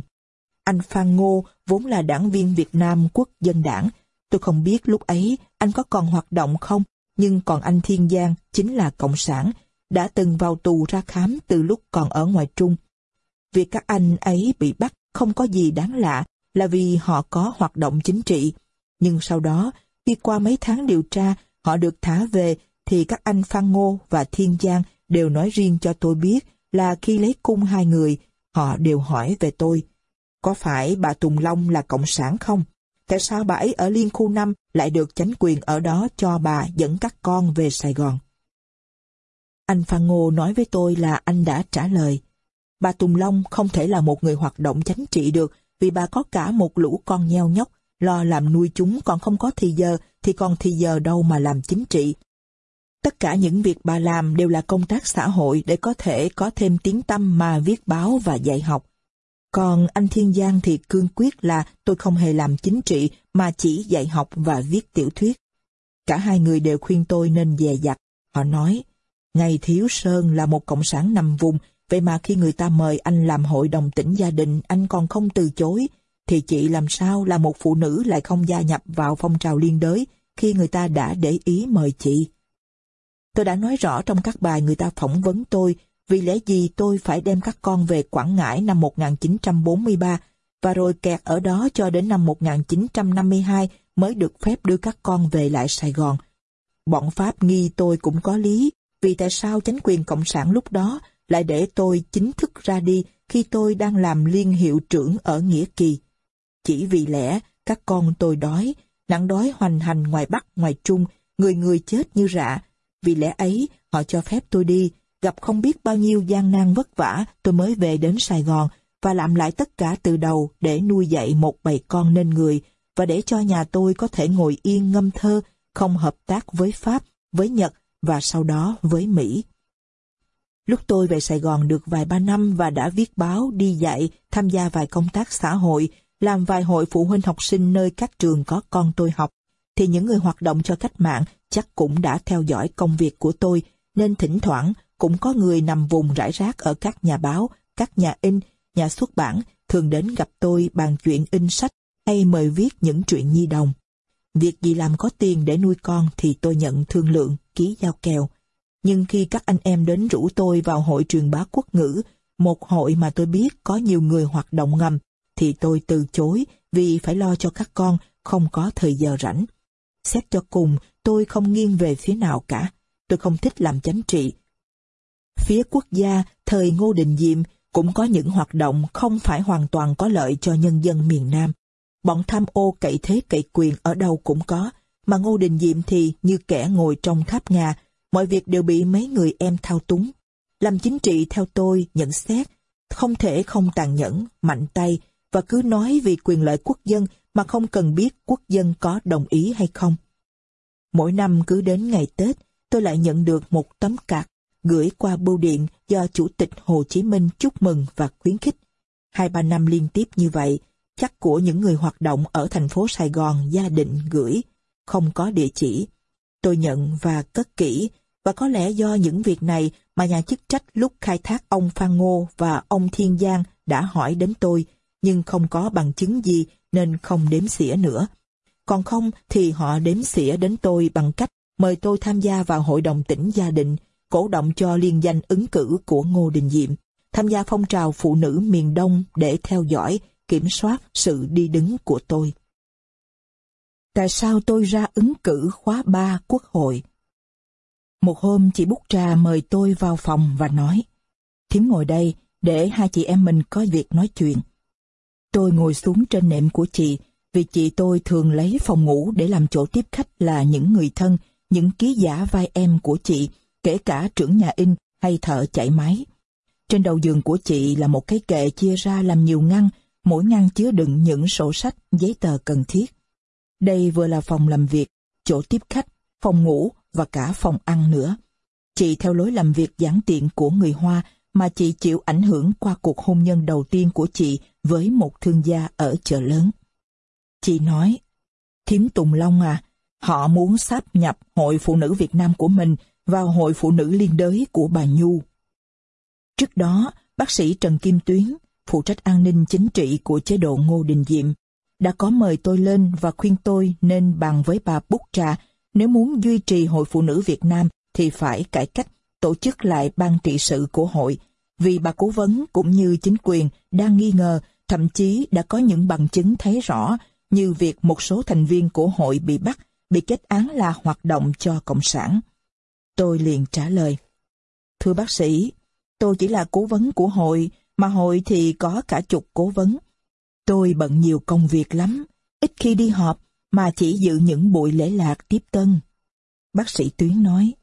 Anh Phan Ngô vốn là đảng viên Việt Nam Quốc dân đảng. Tôi không biết lúc ấy anh có còn hoạt động không, nhưng còn anh Thiên Giang chính là Cộng sản, đã từng vào tù ra khám từ lúc còn ở ngoài Trung. Việc các anh ấy bị bắt không có gì đáng lạ là vì họ có hoạt động chính trị. Nhưng sau đó, khi qua mấy tháng điều tra, họ được thả về thì các anh Phan Ngô và Thiên Giang đều nói riêng cho tôi biết là khi lấy cung hai người, họ đều hỏi về tôi. Có phải bà Tùng Long là Cộng sản không? Tại sao bà ấy ở Liên khu 5 lại được chánh quyền ở đó cho bà dẫn các con về Sài Gòn? Anh Phan Ngô nói với tôi là anh đã trả lời. Bà Tùng Long không thể là một người hoạt động chánh trị được vì bà có cả một lũ con nheo nhóc, lo làm nuôi chúng còn không có thì giờ thì còn thì giờ đâu mà làm chính trị. Tất cả những việc bà làm đều là công tác xã hội để có thể có thêm tiếng tâm mà viết báo và dạy học. Còn anh Thiên Giang thì cương quyết là tôi không hề làm chính trị mà chỉ dạy học và viết tiểu thuyết. Cả hai người đều khuyên tôi nên dè dặt. Họ nói, Ngày Thiếu Sơn là một cộng sản nằm vùng, vậy mà khi người ta mời anh làm hội đồng tỉnh gia đình, anh còn không từ chối, thì chị làm sao là một phụ nữ lại không gia nhập vào phong trào liên đới khi người ta đã để ý mời chị. Tôi đã nói rõ trong các bài người ta phỏng vấn tôi vì lẽ gì tôi phải đem các con về Quảng Ngãi năm 1943 và rồi kẹt ở đó cho đến năm 1952 mới được phép đưa các con về lại Sài Gòn. Bọn Pháp nghi tôi cũng có lý, vì tại sao chính quyền Cộng sản lúc đó lại để tôi chính thức ra đi khi tôi đang làm liên hiệu trưởng ở Nghĩa Kỳ. Chỉ vì lẽ các con tôi đói, nặng đói hoành hành ngoài Bắc ngoài Trung, người người chết như rạ. Vì lẽ ấy, họ cho phép tôi đi, gặp không biết bao nhiêu gian nan vất vả, tôi mới về đến Sài Gòn và làm lại tất cả từ đầu để nuôi dạy một bầy con nên người và để cho nhà tôi có thể ngồi yên ngâm thơ, không hợp tác với Pháp, với Nhật và sau đó với Mỹ. Lúc tôi về Sài Gòn được vài ba năm và đã viết báo, đi dạy, tham gia vài công tác xã hội, làm vài hội phụ huynh học sinh nơi các trường có con tôi học, thì những người hoạt động cho cách mạng chắc cũng đã theo dõi công việc của tôi, nên thỉnh thoảng cũng có người nằm vùng rải rác ở các nhà báo, các nhà in, nhà xuất bản, thường đến gặp tôi bàn chuyện in sách hay mời viết những chuyện nhi đồng. Việc gì làm có tiền để nuôi con thì tôi nhận thương lượng, ký giao kèo. Nhưng khi các anh em đến rủ tôi vào hội truyền bá quốc ngữ, một hội mà tôi biết có nhiều người hoạt động ngầm, thì tôi từ chối vì phải lo cho các con, không có thời giờ rảnh. Xét cho cùng, tôi không nghiêng về phía nào cả. Tôi không thích làm chánh trị. Phía quốc gia, thời Ngô Đình Diệm cũng có những hoạt động không phải hoàn toàn có lợi cho nhân dân miền Nam. Bọn tham ô cậy thế cậy quyền ở đâu cũng có, mà Ngô Đình Diệm thì như kẻ ngồi trong tháp Nga, mọi việc đều bị mấy người em thao túng. Làm chính trị theo tôi nhận xét, không thể không tàn nhẫn, mạnh tay và cứ nói vì quyền lợi quốc dân mà không cần biết quốc dân có đồng ý hay không. Mỗi năm cứ đến ngày Tết, tôi lại nhận được một tấm card gửi qua bưu điện do Chủ tịch Hồ Chí Minh chúc mừng và khuyến khích. Hai ba năm liên tiếp như vậy, chắc của những người hoạt động ở thành phố Sài Gòn gia định gửi, không có địa chỉ. Tôi nhận và cất kỹ, và có lẽ do những việc này mà nhà chức trách lúc khai thác ông Phan Ngô và ông Thiên Giang đã hỏi đến tôi, nhưng không có bằng chứng gì nên không đếm xỉa nữa. Còn không thì họ đếm xỉa đến tôi bằng cách mời tôi tham gia vào hội đồng tỉnh gia định, cổ động cho liên danh ứng cử của Ngô Đình Diệm, tham gia phong trào phụ nữ miền Đông để theo dõi, kiểm soát sự đi đứng của tôi. Tại sao tôi ra ứng cử khóa 3 Quốc hội? Một hôm chị Bút Trà mời tôi vào phòng và nói, Thiếm ngồi đây để hai chị em mình có việc nói chuyện. Tôi ngồi xuống trên nệm của chị, vì chị tôi thường lấy phòng ngủ để làm chỗ tiếp khách là những người thân, những ký giả vai em của chị, kể cả trưởng nhà in hay thợ chạy máy. Trên đầu giường của chị là một cái kệ chia ra làm nhiều ngăn, mỗi ngăn chứa đựng những sổ sách, giấy tờ cần thiết. Đây vừa là phòng làm việc, chỗ tiếp khách, phòng ngủ và cả phòng ăn nữa. Chị theo lối làm việc giản tiện của người Hoa mà chị chịu ảnh hưởng qua cuộc hôn nhân đầu tiên của chị với một thương gia ở chợ lớn. Chị nói, Thiếm Tùng Long à, họ muốn sáp nhập Hội Phụ nữ Việt Nam của mình vào Hội Phụ nữ Liên đới của bà Nhu. Trước đó, bác sĩ Trần Kim Tuyến, phụ trách an ninh chính trị của chế độ Ngô Đình Diệm, đã có mời tôi lên và khuyên tôi nên bàn với bà Bút Trà nếu muốn duy trì Hội Phụ nữ Việt Nam thì phải cải cách, tổ chức lại ban trị sự của hội, vì bà cố vấn cũng như chính quyền đang nghi ngờ, thậm chí đã có những bằng chứng thấy rõ như việc một số thành viên của hội bị bắt, bị kết án là hoạt động cho Cộng sản. Tôi liền trả lời, Thưa bác sĩ, tôi chỉ là cố vấn của hội, mà hội thì có cả chục cố vấn. Tôi bận nhiều công việc lắm, ít khi đi họp, mà chỉ dự những buổi lễ lạc tiếp tân. Bác sĩ Tuyến nói,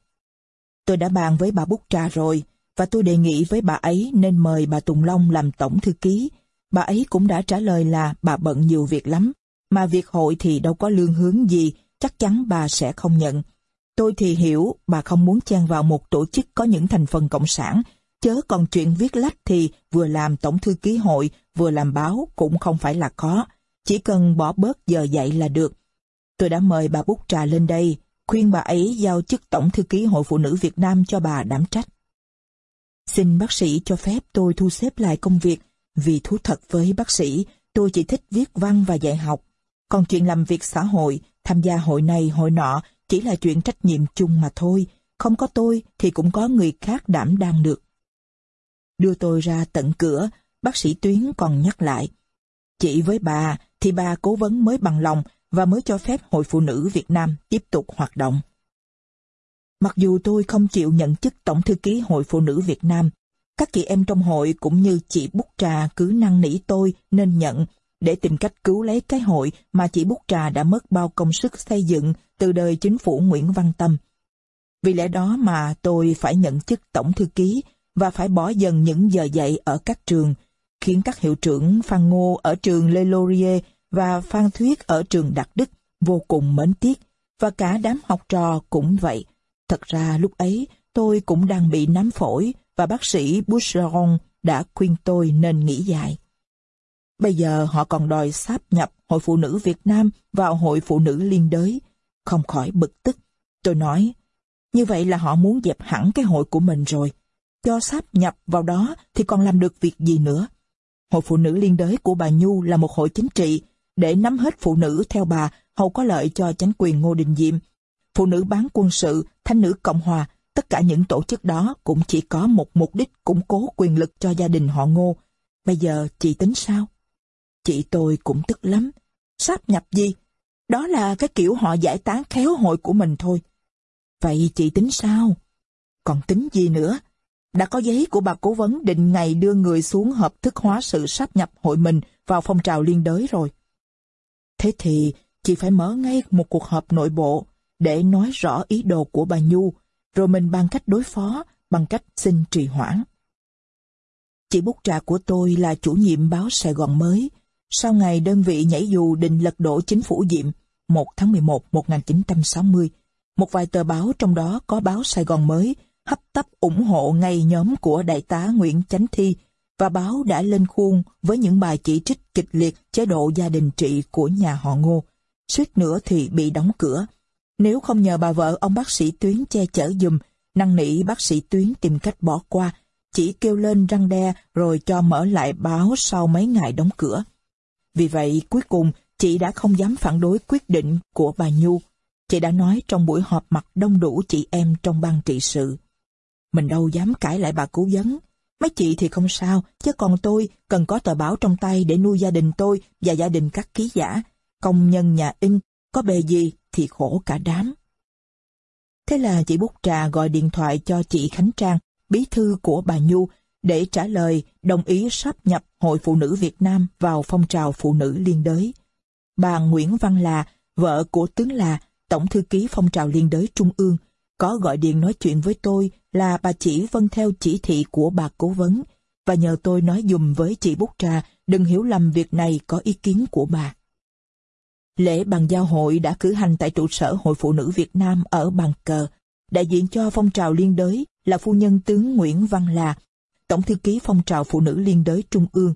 Tôi đã bàn với bà Bút Trà rồi, và tôi đề nghị với bà ấy nên mời bà Tùng Long làm tổng thư ký. Bà ấy cũng đã trả lời là bà bận nhiều việc lắm, mà việc hội thì đâu có lương hướng gì, chắc chắn bà sẽ không nhận. Tôi thì hiểu bà không muốn chen vào một tổ chức có những thành phần cộng sản, chớ còn chuyện viết lách thì vừa làm tổng thư ký hội, vừa làm báo cũng không phải là khó, chỉ cần bỏ bớt giờ dạy là được. Tôi đã mời bà Bút Trà lên đây, khuyên bà ấy giao chức tổng thư ký Hội Phụ nữ Việt Nam cho bà đảm trách. Xin bác sĩ cho phép tôi thu xếp lại công việc, vì thú thật với bác sĩ, tôi chỉ thích viết văn và dạy học. Còn chuyện làm việc xã hội, tham gia hội này hội nọ, chỉ là chuyện trách nhiệm chung mà thôi. Không có tôi thì cũng có người khác đảm đang được. Đưa tôi ra tận cửa, bác sĩ Tuyến còn nhắc lại. Chị với bà thì bà cố vấn mới bằng lòng và mới cho phép Hội Phụ nữ Việt Nam tiếp tục hoạt động. Mặc dù tôi không chịu nhận chức Tổng Thư ký Hội Phụ nữ Việt Nam, các chị em trong hội cũng như chị Bút Trà cứ năn nỉ tôi nên nhận để tìm cách cứu lấy cái hội mà chị Bút Trà đã mất bao công sức xây dựng từ đời chính phủ Nguyễn Văn Tâm. Vì lẽ đó mà tôi phải nhận chức Tổng Thư ký và phải bỏ dần những giờ dạy ở các trường, khiến các hiệu trưởng Phan Ngô ở trường Lê Laurier và Phan Thuyết ở trường Đạt Đức vô cùng mến tiếc, và cả đám học trò cũng vậy. Thật ra lúc ấy tôi cũng đang bị nám phổi và bác sĩ Boucheron đã khuyên tôi nên nghỉ dài. Bây giờ họ còn đòi sáp nhập Hội Phụ nữ Việt Nam vào Hội Phụ nữ Liên đới. Không khỏi bực tức. Tôi nói, như vậy là họ muốn dẹp hẳn cái hội của mình rồi. Cho sáp nhập vào đó thì còn làm được việc gì nữa. Hội Phụ nữ Liên đới của bà Nhu là một hội chính trị, để nắm hết phụ nữ theo bà hầu có lợi cho chánh quyền Ngô Đình Diệm. Phụ nữ bán quân sự, thanh nữ Cộng Hòa, tất cả những tổ chức đó cũng chỉ có một mục đích củng cố quyền lực cho gia đình họ Ngô. Bây giờ chị tính sao? Chị tôi cũng tức lắm. Sáp nhập gì? Đó là cái kiểu họ giải tán khéo hội của mình thôi. Vậy chị tính sao? Còn tính gì nữa? Đã có giấy của bà cố vấn định ngày đưa người xuống hợp thức hóa sự sáp nhập hội mình vào phong trào liên đới rồi. Thế thì chị phải mở ngay một cuộc họp nội bộ để nói rõ ý đồ của bà Nhu, rồi mình bằng cách đối phó, bằng cách xin trì hoãn. Chị bút trà của tôi là chủ nhiệm báo Sài Gòn mới. Sau ngày đơn vị nhảy dù định lật đổ chính phủ Diệm 1 tháng 11 1960, một vài tờ báo trong đó có báo Sài Gòn mới hấp tấp ủng hộ ngay nhóm của đại tá Nguyễn Chánh Thi và báo đã lên khuôn với những bài chỉ trích kịch liệt chế độ gia đình trị của nhà họ Ngô. Suýt nữa thì bị đóng cửa. Nếu không nhờ bà vợ ông bác sĩ Tuyến che chở dùm, năng nỉ bác sĩ Tuyến tìm cách bỏ qua, chỉ kêu lên răng đe rồi cho mở lại báo sau mấy ngày đóng cửa. Vì vậy, cuối cùng, chị đã không dám phản đối quyết định của bà Nhu. Chị đã nói trong buổi họp mặt đông đủ chị em trong ban trị sự. Mình đâu dám cãi lại bà cố vấn. Mấy chị thì không sao, chứ còn tôi cần có tờ báo trong tay để nuôi gia đình tôi và gia đình các ký giả, công nhân nhà in, có bề gì thì khổ cả đám. Thế là chị Bút Trà gọi điện thoại cho chị Khánh Trang, bí thư của bà Nhu, để trả lời đồng ý sắp nhập Hội Phụ nữ Việt Nam vào phong trào phụ nữ liên đới. Bà Nguyễn Văn Là, vợ của tướng Là, Tổng thư ký phong trào liên đới Trung ương, có gọi điện nói chuyện với tôi là bà chỉ vâng theo chỉ thị của bà cố vấn và nhờ tôi nói dùm với chị Bút Trà đừng hiểu lầm việc này có ý kiến của bà. Lễ bàn giao hội đã cử hành tại trụ sở Hội Phụ nữ Việt Nam ở Bàn Cờ. Đại diện cho phong trào liên đới là phu nhân tướng Nguyễn Văn Là, Tổng thư ký phong trào phụ nữ liên đới Trung ương,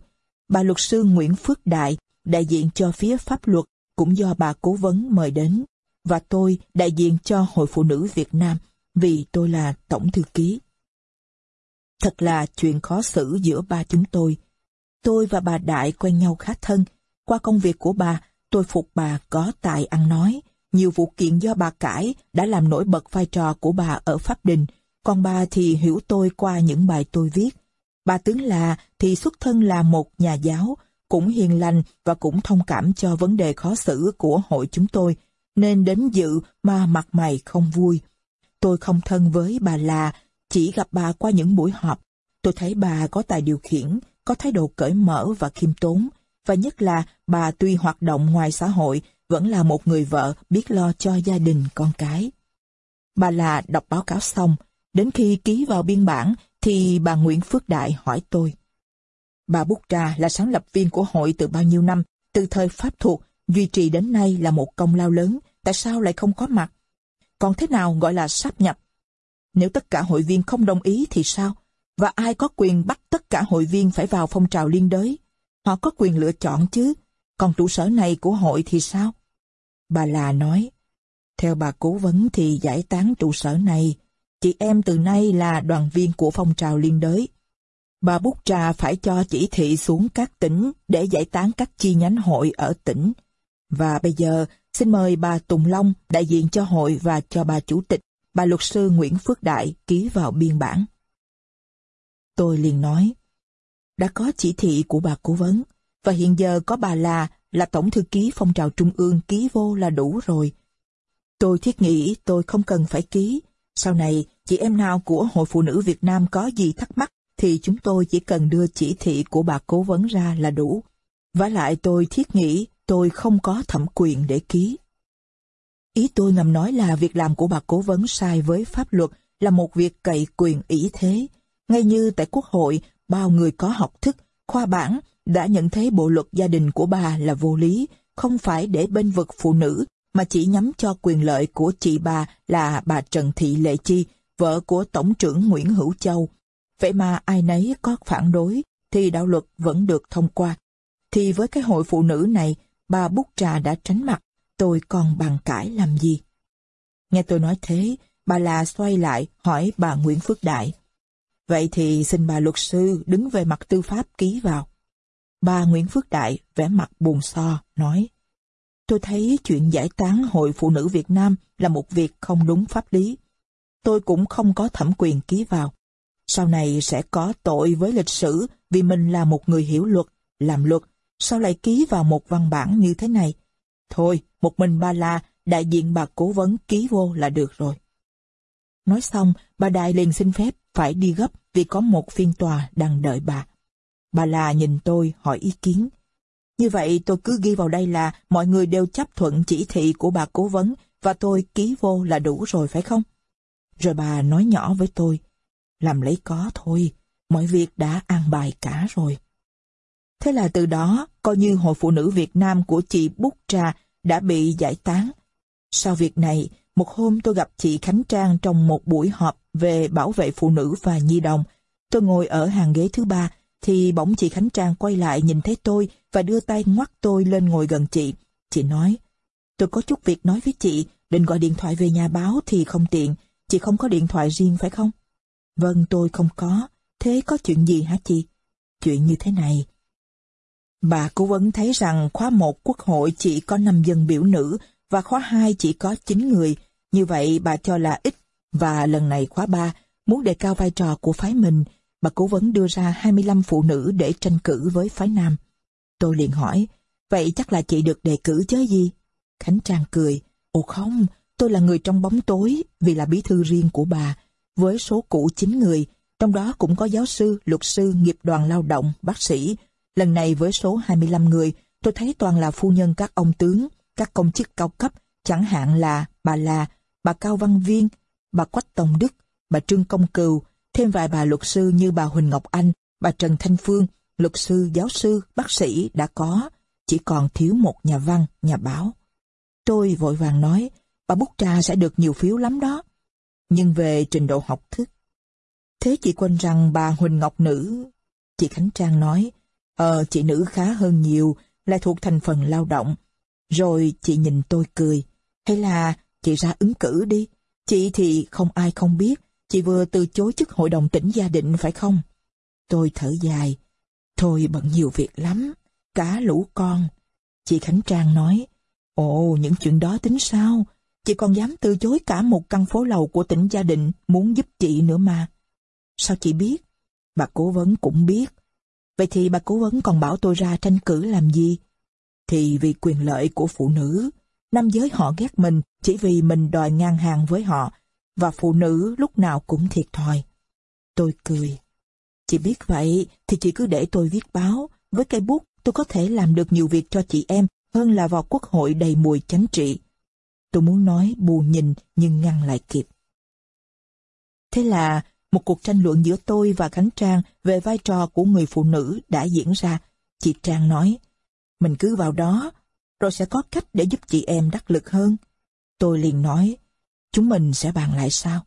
bà luật sư Nguyễn Phước Đại, đại diện cho phía pháp luật cũng do bà cố vấn mời đến, và tôi đại diện cho Hội Phụ nữ Việt Nam vì tôi là tổng thư ký. Thật là chuyện khó xử giữa ba chúng tôi. Tôi và bà Đại quen nhau khá thân. Qua công việc của bà, tôi phục bà có tài ăn nói. Nhiều vụ kiện do bà cãi đã làm nổi bật vai trò của bà ở Pháp Đình, còn bà thì hiểu tôi qua những bài tôi viết. Bà tướng là thì xuất thân là một nhà giáo, cũng hiền lành và cũng thông cảm cho vấn đề khó xử của hội chúng tôi, nên đến dự mà mặt mày không vui. Tôi không thân với bà là, chỉ gặp bà qua những buổi họp. Tôi thấy bà có tài điều khiển, có thái độ cởi mở và khiêm tốn, và nhất là bà tuy hoạt động ngoài xã hội, vẫn là một người vợ biết lo cho gia đình con cái. Bà là đọc báo cáo xong, đến khi ký vào biên bản thì bà Nguyễn Phước Đại hỏi tôi. Bà Bút Trà là sáng lập viên của hội từ bao nhiêu năm, từ thời Pháp thuộc, duy trì đến nay là một công lao lớn, tại sao lại không có mặt? Còn thế nào gọi là sáp nhập? Nếu tất cả hội viên không đồng ý thì sao? Và ai có quyền bắt tất cả hội viên phải vào phong trào liên đới? Họ có quyền lựa chọn chứ. Còn trụ sở này của hội thì sao? Bà là nói, theo bà cố vấn thì giải tán trụ sở này, chị em từ nay là đoàn viên của phong trào liên đới. Bà Bút Trà phải cho chỉ thị xuống các tỉnh để giải tán các chi nhánh hội ở tỉnh. Và bây giờ, xin mời bà Tùng Long, đại diện cho hội và cho bà chủ tịch, bà luật sư Nguyễn Phước Đại ký vào biên bản. Tôi liền nói, đã có chỉ thị của bà cố vấn, và hiện giờ có bà là, là tổng thư ký phong trào trung ương ký vô là đủ rồi. Tôi thiết nghĩ tôi không cần phải ký. Sau này, chị em nào của Hội Phụ nữ Việt Nam có gì thắc mắc, thì chúng tôi chỉ cần đưa chỉ thị của bà cố vấn ra là đủ. Và lại tôi thiết nghĩ tôi không có thẩm quyền để ký. Ý tôi ngầm nói là việc làm của bà cố vấn sai với pháp luật là một việc cậy quyền ý thế. Ngay như tại Quốc hội, bao người có học thức, khoa bản đã nhận thấy bộ luật gia đình của bà là vô lý, không phải để bên vực phụ nữ, mà chỉ nhắm cho quyền lợi của chị bà là bà Trần Thị Lệ Chi, vợ của Tổng trưởng Nguyễn Hữu Châu. Vậy mà ai nấy có phản đối, thì đạo luật vẫn được thông qua. Thì với cái hội phụ nữ này, bà Bút Trà đã tránh mặt, tôi còn bàn cãi làm gì? Nghe tôi nói thế, bà là xoay lại hỏi bà Nguyễn Phước Đại. Vậy thì xin bà luật sư đứng về mặt tư pháp ký vào. Bà Nguyễn Phước Đại vẻ mặt buồn so, nói Tôi thấy chuyện giải tán Hội Phụ nữ Việt Nam là một việc không đúng pháp lý. Tôi cũng không có thẩm quyền ký vào. Sau này sẽ có tội với lịch sử vì mình là một người hiểu luật, làm luật, sao lại ký vào một văn bản như thế này? Thôi, một mình ba la, đại diện bà cố vấn ký vô là được rồi. Nói xong, bà Đại liền xin phép phải đi gấp vì có một phiên tòa đang đợi bà. Bà la nhìn tôi hỏi ý kiến. Như vậy tôi cứ ghi vào đây là mọi người đều chấp thuận chỉ thị của bà cố vấn và tôi ký vô là đủ rồi phải không? Rồi bà nói nhỏ với tôi, làm lấy có thôi, mọi việc đã an bài cả rồi. Thế là từ đó, coi như Hội Phụ Nữ Việt Nam của chị Bút Trà đã bị giải tán. Sau việc này, một hôm tôi gặp chị Khánh Trang trong một buổi họp về bảo vệ phụ nữ và nhi đồng. Tôi ngồi ở hàng ghế thứ ba, thì bỗng chị Khánh Trang quay lại nhìn thấy tôi và đưa tay ngoắt tôi lên ngồi gần chị. Chị nói, tôi có chút việc nói với chị, định gọi điện thoại về nhà báo thì không tiện, chị không có điện thoại riêng phải không? Vâng, tôi không có. Thế có chuyện gì hả chị? Chuyện như thế này. Bà cố vấn thấy rằng khóa một quốc hội chỉ có 5 dân biểu nữ và khóa 2 chỉ có 9 người. Như vậy bà cho là ít và lần này khóa 3 muốn đề cao vai trò của phái mình, bà cố vấn đưa ra 25 phụ nữ để tranh cử với phái nam. Tôi liền hỏi, vậy chắc là chị được đề cử chứ gì? Khánh Trang cười, ồ không, tôi là người trong bóng tối vì là bí thư riêng của bà, với số cũ 9 người, trong đó cũng có giáo sư, luật sư, nghiệp đoàn lao động, bác sĩ. Lần này với số 25 người, tôi thấy toàn là phu nhân các ông tướng, các công chức cao cấp, chẳng hạn là bà là bà Cao Văn Viên, bà Quách Tông Đức, bà Trương Công Cừu, thêm vài bà luật sư như bà Huỳnh Ngọc Anh, bà Trần Thanh Phương, luật sư, giáo sư, bác sĩ đã có, chỉ còn thiếu một nhà văn, nhà báo. Tôi vội vàng nói, bà Bút Trà sẽ được nhiều phiếu lắm đó. Nhưng về trình độ học thức. Thế chị quên rằng bà Huỳnh Ngọc Nữ, chị Khánh Trang nói, ờ, chị nữ khá hơn nhiều, lại thuộc thành phần lao động. Rồi chị nhìn tôi cười, hay là chị ra ứng cử đi, chị thì không ai không biết, chị vừa từ chối chức hội đồng tỉnh gia định phải không? Tôi thở dài, thôi bận nhiều việc lắm, cả lũ con. Chị Khánh Trang nói, ồ những chuyện đó tính sao? Chị còn dám từ chối cả một căn phố lầu của tỉnh gia định muốn giúp chị nữa mà. Sao chị biết? Bà cố vấn cũng biết. Vậy thì bà cố vấn còn bảo tôi ra tranh cử làm gì? Thì vì quyền lợi của phụ nữ, nam giới họ ghét mình chỉ vì mình đòi ngang hàng với họ, và phụ nữ lúc nào cũng thiệt thòi. Tôi cười. Chị biết vậy thì chị cứ để tôi viết báo. Với cây bút tôi có thể làm được nhiều việc cho chị em hơn là vào quốc hội đầy mùi chánh trị. Tôi muốn nói bù nhìn nhưng ngăn lại kịp. Thế là một cuộc tranh luận giữa tôi và Khánh Trang về vai trò của người phụ nữ đã diễn ra. Chị Trang nói, mình cứ vào đó, rồi sẽ có cách để giúp chị em đắc lực hơn. Tôi liền nói, chúng mình sẽ bàn lại sao?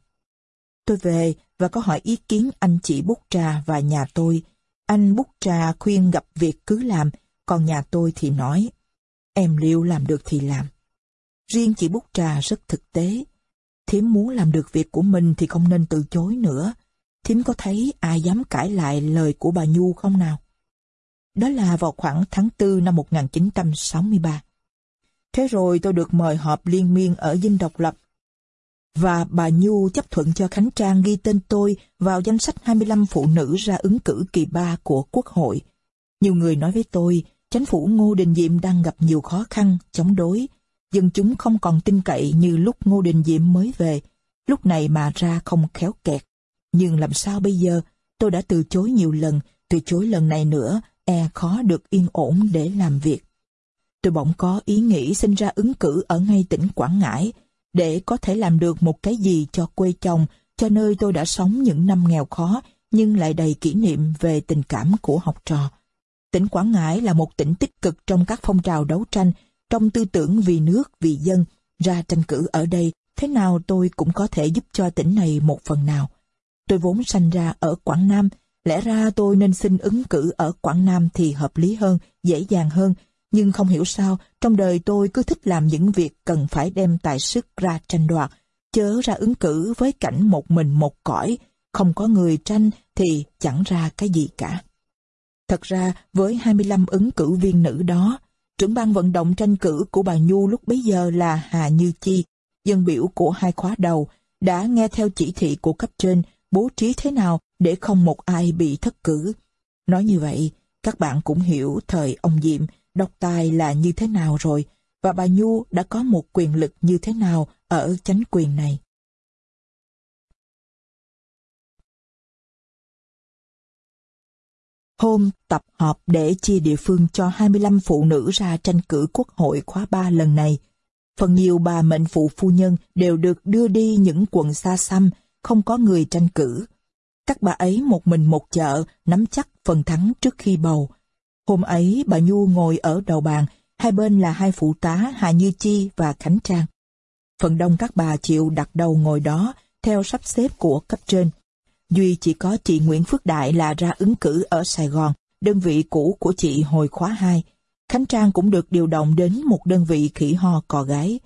Tôi về và có hỏi ý kiến anh chị Bút Trà và nhà tôi. Anh Bút Trà khuyên gặp việc cứ làm, còn nhà tôi thì nói, em liêu làm được thì làm. Riêng chị Bút Trà rất thực tế. Thiếm muốn làm được việc của mình thì không nên từ chối nữa. Thiếm có thấy ai dám cãi lại lời của bà Nhu không nào? Đó là vào khoảng tháng 4 năm 1963. Thế rồi tôi được mời họp liên miên ở Dinh Độc Lập. Và bà Nhu chấp thuận cho Khánh Trang ghi tên tôi vào danh sách 25 phụ nữ ra ứng cử kỳ ba của Quốc hội. Nhiều người nói với tôi, chính phủ Ngô Đình Diệm đang gặp nhiều khó khăn, chống đối. Dân chúng không còn tin cậy như lúc Ngô Đình Diệm mới về, lúc này mà ra không khéo kẹt. Nhưng làm sao bây giờ, tôi đã từ chối nhiều lần, từ chối lần này nữa, e khó được yên ổn để làm việc. Tôi bỗng có ý nghĩ sinh ra ứng cử ở ngay tỉnh Quảng Ngãi, để có thể làm được một cái gì cho quê chồng, cho nơi tôi đã sống những năm nghèo khó, nhưng lại đầy kỷ niệm về tình cảm của học trò. Tỉnh Quảng Ngãi là một tỉnh tích cực trong các phong trào đấu tranh, trong tư tưởng vì nước, vì dân. Ra tranh cử ở đây, thế nào tôi cũng có thể giúp cho tỉnh này một phần nào. Tôi vốn sanh ra ở Quảng Nam, lẽ ra tôi nên xin ứng cử ở Quảng Nam thì hợp lý hơn, dễ dàng hơn, nhưng không hiểu sao, trong đời tôi cứ thích làm những việc cần phải đem tài sức ra tranh đoạt, chớ ra ứng cử với cảnh một mình một cõi, không có người tranh thì chẳng ra cái gì cả. Thật ra, với 25 ứng cử viên nữ đó, trưởng ban vận động tranh cử của bà Nhu lúc bấy giờ là Hà Như Chi, dân biểu của hai khóa đầu, đã nghe theo chỉ thị của cấp trên bố trí thế nào để không một ai bị thất cử. Nói như vậy, các bạn cũng hiểu thời ông Diệm độc tài là như thế nào rồi, và bà Nhu đã có một quyền lực như thế nào ở chánh quyền này. Hôm tập họp để chia địa phương cho 25 phụ nữ ra tranh cử quốc hội khóa 3 lần này, phần nhiều bà mệnh phụ phu nhân đều được đưa đi những quận xa xăm, không có người tranh cử. Các bà ấy một mình một chợ, nắm chắc phần thắng trước khi bầu. Hôm ấy bà Nhu ngồi ở đầu bàn, hai bên là hai phụ tá Hà Như Chi và Khánh Trang. Phần đông các bà chịu đặt đầu ngồi đó theo sắp xếp của cấp trên. Duy chỉ có chị Nguyễn Phước Đại là ra ứng cử ở Sài Gòn, đơn vị cũ của chị hồi khóa 2. Khánh Trang cũng được điều động đến một đơn vị khỉ ho cò gái.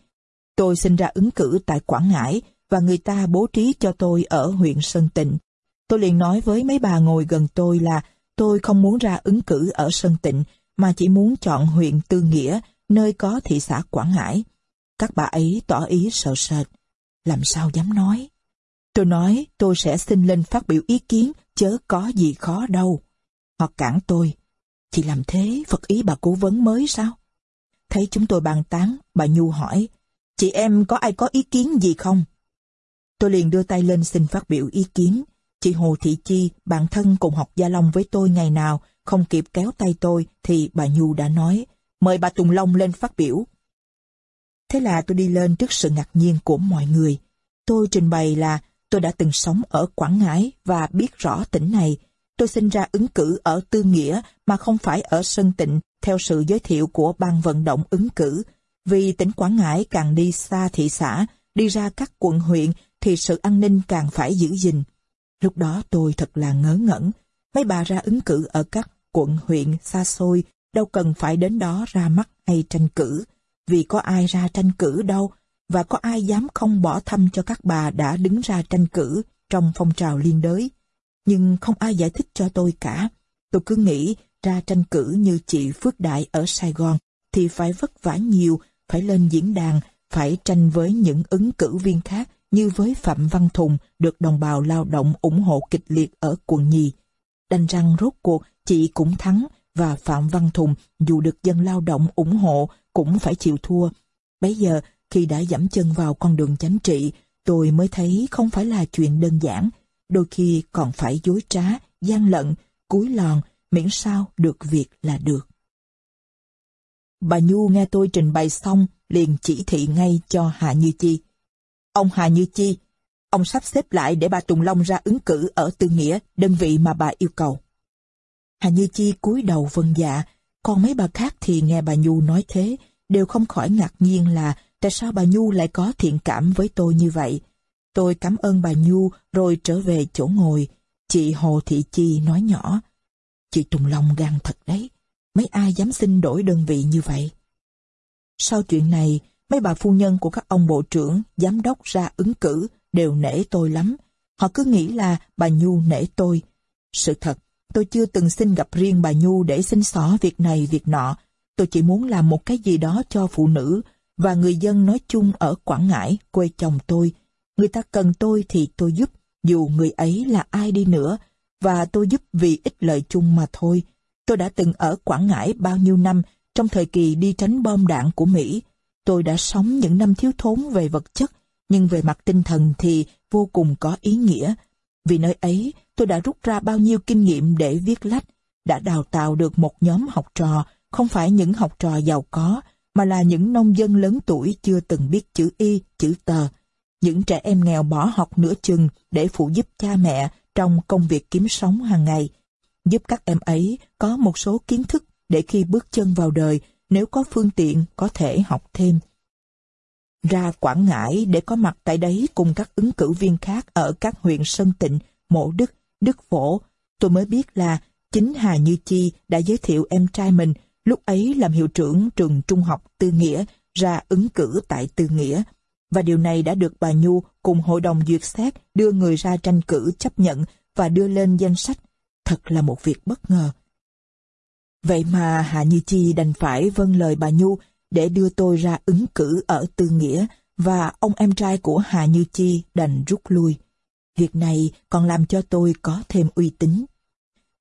Tôi xin ra ứng cử tại Quảng Ngãi và người ta bố trí cho tôi ở huyện Sơn Tịnh. Tôi liền nói với mấy bà ngồi gần tôi là tôi không muốn ra ứng cử ở Sơn Tịnh mà chỉ muốn chọn huyện Tư Nghĩa, nơi có thị xã Quảng Ngãi. Các bà ấy tỏ ý sợ sệt. Làm sao dám nói? Tôi nói tôi sẽ xin lên phát biểu ý kiến, chớ có gì khó đâu. Họ cản tôi. Chị làm thế Phật ý bà cố vấn mới sao? Thấy chúng tôi bàn tán, bà Nhu hỏi, chị em có ai có ý kiến gì không? Tôi liền đưa tay lên xin phát biểu ý kiến. Chị Hồ Thị Chi, bạn thân cùng học Gia Long với tôi ngày nào, không kịp kéo tay tôi thì bà Nhu đã nói, mời bà Tùng Long lên phát biểu. Thế là tôi đi lên trước sự ngạc nhiên của mọi người. Tôi trình bày là tôi đã từng sống ở Quảng Ngãi và biết rõ tỉnh này. Tôi sinh ra ứng cử ở Tư Nghĩa mà không phải ở Sơn Tịnh theo sự giới thiệu của ban vận động ứng cử. Vì tỉnh Quảng Ngãi càng đi xa thị xã, đi ra các quận huyện thì sự an ninh càng phải giữ gìn. Lúc đó tôi thật là ngớ ngẩn. Mấy bà ra ứng cử ở các quận huyện xa xôi, đâu cần phải đến đó ra mắt hay tranh cử. Vì có ai ra tranh cử đâu, và có ai dám không bỏ thăm cho các bà đã đứng ra tranh cử trong phong trào liên đới. Nhưng không ai giải thích cho tôi cả. Tôi cứ nghĩ ra tranh cử như chị Phước Đại ở Sài Gòn thì phải vất vả nhiều, phải lên diễn đàn, phải tranh với những ứng cử viên khác như với Phạm Văn Thùng được đồng bào lao động ủng hộ kịch liệt ở quận nhì. Đành rằng rốt cuộc chị cũng thắng và Phạm Văn Thùng dù được dân lao động ủng hộ cũng phải chịu thua. Bây giờ khi đã dẫm chân vào con đường chánh trị, tôi mới thấy không phải là chuyện đơn giản, đôi khi còn phải dối trá, gian lận, cúi lòn, miễn sao được việc là được. Bà Nhu nghe tôi trình bày xong, liền chỉ thị ngay cho Hà Như Chi. Ông Hà Như Chi, ông sắp xếp lại để bà Tùng Long ra ứng cử ở Tư Nghĩa, đơn vị mà bà yêu cầu. Hà Như Chi cúi đầu vân dạ, còn mấy bà khác thì nghe bà Nhu nói thế, đều không khỏi ngạc nhiên là tại sao bà Nhu lại có thiện cảm với tôi như vậy. Tôi cảm ơn bà Nhu rồi trở về chỗ ngồi. Chị Hồ Thị Chi nói nhỏ. Chị Tùng Long gan thật đấy. Mấy ai dám xin đổi đơn vị như vậy? Sau chuyện này, mấy bà phu nhân của các ông bộ trưởng, giám đốc ra ứng cử đều nể tôi lắm. Họ cứ nghĩ là bà Nhu nể tôi. Sự thật, tôi chưa từng xin gặp riêng bà Nhu để xin xỏ việc này việc nọ. Tôi chỉ muốn làm một cái gì đó cho phụ nữ, và người dân nói chung ở Quảng Ngãi, quê chồng tôi. Người ta cần tôi thì tôi giúp, dù người ấy là ai đi nữa, và tôi giúp vì ích lợi chung mà thôi. Tôi đã từng ở Quảng Ngãi bao nhiêu năm trong thời kỳ đi tránh bom đạn của Mỹ. Tôi đã sống những năm thiếu thốn về vật chất, nhưng về mặt tinh thần thì vô cùng có ý nghĩa. Vì nơi ấy, tôi đã rút ra bao nhiêu kinh nghiệm để viết lách, đã đào tạo được một nhóm học trò, không phải những học trò giàu có, mà là những nông dân lớn tuổi chưa từng biết chữ y, chữ tờ. Những trẻ em nghèo bỏ học nửa chừng để phụ giúp cha mẹ trong công việc kiếm sống hàng ngày. Giúp các em ấy có một số kiến thức để khi bước chân vào đời, nếu có phương tiện có thể học thêm. Ra Quảng Ngãi để có mặt tại đấy cùng các ứng cử viên khác ở các huyện Sơn Tịnh, Mộ Đức, Đức Phổ, tôi mới biết là chính Hà Như Chi đã giới thiệu em trai mình lúc ấy làm hiệu trưởng trường trung học Tư Nghĩa ra ứng cử tại Tư Nghĩa. Và điều này đã được bà Nhu cùng hội đồng duyệt xét đưa người ra tranh cử chấp nhận và đưa lên danh sách. Thật là một việc bất ngờ. Vậy mà Hạ Như Chi đành phải vâng lời bà Nhu để đưa tôi ra ứng cử ở Tư Nghĩa và ông em trai của Hà Như Chi đành rút lui. Việc này còn làm cho tôi có thêm uy tín.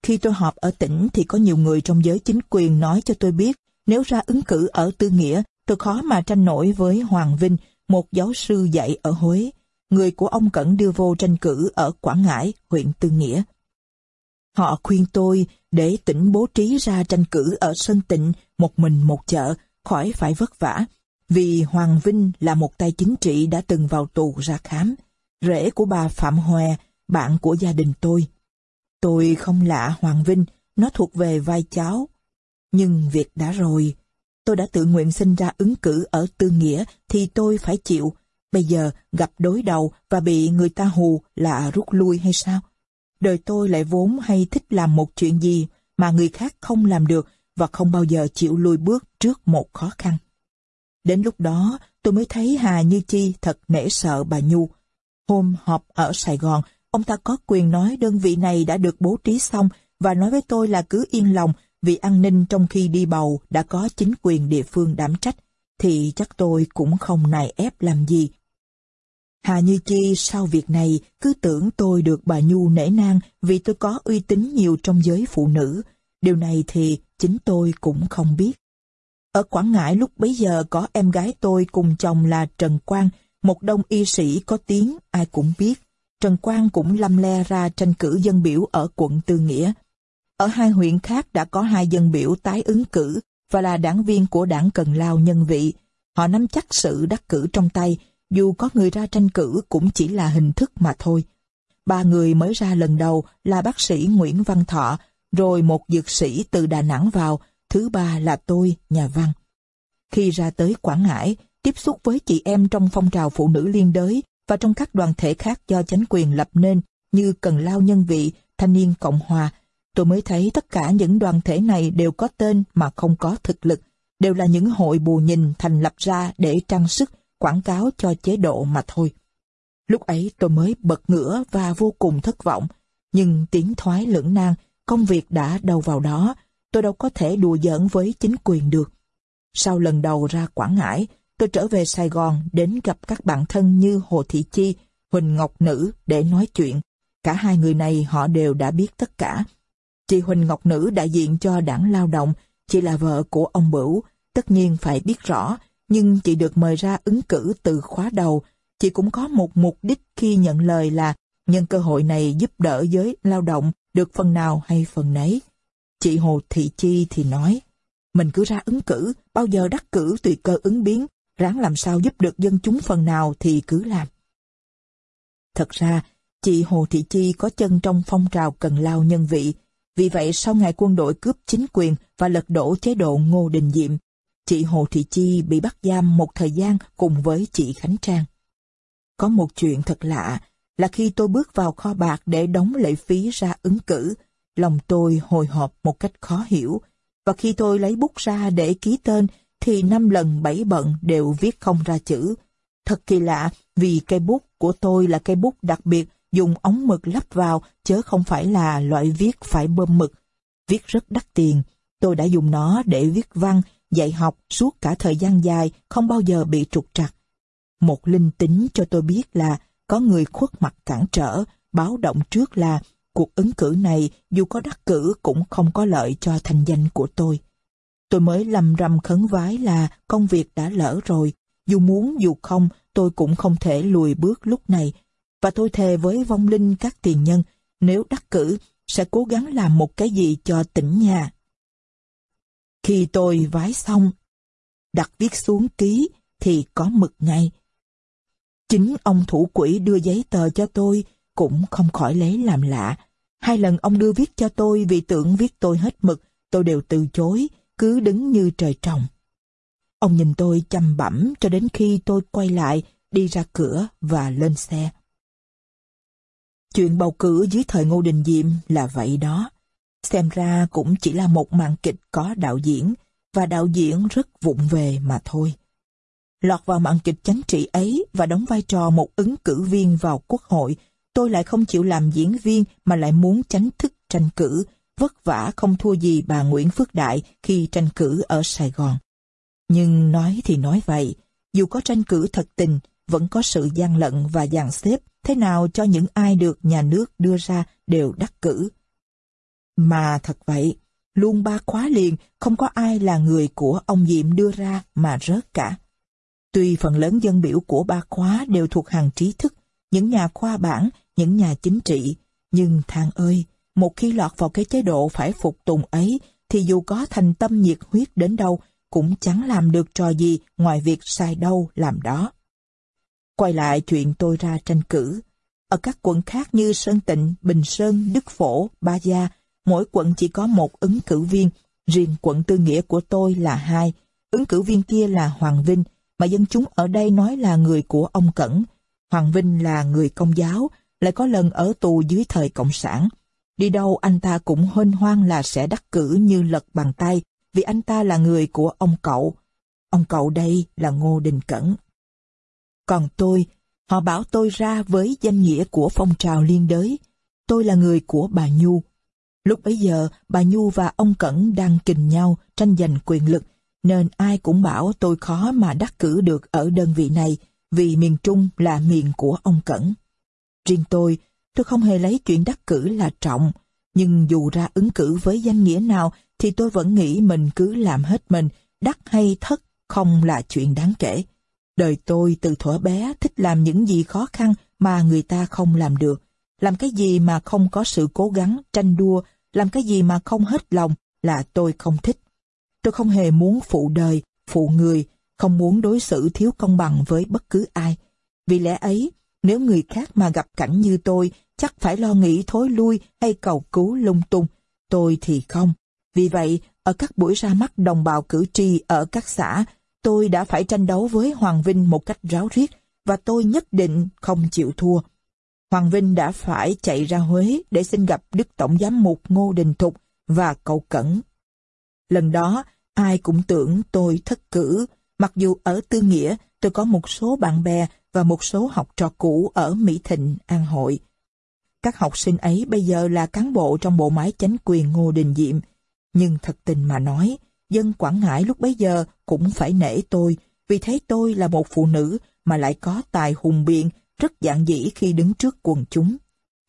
Khi tôi họp ở tỉnh thì có nhiều người trong giới chính quyền nói cho tôi biết nếu ra ứng cử ở Tư Nghĩa Tôi khó mà tranh nổi với Hoàng Vinh, một giáo sư dạy ở Huế, người của ông Cẩn đưa vô tranh cử ở Quảng Ngãi, huyện Tư Nghĩa. Họ khuyên tôi để tỉnh bố trí ra tranh cử ở Sơn Tịnh một mình một chợ, khỏi phải vất vả, vì Hoàng Vinh là một tay chính trị đã từng vào tù ra khám, rễ của bà Phạm Hòe, bạn của gia đình tôi. Tôi không lạ Hoàng Vinh, nó thuộc về vai cháu. Nhưng việc đã rồi, tôi đã tự nguyện sinh ra ứng cử ở Tư Nghĩa thì tôi phải chịu. Bây giờ gặp đối đầu và bị người ta hù là rút lui hay sao? Đời tôi lại vốn hay thích làm một chuyện gì mà người khác không làm được và không bao giờ chịu lùi bước trước một khó khăn. Đến lúc đó, tôi mới thấy Hà Như Chi thật nể sợ bà Nhu. Hôm họp ở Sài Gòn, ông ta có quyền nói đơn vị này đã được bố trí xong và nói với tôi là cứ yên lòng vì an ninh trong khi đi bầu đã có chính quyền địa phương đảm trách, thì chắc tôi cũng không nài ép làm gì. Hà Như Chi sau việc này cứ tưởng tôi được bà Nhu nể nang vì tôi có uy tín nhiều trong giới phụ nữ. Điều này thì chính tôi cũng không biết. Ở Quảng Ngãi lúc bấy giờ có em gái tôi cùng chồng là Trần Quang, một đông y sĩ có tiếng ai cũng biết. Trần Quang cũng lâm le ra tranh cử dân biểu ở quận Tư Nghĩa. Ở hai huyện khác đã có hai dân biểu tái ứng cử và là đảng viên của đảng Cần Lao nhân vị. Họ nắm chắc sự đắc cử trong tay, dù có người ra tranh cử cũng chỉ là hình thức mà thôi. Ba người mới ra lần đầu là bác sĩ Nguyễn Văn Thọ, rồi một dược sĩ từ Đà Nẵng vào, thứ ba là tôi, nhà văn. Khi ra tới Quảng Ngãi, tiếp xúc với chị em trong phong trào phụ nữ liên đới và trong các đoàn thể khác do chính quyền lập nên như Cần Lao Nhân Vị, Thanh niên Cộng Hòa, tôi mới thấy tất cả những đoàn thể này đều có tên mà không có thực lực, đều là những hội bù nhìn thành lập ra để trang sức, quảng cáo cho chế độ mà thôi. Lúc ấy tôi mới bật ngửa và vô cùng thất vọng, nhưng tiếng thoái lưỡng nan, công việc đã đầu vào đó, tôi đâu có thể đùa giỡn với chính quyền được. Sau lần đầu ra Quảng Ngãi, tôi trở về Sài Gòn đến gặp các bạn thân như Hồ Thị Chi, Huỳnh Ngọc Nữ để nói chuyện. Cả hai người này họ đều đã biết tất cả. Chị Huỳnh Ngọc Nữ đại diện cho đảng lao động, chị là vợ của ông Bửu, tất nhiên phải biết rõ, nhưng chị được mời ra ứng cử từ khóa đầu. Chị cũng có một mục đích khi nhận lời là nhân cơ hội này giúp đỡ giới lao động được phần nào hay phần nấy. Chị Hồ Thị Chi thì nói, mình cứ ra ứng cử, bao giờ đắc cử tùy cơ ứng biến, ráng làm sao giúp được dân chúng phần nào thì cứ làm. Thật ra, chị Hồ Thị Chi có chân trong phong trào cần lao nhân vị, vì vậy sau ngày quân đội cướp chính quyền và lật đổ chế độ Ngô Đình Diệm, chị Hồ Thị Chi bị bắt giam một thời gian cùng với chị Khánh Trang. Có một chuyện thật lạ là khi tôi bước vào kho bạc để đóng lệ phí ra ứng cử, lòng tôi hồi hộp một cách khó hiểu, và khi tôi lấy bút ra để ký tên thì năm lần bảy bận đều viết không ra chữ. Thật kỳ lạ vì cây bút của tôi là cây bút đặc biệt dùng ống mực lắp vào chớ không phải là loại viết phải bơm mực. Viết rất đắt tiền, tôi đã dùng nó để viết văn, dạy học suốt cả thời gian dài không bao giờ bị trục trặc. Một linh tính cho tôi biết là có người khuất mặt cản trở, báo động trước là cuộc ứng cử này dù có đắc cử cũng không có lợi cho thành danh của tôi. Tôi mới lầm rầm khấn vái là công việc đã lỡ rồi, dù muốn dù không tôi cũng không thể lùi bước lúc này. Và tôi thề với vong linh các tiền nhân, nếu đắc cử sẽ cố gắng làm một cái gì cho tỉnh nhà. Khi tôi vái xong, đặt viết xuống ký thì có mực ngay. Chính ông thủ quỹ đưa giấy tờ cho tôi cũng không khỏi lấy làm lạ. Hai lần ông đưa viết cho tôi vì tưởng viết tôi hết mực, tôi đều từ chối, cứ đứng như trời trồng. Ông nhìn tôi chăm bẩm cho đến khi tôi quay lại, đi ra cửa và lên xe. Chuyện bầu cử dưới thời Ngô Đình Diệm là vậy đó. Xem ra cũng chỉ là một màn kịch có đạo diễn, và đạo diễn rất vụng về mà thôi. Lọt vào màn kịch chánh trị ấy và đóng vai trò một ứng cử viên vào quốc hội, tôi lại không chịu làm diễn viên mà lại muốn tránh thức tranh cử, vất vả không thua gì bà Nguyễn Phước Đại khi tranh cử ở Sài Gòn. Nhưng nói thì nói vậy, dù có tranh cử thật tình, vẫn có sự gian lận và dàn xếp thế nào cho những ai được nhà nước đưa ra đều đắc cử. Mà thật vậy, luôn ba khóa liền, không có ai là người của ông Diệm đưa ra mà rớt cả. Tuy phần lớn dân biểu của ba khóa đều thuộc hàng trí thức, những nhà khoa bản, những nhà chính trị, nhưng thang ơi, một khi lọt vào cái chế độ phải phục tùng ấy, thì dù có thành tâm nhiệt huyết đến đâu, cũng chẳng làm được trò gì ngoài việc sai đâu làm đó. Quay lại chuyện tôi ra tranh cử. Ở các quận khác như Sơn Tịnh, Bình Sơn, Đức Phổ, Ba Gia, mỗi quận chỉ có một ứng cử viên, riêng quận Tư Nghĩa của tôi là hai, ứng cử viên kia là Hoàng Vinh, mà dân chúng ở đây nói là người của ông Cẩn. Hoàng Vinh là người công giáo, lại có lần ở tù dưới thời Cộng sản. Đi đâu anh ta cũng hên hoang là sẽ đắc cử như lật bàn tay, vì anh ta là người của ông cậu. Ông cậu đây là Ngô Đình Cẩn. Còn tôi, họ bảo tôi ra với danh nghĩa của phong trào liên đới. Tôi là người của bà Nhu. Lúc bấy giờ, bà Nhu và ông Cẩn đang kình nhau, tranh giành quyền lực, nên ai cũng bảo tôi khó mà đắc cử được ở đơn vị này, vì miền Trung là miền của ông Cẩn. Riêng tôi, tôi không hề lấy chuyện đắc cử là trọng, nhưng dù ra ứng cử với danh nghĩa nào thì tôi vẫn nghĩ mình cứ làm hết mình, đắc hay thất không là chuyện đáng kể. Đời tôi từ thuở bé thích làm những gì khó khăn mà người ta không làm được, làm cái gì mà không có sự cố gắng, tranh đua, làm cái gì mà không hết lòng là tôi không thích. Tôi không hề muốn phụ đời, phụ người, không muốn đối xử thiếu công bằng với bất cứ ai. Vì lẽ ấy, nếu người khác mà gặp cảnh như tôi, chắc phải lo nghĩ thối lui hay cầu cứu lung tung. Tôi thì không. Vì vậy, ở các buổi ra mắt đồng bào cử tri ở các xã, tôi đã phải tranh đấu với Hoàng Vinh một cách ráo riết và tôi nhất định không chịu thua. Hoàng Vinh đã phải chạy ra Huế để xin gặp Đức Tổng Giám mục Ngô Đình Thục và cậu Cẩn. Lần đó, ai cũng tưởng tôi thất cử, mặc dù ở Tư Nghĩa tôi có một số bạn bè và một số học trò cũ ở Mỹ Thịnh, An Hội. Các học sinh ấy bây giờ là cán bộ trong bộ máy chánh quyền Ngô Đình Diệm, nhưng thật tình mà nói, dân Quảng Ngãi lúc bấy giờ cũng phải nể tôi, vì thấy tôi là một phụ nữ mà lại có tài hùng biện, rất dạng dĩ khi đứng trước quần chúng.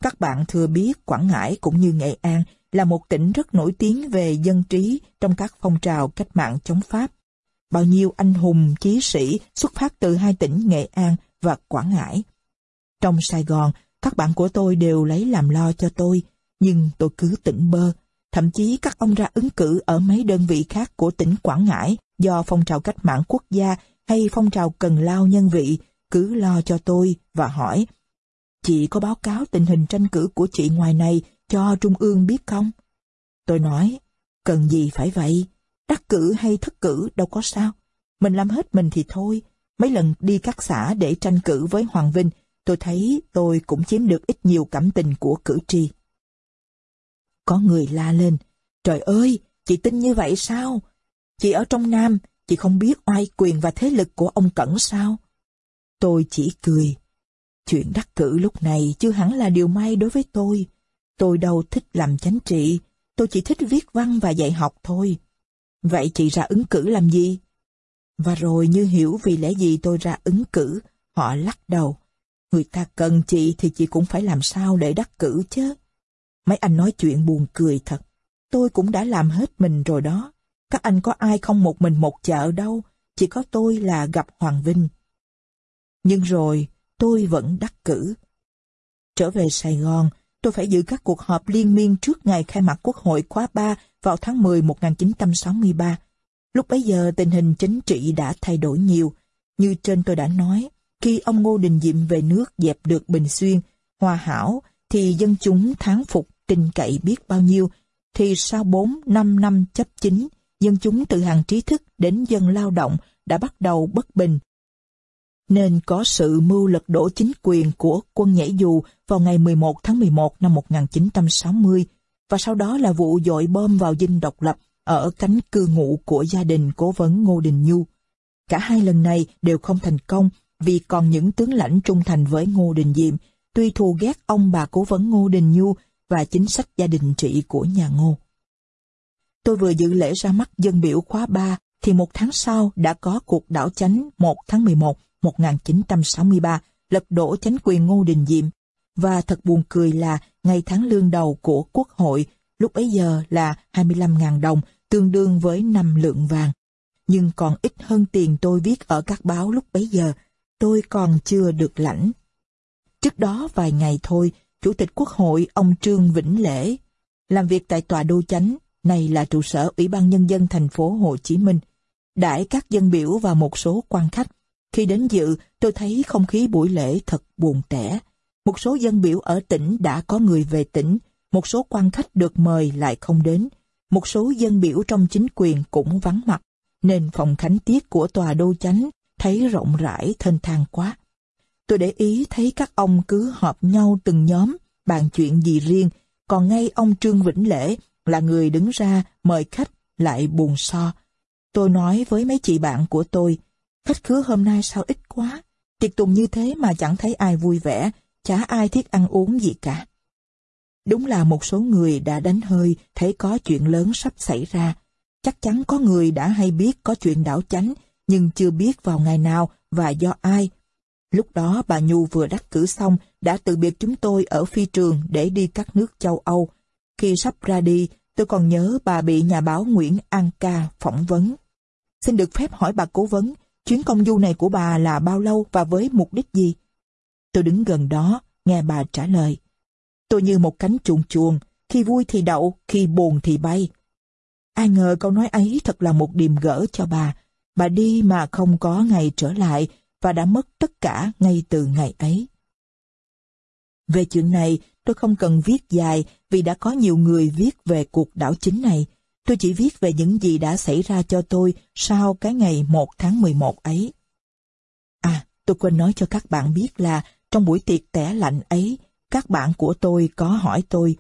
Các bạn thừa biết Quảng Ngãi cũng như Nghệ An là một tỉnh rất nổi tiếng về dân trí trong các phong trào cách mạng chống Pháp. Bao nhiêu anh hùng, chí sĩ xuất phát từ hai tỉnh Nghệ An và Quảng Ngãi. Trong Sài Gòn, các bạn của tôi đều lấy làm lo cho tôi, nhưng tôi cứ tỉnh bơ. Thậm chí các ông ra ứng cử ở mấy đơn vị khác của tỉnh Quảng Ngãi do phong trào cách mạng quốc gia hay phong trào cần lao nhân vị cứ lo cho tôi và hỏi Chị có báo cáo tình hình tranh cử của chị ngoài này cho Trung ương biết không? Tôi nói, cần gì phải vậy? Đắc cử hay thất cử đâu có sao. Mình làm hết mình thì thôi. Mấy lần đi các xã để tranh cử với Hoàng Vinh, tôi thấy tôi cũng chiếm được ít nhiều cảm tình của cử tri. Có người la lên, trời ơi, chị tin như vậy sao? Chị ở trong Nam, chị không biết oai quyền và thế lực của ông Cẩn sao? Tôi chỉ cười. Chuyện đắc cử lúc này chưa hẳn là điều may đối với tôi. Tôi đâu thích làm chánh trị, tôi chỉ thích viết văn và dạy học thôi. Vậy chị ra ứng cử làm gì? Và rồi như hiểu vì lẽ gì tôi ra ứng cử, họ lắc đầu. Người ta cần chị thì chị cũng phải làm sao để đắc cử chứ. Mấy anh nói chuyện buồn cười thật. Tôi cũng đã làm hết mình rồi đó. Các anh có ai không một mình một chợ đâu. Chỉ có tôi là gặp Hoàng Vinh. Nhưng rồi tôi vẫn đắc cử. Trở về Sài Gòn, tôi phải giữ các cuộc họp liên miên trước ngày khai mạc Quốc hội khóa 3 vào tháng 10 1963. Lúc bấy giờ tình hình chính trị đã thay đổi nhiều. Như trên tôi đã nói, khi ông Ngô Đình Diệm về nước dẹp được Bình Xuyên, hòa hảo, thì dân chúng tháng phục, tin cậy biết bao nhiêu, thì sau 4-5 năm chấp chính, dân chúng từ hàng trí thức đến dân lao động đã bắt đầu bất bình. Nên có sự mưu lật đổ chính quyền của quân nhảy dù vào ngày 11 tháng 11 năm 1960, và sau đó là vụ dội bom vào dinh độc lập ở cánh cư ngụ của gia đình cố vấn Ngô Đình Nhu. Cả hai lần này đều không thành công vì còn những tướng lãnh trung thành với Ngô Đình Diệm, tuy thù ghét ông bà cố vấn Ngô Đình Nhu và chính sách gia đình trị của nhà Ngô. Tôi vừa dự lễ ra mắt dân biểu khóa 3 thì một tháng sau đã có cuộc đảo chánh 1 tháng 11 1963 lật đổ chính quyền Ngô Đình Diệm. Và thật buồn cười là ngày tháng lương đầu của Quốc hội lúc ấy giờ là 25.000 đồng, tương đương với 5 lượng vàng. Nhưng còn ít hơn tiền tôi viết ở các báo lúc bấy giờ, tôi còn chưa được lãnh. Trước đó vài ngày thôi, Chủ tịch Quốc hội ông Trương Vĩnh Lễ làm việc tại tòa đô chánh, này là trụ sở Ủy ban Nhân dân thành phố Hồ Chí Minh, đãi các dân biểu và một số quan khách. Khi đến dự, tôi thấy không khí buổi lễ thật buồn tẻ. Một số dân biểu ở tỉnh đã có người về tỉnh, một số quan khách được mời lại không đến. Một số dân biểu trong chính quyền cũng vắng mặt, nên phòng khánh tiết của tòa đô chánh thấy rộng rãi thênh thang quá. Tôi để ý thấy các ông cứ họp nhau từng nhóm, bàn chuyện gì riêng, còn ngay ông Trương Vĩnh Lễ là người đứng ra mời khách lại buồn so. Tôi nói với mấy chị bạn của tôi, khách khứa hôm nay sao ít quá, tiệc tùng như thế mà chẳng thấy ai vui vẻ, chả ai thiết ăn uống gì cả. Đúng là một số người đã đánh hơi thấy có chuyện lớn sắp xảy ra. Chắc chắn có người đã hay biết có chuyện đảo chánh, nhưng chưa biết vào ngày nào và do ai. Lúc đó bà Nhu vừa đắc cử xong đã từ biệt chúng tôi ở phi trường để đi các nước châu Âu. Khi sắp ra đi, tôi còn nhớ bà bị nhà báo Nguyễn An Ca phỏng vấn. Xin được phép hỏi bà cố vấn, chuyến công du này của bà là bao lâu và với mục đích gì? Tôi đứng gần đó, nghe bà trả lời. Tôi như một cánh chuồn chuồn, khi vui thì đậu, khi buồn thì bay. Ai ngờ câu nói ấy thật là một điềm gỡ cho bà. Bà đi mà không có ngày trở lại và đã mất tất cả ngay từ ngày ấy. Về chuyện này, tôi không cần viết dài vì đã có nhiều người viết về cuộc đảo chính này. Tôi chỉ viết về những gì đã xảy ra cho tôi sau cái ngày 1 tháng 11 ấy. À, tôi quên nói cho các bạn biết là trong buổi tiệc tẻ lạnh ấy, các bạn của tôi có hỏi tôi,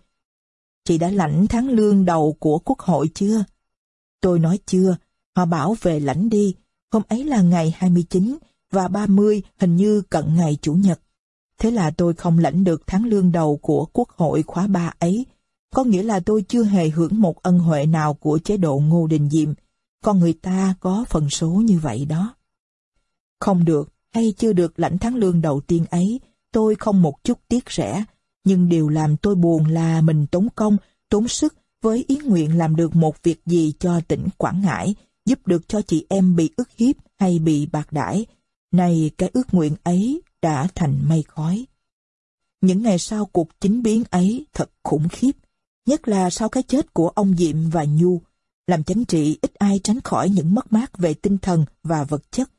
chị đã lãnh tháng lương đầu của quốc hội chưa? Tôi nói chưa, họ bảo về lãnh đi, hôm ấy là ngày 29 và 30 hình như cận ngày Chủ nhật. Thế là tôi không lãnh được tháng lương đầu của quốc hội khóa 3 ấy, có nghĩa là tôi chưa hề hưởng một ân huệ nào của chế độ Ngô Đình Diệm, con người ta có phần số như vậy đó. Không được, hay chưa được lãnh tháng lương đầu tiên ấy, tôi không một chút tiếc rẻ, nhưng điều làm tôi buồn là mình tốn công, tốn sức với ý nguyện làm được một việc gì cho tỉnh Quảng Ngãi, giúp được cho chị em bị ức hiếp hay bị bạc đãi. Này cái ước nguyện ấy đã thành mây khói. Những ngày sau cuộc chính biến ấy thật khủng khiếp, nhất là sau cái chết của ông Diệm và Nhu, làm chánh trị ít ai tránh khỏi những mất mát về tinh thần và vật chất.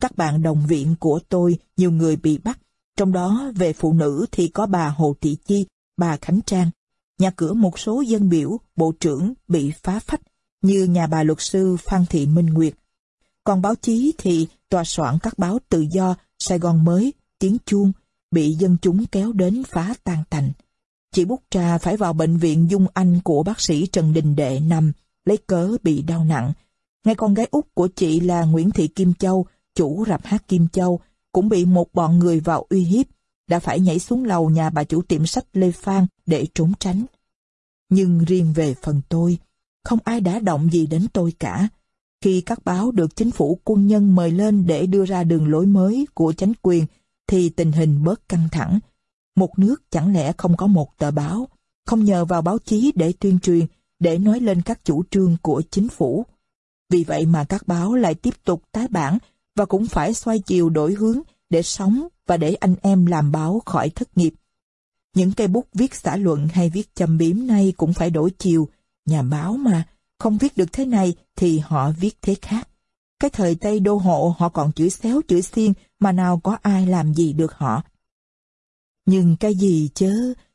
Các bạn đồng viện của tôi, nhiều người bị bắt, trong đó về phụ nữ thì có bà Hồ Thị Chi, bà Khánh Trang. Nhà cửa một số dân biểu, bộ trưởng bị phá phách, như nhà bà luật sư Phan Thị Minh Nguyệt. Còn báo chí thì tòa soạn các báo tự do, Sài Gòn mới, tiếng chuông, bị dân chúng kéo đến phá tan tành. Chị Bút Trà phải vào bệnh viện Dung Anh của bác sĩ Trần Đình Đệ nằm, lấy cớ bị đau nặng. Ngay con gái út của chị là Nguyễn Thị Kim Châu, chủ rạp hát Kim Châu, cũng bị một bọn người vào uy hiếp, đã phải nhảy xuống lầu nhà bà chủ tiệm sách Lê Phan để trốn tránh. Nhưng riêng về phần tôi, không ai đã động gì đến tôi cả. Khi các báo được chính phủ quân nhân mời lên để đưa ra đường lối mới của chánh quyền, thì tình hình bớt căng thẳng. Một nước chẳng lẽ không có một tờ báo, không nhờ vào báo chí để tuyên truyền, để nói lên các chủ trương của chính phủ. Vì vậy mà các báo lại tiếp tục tái bản và cũng phải xoay chiều đổi hướng để sống và để anh em làm báo khỏi thất nghiệp. Những cây bút viết xã luận hay viết châm biếm nay cũng phải đổi chiều. Nhà báo mà, không viết được thế này thì họ viết thế khác. Cái thời Tây đô hộ họ còn chửi xéo chửi xiên mà nào có ai làm gì được họ. Nhưng cái gì chớ,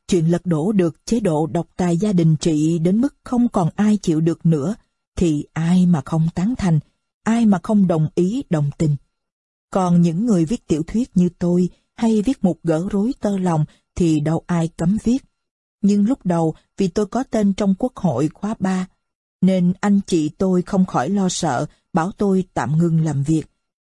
chuyện lật đổ được chế độ độc tài gia đình trị đến mức không còn ai chịu được nữa, thì ai mà không tán thành, ai mà không đồng ý đồng tình. Còn những người viết tiểu thuyết như tôi hay viết một gỡ rối tơ lòng thì đâu ai cấm viết. Nhưng lúc đầu vì tôi có tên trong quốc hội khóa 3, nên anh chị tôi không khỏi lo sợ, bảo tôi tạm ngừng làm việc.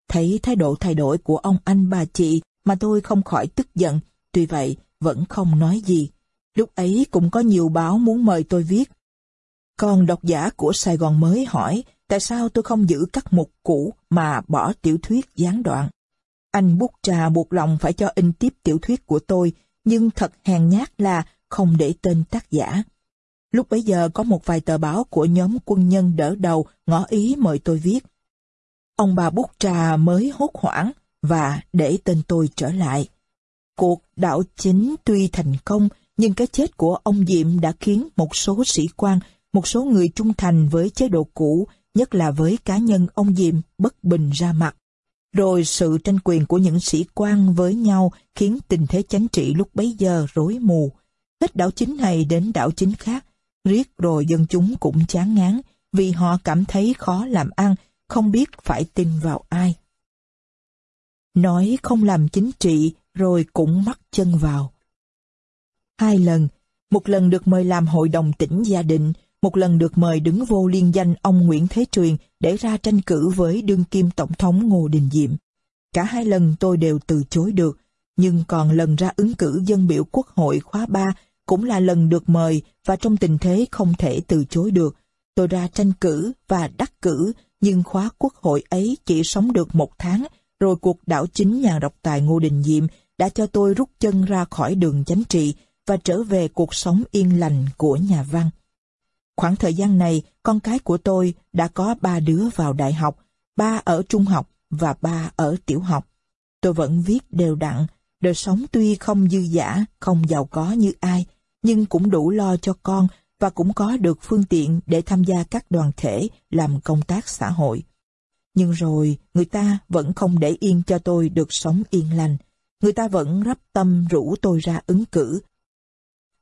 Thấy thái độ thay đổi của ông anh bà chị mà tôi không khỏi tức giận, tuy vậy vẫn không nói gì. Lúc ấy cũng có nhiều báo muốn mời tôi viết. Còn độc giả của Sài Gòn mới hỏi tại sao tôi không giữ các mục cũ mà bỏ tiểu thuyết gián đoạn. Anh bút trà buộc lòng phải cho in tiếp tiểu thuyết của tôi, nhưng thật hèn nhát là không để tên tác giả. Lúc bấy giờ có một vài tờ báo của nhóm quân nhân đỡ đầu ngỏ ý mời tôi viết. Ông bà bút trà mới hốt hoảng và để tên tôi trở lại. Cuộc đảo chính tuy thành công, nhưng cái chết của ông Diệm đã khiến một số sĩ quan, một số người trung thành với chế độ cũ, nhất là với cá nhân ông Diệm bất bình ra mặt. Rồi sự tranh quyền của những sĩ quan với nhau khiến tình thế chính trị lúc bấy giờ rối mù. Hết đảo chính này đến đảo chính khác, riết rồi dân chúng cũng chán ngán vì họ cảm thấy khó làm ăn, không biết phải tin vào ai. Nói không làm chính trị rồi cũng mắc chân vào. Hai lần, một lần được mời làm hội đồng tỉnh gia định, một lần được mời đứng vô liên danh ông Nguyễn Thế Truyền để ra tranh cử với đương kim Tổng thống Ngô Đình Diệm. Cả hai lần tôi đều từ chối được, nhưng còn lần ra ứng cử dân biểu quốc hội khóa 3 cũng là lần được mời và trong tình thế không thể từ chối được. Tôi ra tranh cử và đắc cử, nhưng khóa quốc hội ấy chỉ sống được một tháng, rồi cuộc đảo chính nhà độc tài Ngô Đình Diệm đã cho tôi rút chân ra khỏi đường chánh trị và trở về cuộc sống yên lành của nhà văn. Khoảng thời gian này, con cái của tôi đã có ba đứa vào đại học, ba ở trung học và ba ở tiểu học. Tôi vẫn viết đều đặn, đời sống tuy không dư giả, không giàu có như ai, nhưng cũng đủ lo cho con và cũng có được phương tiện để tham gia các đoàn thể làm công tác xã hội. Nhưng rồi, người ta vẫn không để yên cho tôi được sống yên lành. Người ta vẫn rắp tâm rủ tôi ra ứng cử.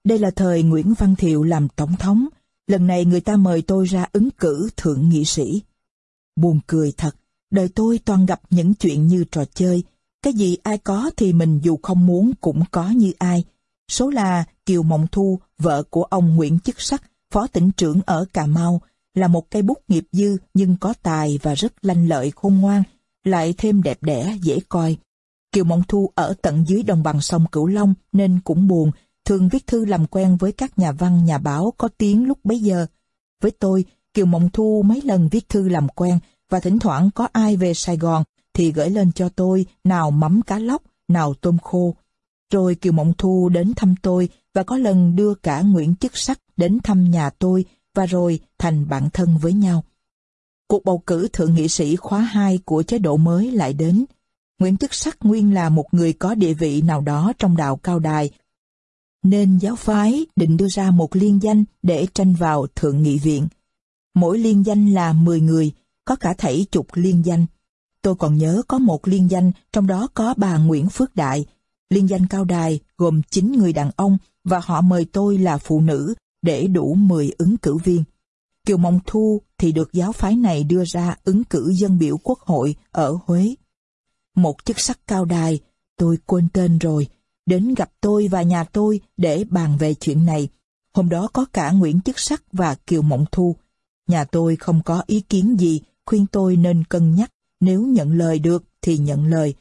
Đây là thời Nguyễn Văn Thiệu làm tổng thống, lần này người ta mời tôi ra ứng cử thượng nghị sĩ. Buồn cười thật, đời tôi toàn gặp những chuyện như trò chơi, cái gì ai có thì mình dù không muốn cũng có như ai. Số là Kiều Mộng Thu, vợ của ông Nguyễn Chức Sắc, phó tỉnh trưởng ở Cà Mau, là một cây bút nghiệp dư nhưng có tài và rất lanh lợi khôn ngoan, lại thêm đẹp đẽ, dễ coi. Kiều Mộng Thu ở tận dưới đồng bằng sông Cửu Long nên cũng buồn, thường viết thư làm quen với các nhà văn, nhà báo có tiếng lúc bấy giờ. Với tôi, Kiều Mộng Thu mấy lần viết thư làm quen và thỉnh thoảng có ai về Sài Gòn thì gửi lên cho tôi nào mắm cá lóc, nào tôm khô. Rồi Kiều Mộng Thu đến thăm tôi và có lần đưa cả Nguyễn Chức Sắc đến thăm nhà tôi và rồi thành bạn thân với nhau. Cuộc bầu cử thượng nghị sĩ khóa 2 của chế độ mới lại đến. Nguyễn Chức Sắc nguyên là một người có địa vị nào đó trong đạo cao đài, nên giáo phái định đưa ra một liên danh để tranh vào thượng nghị viện. Mỗi liên danh là 10 người, có cả thảy chục liên danh. Tôi còn nhớ có một liên danh, trong đó có bà Nguyễn Phước Đại. Liên danh cao đài gồm 9 người đàn ông và họ mời tôi là phụ nữ để đủ 10 ứng cử viên. Kiều Mộng Thu thì được giáo phái này đưa ra ứng cử dân biểu quốc hội ở Huế. Một chức sắc cao đài, tôi quên tên rồi, đến gặp tôi và nhà tôi để bàn về chuyện này. Hôm đó có cả Nguyễn Chức Sắc và Kiều Mộng Thu. Nhà tôi không có ý kiến gì, khuyên tôi nên cân nhắc, nếu nhận lời được thì nhận lời.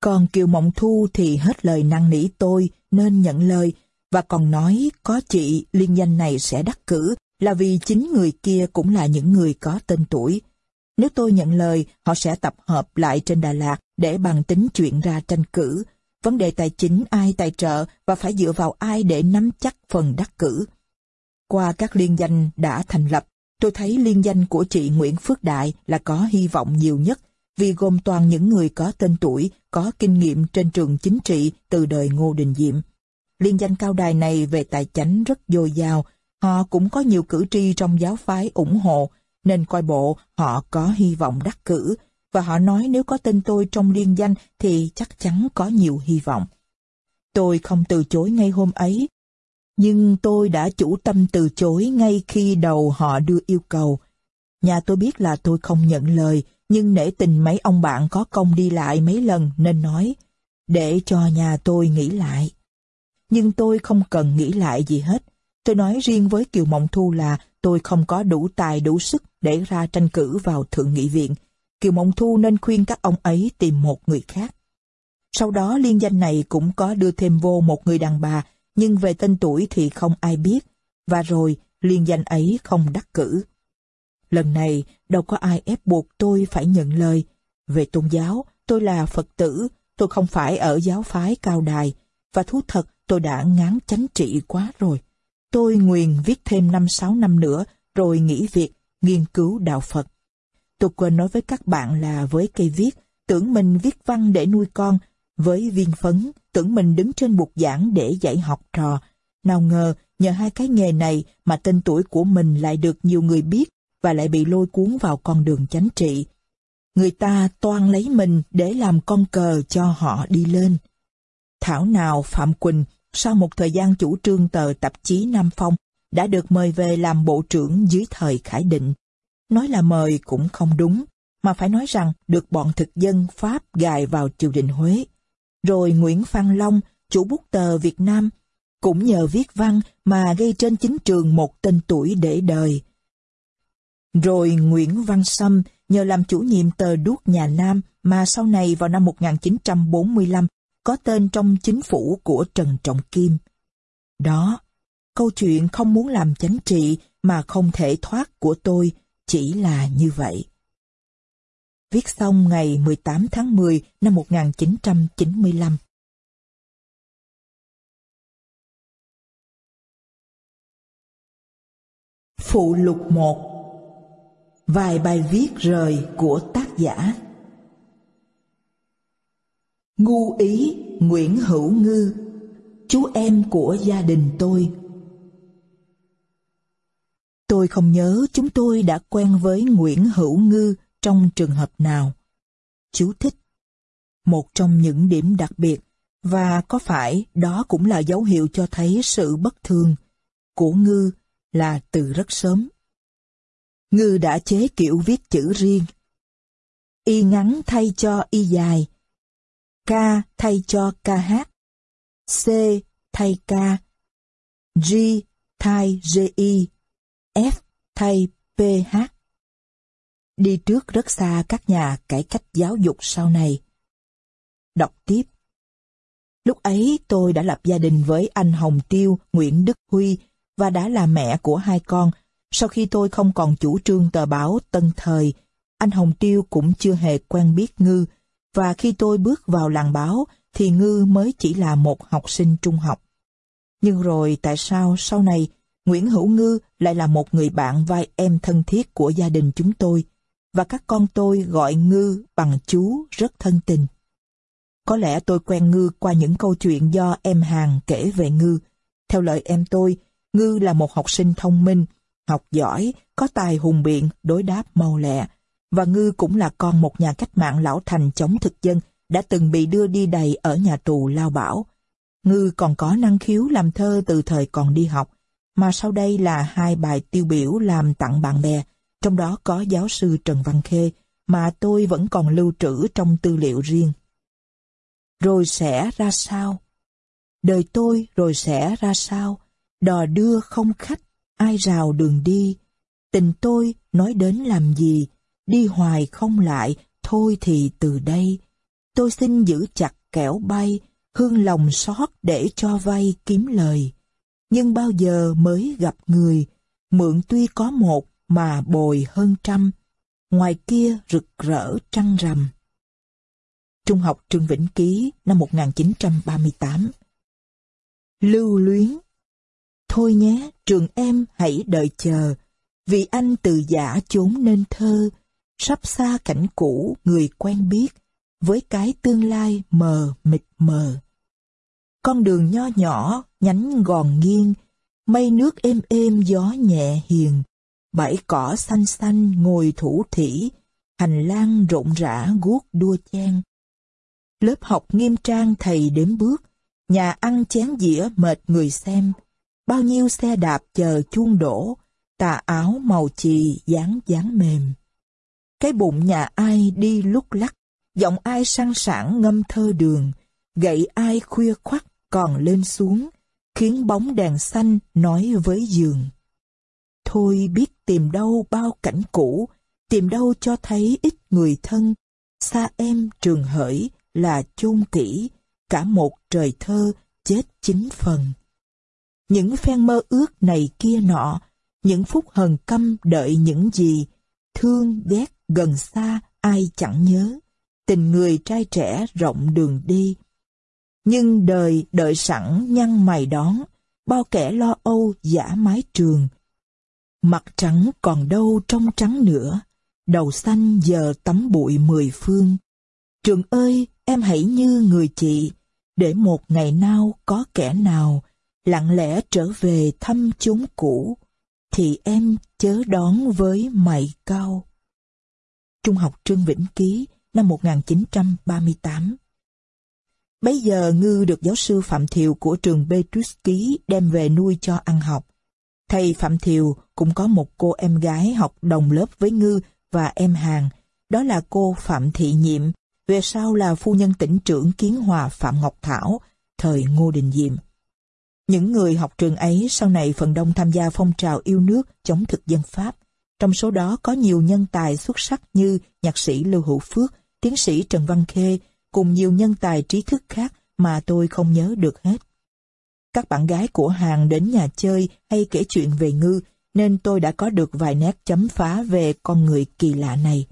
Còn Kiều Mộng Thu thì hết lời năn nỉ tôi nên nhận lời, và còn nói có chị liên danh này sẽ đắc cử là vì chính người kia cũng là những người có tên tuổi. Nếu tôi nhận lời, họ sẽ tập hợp lại trên Đà Lạt để bằng tính chuyện ra tranh cử. Vấn đề tài chính ai tài trợ và phải dựa vào ai để nắm chắc phần đắc cử. Qua các liên danh đã thành lập, tôi thấy liên danh của chị Nguyễn Phước Đại là có hy vọng nhiều nhất vì gồm toàn những người có tên tuổi, có kinh nghiệm trên trường chính trị từ đời Ngô Đình Diệm. Liên danh cao đài này về tài chánh rất dồi dào, họ cũng có nhiều cử tri trong giáo phái ủng hộ, nên coi bộ họ có hy vọng đắc cử, và họ nói nếu có tên tôi trong liên danh thì chắc chắn có nhiều hy vọng. Tôi không từ chối ngay hôm ấy, nhưng tôi đã chủ tâm từ chối ngay khi đầu họ đưa yêu cầu. Nhà tôi biết là tôi không nhận lời, nhưng nể tình mấy ông bạn có công đi lại mấy lần nên nói, để cho nhà tôi nghĩ lại. Nhưng tôi không cần nghĩ lại gì hết. Tôi nói riêng với Kiều Mộng Thu là tôi không có đủ tài đủ sức để ra tranh cử vào Thượng nghị viện. Kiều Mộng Thu nên khuyên các ông ấy tìm một người khác. Sau đó liên danh này cũng có đưa thêm vô một người đàn bà, nhưng về tên tuổi thì không ai biết. Và rồi liên danh ấy không đắc cử. Lần này đâu có ai ép buộc tôi phải nhận lời. Về tôn giáo, tôi là Phật tử, tôi không phải ở giáo phái cao đài. Và thú thật, tôi đã ngán chánh trị quá rồi. tôi nguyền viết thêm 5-6 năm nữa rồi nghỉ việc, nghiên cứu đạo Phật. Tôi quên nói với các bạn là với cây viết, tưởng mình viết văn để nuôi con, với viên phấn, tưởng mình đứng trên bục giảng để dạy học trò. Nào ngờ, nhờ hai cái nghề này mà tên tuổi của mình lại được nhiều người biết và lại bị lôi cuốn vào con đường chánh trị. Người ta toan lấy mình để làm con cờ cho họ đi lên. Thảo nào Phạm Quỳnh, sau một thời gian chủ trương tờ tạp chí Nam Phong, đã được mời về làm bộ trưởng dưới thời Khải Định. Nói là mời cũng không đúng, mà phải nói rằng được bọn thực dân Pháp gài vào triều đình Huế. Rồi Nguyễn Phan Long, chủ bút tờ Việt Nam, cũng nhờ viết văn mà gây trên chính trường một tên tuổi để đời. Rồi Nguyễn Văn Sâm nhờ làm chủ nhiệm tờ Đuốc Nhà Nam mà sau này vào năm 1945 có tên trong chính phủ của Trần Trọng Kim. Đó, câu chuyện không muốn làm chánh trị mà không thể thoát của tôi chỉ là như vậy. Viết xong ngày 18 tháng 10 năm 1995. Phụ lục 1 Vài bài viết rời của tác giả Ngu ý Nguyễn Hữu Ngư Chú em của gia đình tôi Tôi không nhớ chúng tôi đã quen với Nguyễn Hữu Ngư trong trường hợp nào. Chú thích. Một trong những điểm đặc biệt, và có phải đó cũng là dấu hiệu cho thấy sự bất thường của Ngư là từ rất sớm. Ngư đã chế kiểu viết chữ riêng. Y ngắn thay cho y dài, K thay cho kh, C thay k, G thay GI, F thay PH. Đi trước rất xa các nhà cải cách giáo dục sau này. Đọc tiếp. Lúc ấy tôi đã lập gia đình với anh Hồng Tiêu, Nguyễn Đức Huy và đã là mẹ của hai con. Sau khi tôi không còn chủ trương tờ báo Tân Thời, anh Hồng Tiêu cũng chưa hề quen biết Ngư, và khi tôi bước vào làng báo thì Ngư mới chỉ là một học sinh trung học. Nhưng rồi tại sao sau này Nguyễn Hữu Ngư lại là một người bạn vai em thân thiết của gia đình chúng tôi, và các con tôi gọi Ngư bằng chú rất thân tình. Có lẽ tôi quen Ngư qua những câu chuyện do em Hàng kể về Ngư. Theo lời em tôi, Ngư là một học sinh thông minh, học giỏi, có tài hùng biện, đối đáp mau lẹ. Và Ngư cũng là con một nhà cách mạng lão thành chống thực dân, đã từng bị đưa đi đầy ở nhà tù Lao Bảo. Ngư còn có năng khiếu làm thơ từ thời còn đi học, mà sau đây là hai bài tiêu biểu làm tặng bạn bè, trong đó có giáo sư Trần Văn Khê, mà tôi vẫn còn lưu trữ trong tư liệu riêng. Rồi sẽ ra sao? Đời tôi rồi sẽ ra sao? Đò đưa không khách, ai rào đường đi. Tình tôi nói đến làm gì? Đi hoài không lại, thôi thì từ đây. Tôi xin giữ chặt kẻo bay, hương lòng xót để cho vay kiếm lời nhưng bao giờ mới gặp người, mượn tuy có một mà bồi hơn trăm, ngoài kia rực rỡ trăng rằm. Trung học Trương Vĩnh Ký năm 1938 Lưu luyến Thôi nhé, trường em hãy đợi chờ, vì anh từ giả chốn nên thơ, sắp xa cảnh cũ người quen biết, với cái tương lai mờ mịt mờ. Con đường nho nhỏ, nhánh gòn nghiêng, mây nước êm êm gió nhẹ hiền, bãi cỏ xanh xanh ngồi thủ thỉ, hành lang rộn rã guốc đua chen. Lớp học nghiêm trang thầy đếm bước, nhà ăn chén dĩa mệt người xem, bao nhiêu xe đạp chờ chuông đổ, tà áo màu chì dáng dáng mềm. Cái bụng nhà ai đi lúc lắc, giọng ai sang sảng ngâm thơ đường, gậy ai khuya khoắt còn lên xuống, khiến bóng đèn xanh nói với giường. Thôi biết tìm đâu bao cảnh cũ, tìm đâu cho thấy ít người thân, xa em trường hỡi là chôn kỹ, cả một trời thơ chết chính phần. Những phen mơ ước này kia nọ, những phút hờn căm đợi những gì, thương ghét gần xa ai chẳng nhớ, tình người trai trẻ rộng đường đi, nhưng đời đợi sẵn nhăn mày đón, bao kẻ lo âu giả mái trường. Mặt trắng còn đâu trong trắng nữa, đầu xanh giờ tắm bụi mười phương. Trường ơi, em hãy như người chị, để một ngày nào có kẻ nào lặng lẽ trở về thăm chốn cũ, thì em chớ đón với mày cao. Trung học Trương Vĩnh Ký năm 1938 Bây giờ Ngư được giáo sư Phạm Thiều của trường Petrus Ký đem về nuôi cho ăn học. Thầy Phạm Thiều cũng có một cô em gái học đồng lớp với Ngư và em hàng, đó là cô Phạm Thị Nhiệm, về sau là phu nhân tỉnh trưởng Kiến Hòa Phạm Ngọc Thảo, thời Ngô Đình Diệm. Những người học trường ấy sau này phần đông tham gia phong trào yêu nước chống thực dân Pháp. Trong số đó có nhiều nhân tài xuất sắc như nhạc sĩ Lưu Hữu Phước, tiến sĩ Trần Văn Khê, cùng nhiều nhân tài trí thức khác mà tôi không nhớ được hết. Các bạn gái của hàng đến nhà chơi hay kể chuyện về ngư, nên tôi đã có được vài nét chấm phá về con người kỳ lạ này.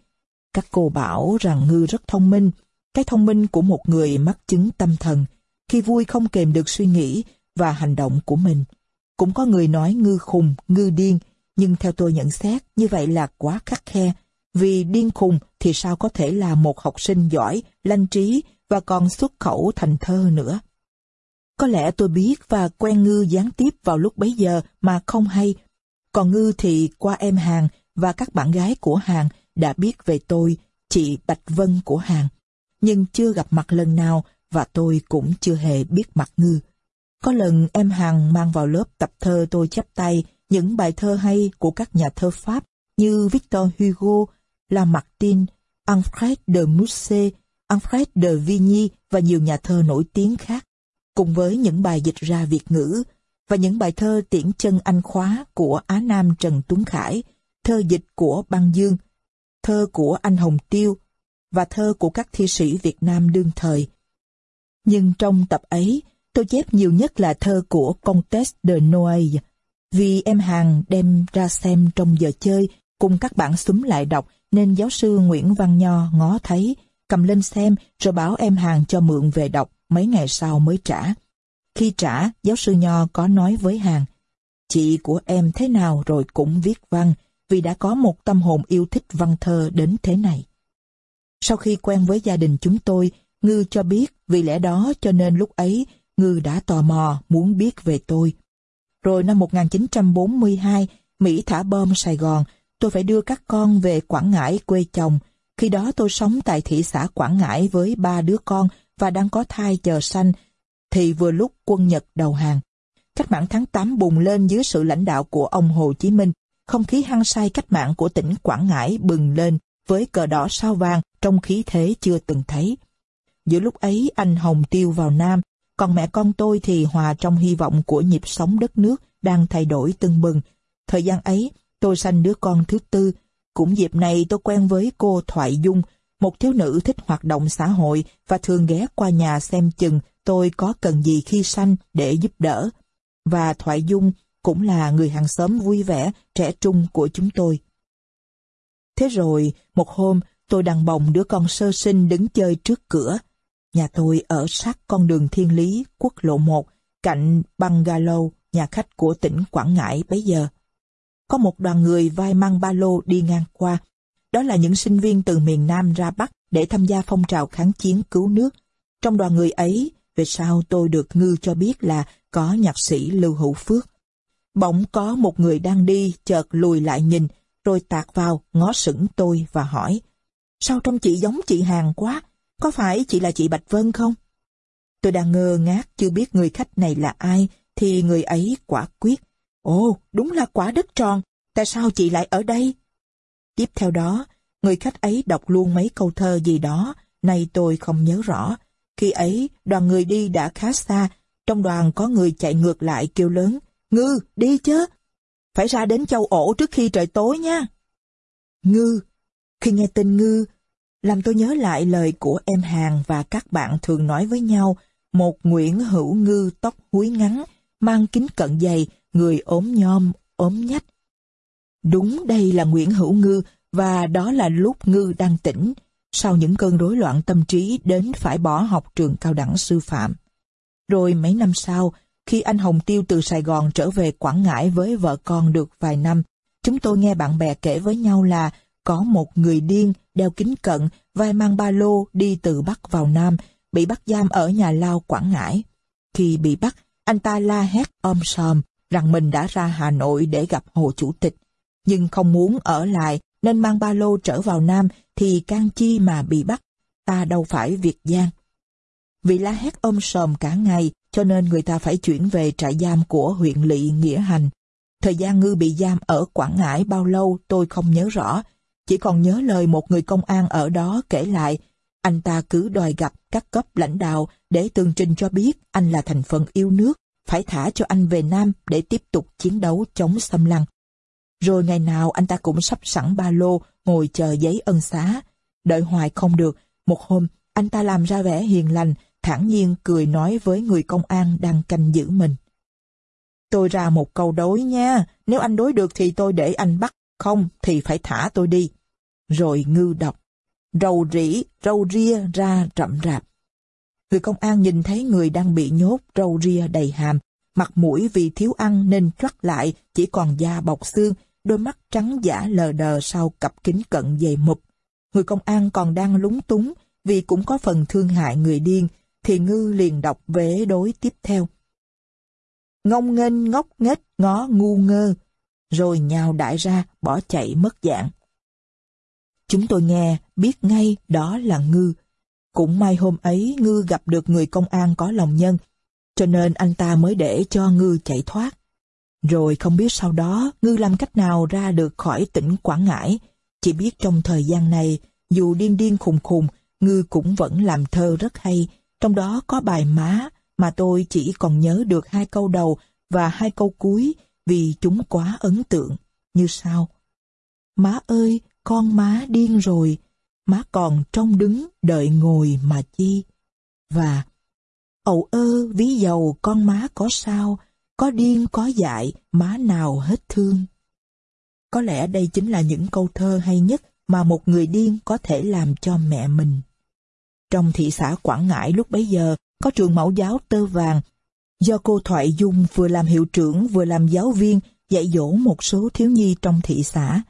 Các cô bảo rằng ngư rất thông minh, cái thông minh của một người mắc chứng tâm thần, khi vui không kềm được suy nghĩ và hành động của mình. Cũng có người nói ngư khùng, ngư điên, nhưng theo tôi nhận xét như vậy là quá khắc khe, vì điên khùng thì sao có thể là một học sinh giỏi, lanh trí và còn xuất khẩu thành thơ nữa. Có lẽ tôi biết và quen Ngư gián tiếp vào lúc bấy giờ mà không hay. Còn Ngư thì qua em hàng và các bạn gái của hàng đã biết về tôi, chị Bạch Vân của hàng. Nhưng chưa gặp mặt lần nào và tôi cũng chưa hề biết mặt Ngư. Có lần em hàng mang vào lớp tập thơ tôi chép tay những bài thơ hay của các nhà thơ Pháp như Victor Hugo, Lamartine, Alfred de Musset, Alfred de Vigny và nhiều nhà thơ nổi tiếng khác, cùng với những bài dịch ra Việt ngữ và những bài thơ tiễn chân anh khóa của Á Nam Trần Tuấn Khải, thơ dịch của Băng Dương, thơ của anh Hồng Tiêu và thơ của các thi sĩ Việt Nam đương thời. Nhưng trong tập ấy, tôi chép nhiều nhất là thơ của Comtesse de Noailles, vì em hàng đem ra xem trong giờ chơi cùng các bạn xúm lại đọc nên giáo sư Nguyễn Văn Nho ngó thấy, cầm lên xem rồi bảo em hàng cho mượn về đọc mấy ngày sau mới trả. Khi trả, giáo sư Nho có nói với hàng, chị của em thế nào rồi cũng viết văn, vì đã có một tâm hồn yêu thích văn thơ đến thế này. Sau khi quen với gia đình chúng tôi, Ngư cho biết vì lẽ đó cho nên lúc ấy Ngư đã tò mò muốn biết về tôi. Rồi năm 1942, Mỹ thả bom Sài Gòn, tôi phải đưa các con về Quảng Ngãi quê chồng. Khi đó tôi sống tại thị xã Quảng Ngãi với ba đứa con và đang có thai chờ sanh, thì vừa lúc quân Nhật đầu hàng. Cách mạng tháng 8 bùng lên dưới sự lãnh đạo của ông Hồ Chí Minh, không khí hăng say cách mạng của tỉnh Quảng Ngãi bừng lên với cờ đỏ sao vàng trong khí thế chưa từng thấy. Giữa lúc ấy anh Hồng Tiêu vào Nam, còn mẹ con tôi thì hòa trong hy vọng của nhịp sống đất nước đang thay đổi tưng bừng. Thời gian ấy, tôi sanh đứa con thứ tư. Cũng dịp này tôi quen với cô Thoại Dung, một thiếu nữ thích hoạt động xã hội và thường ghé qua nhà xem chừng tôi có cần gì khi sanh để giúp đỡ. Và Thoại Dung cũng là người hàng xóm vui vẻ, trẻ trung của chúng tôi. Thế rồi, một hôm, tôi đằng bồng đứa con sơ sinh đứng chơi trước cửa. Nhà tôi ở sát con đường Thiên Lý, quốc lộ 1, cạnh bungalow, nhà khách của tỉnh Quảng Ngãi bấy giờ. Có một đoàn người vai mang ba lô đi ngang qua. Đó là những sinh viên từ miền Nam ra Bắc để tham gia phong trào kháng chiến cứu nước. Trong đoàn người ấy, về sau tôi được ngư cho biết là có nhạc sĩ Lưu Hữu Phước. Bỗng có một người đang đi, chợt lùi lại nhìn, rồi tạt vào, ngó sững tôi và hỏi, sao trông chị giống chị Hàng quá, có phải chị là chị Bạch Vân không? Tôi đang ngơ ngác chưa biết người khách này là ai, thì người ấy quả quyết. Ồ, đúng là quả đất tròn, tại sao chị lại ở đây? Tiếp theo đó, người khách ấy đọc luôn mấy câu thơ gì đó, nay tôi không nhớ rõ. Khi ấy, đoàn người đi đã khá xa, trong đoàn có người chạy ngược lại kêu lớn, Ngư, đi chứ! Phải ra đến châu ổ trước khi trời tối nha. Ngư, khi nghe tên Ngư, làm tôi nhớ lại lời của em Hàng và các bạn thường nói với nhau, một Nguyễn Hữu Ngư tóc húi ngắn, mang kính cận dày, người ốm nhom, ốm nhách. Đúng đây là Nguyễn Hữu Ngư và đó là lúc Ngư đang tỉnh, sau những cơn rối loạn tâm trí đến phải bỏ học trường cao đẳng sư phạm. Rồi mấy năm sau, Khi anh Hồng Tiêu từ Sài Gòn trở về Quảng Ngãi với vợ con được vài năm, chúng tôi nghe bạn bè kể với nhau là có một người điên đeo kính cận, vai mang ba lô đi từ Bắc vào Nam, bị bắt giam ở nhà lao Quảng Ngãi. Khi bị bắt, anh ta la hét om sòm rằng mình đã ra Hà Nội để gặp Hồ Chủ tịch, nhưng không muốn ở lại nên mang ba lô trở vào Nam thì can chi mà bị bắt, ta đâu phải Việt Giang. Vì la hét ôm sòm cả ngày cho nên người ta phải chuyển về trại giam của huyện lỵ Nghĩa Hành. Thời gian Ngư bị giam ở Quảng Ngãi bao lâu tôi không nhớ rõ, chỉ còn nhớ lời một người công an ở đó kể lại, anh ta cứ đòi gặp các cấp lãnh đạo để tường trình cho biết anh là thành phần yêu nước, phải thả cho anh về Nam để tiếp tục chiến đấu chống xâm lăng. Rồi ngày nào anh ta cũng sắp sẵn ba lô, ngồi chờ giấy ân xá. Đợi hoài không được, một hôm anh ta làm ra vẻ hiền lành, thản nhiên cười nói với người công an đang canh giữ mình. Tôi ra một câu đối nha, nếu anh đối được thì tôi để anh bắt, không thì phải thả tôi đi. Rồi ngư đọc, rầu rĩ, râu ria ra rậm rạp. Người công an nhìn thấy người đang bị nhốt râu ria đầy hàm, mặt mũi vì thiếu ăn nên choắt lại, chỉ còn da bọc xương, đôi mắt trắng giả lờ đờ sau cặp kính cận dày mụp. Người công an còn đang lúng túng vì cũng có phần thương hại người điên, thì Ngư liền đọc vế đối tiếp theo. Ngông nghênh ngốc nghếch ngó ngu ngơ, rồi nhào đại ra bỏ chạy mất dạng. Chúng tôi nghe, biết ngay đó là Ngư. Cũng may hôm ấy Ngư gặp được người công an có lòng nhân, cho nên anh ta mới để cho Ngư chạy thoát. Rồi không biết sau đó Ngư làm cách nào ra được khỏi tỉnh Quảng Ngãi, chỉ biết trong thời gian này, dù điên điên khùng khùng, Ngư cũng vẫn làm thơ rất hay, trong đó có bài má mà tôi chỉ còn nhớ được hai câu đầu và hai câu cuối vì chúng quá ấn tượng, như sau. Má ơi, con má điên rồi, má còn trông đứng đợi ngồi mà chi. Và Ầu ơ, ví dầu con má có sao, có điên có dại, má nào hết thương. Có lẽ đây chính là những câu thơ hay nhất mà một người điên có thể làm cho mẹ mình. Trong thị xã Quảng Ngãi lúc bấy giờ, có trường mẫu giáo tơ vàng, do cô Thoại Dung vừa làm hiệu trưởng vừa làm giáo viên dạy dỗ một số thiếu nhi trong thị xã.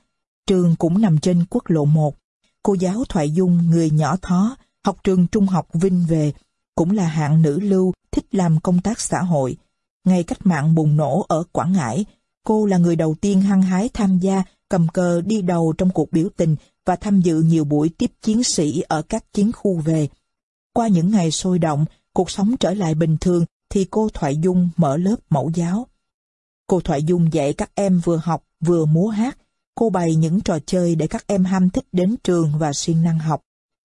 Trường cũng nằm trên quốc lộ 1. Cô giáo Thoại Dung, người nhỏ thó, học trường trung học Vinh về, cũng là hạng nữ lưu thích làm công tác xã hội. Ngày cách mạng bùng nổ ở Quảng Ngãi, cô là người đầu tiên hăng hái tham gia cầm cờ đi đầu trong cuộc biểu tình và tham dự nhiều buổi tiếp chiến sĩ ở các chiến khu về. Qua những ngày sôi động, cuộc sống trở lại bình thường thì cô Thoại Dung mở lớp mẫu giáo. Cô Thoại Dung dạy các em vừa học vừa múa hát. Cô bày những trò chơi để các em ham thích đến trường và siêng năng học.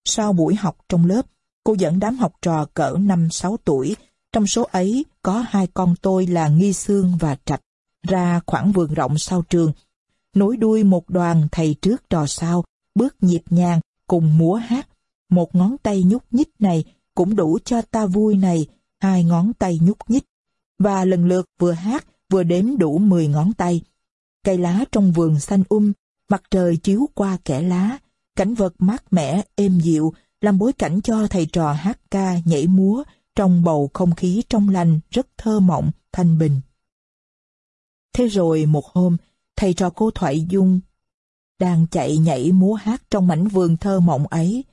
Sau buổi học trong lớp, cô dẫn đám học trò cỡ 5-6 tuổi, trong số ấy có hai con tôi là Nghi Sương và Trạch, ra khoảng vườn rộng sau trường. Nối đuôi một đoàn thầy trước trò sau, bước nhịp nhàng, cùng múa hát. Một ngón tay nhúc nhích này cũng đủ cho ta vui này, hai ngón tay nhúc nhích. Và lần lượt vừa hát, vừa đếm đủ 10 ngón tay. Cây lá trong vườn xanh um, mặt trời chiếu qua kẽ lá, cảnh vật mát mẻ, êm dịu, làm bối cảnh cho thầy trò hát ca, nhảy múa, trong bầu không khí trong lành, rất thơ mộng, thanh bình. Thế rồi một hôm, thầy trò cô Thoại Dung đang chạy nhảy múa hát trong mảnh vườn thơ mộng ấy.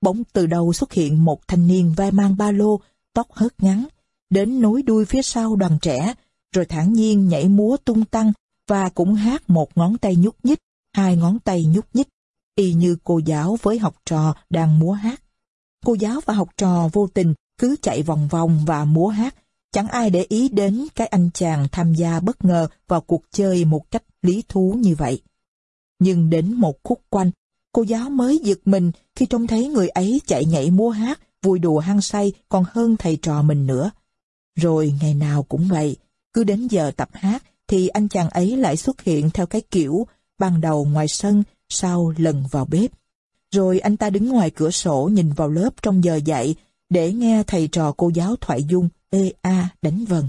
Bỗng từ đầu xuất hiện một thanh niên vai mang ba lô, tóc hớt ngắn, đến nối đuôi phía sau đoàn trẻ, rồi thản nhiên nhảy múa tung tăng và cũng hát một ngón tay nhúc nhích, hai ngón tay nhúc nhích, y như cô giáo với học trò đang múa hát. Cô giáo và học trò vô tình cứ chạy vòng vòng và múa hát, chẳng ai để ý đến cái anh chàng tham gia bất ngờ vào cuộc chơi một cách lý thú như vậy. Nhưng đến một khúc quanh, cô giáo mới giật mình khi trông thấy người ấy chạy nhảy múa hát, vui đùa hăng say còn hơn thầy trò mình nữa. Rồi ngày nào cũng vậy, cứ đến giờ tập hát thì anh chàng ấy lại xuất hiện theo cái kiểu ban đầu ngoài sân, sau lần vào bếp. Rồi anh ta đứng ngoài cửa sổ nhìn vào lớp trong giờ dạy để nghe thầy trò cô giáo thoại dung ê a đánh vần.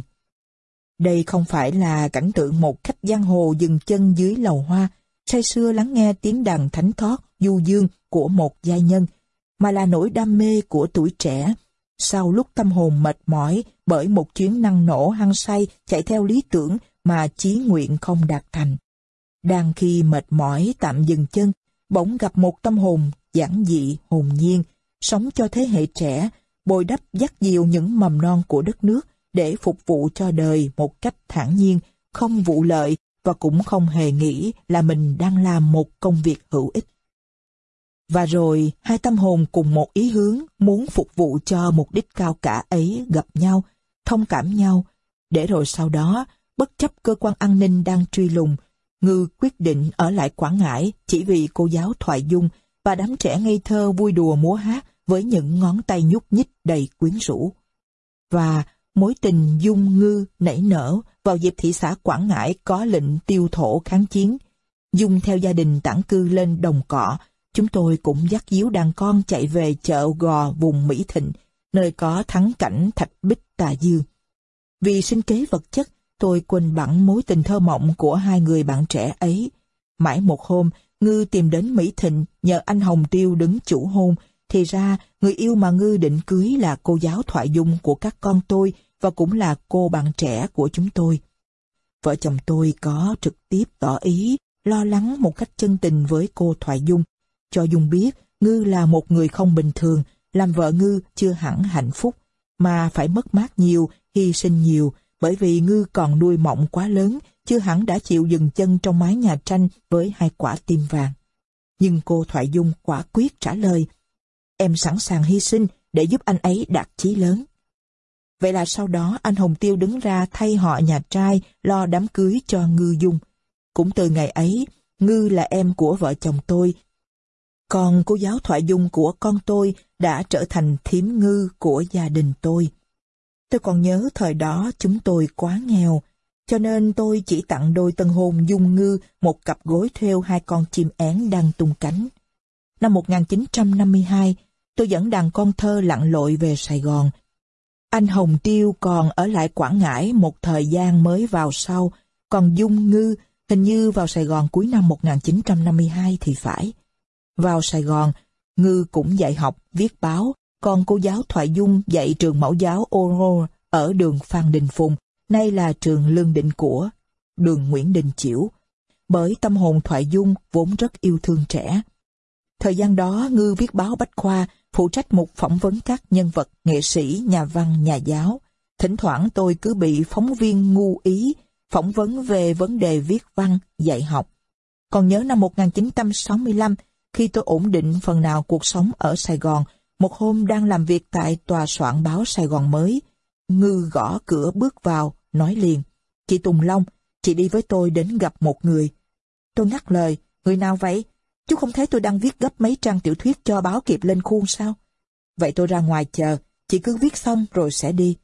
Đây không phải là cảnh tượng một khách giang hồ dừng chân dưới lầu hoa, say sưa lắng nghe tiếng đàn thánh thót, du dương của một gia nhân, mà là nỗi đam mê của tuổi trẻ, Sau lúc tâm hồn mệt mỏi bởi một chuyến năng nổ hăng say chạy theo lý tưởng mà chí nguyện không đạt thành. Đang khi mệt mỏi tạm dừng chân, bỗng gặp một tâm hồn giản dị, hồn nhiên, sống cho thế hệ trẻ, bồi đắp dắt dìu những mầm non của đất nước để phục vụ cho đời một cách thản nhiên, không vụ lợi và cũng không hề nghĩ là mình đang làm một công việc hữu ích. Và rồi, hai tâm hồn cùng một ý hướng muốn phục vụ cho mục đích cao cả ấy gặp nhau, thông cảm nhau, để rồi sau đó, bất chấp cơ quan an ninh đang truy lùng, Ngư quyết định ở lại Quảng Ngãi chỉ vì cô giáo Thoại Dung và đám trẻ ngây thơ vui đùa múa hát với những ngón tay nhúc nhích đầy quyến rũ. Và mối tình Dung Ngư nảy nở vào dịp thị xã Quảng Ngãi có lệnh tiêu thổ kháng chiến. Dung theo gia đình tản cư lên đồng cỏ, chúng tôi cũng dắt díu đàn con chạy về chợ gò vùng Mỹ Thịnh, nơi có thắng cảnh thạch bích tà dương. Vì sinh kế vật chất, tôi quên bẵng mối tình thơ mộng của hai người bạn trẻ ấy. Mãi một hôm, Ngư tìm đến Mỹ Thịnh nhờ anh Hồng Tiêu đứng chủ hôn, thì ra người yêu mà Ngư định cưới là cô giáo thoại dung của các con tôi và cũng là cô bạn trẻ của chúng tôi. Vợ chồng tôi có trực tiếp tỏ ý, lo lắng một cách chân tình với cô Thoại Dung, cho Dung biết Ngư là một người không bình thường, làm vợ Ngư chưa hẳn hạnh phúc, mà phải mất mát nhiều, hy sinh nhiều, bởi vì Ngư còn nuôi mộng quá lớn, chưa hẳn đã chịu dừng chân trong mái nhà tranh với hai quả tim vàng. Nhưng cô Thoại Dung quả quyết trả lời, em sẵn sàng hy sinh để giúp anh ấy đạt chí lớn. Vậy là sau đó anh Hồng Tiêu đứng ra thay họ nhà trai lo đám cưới cho Ngư Dung. Cũng từ ngày ấy, Ngư là em của vợ chồng tôi. Còn cô giáo Thoại Dung của con tôi đã trở thành thiếm ngư của gia đình tôi. Tôi còn nhớ thời đó chúng tôi quá nghèo, cho nên tôi chỉ tặng đôi tân hôn Dung Ngư một cặp gối theo hai con chim én đang tung cánh. Năm 1952, tôi dẫn đàn con thơ lặn lội về Sài Gòn. Anh Hồng Tiêu còn ở lại Quảng Ngãi một thời gian mới vào sau, còn Dung Ngư hình như vào Sài Gòn cuối năm 1952 thì phải. Vào Sài Gòn, Ngư cũng dạy học, viết báo, còn cô giáo Thoại Dung dạy trường mẫu giáo Oro ở đường Phan Đình Phùng, nay là trường Lương Định của đường Nguyễn Đình Chiểu. Bởi tâm hồn Thoại Dung vốn rất yêu thương trẻ. Thời gian đó, Ngư viết báo Bách Khoa, phụ trách một phỏng vấn các nhân vật, nghệ sĩ, nhà văn, nhà giáo. Thỉnh thoảng tôi cứ bị phóng viên ngu ý, phỏng vấn về vấn đề viết văn, dạy học. Còn nhớ năm 1965, khi tôi ổn định phần nào cuộc sống ở Sài Gòn, một hôm đang làm việc tại tòa soạn báo Sài Gòn mới, Ngư gõ cửa bước vào, nói liền. Chị Tùng Long, chị đi với tôi đến gặp một người. Tôi ngắt lời, người nào vậy? Chú không thấy tôi đang viết gấp mấy trang tiểu thuyết cho báo kịp lên khuôn sao? Vậy tôi ra ngoài chờ, chị cứ viết xong rồi sẽ đi.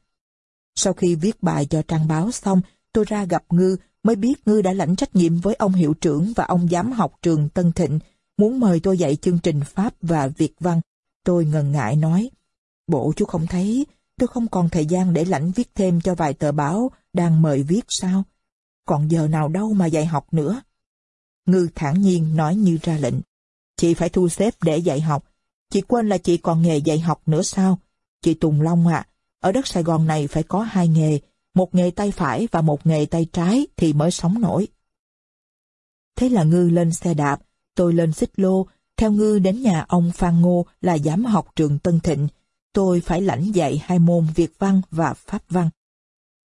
Sau khi viết bài cho trang báo xong, tôi ra gặp Ngư, mới biết Ngư đã lãnh trách nhiệm với ông hiệu trưởng và ông giám học trường Tân Thịnh, muốn mời tôi dạy chương trình Pháp và Việt văn Tôi ngần ngại nói, bộ chú không thấy, tôi không còn thời gian để lãnh viết thêm cho vài tờ báo đang mời viết sao? Còn giờ nào đâu mà dạy học nữa. Ngư thản nhiên nói như ra lệnh. Chị phải thu xếp để dạy học. Chị quên là chị còn nghề dạy học nữa sao? Chị Tùng Long ạ, ở đất Sài Gòn này phải có hai nghề, một nghề tay phải và một nghề tay trái thì mới sống nổi. Thế là Ngư lên xe đạp, tôi lên xích lô, theo Ngư đến nhà ông Phan Ngô là giám học trường Tân Thịnh, tôi phải lãnh dạy hai môn Việt văn và Pháp văn.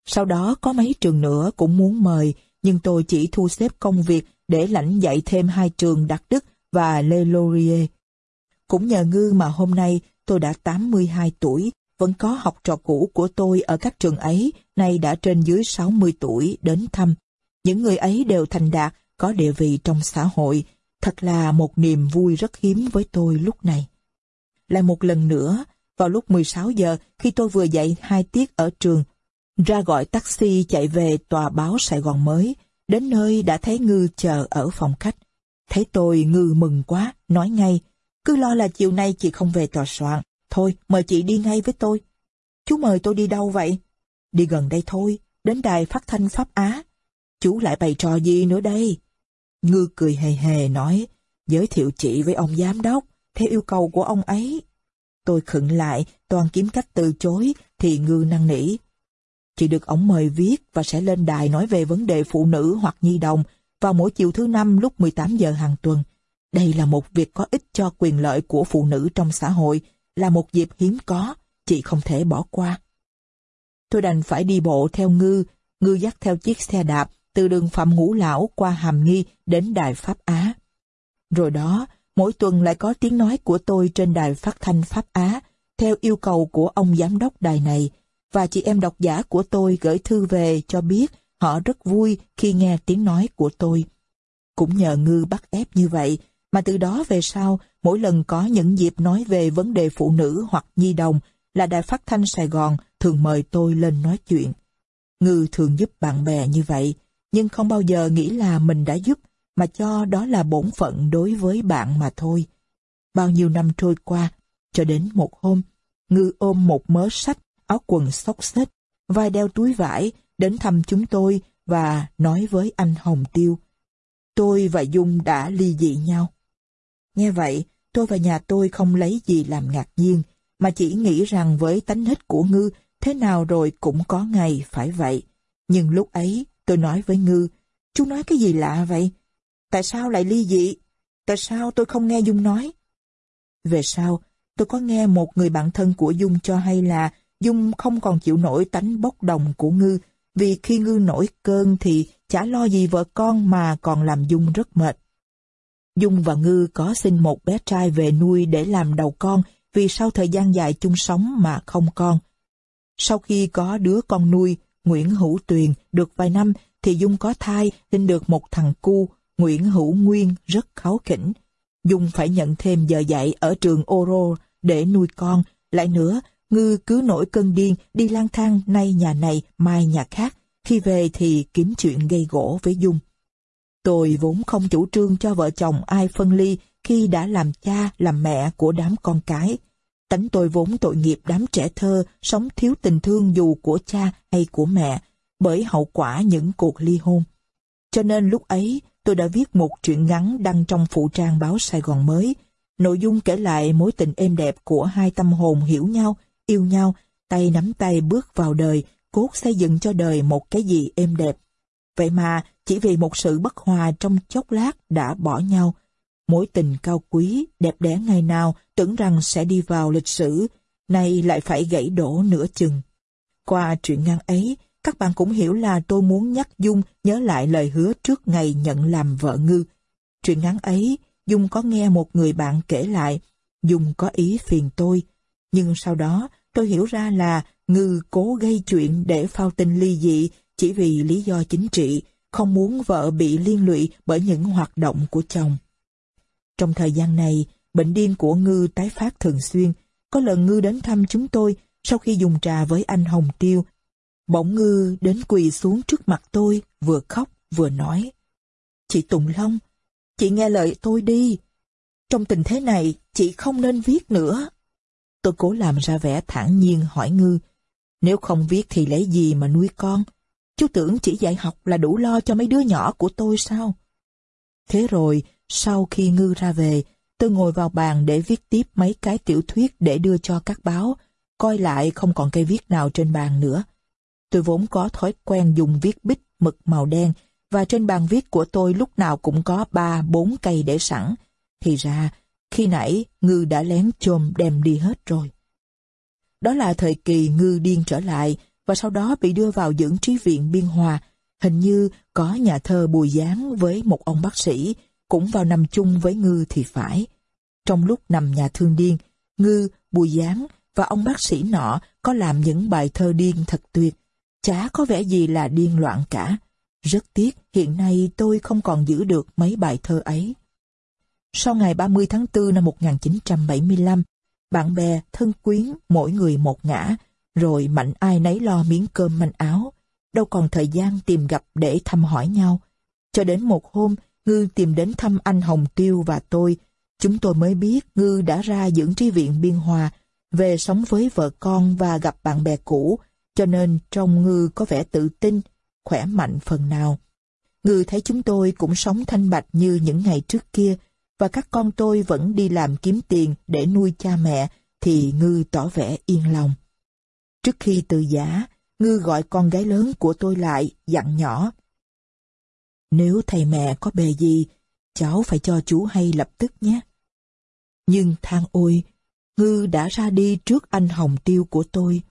Sau đó có mấy trường nữa cũng muốn mời, nhưng tôi chỉ thu xếp công việc để lãnh dạy thêm hai trường Đặc Đức và Lê Laurier. Cũng nhờ Ngư mà hôm nay tôi đã 82 tuổi, vẫn có học trò cũ của tôi ở các trường ấy, nay đã trên dưới 60 tuổi đến thăm. Những người ấy đều thành đạt, có địa vị trong xã hội, Thật là một niềm vui rất hiếm với tôi lúc này. Lại một lần nữa, vào lúc 16 giờ khi tôi vừa dạy hai tiết ở trường, ra gọi taxi chạy về tòa báo Sài Gòn mới, đến nơi đã thấy Ngư chờ ở phòng khách. Thấy tôi Ngư mừng quá, nói ngay, cứ lo là chiều nay chị không về tòa soạn, thôi mời chị đi ngay với tôi. Chú mời tôi đi đâu vậy? Đi gần đây thôi, đến đài phát thanh Pháp Á. Chú lại bày trò gì nữa đây? Ngư cười hề hề nói, giới thiệu chị với ông giám đốc, theo yêu cầu của ông ấy. tôi khựng lại, toàn kiếm cách từ chối, thì ngư năng nỉ. Chị được ổng mời viết và sẽ lên đài nói về vấn đề phụ nữ hoặc nhi đồng vào mỗi chiều thứ năm lúc 18 giờ hàng tuần. Đây là một việc có ích cho quyền lợi của phụ nữ trong xã hội, là một dịp hiếm có, chị không thể bỏ qua. Tôi đành phải đi bộ theo ngư, ngư dắt theo chiếc xe đạp từ đường Phạm Ngũ Lão qua Hàm Nghi đến Đài Pháp Á. Rồi đó, mỗi tuần lại có tiếng nói của tôi trên đài phát thanh Pháp Á, theo yêu cầu của ông giám đốc đài này, và chị em độc giả của tôi gửi thư về cho biết họ rất vui khi nghe tiếng nói của tôi. Cũng nhờ ngư bắt ép như vậy, mà từ đó về sau, mỗi lần có những dịp nói về vấn đề phụ nữ hoặc nhi đồng, là đài phát thanh Sài Gòn thường mời tôi lên nói chuyện. Ngư thường giúp bạn bè như vậy, nhưng không bao giờ nghĩ là mình đã giúp, mà cho đó là bổn phận đối với bạn mà thôi. Bao nhiêu năm trôi qua, cho đến một hôm, Ngư ôm một mớ sách, áo quần xốc xếch, vai đeo túi vải, đến thăm chúng tôi và nói với anh Hồng Tiêu. Tôi và Dung đã ly dị nhau. Nghe vậy, tôi và nhà tôi không lấy gì làm ngạc nhiên, mà chỉ nghĩ rằng với tánh hít của Ngư, thế nào rồi cũng có ngày phải vậy. Nhưng lúc ấy, tôi nói với Ngư, chú nói cái gì lạ vậy? Tại sao lại ly dị? Tại sao tôi không nghe Dung nói? Về sau, tôi có nghe một người bạn thân của Dung cho hay là Dung không còn chịu nổi tánh bốc đồng của Ngư, vì khi Ngư nổi cơn thì chả lo gì vợ con mà còn làm Dung rất mệt. Dung và Ngư có sinh một bé trai về nuôi để làm đầu con vì sau thời gian dài chung sống mà không con. Sau khi có đứa con nuôi, Nguyễn Hữu Tuyền được vài năm thì Dung có thai sinh được một thằng cu, Nguyễn Hữu Nguyên rất kháu khỉnh. Dung phải nhận thêm giờ dạy ở trường Oro để nuôi con. Lại nữa, Ngư cứ nổi cơn điên đi lang thang nay nhà này mai nhà khác. Khi về thì kiếm chuyện gây gỗ với Dung. Tôi vốn không chủ trương cho vợ chồng ai phân ly khi đã làm cha, làm mẹ của đám con cái. Tánh tôi vốn tội nghiệp đám trẻ thơ, sống thiếu tình thương dù của cha hay của mẹ, bởi hậu quả những cuộc ly hôn. Cho nên lúc ấy, tôi đã viết một truyện ngắn đăng trong phụ trang báo Sài Gòn mới. Nội dung kể lại mối tình êm đẹp của hai tâm hồn hiểu nhau, yêu nhau, tay nắm tay bước vào đời, cốt xây dựng cho đời một cái gì êm đẹp. Vậy mà, chỉ vì một sự bất hòa trong chốc lát đã bỏ nhau. Mối tình cao quý, đẹp đẽ ngày nào tưởng rằng sẽ đi vào lịch sử, nay lại phải gãy đổ nửa chừng. Qua chuyện ngắn ấy, các bạn cũng hiểu là tôi muốn nhắc Dung nhớ lại lời hứa trước ngày nhận làm vợ ngư. Chuyện ngắn ấy, Dung có nghe một người bạn kể lại, Dung có ý phiền tôi. Nhưng sau đó, tôi hiểu ra là ngư cố gây chuyện để phao tin ly dị chỉ vì lý do chính trị, không muốn vợ bị liên lụy bởi những hoạt động của chồng. Trong thời gian này, bệnh điên của Ngư tái phát thường xuyên. Có lần Ngư đến thăm chúng tôi sau khi dùng trà với anh Hồng Tiêu. Bỗng Ngư đến quỳ xuống trước mặt tôi, vừa khóc vừa nói. Chị Tùng Long, chị nghe lời tôi đi. Trong tình thế này, chị không nên viết nữa. Tôi cố làm ra vẻ thản nhiên hỏi Ngư. Nếu không viết thì lấy gì mà nuôi con? Chú tưởng chỉ dạy học là đủ lo cho mấy đứa nhỏ của tôi sao? Thế rồi, sau khi Ngư ra về, tôi ngồi vào bàn để viết tiếp mấy cái tiểu thuyết để đưa cho các báo, coi lại không còn cây viết nào trên bàn nữa. Tôi vốn có thói quen dùng viết bích mực màu đen, và trên bàn viết của tôi lúc nào cũng có ba bốn cây để sẵn. Thì ra, khi nãy Ngư đã lén chôm đem đi hết rồi. Đó là thời kỳ Ngư điên trở lại, và sau đó bị đưa vào dưỡng trí viện Biên Hòa. Hình như có nhà thơ Bùi Giáng với một ông bác sĩ, cũng vào nằm chung với Ngư thì phải. Trong lúc nằm nhà thương điên, Ngư, Bùi Giáng và ông bác sĩ nọ có làm những bài thơ điên thật tuyệt. Chả có vẻ gì là điên loạn cả. Rất tiếc hiện nay tôi không còn giữ được mấy bài thơ ấy. Sau ngày 30 tháng 4 năm 1975, bạn bè, thân quyến, mỗi người một ngã, rồi mạnh ai nấy lo miếng cơm manh áo, đâu còn thời gian tìm gặp để thăm hỏi nhau. Cho đến một hôm, Ngư tìm đến thăm anh Hồng Tiêu và tôi, chúng tôi mới biết Ngư đã ra dưỡng trí viện Biên Hòa, về sống với vợ con và gặp bạn bè cũ, cho nên trong Ngư có vẻ tự tin, khỏe mạnh phần nào. Ngư thấy chúng tôi cũng sống thanh bạch như những ngày trước kia, và các con tôi vẫn đi làm kiếm tiền để nuôi cha mẹ, thì Ngư tỏ vẻ yên lòng. Trước khi từ giả, Ngư gọi con gái lớn của tôi lại, dặn nhỏ. Nếu thầy mẹ có bề gì, cháu phải cho chú hay lập tức nhé. Nhưng than ôi, Ngư đã ra đi trước anh Hồng Tiêu của tôi.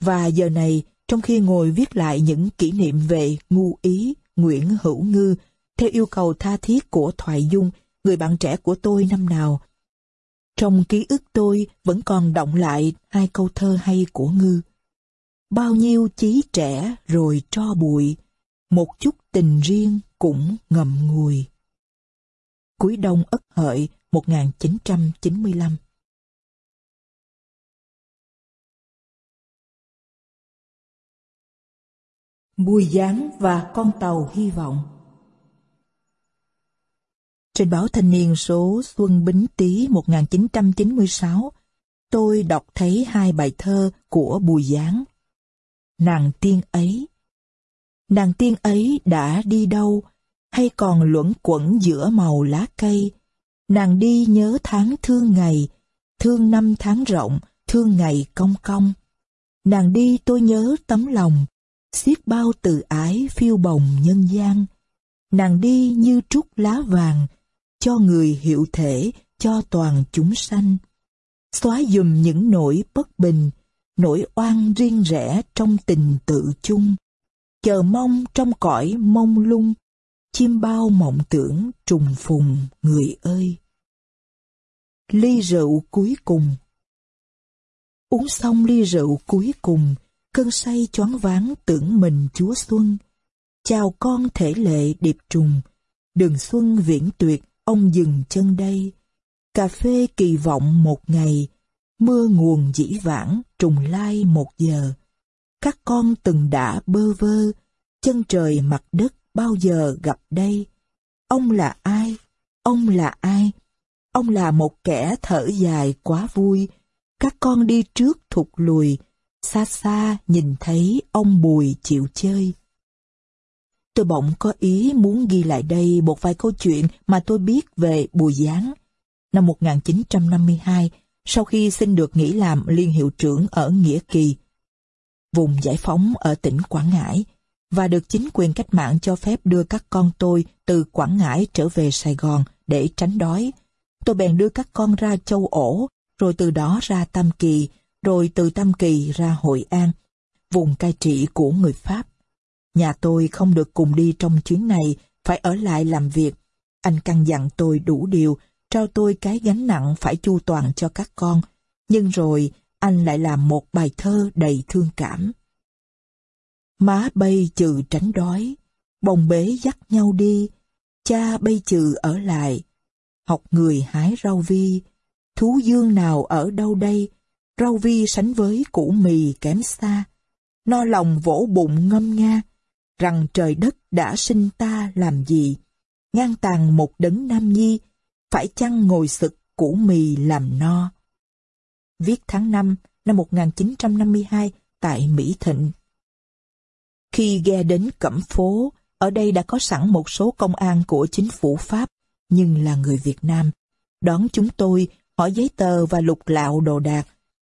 Và giờ này, trong khi ngồi viết lại những kỷ niệm về ngu ý, Nguyễn Hữu Ngư, theo yêu cầu tha thiết của Thoại Dung, người bạn trẻ của tôi năm nào. Trong ký ức tôi vẫn còn động lại hai câu thơ hay của Ngư. Bao nhiêu chí trẻ rồi cho bụi, một chút tình riêng cũng ngậm ngùi. Cuối đông Ất Hợi 1995 Bùi Giáng và con tàu hy vọng Trên báo Thanh niên số Xuân Bính Tý 1996, tôi đọc thấy hai bài thơ của Bùi Giáng. Nàng tiên ấy Nàng tiên ấy đã đi đâu, hay còn luẩn quẩn giữa màu lá cây? Nàng đi nhớ tháng thương ngày, thương năm tháng rộng, thương ngày cong cong. Nàng đi tôi nhớ tấm lòng, xiết bao từ ái phiêu bồng nhân gian. Nàng đi như trúc lá vàng, cho người hiệu thể, cho toàn chúng sanh. Xóa dùm những nỗi bất bình, nỗi oan riêng rẽ trong tình tự chung. Chờ mong trong cõi mông lung, chim bao mộng tưởng trùng phùng người ơi. Ly rượu cuối cùng Uống xong ly rượu cuối cùng, cơn say choáng váng tưởng mình chúa xuân. Chào con thể lệ điệp trùng, đường xuân viễn tuyệt, ông dừng chân đây. Cà phê kỳ vọng một ngày, mưa nguồn dĩ vãng trùng lai một giờ. Các con từng đã bơ vơ, chân trời mặt đất bao giờ gặp đây. Ông là ai? Ông là ai? Ông là một kẻ thở dài quá vui. Các con đi trước thụt lùi, xa xa nhìn thấy ông Bùi chịu chơi. Tôi bỗng có ý muốn ghi lại đây một vài câu chuyện mà tôi biết về Bùi Giáng. Năm 1952, sau khi xin được nghỉ làm liên hiệu trưởng ở Nghĩa Kỳ, vùng giải phóng ở tỉnh Quảng Ngãi, và được chính quyền cách mạng cho phép đưa các con tôi từ Quảng Ngãi trở về Sài Gòn để tránh đói. Tôi bèn đưa các con ra châu ổ, rồi từ đó ra Tam Kỳ, rồi từ Tam Kỳ ra Hội An, vùng cai trị của người Pháp. Nhà tôi không được cùng đi trong chuyến này, phải ở lại làm việc. Anh căn dặn tôi đủ điều, trao tôi cái gánh nặng phải chu toàn cho các con. Nhưng rồi, anh lại làm một bài thơ đầy thương cảm. Má bay trừ tránh đói, bồng bế dắt nhau đi, cha bay trừ ở lại. Học người hái rau vi, thú dương nào ở đâu đây, rau vi sánh với củ mì kém xa. No lòng vỗ bụng ngâm nga, rằng trời đất đã sinh ta làm gì, ngang tàn một đấng nam nhi, phải chăng ngồi sực củ mì làm no. Viết tháng 5 năm 1952 tại Mỹ Thịnh. Khi ghe đến Cẩm Phố, ở đây đã có sẵn một số công an của chính phủ Pháp, nhưng là người Việt Nam. Đón chúng tôi, hỏi giấy tờ và lục lạo đồ đạc.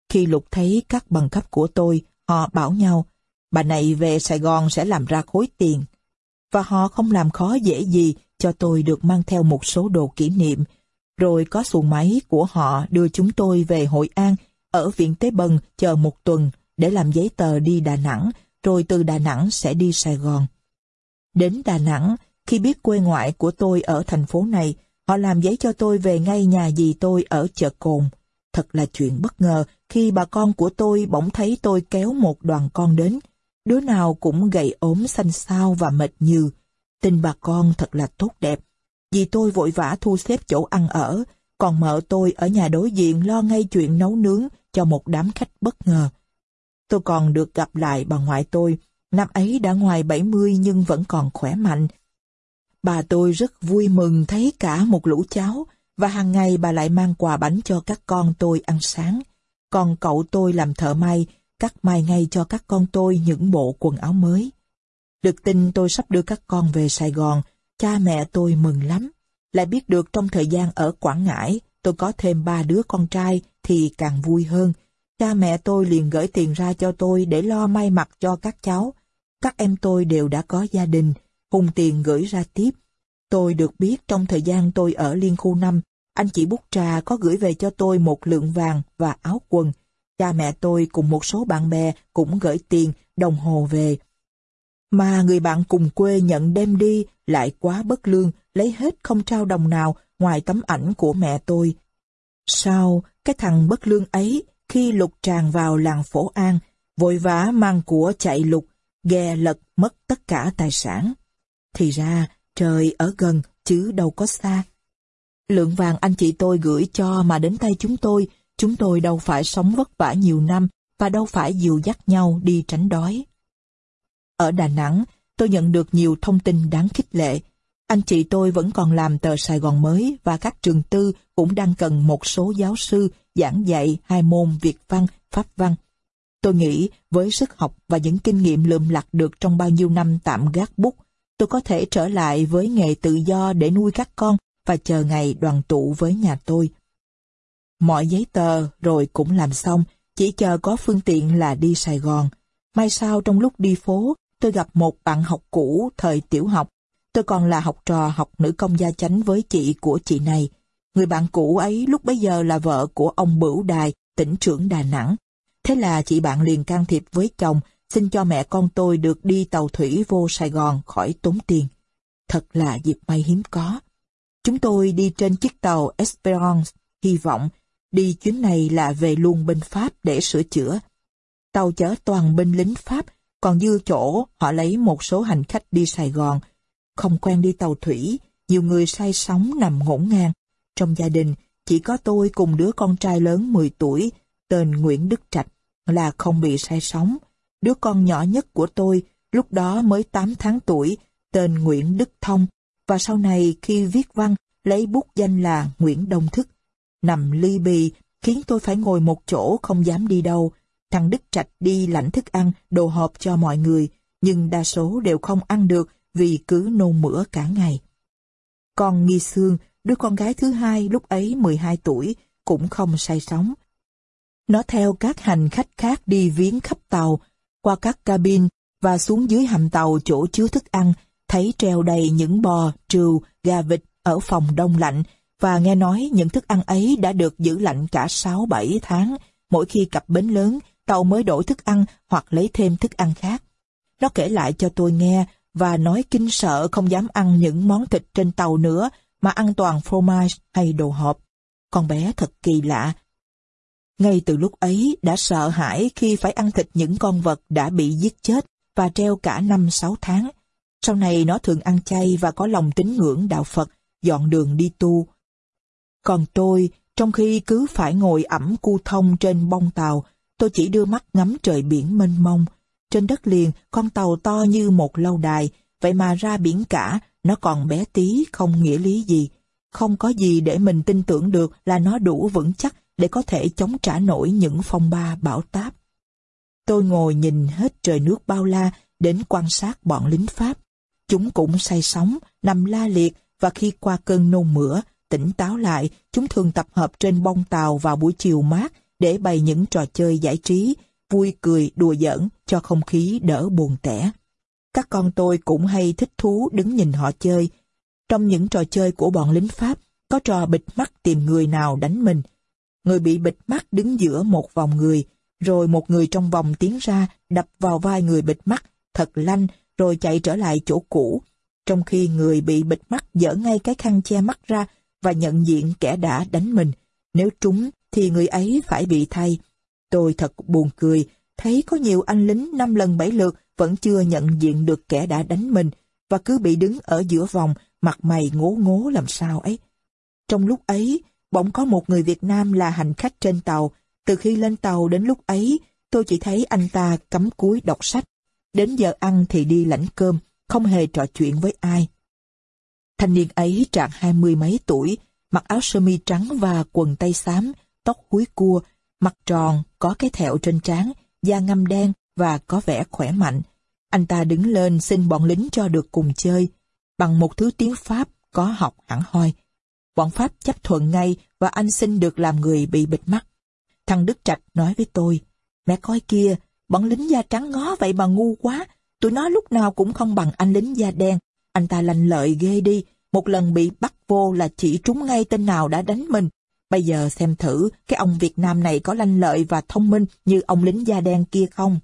Khi lục thấy các bằng cấp của tôi, họ bảo nhau, bà này về Sài Gòn sẽ làm ra khối tiền. Và họ không làm khó dễ gì cho tôi được mang theo một số đồ kỷ niệm, rồi có xuồng máy của họ đưa chúng tôi về Hội An, ở Viện Tế Bần chờ một tuần để làm giấy tờ đi Đà Nẵng, rồi từ Đà Nẵng sẽ đi Sài Gòn. Đến Đà Nẵng, khi biết quê ngoại của tôi ở thành phố này, họ làm giấy cho tôi về ngay nhà dì tôi ở chợ Cồn. Thật là chuyện bất ngờ khi bà con của tôi bỗng thấy tôi kéo một đoàn con đến. Đứa nào cũng gầy ốm xanh xao và mệt như. Tình bà con thật là tốt đẹp. vì tôi vội vã thu xếp chỗ ăn ở, còn mợ tôi ở nhà đối diện lo ngay chuyện nấu nướng cho một đám khách bất ngờ. Tôi còn được gặp lại bà ngoại tôi, năm ấy đã ngoài 70 nhưng vẫn còn khỏe mạnh. Bà tôi rất vui mừng thấy cả một lũ cháu, và hàng ngày bà lại mang quà bánh cho các con tôi ăn sáng. Còn cậu tôi làm thợ may, cắt may ngay cho các con tôi những bộ quần áo mới. Được tin tôi sắp đưa các con về Sài Gòn, cha mẹ tôi mừng lắm. Lại biết được trong thời gian ở Quảng Ngãi, tôi có thêm ba đứa con trai thì càng vui hơn. Cha mẹ tôi liền gửi tiền ra cho tôi để lo may mặc cho các cháu. Các em tôi đều đã có gia đình, hùng tiền gửi ra tiếp. Tôi được biết trong thời gian tôi ở Liên khu 5, anh chị Bút Trà có gửi về cho tôi một lượng vàng và áo quần. Cha mẹ tôi cùng một số bạn bè cũng gửi tiền, đồng hồ về. Mà người bạn cùng quê nhận đem đi lại quá bất lương, lấy hết không trao đồng nào ngoài tấm ảnh của mẹ tôi. Sao, cái thằng bất lương ấy, khi lục tràn vào làng Phổ An, vội vã mang của chạy lục, ghe lật mất tất cả tài sản. Thì ra, trời ở gần, chứ đâu có xa. Lượng vàng anh chị tôi gửi cho mà đến tay chúng tôi, chúng tôi đâu phải sống vất vả nhiều năm và đâu phải dìu dắt nhau đi tránh đói. Ở Đà Nẵng, tôi nhận được nhiều thông tin đáng khích lệ. Anh chị tôi vẫn còn làm tờ Sài Gòn mới và các trường tư cũng đang cần một số giáo sư giảng dạy hai môn Việt văn, Pháp văn. Tôi nghĩ với sức học và những kinh nghiệm lượm lặt được trong bao nhiêu năm tạm gác bút, tôi có thể trở lại với nghề tự do để nuôi các con và chờ ngày đoàn tụ với nhà tôi. Mọi giấy tờ rồi cũng làm xong, chỉ chờ có phương tiện là đi Sài Gòn. May sao trong lúc đi phố, tôi gặp một bạn học cũ thời tiểu học. Tôi còn là học trò học nữ công gia chánh với chị của chị này. Người bạn cũ ấy lúc bấy giờ là vợ của ông Bửu Đài, tỉnh trưởng Đà Nẵng. Thế là chị bạn liền can thiệp với chồng, xin cho mẹ con tôi được đi tàu thủy vô Sài Gòn khỏi tốn tiền. Thật là dịp may hiếm có. Chúng tôi đi trên chiếc tàu Esperance, hy vọng đi chuyến này là về luôn bên Pháp để sửa chữa. Tàu chở toàn binh lính Pháp, còn dư chỗ họ lấy một số hành khách đi Sài Gòn. Không quen đi tàu thủy, nhiều người say sóng nằm ngổn ngang. Trong gia đình, chỉ có tôi cùng đứa con trai lớn 10 tuổi, tên Nguyễn Đức Trạch, là không bị say sóng. Đứa con nhỏ nhất của tôi, lúc đó mới 8 tháng tuổi, tên Nguyễn Đức Thông, và sau này khi viết văn, lấy bút danh là Nguyễn Đông Thức. Nằm ly bì, khiến tôi phải ngồi một chỗ không dám đi đâu. Thằng Đức Trạch đi lãnh thức ăn, đồ hộp cho mọi người, nhưng đa số đều không ăn được vì cứ nôn mửa cả ngày. Con Nghi Sương, đứa con gái thứ hai lúc ấy 12 tuổi, cũng không say sóng. Nó theo các hành khách khác đi viếng khắp tàu, qua các cabin và xuống dưới hầm tàu chỗ chứa thức ăn, thấy treo đầy những bò, trừu, gà vịt ở phòng đông lạnh và nghe nói những thức ăn ấy đã được giữ lạnh cả 6-7 tháng. Mỗi khi cập bến lớn, tàu mới đổi thức ăn hoặc lấy thêm thức ăn khác. Nó kể lại cho tôi nghe và nói kinh sợ không dám ăn những món thịt trên tàu nữa mà ăn toàn fromage hay đồ hộp. Con bé thật kỳ lạ. Ngay từ lúc ấy đã sợ hãi khi phải ăn thịt những con vật đã bị giết chết và treo cả năm sáu tháng. Sau này nó thường ăn chay và có lòng tín ngưỡng đạo Phật, dọn đường đi tu. Còn tôi, trong khi cứ phải ngồi ẩm cu thông trên bông tàu, tôi chỉ đưa mắt ngắm trời biển mênh mông. Trên đất liền, con tàu to như một lâu đài, vậy mà ra biển cả, nó còn bé tí, không nghĩa lý gì. Không có gì để mình tin tưởng được là nó đủ vững chắc để có thể chống trả nổi những phong ba bão táp. Tôi ngồi nhìn hết trời nước bao la đến quan sát bọn lính Pháp. Chúng cũng say sóng, nằm la liệt và khi qua cơn nôn mửa, tỉnh táo lại, chúng thường tập hợp trên bông tàu vào buổi chiều mát để bày những trò chơi giải trí, vui cười, đùa giỡn cho không khí đỡ buồn tẻ. Các con tôi cũng hay thích thú đứng nhìn họ chơi. Trong những trò chơi của bọn lính Pháp, có trò bịt mắt tìm người nào đánh mình. Người bị bịt mắt đứng giữa một vòng người, rồi một người trong vòng tiến ra đập vào vai người bịt mắt thật lanh rồi chạy trở lại chỗ cũ, trong khi người bị bịt mắt dở ngay cái khăn che mắt ra và nhận diện kẻ đã đánh mình. Nếu trúng thì người ấy phải bị thay. Tôi thật buồn cười, thấy có nhiều anh lính năm lần bảy lượt vẫn chưa nhận diện được kẻ đã đánh mình và cứ bị đứng ở giữa vòng, mặt mày ngố ngố làm sao ấy. Trong lúc ấy, bỗng có một người Việt Nam là hành khách trên tàu. Từ khi lên tàu đến lúc ấy, tôi chỉ thấy anh ta cắm cúi đọc sách. Đến giờ ăn thì đi lãnh cơm, không hề trò chuyện với ai. Thanh niên ấy trạng hai mươi mấy tuổi, mặc áo sơ mi trắng và quần tây xám, tóc húi cua, mặt tròn, có cái thẹo trên trán, da ngâm đen và có vẻ khỏe mạnh. Anh ta đứng lên xin bọn lính cho được cùng chơi, bằng một thứ tiếng Pháp có học hẳn hoi. Bọn Pháp chấp thuận ngay và anh xin được làm người bị bịt mắt. Thằng Đức Trạch nói với tôi, mẹ coi kia, bọn lính da trắng ngó vậy mà ngu quá, tụi nó lúc nào cũng không bằng anh lính da đen, anh ta lành lợi ghê đi, một lần bị bắt vô là chỉ trúng ngay tên nào đã đánh mình. Bây giờ xem thử cái ông Việt Nam này có lanh lợi và thông minh như ông lính da đen kia không?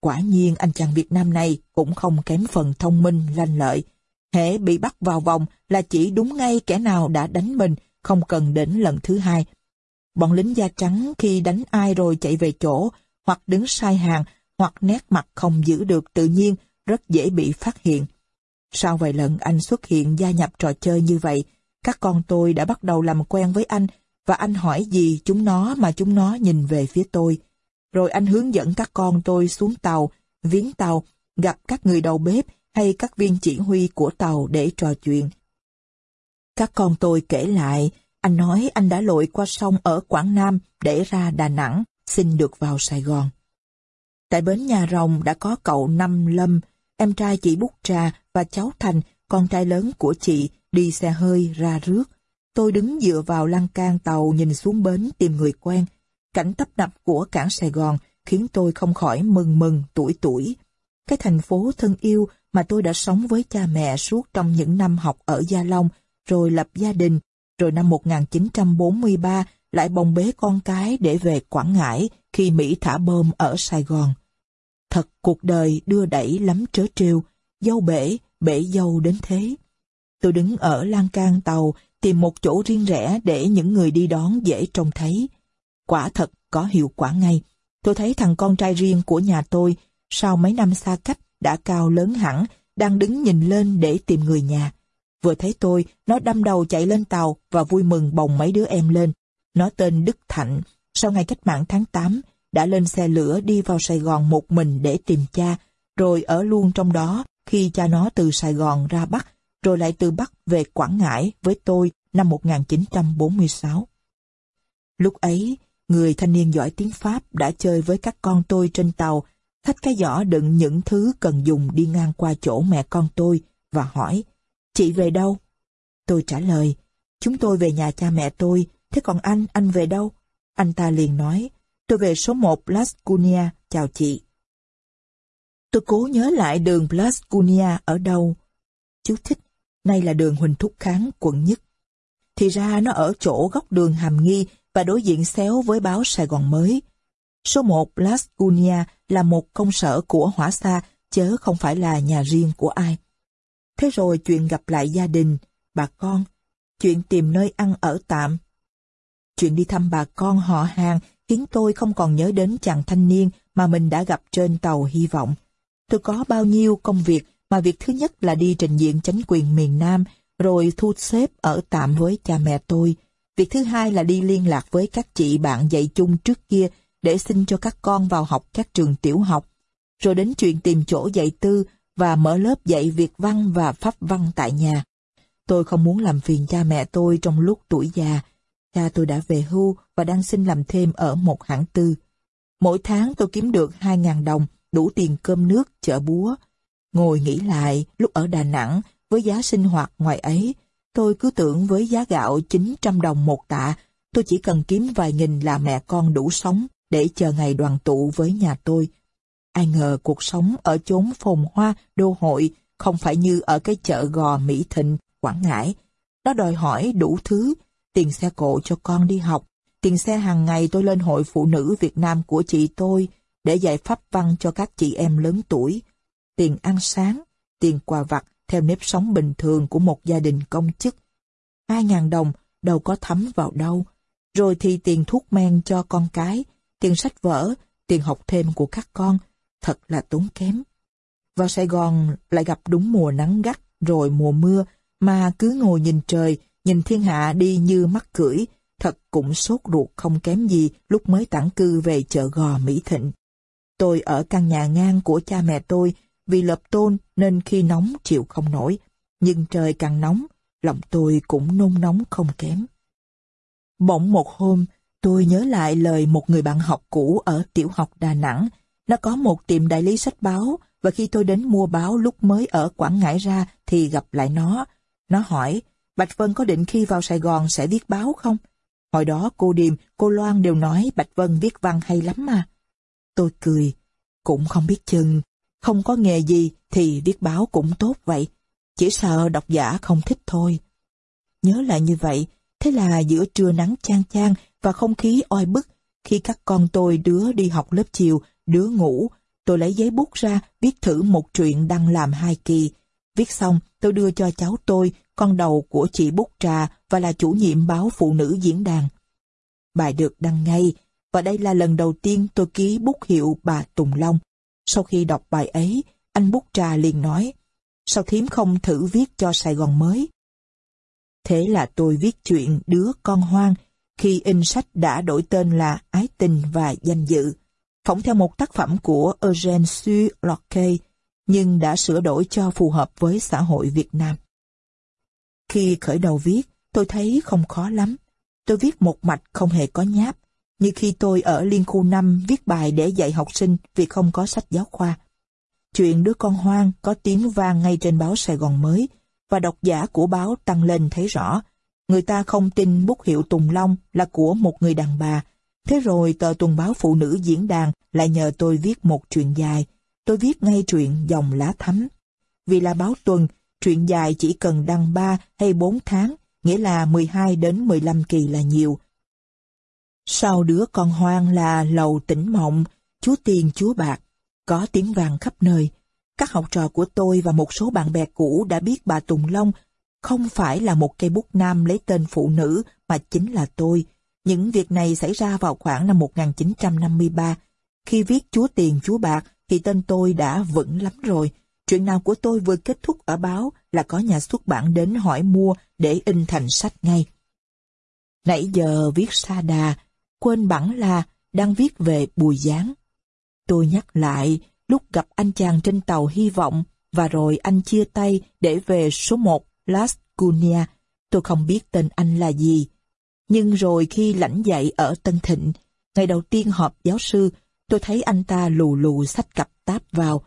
Quả nhiên anh chàng Việt Nam này cũng không kém phần thông minh, lanh lợi. Hễ bị bắt vào vòng là chỉ đúng ngay kẻ nào đã đánh mình, không cần đến lần thứ hai. Bọn lính da trắng khi đánh ai rồi chạy về chỗ, hoặc đứng sai hàng, hoặc nét mặt không giữ được tự nhiên, rất dễ bị phát hiện. Sau vài lần anh xuất hiện gia nhập trò chơi như vậy, các con tôi đã bắt đầu làm quen với anh, và anh hỏi gì chúng nó mà chúng nó nhìn về phía tôi. Rồi anh hướng dẫn các con tôi xuống tàu, viếng tàu, gặp các người đầu bếp hay các viên chỉ huy của tàu để trò chuyện. Các con tôi kể lại, anh nói anh đã lội qua sông ở Quảng Nam để ra Đà Nẵng, xin được vào Sài Gòn. Tại bến nhà rồng đã có cậu Năm Lâm, em trai chị Bút Trà và cháu Thành, con trai lớn của chị, đi xe hơi ra rước. Tôi đứng dựa vào lan can tàu nhìn xuống bến tìm người quen. Cảnh tấp nập của cảng Sài Gòn khiến tôi không khỏi mừng mừng tuổi tuổi. Cái thành phố thân yêu mà tôi đã sống với cha mẹ suốt trong những năm học ở Gia Long, rồi lập gia đình, rồi năm 1943 lại bồng bế con cái để về Quảng Ngãi khi Mỹ thả bom ở Sài Gòn. Thật cuộc đời đưa đẩy lắm trớ trêu, dâu bể, bể dâu đến thế. Tôi đứng ở lan can tàu, tìm một chỗ riêng rẽ để những người đi đón dễ trông thấy. Quả thật có hiệu quả ngay. Tôi thấy thằng con trai riêng của nhà tôi, sau mấy năm xa cách, đã cao lớn hẳn, đang đứng nhìn lên để tìm người nhà. Vừa thấy tôi, nó đâm đầu chạy lên tàu và vui mừng bồng mấy đứa em lên. Nó tên Đức Thạnh, sau ngày cách mạng tháng 8, đã lên xe lửa đi vào Sài Gòn một mình để tìm cha, rồi ở luôn trong đó khi cha nó từ Sài Gòn ra Bắc, rồi lại từ Bắc về Quảng Ngãi với tôi năm 1946. Lúc ấy, người thanh niên giỏi tiếng Pháp đã chơi với các con tôi trên tàu, thách cái giỏ đựng những thứ cần dùng đi ngang qua chỗ mẹ con tôi và hỏi, chị về đâu? Tôi trả lời, chúng tôi về nhà cha mẹ tôi, thế còn anh, anh về đâu? Anh ta liền nói, tôi về số 1 Las Cunha, chào chị. Tôi cố nhớ lại đường Blascunia ở đâu. Chú thích, nay là đường Huỳnh Thúc Kháng, quận nhất. Thì ra nó ở chỗ góc đường Hàm Nghi và đối diện xéo với báo Sài Gòn mới. Số 1 Blascunia là một công sở của hỏa xa, chớ không phải là nhà riêng của ai. Thế rồi chuyện gặp lại gia đình, bà con, chuyện tìm nơi ăn ở tạm. Chuyện đi thăm bà con họ hàng khiến tôi không còn nhớ đến chàng thanh niên mà mình đã gặp trên tàu hy vọng. Tôi có bao nhiêu công việc mà việc thứ nhất là đi trình diện chánh quyền miền Nam, rồi thu xếp ở tạm với cha mẹ tôi. Việc thứ hai là đi liên lạc với các chị bạn dạy chung trước kia để xin cho các con vào học các trường tiểu học. Rồi đến chuyện tìm chỗ dạy tư và mở lớp dạy Việt văn và Pháp văn tại nhà. Tôi không muốn làm phiền cha mẹ tôi trong lúc tuổi già. Cha tôi đã về hưu và đang xin làm thêm ở một hãng tư. Mỗi tháng tôi kiếm được 2.000 đồng đủ tiền cơm nước, chợ búa. Ngồi nghĩ lại, lúc ở Đà Nẵng, với giá sinh hoạt ngoài ấy, tôi cứ tưởng với giá gạo 900 đồng một tạ, tôi chỉ cần kiếm vài nghìn là mẹ con đủ sống để chờ ngày đoàn tụ với nhà tôi. Ai ngờ cuộc sống ở chốn phồn hoa, đô hội, không phải như ở cái chợ gò Mỹ Thịnh, Quảng Ngãi. Nó đòi hỏi đủ thứ, tiền xe cộ cho con đi học, tiền xe hàng ngày tôi lên hội phụ nữ Việt Nam của chị tôi, để dạy pháp văn cho các chị em lớn tuổi, tiền ăn sáng, tiền quà vặt theo nếp sống bình thường của một gia đình công chức. Hai ngàn đồng đâu có thấm vào đâu. Rồi thì tiền thuốc men cho con cái, tiền sách vở, tiền học thêm của các con, thật là tốn kém. Vào Sài Gòn lại gặp đúng mùa nắng gắt, rồi mùa mưa, mà cứ ngồi nhìn trời, nhìn thiên hạ đi như mắt cưỡi, thật cũng sốt ruột không kém gì lúc mới tản cư về chợ gò Mỹ Thịnh. Tôi ở căn nhà ngang của cha mẹ tôi, vì lập tôn nên khi nóng chịu không nổi. Nhưng trời càng nóng, lòng tôi cũng nôn nóng không kém. Bỗng một hôm, tôi nhớ lại lời một người bạn học cũ ở tiểu học Đà Nẵng. Nó có một tiệm đại lý sách báo, và khi tôi đến mua báo lúc mới ở Quảng Ngãi ra thì gặp lại nó. Nó hỏi, Bạch Vân có định khi vào Sài Gòn sẽ viết báo không? Hồi đó cô Điềm, cô Loan đều nói Bạch Vân viết văn hay lắm mà. Tôi cười, cũng không biết chừng, không có nghề gì thì viết báo cũng tốt vậy. Chỉ sợ độc giả không thích thôi. Nhớ lại như vậy, thế là giữa trưa nắng chang chang và không khí oi bức, khi các con tôi đứa đi học lớp chiều, đứa ngủ, tôi lấy giấy bút ra viết thử một chuyện đang làm hai kỳ. Viết xong, tôi đưa cho cháu tôi, con đầu của chị Bút Trà và là chủ nhiệm báo Phụ nữ diễn đàn. Bài được đăng ngay, và đây là lần đầu tiên tôi ký bút hiệu bà Tùng Long. Sau khi đọc bài ấy, anh Bút Trà liền nói, sao thím không thử viết cho Sài Gòn mới? Thế là tôi viết chuyện Đứa con hoang, khi in sách đã đổi tên là Ái tình và danh dự, phỏng theo một tác phẩm của Eugène Sue Locke, nhưng đã sửa đổi cho phù hợp với xã hội Việt Nam. Khi khởi đầu viết, tôi thấy không khó lắm. Tôi viết một mạch không hề có nháp, như khi tôi ở Liên khu 5 viết bài để dạy học sinh vì không có sách giáo khoa. Chuyện đứa con hoang có tiếng vang ngay trên báo Sài Gòn mới, và độc giả của báo tăng lên thấy rõ. Người ta không tin bút hiệu Tùng Long là của một người đàn bà. Thế rồi tờ tuần báo phụ nữ diễn đàn lại nhờ tôi viết một chuyện dài. Tôi viết ngay chuyện dòng lá thắm. Vì là báo tuần, chuyện dài chỉ cần đăng 3 hay 4 tháng, nghĩa là 12 đến 15 kỳ là nhiều. Sau đứa con hoang là lầu tỉnh mộng, chúa tiền chúa bạc, có tiếng vàng khắp nơi. Các học trò của tôi và một số bạn bè cũ đã biết bà Tùng Long không phải là một cây bút nam lấy tên phụ nữ mà chính là tôi. Những việc này xảy ra vào khoảng năm 1953. Khi viết Chúa Tiền Chúa Bạc thì tên tôi đã vững lắm rồi. Chuyện nào của tôi vừa kết thúc ở báo là có nhà xuất bản đến hỏi mua để in thành sách ngay. Nãy giờ viết sa đà, quên bẵng là đang viết về Bùi Giáng. Tôi nhắc lại lúc gặp anh chàng trên tàu hy vọng và rồi anh chia tay để về số 1 Las Cunha. Tôi không biết tên anh là gì. Nhưng rồi khi lãnh dạy ở Tân Thịnh, ngày đầu tiên họp giáo sư, tôi thấy anh ta lù lù sách cặp táp vào.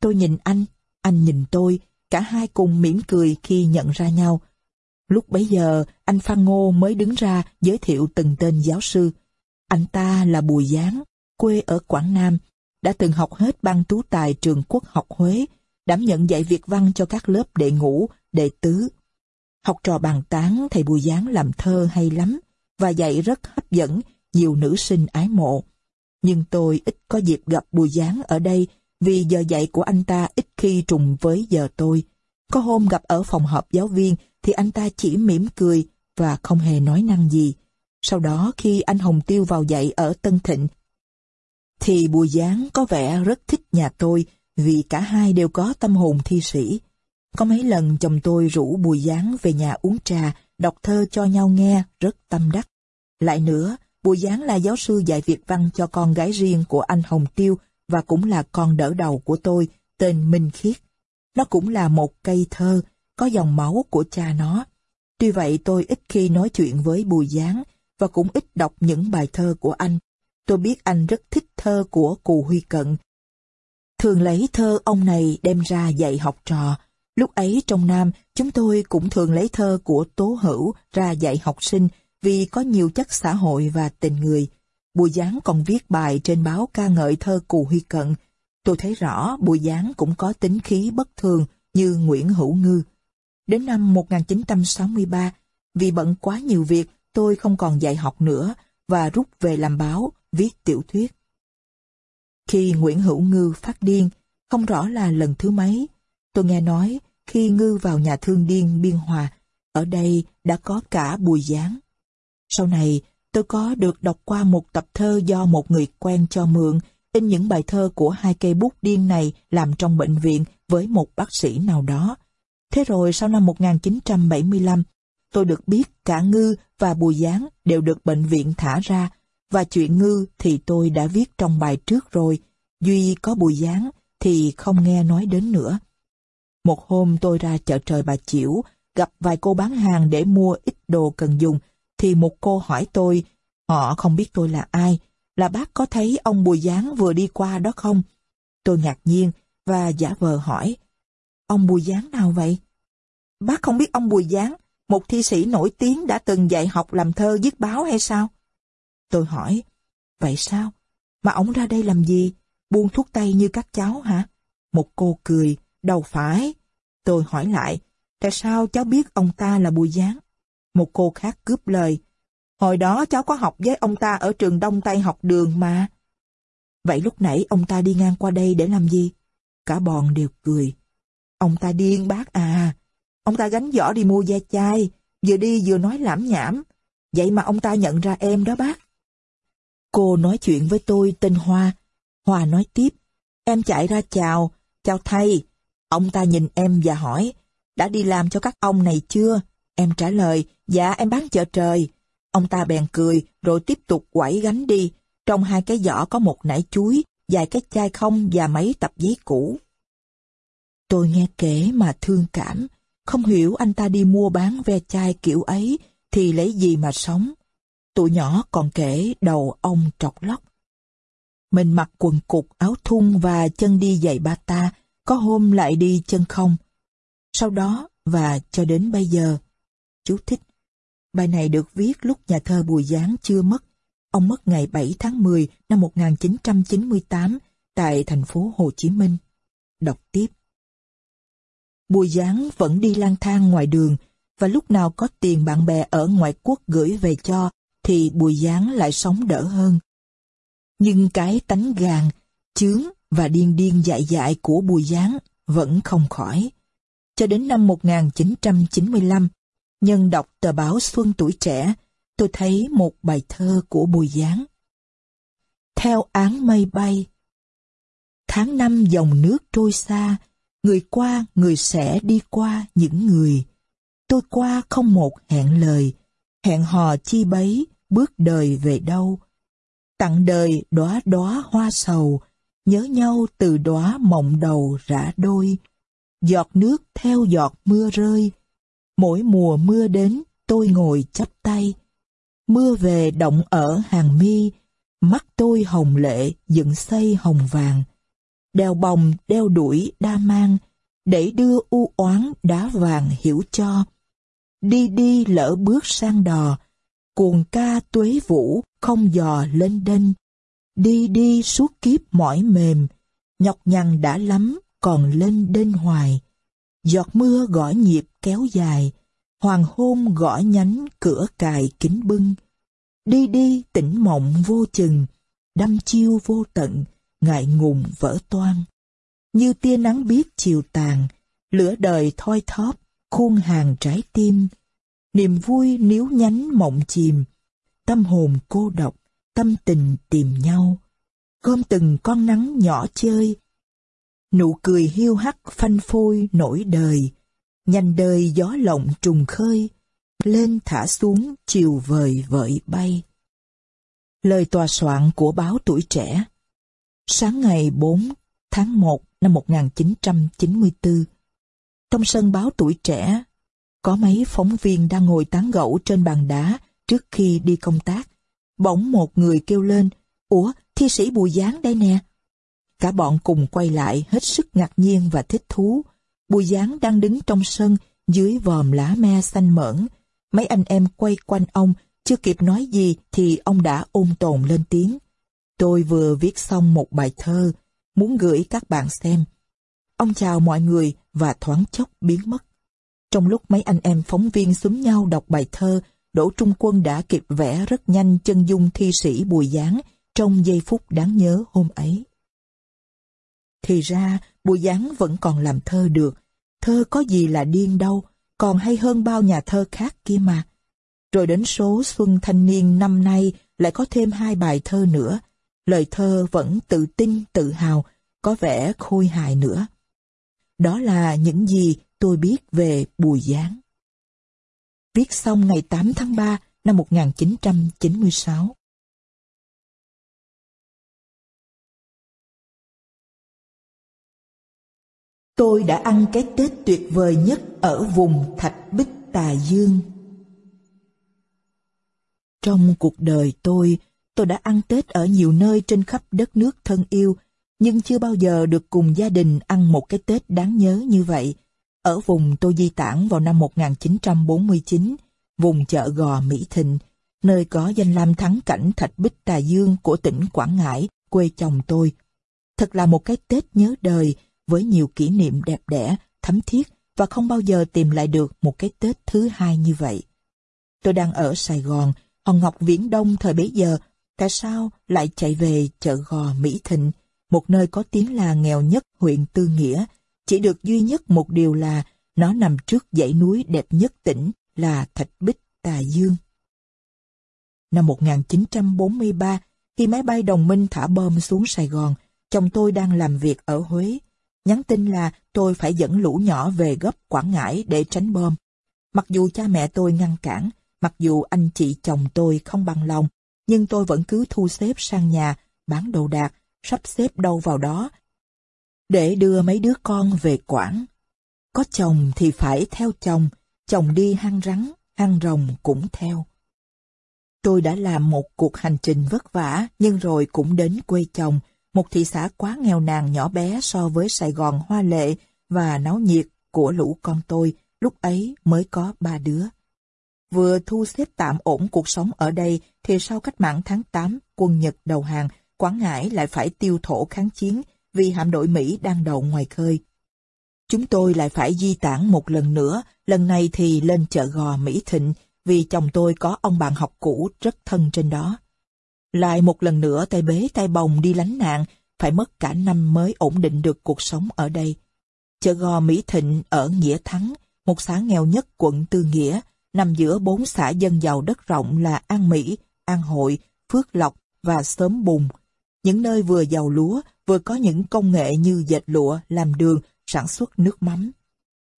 Tôi nhìn anh, anh nhìn tôi, cả hai cùng mỉm cười khi nhận ra nhau. Lúc bấy giờ, anh Phan Ngô mới đứng ra giới thiệu từng tên giáo sư. Anh ta là Bùi Giáng, quê ở Quảng Nam, đã từng học hết ban tú tài trường quốc học Huế, đảm nhận dạy Việt văn cho các lớp đệ ngũ, đệ tứ. Học trò bàn tán thầy Bùi Giáng làm thơ hay lắm, và dạy rất hấp dẫn, nhiều nữ sinh ái mộ. Nhưng tôi ít có dịp gặp Bùi Giáng ở đây vì giờ dạy của anh ta ít khi trùng với giờ tôi. Có hôm gặp ở phòng họp giáo viên thì anh ta chỉ mỉm cười và không hề nói năng gì. Sau đó khi anh Hồng Tiêu vào dạy ở Tân Thịnh thì Bùi Giáng có vẻ rất thích nhà tôi vì cả hai đều có tâm hồn thi sĩ. Có mấy lần chồng tôi rủ Bùi Giáng về nhà uống trà, đọc thơ cho nhau nghe, rất tâm đắc. Lại nữa, Bùi Giáng là giáo sư dạy Việt văn cho con gái riêng của anh Hồng Tiêu và cũng là con đỡ đầu của tôi, tên Minh Khiết. Nó cũng là một cây thơ, có dòng máu của cha nó. Tuy vậy tôi ít khi nói chuyện với Bùi Giáng và cũng ít đọc những bài thơ của anh. Tôi biết anh rất thích thơ của Cù Huy Cận. Thường lấy thơ ông này đem ra dạy học trò. Lúc ấy trong Nam, chúng tôi cũng thường lấy thơ của Tố Hữu ra dạy học sinh vì có nhiều chất xã hội và tình người. Bùi Giáng còn viết bài trên báo ca ngợi thơ Cù Huy Cận. Tôi thấy rõ Bùi Giáng cũng có tính khí bất thường như Nguyễn Hữu Ngư. Đến năm 1963, vì bận quá nhiều việc, tôi không còn dạy học nữa và rút về làm báo, viết tiểu thuyết. Khi Nguyễn Hữu Ngư phát điên, không rõ là lần thứ mấy, tôi nghe nói khi Ngư vào nhà thương điên Biên Hòa, ở đây đã có cả Bùi Giáng. Sau này, tôi có được đọc qua một tập thơ do một người quen cho mượn, in những bài thơ của hai cây bút điên này làm trong bệnh viện với một bác sĩ nào đó. Thế rồi sau năm 1975, tôi được biết cả Ngư và Bùi Giáng đều được bệnh viện thả ra, và chuyện Ngư thì tôi đã viết trong bài trước rồi, Duy có Bùi Giáng thì không nghe nói đến nữa. Một hôm tôi ra chợ trời bà Chiểu, gặp vài cô bán hàng để mua ít đồ cần dùng, thì một cô hỏi tôi, họ không biết tôi là ai, là bác có thấy ông Bùi Giáng vừa đi qua đó không? Tôi ngạc nhiên và giả vờ hỏi, ông Bùi Giáng nào vậy? Bác không biết ông Bùi Giáng, một thi sĩ nổi tiếng đã từng dạy học làm thơ viết báo hay sao? Tôi hỏi, vậy sao? Mà ông ra đây làm gì? buông thuốc tay như các cháu hả? Một cô cười, đâu phải. Tôi hỏi lại, tại sao cháu biết ông ta là Bùi Giáng? Một cô khác cướp lời, hồi đó cháu có học với ông ta ở trường Đông Tây học đường mà. Vậy lúc nãy ông ta đi ngang qua đây để làm gì? Cả bọn đều cười. Ông ta điên bác à. Ông ta gánh giỏ đi mua ve chai, vừa đi vừa nói lãm nhảm. Vậy mà ông ta nhận ra em đó bác. Cô nói chuyện với tôi tên Hoa. Hoa nói tiếp. Em chạy ra chào, chào thầy. Ông ta nhìn em và hỏi, đã đi làm cho các ông này chưa? Em trả lời, dạ em bán chợ trời. Ông ta bèn cười, rồi tiếp tục quẩy gánh đi. Trong hai cái giỏ có một nải chuối, vài cái chai không và mấy tập giấy cũ. Tôi nghe kể mà thương cảm, không hiểu anh ta đi mua bán ve chai kiểu ấy thì lấy gì mà sống. Tụi nhỏ còn kể đầu ông trọc lóc. Mình mặc quần cục áo thun và chân đi giày bata, có hôm lại đi chân không. Sau đó và cho đến bây giờ, chú thích. Bài này được viết lúc nhà thơ Bùi Giáng chưa mất. Ông mất ngày 7 tháng 10 năm 1998 tại thành phố Hồ Chí Minh. Đọc tiếp. Bùi Giáng vẫn đi lang thang ngoài đường và lúc nào có tiền bạn bè ở ngoại quốc gửi về cho thì Bùi Giáng lại sống đỡ hơn. Nhưng cái tánh gàn, chướng và điên điên dại dại của Bùi Giáng vẫn không khỏi. Cho đến năm 1995, nhân đọc tờ báo Xuân Tuổi Trẻ, tôi thấy một bài thơ của Bùi Giáng. Theo án mây bay Tháng năm dòng nước trôi xa, người qua người sẽ đi qua những người. Tôi qua không một hẹn lời, hẹn hò chi bấy, bước đời về đâu. Tặng đời đóa đóa hoa sầu, nhớ nhau từ đóa mộng đầu rã đôi. Giọt nước theo giọt mưa rơi, mỗi mùa mưa đến tôi ngồi chắp tay. Mưa về động ở hàng mi, mắt tôi hồng lệ dựng xây hồng vàng. Đeo bồng đeo đuổi đa mang, để đưa u oán đá vàng hiểu cho. Đi đi lỡ bước sang đò, cuồng ca tuế vũ không dò lên đênh. Đi đi suốt kiếp mỏi mềm, nhọc nhằn đã lắm còn lên đênh hoài. Giọt mưa gõ nhịp kéo dài, hoàng hôn gõ nhánh cửa cài kính bưng. Đi đi tỉnh mộng vô chừng, đâm chiêu vô tận, ngại ngùng vỡ toan. Như tia nắng biết chiều tàn, lửa đời thoi thóp, khuôn hàng trái tim. Niềm vui níu nhánh mộng chìm, tâm hồn cô độc, tâm tình tìm nhau. Gom từng con nắng nhỏ chơi, nụ cười hiu hắt phanh phôi nổi đời, nhanh đời gió lộng trùng khơi, lên thả xuống chiều vời vợi bay. Lời tòa soạn của báo tuổi trẻ Sáng ngày 4 tháng 1 năm 1994, trong sân báo tuổi trẻ, có mấy phóng viên đang ngồi tán gẫu trên bàn đá trước khi đi công tác. Bỗng một người kêu lên, Ủa, thi sĩ Bùi Giáng đây nè. Cả bọn cùng quay lại hết sức ngạc nhiên và thích thú. Bùi Giáng đang đứng trong sân dưới vòm lá me xanh mởn. Mấy anh em quay quanh ông, chưa kịp nói gì thì ông đã ôm tồn lên tiếng. Tôi vừa viết xong một bài thơ, muốn gửi các bạn xem. Ông chào mọi người và thoáng chốc biến mất. Trong lúc mấy anh em phóng viên xúm nhau đọc bài thơ, Đỗ Trung Quân đã kịp vẽ rất nhanh chân dung thi sĩ Bùi Giáng trong giây phút đáng nhớ hôm ấy. Thì ra, Bùi Giáng vẫn còn làm thơ được. Thơ có gì là điên đâu, còn hay hơn bao nhà thơ khác kia mà. Rồi đến số Xuân Thanh Niên năm nay lại có thêm hai bài thơ nữa. Lời thơ vẫn tự tin, tự hào, có vẻ khôi hài nữa. Đó là những gì tôi biết về Bùi Giáng. Viết xong ngày 8 tháng 3 năm 1996. Tôi đã ăn cái Tết tuyệt vời nhất ở vùng Thạch Bích Tà Dương. Trong cuộc đời tôi, tôi đã ăn Tết ở nhiều nơi trên khắp đất nước thân yêu, nhưng chưa bao giờ được cùng gia đình ăn một cái Tết đáng nhớ như vậy. Ở vùng tôi di tản vào năm 1949, vùng chợ Gò Mỹ Thịnh, nơi có danh lam thắng cảnh Thạch Bích Tà Dương của tỉnh Quảng Ngãi, quê chồng tôi. Thật là một cái Tết nhớ đời với nhiều kỷ niệm đẹp đẽ, thấm thiết và không bao giờ tìm lại được một cái Tết thứ hai như vậy. Tôi đang ở Sài Gòn, Hòn Ngọc Viễn Đông thời bấy giờ, tại sao lại chạy về chợ Gò Mỹ Thịnh, một nơi có tiếng là nghèo nhất huyện Tư Nghĩa, chỉ được duy nhất một điều là nó nằm trước dãy núi đẹp nhất tỉnh là Thạch Bích Tà Dương. Năm 1943, khi máy bay đồng minh thả bom xuống Sài Gòn, chồng tôi đang làm việc ở Huế. Nhắn tin là tôi phải dẫn lũ nhỏ về gấp Quảng Ngãi để tránh bom. Mặc dù cha mẹ tôi ngăn cản, mặc dù anh chị chồng tôi không bằng lòng, nhưng tôi vẫn cứ thu xếp sang nhà, bán đồ đạc, sắp xếp đâu vào đó, để đưa mấy đứa con về Quảng. Có chồng thì phải theo chồng, chồng đi hang rắn, hang rồng cũng theo. Tôi đã làm một cuộc hành trình vất vả, nhưng rồi cũng đến quê chồng, một thị xã quá nghèo nàn nhỏ bé so với Sài Gòn hoa lệ và náo nhiệt của lũ con tôi, lúc ấy mới có ba đứa. Vừa thu xếp tạm ổn cuộc sống ở đây, thì sau cách mạng tháng 8, quân Nhật đầu hàng, Quảng Ngãi lại phải tiêu thổ kháng chiến vì hạm đội Mỹ đang đậu ngoài khơi. Chúng tôi lại phải di tản một lần nữa, lần này thì lên chợ gò Mỹ Thịnh, vì chồng tôi có ông bạn học cũ rất thân trên đó. Lại một lần nữa tay bế tay bồng đi lánh nạn, phải mất cả năm mới ổn định được cuộc sống ở đây. Chợ gò Mỹ Thịnh ở Nghĩa Thắng, một xã nghèo nhất quận Tư Nghĩa, nằm giữa bốn xã dân giàu đất rộng là An Mỹ, An Hội, Phước Lộc và Sớm Bùng. Những nơi vừa giàu lúa, vừa có những công nghệ như dệt lụa, làm đường, sản xuất nước mắm.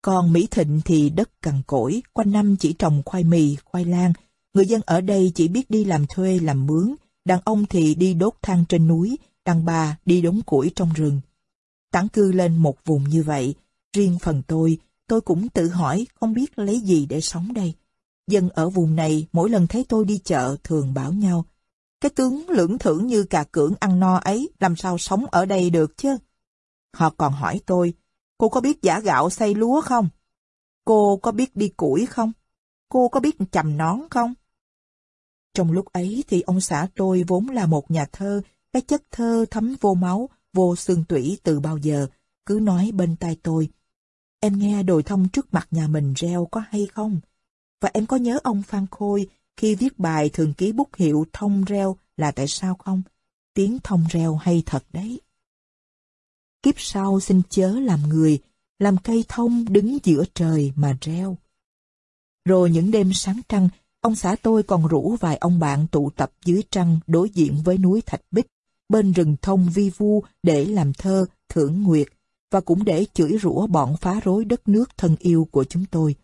Còn Mỹ Thịnh thì đất cằn cỗi, quanh năm chỉ trồng khoai mì, khoai lang. Người dân ở đây chỉ biết đi làm thuê, làm mướn. Đàn ông thì đi đốt than trên núi, đàn bà đi đống củi trong rừng. Tản cư lên một vùng như vậy, riêng phần tôi, tôi cũng tự hỏi không biết lấy gì để sống đây. Dân ở vùng này mỗi lần thấy tôi đi chợ thường bảo nhau, cái tướng lưỡng thưởng như cà cưỡng ăn no ấy làm sao sống ở đây được chứ? Họ còn hỏi tôi, cô có biết giả gạo xay lúa không? Cô có biết đi củi không? Cô có biết chầm nón không? Trong lúc ấy thì ông xã tôi vốn là một nhà thơ, cái chất thơ thấm vô máu, vô xương tủy từ bao giờ, cứ nói bên tai tôi. Em nghe đồi thông trước mặt nhà mình reo có hay không? Và em có nhớ ông Phan Khôi khi viết bài thường ký bút hiệu thông reo là tại sao không? Tiếng thông reo hay thật đấy. Kiếp sau xin chớ làm người, làm cây thông đứng giữa trời mà reo. Rồi những đêm sáng trăng, ông xã tôi còn rủ vài ông bạn tụ tập dưới trăng đối diện với núi Thạch Bích, bên rừng thông vi vu để làm thơ, thưởng nguyệt, và cũng để chửi rủa bọn phá rối đất nước thân yêu của chúng tôi.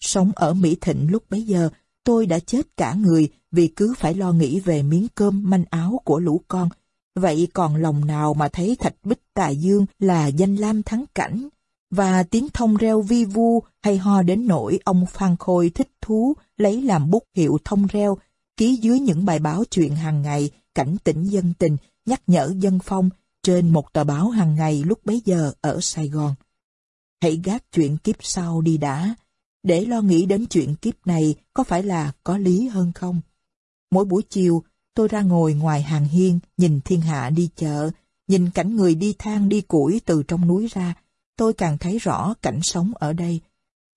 Sống ở Mỹ Thịnh lúc bấy giờ, tôi đã chết cả người vì cứ phải lo nghĩ về miếng cơm manh áo của lũ con. Vậy còn lòng nào mà thấy thạch bích tà dương là danh lam thắng cảnh, và tiếng thông reo vi vu hay ho đến nỗi ông Phan Khôi thích thú lấy làm bút hiệu thông reo, ký dưới những bài báo chuyện hàng ngày, cảnh tỉnh dân tình, nhắc nhở dân phong trên một tờ báo hàng ngày lúc bấy giờ ở Sài Gòn. Hãy gác chuyện kiếp sau đi đã, để lo nghĩ đến chuyện kiếp này có phải là có lý hơn không? Mỗi buổi chiều, tôi ra ngồi ngoài hàng hiên, nhìn thiên hạ đi chợ, nhìn cảnh người đi thang đi củi từ trong núi ra, tôi càng thấy rõ cảnh sống ở đây.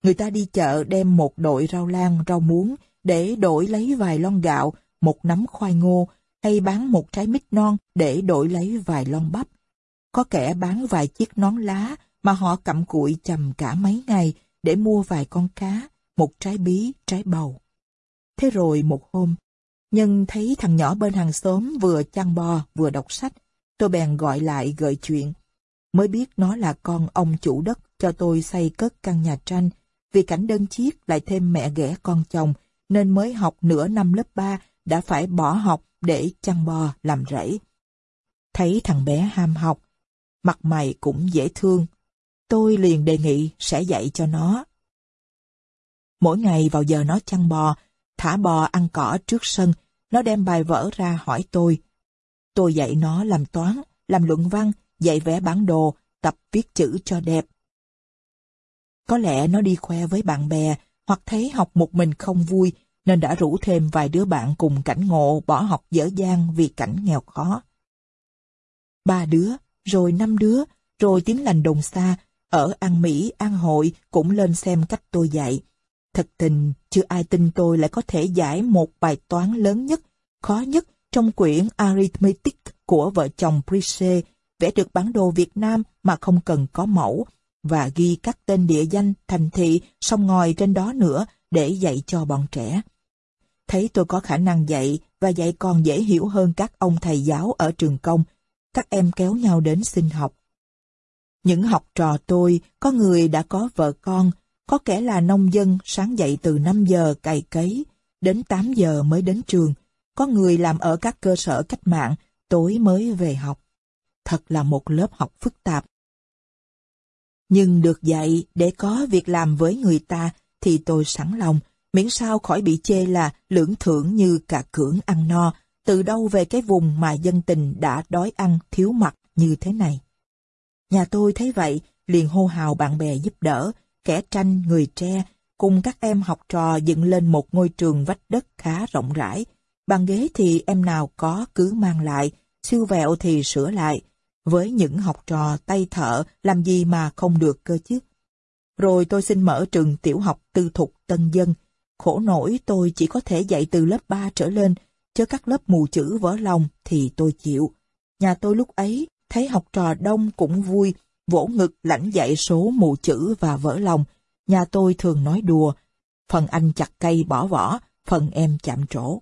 Người ta đi chợ đem một đội rau lan, rau muống để đổi lấy vài lon gạo, một nắm khoai ngô, hay bán một trái mít non để đổi lấy vài lon bắp. Có kẻ bán vài chiếc nón lá mà họ cặm cụi chầm cả mấy ngày để mua vài con cá, một trái bí, trái bầu. Thế rồi một hôm, Nhân thấy thằng nhỏ bên hàng xóm vừa chăn bò vừa đọc sách, tôi bèn gọi lại gợi chuyện. Mới biết nó là con ông chủ đất cho tôi xây cất căn nhà tranh, vì cảnh đơn chiếc lại thêm mẹ ghẻ con chồng, nên mới học nửa năm lớp 3 đã phải bỏ học để chăn bò làm rẫy. Thấy thằng bé ham học, mặt mày cũng dễ thương, tôi liền đề nghị sẽ dạy cho nó. Mỗi ngày vào giờ nó chăn bò, thả bò ăn cỏ trước sân, nó đem bài vở ra hỏi tôi. Tôi dạy nó làm toán, làm luận văn, dạy vẽ bản đồ, tập viết chữ cho đẹp. Có lẽ nó đi khoe với bạn bè, hoặc thấy học một mình không vui, nên đã rủ thêm vài đứa bạn cùng cảnh ngộ bỏ học dở dang vì cảnh nghèo khó. Ba đứa, rồi năm đứa, rồi tiếng lành đồng xa, ở An Mỹ, An Hội cũng lên xem cách tôi dạy. Thật tình, chưa ai tin tôi lại có thể giải một bài toán lớn nhất, khó nhất trong quyển Arithmetic của vợ chồng Price, vẽ được bản đồ Việt Nam mà không cần có mẫu, và ghi các tên địa danh, thành thị, sông ngòi trên đó nữa để dạy cho bọn trẻ. Thấy tôi có khả năng dạy và dạy còn dễ hiểu hơn các ông thầy giáo ở trường công, các em kéo nhau đến xin học. Những học trò tôi, có người đã có vợ con, có kẻ là nông dân sáng dậy từ 5 giờ cày cấy, đến 8 giờ mới đến trường, có người làm ở các cơ sở cách mạng, tối mới về học. Thật là một lớp học phức tạp. Nhưng được dạy để có việc làm với người ta thì tôi sẵn lòng, miễn sao khỏi bị chê là lưỡng thưởng như cả cưỡng ăn no, từ đâu về cái vùng mà dân tình đã đói ăn thiếu mặt như thế này. Nhà tôi thấy vậy, liền hô hào bạn bè giúp đỡ, kẻ tranh, người tre, cùng các em học trò dựng lên một ngôi trường vách đất khá rộng rãi. Bàn ghế thì em nào có cứ mang lại, siêu vẹo thì sửa lại. Với những học trò tay thợ, làm gì mà không được cơ chứ? Rồi tôi xin mở trường tiểu học tư thục tân dân. Khổ nổi tôi chỉ có thể dạy từ lớp 3 trở lên, chứ các lớp mù chữ vỡ lòng thì tôi chịu. Nhà tôi lúc ấy thấy học trò đông cũng vui, vỗ ngực lãnh dạy số mù chữ và vỡ lòng. Nhà tôi thường nói đùa, phần anh chặt cây bỏ vỏ, phần em chạm trổ.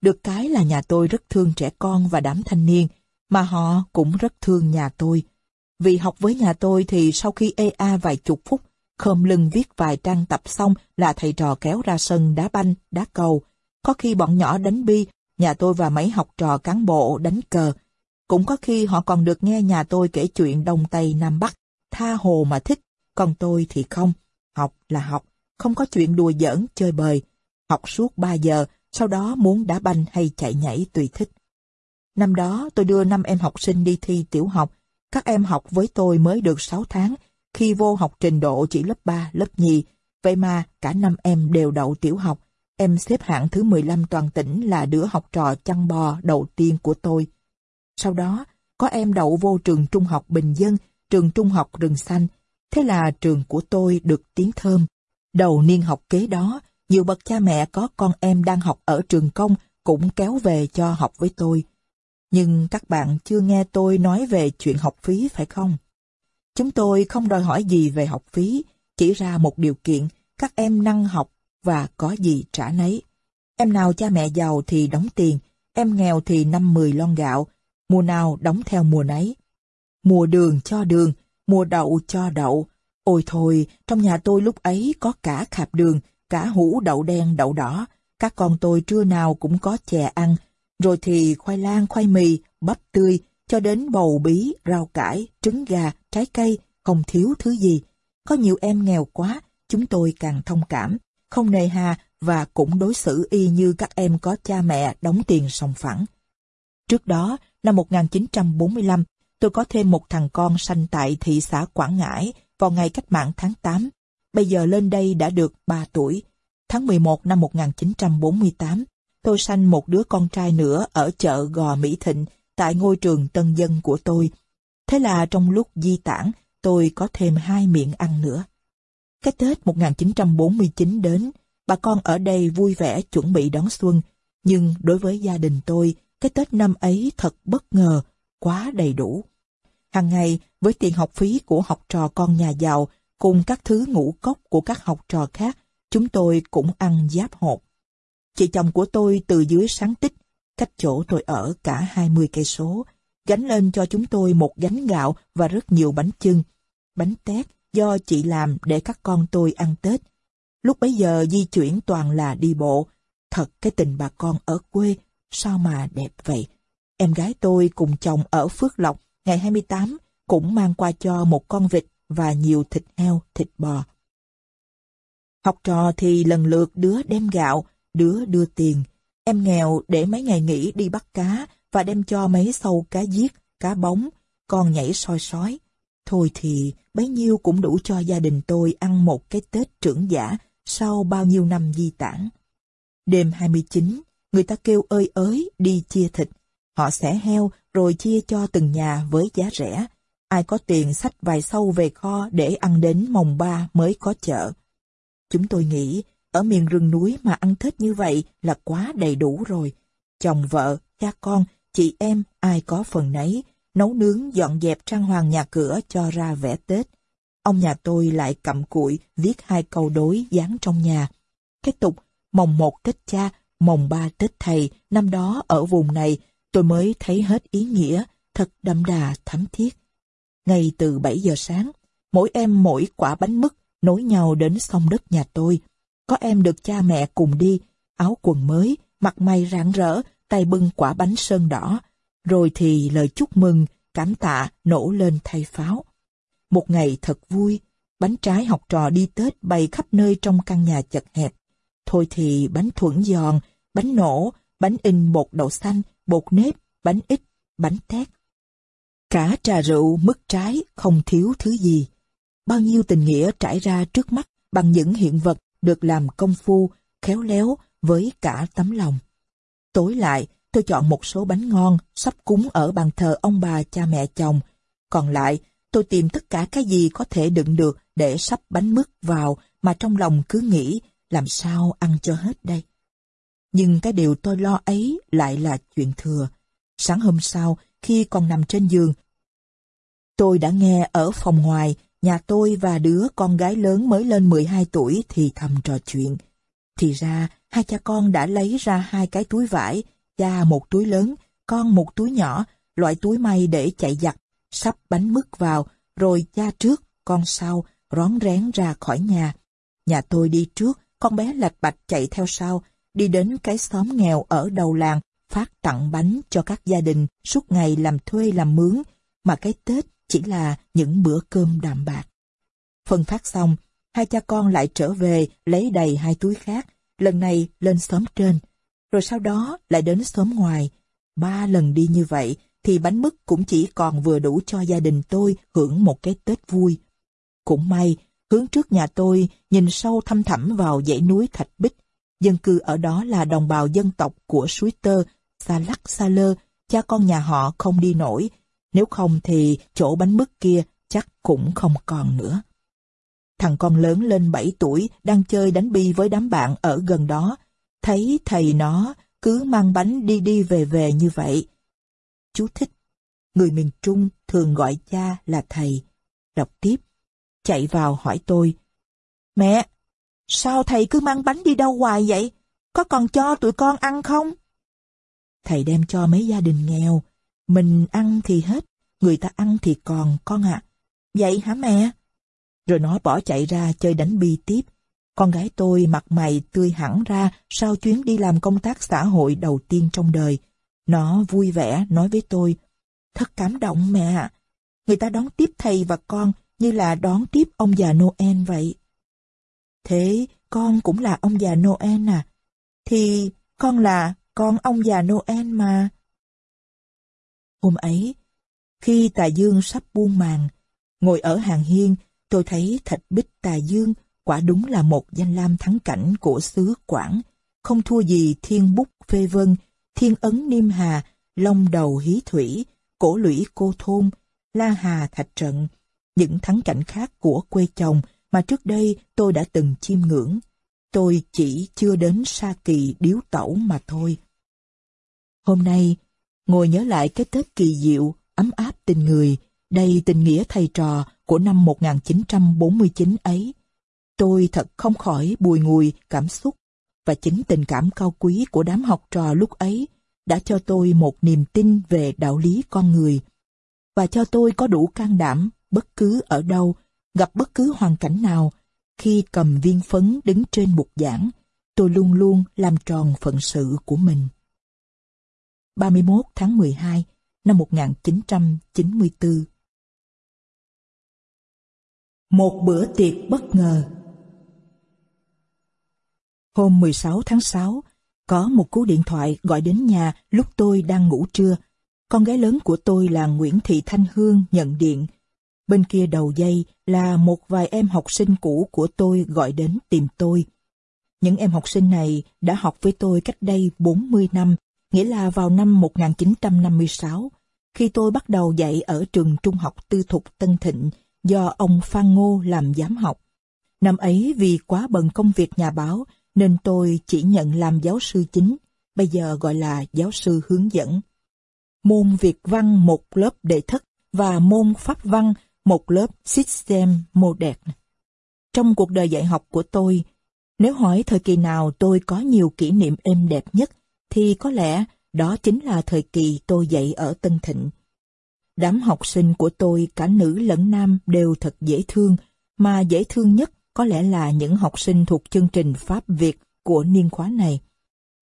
Được cái là nhà tôi rất thương trẻ con và đám thanh niên, mà họ cũng rất thương nhà tôi. Vì học với nhà tôi thì sau khi EA vài chục phút, khom lưng viết vài trang tập xong là thầy trò kéo ra sân đá banh, đá cầu. Có khi bọn nhỏ đánh bi, nhà tôi và mấy học trò cán bộ đánh cờ. Cũng có khi họ còn được nghe nhà tôi kể chuyện Đông Tây Nam Bắc, tha hồ mà thích, còn tôi thì không. Học là học, không có chuyện đùa giỡn, chơi bời. Học suốt 3 giờ, sau đó muốn đá banh hay chạy nhảy tùy thích. Năm đó tôi đưa năm em học sinh đi thi tiểu học, các em học với tôi mới được 6 tháng, khi vô học trình độ chỉ lớp 3, lớp nhì, vậy mà cả năm em đều đậu tiểu học. Em xếp hạng thứ 15 toàn tỉnh là đứa học trò chăn bò đầu tiên của tôi. Sau đó, có em đậu vô trường trung học bình dân, trường trung học rừng xanh. Thế là trường của tôi được tiếng thơm. Đầu niên học kế đó, nhiều bậc cha mẹ có con em đang học ở trường công cũng kéo về cho học với tôi. Nhưng các bạn chưa nghe tôi nói về chuyện học phí phải không? Chúng tôi không đòi hỏi gì về học phí, chỉ ra một điều kiện, các em năng học và có gì trả nấy. Em nào cha mẹ giàu thì đóng tiền, em nghèo thì năm mười lon gạo, mùa nào đóng theo mùa nấy. Mùa đường cho đường, mùa đậu cho đậu. Ôi thôi, trong nhà tôi lúc ấy có cả khạp đường, cả hũ đậu đen đậu đỏ. Các con tôi trưa nào cũng có chè ăn, rồi thì khoai lang, khoai mì, bắp tươi, cho đến bầu bí, rau cải, trứng gà, trái cây, không thiếu thứ gì. Có nhiều em nghèo quá, chúng tôi càng thông cảm, không nề hà và cũng đối xử y như các em có cha mẹ đóng tiền sòng phẳng. Trước đó, năm 1945, tôi có thêm một thằng con sanh tại thị xã Quảng Ngãi vào ngày cách mạng tháng 8. Bây giờ lên đây đã được 3 tuổi. Tháng 11 năm 1948, tôi sanh một đứa con trai nữa ở chợ Gò Mỹ Thịnh tại ngôi trường tân dân của tôi. Thế là trong lúc di tản, tôi có thêm hai miệng ăn nữa. Cái Tết 1949 đến, bà con ở đây vui vẻ chuẩn bị đón xuân, nhưng đối với gia đình tôi, cái Tết năm ấy thật bất ngờ, quá đầy đủ. Hàng ngày, với tiền học phí của học trò con nhà giàu, cùng các thứ ngũ cốc của các học trò khác, chúng tôi cũng ăn giáp hộp. Chị chồng của tôi từ dưới sáng tích, cách chỗ tôi ở cả 20 cây số, gánh lên cho chúng tôi một gánh gạo và rất nhiều bánh chưng, bánh tét do chị làm để các con tôi ăn Tết. Lúc bấy giờ di chuyển toàn là đi bộ, thật cái tình bà con ở quê, sao mà đẹp vậy. Em gái tôi cùng chồng ở Phước Lộc ngày 28 cũng mang qua cho một con vịt và nhiều thịt heo, thịt bò. Học trò thì lần lượt đứa đem gạo, đứa đưa tiền. Em nghèo để mấy ngày nghỉ đi bắt cá và đem cho mấy sâu cá giết, cá bóng, con nhảy soi sói. Thôi thì bấy nhiêu cũng đủ cho gia đình tôi ăn một cái Tết trưởng giả sau bao nhiêu năm di tản. Đêm 29, người ta kêu ơi ới đi chia thịt. Họ xẻ heo rồi chia cho từng nhà với giá rẻ. Ai có tiền xách vài sâu về kho để ăn đến mồng ba mới có chợ. Chúng tôi nghĩ, ở miền rừng núi mà ăn Tết như vậy là quá đầy đủ rồi. Chồng vợ, cha con, chị em, ai có phần nấy, nấu nướng dọn dẹp trang hoàng nhà cửa cho ra vẽ Tết. Ông nhà tôi lại cặm cụi viết hai câu đối dán trong nhà. Cái tục mồng một Tết cha, mồng ba Tết thầy, năm đó ở vùng này tôi mới thấy hết ý nghĩa, thật đậm đà thắm thiết. Ngay từ 7 giờ sáng, mỗi em mỗi quả bánh mứt nối nhau đến sông đất nhà tôi. Có em được cha mẹ cùng đi, áo quần mới, mặt mày rạng rỡ, tay bưng quả bánh sơn đỏ. Rồi thì lời chúc mừng, cảm tạ nổ lên thay pháo. Một ngày thật vui, bánh trái học trò đi Tết bày khắp nơi trong căn nhà chật hẹp. Thôi thì bánh thuẫn giòn, bánh nổ, bánh in bột đậu xanh, bột nếp, bánh ít, bánh tét. Cả trà rượu, mứt trái, không thiếu thứ gì. Bao nhiêu tình nghĩa trải ra trước mắt bằng những hiện vật được làm công phu, khéo léo với cả tấm lòng. Tối lại, tôi chọn một số bánh ngon, sắp cúng ở bàn thờ ông bà cha mẹ chồng. Còn lại, tôi tìm tất cả cái gì có thể đựng được để sắp bánh mứt vào mà trong lòng cứ nghĩ làm sao ăn cho hết đây. Nhưng cái điều tôi lo ấy lại là chuyện thừa. Sáng hôm sau, khi còn nằm trên giường, tôi đã nghe ở phòng ngoài nhà tôi và đứa con gái lớn mới lên 12 tuổi thì thầm trò chuyện. Thì ra, hai cha con đã lấy ra hai cái túi vải, cha một túi lớn, con một túi nhỏ, loại túi may để chạy giặt, sắp bánh mứt vào, rồi cha trước, con sau, rón rén ra khỏi nhà. Nhà tôi đi trước, con bé lạch bạch chạy theo sau, đi đến cái xóm nghèo ở đầu làng, phát tặng bánh cho các gia đình suốt ngày làm thuê làm mướn, mà cái Tết chỉ là những bữa cơm đạm bạc. Phân phát xong, hai cha con lại trở về lấy đầy hai túi khác, lần này lên xóm trên, rồi sau đó lại đến xóm ngoài. Ba lần đi như vậy thì bánh mứt cũng chỉ còn vừa đủ cho gia đình tôi hưởng một cái Tết vui. Cũng may, hướng trước nhà tôi nhìn sâu thăm thẳm vào dãy núi Thạch Bích. Dân cư ở đó là đồng bào dân tộc của suối tơ, xa lắc xa lơ, cha con nhà họ không đi nổi. Nếu không thì chỗ bánh mứt kia chắc cũng không còn nữa. Thằng con lớn lên 7 tuổi đang chơi đánh bi với đám bạn ở gần đó. Thấy thầy nó cứ mang bánh đi đi về về như vậy. Chú thích. Người miền Trung thường gọi cha là thầy. Đọc tiếp. Chạy vào hỏi tôi. Mẹ, sao thầy cứ mang bánh đi đâu hoài vậy? Có còn cho tụi con ăn không? Thầy đem cho mấy gia đình nghèo. Mình ăn thì hết, người ta ăn thì còn con ạ. À. Vậy hả mẹ? Rồi nó bỏ chạy ra chơi đánh bi tiếp. Con gái tôi mặt mày tươi hẳn ra sau chuyến đi làm công tác xã hội đầu tiên trong đời. Nó vui vẻ nói với tôi, thật cảm động mẹ ạ. Người ta đón tiếp thầy và con như là đón tiếp ông già Noel vậy. Thế con cũng là ông già Noel à? Thì con là con ông già Noel mà. Hôm ấy, khi Tà Dương sắp buông màn, ngồi ở hàng hiên, tôi thấy thạch bích Tà Dương quả đúng là một danh lam thắng cảnh của xứ Quảng, không thua gì Thiên Búc Phê Vân, Thiên Ấn Niêm Hà, Long Đầu Hí Thủy, Cổ Lũy Cô Thôn, La Hà Thạch Trận, những thắng cảnh khác của quê chồng mà trước đây tôi đã từng chiêm ngưỡng. Tôi chỉ chưa đến Sa Kỳ điếu tẩu mà thôi. Hôm nay, ngồi nhớ lại cái Tết kỳ diệu, ấm áp tình người, đầy tình nghĩa thầy trò của năm 1949 ấy, tôi thật không khỏi bùi ngùi cảm xúc và chính tình cảm cao quý của đám học trò lúc ấy đã cho tôi một niềm tin về đạo lý con người và cho tôi có đủ can đảm bất cứ ở đâu, gặp bất cứ hoàn cảnh nào, khi cầm viên phấn đứng trên bục giảng, tôi luôn luôn làm tròn phận sự của mình. 31 tháng 12 năm 1994 Một bữa tiệc bất ngờ Hôm 16 tháng 6, có một cú điện thoại gọi đến nhà lúc tôi đang ngủ trưa. Con gái lớn của tôi là Nguyễn Thị Thanh Hương nhận điện. Bên kia đầu dây là một vài em học sinh cũ của tôi gọi đến tìm tôi. Những em học sinh này đã học với tôi cách đây 40 năm, nghĩa là vào năm 1956, khi tôi bắt đầu dạy ở trường trung học tư thục Tân Thịnh do ông Phan Ngô làm giám học. Năm ấy vì quá bận công việc nhà báo nên tôi chỉ nhận làm giáo sư chính, bây giờ gọi là giáo sư hướng dẫn. Môn Việt văn một lớp đệ thất và môn Pháp văn một lớp System Modern. Trong cuộc đời dạy học của tôi, nếu hỏi thời kỳ nào tôi có nhiều kỷ niệm êm đẹp nhất, thì có lẽ đó chính là thời kỳ tôi dạy ở Tân Thịnh. Đám học sinh của tôi cả nữ lẫn nam đều thật dễ thương, mà dễ thương nhất có lẽ là những học sinh thuộc chương trình Pháp Việt của niên khóa này.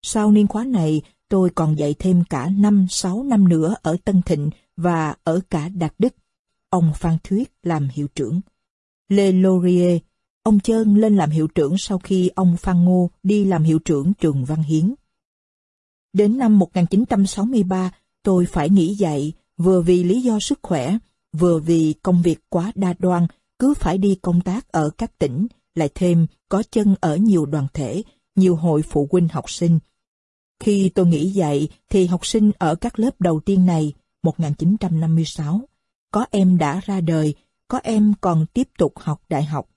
Sau niên khóa này, tôi còn dạy thêm cả 5-6 năm nữa ở Tân Thịnh và ở cả Đạt Đức. Ông Phan Thuyết làm hiệu trưởng. Lê Laurier, ông Trơn lên làm hiệu trưởng sau khi ông Phan Ngô đi làm hiệu trưởng trường Văn Hiến. Đến năm 1963, tôi phải nghỉ dạy vừa vì lý do sức khỏe, vừa vì công việc quá đa đoan, cứ phải đi công tác ở các tỉnh, lại thêm có chân ở nhiều đoàn thể, nhiều hội phụ huynh học sinh. Khi tôi nghỉ dạy thì học sinh ở các lớp đầu tiên này, 1956, có em đã ra đời, có em còn tiếp tục học đại học.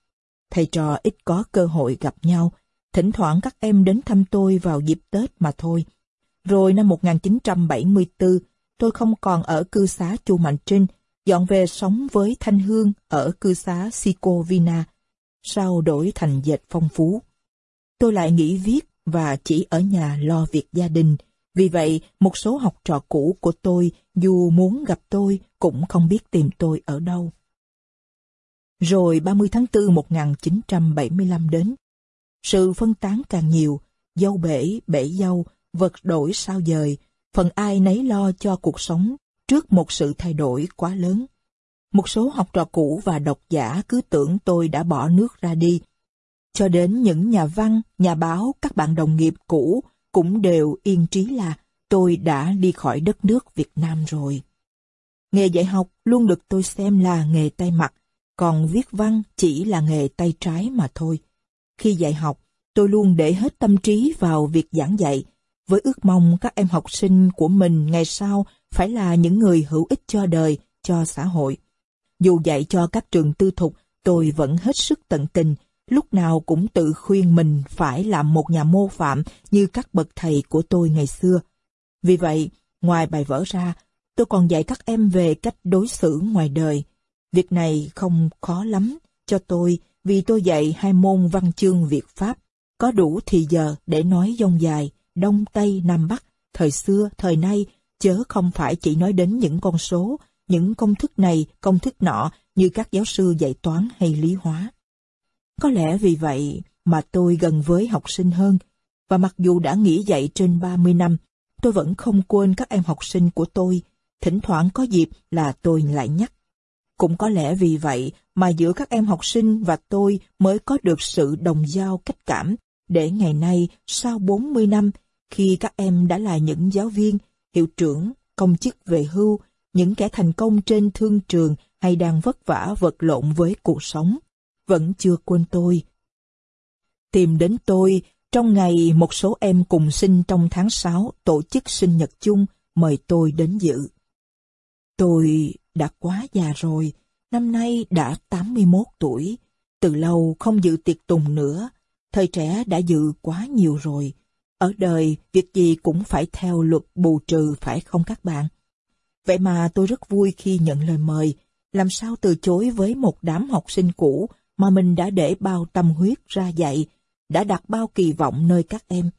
Thầy trò ít có cơ hội gặp nhau, thỉnh thoảng các em đến thăm tôi vào dịp Tết mà thôi. Rồi năm 1974, tôi không còn ở cư xá Chu Mạnh Trinh, dọn về sống với Thanh Hương ở cư xá Sico Vina, sau đổi thành dệt phong phú. Tôi lại nghỉ viết và chỉ ở nhà lo việc gia đình. Vì vậy, một số học trò cũ của tôi dù muốn gặp tôi cũng không biết tìm tôi ở đâu. Rồi 30 tháng 4 1975 đến. Sự phân tán càng nhiều, dâu bể, bể dâu, vật đổi sao dời, phần ai nấy lo cho cuộc sống trước một sự thay đổi quá lớn. Một số học trò cũ và độc giả cứ tưởng tôi đã bỏ nước ra đi. Cho đến những nhà văn, nhà báo, các bạn đồng nghiệp cũ cũng đều yên trí là tôi đã đi khỏi đất nước Việt Nam rồi. Nghề dạy học luôn được tôi xem là nghề tay mặt, còn viết văn chỉ là nghề tay trái mà thôi. Khi dạy học, tôi luôn để hết tâm trí vào việc giảng dạy, với ước mong các em học sinh của mình ngày sau phải là những người hữu ích cho đời, cho xã hội. Dù dạy cho các trường tư thục, tôi vẫn hết sức tận tình, lúc nào cũng tự khuyên mình phải làm một nhà mô phạm như các bậc thầy của tôi ngày xưa. Vì vậy, ngoài bài vở ra, tôi còn dạy các em về cách đối xử ngoài đời. Việc này không khó lắm cho tôi vì tôi dạy hai môn văn chương Việt Pháp, có đủ thì giờ để nói dông dài, Đông Tây Nam Bắc, thời xưa, thời nay, chớ không phải chỉ nói đến những con số, những công thức này, công thức nọ như các giáo sư dạy toán hay lý hóa. Có lẽ vì vậy mà tôi gần với học sinh hơn, và mặc dù đã nghỉ dạy trên 30 năm, tôi vẫn không quên các em học sinh của tôi, thỉnh thoảng có dịp là tôi lại nhắc. Cũng có lẽ vì vậy mà giữa các em học sinh và tôi mới có được sự đồng giao cách cảm, để ngày nay, sau 40 năm, khi các em đã là những giáo viên, hiệu trưởng, công chức về hưu, những kẻ thành công trên thương trường hay đang vất vả vật lộn với cuộc sống, vẫn chưa quên tôi. Tìm đến tôi, trong ngày một số em cùng sinh trong tháng 6 tổ chức sinh nhật chung, mời tôi đến dự. Tôi đã quá già rồi, năm nay đã 81 tuổi, từ lâu không dự tiệc tùng nữa, thời trẻ đã dự quá nhiều rồi. Ở đời, việc gì cũng phải theo luật bù trừ phải không các bạn? Vậy mà tôi rất vui khi nhận lời mời, làm sao từ chối với một đám học sinh cũ mà mình đã để bao tâm huyết ra dạy, đã đặt bao kỳ vọng nơi các em.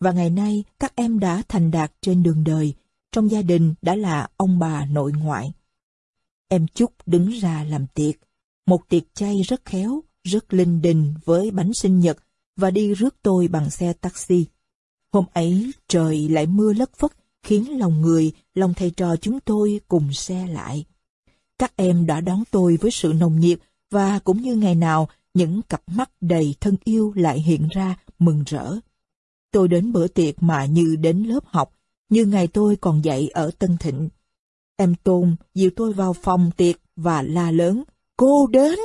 Và ngày nay, các em đã thành đạt trên đường đời, trong gia đình đã là ông bà nội ngoại. Em Trúc đứng ra làm tiệc, một tiệc chay rất khéo, rất linh đình với bánh sinh nhật và đi rước tôi bằng xe taxi. Hôm ấy trời lại mưa lất phất, khiến lòng người, lòng thầy trò chúng tôi cùng xe lại. Các em đã đón tôi với sự nồng nhiệt và cũng như ngày nào, những cặp mắt đầy thân yêu lại hiện ra mừng rỡ. Tôi đến bữa tiệc mà như đến lớp học, như ngày tôi còn dạy ở Tân Thịnh. Em Tôn dìu tôi vào phòng tiệc và la lớn, cô đến!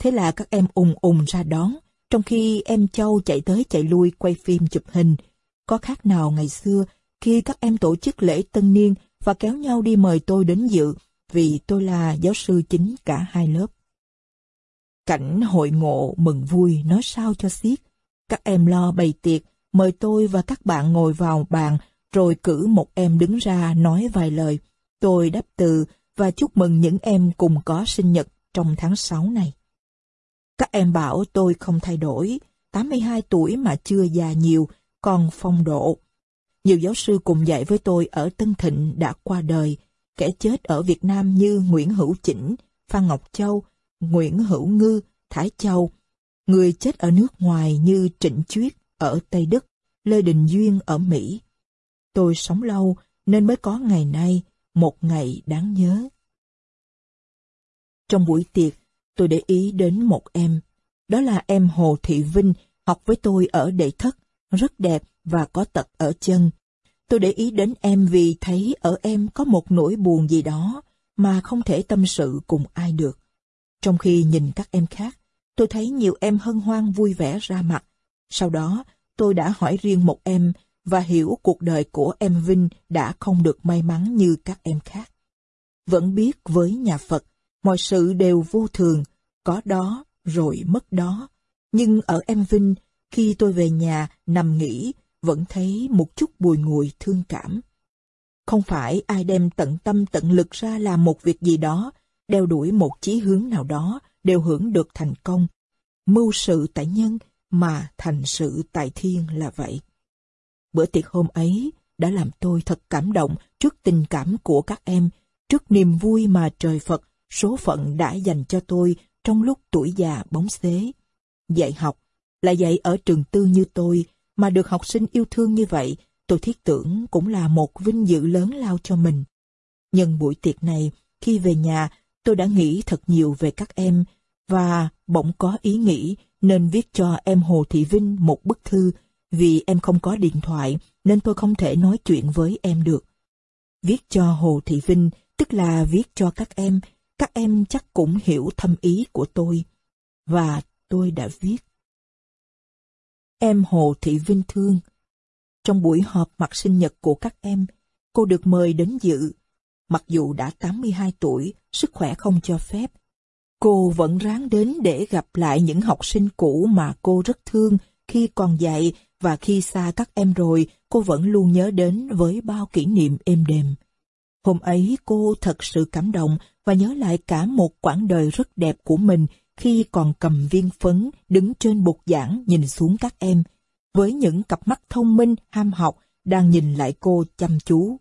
Thế là các em ùng ùng ra đón, trong khi em Châu chạy tới chạy lui quay phim chụp hình. Có khác nào ngày xưa, khi các em tổ chức lễ tân niên và kéo nhau đi mời tôi đến dự, vì tôi là giáo sư chính cả hai lớp. Cảnh hội ngộ mừng vui nói sao cho xiết. Các em lo bày tiệc, mời tôi và các bạn ngồi vào bàn, rồi cử một em đứng ra nói vài lời. Tôi đáp từ và chúc mừng những em cùng có sinh nhật trong tháng 6 này. Các em bảo tôi không thay đổi, 82 tuổi mà chưa già nhiều, còn phong độ. Nhiều giáo sư cùng dạy với tôi ở Tân Thịnh đã qua đời, kẻ chết ở Việt Nam như Nguyễn Hữu Chỉnh, Phan Ngọc Châu, Nguyễn Hữu Ngư, Thái Châu, người chết ở nước ngoài như Trịnh Chuyết ở Tây Đức, Lê Đình Duyên ở Mỹ. Tôi sống lâu nên mới có ngày nay, một ngày đáng nhớ. Trong buổi tiệc, tôi để ý đến một em. Đó là em Hồ Thị Vinh, học với tôi ở đệ thất, rất đẹp và có tật ở chân. Tôi để ý đến em vì thấy ở em có một nỗi buồn gì đó mà không thể tâm sự cùng ai được. Trong khi nhìn các em khác, tôi thấy nhiều em hân hoan vui vẻ ra mặt. Sau đó, tôi đã hỏi riêng một em và hiểu cuộc đời của em Vinh đã không được may mắn như các em khác. Vẫn biết với nhà Phật, mọi sự đều vô thường, có đó rồi mất đó. Nhưng ở em Vinh, khi tôi về nhà nằm nghỉ, vẫn thấy một chút bùi ngùi thương cảm. Không phải ai đem tận tâm tận lực ra làm một việc gì đó, đeo đuổi một chí hướng nào đó, đều hưởng được thành công. Mưu sự tại nhân mà thành sự tại thiên là vậy. Bữa tiệc hôm ấy đã làm tôi thật cảm động trước tình cảm của các em, trước niềm vui mà trời Phật, số phận đã dành cho tôi trong lúc tuổi già bóng xế. Dạy học, là dạy ở trường tư như tôi, mà được học sinh yêu thương như vậy, tôi thiết tưởng cũng là một vinh dự lớn lao cho mình. Nhân buổi tiệc này, khi về nhà, tôi đã nghĩ thật nhiều về các em, và bỗng có ý nghĩ nên viết cho em Hồ Thị Vinh một bức thư, vì em không có điện thoại nên tôi không thể nói chuyện với em được. Viết cho Hồ Thị Vinh, tức là viết cho các em, các em chắc cũng hiểu thâm ý của tôi. Và tôi đã viết. Em Hồ Thị Vinh thương. Trong buổi họp mặt sinh nhật của các em, cô được mời đến dự. Mặc dù đã 82 tuổi, sức khỏe không cho phép, cô vẫn ráng đến để gặp lại những học sinh cũ mà cô rất thương khi còn dạy và khi xa các em rồi, cô vẫn luôn nhớ đến với bao kỷ niệm êm đềm. Hôm ấy cô thật sự cảm động và nhớ lại cả một quãng đời rất đẹp của mình khi còn cầm viên phấn đứng trên bục giảng nhìn xuống các em, với những cặp mắt thông minh, ham học đang nhìn lại cô chăm chú.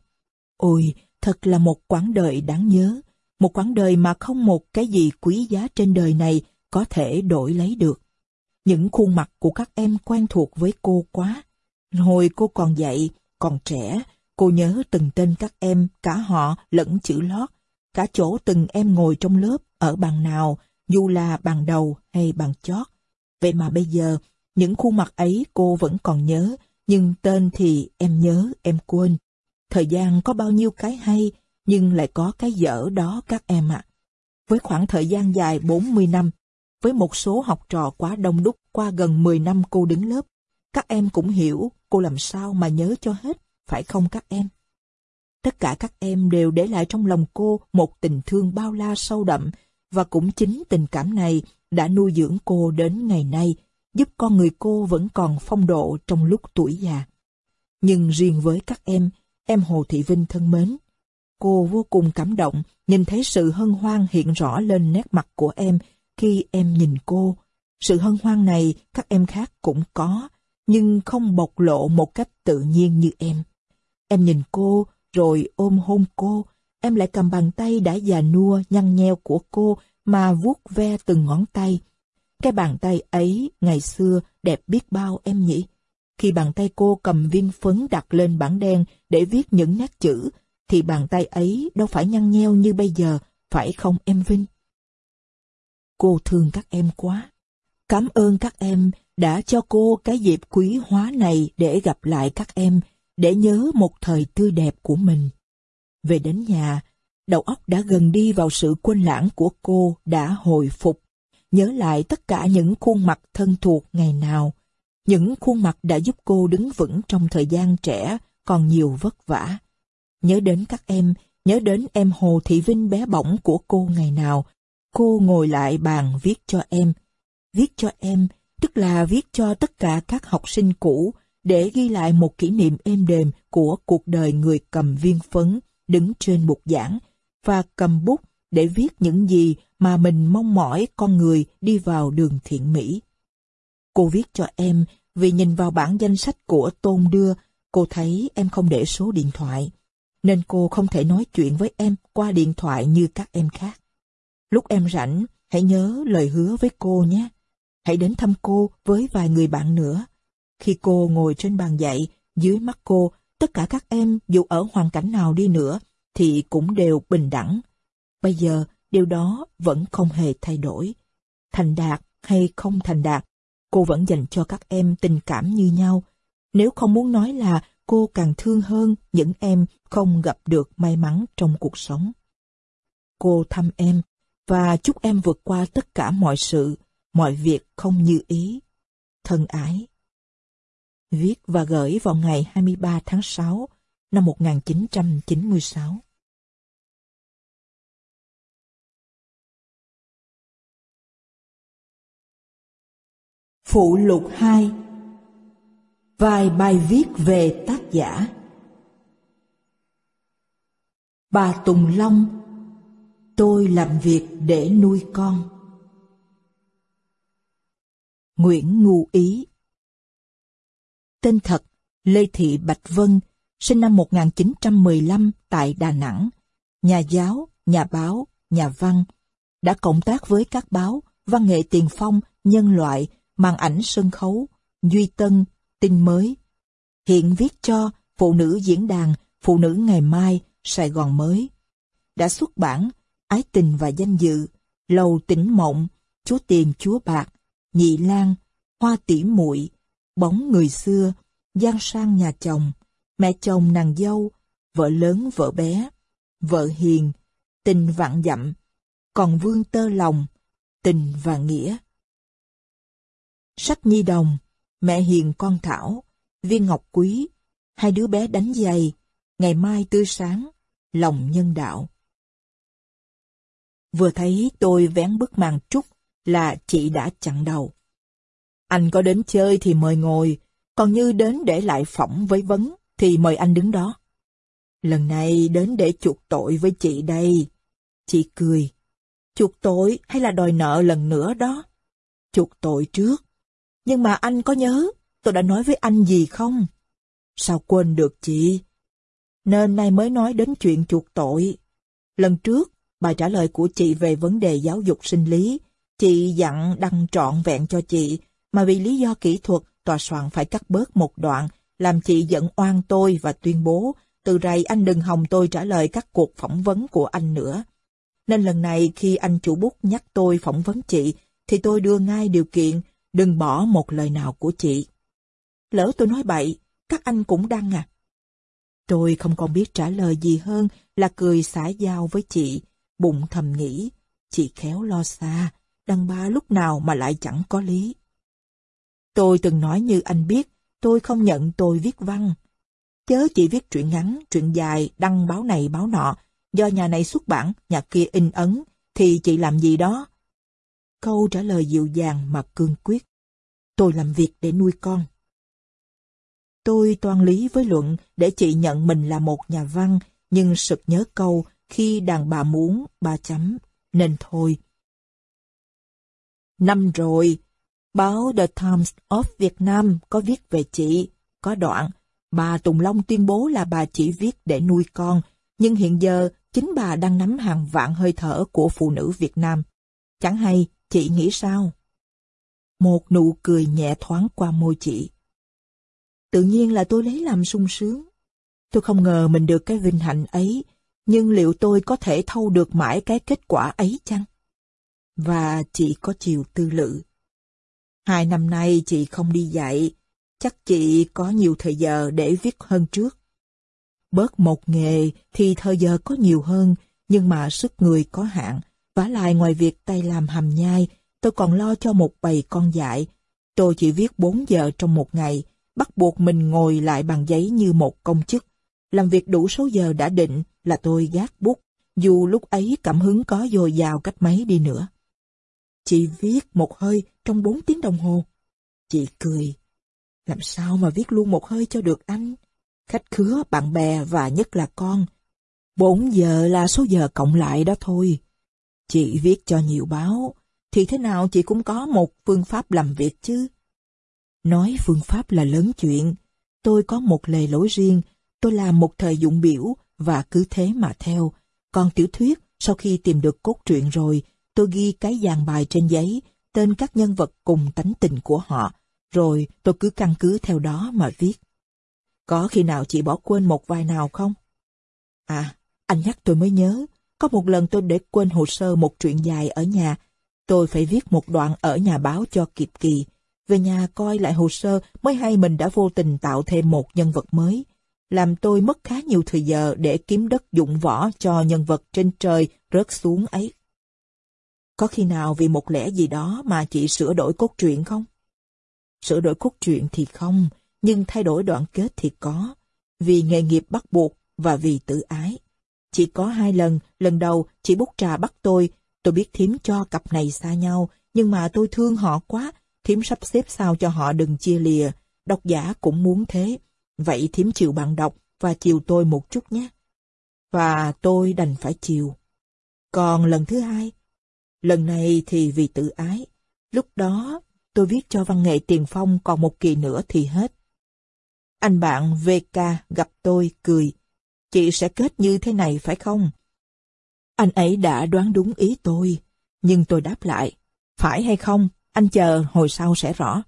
Ôi, thật là một quãng đời đáng nhớ, một quãng đời mà không một cái gì quý giá trên đời này có thể đổi lấy được. Những khuôn mặt của các em quen thuộc với cô quá. Hồi cô còn dạy, còn trẻ, cô nhớ từng tên các em, cả họ lẫn chữ lót, cả chỗ từng em ngồi trong lớp, ở bàn nào, dù là bàn đầu hay bàn chót. Vậy mà bây giờ, những khuôn mặt ấy cô vẫn còn nhớ, nhưng tên thì em nhớ, em quên. Thời gian có bao nhiêu cái hay, nhưng lại có cái dở đó các em ạ. Với khoảng thời gian dài 40 năm, với một số học trò quá đông đúc qua gần 10 năm cô đứng lớp, các em cũng hiểu cô làm sao mà nhớ cho hết, phải không các em? Tất cả các em đều để lại trong lòng cô một tình thương bao la sâu đậm, và cũng chính tình cảm này đã nuôi dưỡng cô đến ngày nay, giúp con người cô vẫn còn phong độ trong lúc tuổi già. Nhưng riêng với các em, em Hồ Thị Vinh thân mến, cô vô cùng cảm động nhìn thấy sự hân hoan hiện rõ lên nét mặt của em khi em nhìn cô. Sự hân hoan này các em khác cũng có, nhưng không bộc lộ một cách tự nhiên như em. Em nhìn cô, rồi ôm hôn cô, em lại cầm bàn tay đã già nua nhăn nheo của cô mà vuốt ve từng ngón tay. Cái bàn tay ấy ngày xưa đẹp biết bao em nhỉ? Khi bàn tay cô cầm viên phấn đặt lên bảng đen để viết những nét chữ, thì bàn tay ấy đâu phải nhăn nheo như bây giờ, phải không em Vinh? Cô thương các em quá. Cảm ơn các em đã cho cô cái dịp quý hóa này để gặp lại các em, để nhớ một thời tươi đẹp của mình. Về đến nhà, đầu óc đã gần đi vào sự quên lãng của cô đã hồi phục, nhớ lại tất cả những khuôn mặt thân thuộc ngày nào, những khuôn mặt đã giúp cô đứng vững trong thời gian trẻ còn nhiều vất vả. Nhớ đến các em, nhớ đến em Hồ Thị Vinh bé bỏng của cô ngày nào, cô ngồi lại bàn viết cho em. Viết cho em, tức là viết cho tất cả các học sinh cũ, để ghi lại một kỷ niệm êm đềm của cuộc đời người cầm viên phấn, đứng trên bục giảng, và cầm bút để viết những gì mà mình mong mỏi con người đi vào đường thiện mỹ. Cô viết cho em vì nhìn vào bản danh sách của Tôn đưa, cô thấy em không để số điện thoại, nên cô không thể nói chuyện với em qua điện thoại như các em khác. Lúc em rảnh, hãy nhớ lời hứa với cô nhé. Hãy đến thăm cô với vài người bạn nữa. Khi cô ngồi trên bàn dạy, dưới mắt cô, tất cả các em dù ở hoàn cảnh nào đi nữa, thì cũng đều bình đẳng. Bây giờ, điều đó vẫn không hề thay đổi. Thành đạt hay không thành đạt, cô vẫn dành cho các em tình cảm như nhau. Nếu không muốn nói là cô càng thương hơn những em không gặp được may mắn trong cuộc sống. Cô thăm em và chúc em vượt qua tất cả mọi sự, mọi việc không như ý. Thân ái. Viết và gửi vào ngày 23 tháng 6 năm 1996. Phụ lục 2 Vài bài viết về tác giả. Bà Tùng Long Tôi làm việc để nuôi con. Nguyễn Ngu Ý Tên thật Lê Thị Bạch Vân sinh năm 1915 tại Đà Nẵng, nhà giáo, nhà báo, nhà văn, đã cộng tác với các báo Văn nghệ Tiền Phong, Nhân loại, màn ảnh sân khấu, Duy Tân, Tin Mới. Hiện viết cho Phụ nữ diễn đàn, Phụ nữ ngày mai, Sài Gòn mới. Đã xuất bản Ái tình và danh dự, Lầu tỉnh mộng, Chúa tiền chúa bạc, Nhị Lan, Hoa tỉ muội, Bóng người xưa, Giang sang nhà chồng, Mẹ chồng nàng dâu, Vợ lớn vợ bé, Vợ hiền, Tình vạn dặm, Còn vương tơ lòng, Tình và nghĩa. Sách nhi đồng, mẹ hiền con thảo, viên ngọc quý, hai đứa bé đánh giày, ngày mai tươi sáng, lòng nhân đạo. Vừa thấy tôi vén bức màn trúc là chị đã chặn đầu. Anh có đến chơi thì mời ngồi, còn như đến để lại phỏng với vấn thì mời anh đứng đó. Lần này đến để chuộc tội với chị đây. Chị cười. Chuộc tội hay là đòi nợ lần nữa đó? Chuộc tội trước. Nhưng mà anh có nhớ tôi đã nói với anh gì không? Sao quên được chị? Nên nay mới nói đến chuyện chuộc tội. Lần trước, bài trả lời của chị về vấn đề giáo dục sinh lý, chị dặn đăng trọn vẹn cho chị, mà vì lý do kỹ thuật, tòa soạn phải cắt bớt một đoạn, làm chị giận oan tôi và tuyên bố, từ rày anh đừng hòng tôi trả lời các cuộc phỏng vấn của anh nữa. Nên lần này khi anh chủ bút nhắc tôi phỏng vấn chị, thì tôi đưa ngay điều kiện đừng bỏ một lời nào của chị. Lỡ tôi nói bậy, các anh cũng đăng à. Tôi không còn biết trả lời gì hơn là cười xả giao với chị, bụng thầm nghĩ, chị khéo lo xa, đăng ba lúc nào mà lại chẳng có lý. Tôi từng nói như anh biết, tôi không nhận tôi viết văn. Chớ chỉ viết truyện ngắn, truyện dài, đăng báo này báo nọ, do nhà này xuất bản, nhà kia in ấn, thì chị làm gì đó, câu trả lời dịu dàng mà cương quyết. Tôi làm việc để nuôi con. Tôi toan lý với luận để chị nhận mình là một nhà văn, nhưng sực nhớ câu khi đàn bà muốn, ba chấm, nên thôi. Năm rồi, báo The Times of Vietnam có viết về chị, có đoạn, bà Tùng Long tuyên bố là bà chỉ viết để nuôi con, nhưng hiện giờ chính bà đang nắm hàng vạn hơi thở của phụ nữ Việt Nam. Chẳng hay Chị nghĩ sao? Một nụ cười nhẹ thoáng qua môi chị. Tự nhiên là tôi lấy làm sung sướng. Tôi không ngờ mình được cái vinh hạnh ấy, nhưng liệu tôi có thể thâu được mãi cái kết quả ấy chăng? Và chị có chiều tư lự. Hai năm nay chị không đi dạy, chắc chị có nhiều thời giờ để viết hơn trước. Bớt một nghề thì thời giờ có nhiều hơn, Nhưng mà sức người có hạn, vả lại ngoài việc tay làm hầm nhai, tôi còn lo cho một bầy con dại. Tôi chỉ viết 4 giờ trong một ngày, bắt buộc mình ngồi lại bằng giấy như một công chức. Làm việc đủ số giờ đã định là tôi gác bút, dù lúc ấy cảm hứng có dồi dào cách mấy đi nữa. Chị viết một hơi trong 4 tiếng đồng hồ. Chị cười. Làm sao mà viết luôn một hơi cho được anh? Khách khứa, bạn bè và nhất là con. 4 giờ là số giờ cộng lại đó thôi. Chị viết cho nhiều báo, thì thế nào chị cũng có một phương pháp làm việc chứ. Nói phương pháp là lớn chuyện. Tôi có một lề lối riêng, tôi làm một thời dụng biểu và cứ thế mà theo. Còn tiểu thuyết, sau khi tìm được cốt truyện rồi, tôi ghi cái dàn bài trên giấy, tên các nhân vật cùng tánh tình của họ, rồi tôi cứ căn cứ theo đó mà viết. Có khi nào chị bỏ quên một vài nào không? À, anh nhắc tôi mới nhớ, có một lần tôi để quên hồ sơ một chuyện dài ở nhà, tôi phải viết một đoạn ở nhà báo cho kịp kỳ. Về nhà coi lại hồ sơ mới hay mình đã vô tình tạo thêm một nhân vật mới. Làm tôi mất khá nhiều thời giờ để kiếm đất dụng võ cho nhân vật trên trời rớt xuống ấy. Có khi nào vì một lẽ gì đó mà chị sửa đổi cốt truyện không? Sửa đổi cốt truyện thì không, nhưng thay đổi đoạn kết thì có. Vì nghề nghiệp bắt buộc và vì tự ái. Chỉ có hai lần, lần đầu chị bút trà bắt tôi, tôi biết thím cho cặp này xa nhau, nhưng mà tôi thương họ quá, thím sắp xếp sao cho họ đừng chia lìa, độc giả cũng muốn thế. Vậy thím chịu bạn đọc và chiều tôi một chút nhé. Và tôi đành phải chiều. Còn lần thứ hai, lần này thì vì tự ái. Lúc đó tôi viết cho văn nghệ tiền phong còn một kỳ nữa thì hết. Anh bạn VK gặp tôi cười. Chị sẽ kết như thế này phải không? Anh ấy đã đoán đúng ý tôi, nhưng tôi đáp lại. Phải hay không, anh chờ hồi sau sẽ rõ.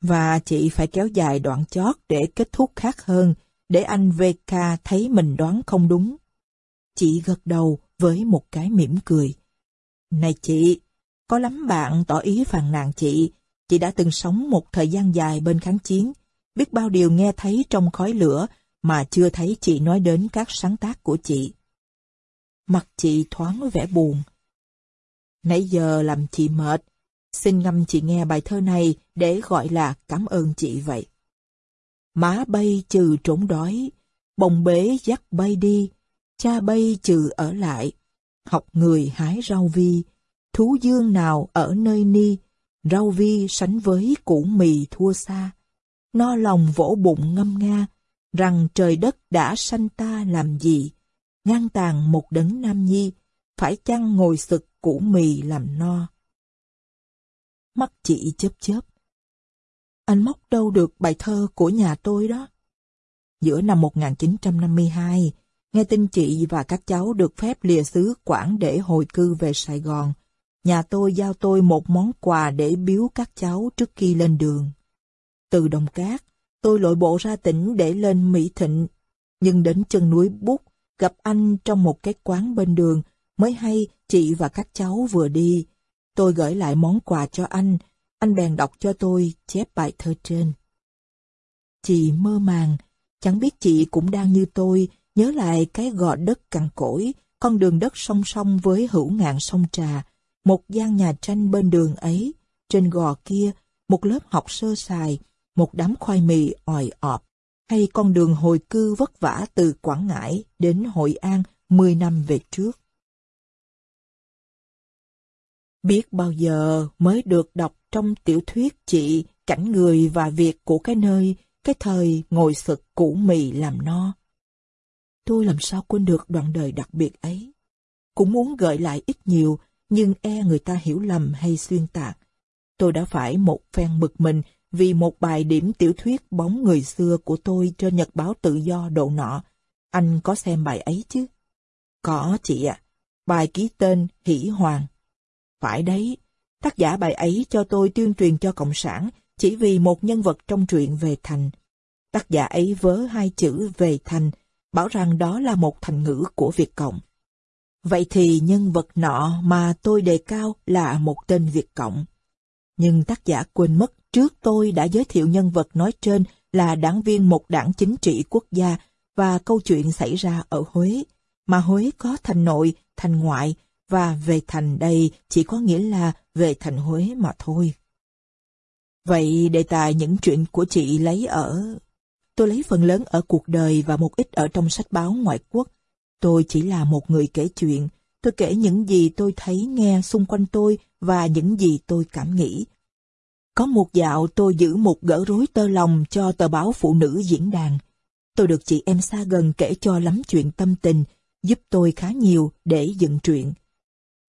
Và chị phải kéo dài đoạn chót để kết thúc khác hơn, để anh VK thấy mình đoán không đúng. Chị gật đầu với một cái mỉm cười. Này chị, có lắm bạn tỏ ý phàn nàn chị, chị đã từng sống một thời gian dài bên kháng chiến, biết bao điều nghe thấy trong khói lửa mà chưa thấy chị nói đến các sáng tác của chị. Mặt chị thoáng vẻ buồn. Nãy giờ làm chị mệt, xin ngâm chị nghe bài thơ này để gọi là cảm ơn chị vậy. Má bay trừ trốn đói, bồng bế dắt bay đi, cha bay trừ ở lại, học người hái rau vi, thú dương nào ở nơi ni, rau vi sánh với củ mì thua xa. No lòng vỗ bụng ngâm nga, rằng trời đất đã sanh ta làm gì, ngang tàn một đấng nam nhi, phải chăng ngồi sực củ mì làm no. Mắt chị chớp chớp. Anh móc đâu được bài thơ của nhà tôi đó. Giữa năm 1952, nghe tin chị và các cháu được phép lìa xứ Quảng để hồi cư về Sài Gòn, nhà tôi giao tôi một món quà để biếu các cháu trước khi lên đường. Từ Đồng Cát, tôi lội bộ ra tỉnh để lên Mỹ Thịnh, nhưng đến chân núi Bút, gặp anh trong một cái quán bên đường, mới hay chị và các cháu vừa đi. Tôi gửi lại món quà cho anh, anh bèn đọc cho tôi chép bài thơ trên. Chị mơ màng, chẳng biết chị cũng đang như tôi, nhớ lại cái gò đất cằn cỗi, con đường đất song song với hữu ngạn sông Trà, một gian nhà tranh bên đường ấy, trên gò kia, một lớp học sơ sài, một đám khoai mì òi ọp, hay con đường hồi cư vất vả từ Quảng Ngãi đến Hội An 10 năm về trước. Biết bao giờ mới được đọc trong tiểu thuyết chị cảnh người và việc của cái nơi, cái thời ngồi sực củ mì làm no. Tôi làm sao quên được đoạn đời đặc biệt ấy. Cũng muốn gợi lại ít nhiều, nhưng e người ta hiểu lầm hay xuyên tạc. Tôi đã phải một phen bực mình vì một bài điểm tiểu thuyết bóng người xưa của tôi trên Nhật báo Tự Do độ nọ. Anh có xem bài ấy chứ? Có chị ạ. Bài ký tên Hỷ Hoàng. Phải đấy, tác giả bài ấy cho tôi tuyên truyền cho Cộng sản chỉ vì một nhân vật trong truyện về thành. Tác giả ấy vớ hai chữ về thành, bảo rằng đó là một thành ngữ của Việt Cộng. Vậy thì nhân vật nọ mà tôi đề cao là một tên Việt Cộng. Nhưng tác giả quên mất trước tôi đã giới thiệu nhân vật nói trên là đảng viên một đảng chính trị quốc gia và câu chuyện xảy ra ở Huế, mà Huế có thành nội, thành ngoại, và về thành đây chỉ có nghĩa là về thành Huế mà thôi. Vậy đề tài những chuyện của chị lấy ở... Tôi lấy phần lớn ở cuộc đời và một ít ở trong sách báo ngoại quốc. Tôi chỉ là một người kể chuyện. Tôi kể những gì tôi thấy nghe xung quanh tôi và những gì tôi cảm nghĩ. Có một dạo tôi giữ một gỡ rối tơ lòng cho tờ báo phụ nữ diễn đàn. Tôi được chị em xa gần kể cho lắm chuyện tâm tình, giúp tôi khá nhiều để dựng truyện.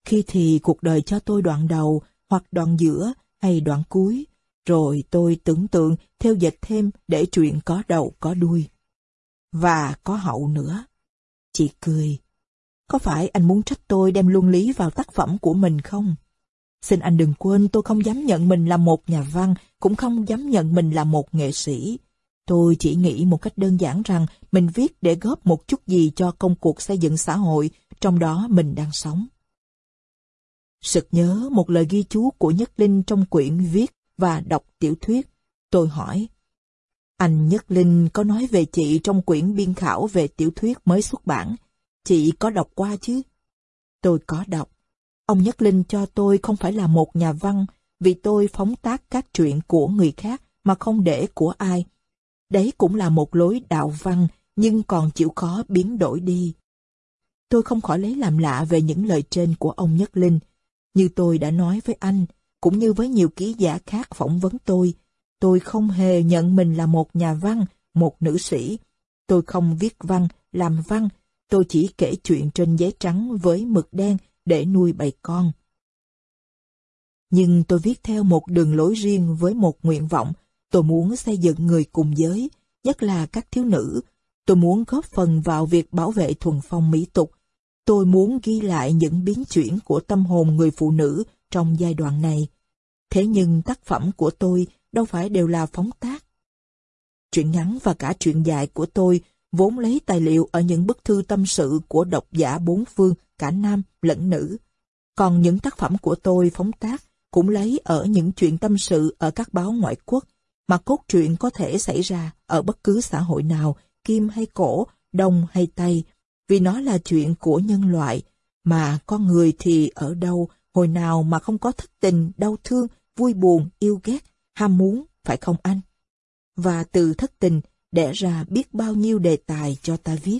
Khi thì cuộc đời cho tôi đoạn đầu, hoặc đoạn giữa, hay đoạn cuối, rồi tôi tưởng tượng theo dệt thêm để chuyện có đầu có đuôi. Và có hậu nữa. Chị cười. Có phải anh muốn trách tôi đem luân lý vào tác phẩm của mình không? Xin anh đừng quên tôi không dám nhận mình là một nhà văn, cũng không dám nhận mình là một nghệ sĩ. Tôi chỉ nghĩ một cách đơn giản rằng mình viết để góp một chút gì cho công cuộc xây dựng xã hội, trong đó mình đang sống. Sực nhớ một lời ghi chú của Nhất Linh trong quyển viết và đọc tiểu thuyết. Tôi hỏi, anh Nhất Linh có nói về chị trong quyển biên khảo về tiểu thuyết mới xuất bản. Chị có đọc qua chứ? Tôi có đọc. Ông Nhất Linh cho tôi không phải là một nhà văn, vì tôi phóng tác các chuyện của người khác mà không để của ai. Đấy cũng là một lối đạo văn, nhưng còn chịu khó biến đổi đi. Tôi không khỏi lấy làm lạ về những lời trên của ông Nhất Linh. Như tôi đã nói với anh, cũng như với nhiều ký giả khác phỏng vấn tôi, tôi không hề nhận mình là một nhà văn, một nữ sĩ. Tôi không viết văn, làm văn, tôi chỉ kể chuyện trên giấy trắng với mực đen để nuôi bầy con. Nhưng tôi viết theo một đường lối riêng với một nguyện vọng, tôi muốn xây dựng người cùng giới, nhất là các thiếu nữ. Tôi muốn góp phần vào việc bảo vệ thuần phong mỹ tục. Tôi muốn ghi lại những biến chuyển của tâm hồn người phụ nữ trong giai đoạn này. Thế nhưng tác phẩm của tôi đâu phải đều là phóng tác. Truyện ngắn và cả truyện dài của tôi vốn lấy tài liệu ở những bức thư tâm sự của độc giả bốn phương, cả nam lẫn nữ. Còn những tác phẩm của tôi phóng tác cũng lấy ở những chuyện tâm sự ở các báo ngoại quốc, mà cốt truyện có thể xảy ra ở bất cứ xã hội nào, kim hay cổ, đông hay tây, vì nó là chuyện của nhân loại, mà con người thì ở đâu, hồi nào mà không có thất tình, đau thương, vui buồn, yêu ghét, ham muốn, phải không anh? Và từ thất tình đẻ ra biết bao nhiêu đề tài cho ta viết.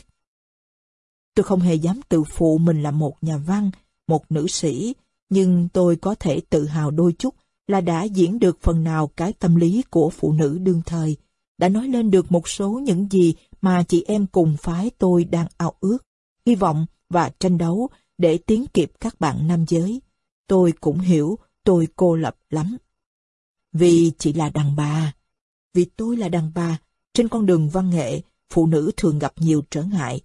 Tôi không hề dám tự phụ mình là một nhà văn, một nữ sĩ, nhưng tôi có thể tự hào đôi chút là đã diễn được phần nào cái tâm lý của phụ nữ đương thời, đã nói lên được một số những gì mà chị em cùng phái tôi đang ao ước, hy vọng và tranh đấu để tiến kịp các bạn nam giới. Tôi cũng hiểu tôi cô lập lắm. Vì chị là đàn bà. Vì tôi là đàn bà, trên con đường văn nghệ, phụ nữ thường gặp nhiều trở ngại.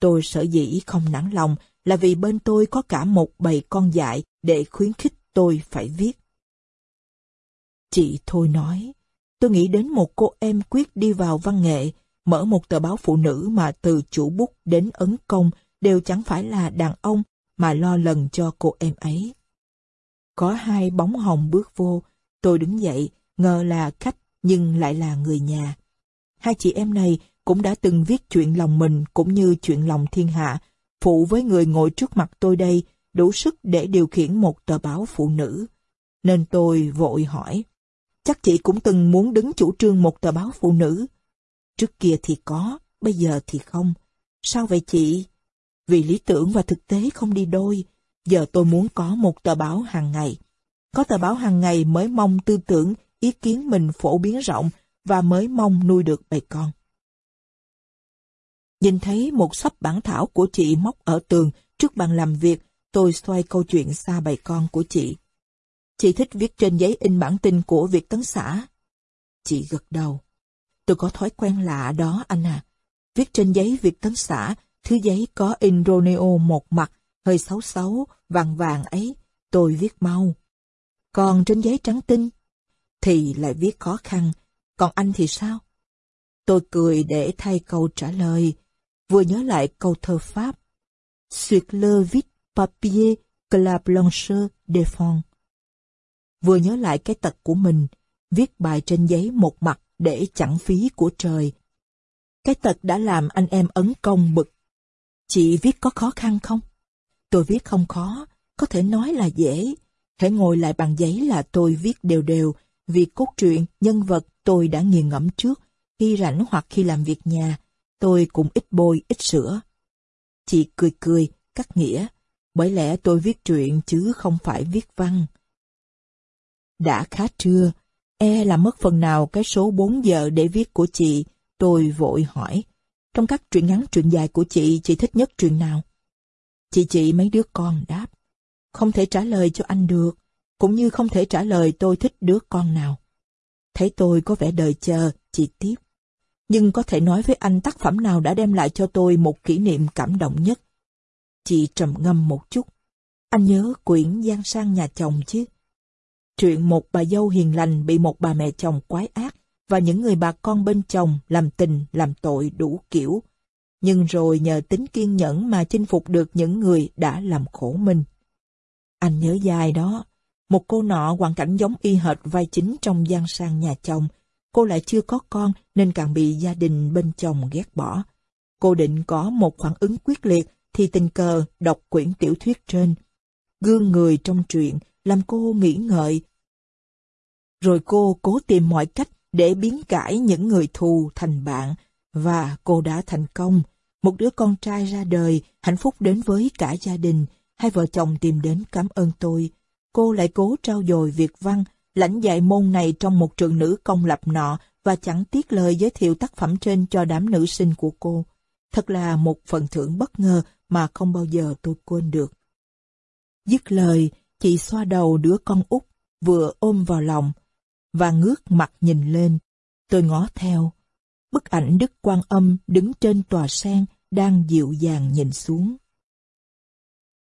Tôi sở dĩ không nản lòng là vì bên tôi có cả một bầy con dại để khuyến khích tôi phải viết. Chị Thôi nói, tôi nghĩ đến một cô em quyết đi vào văn nghệ, mở một tờ báo phụ nữ mà từ chủ bút đến ấn công đều chẳng phải là đàn ông mà lo lần cho cô em ấy. Có hai bóng hồng bước vô, tôi đứng dậy, ngờ là khách nhưng lại là người nhà. Hai chị em này cũng đã từng viết chuyện lòng mình cũng như chuyện lòng thiên hạ, phụ với người ngồi trước mặt tôi đây đủ sức để điều khiển một tờ báo phụ nữ. Nên tôi vội hỏi, chắc chị cũng từng muốn đứng chủ trương một tờ báo phụ nữ. Trước kia thì có, bây giờ thì không. Sao vậy chị? Vì lý tưởng và thực tế không đi đôi, giờ tôi muốn có một tờ báo hàng ngày. Có tờ báo hàng ngày mới mong tư tưởng, ý kiến mình phổ biến rộng và mới mong nuôi được bầy con. Nhìn thấy một sắp bản thảo của chị móc ở tường trước bàn làm việc, tôi xoay câu chuyện xa bầy con của chị. Chị thích viết trên giấy in bản tin của Việt Tấn xã. Chị gật đầu. Tôi có thói quen lạ đó anh à. Viết trên giấy Việt Tấn xã, thứ giấy có in Romeo một mặt, hơi xấu xấu, vàng vàng ấy, tôi viết mau. Còn trên giấy trắng tinh, thì lại viết khó khăn. Còn anh thì sao? Tôi cười để thay câu trả lời, vừa nhớ lại câu thơ Pháp. Suyệt le vide papier que la blancheur défend. Vừa nhớ lại cái tật của mình, viết bài trên giấy một mặt để chẳng phí của trời. Cái tật đã làm anh em ấn công bực. Chị viết có khó khăn không? Tôi viết không khó, có thể nói là dễ. Hãy ngồi lại bằng giấy là tôi viết đều đều, vì cốt truyện, nhân vật tôi đã nghiền ngẫm trước, khi rảnh hoặc khi làm việc nhà, tôi cũng ít bôi, ít sửa. Chị cười cười, cắt nghĩa, bởi lẽ tôi viết truyện chứ không phải viết văn. Đã khá trưa, e là mất phần nào cái số 4 giờ để viết của chị, tôi vội hỏi. Trong các truyện ngắn truyện dài của chị, chị thích nhất truyện nào? Chị chị mấy đứa con đáp. Không thể trả lời cho anh được, cũng như không thể trả lời tôi thích đứa con nào. Thấy tôi có vẻ đợi chờ, chị tiếp. Nhưng có thể nói với anh tác phẩm nào đã đem lại cho tôi một kỷ niệm cảm động nhất. Chị trầm ngâm một chút. Anh nhớ quyển Giang sang nhà chồng chứ? Chuyện một bà dâu hiền lành bị một bà mẹ chồng quái ác và những người bà con bên chồng làm tình, làm tội đủ kiểu. Nhưng rồi nhờ tính kiên nhẫn mà chinh phục được những người đã làm khổ mình. Anh nhớ dài đó, một cô nọ hoàn cảnh giống y hệt vai chính trong gian sang nhà chồng. Cô lại chưa có con nên càng bị gia đình bên chồng ghét bỏ. Cô định có một phản ứng quyết liệt thì tình cờ đọc quyển tiểu thuyết trên. Gương người trong truyện làm cô nghĩ ngợi. Rồi cô cố tìm mọi cách để biến cải những người thù thành bạn, và cô đã thành công. Một đứa con trai ra đời, hạnh phúc đến với cả gia đình, hai vợ chồng tìm đến cảm ơn tôi. Cô lại cố trao dồi việc văn, lãnh dạy môn này trong một trường nữ công lập nọ và chẳng tiếc lời giới thiệu tác phẩm trên cho đám nữ sinh của cô. Thật là một phần thưởng bất ngờ mà không bao giờ tôi quên được. Dứt lời, chị xoa đầu đứa con út, vừa ôm vào lòng, và ngước mặt nhìn lên. Tôi ngó theo. Bức ảnh Đức Quan Âm đứng trên tòa sen đang dịu dàng nhìn xuống.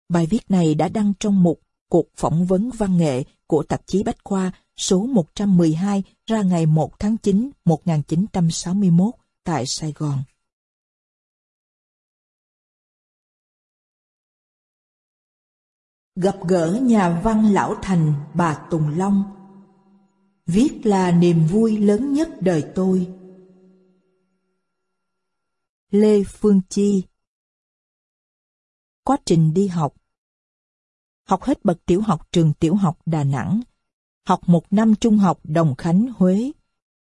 Bài viết này đã đăng trong mục cuộc phỏng vấn văn nghệ của tạp chí Bách Khoa số 112 ra ngày 1 tháng 9 1961 tại Sài Gòn. Gặp gỡ nhà văn lão thành, bà Tùng Long Viết là niềm vui lớn nhất đời tôi. Lê Phương Chi Quá trình đi học Học hết bậc tiểu học trường tiểu học Đà Nẵng. Học một năm trung học Đồng Khánh, Huế.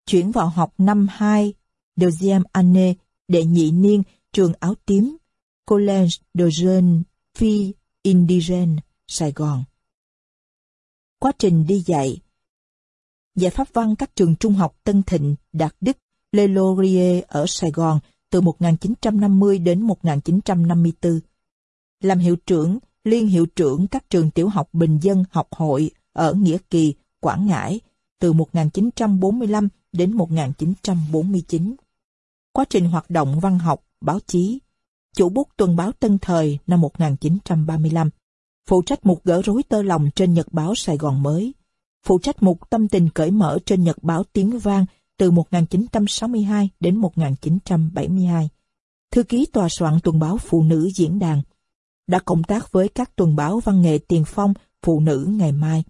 Chuyển vào học năm 2 deuxième année đệ nhị niên trường áo tím Collège de Jeunes Filles Indigènes, Sài Gòn. Quá trình đi dạy Giải pháp văn các trường trung học Tân Thịnh, Đạt Đức, Lê Laurier ở Sài Gòn từ 1950 đến 1954. Làm hiệu trưởng, liên hiệu trưởng các trường tiểu học bình dân học hội ở Nghĩa Kỳ, Quảng Ngãi từ 1945 đến 1949. Quá trình hoạt động văn học, báo chí, chủ bút tuần báo Tân Thời năm 1935, phụ trách một gỡ rối tơ lòng trên Nhật báo Sài Gòn mới, phụ trách một tâm tình cởi mở trên Nhật báo Tiếng Vang từ 1962 đến 1972. Thư ký tòa soạn tuần báo Phụ nữ diễn đàn. Đã cộng tác với các tuần báo văn nghệ tiền phong Phụ nữ ngày mai.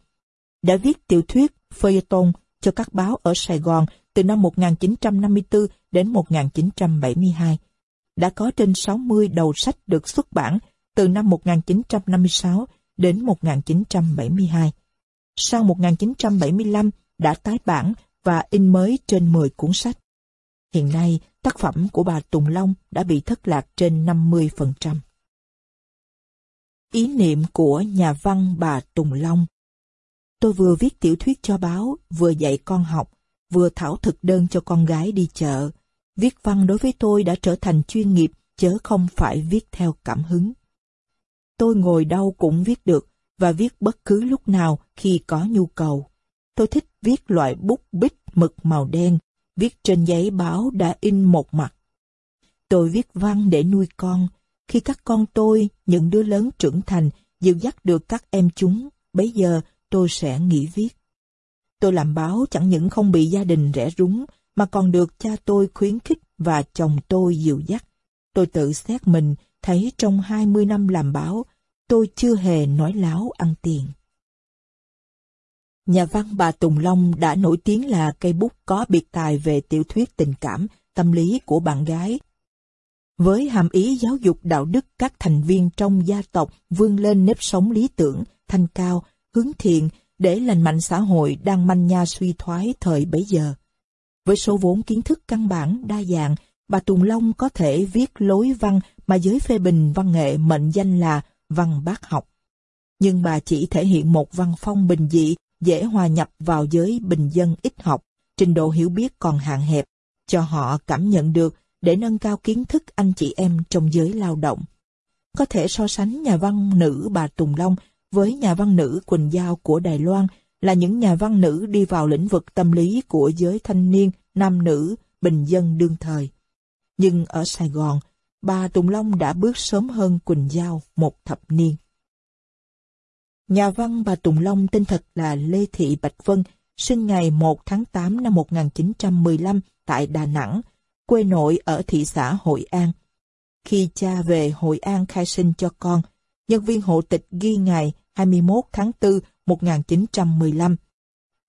Đã viết tiểu thuyết, feuilleton cho các báo ở Sài Gòn từ năm 1954 đến 1972. Đã có trên 60 đầu sách được xuất bản từ năm 1956 đến 1972 sau 1975 đã tái bản và in mới trên 10 cuốn sách. Hiện nay, tác phẩm của bà Tùng Long đã bị thất lạc trên 50%. Ý niệm của nhà văn bà Tùng Long Tôi vừa viết tiểu thuyết cho báo, vừa dạy con học, vừa thảo thực đơn cho con gái đi chợ. Viết văn đối với tôi đã trở thành chuyên nghiệp, chớ không phải viết theo cảm hứng. Tôi ngồi đâu cũng viết được, và viết bất cứ lúc nào khi có nhu cầu. Tôi thích viết loại bút bích mực màu đen, viết trên giấy báo đã in một mặt. Tôi viết văn để nuôi con. Khi các con tôi, những đứa lớn trưởng thành, dìu dắt được các em chúng, bấy giờ tôi sẽ nghỉ viết. Tôi làm báo chẳng những không bị gia đình rẽ rúng, mà còn được cha tôi khuyến khích và chồng tôi dìu dắt. Tôi tự xét mình, thấy trong 20 năm làm báo, tôi chưa hề nói láo ăn tiền. Nhà văn bà Tùng Long đã nổi tiếng là cây bút có biệt tài về tiểu thuyết tình cảm, tâm lý của bạn gái với hàm ý giáo dục đạo đức các thành viên trong gia tộc vươn lên nếp sống lý tưởng, thanh cao, hướng thiện để lành mạnh xã hội đang manh nha suy thoái thời bấy giờ. Với số vốn kiến thức căn bản đa dạng, bà Tùng Long có thể viết lối văn mà giới phê bình văn nghệ mệnh danh là văn bác học. Nhưng bà chỉ thể hiện một văn phong bình dị, dễ hòa nhập vào giới bình dân ít học, trình độ hiểu biết còn hạn hẹp, cho họ cảm nhận được để nâng cao kiến thức anh chị em trong giới lao động. Có thể so sánh nhà văn nữ bà Tùng Long với nhà văn nữ Quỳnh Giao của Đài Loan là những nhà văn nữ đi vào lĩnh vực tâm lý của giới thanh niên, nam nữ, bình dân đương thời. Nhưng ở Sài Gòn, bà Tùng Long đã bước sớm hơn Quỳnh Giao một thập niên. Nhà văn bà Tùng Long tên thật là Lê Thị Bạch Vân, sinh ngày 1 tháng 8 năm 1915 tại Đà Nẵng, quê nội ở thị xã Hội An. Khi cha về Hội An khai sinh cho con, nhân viên hộ tịch ghi ngày 21 tháng 4 1915.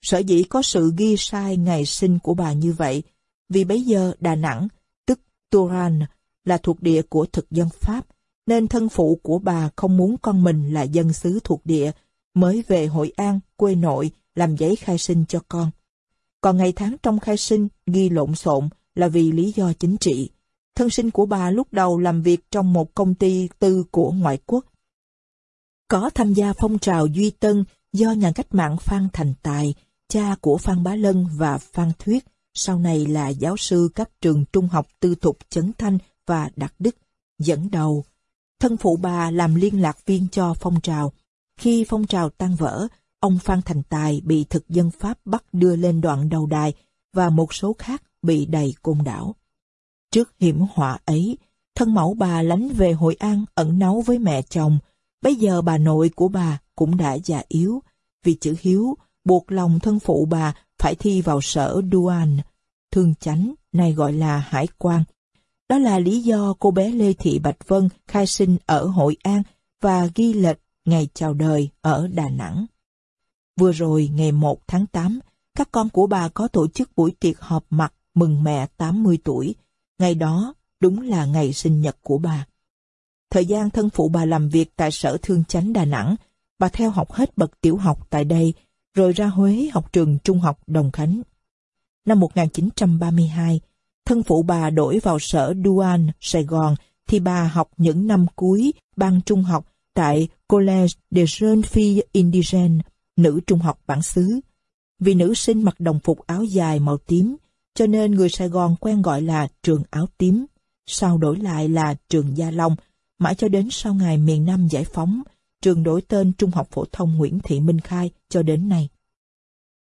Sở dĩ có sự ghi sai ngày sinh của bà như vậy, vì bấy giờ Đà Nẵng, tức Turan, là thuộc địa của thực dân Pháp, nên thân phụ của bà không muốn con mình là dân xứ thuộc địa, mới về Hội An, quê nội, làm giấy khai sinh cho con. Còn ngày tháng trong khai sinh ghi lộn xộn là vì lý do chính trị. Thân sinh của bà lúc đầu làm việc trong một công ty tư của ngoại quốc. Có tham gia phong trào Duy Tân do nhà cách mạng Phan Thành Tài, cha của Phan Bá Lân và Phan Thuyết, sau này là giáo sư các trường trung học tư thục Chấn Thanh và Đạt Đức, dẫn đầu. Thân phụ bà làm liên lạc viên cho phong trào. Khi phong trào tan vỡ, ông Phan Thành Tài bị thực dân Pháp bắt đưa lên đoạn đầu đài và một số khác bị đầy côn đảo. Trước hiểm họa ấy, thân mẫu bà lánh về Hội An ẩn náu với mẹ chồng. Bây giờ bà nội của bà cũng đã già yếu. Vì chữ hiếu, buộc lòng thân phụ bà phải thi vào sở Duan, thương chánh, nay gọi là hải quan. Đó là lý do cô bé Lê Thị Bạch Vân khai sinh ở Hội An và ghi lệch ngày chào đời ở Đà Nẵng. Vừa rồi ngày 1 tháng 8, các con của bà có tổ chức buổi tiệc họp mặt mừng mẹ 80 tuổi. Ngày đó đúng là ngày sinh nhật của bà. Thời gian thân phụ bà làm việc tại Sở Thương Chánh Đà Nẵng, bà theo học hết bậc tiểu học tại đây, rồi ra Huế học trường trung học Đồng Khánh. Năm 1932, thân phụ bà đổi vào Sở Duan, Sài Gòn, thì bà học những năm cuối ban trung học tại Collège des Jeunes Filles Indigènes, nữ trung học bản xứ. Vì nữ sinh mặc đồng phục áo dài màu tím, cho nên người Sài Gòn quen gọi là trường áo tím, sau đổi lại là trường Gia Long, mãi cho đến sau ngày miền Nam giải phóng, trường đổi tên Trung học phổ thông Nguyễn Thị Minh Khai cho đến nay.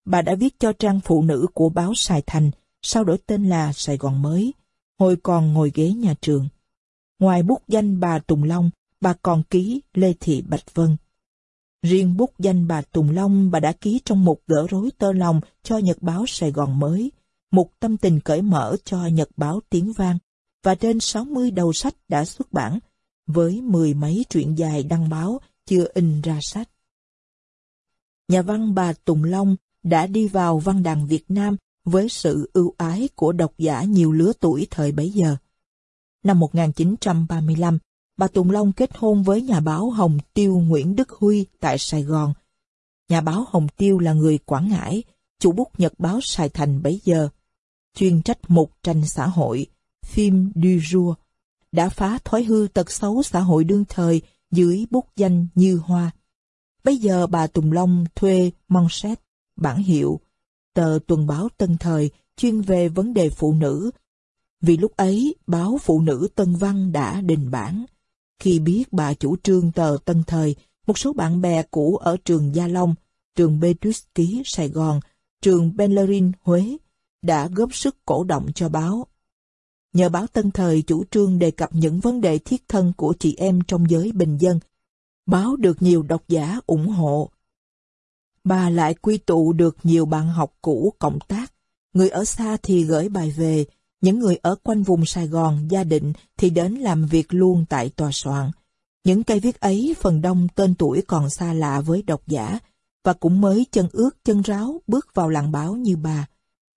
Bà đã viết cho trang phụ nữ của báo Sài Thành, sau đổi tên là Sài Gòn Mới, hồi còn ngồi ghế nhà trường. Ngoài bút danh bà Tùng Long, bà còn ký Lê Thị Bạch Vân. Riêng bút danh bà Tùng Long bà đã ký trong một gỡ rối tơ lòng cho Nhật báo Sài Gòn Mới, một tâm tình cởi mở cho Nhật báo Tiếng Vang, và trên 60 đầu sách đã xuất bản, với mười mấy truyện dài đăng báo chưa in ra sách. Nhà văn bà Tùng Long đã đi vào văn đàn Việt Nam với sự ưu ái của độc giả nhiều lứa tuổi thời bấy giờ. Năm 1935, bà Tùng Long kết hôn với nhà báo Hồng Tiêu Nguyễn Đức Huy tại Sài Gòn. Nhà báo Hồng Tiêu là người Quảng Ngãi, chủ bút nhật báo Sài Thành bấy giờ, chuyên trách mục tranh xã hội, phim du jour, đã phá thói hư tật xấu xã hội đương thời dưới bút danh Như Hoa. Bây giờ bà Tùng Long thuê Monset, bản hiệu, tờ tuần báo Tân Thời chuyên về vấn đề phụ nữ. Vì lúc ấy, báo Phụ nữ Tân Văn đã đình bản. Khi biết bà chủ trương tờ Tân Thời, một số bạn bè cũ ở trường Gia Long, trường Betus Ký Sài Gòn, trường Bellerin Huế đã góp sức cổ động cho báo. Nhờ báo Tân Thời chủ trương đề cập những vấn đề thiết thân của chị em trong giới bình dân, báo được nhiều độc giả ủng hộ. Bà lại quy tụ được nhiều bạn học cũ cộng tác, người ở xa thì gửi bài về, những người ở quanh vùng Sài Gòn, gia định thì đến làm việc luôn tại tòa soạn. Những cây viết ấy phần đông tên tuổi còn xa lạ với độc giả, và cũng mới chân ướt chân ráo bước vào làng báo như bà.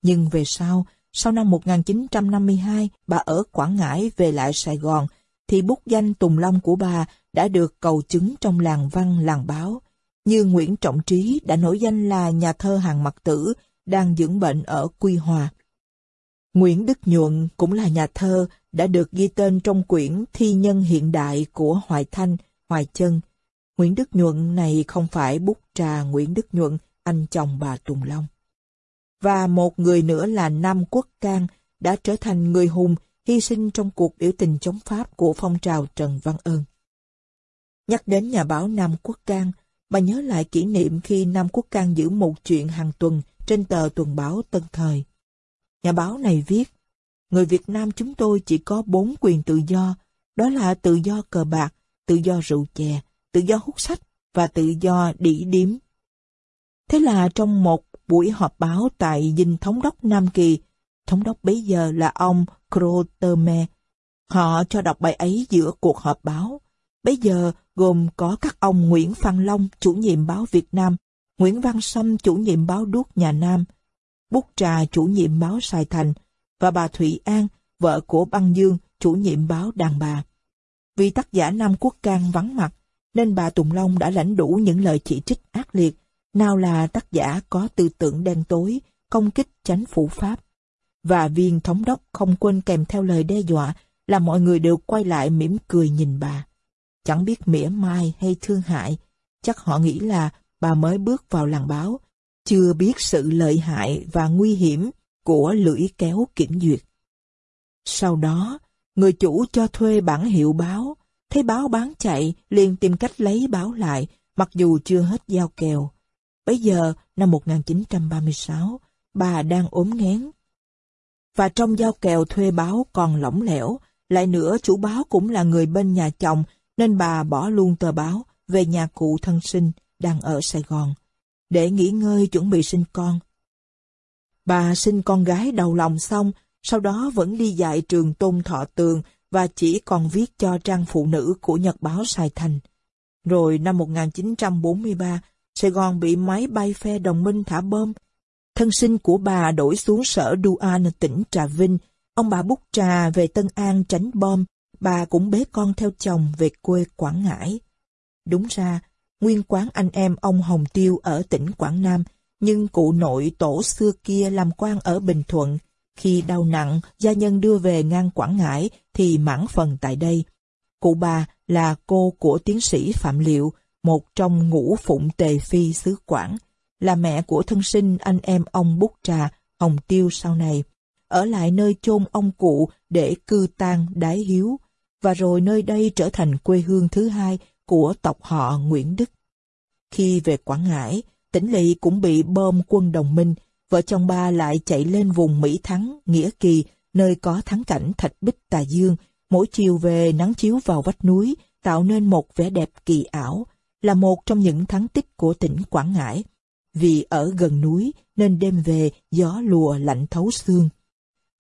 Nhưng về sau, sau năm 1952 bà ở Quảng Ngãi về lại Sài Gòn, thì bút danh Tùng Long của bà đã được cầu chứng trong làng văn làng báo. Như Nguyễn Trọng Trí đã nổi danh là nhà thơ hàng mặt tử, đang dưỡng bệnh ở Quy Hòa. Nguyễn Đức Nhuận cũng là nhà thơ, đã được ghi tên trong quyển Thi nhân hiện đại của Hoài Thanh, Hoài Chân. Nguyễn Đức Nhuận này không phải bút trà Nguyễn Đức Nhuận, anh chồng bà Tùng Long. Và một người nữa là Nam Quốc Cang đã trở thành người hùng hy sinh trong cuộc biểu tình chống Pháp của phong trào Trần Văn Ơn. Nhắc đến nhà báo Nam Quốc Cang, bà nhớ lại kỷ niệm khi Nam Quốc Cang giữ một chuyện hàng tuần trên tờ tuần báo Tân Thời. Nhà báo này viết, người Việt Nam chúng tôi chỉ có bốn quyền tự do, đó là tự do cờ bạc, tự do rượu chè, tự do hút sách và tự do đỉ điếm. Thế là trong một buổi họp báo tại dinh thống đốc Nam Kỳ, thống đốc bấy giờ là ông Croterme, họ cho đọc bài ấy giữa cuộc họp báo. Bây giờ gồm có các ông Nguyễn Phan Long, chủ nhiệm báo Việt Nam, Nguyễn Văn Sâm, chủ nhiệm báo Đuốc Nhà Nam, Bút Trà, chủ nhiệm báo Sài Thành, và bà Thụy An, vợ của Băng Dương, chủ nhiệm báo Đàn Bà. Vì tác giả Nam Quốc Cang vắng mặt, nên bà Tùng Long đã lãnh đủ những lời chỉ trích ác liệt, nào là tác giả có tư tưởng đen tối, công kích chánh phủ Pháp. Và viên thống đốc không quên kèm theo lời đe dọa là mọi người đều quay lại mỉm cười nhìn bà. Chẳng biết mỉa mai hay thương hại, chắc họ nghĩ là bà mới bước vào làng báo, chưa biết sự lợi hại và nguy hiểm của lưỡi kéo kiểm duyệt. Sau đó, người chủ cho thuê bản hiệu báo, thấy báo bán chạy, liền tìm cách lấy báo lại, mặc dù chưa hết giao kèo. Bây giờ, năm 1936, bà đang ốm nghén. Và trong giao kèo thuê báo còn lỏng lẻo, lại nữa chủ báo cũng là người bên nhà chồng, nên bà bỏ luôn tờ báo về nhà cụ thân sinh đang ở Sài Gòn, để nghỉ ngơi chuẩn bị sinh con. Bà sinh con gái đầu lòng xong, sau đó vẫn đi dạy trường Tôn Thọ Tường và chỉ còn viết cho trang phụ nữ của Nhật báo Sài Thành. Rồi năm 1943, Sài Gòn bị máy bay phe đồng minh thả bom. Thân sinh của bà đổi xuống sở Duan tỉnh Trà Vinh. Ông bà bút trà về Tân An tránh bom. Bà cũng bế con theo chồng về quê Quảng Ngãi. Đúng ra, nguyên quán anh em ông Hồng Tiêu ở tỉnh Quảng Nam, nhưng cụ nội tổ xưa kia làm quan ở Bình Thuận. Khi đau nặng, gia nhân đưa về ngang Quảng Ngãi thì mãn phần tại đây. Cụ bà là cô của tiến sĩ Phạm Liệu, một trong ngũ phụng tề phi xứ Quảng, là mẹ của thân sinh anh em ông Bút Trà, Hồng Tiêu sau này, ở lại nơi chôn ông cụ để cư tang đái hiếu, và rồi nơi đây trở thành quê hương thứ hai của tộc họ Nguyễn Đức. Khi về Quảng Ngãi, tỉnh lỵ cũng bị bom quân đồng minh, vợ chồng ba lại chạy lên vùng Mỹ Thắng, Nghĩa Kỳ, nơi có thắng cảnh thạch bích tà dương, mỗi chiều về nắng chiếu vào vách núi, tạo nên một vẻ đẹp kỳ ảo, là một trong những thắng tích của tỉnh Quảng Ngãi. Vì ở gần núi nên đêm về gió lùa lạnh thấu xương.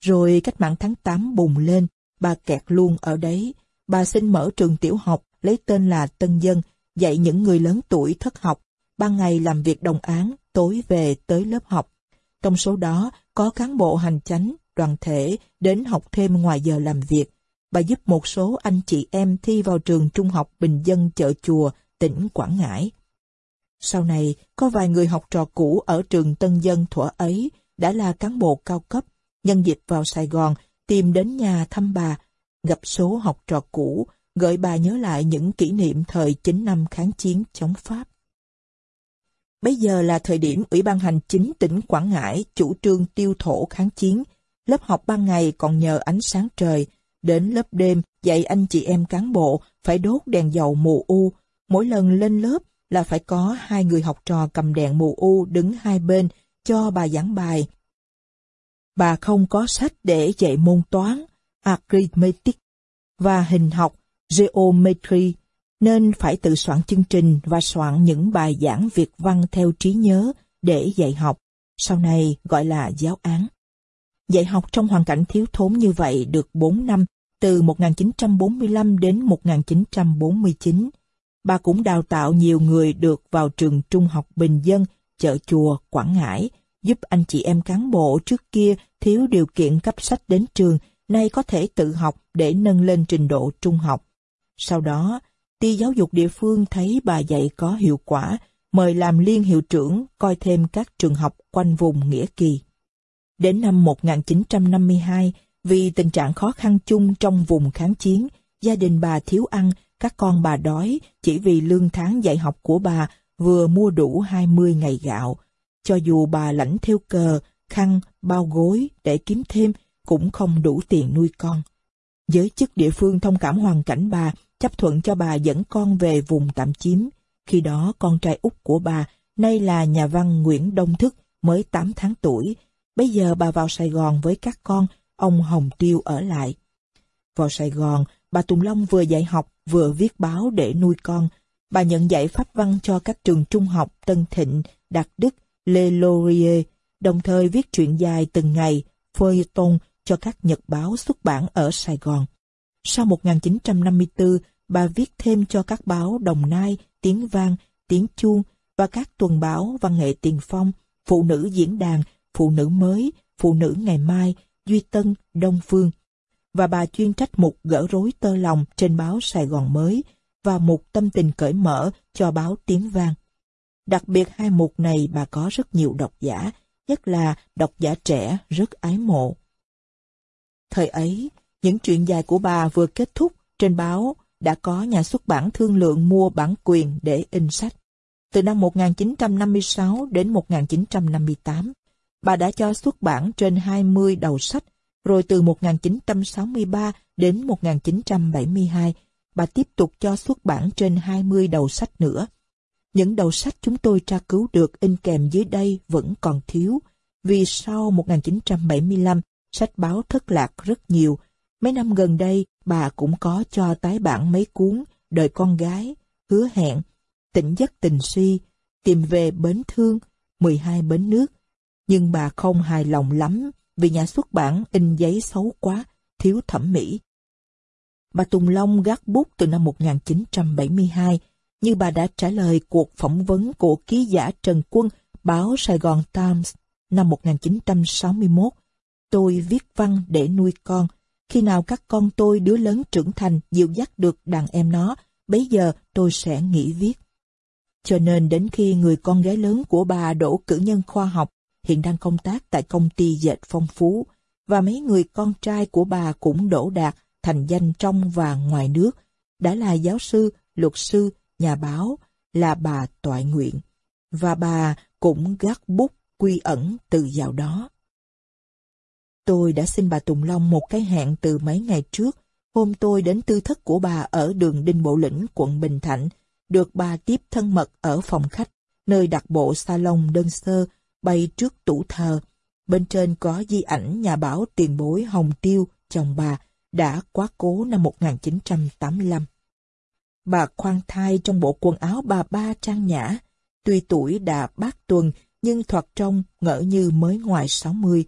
Rồi cách mạng tháng 8 bùng lên, bà kẹt luôn ở đấy. Bà xin mở trường tiểu học lấy tên là Tân Dân, dạy những người lớn tuổi thất học, ban ngày làm việc đồng án, tối về tới lớp học. Trong số đó có cán bộ hành chánh, đoàn thể đến học thêm ngoài giờ làm việc. Bà giúp một số anh chị em thi vào trường trung học bình dân chợ chùa tỉnh Quảng Ngãi. Sau này, có vài người học trò cũ ở trường Tân Dân thuở ấy đã là cán bộ cao cấp, nhân dịp vào Sài Gòn tìm đến nhà thăm bà, gặp số học trò cũ, gợi bà nhớ lại những kỷ niệm thời 9 năm kháng chiến chống Pháp. Bây giờ là thời điểm Ủy ban Hành chính tỉnh Quảng Ngãi chủ trương tiêu thổ kháng chiến. Lớp học ban ngày còn nhờ ánh sáng trời. Đến lớp đêm dạy anh chị em cán bộ phải đốt đèn dầu mù u Mỗi lần lên lớp là phải có hai người học trò cầm đèn mù u đứng hai bên cho bà giảng bài. Bà không có sách để dạy môn toán, arithmetic và hình học, geometry, nên phải tự soạn chương trình và soạn những bài giảng Việt văn theo trí nhớ để dạy học, sau này gọi là giáo án. Dạy học trong hoàn cảnh thiếu thốn như vậy được 4 năm, từ 1945 đến 1949 bà cũng đào tạo nhiều người được vào trường trung học bình dân, chợ chùa, Quảng Ngãi, giúp anh chị em cán bộ trước kia thiếu điều kiện cấp sách đến trường, nay có thể tự học để nâng lên trình độ trung học. Sau đó, ti giáo dục địa phương thấy bà dạy có hiệu quả, mời làm liên hiệu trưởng coi thêm các trường học quanh vùng Nghĩa Kỳ. Đến năm 1952, vì tình trạng khó khăn chung trong vùng kháng chiến, gia đình bà thiếu ăn, các con bà đói chỉ vì lương tháng dạy học của bà vừa mua đủ 20 ngày gạo. Cho dù bà lãnh theo cờ, khăn, bao gối để kiếm thêm, cũng không đủ tiền nuôi con. Giới chức địa phương thông cảm hoàn cảnh bà, chấp thuận cho bà dẫn con về vùng tạm chiếm. Khi đó con trai út của bà, nay là nhà văn Nguyễn Đông Thức, mới 8 tháng tuổi. Bây giờ bà vào Sài Gòn với các con, ông Hồng Tiêu ở lại. Vào Sài Gòn, bà Tùng Long vừa dạy học vừa viết báo để nuôi con. Bà nhận dạy pháp văn cho các trường trung học Tân Thịnh, Đạt Đức, Lê Laurier, đồng thời viết truyện dài từng ngày, feuilleton cho các nhật báo xuất bản ở Sài Gòn. Sau 1954, bà viết thêm cho các báo Đồng Nai, Tiếng Vang, Tiếng Chuông và các tuần báo văn nghệ tiền phong, Phụ nữ diễn đàn, Phụ nữ mới, Phụ nữ ngày mai, Duy Tân, Đông Phương. Và bà chuyên trách mục gỡ rối tơ lòng trên báo Sài Gòn mới và mục tâm tình cởi mở cho báo Tiếng Vang. Đặc biệt hai mục này bà có rất nhiều độc giả, nhất là độc giả trẻ rất ái mộ. Thời ấy, những chuyện dài của bà vừa kết thúc trên báo đã có nhà xuất bản thương lượng mua bản quyền để in sách. Từ năm 1956 đến 1958, bà đã cho xuất bản trên 20 đầu sách, rồi từ 1963 đến 1972, bà tiếp tục cho xuất bản trên 20 đầu sách nữa. Những đầu sách chúng tôi tra cứu được in kèm dưới đây vẫn còn thiếu, vì sau 1975, sách báo thất lạc rất nhiều. Mấy năm gần đây, bà cũng có cho tái bản mấy cuốn Đời con gái, Hứa hẹn, Tỉnh giấc tình si, Tìm về bến thương, 12 bến nước. Nhưng bà không hài lòng lắm vì nhà xuất bản in giấy xấu quá, thiếu thẩm mỹ. Bà Tùng Long gác bút từ năm 1972, như bà đã trả lời cuộc phỏng vấn của ký giả Trần Quân báo Sài Gòn Times năm 1961. Tôi viết văn để nuôi con. Khi nào các con tôi đứa lớn trưởng thành dịu dắt được đàn em nó, bấy giờ tôi sẽ nghỉ viết. Cho nên đến khi người con gái lớn của bà đổ cử nhân khoa học, hiện đang công tác tại công ty dệt phong phú, và mấy người con trai của bà cũng đổ đạt thành danh trong và ngoài nước, đã là giáo sư, luật sư, nhà báo, là bà toại nguyện. Và bà cũng gác bút quy ẩn từ dạo đó. Tôi đã xin bà Tùng Long một cái hẹn từ mấy ngày trước, hôm tôi đến tư thất của bà ở đường Đinh Bộ Lĩnh, quận Bình Thạnh, được bà tiếp thân mật ở phòng khách, nơi đặt bộ salon đơn sơ, bay trước tủ thờ. Bên trên có di ảnh nhà báo tiền bối Hồng Tiêu, chồng bà, đã quá cố năm 1985. Bà khoan thai trong bộ quần áo bà ba trang nhã, tuy tuổi đã bát tuần nhưng thoạt trông ngỡ như mới ngoài 60.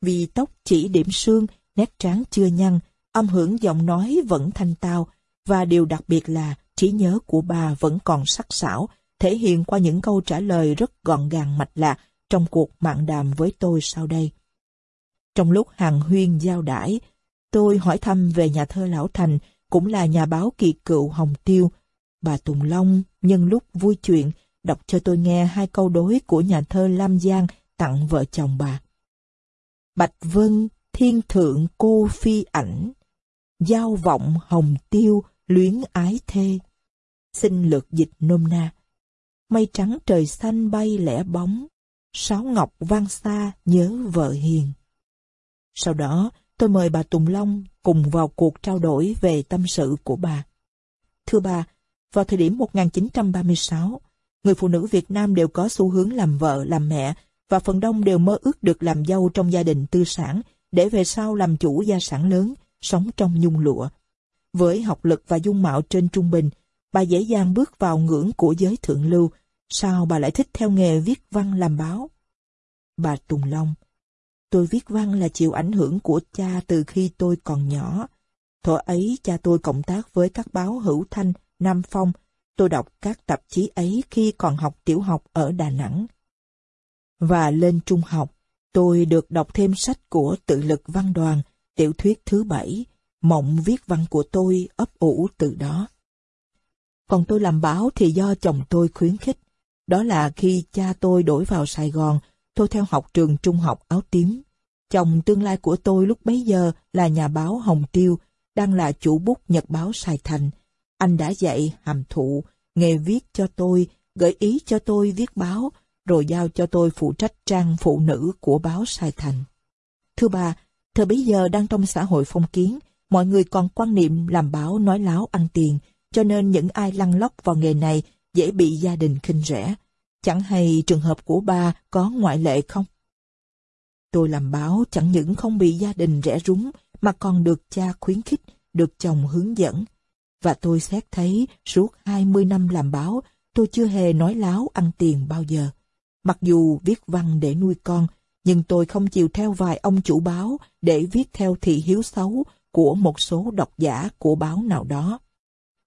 Vì tóc chỉ điểm sương, nét trán chưa nhăn, âm hưởng giọng nói vẫn thanh tao, và điều đặc biệt là trí nhớ của bà vẫn còn sắc sảo, thể hiện qua những câu trả lời rất gọn gàng mạch lạc trong cuộc mạng đàm với tôi sau đây. Trong lúc hàng huyên giao đãi, tôi hỏi thăm về nhà thơ Lão Thành, cũng là nhà báo kỳ cựu Hồng Tiêu. Bà Tùng Long nhân lúc vui chuyện đọc cho tôi nghe hai câu đối của nhà thơ Lam Giang tặng vợ chồng bà. Bạch Vân, thiên thượng cô phi ảnh, giao vọng hồng tiêu, luyến ái thê. Xin lược dịch nôm na. Mây trắng trời xanh bay lẻ bóng, sáo ngọc vang xa nhớ vợ hiền. Sau đó, tôi mời bà Tùng Long cùng vào cuộc trao đổi về tâm sự của bà. Thưa bà, vào thời điểm 1936, người phụ nữ Việt Nam đều có xu hướng làm vợ, làm mẹ, và phần đông đều mơ ước được làm dâu trong gia đình tư sản, để về sau làm chủ gia sản lớn, sống trong nhung lụa. Với học lực và dung mạo trên trung bình, bà dễ dàng bước vào ngưỡng của giới thượng lưu, sao bà lại thích theo nghề viết văn làm báo? Bà Tùng Long Tôi viết văn là chịu ảnh hưởng của cha từ khi tôi còn nhỏ. Thuở ấy cha tôi cộng tác với các báo Hữu Thanh, Nam Phong, Tôi đọc các tạp chí ấy khi còn học tiểu học ở Đà Nẵng. và lên trung học, tôi được đọc thêm sách của tự lực văn đoàn, tiểu thuyết thứ bảy, mộng viết văn của tôi ấp ủ từ đó. Còn tôi làm báo thì do chồng tôi khuyến khích. Đó là khi cha tôi đổi vào Sài Gòn, tôi theo học trường trung học áo tím. Chồng tương lai của tôi lúc bấy giờ là nhà báo Hồng Tiêu, đang là chủ bút nhật báo Sài Thành. Anh đã dạy hàm thụ, nghề viết cho tôi, gợi ý cho tôi viết báo, rồi giao cho tôi phụ trách trang phụ nữ của báo Sài Thành. Thưa bà, thời bấy giờ đang trong xã hội phong kiến, mọi người còn quan niệm làm báo nói láo ăn tiền, cho nên những ai lăn lóc vào nghề này dễ bị gia đình khinh rẻ. Chẳng hay trường hợp của bà có ngoại lệ không? Tôi làm báo chẳng những không bị gia đình rẻ rúng, mà còn được cha khuyến khích, được chồng hướng dẫn. Và tôi xét thấy suốt 20 năm làm báo, tôi chưa hề nói láo ăn tiền bao giờ. Mặc dù viết văn để nuôi con, nhưng tôi không chịu theo vài ông chủ báo để viết theo thị hiếu xấu của một số độc giả của báo nào đó.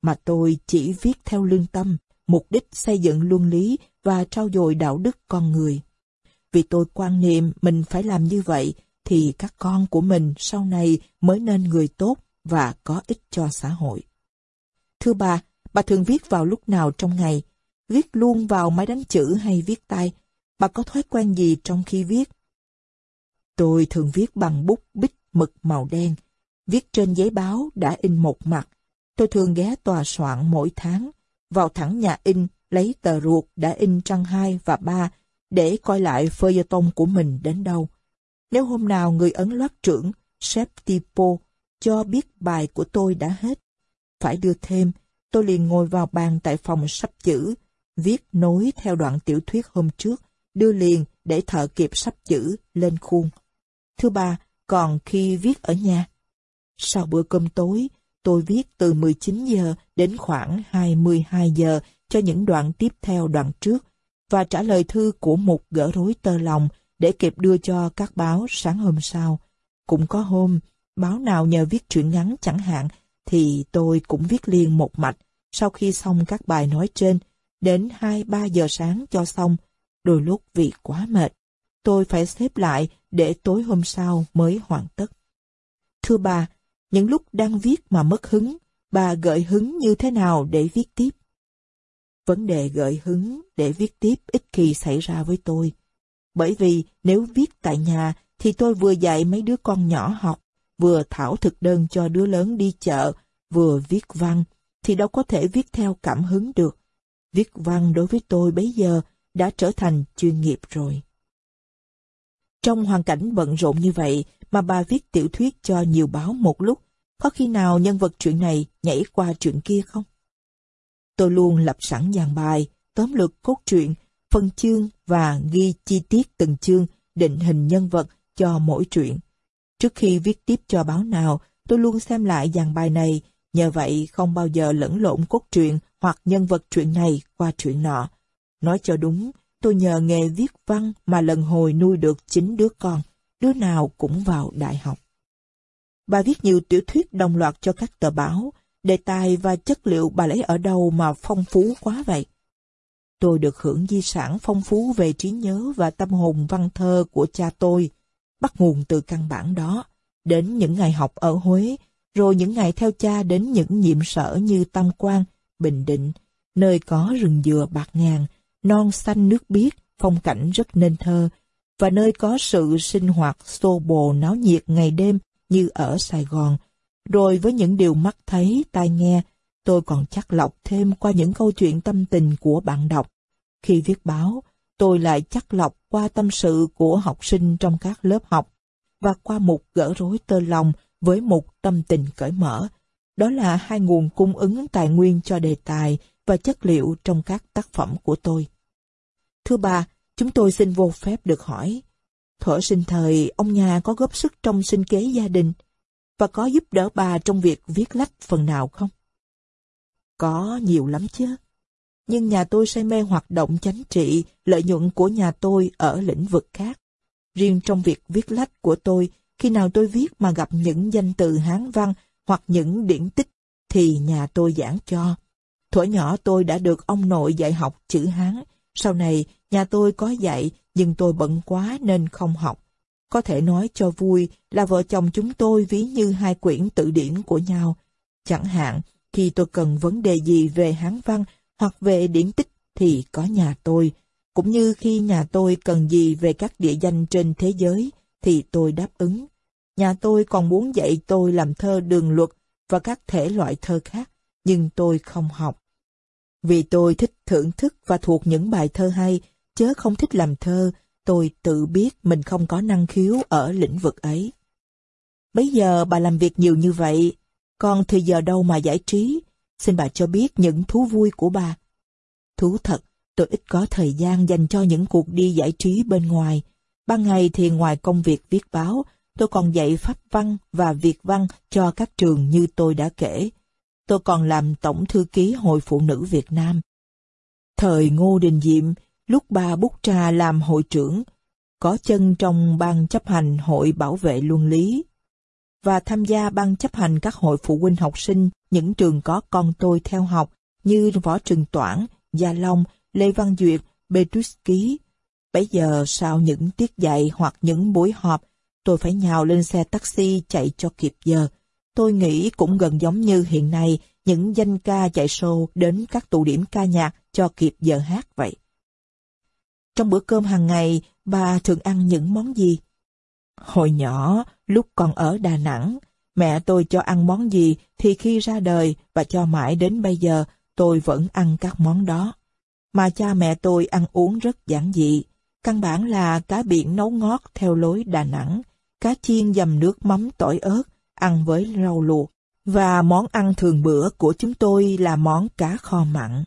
Mà tôi chỉ viết theo lương tâm, mục đích xây dựng luân lý và trao dồi đạo đức con người. Vì tôi quan niệm mình phải làm như vậy thì các con của mình sau này mới nên người tốt và có ích cho xã hội. Thưa bà, bà thường viết vào lúc nào trong ngày? Viết luôn vào máy đánh chữ hay viết tay? Bà có thói quen gì trong khi viết? Tôi thường viết bằng bút bích mực màu đen, viết trên giấy báo đã in một mặt. Tôi thường ghé tòa soạn mỗi tháng, vào thẳng nhà in, lấy tờ ruột đã in trang 2 và 3 để coi lại feuilleton của mình đến đâu. Nếu hôm nào người ấn loát trưởng, sếp Tipo, cho biết bài của tôi đã hết, phải đưa thêm, tôi liền ngồi vào bàn tại phòng sắp chữ, viết nối theo đoạn tiểu thuyết hôm trước, đưa liền để thợ kịp sắp chữ lên khuôn. thứ ba, còn khi viết ở nhà, sau bữa cơm tối, tôi viết từ 19 giờ đến khoảng 22 giờ cho những đoạn tiếp theo đoạn trước và trả lời thư của một gỡ rối tơ lòng để kịp đưa cho các báo sáng hôm sau. Cũng có hôm, báo nào nhờ viết truyện ngắn chẳng hạn, thì tôi cũng viết liền một mạch sau khi xong các bài nói trên, đến 2-3 giờ sáng cho xong, đôi lúc vì quá mệt. Tôi phải xếp lại để tối hôm sau mới hoàn tất. Thưa bà, những lúc đang viết mà mất hứng, bà gợi hứng như thế nào để viết tiếp? Vấn đề gợi hứng để viết tiếp ít khi xảy ra với tôi. Bởi vì nếu viết tại nhà thì tôi vừa dạy mấy đứa con nhỏ học, vừa thảo thực đơn cho đứa lớn đi chợ, vừa viết văn, thì đâu có thể viết theo cảm hứng được. Viết văn đối với tôi bấy giờ đã trở thành chuyên nghiệp rồi. Trong hoàn cảnh bận rộn như vậy mà bà viết tiểu thuyết cho nhiều báo một lúc, có khi nào nhân vật chuyện này nhảy qua chuyện kia không? Tôi luôn lập sẵn dàn bài, tóm lược cốt truyện, phân chương và ghi chi tiết từng chương, định hình nhân vật cho mỗi truyện. Trước khi viết tiếp cho báo nào, tôi luôn xem lại dàn bài này, nhờ vậy không bao giờ lẫn lộn cốt truyện hoặc nhân vật truyện này qua truyện nọ. Nói cho đúng, tôi nhờ nghề viết văn mà lần hồi nuôi được chín đứa con, đứa nào cũng vào đại học. Bà viết nhiều tiểu thuyết đồng loạt cho các tờ báo, đề tài và chất liệu bà lấy ở đâu mà phong phú quá vậy? Tôi được hưởng di sản phong phú về trí nhớ và tâm hồn văn thơ của cha tôi, bắt nguồn từ căn bản đó, đến những ngày học ở Huế, rồi những ngày theo cha đến những nhiệm sở như Tam Quan, Bình Định, nơi có rừng dừa bạc ngàn, non xanh nước biếc, phong cảnh rất nên thơ, và nơi có sự sinh hoạt xô bồ náo nhiệt ngày đêm như ở Sài Gòn. Rồi với những điều mắt thấy, tai nghe, tôi còn chắc lọc thêm qua những câu chuyện tâm tình của bạn đọc. Khi viết báo, tôi lại chắc lọc qua tâm sự của học sinh trong các lớp học và qua một gỡ rối tơ lòng với một tâm tình cởi mở. Đó là hai nguồn cung ứng tài nguyên cho đề tài và chất liệu trong các tác phẩm của tôi. Thưa bà, chúng tôi xin vô phép được hỏi. Thuở sinh thời, ông nhà có góp sức trong sinh kế gia đình và có giúp đỡ bà trong việc viết lách phần nào không? Có nhiều lắm chứ. Nhưng nhà tôi say mê hoạt động chánh trị, lợi nhuận của nhà tôi ở lĩnh vực khác. Riêng trong việc viết lách của tôi, khi nào tôi viết mà gặp những danh từ Hán văn hoặc những điển tích, thì nhà tôi giảng cho. Thuở nhỏ tôi đã được ông nội dạy học chữ Hán, sau này nhà tôi có dạy nhưng tôi bận quá nên không học. Có thể nói cho vui là vợ chồng chúng tôi ví như hai quyển tự điển của nhau. Chẳng hạn, khi tôi cần vấn đề gì về Hán văn hoặc về điển tích thì có nhà tôi. Cũng như khi nhà tôi cần gì về các địa danh trên thế giới thì tôi đáp ứng. Nhà tôi còn muốn dạy tôi làm thơ đường luật và các thể loại thơ khác, nhưng tôi không học. Vì tôi thích thưởng thức và thuộc những bài thơ hay, chớ không thích làm thơ, tôi tự biết mình không có năng khiếu ở lĩnh vực ấy. Bây giờ bà làm việc nhiều như vậy, còn thời giờ đâu mà giải trí, xin bà cho biết những thú vui của bà. Thú thật, tôi ít có thời gian dành cho những cuộc đi giải trí bên ngoài. Ban ngày thì ngoài công việc viết báo, tôi còn dạy pháp văn và việt văn cho các trường như tôi đã kể. Tôi còn làm tổng thư ký Hội Phụ Nữ Việt Nam. Thời Ngô Đình Diệm, lúc bà Bút Trà làm hội trưởng, có chân trong ban chấp hành hội bảo vệ luân lý và tham gia ban chấp hành các hội phụ huynh học sinh những trường có con tôi theo học như Võ Trường Toản, Gia Long, Lê Văn Duyệt, Petrus Ký. Bây giờ sau những tiết dạy hoặc những buổi họp, tôi phải nhào lên xe taxi chạy cho kịp giờ. Tôi nghĩ cũng gần giống như hiện nay những danh ca chạy show đến các tụ điểm ca nhạc cho kịp giờ hát vậy. Trong bữa cơm hàng ngày, bà thường ăn những món gì? Hồi nhỏ, lúc còn ở Đà Nẵng, mẹ tôi cho ăn món gì thì khi ra đời và cho mãi đến bây giờ tôi vẫn ăn các món đó. Mà cha mẹ tôi ăn uống rất giản dị, căn bản là cá biển nấu ngót theo lối Đà Nẵng, cá chiên dầm nước mắm tỏi ớt, ăn với rau luộc. Và món ăn thường bữa của chúng tôi là món cá kho mặn.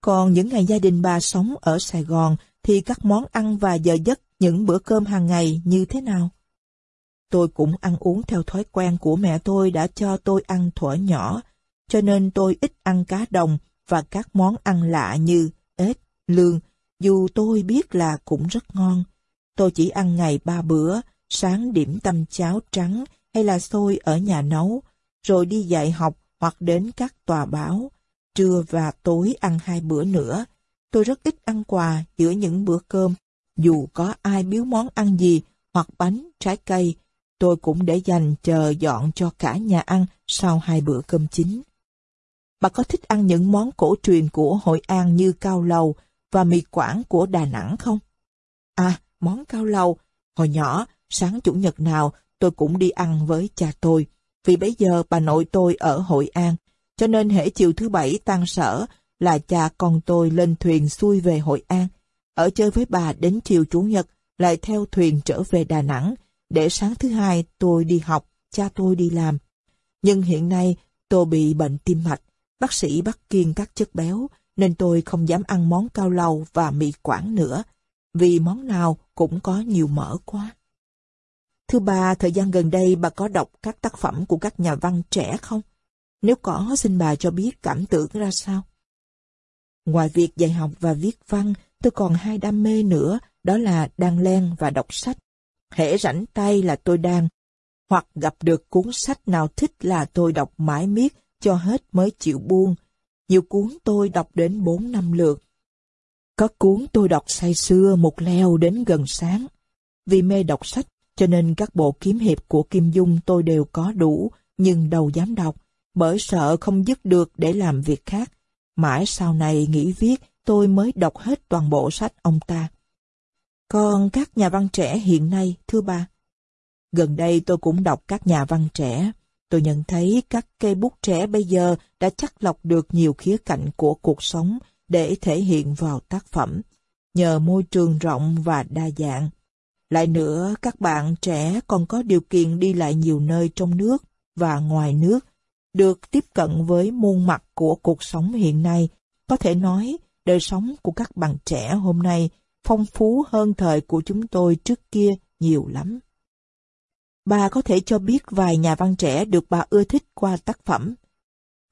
Còn những ngày gia đình bà sống ở Sài Gòn thì các món ăn và giờ giấc những bữa cơm hàng ngày như thế nào? Tôi cũng ăn uống theo thói quen của mẹ tôi đã cho tôi ăn thuở nhỏ, cho nên tôi ít ăn cá đồng và các món ăn lạ như ếch, lương, dù tôi biết là cũng rất ngon. Tôi chỉ ăn ngày ba bữa, sáng điểm tâm cháo trắng hay là xôi ở nhà nấu, rồi đi dạy học hoặc đến các tòa báo. Trưa và tối ăn hai bữa nữa. Tôi rất ít ăn quà giữa những bữa cơm, dù có ai biếu món ăn gì hoặc bánh, trái cây, tôi cũng để dành chờ dọn cho cả nhà ăn sau hai bữa cơm chính. Bà có thích ăn những món cổ truyền của Hội An như cao lầu và mì quảng của Đà Nẵng không? À, món cao lầu. Hồi nhỏ, sáng chủ nhật nào tôi cũng đi ăn với cha tôi. Vì bây giờ bà nội tôi ở Hội An, cho nên hễ chiều thứ bảy tan sở là cha con tôi lên thuyền xuôi về Hội An. Ở chơi với bà đến chiều chủ nhật, lại theo thuyền trở về Đà Nẵng, để sáng thứ hai tôi đi học, cha tôi đi làm. Nhưng hiện nay tôi bị bệnh tim mạch, bác sĩ bắt kiêng các chất béo, nên tôi không dám ăn món cao lầu và mì quảng nữa, vì món nào cũng có nhiều mỡ quá. Thứ ba, thời gian gần đây bà có đọc các tác phẩm của các nhà văn trẻ không? Nếu có, xin bà cho biết cảm tưởng ra sao? Ngoài việc dạy học và viết văn, tôi còn hai đam mê nữa, đó là đan len và đọc sách. Hễ rảnh tay là tôi đan, hoặc gặp được cuốn sách nào thích là tôi đọc mãi miết cho hết mới chịu buông. Nhiều cuốn tôi đọc đến bốn năm lượt. Có cuốn tôi đọc say xưa một leo đến gần sáng. Vì mê đọc sách, cho nên các bộ kiếm hiệp của Kim Dung tôi đều có đủ, nhưng đâu dám đọc, bởi sợ không dứt được để làm việc khác. Mãi sau này nghỉ viết, tôi mới đọc hết toàn bộ sách ông ta. Còn các nhà văn trẻ hiện nay, thưa ba Gần đây tôi cũng đọc các nhà văn trẻ. Tôi nhận thấy các cây bút trẻ bây giờ đã chắc lọc được nhiều khía cạnh của cuộc sống để thể hiện vào tác phẩm, nhờ môi trường rộng và đa dạng. Lại nữa, các bạn trẻ còn có điều kiện đi lại nhiều nơi trong nước và ngoài nước, được tiếp cận với muôn mặt của cuộc sống hiện nay. Có thể nói, đời sống của các bạn trẻ hôm nay phong phú hơn thời của chúng tôi trước kia nhiều lắm. Bà có thể cho biết vài nhà văn trẻ được bà ưa thích qua tác phẩm.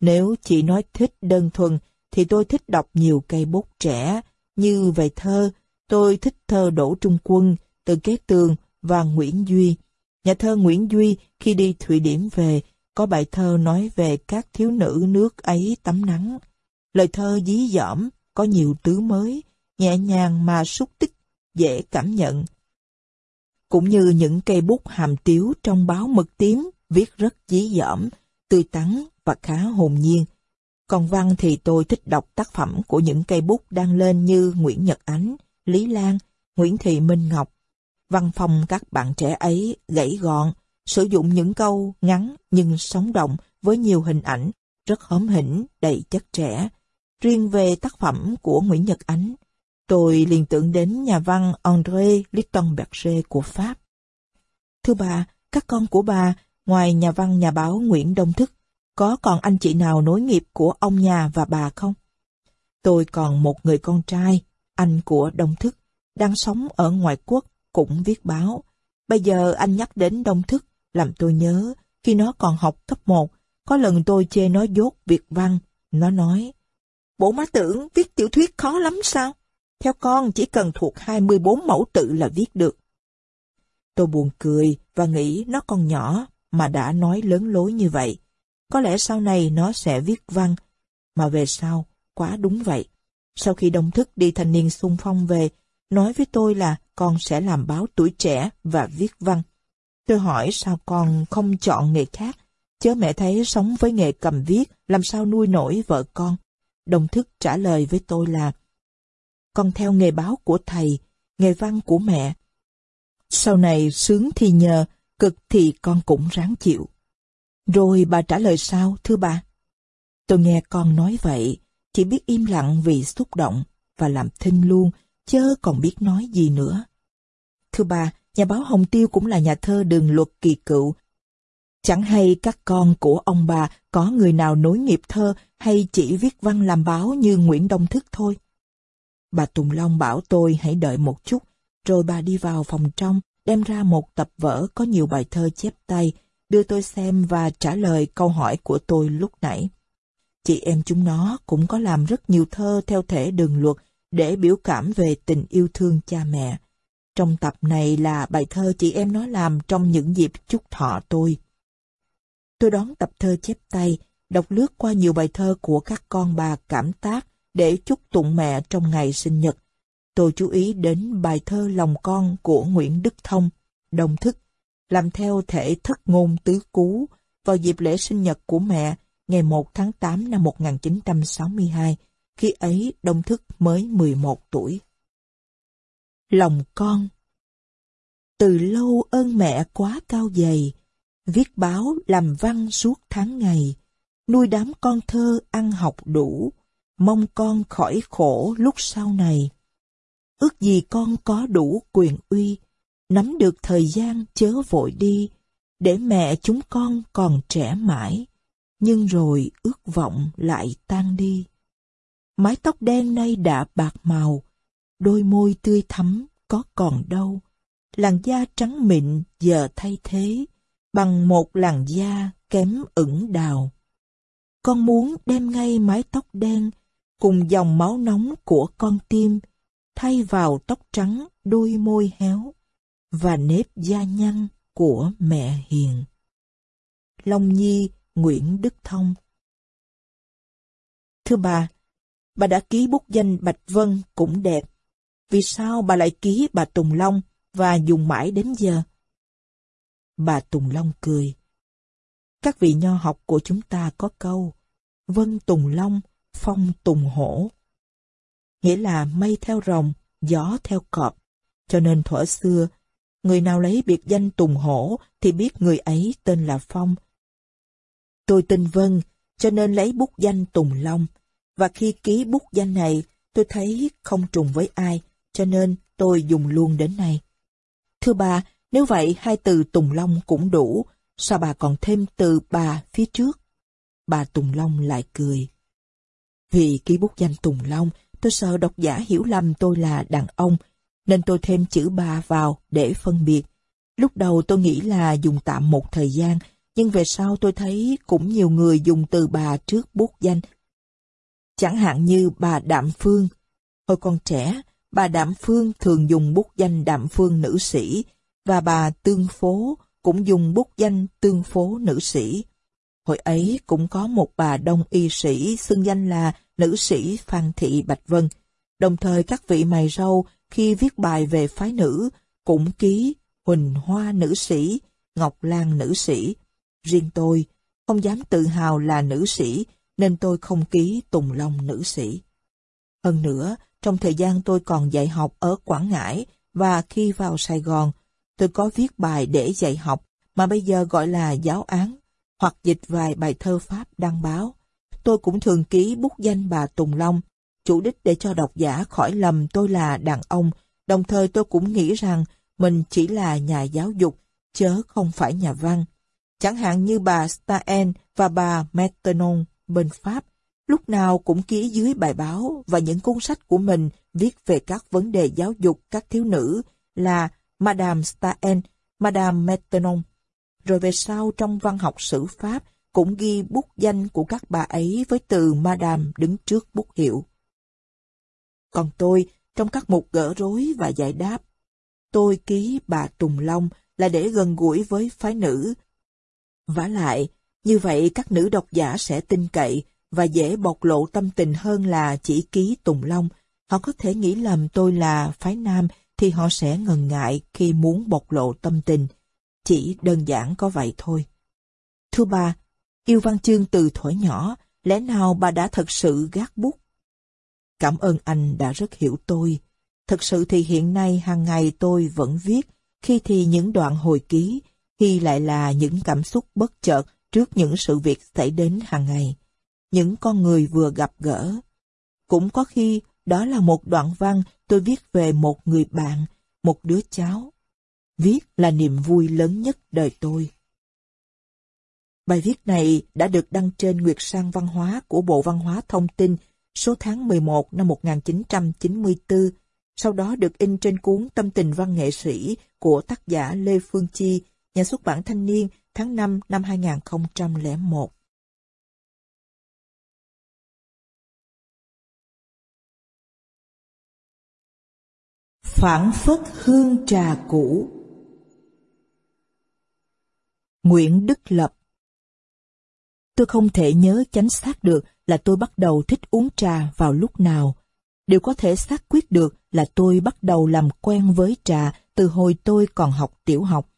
Nếu chỉ nói thích đơn thuần, thì tôi thích đọc nhiều cây bút trẻ, như về thơ, tôi thích thơ Đỗ Trung Quân, Từ Kế Tường và Nguyễn Duy. Nhà thơ Nguyễn Duy khi đi Thụy Điển về, có bài thơ nói về các thiếu nữ nước ấy tắm nắng. Lời thơ dí dỏm, có nhiều tứ mới, nhẹ nhàng mà xúc tích, dễ cảm nhận. Cũng như những cây bút hàm tiếu trong báo mực tím viết rất dí dỏm, tươi tắn và khá hồn nhiên. Còn văn thì tôi thích đọc tác phẩm của những cây bút đang lên như Nguyễn Nhật Ánh, Lý Lan, Nguyễn Thị Minh Ngọc. Văn phong các bạn trẻ ấy gãy gọn, sử dụng những câu ngắn nhưng sống động với nhiều hình ảnh, rất hóm hỉnh, đầy chất trẻ. Riêng về tác phẩm của Nguyễn Nhật Ánh, tôi liền tưởng đến nhà văn André Littonberger của Pháp. Thưa bà, các con của bà, ngoài nhà văn nhà báo Nguyễn Đông Thức, có còn anh chị nào nối nghiệp của ông nhà và bà không? Tôi còn một người con trai, anh của Đông Thức, đang sống ở ngoại quốc, cũng viết báo. Bây giờ anh nhắc đến Đông Thức, làm tôi nhớ, khi nó còn học cấp 1, có lần tôi chê nó dốt việc văn. Nó nói, bộ má tưởng viết tiểu thuyết khó lắm sao? Theo con chỉ cần thuộc 24 mẫu tự là viết được. Tôi buồn cười và nghĩ nó còn nhỏ mà đã nói lớn lối như vậy. Có lẽ sau này nó sẽ viết văn, mà về sau, quá đúng vậy. Sau khi đồng thức đi thanh niên xung phong về, nói với tôi là con sẽ làm báo tuổi trẻ và viết văn. Tôi hỏi sao con không chọn nghề khác, chớ mẹ thấy sống với nghề cầm viết, làm sao nuôi nổi vợ con. Đồng thức trả lời với tôi là, con theo nghề báo của thầy, nghề văn của mẹ. Sau này sướng thì nhờ, cực thì con cũng ráng chịu. Rồi bà trả lời sao, thưa bà? Tôi nghe con nói vậy, chỉ biết im lặng vì xúc động và làm thinh luôn, chớ còn biết nói gì nữa. Thưa bà, nhà báo Hồng Tiêu cũng là nhà thơ đường luật kỳ cựu. Chẳng hay các con của ông bà có người nào nối nghiệp thơ hay chỉ viết văn làm báo như Nguyễn Đông Thức thôi. Bà Tùng Long bảo tôi hãy đợi một chút, rồi bà đi vào phòng trong, đem ra một tập vở có nhiều bài thơ chép tay, đưa tôi xem và trả lời câu hỏi của tôi lúc nãy. Chị em chúng nó cũng có làm rất nhiều thơ theo thể đường luật để biểu cảm về tình yêu thương cha mẹ. Trong tập này là bài thơ chị em nó làm trong những dịp chúc thọ tôi. Tôi đón tập thơ chép tay, đọc lướt qua nhiều bài thơ của các con bà cảm tác để chúc tụng mẹ trong ngày sinh nhật. Tôi chú ý đến bài thơ Lòng con của Nguyễn Đức Thông, đồng thức, làm theo thể thất ngôn tứ cú vào dịp lễ sinh nhật của mẹ ngày 1 tháng 8 năm 1962, khi ấy Đông Thức mới 11 tuổi. Lòng con Từ lâu ơn mẹ quá cao dày, viết báo làm văn suốt tháng ngày, nuôi đám con thơ ăn học đủ, mong con khỏi khổ lúc sau này. Ước gì con có đủ quyền uy, nắm được thời gian chớ vội đi, để mẹ chúng con còn trẻ mãi, nhưng rồi ước vọng lại tan đi. Mái tóc đen nay đã bạc màu, đôi môi tươi thắm có còn đâu, làn da trắng mịn giờ thay thế bằng một làn da kém ửng đào. Con muốn đem ngay mái tóc đen cùng dòng máu nóng của con tim thay vào tóc trắng đôi môi héo và nếp da nhăn của mẹ hiền. Long Nhi Nguyễn Đức Thông Thưa bà, bà đã ký bút danh Bạch Vân cũng đẹp. Vì sao bà lại ký bà Tùng Long và dùng mãi đến giờ? Bà Tùng Long cười. Các vị nho học của chúng ta có câu Vân Tùng Long, Phong Tùng Hổ. Nghĩa là mây theo rồng, gió theo cọp. Cho nên thuở xưa, người nào lấy biệt danh Tùng Hổ thì biết người ấy tên là Phong. Tôi tin Vân, cho nên lấy bút danh Tùng Long. Và khi ký bút danh này, tôi thấy không trùng với ai, cho nên tôi dùng luôn đến nay. Thưa bà, nếu vậy hai từ Tùng Long cũng đủ, sao bà còn thêm từ bà phía trước? Bà Tùng Long lại cười. Vì ký bút danh Tùng Long, tôi sợ độc giả hiểu lầm tôi là đàn ông, nên tôi thêm chữ bà vào để phân biệt. Lúc đầu tôi nghĩ là dùng tạm một thời gian, nhưng về sau tôi thấy cũng nhiều người dùng từ bà trước bút danh. Chẳng hạn như bà Đạm Phương. Hồi còn trẻ, bà Đạm Phương thường dùng bút danh Đạm Phương nữ sĩ, và bà Tương Phố cũng dùng bút danh Tương Phố nữ sĩ. Hồi ấy cũng có một bà đông y sĩ xưng danh là nữ sĩ Phan Thị Bạch Vân. Đồng thời các vị mày râu khi viết bài về phái nữ, cũng ký Huỳnh Hoa nữ sĩ, Ngọc Lan nữ sĩ. Riêng tôi, không dám tự hào là nữ sĩ, nên tôi không ký Tùng Long nữ sĩ. Hơn nữa, trong thời gian tôi còn dạy học ở Quảng Ngãi và khi vào Sài Gòn, tôi có viết bài để dạy học mà bây giờ gọi là giáo án, hoặc dịch vài bài thơ Pháp đăng báo. Tôi cũng thường ký bút danh bà Tùng Long, chủ đích để cho độc giả khỏi lầm tôi là đàn ông, đồng thời tôi cũng nghĩ rằng mình chỉ là nhà giáo dục, chớ không phải nhà văn. Chẳng hạn như bà Staen và bà Metternon bên Pháp, lúc nào cũng ký dưới bài báo và những cuốn sách của mình viết về các vấn đề giáo dục các thiếu nữ là Madame Staen, Madame Maintenon. Rồi về sau trong văn học sử Pháp cũng ghi bút danh của các bà ấy với từ Madame đứng trước bút hiệu. Còn tôi, trong các mục gỡ rối và giải đáp, tôi ký bà Tùng Long là để gần gũi với phái nữ. vả lại, như vậy các nữ độc giả sẽ tin cậy và dễ bộc lộ tâm tình hơn là chỉ ký Tùng Long. Họ có thể nghĩ lầm tôi là phái nam thì họ sẽ ngần ngại khi muốn bộc lộ tâm tình. Chỉ đơn giản có vậy thôi. Thưa bà, yêu văn chương từ thuở nhỏ, lẽ nào bà đã thật sự gác bút? Cảm ơn anh đã rất hiểu tôi. Thật sự thì hiện nay hàng ngày tôi vẫn viết, khi thì những đoạn hồi ký, khi lại là những cảm xúc bất chợt trước những sự việc xảy đến hàng ngày. Những con người vừa gặp gỡ. Cũng có khi đó là một đoạn văn tôi viết về một người bạn, một đứa cháu. Viết là niềm vui lớn nhất đời tôi. Bài viết này đã được đăng trên Nguyệt Sang Văn hóa của Bộ Văn hóa Thông tin số tháng 11 năm 1994, sau đó được in trên cuốn Tâm tình văn nghệ sĩ của tác giả Lê Phương Chi, nhà xuất bản Thanh niên tháng 5 năm 2001. Phản phất hương trà cũ Nguyễn Đức Lập Tôi không thể nhớ chánh xác được là tôi bắt đầu thích uống trà vào lúc nào. Điều có thể xác quyết được là tôi bắt đầu làm quen với trà từ hồi tôi còn học tiểu học.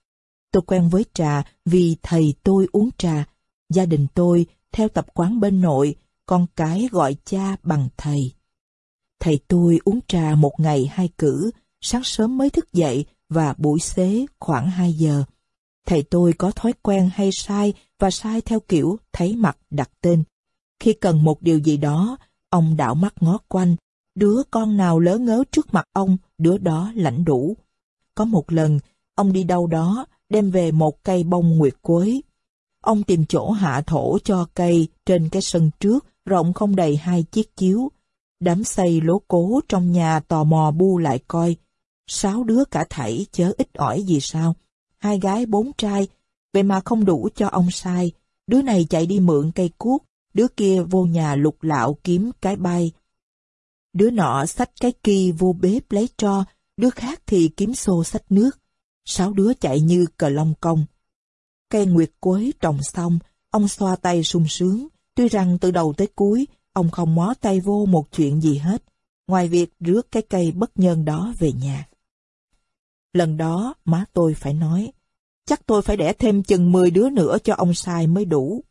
Tôi quen với trà vì thầy tôi uống trà. Gia đình tôi, theo tập quán bên nội, con cái gọi cha bằng thầy. Thầy tôi uống trà một ngày hai cử, sáng sớm mới thức dậy và buổi xế khoảng 2 giờ. Thầy tôi có thói quen hay sai và sai theo kiểu thấy mặt đặt tên. Khi cần một điều gì đó, ông đảo mắt ngó quanh, đứa con nào lỡ ngớ trước mặt ông, đứa đó lãnh đủ. Có một lần, ông đi đâu đó, đem về một cây bông nguyệt quế. Ông tìm chỗ hạ thổ cho cây trên cái sân trước, rộng không đầy hai chiếc chiếu. Đám xây lố cố trong nhà tò mò bu lại coi. Sáu đứa cả thảy chớ ít ỏi gì sao. Hai gái bốn trai, vậy mà không đủ cho ông sai. Đứa này chạy đi mượn cây cuốc, đứa kia vô nhà lục lạo kiếm cái bay. Đứa nọ xách cái kỳ vô bếp lấy tro, đứa khác thì kiếm xô xách nước. Sáu đứa chạy như cờ long công. Cây nguyệt quế trồng xong, ông xoa tay sung sướng, tuy rằng từ đầu tới cuối, ông không mó tay vô một chuyện gì hết, ngoài việc rước cái cây bất nhân đó về nhà. Lần đó, má tôi phải nói, chắc tôi phải đẻ thêm chừng 10 đứa nữa cho ông sai mới đủ.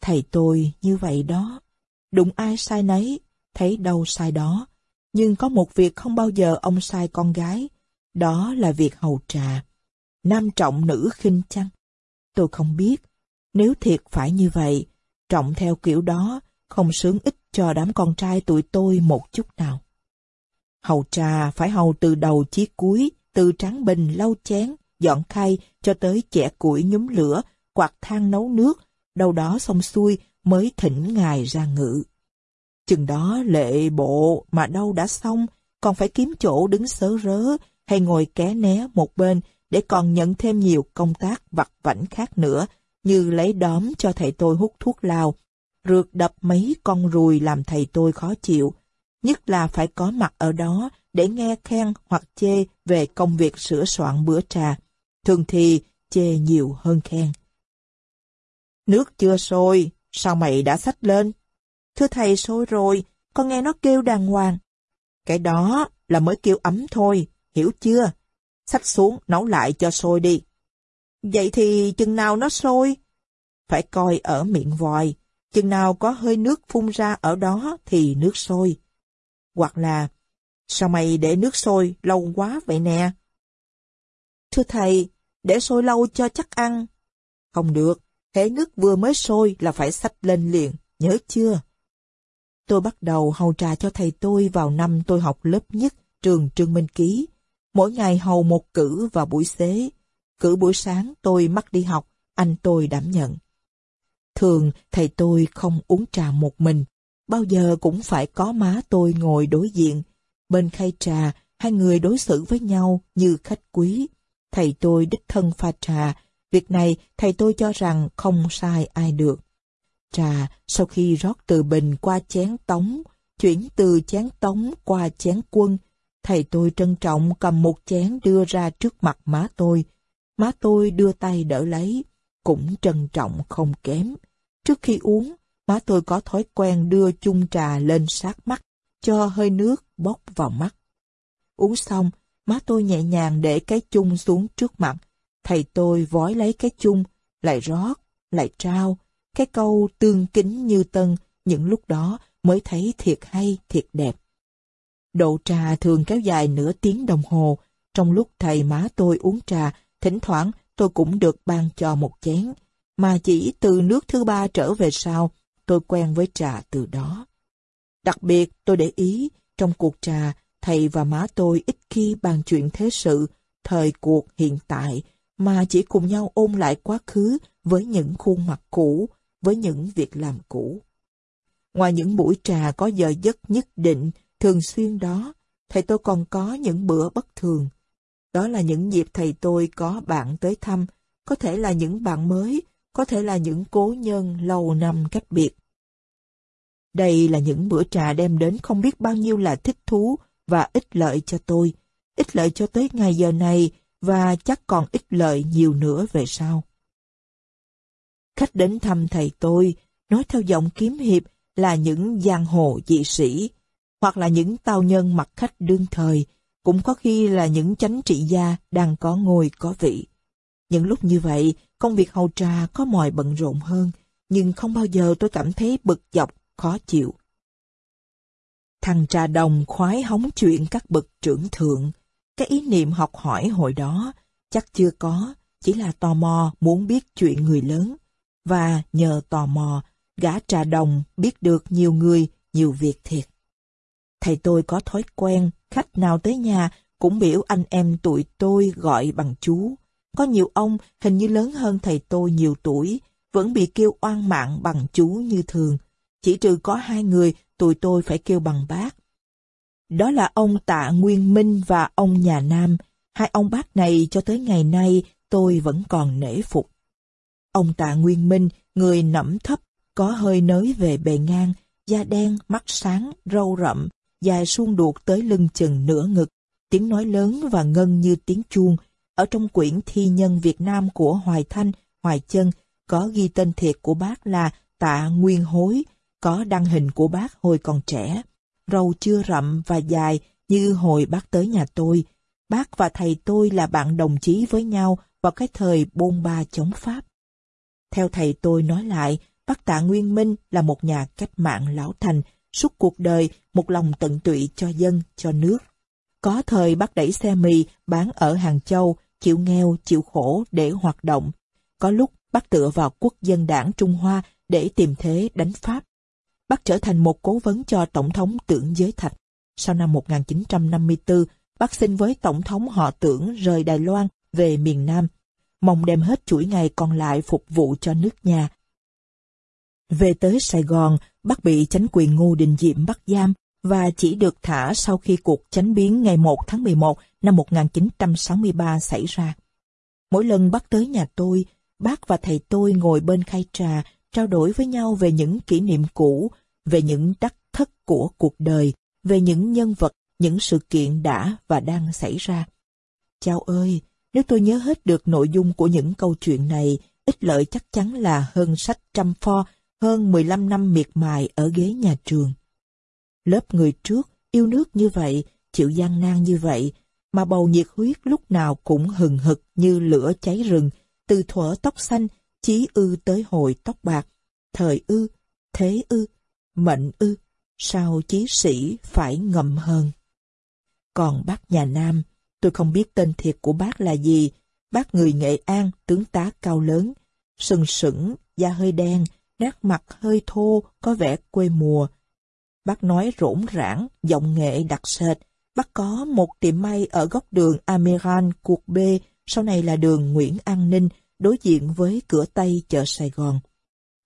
Thầy tôi như vậy đó, đụng ai sai nấy, thấy đâu sai đó. Nhưng có một việc không bao giờ ông sai con gái, đó là việc hầu trà. Nam trọng nữ khinh chăng? Tôi không biết, nếu thiệt phải như vậy, trọng theo kiểu đó, không sướng ích cho đám con trai tụi tôi một chút nào. Hầu trà phải hầu từ đầu chí cuối, từ tráng bình lau chén, dọn khay cho tới chẻ củi nhúm lửa, quạt than nấu nước, đâu đó xong xuôi mới thỉnh ngài ra ngự. Chừng đó lệ bộ mà đâu đã xong, còn phải kiếm chỗ đứng sớ rớ hay ngồi ké né một bên để còn nhận thêm nhiều công tác vặt vảnh khác nữa, như lấy đóm cho thầy tôi hút thuốc lao, rượt đập mấy con ruồi làm thầy tôi khó chịu, nhất là phải có mặt ở đó để nghe khen hoặc chê về công việc sửa soạn bữa trà. Thường thì chê nhiều hơn khen. Nước chưa sôi, sao mày đã xách lên? Thưa thầy sôi rồi, con nghe nó kêu đàng hoàng. Cái đó là mới kêu ấm thôi, hiểu chưa? Xách xuống, nấu lại cho sôi đi. Vậy thì chừng nào nó sôi? Phải coi ở miệng vòi, chừng nào có hơi nước phun ra ở đó thì nước sôi. Hoặc là, sao mày để nước sôi lâu quá vậy nè? Thưa thầy, để sôi lâu cho chắc ăn. Không được, thế nước vừa mới sôi là phải xách lên liền, nhớ chưa? Tôi bắt đầu hầu trà cho thầy tôi vào năm tôi học lớp nhất trường Trương Minh Ký. Mỗi ngày hầu một cử vào buổi xế. Cử buổi sáng tôi mắc đi học, anh tôi đảm nhận. Thường thầy tôi không uống trà một mình, bao giờ cũng phải có má tôi ngồi đối diện. Bên khay trà, hai người đối xử với nhau như khách quý. Thầy tôi đích thân pha trà, việc này thầy tôi cho rằng không sai ai được. Trà sau khi rót từ bình qua chén tống, chuyển từ chén tống qua chén quân, thầy tôi trân trọng cầm một chén đưa ra trước mặt má tôi. Má tôi đưa tay đỡ lấy, cũng trân trọng không kém. Trước khi uống, má tôi có thói quen đưa chung trà lên sát mắt, cho hơi nước bốc vào mắt. Uống xong, má tôi nhẹ nhàng để cái chung xuống trước mặt. Thầy tôi vói lấy cái chung, lại rót, lại trao. Cái câu tương kính như tân, những lúc đó mới thấy thiệt hay, thiệt đẹp. Độ trà thường kéo dài nửa tiếng đồng hồ. Trong lúc thầy má tôi uống trà, thỉnh thoảng tôi cũng được ban cho một chén. Mà chỉ từ nước thứ ba trở về sau, tôi quen với trà từ đó. Đặc biệt tôi để ý, trong cuộc trà, thầy và má tôi ít khi bàn chuyện thế sự, thời cuộc hiện tại, mà chỉ cùng nhau ôn lại quá khứ với những khuôn mặt cũ, với những việc làm cũ. Ngoài những buổi trà có giờ giấc nhất định, thường xuyên đó, thầy tôi còn có những bữa bất thường. Đó là những dịp thầy tôi có bạn tới thăm, có thể là những bạn mới, có thể là những cố nhân lâu năm cách biệt. Đây là những bữa trà đem đến không biết bao nhiêu là thích thú và ích lợi cho tôi, ích lợi cho tới ngày giờ này và chắc còn ích lợi nhiều nữa về sau. Khách đến thăm thầy tôi, nói theo giọng kiếm hiệp là những giang hồ dị sĩ, hoặc là những tao nhân mặt khách đương thời, cũng có khi là những chánh trị gia đang có ngôi có vị. Những lúc như vậy, công việc hầu trà có mòi bận rộn hơn, nhưng không bao giờ tôi cảm thấy bực dọc, khó chịu. Thằng trà đồng khoái hóng chuyện các bậc trưởng thượng. Cái ý niệm học hỏi hồi đó chắc chưa có, chỉ là tò mò muốn biết chuyện người lớn. Và nhờ tò mò, gã trà đồng biết được nhiều người, nhiều việc thiệt. Thầy tôi có thói quen, khách nào tới nhà cũng biểu anh em tụi tôi gọi bằng chú. Có nhiều ông hình như lớn hơn thầy tôi nhiều tuổi, vẫn bị kêu oan mạng bằng chú như thường. Chỉ trừ có hai người tụi tôi phải kêu bằng bác. Đó là ông Tạ Nguyên Minh và ông Nhà Nam. Hai ông bác này cho tới ngày nay tôi vẫn còn nể phục. Ông Tạ Nguyên Minh, người nẫm thấp, có hơi nới về bề ngang, da đen, mắt sáng, râu rậm, dài suông đuột tới lưng chừng nửa ngực, tiếng nói lớn và ngân như tiếng chuông. Ở trong quyển thi nhân Việt Nam của Hoài Thanh, Hoài Chân, có ghi tên thiệt của bác là Tạ Nguyên Hối, có đăng hình của bác hồi còn trẻ. Râu chưa rậm và dài như hồi bác tới nhà tôi. Bác và thầy tôi là bạn đồng chí với nhau vào cái thời bôn ba chống Pháp. Theo thầy tôi nói lại, bác Tạ Nguyên Minh là một nhà cách mạng lão thành, suốt cuộc đời một lòng tận tụy cho dân, cho nước. Có thời bác đẩy xe mì bán ở Hàng Châu, chịu nghèo, chịu khổ để hoạt động. Có lúc bác tựa vào quốc dân đảng Trung Hoa để tìm thế đánh Pháp. Bác trở thành một cố vấn cho Tổng thống Tưởng Giới Thạch. Sau năm 1954, bác xin với Tổng thống họ Tưởng rời Đài Loan về miền Nam, mong đem hết chuỗi ngày còn lại phục vụ cho nước nhà. Về tới Sài Gòn, bác bị chánh quyền Ngô Đình Diệm bắt giam và chỉ được thả sau khi cuộc chánh biến ngày 1 tháng 11 năm 1963 xảy ra. Mỗi lần bác tới nhà tôi, bác và thầy tôi ngồi bên khay trà, trao đổi với nhau về những kỷ niệm cũ, về những đắc thất của cuộc đời, về những nhân vật, những sự kiện đã và đang xảy ra. Chào ơi, nếu tôi nhớ hết được nội dung của những câu chuyện này, ích lợi chắc chắn là hơn sách trăm pho, hơn 15 năm miệt mài ở ghế nhà trường. Lớp người trước yêu nước như vậy, chịu gian nan như vậy, mà bầu nhiệt huyết lúc nào cũng hừng hực như lửa cháy rừng, từ thuở tóc xanh, chí ư tới hồi tóc bạc, thời ư, thế ư, mệnh ư, sao chí sĩ phải ngậm hơn. Còn bác nhà Nam, tôi không biết tên thiệt của bác là gì, bác người Nghệ An, tướng tá cao lớn, sừng sững, da hơi đen, nét mặt hơi thô, có vẻ quê mùa. Bác nói rỗn rãng, giọng nghệ đặc sệt. Bác có một tiệm may ở góc đường Amiran, cuộc B, sau này là đường Nguyễn An Ninh, đối diện với cửa Tây chợ Sài Gòn.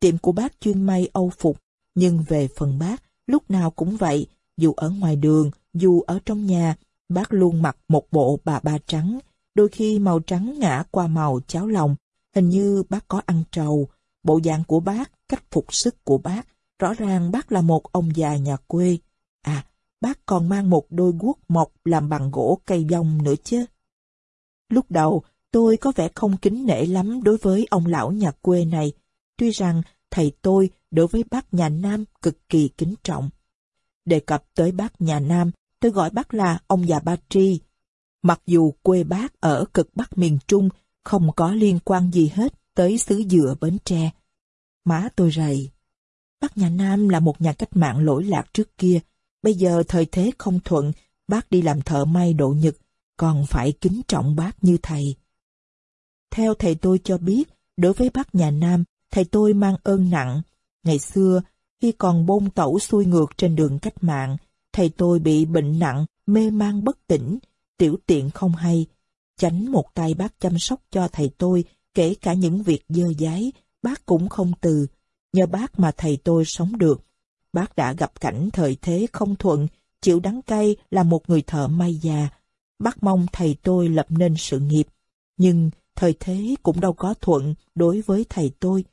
Tiệm của bác chuyên may âu phục, nhưng về phần bác, lúc nào cũng vậy, dù ở ngoài đường, dù ở trong nhà, bác luôn mặc một bộ bà ba trắng, đôi khi màu trắng ngã qua màu cháo lòng. Hình như bác có ăn trầu, bộ dạng của bác, cách phục sức của bác, rõ ràng bác là một ông già nhà quê. À, bác còn mang một đôi guốc mộc làm bằng gỗ cây dông nữa chứ. Lúc đầu, tôi có vẻ không kính nể lắm đối với ông lão nhà quê này, tuy rằng thầy tôi đối với bác nhà Nam cực kỳ kính trọng. Đề cập tới bác nhà Nam, tôi gọi bác là ông già Ba Tri. Mặc dù quê bác ở cực bắc miền Trung không có liên quan gì hết tới xứ dừa Bến Tre. Má tôi rầy. Bác nhà Nam là một nhà cách mạng lỗi lạc trước kia. Bây giờ thời thế không thuận, bác đi làm thợ may độ nhật, còn phải kính trọng bác như thầy. Theo thầy tôi cho biết, đối với bác nhà Nam, thầy tôi mang ơn nặng. Ngày xưa, khi còn bôn tẩu xuôi ngược trên đường cách mạng, thầy tôi bị bệnh nặng, mê man bất tỉnh, tiểu tiện không hay. Chánh một tay bác chăm sóc cho thầy tôi, kể cả những việc dơ dái, bác cũng không từ. Nhờ bác mà thầy tôi sống được. Bác đã gặp cảnh thời thế không thuận, chịu đắng cay là một người thợ may già. Bác mong thầy tôi lập nên sự nghiệp. Nhưng thời thế cũng đâu có thuận đối với thầy tôi.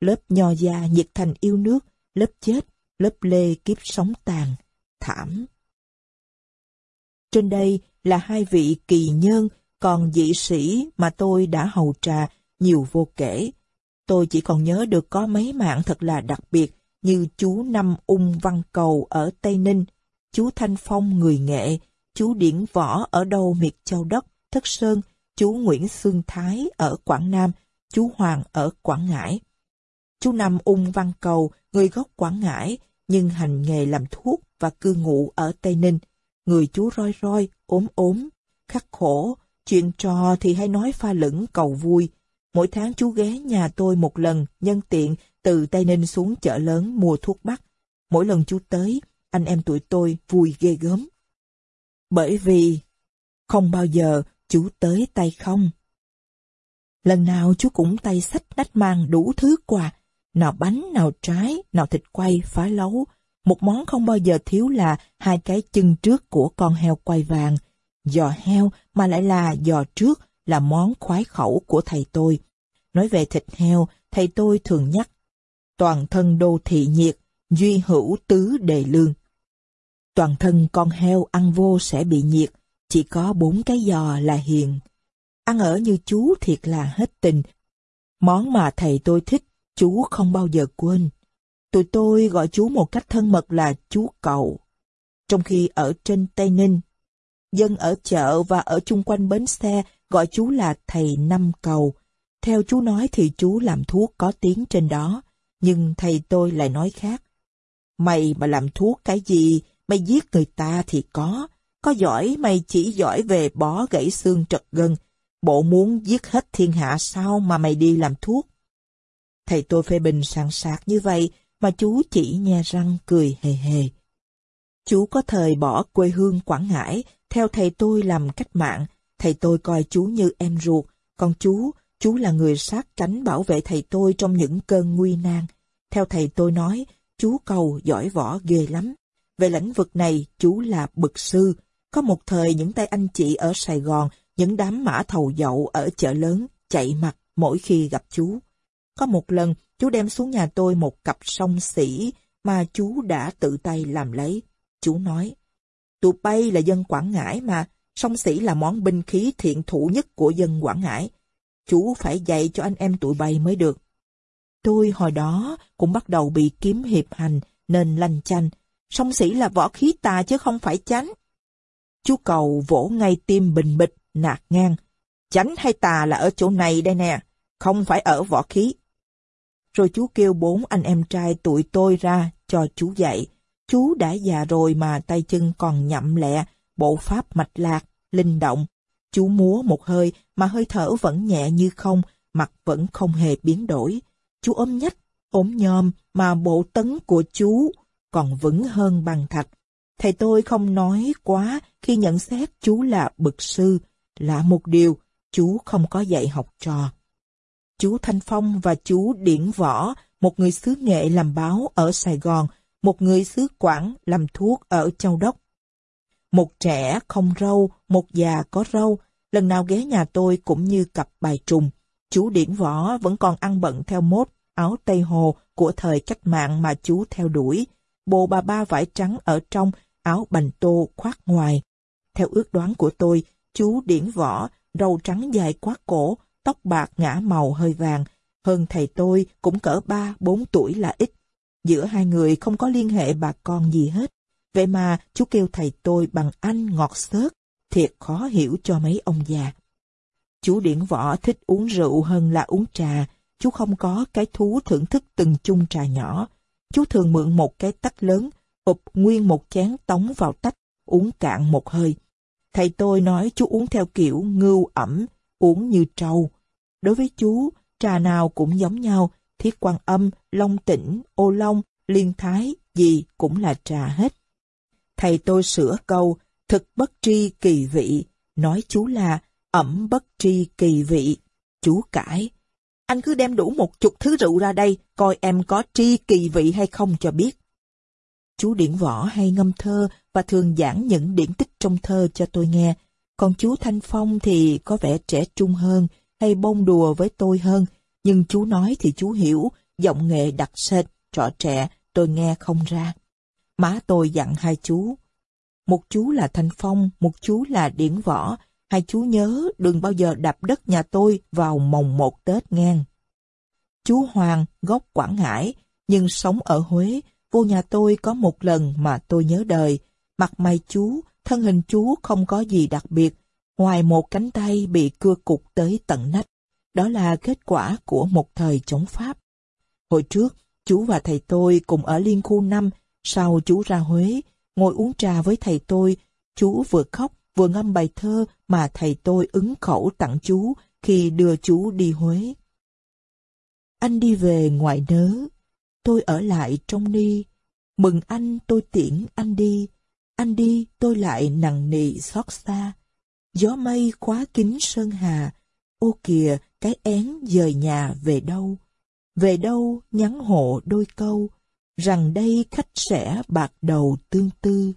Lớp nho gia nhiệt thành yêu nước, lớp chết, lớp lê kiếp sống tàn, thảm. Trên đây là hai vị kỳ nhân, còn dị sĩ mà tôi đã hầu trà nhiều vô kể. Tôi chỉ còn nhớ được có mấy mạng thật là đặc biệt như chú Năm Ung Văn Cầu ở Tây Ninh, chú Thanh Phong người Nghệ, chú Điển Võ ở đâu miệt Châu Đất, Thất Sơn, chú Nguyễn Xuân Thái ở Quảng Nam, chú Hoàng ở Quảng Ngãi. Chú Năm Ung Văn Cầu, người gốc Quảng Ngãi, nhưng hành nghề làm thuốc và cư ngụ ở Tây Ninh. Người chú roi roi, ốm ốm, khắc khổ, chuyện trò thì hay nói pha lẫn cầu vui. Mỗi tháng chú ghé nhà tôi một lần, nhân tiện, từ Tây Ninh xuống chợ lớn mua thuốc bắc. Mỗi lần chú tới, anh em tụi tôi vui ghê gớm. Bởi vì không bao giờ chú tới tay không. Lần nào chú cũng tay sách nách mang đủ thứ quà, nào bánh, nào trái, nào thịt quay, phá lấu. Một món không bao giờ thiếu là hai cái chân trước của con heo quay vàng. Giò heo mà lại là giò trước là món khoái khẩu của thầy tôi. Nói về thịt heo, thầy tôi thường nhắc, toàn thân đô thị nhiệt, duy hữu tứ đề lương. Toàn thân con heo ăn vô sẽ bị nhiệt, chỉ có bốn cái giò là hiền. Ăn ở như chú thiệt là hết tình. Món mà thầy tôi thích, chú không bao giờ quên. Tụi tôi gọi chú một cách thân mật là chú cậu. Trong khi ở trên Tây Ninh, dân ở chợ và ở chung quanh bến xe gọi chú là thầy Năm Cầu. Theo chú nói thì chú làm thuốc có tiếng trên đó, nhưng thầy tôi lại nói khác. Mày mà làm thuốc cái gì, mày giết người ta thì có, có giỏi mày chỉ giỏi về bó gãy xương trật gân, bộ muốn giết hết thiên hạ sao mà mày đi làm thuốc. Thầy tôi phê bình sàng sạc như vậy mà chú chỉ nhe răng cười hề hề. Chú có thời bỏ quê hương Quảng Ngãi, theo thầy tôi làm cách mạng, thầy tôi coi chú như em ruột, còn chú, chú là người sát cánh bảo vệ thầy tôi trong những cơn nguy nan. Theo thầy tôi nói, chú cầu giỏi võ ghê lắm. Về lĩnh vực này, chú là bậc sư. Có một thời những tay anh chị ở Sài Gòn, những đám mã thầu dậu ở chợ lớn, chạy mặt mỗi khi gặp chú. Có một lần, chú đem xuống nhà tôi một cặp song sĩ mà chú đã tự tay làm lấy. Chú nói, tụi bay là dân Quảng Ngãi mà, song sĩ là món binh khí thiện thủ nhất của dân Quảng Ngãi. Chú phải dạy cho anh em tụi bay mới được. Tôi hồi đó cũng bắt đầu bị kiếm hiệp hành nên lanh chanh. Song sĩ là võ khí tà chứ không phải chánh. Chú cầu vỗ ngay tim bình bịch, nạt ngang. Chánh hay tà là ở chỗ này đây nè, không phải ở võ khí. Rồi chú kêu bốn anh em trai tụi tôi ra cho chú dạy. Chú đã già rồi mà tay chân còn nhậm lẹ, bộ pháp mạch lạc, linh động. Chú múa một hơi mà hơi thở vẫn nhẹ như không, mặt vẫn không hề biến đổi. Chú ôm nhách, ốm nhom mà bộ tấn của chú còn vững hơn bằng thạch. Thầy tôi không nói quá khi nhận xét chú là bậc sư, là một điều, chú không có dạy học trò. Chú Thanh Phong và chú Điển Võ, một người xứ nghệ làm báo ở Sài Gòn, một người xứ Quảng làm thuốc ở Châu Đốc. Một trẻ không râu, một già có râu, lần nào ghé nhà tôi cũng như cặp bài trùng. Chú Điển Võ vẫn còn ăn bận theo mốt, áo Tây Hồ của thời cách mạng mà chú theo đuổi. Bộ bà ba vải trắng ở trong, áo bành tô khoác ngoài. Theo ước đoán của tôi, chú Điển Võ, râu trắng dài quá cổ, tóc bạc ngã màu hơi vàng, hơn thầy tôi cũng cỡ ba, bốn tuổi là ít. Giữa hai người không có liên hệ bà con gì hết. Vậy mà chú kêu thầy tôi bằng anh ngọt xớt, thiệt khó hiểu cho mấy ông già. Chú Điển Võ thích uống rượu hơn là uống trà, chú không có cái thú thưởng thức từng chung trà nhỏ. Chú thường mượn một cái tách lớn, ụp nguyên một chén tống vào tách, uống cạn một hơi. Thầy tôi nói chú uống theo kiểu ngưu ẩm, uống như trâu. Đối với chú, trà nào cũng giống nhau, thiết quan âm, long tỉnh, ô long, liên thái, gì cũng là trà hết. Thầy tôi sửa câu, thực bất tri kỳ vị, nói chú là ẩm bất tri kỳ vị. Chú cãi, anh cứ đem đủ một chục thứ rượu ra đây, coi em có tri kỳ vị hay không cho biết. Chú Điển Võ hay ngâm thơ và thường giảng những điển tích trong thơ cho tôi nghe, còn chú Thanh Phong thì có vẻ trẻ trung hơn, hay bông đùa với tôi hơn, nhưng chú nói thì chú hiểu, giọng nghệ đặc sệt, trọ trẻ, tôi nghe không ra. Má tôi dặn hai chú. Một chú là Thanh Phong, một chú là Điển Võ, hai chú nhớ đừng bao giờ đạp đất nhà tôi vào mồng một Tết ngang. Chú Hoàng, gốc Quảng Ngãi, nhưng sống ở Huế, vô nhà tôi có một lần mà tôi nhớ đời. Mặt mày chú, thân hình chú không có gì đặc biệt, ngoài một cánh tay bị cưa cục tới tận nách. Đó là kết quả của một thời chống Pháp. Hồi trước, chú và thầy tôi cùng ở liên khu 5, sau chú ra Huế, ngồi uống trà với thầy tôi, chú vừa khóc vừa ngâm bài thơ mà thầy tôi ứng khẩu tặng chú khi đưa chú đi Huế. Anh đi về ngoại nớ, tôi ở lại trong ni, mừng anh tôi tiễn anh đi, anh đi tôi lại nặng nị xót xa. Gió mây khóa kín sơn hà, ô kìa cái én dời nhà về đâu, về đâu nhắn hộ đôi câu, rằng đây khách sẽ bạc đầu tương tư.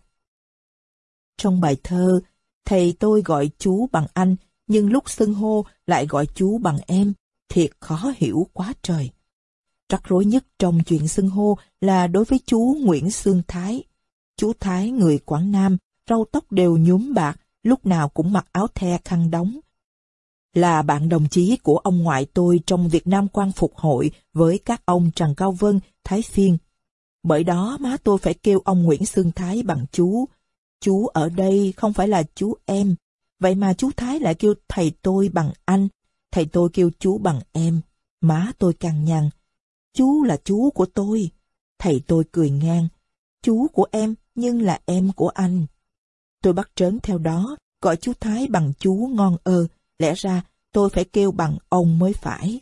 Trong bài thơ, thầy tôi gọi chú bằng anh, nhưng lúc xưng hô lại gọi chú bằng em, thiệt khó hiểu quá trời. Rắc rối nhất trong chuyện xưng hô là đối với chú Nguyễn Sương Thái. Chú Thái người Quảng Nam, râu tóc đều nhuốm bạc, lúc nào cũng mặc áo the khăn đóng. Là bạn đồng chí của ông ngoại tôi trong Việt Nam quan phục hội với các ông Trần Cao Vân, Thái Phiên. Bởi đó má tôi phải kêu ông Nguyễn Sương Thái bằng chú. Chú ở đây không phải là chú em, vậy mà chú Thái lại kêu thầy tôi bằng anh, thầy tôi kêu chú bằng em. Má tôi càng nhằn, chú là chú của tôi. Thầy tôi cười ngang, chú của em nhưng là em của anh. Tôi bắt trớn theo đó, gọi chú Thái bằng chú ngon ơ, lẽ ra tôi phải kêu bằng ông mới phải.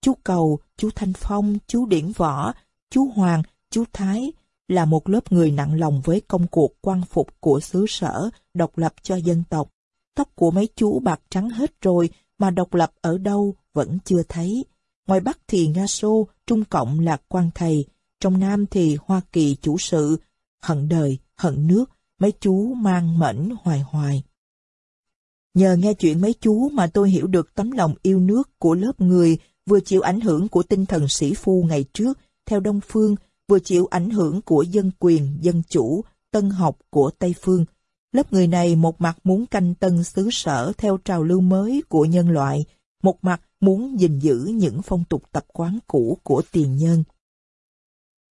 Chú Cầu, chú Thanh Phong, chú Điển Võ, chú Hoàng, chú Thái là một lớp người nặng lòng với công cuộc quan phục của xứ sở độc lập cho dân tộc. Tóc của mấy chú bạc trắng hết rồi mà độc lập ở đâu vẫn chưa thấy. Ngoài Bắc thì Nga Xô, Trung Cộng là quan thầy, trong Nam thì Hoa Kỳ chủ sự, hận đời, hận nước, mấy chú mang mẫn hoài hoài. Nhờ nghe chuyện mấy chú mà tôi hiểu được tấm lòng yêu nước của lớp người vừa chịu ảnh hưởng của tinh thần sĩ phu ngày trước theo Đông Phương, vừa chịu ảnh hưởng của dân quyền, dân chủ, tân học của Tây Phương. Lớp người này một mặt muốn canh tân xứ sở theo trào lưu mới của nhân loại, một mặt muốn gìn giữ những phong tục tập quán cũ của tiền nhân.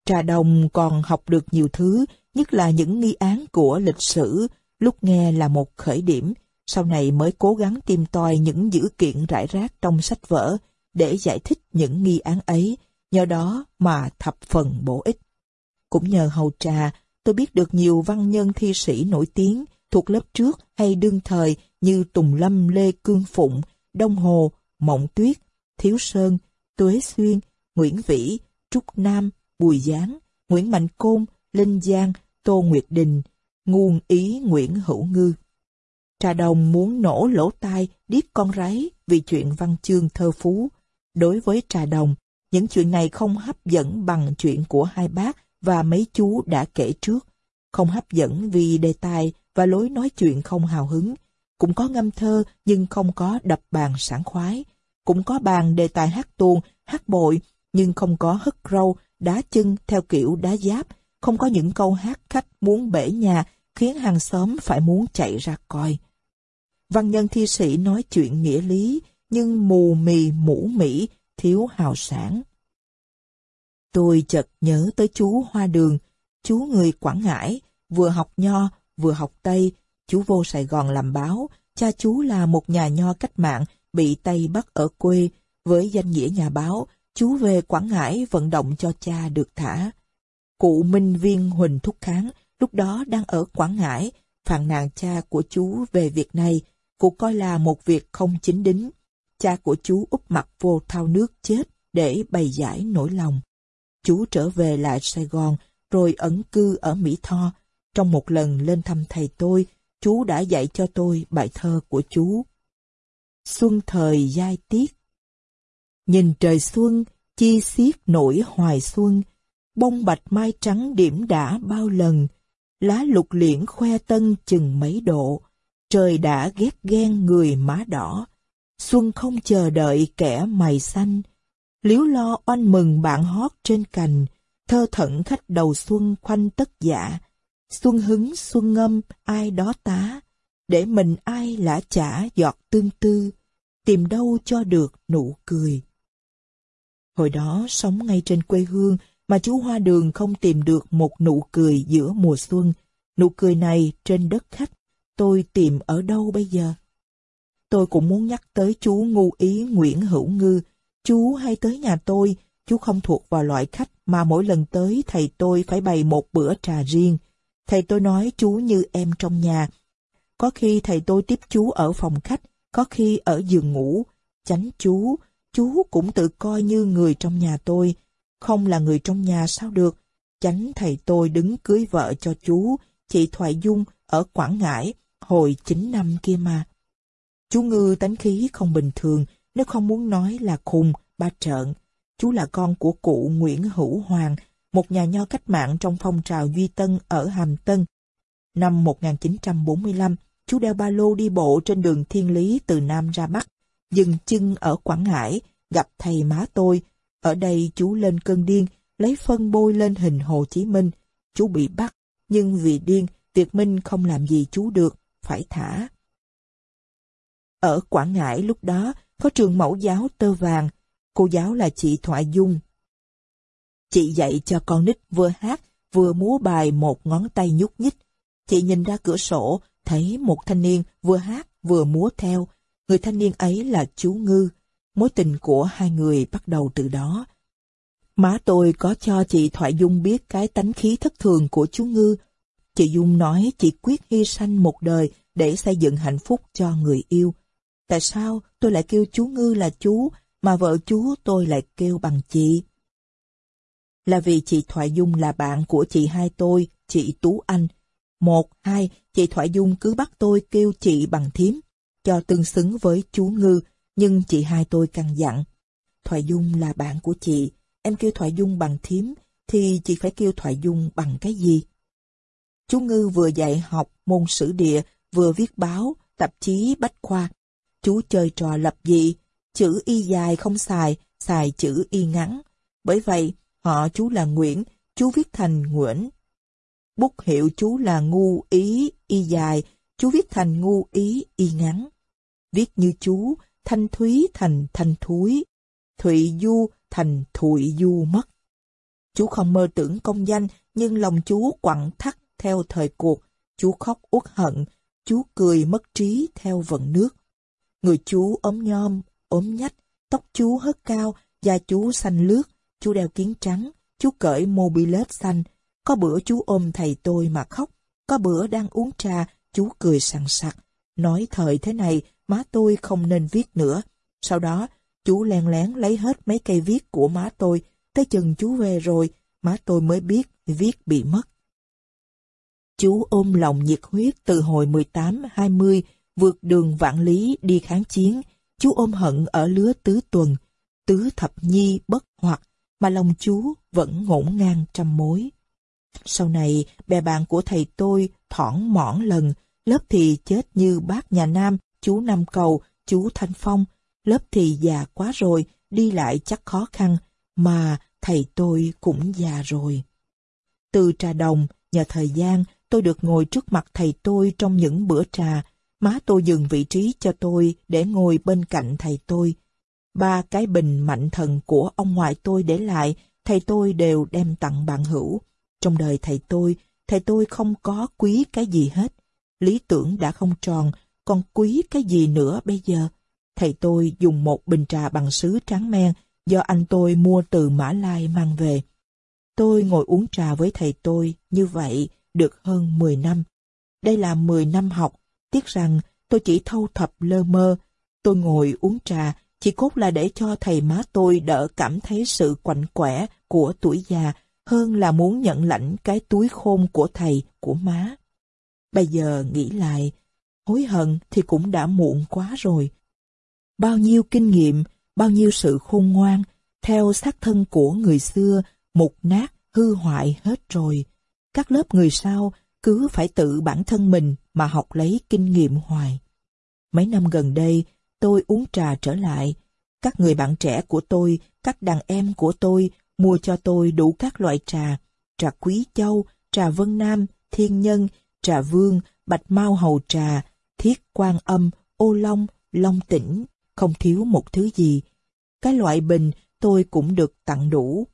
Trà đồng còn học được nhiều thứ, nhất là những nghi án của lịch sử, lúc nghe là một khởi điểm, sau này mới cố gắng tìm tòi những dữ kiện rải rác trong sách vở để giải thích những nghi án ấy, nhờ đó mà thập phần bổ ích. Cũng nhờ hầu trà, tôi biết được nhiều văn nhân thi sĩ nổi tiếng thuộc lớp trước hay đương thời như Tùng Lâm, Lê Cương Phụng, Đông Hồ, Mộng Tuyết, Thiếu Sơn, Tuế Xuyên, Nguyễn Vĩ, Trúc Nam, Bùi Giáng, Nguyễn Mạnh Côn, Linh Giang, Tô Nguyệt Đình, nguồn ý Nguyễn Hữu Ngư. Trà Đồng muốn nổ lỗ tai điếc con ráy vì chuyện văn chương thơ phú. Đối với Trà Đồng, những chuyện này không hấp dẫn bằng chuyện của hai bác và mấy chú đã kể trước. Không hấp dẫn vì đề tài và lối nói chuyện không hào hứng. Cũng có ngâm thơ nhưng không có đập bàn sảng khoái. Cũng có bàn đề tài hát tuồng, hát bội nhưng không có hất râu, đá chân theo kiểu đá giáp. Không có những câu hát khách muốn bể nhà khiến hàng xóm phải muốn chạy ra coi. Văn nhân thi sĩ nói chuyện nghĩa lý, nhưng mù mì mũ mĩ thiếu hào sản. Tôi chợt nhớ tới chú Hoa Đường, chú người Quảng Ngãi, vừa học nho, vừa học Tây, chú vô Sài Gòn làm báo, cha chú là một nhà nho cách mạng, bị Tây bắt ở quê, với danh nghĩa nhà báo, chú về Quảng Ngãi vận động cho cha được thả. Cụ Minh Viên Huỳnh Thúc Kháng lúc đó đang ở Quảng Ngãi, phàn nàn cha của chú về việc này, cụ coi là một việc không chính đính. Cha của chú úp mặt vô thao nước chết để bày giải nỗi lòng. Chú trở về lại Sài Gòn, rồi ẩn cư ở Mỹ Tho. Trong một lần lên thăm thầy tôi, chú đã dạy cho tôi bài thơ của chú. Xuân thời giai tiết. Nhìn trời xuân, chi xiết nổi hoài xuân, bông bạch mai trắng điểm đã bao lần, lá lục liễn khoe tân chừng mấy độ, trời đã ghét ghen người má đỏ, xuân không chờ đợi kẻ mày xanh, liếu lo oanh mừng bạn hót trên cành, thơ thẩn khách đầu xuân khoanh tất dạ, xuân hứng xuân ngâm ai đó tá, để mình ai lã chả giọt tương tư, tìm đâu cho được nụ cười. Hồi đó sống ngay trên quê hương mà chú Hoa Đường không tìm được một nụ cười giữa mùa xuân. Nụ cười này trên đất khách, tôi tìm ở đâu bây giờ? Tôi cũng muốn nhắc tới chú ngu ý Nguyễn Hữu Ngư. Chú hay tới nhà tôi, chú không thuộc vào loại khách mà mỗi lần tới thầy tôi phải bày một bữa trà riêng. Thầy tôi nói chú như em trong nhà. Có khi thầy tôi tiếp chú ở phòng khách, có khi ở giường ngủ. Chánh chú, chú cũng tự coi như người trong nhà tôi. Không là người trong nhà sao được. Chánh thầy tôi đứng cưới vợ cho chú, chị Thoại Dung ở Quảng Ngãi, hồi 9 năm kia mà. Chú Ngư tánh khí không bình thường, nếu không muốn nói là khùng, ba trợn. Chú là con của cụ Nguyễn Hữu Hoàng, một nhà nho cách mạng trong phong trào Duy Tân ở Hàm Tân. Năm 1945, chú đeo ba lô đi bộ trên đường Thiên Lý từ Nam ra Bắc, dừng chân ở Quảng Ngãi, gặp thầy má tôi. Ở đây chú lên cơn điên, lấy phân bôi lên hình Hồ Chí Minh. Chú bị bắt, nhưng vì điên, Việt Minh không làm gì chú được, phải thả. Ở Quảng Ngãi lúc đó có trường mẫu giáo tơ vàng, cô giáo là chị Thoại Dung. Chị dạy cho con nít vừa hát, vừa múa bài một ngón tay nhúc nhích. Chị nhìn ra cửa sổ, thấy một thanh niên vừa hát vừa múa theo. Người thanh niên ấy là chú Ngư. Mối tình của hai người bắt đầu từ đó. Má tôi có cho chị Thoại Dung biết cái tánh khí thất thường của chú Ngư. Chị Dung nói chị quyết hy sanh một đời để xây dựng hạnh phúc cho người yêu. Tại sao tôi lại kêu chú Ngư là chú, mà vợ chú tôi lại kêu bằng chị? Là vì chị Thoại Dung là bạn của chị hai tôi, chị Tú Anh. Một, hai, chị Thoại Dung cứ bắt tôi kêu chị bằng thím, cho tương xứng với chú Ngư, nhưng chị hai tôi căng dặn. Thoại Dung là bạn của chị, em kêu Thoại Dung bằng thím, thì chị phải kêu Thoại Dung bằng cái gì? Chú Ngư vừa dạy học môn sử địa, vừa viết báo, tạp chí bách khoa. Chú chơi trò lập dị, chữ y dài không xài, xài chữ y ngắn. Bởi vậy, họ chú là Nguyễn, chú viết thành Nguyễn. Bút hiệu chú là ngu ý y dài, chú viết thành ngu ý y ngắn. Viết như chú, thanh thúy thành thanh thúi, thụy du thành thụy du mất. Chú không mơ tưởng công danh, nhưng lòng chú quặn thắt theo thời cuộc. chú khóc uất hận, chú cười mất trí theo vận nước. Người chú ốm nhom, ốm nhách, tóc chú hớt cao, da chú xanh lướt, chú đeo kiến trắng, chú cởi mobilet xanh. Có bữa chú ôm thầy tôi mà khóc, có bữa đang uống trà, chú cười sằng sặc. Nói thời thế này, má tôi không nên viết nữa. Sau đó, chú len lén lấy hết mấy cây viết của má tôi, tới chừng chú về rồi, má tôi mới biết viết bị mất. Chú ôm lòng nhiệt huyết từ hồi 18-20, vượt đường vạn lý đi kháng chiến. Chú ôm hận ở lứa tứ tuần, tứ thập nhi bất hoặc, mà lòng chú vẫn ngổn ngang trăm mối. Sau này, bè bạn của thầy tôi thỏn mỏn lần, lớp thì chết như bác nhà Nam, chú Nam Cầu, chú Thanh Phong, lớp thì già quá rồi, đi lại chắc khó khăn, mà thầy tôi cũng già rồi. Từ trà đồng, nhờ thời gian, tôi được ngồi trước mặt thầy tôi trong những bữa trà. Má tôi dừng vị trí cho tôi để ngồi bên cạnh thầy tôi. Ba cái bình mạnh thần của ông ngoại tôi để lại, thầy tôi đều đem tặng bạn hữu. Trong đời thầy tôi, thầy tôi không có quý cái gì hết. Lý tưởng đã không tròn, còn quý cái gì nữa bây giờ? Thầy tôi dùng một bình trà bằng sứ trắng men do anh tôi mua từ Mã Lai mang về. Tôi ngồi uống trà với thầy tôi như vậy được hơn 10 năm. Đây là 10 năm học, tiếc rằng tôi chỉ thâu thập lơ mơ. Tôi ngồi uống trà chỉ cốt là để cho thầy má tôi đỡ cảm thấy sự quạnh quẻ của tuổi già hơn là muốn nhận lãnh cái túi khôn của thầy, của má. Bây giờ nghĩ lại, hối hận thì cũng đã muộn quá rồi. Bao nhiêu kinh nghiệm, bao nhiêu sự khôn ngoan, theo xác thân của người xưa, mục nát, hư hoại hết rồi. Các lớp người sau cứ phải tự bản thân mình mà học lấy kinh nghiệm hoài. Mấy năm gần đây, tôi uống trà trở lại. Các người bạn trẻ của tôi, các đàn em của tôi mua cho tôi đủ các loại trà. Trà Quý Châu, trà Vân Nam, Thiên Nhân, trà Vương, Bạch Mau Hầu Trà, Thiết Quan Âm, Ô Long, Long Tĩnh, không thiếu một thứ gì. Cái loại bình tôi cũng được tặng đủ.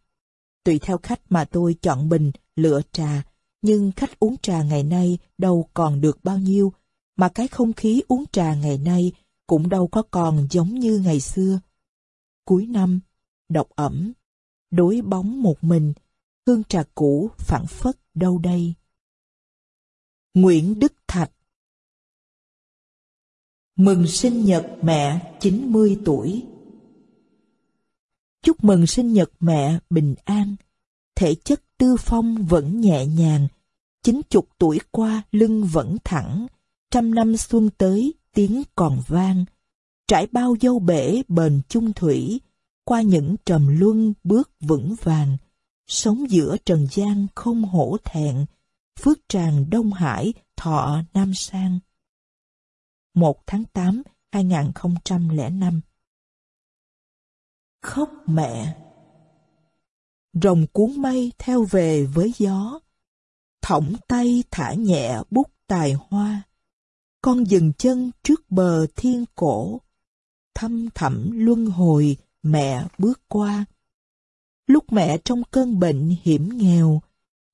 Tùy theo khách mà tôi chọn bình, lựa trà, nhưng khách uống trà ngày nay đâu còn được bao nhiêu, mà cái không khí uống trà ngày nay cũng đâu có còn giống như ngày xưa. Cuối năm, độc ẩm, đối bóng một mình, hương trà cũ phản phất đâu đây. Nguyễn Đức Thạch Mừng sinh nhật mẹ 90 tuổi Chúc mừng sinh nhật mẹ bình an, thể chất tư phong vẫn nhẹ nhàng, chín chục tuổi qua lưng vẫn thẳng, trăm năm xuân tới tiếng còn vang, trải bao dâu bể bền chung thủy, qua những trầm luân bước vững vàng, sống giữa trần gian không hổ thẹn, phước tràng Đông Hải thọ Nam Sang. 1 tháng 8 2005 Khóc mẹ Rồng cuốn mây theo về với gió, thõng tay thả nhẹ bút tài hoa. Con dừng chân trước bờ thiên cổ, thâm thẳm luân hồi mẹ bước qua. Lúc mẹ trong cơn bệnh hiểm nghèo,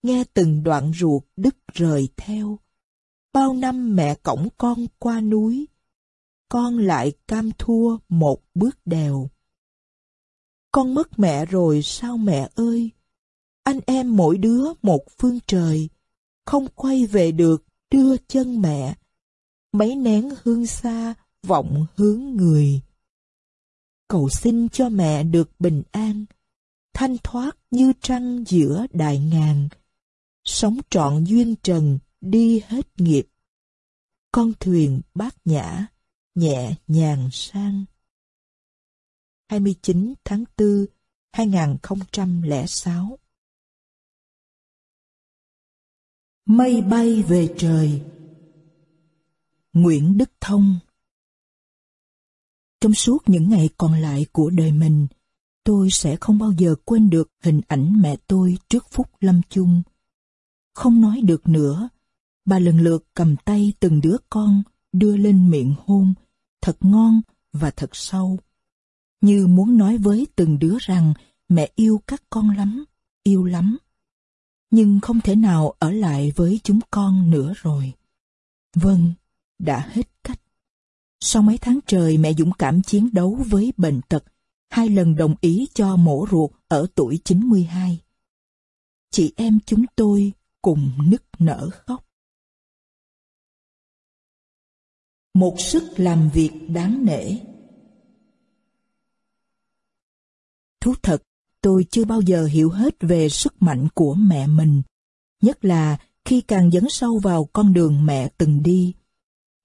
nghe từng đoạn ruột đứt rời theo. Bao năm mẹ cõng con qua núi, con lại cam thua một bước đèo. Con mất mẹ rồi sao mẹ ơi? Anh em mỗi đứa một phương trời, không quay về được đưa chân mẹ. Mấy nén hương xa vọng hướng người. Cầu xin cho mẹ được bình an, thanh thoát như trăng giữa đại ngàn, sống trọn duyên trần đi hết nghiệp. Con thuyền bát nhã, nhẹ nhàng sang. 29 tháng 4, 2006 Mây bay về trời Nguyễn Đức Thông Trong suốt những ngày còn lại của đời mình, tôi sẽ không bao giờ quên được hình ảnh mẹ tôi trước phút lâm chung. Không nói được nữa, bà lần lượt cầm tay từng đứa con đưa lên miệng hôn, thật ngon và thật sâu như muốn nói với từng đứa rằng mẹ yêu các con lắm, yêu lắm. nhưng không thể nào ở lại với chúng con nữa rồi. Vâng, đã hết cách. Sau mấy tháng trời mẹ dũng cảm chiến đấu với bệnh tật, hai lần đồng ý cho mổ ruột ở tuổi 92. Chị em chúng tôi cùng nức nở khóc. Một sức làm việc đáng nể Thú thật, tôi chưa bao giờ hiểu hết về sức mạnh của mẹ mình, nhất là khi càng dấn sâu vào con đường mẹ từng đi.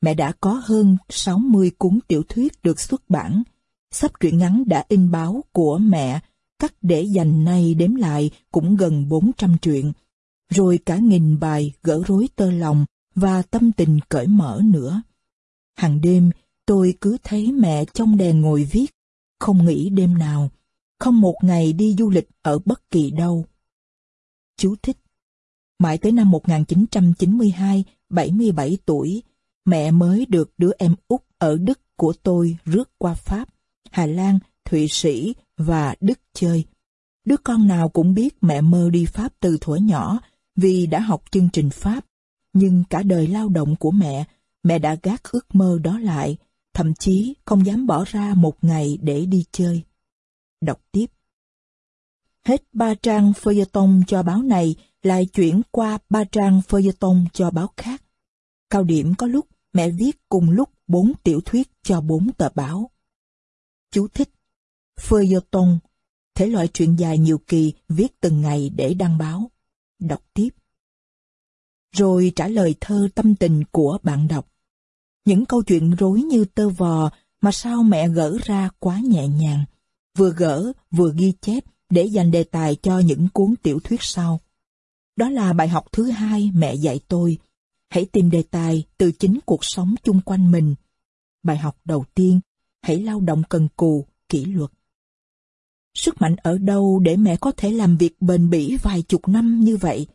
Mẹ đã có hơn 60 cuốn tiểu thuyết được xuất bản, sắp truyện ngắn đã in báo của mẹ, cắt để dành nay đếm lại cũng gần 400 truyện, rồi cả nghìn bài gỡ rối tơ lòng và tâm tình cởi mở nữa. Hàng đêm, tôi cứ thấy mẹ trong đèn ngồi viết, không nghỉ đêm nào, không một ngày đi du lịch ở bất kỳ đâu. Chú thích. Mãi tới năm 1992, 77 tuổi, mẹ mới được đứa em út ở Đức của tôi rước qua Pháp, Hà Lan, Thụy Sĩ và Đức chơi. Đứa con nào cũng biết mẹ mơ đi Pháp từ thuở nhỏ vì đã học chương trình Pháp. Nhưng cả đời lao động của mẹ, mẹ đã gác ước mơ đó lại, thậm chí không dám bỏ ra một ngày để đi chơi. Đọc tiếp. Hết ba trang feuilleton cho báo này, lại chuyển qua ba trang feuilleton cho báo khác. Cao điểm có lúc mẹ viết cùng lúc bốn tiểu thuyết cho bốn tờ báo. Chú thích Feuilleton, thể loại truyện dài nhiều kỳ viết từng ngày để đăng báo. Đọc tiếp. Rồi trả lời thơ tâm tình của bạn đọc. Những câu chuyện rối như tơ vò mà sao mẹ gỡ ra quá nhẹ nhàng. Vừa gỡ vừa ghi chép để dành đề tài cho những cuốn tiểu thuyết sau. Đó là bài học thứ hai mẹ dạy tôi. Hãy tìm đề tài từ chính cuộc sống chung quanh mình. Bài học đầu tiên, hãy lao động cần cù, kỷ luật. Sức mạnh ở đâu để mẹ có thể làm việc bền bỉ vài chục năm như vậy?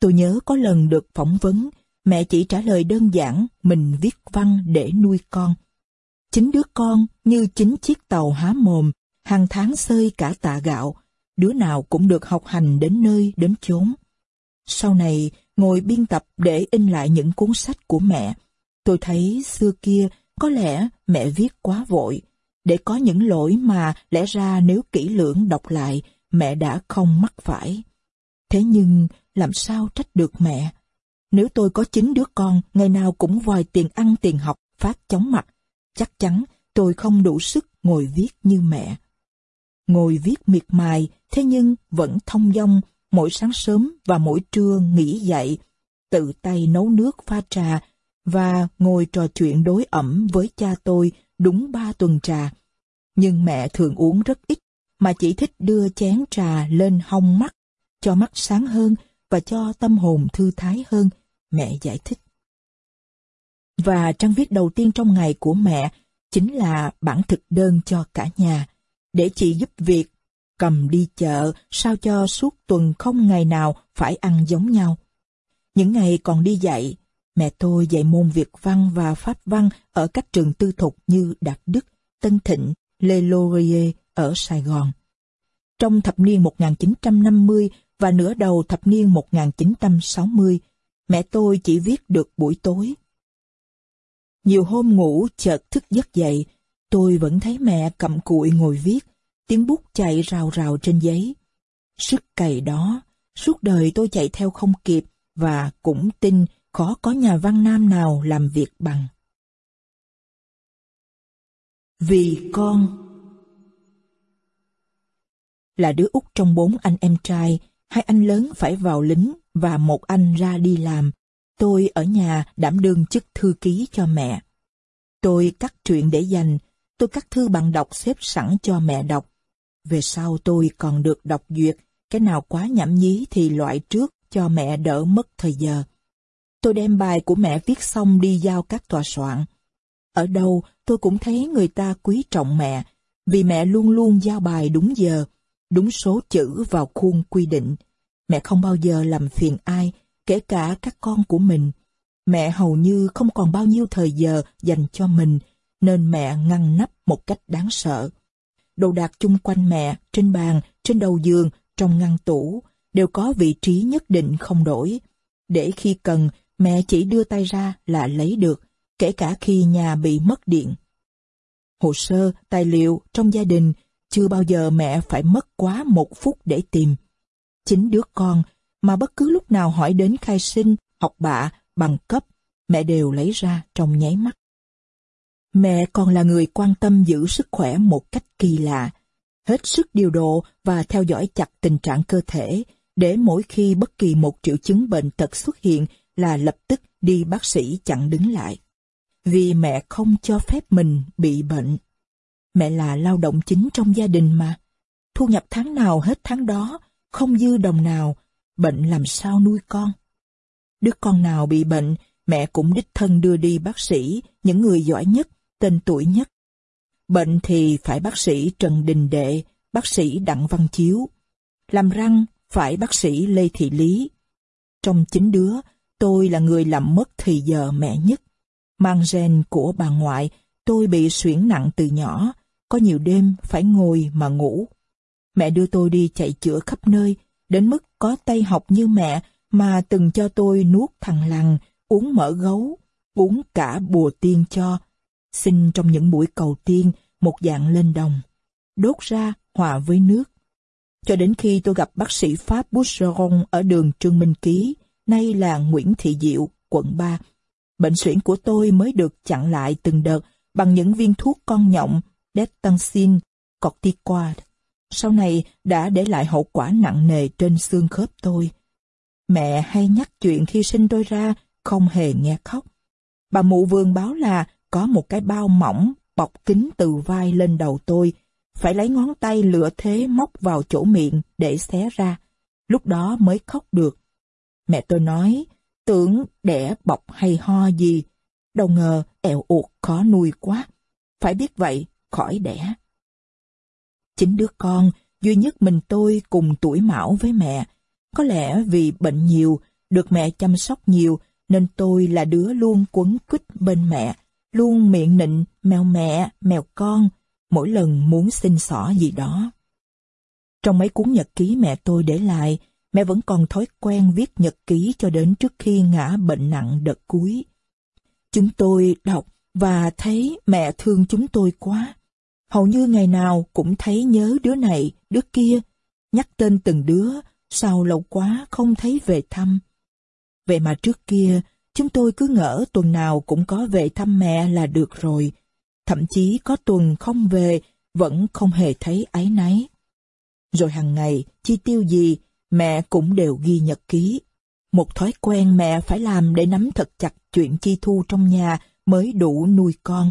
Tôi nhớ có lần được phỏng vấn, mẹ chỉ trả lời đơn giản mình viết văn để nuôi con. Chính đứa con như chính chiếc tàu há mồm, hàng tháng xơi cả tạ gạo, đứa nào cũng được học hành đến nơi đến chốn. Sau này, ngồi biên tập để in lại những cuốn sách của mẹ, tôi thấy xưa kia có lẽ mẹ viết quá vội, để có những lỗi mà lẽ ra nếu kỹ lưỡng đọc lại, mẹ đã không mắc phải. Thế nhưng, làm sao trách được mẹ? Nếu tôi có chín đứa con, ngày nào cũng vòi tiền ăn tiền học, phát chóng mặt, chắc chắn tôi không đủ sức ngồi viết như mẹ. Ngồi viết miệt mài, thế nhưng vẫn thông dong, mỗi sáng sớm và mỗi trưa nghỉ dậy, tự tay nấu nước pha trà và ngồi trò chuyện đối ẩm với cha tôi đúng ba tuần trà. Nhưng mẹ thường uống rất ít, mà chỉ thích đưa chén trà lên hông mắt, cho mắt sáng hơn và cho tâm hồn thư thái hơn, mẹ giải thích. Và trang viết đầu tiên trong ngày của mẹ chính là bản thực đơn cho cả nhà, để chị giúp việc cầm đi chợ sao cho suốt tuần không ngày nào phải ăn giống nhau. Những ngày còn đi dạy, mẹ tôi dạy môn Việt văn và Pháp văn ở các trường tư thục như Đạt Đức, Tân Thịnh, Lê Laurier ở Sài Gòn. Trong thập niên 1950 và nửa đầu thập niên 1960, mẹ tôi chỉ viết được buổi tối. Nhiều hôm ngủ chợt thức giấc dậy, tôi vẫn thấy mẹ cầm cụi ngồi viết, tiếng bút chạy rào rào trên giấy. Sức cày đó, suốt đời tôi chạy theo không kịp và cũng tin khó có nhà văn nam nào làm việc bằng. Vì con Là đứa út trong bốn anh em trai, hai anh lớn phải vào lính và một anh ra đi làm. Tôi ở nhà đảm đương chức thư ký cho mẹ. Tôi cắt truyện để dành, tôi cắt thư bằng đọc xếp sẵn cho mẹ đọc. Về sau tôi còn được đọc duyệt, cái nào quá nhảm nhí thì loại trước cho mẹ đỡ mất thời giờ. Tôi đem bài của mẹ viết xong đi giao các tòa soạn. Ở đâu tôi cũng thấy người ta quý trọng mẹ, vì mẹ luôn luôn giao bài đúng giờ, đúng số chữ vào khuôn quy định. Mẹ không bao giờ làm phiền ai, kể cả các con của mình. Mẹ hầu như không còn bao nhiêu thời giờ dành cho mình, nên mẹ ngăn nắp một cách đáng sợ. Đồ đạc chung quanh mẹ, trên bàn, trên đầu giường, trong ngăn tủ, đều có vị trí nhất định không đổi. Để khi cần, mẹ chỉ đưa tay ra là lấy được, kể cả khi nhà bị mất điện. Hồ sơ, tài liệu trong gia đình chưa bao giờ mẹ phải mất quá một phút để tìm. Chính đứa con mà bất cứ lúc nào hỏi đến khai sinh, học bạ, bằng cấp, mẹ đều lấy ra trong nháy mắt. Mẹ còn là người quan tâm giữ sức khỏe một cách kỳ lạ, hết sức điều độ và theo dõi chặt tình trạng cơ thể, để mỗi khi bất kỳ một triệu chứng bệnh tật xuất hiện là lập tức đi bác sĩ chặn đứng lại. Vì mẹ không cho phép mình bị bệnh. Mẹ là lao động chính trong gia đình mà. Thu nhập tháng nào hết tháng đó, không dư đồng nào, bệnh làm sao nuôi con. Đứa con nào bị bệnh, mẹ cũng đích thân đưa đi bác sĩ, những người giỏi nhất, tên tuổi nhất. Bệnh thì phải bác sĩ Trần Đình Đệ, bác sĩ Đặng Văn Chiếu. Làm răng phải bác sĩ Lê Thị Lý. Trong chín đứa, tôi là người làm mất thì giờ mẹ nhất. Mang gen của bà ngoại, tôi bị suyễn nặng từ nhỏ, có nhiều đêm phải ngồi mà ngủ. Mẹ đưa tôi đi chạy chữa khắp nơi, đến mức có tay học như mẹ mà từng cho tôi nuốt thằng lằn, uống mỡ gấu, uống cả bùa tiên cho, sinh trong những buổi cầu tiên một dạng lên đồng, đốt ra hòa với nước. Cho đến khi tôi gặp bác sĩ Pháp Boucheron ở đường Trương Minh Ký, nay là Nguyễn Thị Diệu, quận 3, bệnh suyễn của tôi mới được chặn lại từng đợt bằng những viên thuốc con nhộng, Detanxin, corticoid. Sau này đã để lại hậu quả nặng nề trên xương khớp tôi. Mẹ hay nhắc chuyện khi sinh tôi ra, không hề nghe khóc. Bà mụ vườn báo là có một cái bao mỏng bọc kính từ vai lên đầu tôi, phải lấy ngón tay lựa thế móc vào chỗ miệng để xé ra, lúc đó mới khóc được. Mẹ tôi nói, tưởng đẻ bọc hay ho gì, đâu ngờ ẹo uột khó nuôi quá, phải biết vậy, khỏi đẻ. Chính đứa con, duy nhất mình tôi cùng tuổi mão với mẹ, có lẽ vì bệnh nhiều, được mẹ chăm sóc nhiều, nên tôi là đứa luôn quấn quýt bên mẹ, luôn miệng nịnh mèo mẹ, mèo con, mỗi lần muốn xin xỏ gì đó. Trong mấy cuốn nhật ký mẹ tôi để lại, mẹ vẫn còn thói quen viết nhật ký cho đến trước khi ngã bệnh nặng đợt cuối. Chúng tôi đọc và thấy mẹ thương chúng tôi quá. Hầu như ngày nào cũng thấy nhớ đứa này, đứa kia, nhắc tên từng đứa, sao lâu quá không thấy về thăm. Vậy mà trước kia, chúng tôi cứ ngỡ tuần nào cũng có về thăm mẹ là được rồi. Thậm chí có tuần không về, vẫn không hề thấy áy náy. Rồi hàng ngày, chi tiêu gì, mẹ cũng đều ghi nhật ký. Một thói quen mẹ phải làm để nắm thật chặt chuyện chi thu trong nhà mới đủ nuôi con.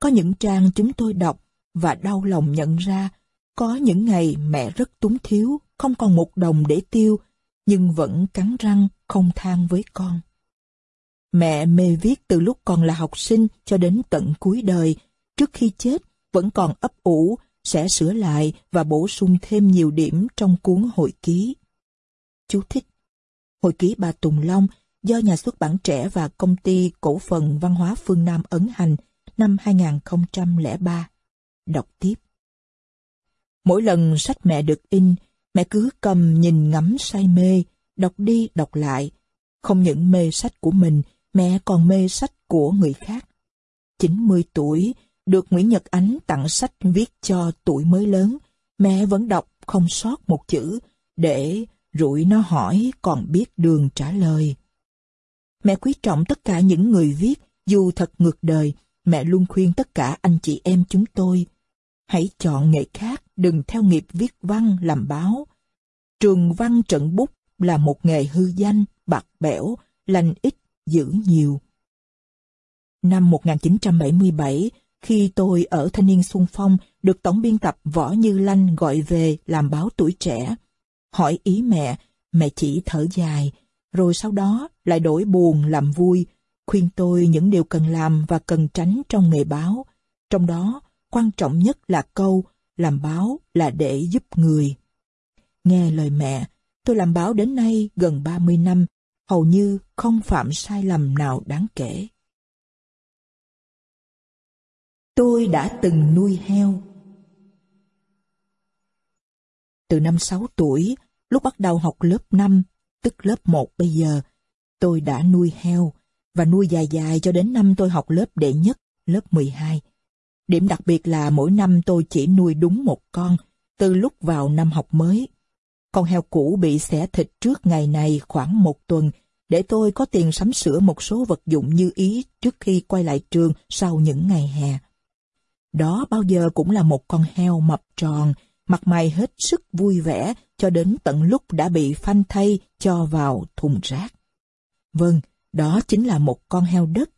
Có những trang chúng tôi đọc và đau lòng nhận ra, có những ngày mẹ rất túng thiếu, không còn một đồng để tiêu, nhưng vẫn cắn răng không than với con. Mẹ mê viết từ lúc còn là học sinh cho đến tận cuối đời, trước khi chết vẫn còn ấp ủ, sẽ sửa lại và bổ sung thêm nhiều điểm trong cuốn hồi ký. Chú thích Hồi ký bà Tùng Long do nhà xuất bản trẻ và công ty cổ phần văn hóa phương Nam ấn hành năm 2003. Đọc tiếp. Mỗi lần sách mẹ được in, mẹ cứ cầm nhìn ngắm say mê, đọc đi đọc lại. Không những mê sách của mình, mẹ còn mê sách của người khác. 90 tuổi, được Nguyễn Nhật Ánh tặng sách viết cho tuổi mới lớn, mẹ vẫn đọc không sót một chữ, để rủi nó hỏi còn biết đường trả lời. Mẹ quý trọng tất cả những người viết, dù thật ngược đời, mẹ luôn khuyên tất cả anh chị em chúng tôi. Hãy chọn nghề khác, đừng theo nghiệp viết văn làm báo. Trường văn trận bút là một nghề hư danh, bạc bẽo, lành ít, giữ nhiều. Năm 1977, khi tôi ở Thanh niên Xuân Phong được tổng biên tập Võ Như Lanh gọi về làm báo tuổi trẻ. Hỏi ý mẹ, mẹ chỉ thở dài, rồi sau đó lại đổi buồn làm vui, khuyên tôi những điều cần làm và cần tránh trong nghề báo. Trong đó, quan trọng nhất là câu, làm báo là để giúp người. Nghe lời mẹ, tôi làm báo đến nay gần 30 năm, hầu như không phạm sai lầm nào đáng kể. Tôi đã từng nuôi heo. Từ năm 6 tuổi, Lúc bắt đầu học lớp 5, tức lớp 1 bây giờ, tôi đã nuôi heo và nuôi dài dài cho đến năm tôi học lớp đệ nhất, lớp 12. Điểm đặc biệt là mỗi năm tôi chỉ nuôi đúng một con, từ lúc vào năm học mới. Con heo cũ bị xẻ thịt trước ngày này khoảng một tuần, để tôi có tiền sắm sửa một số vật dụng như ý trước khi quay lại trường sau những ngày hè. Đó bao giờ cũng là một con heo mập tròn, mặt mày hết sức vui vẻ cho đến tận lúc đã bị phanh thay cho vào thùng rác. Vâng, đó chính là một con heo đất,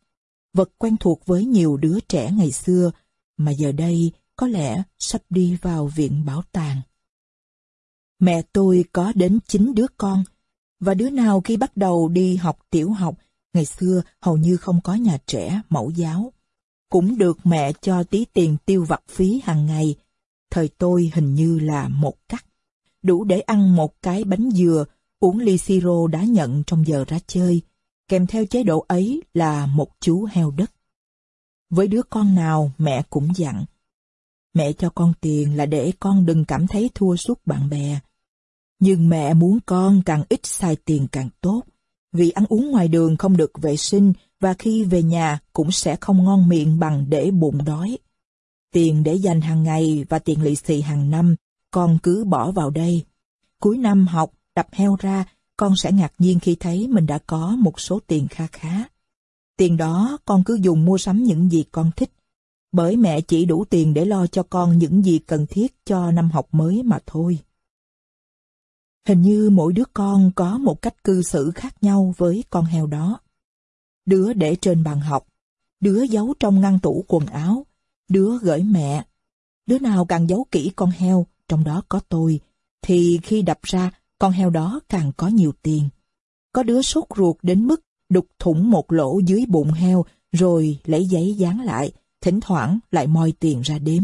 vật quen thuộc với nhiều đứa trẻ ngày xưa, mà giờ đây có lẽ sắp đi vào viện bảo tàng. Mẹ tôi có đến chín đứa con, và đứa nào khi bắt đầu đi học tiểu học, ngày xưa hầu như không có nhà trẻ mẫu giáo, cũng được mẹ cho tí tiền tiêu vặt phí hàng ngày. Thời tôi hình như là một cắt, đủ để ăn một cái bánh dừa, uống ly siro đã nhận trong giờ ra chơi, kèm theo chế độ ấy là một chú heo đất. Với đứa con nào mẹ cũng dặn, mẹ cho con tiền là để con đừng cảm thấy thua suốt bạn bè. Nhưng mẹ muốn con càng ít xài tiền càng tốt, vì ăn uống ngoài đường không được vệ sinh và khi về nhà cũng sẽ không ngon miệng bằng để bụng đói. Tiền để dành hàng ngày và tiền lì xì hàng năm, con cứ bỏ vào đây. Cuối năm học, đập heo ra, con sẽ ngạc nhiên khi thấy mình đã có một số tiền kha khá. Tiền đó con cứ dùng mua sắm những gì con thích, bởi mẹ chỉ đủ tiền để lo cho con những gì cần thiết cho năm học mới mà thôi. Hình như mỗi đứa con có một cách cư xử khác nhau với con heo đó. Đứa để trên bàn học, đứa giấu trong ngăn tủ quần áo, đứa gửi mẹ. Đứa nào càng giấu kỹ con heo, trong đó có tôi, thì khi đập ra, con heo đó càng có nhiều tiền. Có đứa sốt ruột đến mức đục thủng một lỗ dưới bụng heo rồi lấy giấy dán lại, thỉnh thoảng lại moi tiền ra đếm.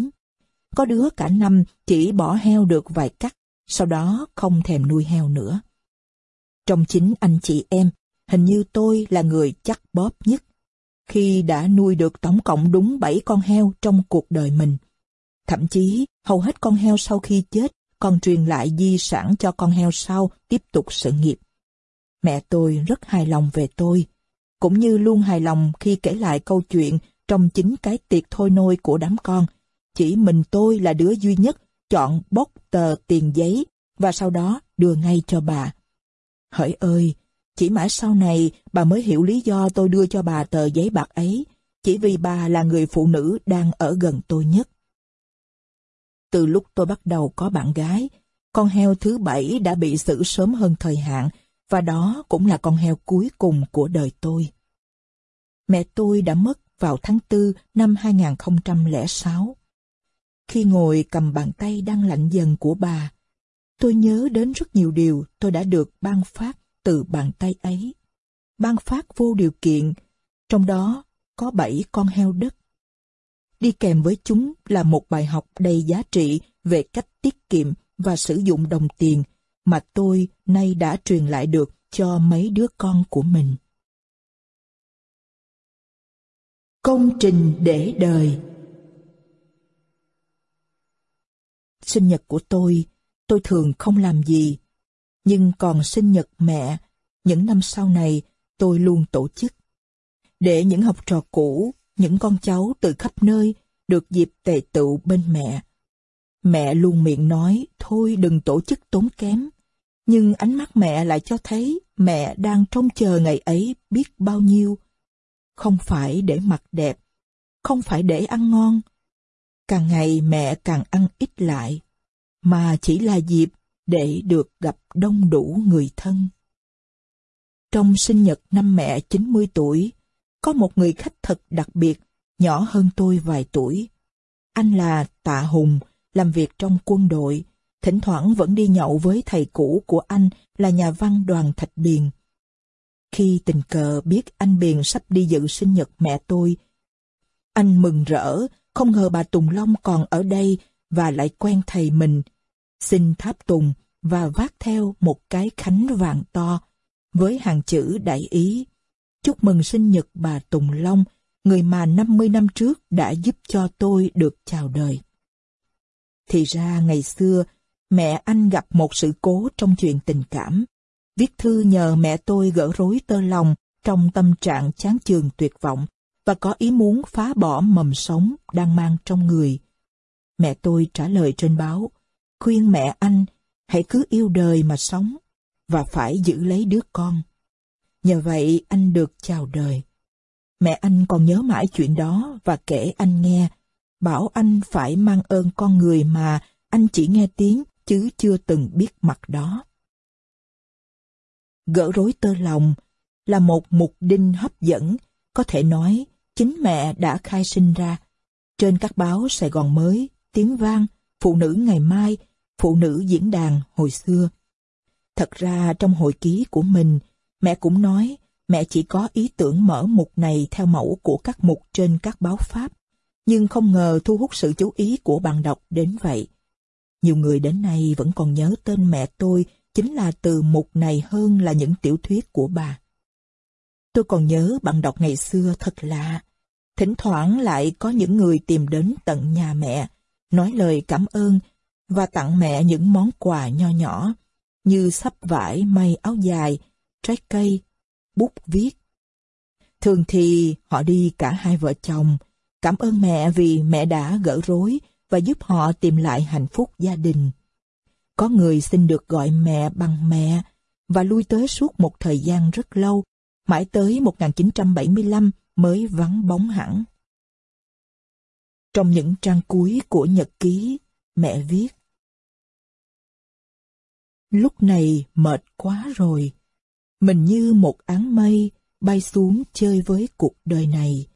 Có đứa cả năm chỉ bỏ heo được vài cắt, sau đó không thèm nuôi heo nữa. Trong chính anh chị em, hình như tôi là người chắc bóp nhất, khi đã nuôi được tổng cộng đúng 7 con heo trong cuộc đời mình. Thậm chí, hầu hết con heo sau khi chết còn truyền lại di sản cho con heo sau tiếp tục sự nghiệp. Mẹ tôi rất hài lòng về tôi, cũng như luôn hài lòng khi kể lại câu chuyện trong chính cái tiệc thôi nôi của đám con. Chỉ mình tôi là đứa duy nhất chọn bốc tờ tiền giấy và sau đó đưa ngay cho bà. Hỡi ơi, chỉ mãi sau này bà mới hiểu lý do tôi đưa cho bà tờ giấy bạc ấy, chỉ vì bà là người phụ nữ đang ở gần tôi nhất. Từ lúc tôi bắt đầu có bạn gái, con heo thứ bảy đã bị xử sớm hơn thời hạn và đó cũng là con heo cuối cùng của đời tôi. Mẹ tôi đã mất vào tháng 4 năm 2006. Khi ngồi cầm bàn tay đang lạnh dần của bà, tôi nhớ đến rất nhiều điều tôi đã được ban phát từ bàn tay ấy. Ban phát vô điều kiện, trong đó có bảy con heo đất. Đi kèm với chúng là một bài học đầy giá trị về cách tiết kiệm và sử dụng đồng tiền mà tôi nay đã truyền lại được cho mấy đứa con của mình. Công trình để đời Sinh nhật của tôi, tôi thường không làm gì. Nhưng còn sinh nhật mẹ, những năm sau này tôi luôn tổ chức. Để những học trò cũ, những con cháu từ khắp nơi được dịp tề tựu bên mẹ. Mẹ luôn miệng nói, thôi đừng tổ chức tốn kém. Nhưng ánh mắt mẹ lại cho thấy mẹ đang trông chờ ngày ấy biết bao nhiêu. Không phải để mặc đẹp, không phải để ăn ngon. Càng ngày mẹ càng ăn ít lại, mà chỉ là dịp để được gặp đông đủ người thân. Trong sinh nhật năm mẹ 90 tuổi, có một người khách thật đặc biệt, nhỏ hơn tôi vài tuổi. Anh là Tạ Hùng, làm việc trong quân đội, thỉnh thoảng vẫn đi nhậu với thầy cũ của anh là nhà văn đoàn Thạch Biền. Khi tình cờ biết anh Biền sắp đi dự sinh nhật mẹ tôi, anh mừng rỡ, không ngờ bà Tùng Long còn ở đây và lại quen thầy mình. Xin tháp tùng và vác theo một cái khánh vàng to với hàng chữ đại ý. Chúc mừng sinh nhật bà Tùng Long, người mà 50 năm trước đã giúp cho tôi được chào đời. Thì ra ngày xưa, Mẹ anh gặp một sự cố trong chuyện tình cảm. Viết thư nhờ mẹ tôi gỡ rối tơ lòng trong tâm trạng chán chường tuyệt vọng và có ý muốn phá bỏ mầm sống đang mang trong người. Mẹ tôi trả lời trên báo, khuyên mẹ anh hãy cứ yêu đời mà sống và phải giữ lấy đứa con. Nhờ vậy anh được chào đời. Mẹ anh còn nhớ mãi chuyện đó và kể anh nghe, bảo anh phải mang ơn con người mà anh chỉ nghe tiếng chứ chưa từng biết mặt đó. Gỡ rối tơ lòng là một mục đinh hấp dẫn, có thể nói chính mẹ đã khai sinh ra. Trên các báo Sài Gòn mới, Tiếng Vang, Phụ nữ ngày mai, Phụ nữ diễn đàn hồi xưa. Thật ra trong hồi ký của mình, mẹ cũng nói mẹ chỉ có ý tưởng mở mục này theo mẫu của các mục trên các báo Pháp, nhưng không ngờ thu hút sự chú ý của bạn đọc đến vậy. Nhiều người đến nay vẫn còn nhớ tên mẹ tôi chính là từ mục này hơn là những tiểu thuyết của bà. Tôi còn nhớ bạn đọc ngày xưa thật lạ. Thỉnh thoảng lại có những người tìm đến tận nhà mẹ, nói lời cảm ơn và tặng mẹ những món quà nho nhỏ như sắp vải may áo dài, trái cây, bút viết. Thường thì họ đi cả hai vợ chồng, cảm ơn mẹ vì mẹ đã gỡ rối và giúp họ tìm lại hạnh phúc gia đình. Có người xin được gọi mẹ bằng mẹ và lui tới suốt một thời gian rất lâu, mãi tới 1975 mới vắng bóng hẳn. Trong những trang cuối của nhật ký, mẹ viết Lúc này mệt quá rồi, mình như một áng mây bay xuống chơi với cuộc đời này.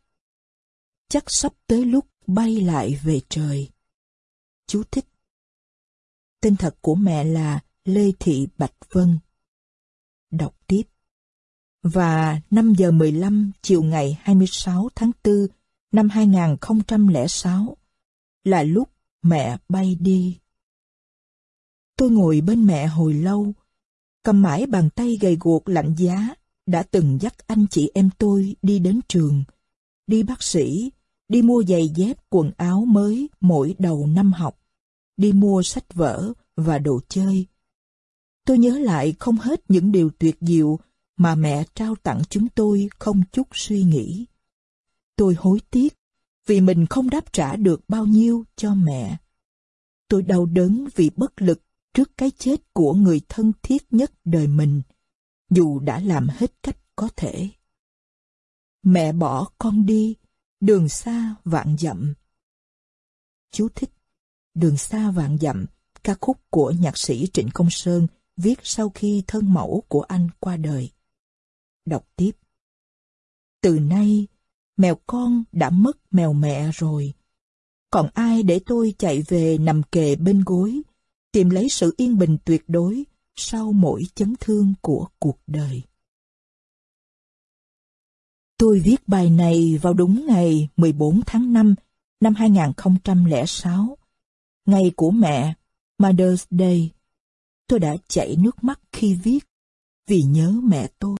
Chắc sắp tới lúc bay lại về trời. Chú thích. Tên thật của mẹ là Lê Thị Bạch Vân. Đọc tiếp. Và 5 giờ 15 chiều ngày 26 tháng 4 năm 2006 là lúc mẹ bay đi. Tôi ngồi bên mẹ hồi lâu, cầm mãi bàn tay gầy guộc lạnh giá, đã từng dắt anh chị em tôi đi đến trường, đi bác sĩ, đi mua giày dép quần áo mới mỗi đầu năm học, đi mua sách vở và đồ chơi. Tôi nhớ lại không hết những điều tuyệt diệu mà mẹ trao tặng chúng tôi không chút suy nghĩ. Tôi hối tiếc vì mình không đáp trả được bao nhiêu cho mẹ. Tôi đau đớn vì bất lực trước cái chết của người thân thiết nhất đời mình, dù đã làm hết cách có thể. Mẹ bỏ con đi, đường xa vạn dặm. Chú thích Đường xa vạn dặm, ca khúc của nhạc sĩ Trịnh Công Sơn viết sau khi thân mẫu của anh qua đời. Đọc tiếp. Từ nay, mèo con đã mất mèo mẹ rồi. Còn ai để tôi chạy về nằm kề bên gối, tìm lấy sự yên bình tuyệt đối sau mỗi chấn thương của cuộc đời. Tôi viết bài này vào đúng ngày 14 tháng 5 năm 2006, ngày của mẹ, Mother's Day. Tôi đã chảy nước mắt khi viết, vì nhớ mẹ tôi.